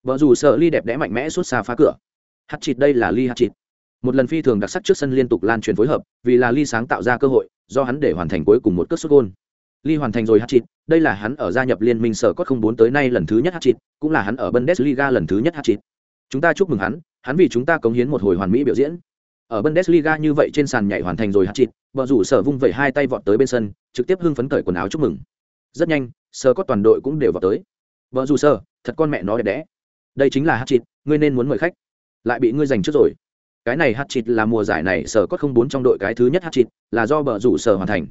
Vợ dù sợ ly đẹp đẽ mạnh mẽ xuất xa phá cửa. Hát chịt đây là ly hát chịt. Một lần phi thường đặc sắc trước sân liên tục lan truyền phối hợp, vì là ly sáng tạo ra cơ hội, do hắn để hoàn thành cuối cùng một cất xuất gôn ly hoàn thành rồi hát chịt đây là hắn ở gia nhập liên minh sở cốt không bốn tới nay lần thứ nhất hát chịt cũng là hắn ở bundesliga lần thứ nhất hát chịt chúng ta chúc mừng hắn hắn vì chúng ta cống hiến một hồi hoàn mỹ biểu diễn ở Bundesliga như vậy trên sàn nhảy hoàn thành rồi hat trick, bờ rủ sở vung vẩy hai tay vọt tới bên sân, trực tiếp hưng phấn cởi quần áo chúc mừng. Rất nhanh, sở Cốt toàn đội cũng đều vào tới. Bờ rủ sở, thật con mẹ nó đẹp đẽ. Đây chính là hat trick, ngươi nên muốn mời khách, lại bị ngươi giành trước rồi. Cái này hat trick là mùa giải này sở Cốt không bốn trong đội cái thứ nhất hat trick, là do bờ rủ sở hoàn thành.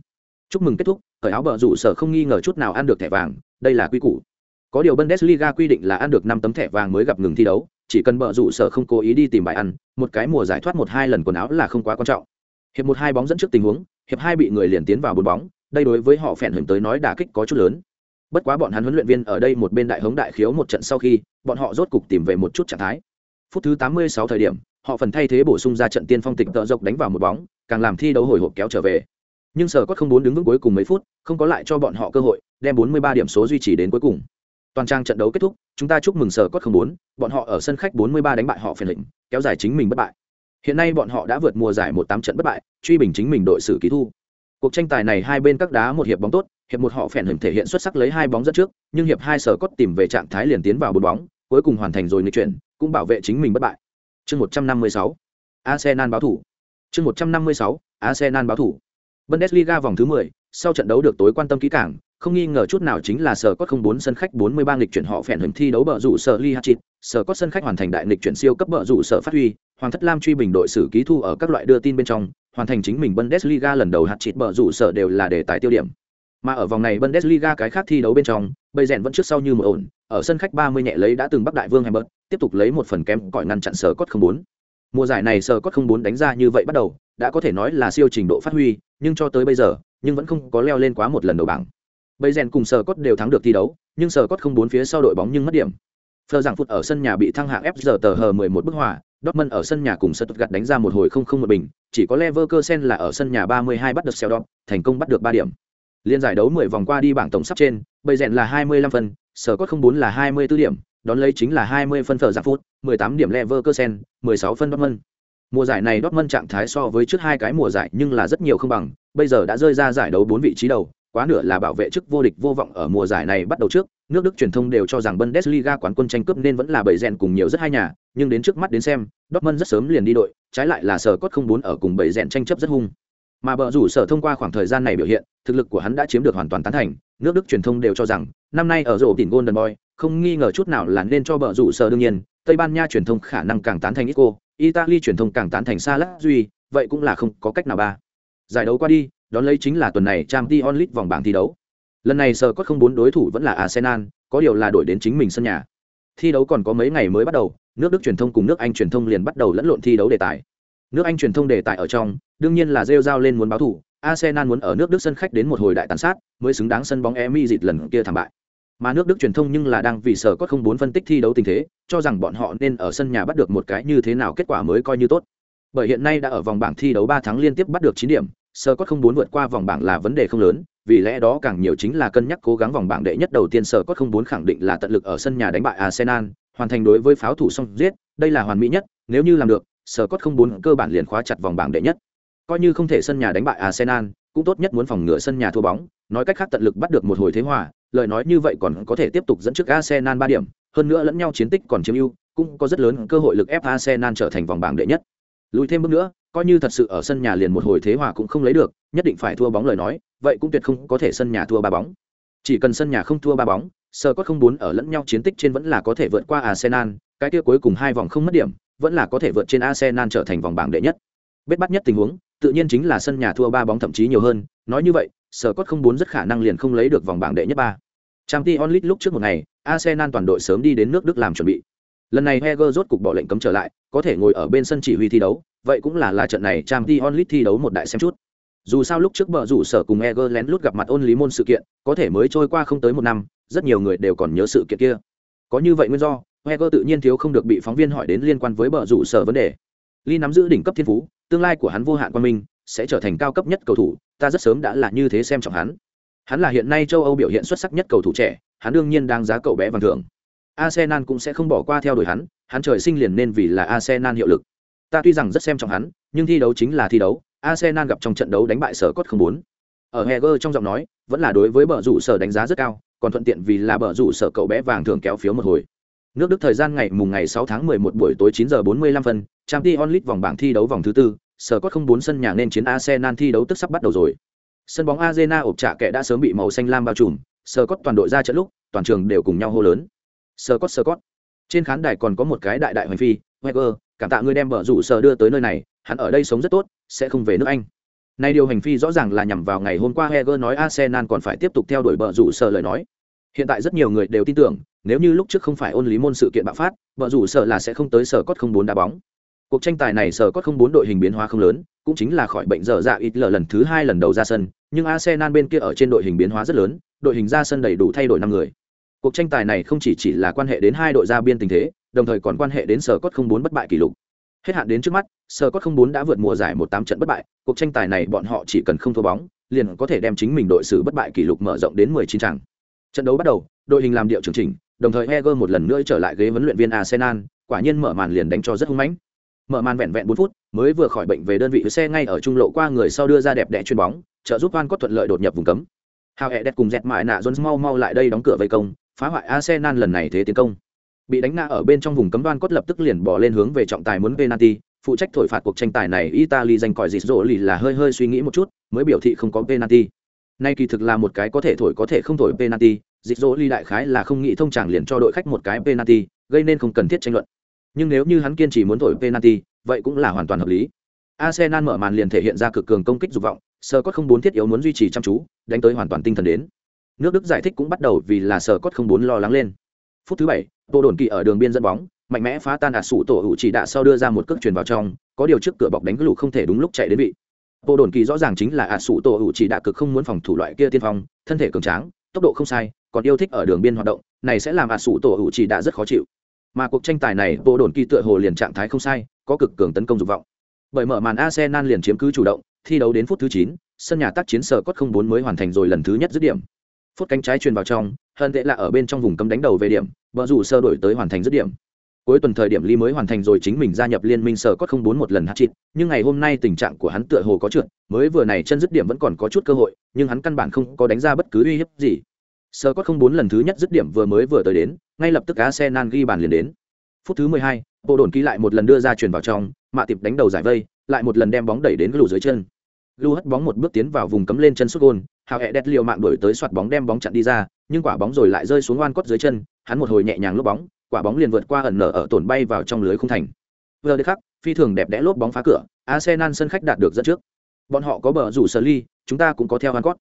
Chúc mừng kết thúc, khởi áo bờ rủ sở không nghi ngờ chút nào ăn được thẻ vàng, đây là quy củ. Có điều Bundesliga quy định là ăn được năm tấm thẻ vàng mới gặp ngừng thi đấu, chỉ cần bờ rủ sở không cố ý đi tìm bài ăn một cái mùa giải thoát một hai lần quần áo là không quá quan trọng. Hiệp một hai bóng dẫn trước tình huống hiệp hai bị người liền tiến vào bốn bóng đây đối với họ phèn hưởng tới nói đả kích có chút lớn. Bất quá bọn hắn huấn luyện viên ở đây một bên đại hống đại khiếu một trận sau khi bọn họ rốt cục tìm về một chút trạng thái. Phút thứ 86 thời điểm họ phần thay thế bổ sung ra trận tiên phong tịch tợ dọc đánh vào một bóng càng làm thi đấu hồi hộp kéo trở về nhưng sở cốt không bốn đứng vững cuối cùng mấy phút không có lại cho bọn họ cơ hội đem 43 điểm số duy trì đến cuối cùng. Toàn trang trận đấu kết thúc chúng ta chúc mừng sở cốt không bốn bọn họ ở sân khách 43 đánh bại họ phiền lĩnh, kéo dài chính mình bất bại. Hiện nay bọn họ đã vượt mùa giải một tám trận bất bại truy bình chính mình đội xử ký thu. Cuộc tranh tài này hai bên các đá một hiệp bóng tốt hiệp một họ phèn hình thể hiện xuất sắc lấy hai bóng dẫn trước nhưng hiệp hai sở cốt tìm về trạng thái liền tiến vào bốn bóng cuối cùng hoàn thành rồi nghịch chuyển cũng bảo vệ chính mình bất bại. Chương một trăm năm mươi sáu arsenal báo thủ. Chương 156, Arsenal báo thủ. Bundesliga vòng thứ 10, sau trận đấu được tối quan tâm kỹ càng, không nghi ngờ chút nào chính là sở cốt 04 sân khách 43 nghịch chuyển họ phèn hình thi đấu bờ rủ sở Li Hachit, sở cốt sân khách hoàn thành đại nghịch chuyển siêu cấp bờ rủ sở phát huy, Hoàng thất Lam truy bình đội sử ký thu ở các loại đưa tin bên trong, hoàn thành chính mình Bundesliga lần đầu Hachit bờ rủ sở đều là đề tài tiêu điểm. Mà ở vòng này Bundesliga cái khác thi đấu bên trong, bây rèn vẫn trước sau như một ổn, ở sân khách 30 nhẹ lấy đã từng Bắc Đại Vương Hamburg, tiếp tục lấy một phần kém cỏi ngăn chặn sở cốt 04. Mùa giải này sờ cốt 04 đánh ra như vậy bắt đầu, đã có thể nói là siêu trình độ phát huy, nhưng cho tới bây giờ, nhưng vẫn không có leo lên quá một lần đầu bảng. Bây rèn cùng sờ cốt đều thắng được thi đấu, nhưng sờ cốt 04 phía sau đội bóng nhưng mất điểm. Phờ giảng phút ở sân nhà bị thăng hạng FG tờ hờ 11 bức hòa, Dortmund ở sân nhà cùng Stuttgart đánh ra một hồi không không một bình, chỉ có Leverkusen là ở sân nhà 32 bắt được Seldorf, thành công bắt được 3 điểm. Liên giải đấu 10 vòng qua đi bảng tổng sắp trên, bây rèn là 25 phần, sở cốt 04 là 24 điểm, đón lấy chính là 20 phân phở giặc phút, 18 điểm Leverkusen, 16 phân Dortmund. Mùa giải này Dortmund trạng thái so với trước hai cái mùa giải nhưng là rất nhiều không bằng, bây giờ đã rơi ra giải đấu 4 vị trí đầu, quá nửa là bảo vệ chức vô địch vô vọng ở mùa giải này bắt đầu trước, nước Đức truyền thông đều cho rằng Bundesliga quán quân tranh cướp nên vẫn là bảy rèn cùng nhiều rất hai nhà, nhưng đến trước mắt đến xem, Dortmund rất sớm liền đi đội, trái lại là sở cốt không bốn ở cùng bảy rèn tranh chấp rất hung. Mà bờ rủ sở thông qua khoảng thời gian này biểu hiện, thực lực của hắn đã chiếm được hoàn toàn tán thành, nước Đức truyền thông đều cho rằng, năm nay ở rổ tỉnh Golden Boy, không nghi ngờ chút nào là nên cho bờ rủ sở đương nhiên, Tây Ban Nha truyền thông khả năng càng tán thành Isco, Italy truyền thông càng tán thành Salah Duy, vậy cũng là không có cách nào ba. Giải đấu qua đi, đón lấy chính là tuần này Champions League vòng bảng thi đấu. Lần này sở cốt không bốn đối thủ vẫn là Arsenal, có điều là đổi đến chính mình sân nhà. Thi đấu còn có mấy ngày mới bắt đầu, nước Đức truyền thông cùng nước Anh truyền thông liền bắt đầu lẫn lộn thi đấu đề tài. Nước Anh truyền thông đề tài ở trong, đương nhiên là rêu rao lên muốn báo thủ, Arsenal muốn ở nước Đức sân khách đến một hồi đại tàn sát, mới xứng đáng sân bóng Emi dịt lần kia thảm bại. Mà nước Đức truyền thông nhưng là đang vì sở có không bốn phân tích thi đấu tình thế, cho rằng bọn họ nên ở sân nhà bắt được một cái như thế nào kết quả mới coi như tốt. Bởi hiện nay đã ở vòng bảng thi đấu ba tháng liên tiếp bắt được chín điểm, sở có không bốn vượt qua vòng bảng là vấn đề không lớn, vì lẽ đó càng nhiều chính là cân nhắc cố gắng vòng bảng đệ nhất đầu tiên sở có không bốn khẳng định là tận lực ở sân nhà đánh bại Arsenal, hoàn thành đối với pháo thủ xong giết, đây là hoàn mỹ nhất, nếu như làm được, sở cốt không bốn cơ bản liền khóa chặt vòng bảng đệ nhất. Coi như không thể sân nhà đánh bại Arsenal, cũng tốt nhất muốn phòng ngừa sân nhà thua bóng, nói cách khác tận lực bắt được một hồi thế hòa, lời nói như vậy còn có thể tiếp tục dẫn trước Arsenal ba điểm, hơn nữa lẫn nhau chiến tích còn chiếm ưu, cũng có rất lớn cơ hội lực ép Arsenal trở thành vòng bảng đệ nhất. Lùi thêm bước nữa, coi như thật sự ở sân nhà liền một hồi thế hòa cũng không lấy được, nhất định phải thua bóng lời nói, vậy cũng tuyệt không có thể sân nhà thua ba bóng. Chỉ cần sân nhà không thua ba bóng, sơ có không bốn ở lẫn nhau chiến tích trên vẫn là có thể vượt qua Arsenal, cái kia cuối cùng hai vòng không mất điểm, vẫn là có thể vượt trên Arsenal trở thành vòng bảng đệ nhất. Bết bắt nhất tình huống, tự nhiên chính là sân nhà thua ba bóng thậm chí nhiều hơn, nói như vậy, sở cốt không bốn rất khả năng liền không lấy được vòng bảng đệ nhất ba. Champions League lúc trước một ngày, Arsenal toàn đội sớm đi đến nước Đức làm chuẩn bị. Lần này Heger rốt cục bỏ lệnh cấm trở lại, có thể ngồi ở bên sân chỉ huy thi đấu, vậy cũng là là trận này Champions League thi đấu một đại xem chút. Dù sao lúc trước bờ rủ sở cùng Heger lén lút gặp mặt ôn lý môn sự kiện, có thể mới trôi qua không tới một năm, rất nhiều người đều còn nhớ sự kiện kia. Có như vậy nguyên do, Heger tự nhiên thiếu không được bị phóng viên hỏi đến liên quan với bờ rủ sở vấn đề. Lee nắm giữ đỉnh cấp thiên phú, tương lai của hắn vô hạn quan minh, sẽ trở thành cao cấp nhất cầu thủ, ta rất sớm đã là như thế xem trọng hắn. Hắn là hiện nay châu Âu biểu hiện xuất sắc nhất cầu thủ trẻ, hắn đương nhiên đang giá cậu bé vàng thưởng. Arsenal cũng sẽ không bỏ qua theo đuổi hắn, hắn trời sinh liền nên vì là Arsenal hiệu lực. Ta tuy rằng rất xem trọng hắn, nhưng thi đấu chính là thi đấu, Arsenal gặp trong trận đấu đánh bại sở cốt không bốn. Ở Heger trong giọng nói, vẫn là đối với bờ rủ sở đánh giá rất cao, còn thuận tiện vì là bờ rủ sở cậu bé vàng thường kéo phiếu một hồi. Nước Đức thời gian ngày mùng ngày 6 tháng 11 buổi tối 9 giờ 45 phân, Champions League vòng bảng thi đấu vòng thứ tư, sở cốt không bốn sân nhà nên chiến Arsenal thi đấu tức sắp bắt đầu rồi. Sân bóng Arena ộp trả kẻ đã sớm bị màu xanh lam bao trùm, sở cốt toàn đội ra trận lúc, toàn trường đều cùng nhau hô lớn. Sở cốt sở cốt. Trên khán đài còn có một cái đại đại hoành phi, Wenger, cảm tạ ngươi đem bờ rủ sở đưa tới nơi này, hắn ở đây sống rất tốt, sẽ không về nước Anh. Nay điều hành phi rõ ràng là nhằm vào ngày hôm qua Heger nói Arsenal còn phải tiếp tục theo đuổi bờ rủ sở lời nói. Hiện tại rất nhiều người đều tin tưởng, nếu như lúc trước không phải ôn lý môn sự kiện bạo phát, bờ rủ sở là sẽ không tới sở cốt không bốn đá bóng. Cuộc tranh tài này sở có không bốn đội hình biến hóa không lớn, cũng chính là khỏi bệnh dở dạ ít lờ lần thứ hai lần đầu ra sân, nhưng Arsenal bên kia ở trên đội hình biến hóa rất lớn, đội hình ra sân đầy đủ thay đổi năm người. Cuộc tranh tài này không chỉ chỉ là quan hệ đến hai đội ra biên tình thế, đồng thời còn quan hệ đến sở cốt không bốn bất bại kỷ lục. Hết hạn đến trước mắt, sở cốt không bốn đã vượt mùa giải một tám trận bất bại, cuộc tranh tài này bọn họ chỉ cần không thua bóng, liền có thể đem chính mình đội xử bất bại kỷ lục mở rộng đến 19 trận. Trận đấu bắt đầu, đội hình làm điệu chương chỉnh, đồng thời Heger một lần nữa trở lại ghế huấn luyện viên Arsenal, quả nhiên mở màn liền đánh cho rất hung mãnh. Mở màn vẹn vẹn 4 phút, mới vừa khỏi bệnh về đơn vị xe ngay ở trung lộ qua người sau đưa ra đẹp đẽ chuyền bóng, trợ giúp Van có thuận lợi đột nhập vùng cấm. Hào đẹp cùng dẹt mại nạ Jones mau mau lại đây đóng cửa vây công, phá hoại Arsenal lần này thế tiến công. Bị đánh ngã ở bên trong vùng cấm đoan cốt lập tức liền bỏ lên hướng về trọng tài muốn penalty, phụ trách thổi phạt cuộc tranh tài này italy giành còi dịt rỗ lì là hơi hơi suy nghĩ một chút mới biểu thị không có penalty nay kỳ thực là một cái có thể thổi có thể không thổi penalty dịt rỗ lì đại khái là không nghĩ thông chẳng liền cho đội khách một cái penalty gây nên không cần thiết tranh luận nhưng nếu như hắn kiên trì muốn thổi penalty, vậy cũng là hoàn toàn hợp lý. Arsenal mở màn liền thể hiện ra cực cường công kích dục vọng Scott không bốn thiết yếu muốn duy trì chăm chú, đánh tới hoàn toàn tinh thần đến. Nước đức giải thích cũng bắt đầu vì là Scott không bốn lo lắng lên. Phút thứ bảy, Tô đồn kỳ ở đường biên dẫn bóng, mạnh mẽ phá tan ạt sủ tổ hữu chỉ đạ sau đưa ra một cước truyền vào trong, có điều trước cửa bọc đánh lũ không thể đúng lúc chạy đến vị. Tô đồn kỳ rõ ràng chính là ạt sủ tổ hữu chỉ đạ cực không muốn phòng thủ loại kia tiên phong, thân thể cường tráng, tốc độ không sai, còn yêu thích ở đường biên hoạt động, này sẽ làm ạt sủ tổ hữu chỉ đạ rất khó chịu mà cuộc tranh tài này, bộ đồn kỳ tựa hồ liền trạng thái không sai, có cực cường tấn công dục vọng. Bởi mở màn arsenal liền chiếm cứ chủ động, thi đấu đến phút thứ chín, sân nhà tác chiến sở cốt không bốn mới hoàn thành rồi lần thứ nhất dứt điểm. Phút cánh trái truyền vào trong hơn tệ là ở bên trong vùng cấm đánh đầu về điểm vợ dù sơ đổi tới hoàn thành dứt điểm. Cuối tuần thời điểm ly mới hoàn thành rồi chính mình gia nhập liên minh sở cốt không bốn một lần hát chịt nhưng ngày hôm nay tình trạng của hắn tựa hồ có trượt, mới vừa này chân dứt điểm vẫn còn có chút cơ hội, nhưng hắn căn bản không có đánh ra bất cứ uy hiếp gì. Sở cốt không bốn lần thứ nhất dứt điểm vừa mới vừa tới đến ngay lập tức arsenal ghi bàn liền đến. Phút thứ mười hai, bộ đồn ký lại một lần đưa ra truyền vào trong mạ tiệp đánh đầu giải vây lại một lần đem bóng đẩy đến lù dưới chân. Lu hất bóng một bước tiến vào vùng cấm lên chân sút gôn hào hẹ Đẹt liều mạng đuổi tới soạt bóng đem bóng chặn đi ra nhưng quả bóng rồi lại rơi xuống oan cốt dưới chân hắn một hồi nhẹ nhàng lốp bóng quả bóng liền vượt qua ẩn nở ở tổn bay vào trong lưới không thành. Vừa được khắc phi thường đẹp đẽ lốp bóng phá cửa arsenal sân khách đạt được dẫn trước. Bọn họ có bờ rủ Sully ly chúng ta cũng có theo oan cốt.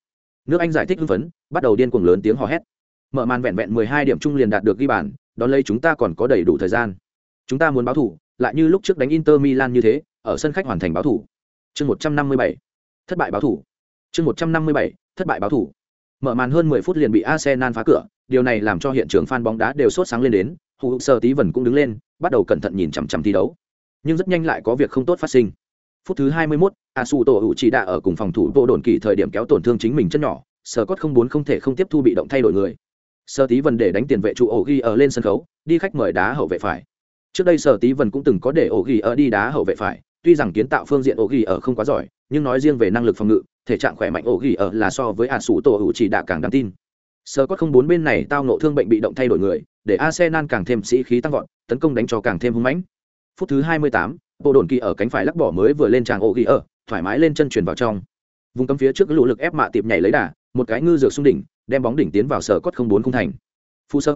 Nước anh giải thích hưng phấn bắt đầu điên cuồng lớn tiếng hò hét mở màn vẹn vẹn 12 điểm chung liền đạt được ghi bàn đón lấy chúng ta còn có đầy đủ thời gian. Chúng ta muốn báo thủ lại như lúc trước đánh inter milan như thế ở sân khách hoàn thành báo thủ. Chương 157 thất bại báo thủ. Chương 157 thất bại báo thủ. Mở màn hơn 10 phút liền bị arsenal phá cửa điều này làm cho hiện trường fan bóng đá đều sốt sáng lên đến hụ sơ tí vần cũng đứng lên bắt đầu cẩn thận nhìn chằm chằm thi đấu. Nhưng rất nhanh lại có việc không tốt phát sinh. Phút thứ 21, asu tổ hữu chỉ đã ở cùng phòng thủ vô đồn kỳ thời điểm kéo tổn thương chính mình chân nhỏ sờ cốt không muốn không thể không tiếp thu bị động thay đổi người sơ tí vần để đánh tiền vệ trụ ổ ghi ở lên sân khấu đi khách mời đá hậu vệ phải. Trước đây sở tí vần cũng từng có để ổ ghi ở đi đá hậu vệ phải tuy rằng kiến tạo phương diện ổ ghi ở không quá giỏi nhưng nói riêng về năng lực phòng ngự thể trạng khỏe mạnh ổ ghi ở là so với a sủ tổ hữu chỉ đạ càng đáng tin. Sơ có không bốn bên này tao nộ thương bệnh bị động thay đổi người để arsenal càng thêm sĩ khí tăng vọt tấn công đánh cho càng thêm hung mãnh. Phút thứ 28, bộ đồn kỳ ở cánh phải lắc bỏ mới vừa lên tràng ổ ghi ở thoải mái lên chân chuyển vào trong. Vùng cấm phía trước lũ lực ép mạ tiệp nhảy lấy đà một cái ngư dược xung đỉnh đem bóng đỉnh tiến vào sở cốt không bốn không thành. Phu sơ.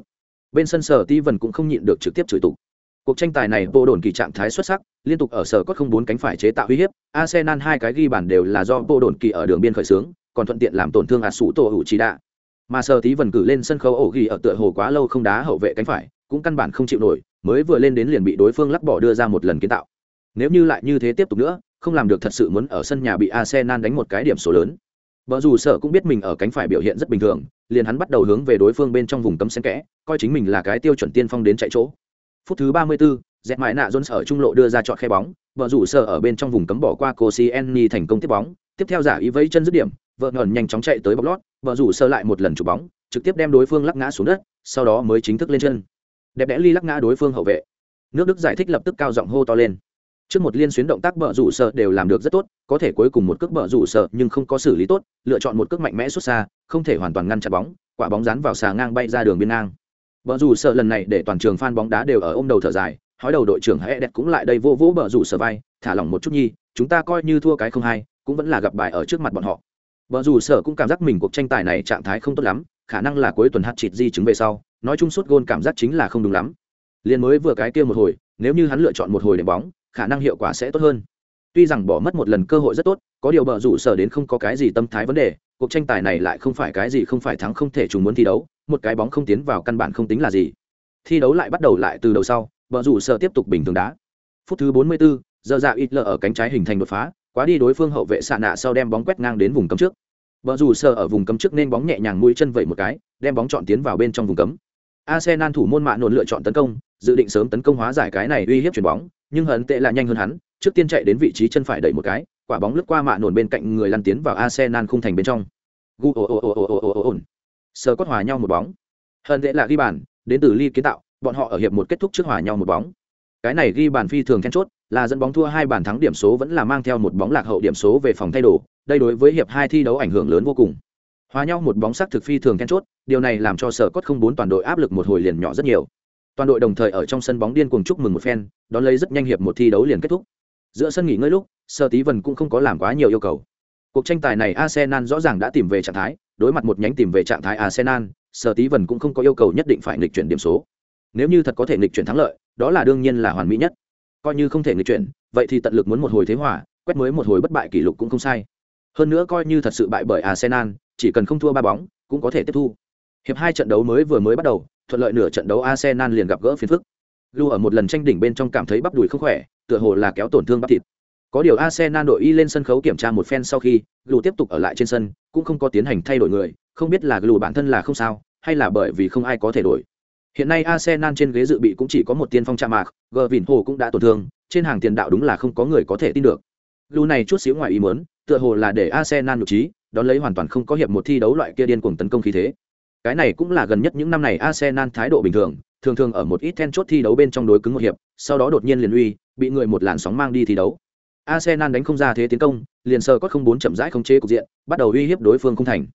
Bên sân sở ti vần cũng không nhịn được trực tiếp chửi tục. Cuộc tranh tài này bộ đồn kỳ trạng thái xuất sắc, liên tục ở sở cốt không bốn cánh phải chế tạo uy hiếp, arsenal hai cái ghi bàn đều là do bộ đồn kỳ ở đường biên khởi xướng, còn thuận tiện làm tổn thương ạt sủ tổ hữu trí đạ. Mà sở tí vần cử lên sân khấu ổ ghi ở tựa hồ quá lâu không đá hậu vệ cánh phải, cũng căn bản không chịu nổi, mới vừa lên đến liền bị đối phương lắc bỏ đưa ra một lần kiến tạo. Nếu như lại như thế tiếp tục nữa, không làm được thật sự muốn ở sân nhà bị arsenal đánh một cái điểm số lớn. Vợ dù sợ cũng biết mình ở cánh phải biểu hiện rất bình thường, liền hắn bắt đầu hướng về đối phương bên trong vùng cấm xen kẽ, coi chính mình là cái tiêu chuẩn tiên phong đến chạy chỗ. Phút thứ 34, Dẹt mãi Nạ Jones ở trung lộ đưa ra chọn khe bóng, vợ rủ sợ ở bên trong vùng cấm bỏ qua Koscielny thành công tiếp bóng, tiếp theo giả ý vẫy chân dứt điểm, vợ ngẩn nhanh chóng chạy tới bóng lót, vợ rủ sợ lại một lần chụp bóng, trực tiếp đem đối phương lắc ngã xuống đất, sau đó mới chính thức lên chân. Đẹp đẽ ly lắc ngã đối phương hậu vệ. Nước Đức giải thích lập tức cao giọng hô to lên trước một liên xuyến động tác bờ rủ sợ đều làm được rất tốt, có thể cuối cùng một cước bờ rủ sợ nhưng không có xử lý tốt, lựa chọn một cước mạnh mẽ xuất xa, không thể hoàn toàn ngăn chặn bóng, quả bóng rán vào xà ngang bay ra đường biên ngang. Bờ rủ sợ lần này để toàn trường fan bóng đá đều ở ôm đầu thở dài, hói đầu đội trưởng hãy đẹp cũng lại đây vô vỗ bờ rủ sợ vai, thả lỏng một chút nhi, chúng ta coi như thua cái không hay cũng vẫn là gặp bài ở trước mặt bọn họ. Bờ rủ sợ cũng cảm giác mình cuộc tranh tài này trạng thái không tốt lắm, khả năng là cuối tuần hát chịt di chứng về sau, nói chung suốt gôn cảm giác chính là không đúng lắm. Liền mới vừa cái kia một hồi, nếu như hắn lựa chọn một hồi để bóng khả năng hiệu quả sẽ tốt hơn. Tuy rằng bỏ mất một lần cơ hội rất tốt có điều bờ rủ sở đến không có cái gì tâm thái vấn đề cuộc tranh tài này lại không phải cái gì không phải thắng không thể chúng muốn thi đấu một cái bóng không tiến vào căn bản không tính là gì. Thi đấu lại bắt đầu lại từ đầu sau bờ rủ sở tiếp tục bình thường đá. Phút thứ 44, giờ dạ ít lờ ở cánh trái hình thành đột phá quá đi đối phương hậu vệ xạ nạ sau đem bóng quét ngang đến vùng cấm trước. Bờ rủ sở ở vùng cấm trước nên bóng nhẹ nhàng mũi chân vẩy một cái đem bóng chọn tiến vào bên trong vùng cấm. Arsenal thủ môn mạ nổn lựa chọn tấn công dự định sớm tấn công hóa giải cái này uy hiếp chuyền bóng, nhưng hận tệ là nhanh hơn hắn, trước tiên chạy đến vị trí chân phải đẩy một cái, quả bóng lướt qua mạ nổn bên cạnh người lăn tiến vào arsenal khung thành bên trong. Gu, ồ ồ ồ ồ ồ ồ ồ sờ cốt hòa nhau một bóng. Hận tệ là ghi bàn, đến từ ly kiến tạo, bọn họ ở hiệp một kết thúc trước hòa nhau một bóng. Cái này ghi bàn phi thường then chốt, là dẫn bóng thua hai bàn thắng điểm số vẫn là mang theo một bóng lạc hậu điểm số về phòng thay đồ, đây đối với hiệp hai thi đấu ảnh hưởng lớn vô cùng. Hòa nhau một bóng sắc thực phi thường then chốt, điều này làm cho sở cốt không bốn toàn đội áp lực một hồi liền nhỏ rất nhiều toàn đội đồng thời ở trong sân bóng điên cuồng chúc mừng một phen đón lấy rất nhanh hiệp một thi đấu liền kết thúc Giữa sân nghỉ ngơi lúc, sơ Tí vần cũng không có làm quá nhiều yêu cầu. Cuộc tranh tài này Arsenal rõ ràng đã tìm về trạng thái, đối mặt một nhánh tìm về trạng thái Arsenal, sơ Tí vần cũng không có yêu cầu nhất định phải nghịch chuyển điểm số. Nếu như thật có thể nghịch chuyển thắng lợi, đó là đương nhiên là hoàn mỹ nhất. Coi như không thể nghịch chuyển, vậy thì tận lực muốn một hồi thế hòa, quét mới một hồi bất bại kỷ lục cũng không sai. Hơn nữa coi như thật sự bại bởi Arsenal, chỉ cần không thua ba bóng, cũng có thể tiếp thu. Hiệp hai trận đấu mới vừa mới bắt đầu, thuận lợi nửa trận đấu Arsenal liền gặp gỡ phiền phức. Lu ở một lần tranh đỉnh bên trong cảm thấy bắp đùi không khỏe, tựa hồ là kéo tổn thương bắp thịt. Có điều Arsenal đội y lên sân khấu kiểm tra một phen sau khi, Lu tiếp tục ở lại trên sân, cũng không có tiến hành thay đổi người, không biết là Lu bản thân là không sao, hay là bởi vì không ai có thể đổi. Hiện nay Arsenal trên ghế dự bị cũng chỉ có một tiên phong chạm mạc, Gervin Hồ cũng đã tổn thương, trên hàng tiền đạo đúng là không có người có thể tin được. Lu này chút xíu ngoài ý muốn, tựa hồ là để Arsenal nhục trí, đón lấy hoàn toàn không có hiệp một thi đấu loại kia điên cuồng tấn công khí thế. Cái này cũng là gần nhất những năm này Arsenal thái độ bình thường, thường thường ở một ít then chốt thi đấu bên trong đối cứng một hiệp, sau đó đột nhiên liền uy, bị người một làn sóng mang đi thi đấu. Arsenal đánh không ra thế tiến công, liền sờ có không bốn chậm rãi không chế cục diện, bắt đầu uy hiếp đối phương không thành.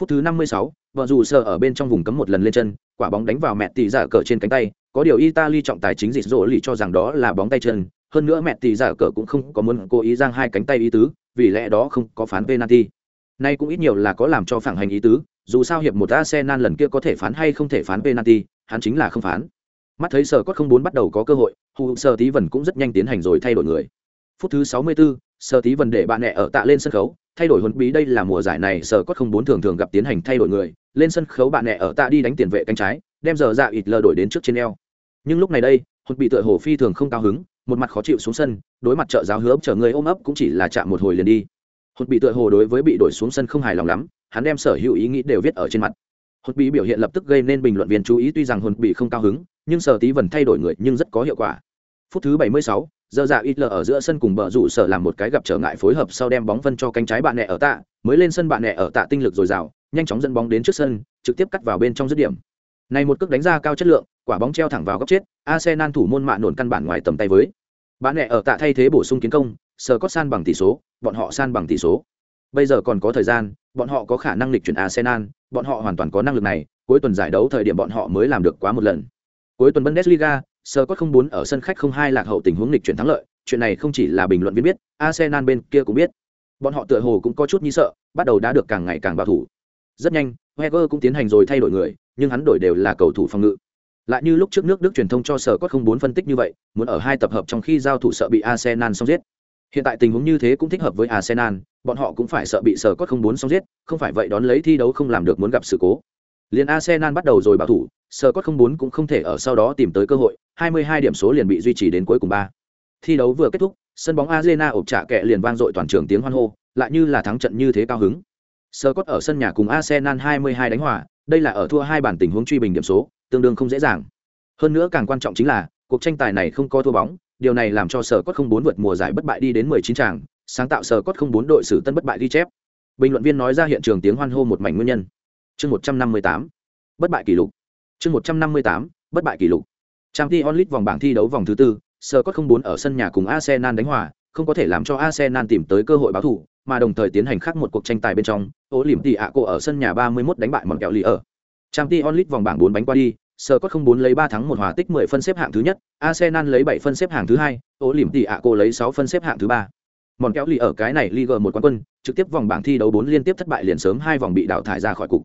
Phút thứ 56, vợ dù sờ ở bên trong vùng cấm một lần lên chân, quả bóng đánh vào mẹ tỷ giả cờ trên cánh tay, có điều Italy trọng tài chính dịch rỗ lì cho rằng đó là bóng tay chân, hơn nữa mẹ tỷ giả cờ cũng không có muốn cố ý giang hai cánh tay ý tứ, vì lẽ đó không có phán penalty. Nay cũng ít nhiều là có làm cho phản hành ý tứ, dù sao hiệp một Arsenal lần kia có thể phán hay không thể phán penalty, hắn chính là không phán. Mắt thấy sở cốt không muốn bắt đầu có cơ hội, Hù Sở Tí Vân cũng rất nhanh tiến hành rồi thay đổi người. Phút thứ 64, Sở Tí Vân để bạn nẹ ở tạ lên sân khấu, thay đổi huấn bí đây là mùa giải này sở cốt không bốn thường thường gặp tiến hành thay đổi người, lên sân khấu bạn nẹ ở tạ đi đánh tiền vệ cánh trái, đem giờ dạ ịt lờ đổi đến trước trên eo. Nhưng lúc này đây, huấn bị tựa hồ phi thường không cao hứng, một mặt khó chịu xuống sân, đối mặt trợ giáo hứa chờ người ôm ấp cũng chỉ là chạm một hồi liền đi. Huấn bị tựa hồ đối với bị đổi xuống sân không hài lòng lắm, hắn đem sở hữu ý nghĩ đều viết ở trên mặt. Hột bị biểu hiện lập tức gây nên bình luận viên chú ý tuy rằng hồn bị không cao hứng nhưng sở tí vần thay đổi người nhưng rất có hiệu quả. Phút thứ 76, giờ dạ ít lờ ở giữa sân cùng bờ rủ sở làm một cái gặp trở ngại phối hợp sau đem bóng vân cho cánh trái bạn nẹ ở tạ mới lên sân bạn nẹ ở tạ tinh lực dồi dào nhanh chóng dẫn bóng đến trước sân trực tiếp cắt vào bên trong dứt điểm. Này một cước đánh ra cao chất lượng quả bóng treo thẳng vào góc chết arsenal thủ môn mạ nổn căn bản ngoài tầm tay với. Bạn nẹ ở tạ thay thế bổ sung kiến công sờ có san bằng tỷ số bọn họ san bằng tỷ số bây giờ còn có thời gian, bọn họ có khả năng lịch chuyển arsenal, bọn họ hoàn toàn có năng lực này, cuối tuần giải đấu thời điểm bọn họ mới làm được quá một lần. Cuối tuần bundesliga sơ không muốn ở sân khách không hai lạc hậu tình huống lịch chuyển thắng lợi, chuyện này không chỉ là bình luận viên biết, arsenal bên kia cũng biết. Bọn họ tựa hồ cũng có chút nghi sợ, bắt đầu đã được càng ngày càng bảo thủ. Rất nhanh heger cũng tiến hành rồi thay đổi người, nhưng hắn đổi đều là cầu thủ phòng ngự. Lại như lúc trước nước đức truyền thông cho sở Cốt không bốn phân tích như vậy, muốn ở hai tập hợp trong khi giao thủ sợ bị arsenal xong giết hiện tại tình huống như thế cũng thích hợp với arsenal, bọn họ cũng phải sợ bị sở cốt không bốn xong giết, không phải vậy đón lấy thi đấu không làm được muốn gặp sự cố. Liên arsenal bắt đầu rồi bảo thủ, sở cốt không bốn cũng không thể ở sau đó tìm tới cơ hội 22 điểm số liền bị duy trì đến cuối cùng ba. Thi đấu vừa kết thúc, sân bóng arena ộp trả kẹ liền vang dội toàn trường tiếng hoan hô, lại như là thắng trận như thế cao hứng. Sở cốt ở sân nhà cùng arsenal 22 đánh hòa, đây là ở thua hai bản tình huống truy bình điểm số, tương đương không dễ dàng. Hơn nữa càng quan trọng chính là, cuộc tranh tài này không có thua bóng điều này làm cho sở cốt không bốn vượt mùa giải bất bại đi đến 19 tràng, sáng tạo sở cốt không bốn đội sử tân bất bại ghi chép. Bình luận viên nói ra hiện trường tiếng hoan hô một mảnh nguyên nhân. Chương 158 bất bại kỷ lục. Chương 158 bất bại kỷ lục. Trang t onlit vòng bảng thi đấu vòng thứ tư, sở cốt không bốn ở sân nhà cùng arsenal đánh hòa, không có thể làm cho arsenal tìm tới cơ hội báo thủ, mà đồng thời tiến hành khác một cuộc tranh tài bên trong. Ố liềm tỷ ạ cô ở sân nhà 31 đánh bại mòn kẹo lì ở trang t vòng bảng bốn bánh qua đi Sở Cốt không bốn lấy ba thắng một hòa tích mười phân xếp hạng thứ nhất, Arsenal lấy bảy phân xếp hạng thứ hai, Ô Liễm Tỷ ạ cô lấy sáu phân xếp hạng thứ ba. Mòn kéo lì ở cái này Liga một quán quân, trực tiếp vòng bảng thi đấu bốn liên tiếp thất bại liền sớm hai vòng bị đào thải ra khỏi cục.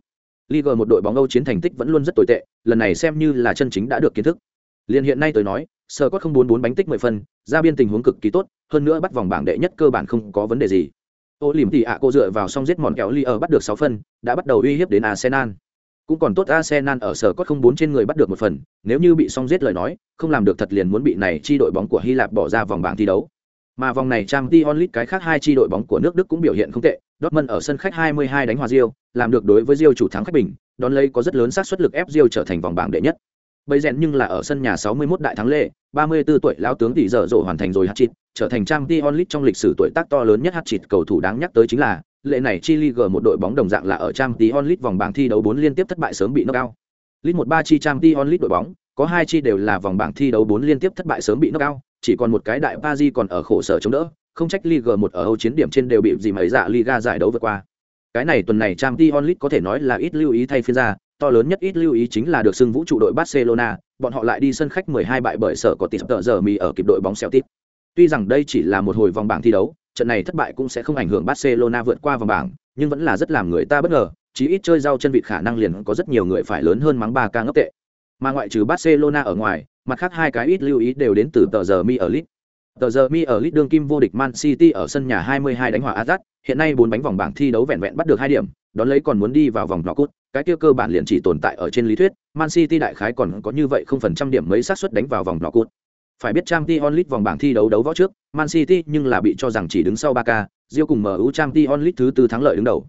Liga một đội bóng Âu chiến thành tích vẫn luôn rất tồi tệ, lần này xem như là chân chính đã được kiến thức. Liên hiện nay tôi nói, Sở Cốt không bốn bốn bánh tích mười phân, ra biên tình huống cực kỳ tốt, hơn nữa bắt vòng bảng đệ nhất cơ bản không có vấn đề gì. Ô Liễm Tỷ ạ cô dựa vào song giết mòn kéo lì ở bắt được sáu phân, đã bắt đầu uy hiếp đến Arsenal cũng còn tốt Arsenal ở sở cốt không bốn trên người bắt được một phần, nếu như bị song giết lời nói, không làm được thật liền muốn bị này chi đội bóng của Hy Lạp bỏ ra vòng bảng thi đấu. Mà vòng này Champions League cái khác hai chi đội bóng của nước Đức cũng biểu hiện không tệ, Dortmund ở sân khách 22 đánh hòa Real, làm được đối với Real chủ thắng khách bình, đón lấy có rất lớn xác suất lực ép Real trở thành vòng bảng đệ nhất. Bây rèn nhưng là ở sân nhà 61 đại thắng lệ, 34 tuổi lão tướng tỷ giờ rộ hoàn thành rồi hat-trick, trở thành Champions League trong lịch sử tuổi tác to lớn nhất hat-trick cầu thủ đáng nhắc tới chính là lệ này Chile G một đội bóng đồng dạng là ở Champions League vòng bảng thi đấu 4 liên tiếp thất bại sớm bị knock out. League 13 chi Champions League đội bóng, có hai chi đều là vòng bảng thi đấu 4 liên tiếp thất bại sớm bị knock out, chỉ còn một cái đại Paris còn ở khổ sở chống đỡ, không trách Ligue 1 ở Âu chiến điểm trên đều bị gì mấy dạ Liga giải đấu vượt qua. Cái này tuần này Champions League có thể nói là ít lưu ý thay phiên ra, to lớn nhất ít lưu ý chính là được xưng vũ trụ đội Barcelona, bọn họ lại đi sân khách 12 bại bởi sở có tỷ giờ mì ở kịp đội bóng Celtic. Tuy rằng đây chỉ là một hồi vòng bảng thi đấu, trận này thất bại cũng sẽ không ảnh hưởng Barcelona vượt qua vòng bảng, nhưng vẫn là rất làm người ta bất ngờ, chí ít chơi rau chân vịt khả năng liền có rất nhiều người phải lớn hơn mắng ba ca ngốc tệ. Mà ngoại trừ Barcelona ở ngoài, mặt khác hai cái ít lưu ý đều đến từ tờ giờ Mi ở lit Tờ giờ Mi ở lit đương kim vô địch Man City ở sân nhà 22 đánh hòa Ajax, hiện nay bốn bánh vòng bảng thi đấu vẹn vẹn bắt được hai điểm, đón lấy còn muốn đi vào vòng knock-out, cái kia cơ bản liền chỉ tồn tại ở trên lý thuyết, Man City đại khái còn có như vậy không phần trăm điểm mấy xác suất đánh vào vòng knock-out. Phải biết Champions League vòng bảng thi đấu đấu võ trước, Man City nhưng là bị cho rằng chỉ đứng sau Barca, Real cùng MU Champions League thứ tư thắng lợi đứng đầu.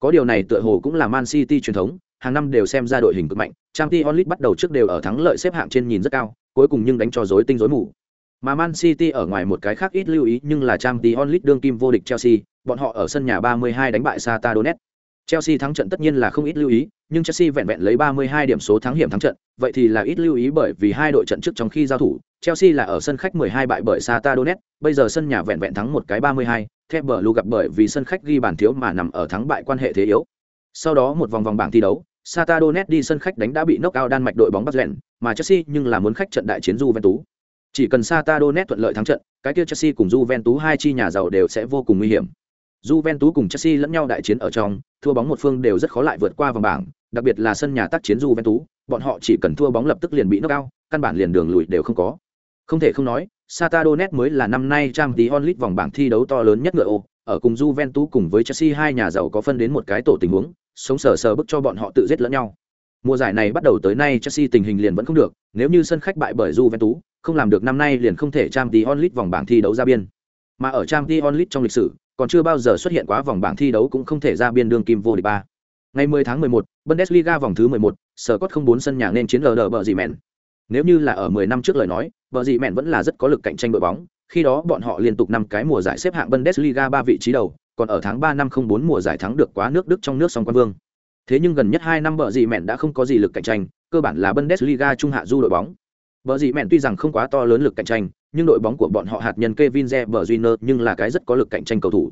Có điều này tựa hồ cũng là Man City truyền thống, hàng năm đều xem ra đội hình cực mạnh, Champions League bắt đầu trước đều ở thắng lợi xếp hạng trên nhìn rất cao, cuối cùng nhưng đánh cho rối tinh rối mù. Mà Man City ở ngoài một cái khác ít lưu ý nhưng là Champions League đương kim vô địch Chelsea, bọn họ ở sân nhà 32 đánh bại Sata Donetsk. Chelsea thắng trận tất nhiên là không ít lưu ý, nhưng Chelsea vẹn vẹn lấy 32 điểm số thắng hiểm thắng trận, vậy thì là ít lưu ý bởi vì hai đội trận trước trong khi giao thủ, Chelsea là ở sân khách 12 bại bởi Sata Donetsk, bây giờ sân nhà vẹn vẹn thắng một cái 32, Thép bờ lưu gặp bởi vì sân khách ghi bàn thiếu mà nằm ở thắng bại quan hệ thế yếu. Sau đó một vòng vòng bảng thi đấu, Sata Donetsk đi sân khách đánh đã bị knock out đan mạch đội bóng Bắc Rèn, mà Chelsea nhưng là muốn khách trận đại chiến Juventus. Chỉ cần Sata Donetsk thuận lợi thắng trận, cái kia Chelsea cùng Juventus hai chi nhà giàu đều sẽ vô cùng nguy hiểm. Juventus cùng Chelsea lẫn nhau đại chiến ở trong, thua bóng một phương đều rất khó lại vượt qua vòng bảng, đặc biệt là sân nhà tác chiến Juventus, bọn họ chỉ cần thua bóng lập tức liền bị knock out, căn bản liền đường lùi đều không có. Không thể không nói, Sata Donetsk mới là năm nay Champions League vòng bảng thi đấu to lớn nhất ngựa ô, ở cùng Juventus cùng với Chelsea hai nhà giàu có phân đến một cái tổ tình huống, sống sờ sờ bức cho bọn họ tự giết lẫn nhau. Mùa giải này bắt đầu tới nay Chelsea tình hình liền vẫn không được, nếu như sân khách bại bởi Juventus, không làm được năm nay liền không thể Champions League vòng bảng thi đấu ra biên. Mà ở Champions League trong lịch sử, còn chưa bao giờ xuất hiện quá vòng bảng thi đấu cũng không thể ra biên đường kim vô địch ba. Ngày 10 tháng 11, Bundesliga vòng thứ 11, sở cốt không bốn sân nhà nên chiến LD bờ gì mẹn. Nếu như là ở 10 năm trước lời nói, bờ gì mẹn vẫn là rất có lực cạnh tranh đội bóng, khi đó bọn họ liên tục năm cái mùa giải xếp hạng Bundesliga ba vị trí đầu, còn ở tháng 3 năm 04 mùa giải thắng được quá nước Đức trong nước song quan vương. Thế nhưng gần nhất 2 năm bờ gì mẹn đã không có gì lực cạnh tranh, cơ bản là Bundesliga trung hạ du đội bóng. Bờ gì mẹn tuy rằng không quá to lớn lực cạnh tranh, nhưng đội bóng của bọn họ hạt nhân Kevin De Bruyne nhưng là cái rất có lực cạnh tranh cầu thủ.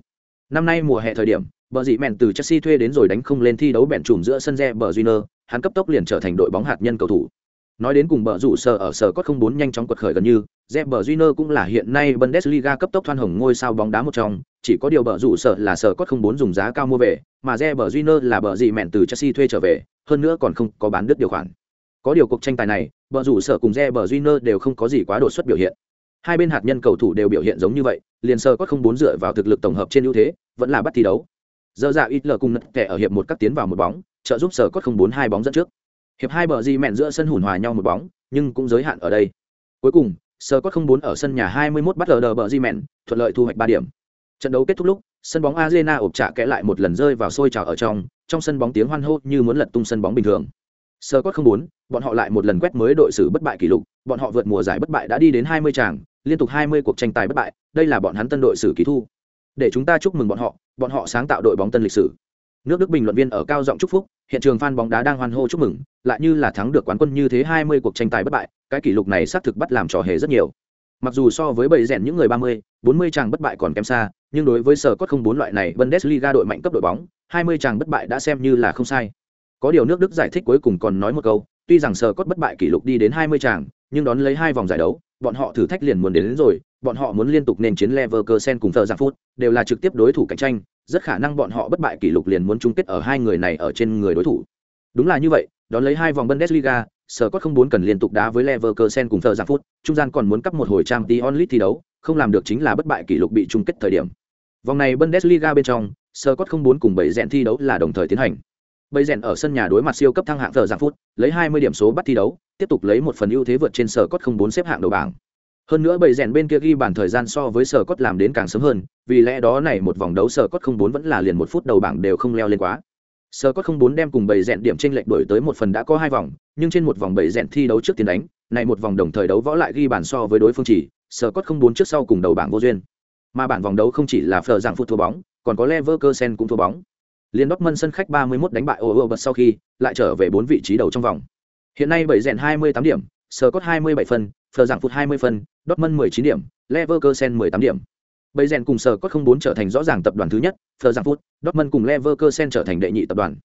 Năm nay mùa hè thời điểm, bờ dị mẹn từ Chelsea thuê đến rồi đánh không lên thi đấu bèn trùm giữa sân De Bruyne, hắn cấp tốc liền trở thành đội bóng hạt nhân cầu thủ. Nói đến cùng bờ rủ sở ở sở có không bốn nhanh chóng quật khởi gần như, De Junior cũng là hiện nay Bundesliga cấp tốc thoan hồng ngôi sao bóng đá một trong, chỉ có điều bờ rủ sở là sở có không bốn dùng giá cao mua về, mà De Junior là bờ gì mẹn từ Chelsea thuê trở về, hơn nữa còn không có bán đứt điều khoản. Có điều cuộc tranh tài này, bờ rủ sở cùng De Junior đều không có gì quá đột xuất biểu hiện. Hai bên hạt nhân cầu thủ đều biểu hiện giống như vậy liền sở có không bốn dựa vào thực lực tổng hợp trên ưu thế vẫn là bắt thi đấu. Giờ dạ ít lờ cùng nật kẻ ở hiệp một cắt tiến vào một bóng trợ giúp sở có không bốn hai bóng dẫn trước hiệp hai bờ di mẹn giữa sân hùn hòa nhau một bóng nhưng cũng giới hạn ở đây cuối cùng sơ có không bốn ở sân nhà 21 bắt lờ đờ bờ di mẹn thuận lợi thu hoạch ba điểm trận đấu kết thúc lúc sân bóng arena ộp trạ kẽ lại một lần rơi vào sôi trào ở trong trong sân bóng tiếng hoan hô như muốn lật tung sân bóng bình thường sơ có không bốn bọn họ lại một lần quét mới đội xử bất bại kỷ lục bọn họ vượt mùa giải bất bại đã đi đến 20 tràng liên tục 20 cuộc tranh tài bất bại, đây là bọn hắn tân đội xử ký thu. Để chúng ta chúc mừng bọn họ, bọn họ sáng tạo đội bóng tân lịch sử. Nước Đức bình luận viên ở cao giọng chúc phúc, hiện trường fan bóng đá đang hoan hô chúc mừng, lại như là thắng được quán quân như thế 20 cuộc tranh tài bất bại, cái kỷ lục này xác thực bắt làm trò hề rất nhiều. Mặc dù so với bầy rèn những người 30, 40 chàng bất bại còn kém xa, nhưng đối với sở cốt không bốn loại này Bundesliga đội mạnh cấp đội bóng, 20 chàng bất bại đã xem như là không sai. Có điều nước Đức giải thích cuối cùng còn nói một câu, tuy rằng sở cốt bất bại kỷ lục đi đến 20 chàng, nhưng đón lấy hai vòng giải đấu, bọn họ thử thách liền muốn đến, đến rồi, bọn họ muốn liên tục nên chiến Leverkusen cùng Thờ Giang Phút, đều là trực tiếp đối thủ cạnh tranh, rất khả năng bọn họ bất bại kỷ lục liền muốn chung kết ở hai người này ở trên người đối thủ. Đúng là như vậy, đón lấy hai vòng Bundesliga, Scott không muốn cần liên tục đá với Leverkusen cùng Thờ Giang Phút, trung gian còn muốn cấp một hồi Champions League thi đấu, không làm được chính là bất bại kỷ lục bị chung kết thời điểm. Vòng này Bundesliga bên trong, Scott không muốn cùng bảy rèn thi đấu là đồng thời tiến hành. Bây rèn ở sân nhà đối mặt siêu cấp thăng hạng Thờ Giang Phút, lấy 20 điểm số bắt thi đấu, tiếp tục lấy một phần ưu thế vượt trên Sở Cốt không bốn xếp hạng đầu bảng hơn nữa bầy rèn bên kia ghi bàn thời gian so với sở cốt làm đến càng sớm hơn, vì lẽ đó này một vòng đấu sở cốt không bốn vẫn là liền một phút đầu bảng đều không leo lên quá. Sở cốt không bốn đem cùng bầy rèn điểm trên lệch đổi tới một phần đã có hai vòng, nhưng trên một vòng bầy rèn thi đấu trước tiền đánh, này một vòng đồng thời đấu võ lại ghi bàn so với đối phương chỉ, sở cốt không bốn trước sau cùng đầu bảng vô duyên. Mà bản vòng đấu không chỉ là phờ dạng phút thua bóng, còn có leverkusen cũng thua bóng. Liên Dortmund sân khách 31 đánh bại Ober sau khi lại trở về bốn vị trí đầu trong vòng. Hiện nay bảy rèn 28 điểm, sở cốt 27 phân phờ giảng phút 20 phân Dortmund 19 điểm, Leverkusen 18 điểm. Bây rèn cùng sở cốt 04 trở thành rõ ràng tập đoàn thứ nhất, Frankfurt, Dortmund cùng Leverkusen trở thành đệ nhị tập đoàn.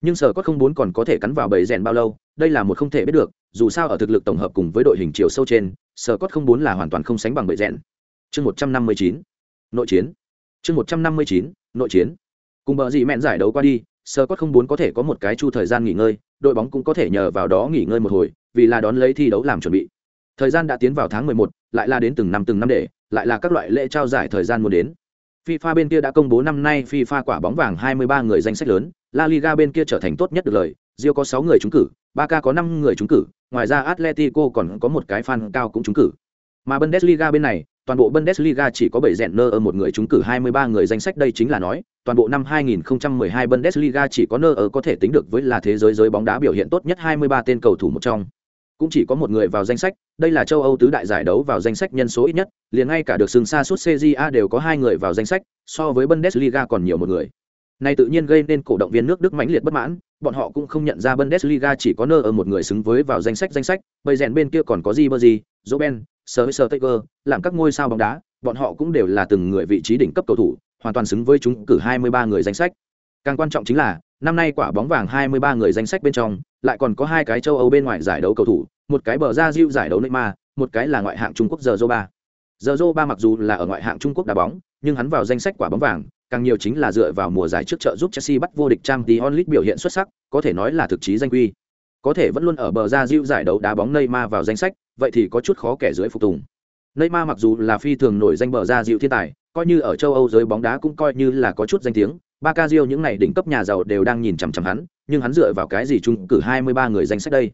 Nhưng sở cốt 04 còn có thể cắn vào bầy rèn bao lâu, đây là một không thể biết được, dù sao ở thực lực tổng hợp cùng với đội hình chiều sâu trên, sở cốt 04 là hoàn toàn không sánh bằng bầy rèn. chương một trăm năm mươi chín nội chiến chương một trăm năm mươi chín nội chiến cùng bờ gì mẹn giải đấu qua đi sở cốt không muốn có thể có một cái chu thời gian nghỉ ngơi đội bóng cũng có thể nhờ vào đó nghỉ ngơi một hồi vì là đón lấy thi đấu làm chuẩn bị thời gian đã tiến vào tháng 11, lại là đến từng năm từng năm để lại là các loại lễ trao giải thời gian muốn đến FIFA bên kia đã công bố năm nay FIFA quả bóng vàng 23 người danh sách lớn, La Liga bên kia trở thành tốt nhất được lời, Rio có 6 người trúng cử, Barca có 5 người trúng cử, ngoài ra Atletico còn có một cái fan cao cũng trúng cử. Mà Bundesliga bên này, toàn bộ Bundesliga chỉ có 7 rèn nơ ở một người trúng cử 23 người danh sách đây chính là nói, toàn bộ năm 2012 Bundesliga chỉ có nơ ở có thể tính được với là thế giới giới bóng đá biểu hiện tốt nhất 23 tên cầu thủ một trong. Cũng chỉ có một người vào danh sách, đây là châu Âu tứ đại giải đấu vào danh sách nhân số ít nhất, liền ngay cả được sừng xa suốt CJA đều có hai người vào danh sách, so với Bundesliga còn nhiều một người. Này tự nhiên gây nên cổ động viên nước Đức mãnh liệt bất mãn, bọn họ cũng không nhận ra Bundesliga chỉ có nơ ở một người xứng với vào danh sách danh sách, bây rèn bên kia còn có Ribery, Robben, Sir Tiger, làm các ngôi sao bóng đá, bọn họ cũng đều là từng người vị trí đỉnh cấp cầu thủ, hoàn toàn xứng với chúng cử 23 người danh sách. Càng quan trọng chính là, năm nay quả bóng vàng 23 người danh sách bên trong, lại còn có hai cái châu Âu bên ngoài giải đấu cầu thủ, một cái bờ ra Diu giải đấu Neymar, một cái là ngoại hạng Trung Quốc giờ Zoba. Giờ Zoba mặc dù là ở ngoại hạng Trung Quốc đá bóng, nhưng hắn vào danh sách quả bóng vàng, càng nhiều chính là dựa vào mùa giải trước trợ giúp Chelsea bắt vô địch Champions League biểu hiện xuất sắc, có thể nói là thực chí danh quy. Có thể vẫn luôn ở bờ ra Diu giải đấu đá bóng Neymar vào danh sách, vậy thì có chút khó kẻ dưới phục tùng. Neymar mặc dù là phi thường nổi danh bờ ra Diu thiên tài, coi như ở châu Âu giới bóng đá cũng coi như là có chút danh tiếng, ba ca Rio những này đỉnh cấp nhà giàu đều đang nhìn chằm chằm hắn, nhưng hắn dựa vào cái gì chung cử 23 người danh sách đây.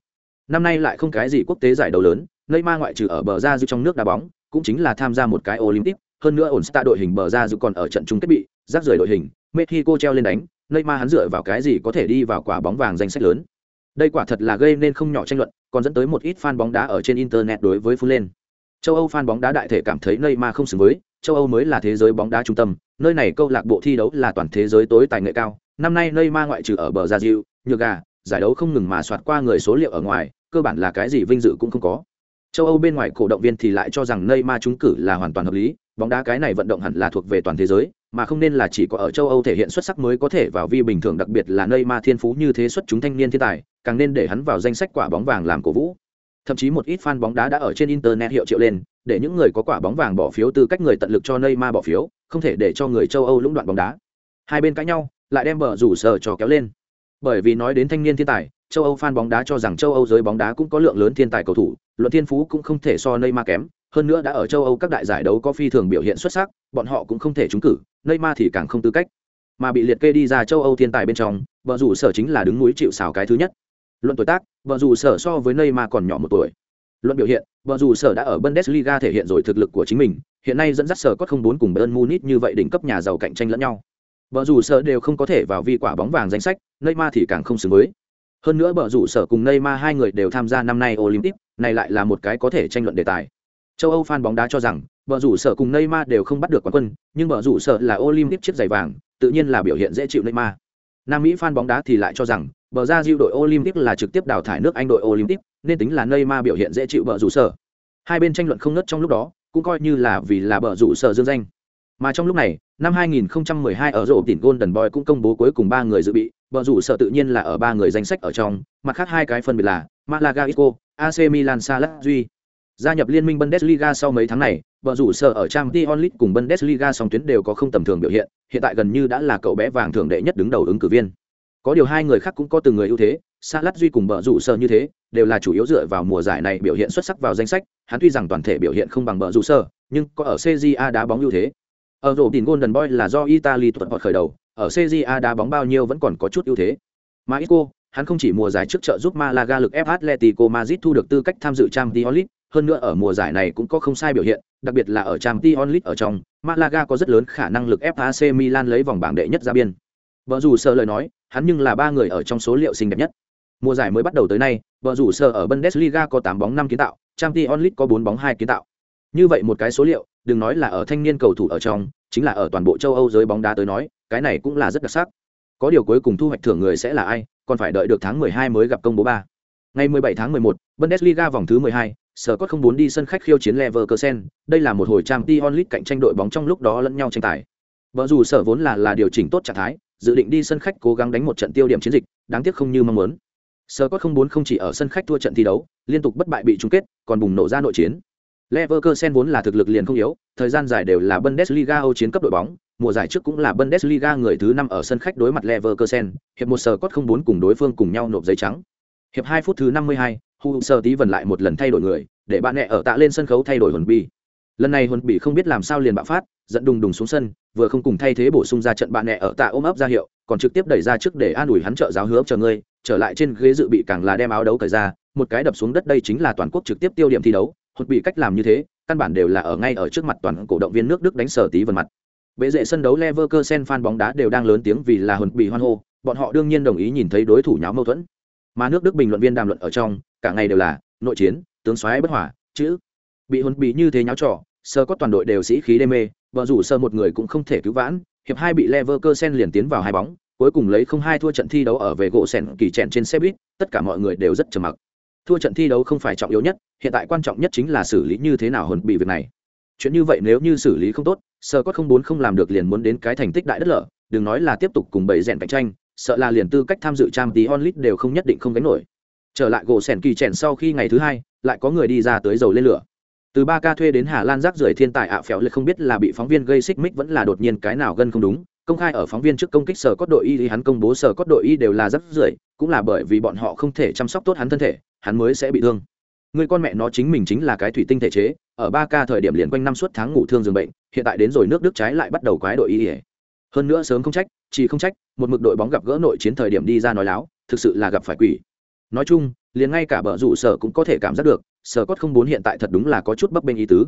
Năm nay lại không cái gì quốc tế giải đấu lớn, Neymar ngoại trừ ở bờ ra dư trong nước đá bóng, cũng chính là tham gia một cái Olympic, hơn nữa ổn sta đội hình bờ ra dư còn ở trận chung kết bị, rác rời đội hình, Mexico treo lên đánh, Neymar hắn dựa vào cái gì có thể đi vào quả bóng vàng danh sách lớn. Đây quả thật là gây nên không nhỏ tranh luận, còn dẫn tới một ít fan bóng đá ở trên internet đối với phun lên. Châu Âu fan bóng đá đại thể cảm thấy Neymar không xứng với, châu Âu mới là thế giới bóng đá trung tâm, nơi này câu lạc bộ thi đấu là toàn thế giới tối tài nghệ cao. Năm nay Neymar ngoại trừ ở bờ ra dịu, nhược gà, giải đấu không ngừng mà soạt qua người số liệu ở ngoài, cơ bản là cái gì vinh dự cũng không có. Châu Âu bên ngoài cổ động viên thì lại cho rằng Neymar trúng cử là hoàn toàn hợp lý, bóng đá cái này vận động hẳn là thuộc về toàn thế giới, mà không nên là chỉ có ở châu Âu thể hiện xuất sắc mới có thể vào vi bình thường đặc biệt là Neymar thiên phú như thế xuất chúng thanh niên thiên tài, càng nên để hắn vào danh sách quả bóng vàng làm cổ vũ. Thậm chí một ít fan bóng đá đã ở trên internet hiệu triệu lên, để những người có quả bóng vàng bỏ phiếu tư cách người tận lực cho Neymar bỏ phiếu, không thể để cho người châu Âu lũng đoạn bóng đá. Hai bên cãi nhau, lại đem bờ rủ sở trò kéo lên. Bởi vì nói đến thanh niên thiên tài, châu Âu fan bóng đá cho rằng châu Âu giới bóng đá cũng có lượng lớn thiên tài cầu thủ, luận thiên phú cũng không thể so Neymar kém, hơn nữa đã ở châu Âu các đại giải đấu có phi thường biểu hiện xuất sắc, bọn họ cũng không thể trúng cử, Neymar thì càng không tư cách. Mà bị liệt kê đi ra châu Âu thiên tài bên trong, bờ rủ sở chính là đứng núi chịu sào cái thứ nhất. Luận tuổi tác, bờ rủ sở so với Neymar còn nhỏ một tuổi. Luận biểu hiện, bờ rủ sở đã ở Bundesliga thể hiện rồi thực lực của chính mình, hiện nay dẫn dắt sở có không bốn cùng Bayern Munich như vậy đỉnh cấp nhà giàu cạnh tranh lẫn nhau. Bờ rủ sở đều không có thể vào vi quả bóng vàng danh sách, Neymar thì càng không xứng với. Hơn nữa bờ rủ sở cùng Neymar hai người đều tham gia năm nay Olympic, này lại là một cái có thể tranh luận đề tài. Châu Âu fan bóng đá cho rằng, bờ rủ sở cùng Neymar đều không bắt được quán quân, nhưng bờ rủ sở là Olympic chiếc giày vàng, tự nhiên là biểu hiện dễ chịu Neymar. Nam Mỹ fan bóng đá thì lại cho rằng, bờ ra diệu đội Olympic là trực tiếp đào thải nước Anh đội Olympic, nên tính là nơi ma biểu hiện dễ chịu bờ rủ sở. Hai bên tranh luận không nớt trong lúc đó, cũng coi như là vì là bờ rủ sở dương danh. Mà trong lúc này, năm 2012 ở rổ tỉnh Golden Boy cũng công bố cuối cùng ba người dự bị, bờ rủ sở tự nhiên là ở ba người danh sách ở trong, mặt khác hai cái phân biệt là Malaga Isco, AC Milan Salah Duy. Gia nhập liên minh Bundesliga sau mấy tháng này, bờ rủ sở ở Champions League cùng Bundesliga song tuyến đều có không tầm thường biểu hiện, hiện tại gần như đã là cậu bé vàng thường đệ nhất đứng đầu ứng cử viên. Có điều hai người khác cũng có từng người ưu thế, Salah Duy cùng bờ rủ sở như thế, đều là chủ yếu dựa vào mùa giải này biểu hiện xuất sắc vào danh sách, hắn tuy rằng toàn thể biểu hiện không bằng bờ rủ sở, nhưng có ở CJA đá bóng ưu thế. Ở rổ đỉnh Golden Boy là do Italy tuột họ khởi đầu, ở CJA đá bóng bao nhiêu vẫn còn có chút ưu thế. Mà Isco, hắn không chỉ mùa giải trước trợ giúp Malaga lực ép Atletico Madrid thu được tư cách tham dự Champions League, hơn nữa ở mùa giải này cũng có không sai biểu hiện, đặc biệt là ở Champions League ở trong, Malaga có rất lớn khả năng lực fac AC Milan lấy vòng bảng đệ nhất ra biên. Vợ dù sơ lời nói, hắn nhưng là ba người ở trong số liệu xinh đẹp nhất. Mùa giải mới bắt đầu tới nay, vợ rủ sơ ở Bundesliga có 8 bóng 5 kiến tạo, Champions League có 4 bóng 2 kiến tạo. Như vậy một cái số liệu, đừng nói là ở thanh niên cầu thủ ở trong, chính là ở toàn bộ châu Âu giới bóng đá tới nói, cái này cũng là rất đặc sắc. Có điều cuối cùng thu hoạch thưởng người sẽ là ai, còn phải đợi được tháng 12 mới gặp công bố ba. Ngày 17 tháng 11, Bundesliga vòng thứ 12, Scott không muốn đi sân khách khiêu chiến Leverkusen, đây là một hồi Champions League cạnh tranh đội bóng trong lúc đó lẫn nhau tranh tài. Vợ dù sở vốn là là điều chỉnh tốt trạng thái, dự định đi sân khách cố gắng đánh một trận tiêu điểm chiến dịch, đáng tiếc không như mong muốn. Sở Cốt không muốn không chỉ ở sân khách thua trận thi đấu, liên tục bất bại bị chung kết, còn bùng nổ ra nội chiến. Leverkusen vốn là thực lực liền không yếu, thời gian dài đều là Bundesliga Âu chiến cấp đội bóng, mùa giải trước cũng là Bundesliga người thứ năm ở sân khách đối mặt Leverkusen, hiệp một sở cốt không muốn cùng đối phương cùng nhau nộp giấy trắng. Hiệp hai phút thứ 52, Hugo Sơ tí vần lại một lần thay đổi người, để bạn nẹ ở tạ lên sân khấu thay đổi hồn bi. Lần này huấn bị không biết làm sao liền bạo phát, dẫn đùng đùng xuống sân, vừa không cùng thay thế bổ sung ra trận bạn nẹ ở tạ ôm ấp ra hiệu, còn trực tiếp đẩy ra trước để an ủi hắn trợ giáo hứa chờ ngươi, trở lại trên ghế dự bị càng là đem áo đấu cởi ra, một cái đập xuống đất đây chính là toàn quốc trực tiếp tiêu điểm thi đấu, huấn bị cách làm như thế, căn bản đều là ở ngay ở trước mặt toàn cổ động viên nước Đức đánh sở tí vần mặt. Bệ dệ sân đấu Leverkusen fan bóng đá đều đang lớn tiếng vì là huấn bị hoan hô, bọn họ đương nhiên đồng ý nhìn thấy đối thủ nháo mâu thuẫn. Mà nước Đức bình luận viên đàm luận ở trong, cả ngày đều là nội chiến, tướng xoáy bất hỏa, chữ. Bị huấn bị như thế nháo trò, sơ có toàn đội đều sĩ khí đê mê, vợ rủ sơ một người cũng không thể cứu vãn, hiệp hai bị Leverkusen liền tiến vào hai bóng, cuối cùng lấy không hai thua trận thi đấu ở về gỗ sèn kỳ chèn trên xe buýt, tất cả mọi người đều rất trầm mặc. Thua trận thi đấu không phải trọng yếu nhất, hiện tại quan trọng nhất chính là xử lý như thế nào hơn bị việc này. Chuyện như vậy nếu như xử lý không tốt, sơ có không bốn không làm được liền muốn đến cái thành tích đại đất lở, đừng nói là tiếp tục cùng bảy rèn cạnh tranh, sợ là liền tư cách tham dự trang tí onlit đều không nhất định không gánh nổi. Trở lại gỗ sèn kỳ chèn sau khi ngày thứ hai, lại có người đi ra tới dầu lên lửa từ ba ca thuê đến hà lan rác rưởi thiên tài ạ à phèo lệ không biết là bị phóng viên gây xích mích vẫn là đột nhiên cái nào gân không đúng. Công khai ở phóng viên trước công kích sở cốt đội y thì hắn công bố sở cốt đội y đều là rác rưởi, cũng là bởi vì bọn họ không thể chăm sóc tốt hắn thân thể, hắn mới sẽ bị thương. Người con mẹ nó chính mình chính là cái thủy tinh thể chế, ở ba ca thời điểm liền quanh năm suốt tháng ngủ thương giường bệnh, hiện tại đến rồi nước đức trái lại bắt đầu quái đội y. Hơn nữa sớm không trách, chỉ không trách, một mực đội bóng gặp gỡ nội chiến thời điểm đi ra nói láo, thực sự là gặp phải quỷ. Nói chung, liền ngay cả bờ rủ sở cũng có thể cảm giác được sở cốt không bốn hiện tại thật đúng là có chút bấp bênh ý tứ.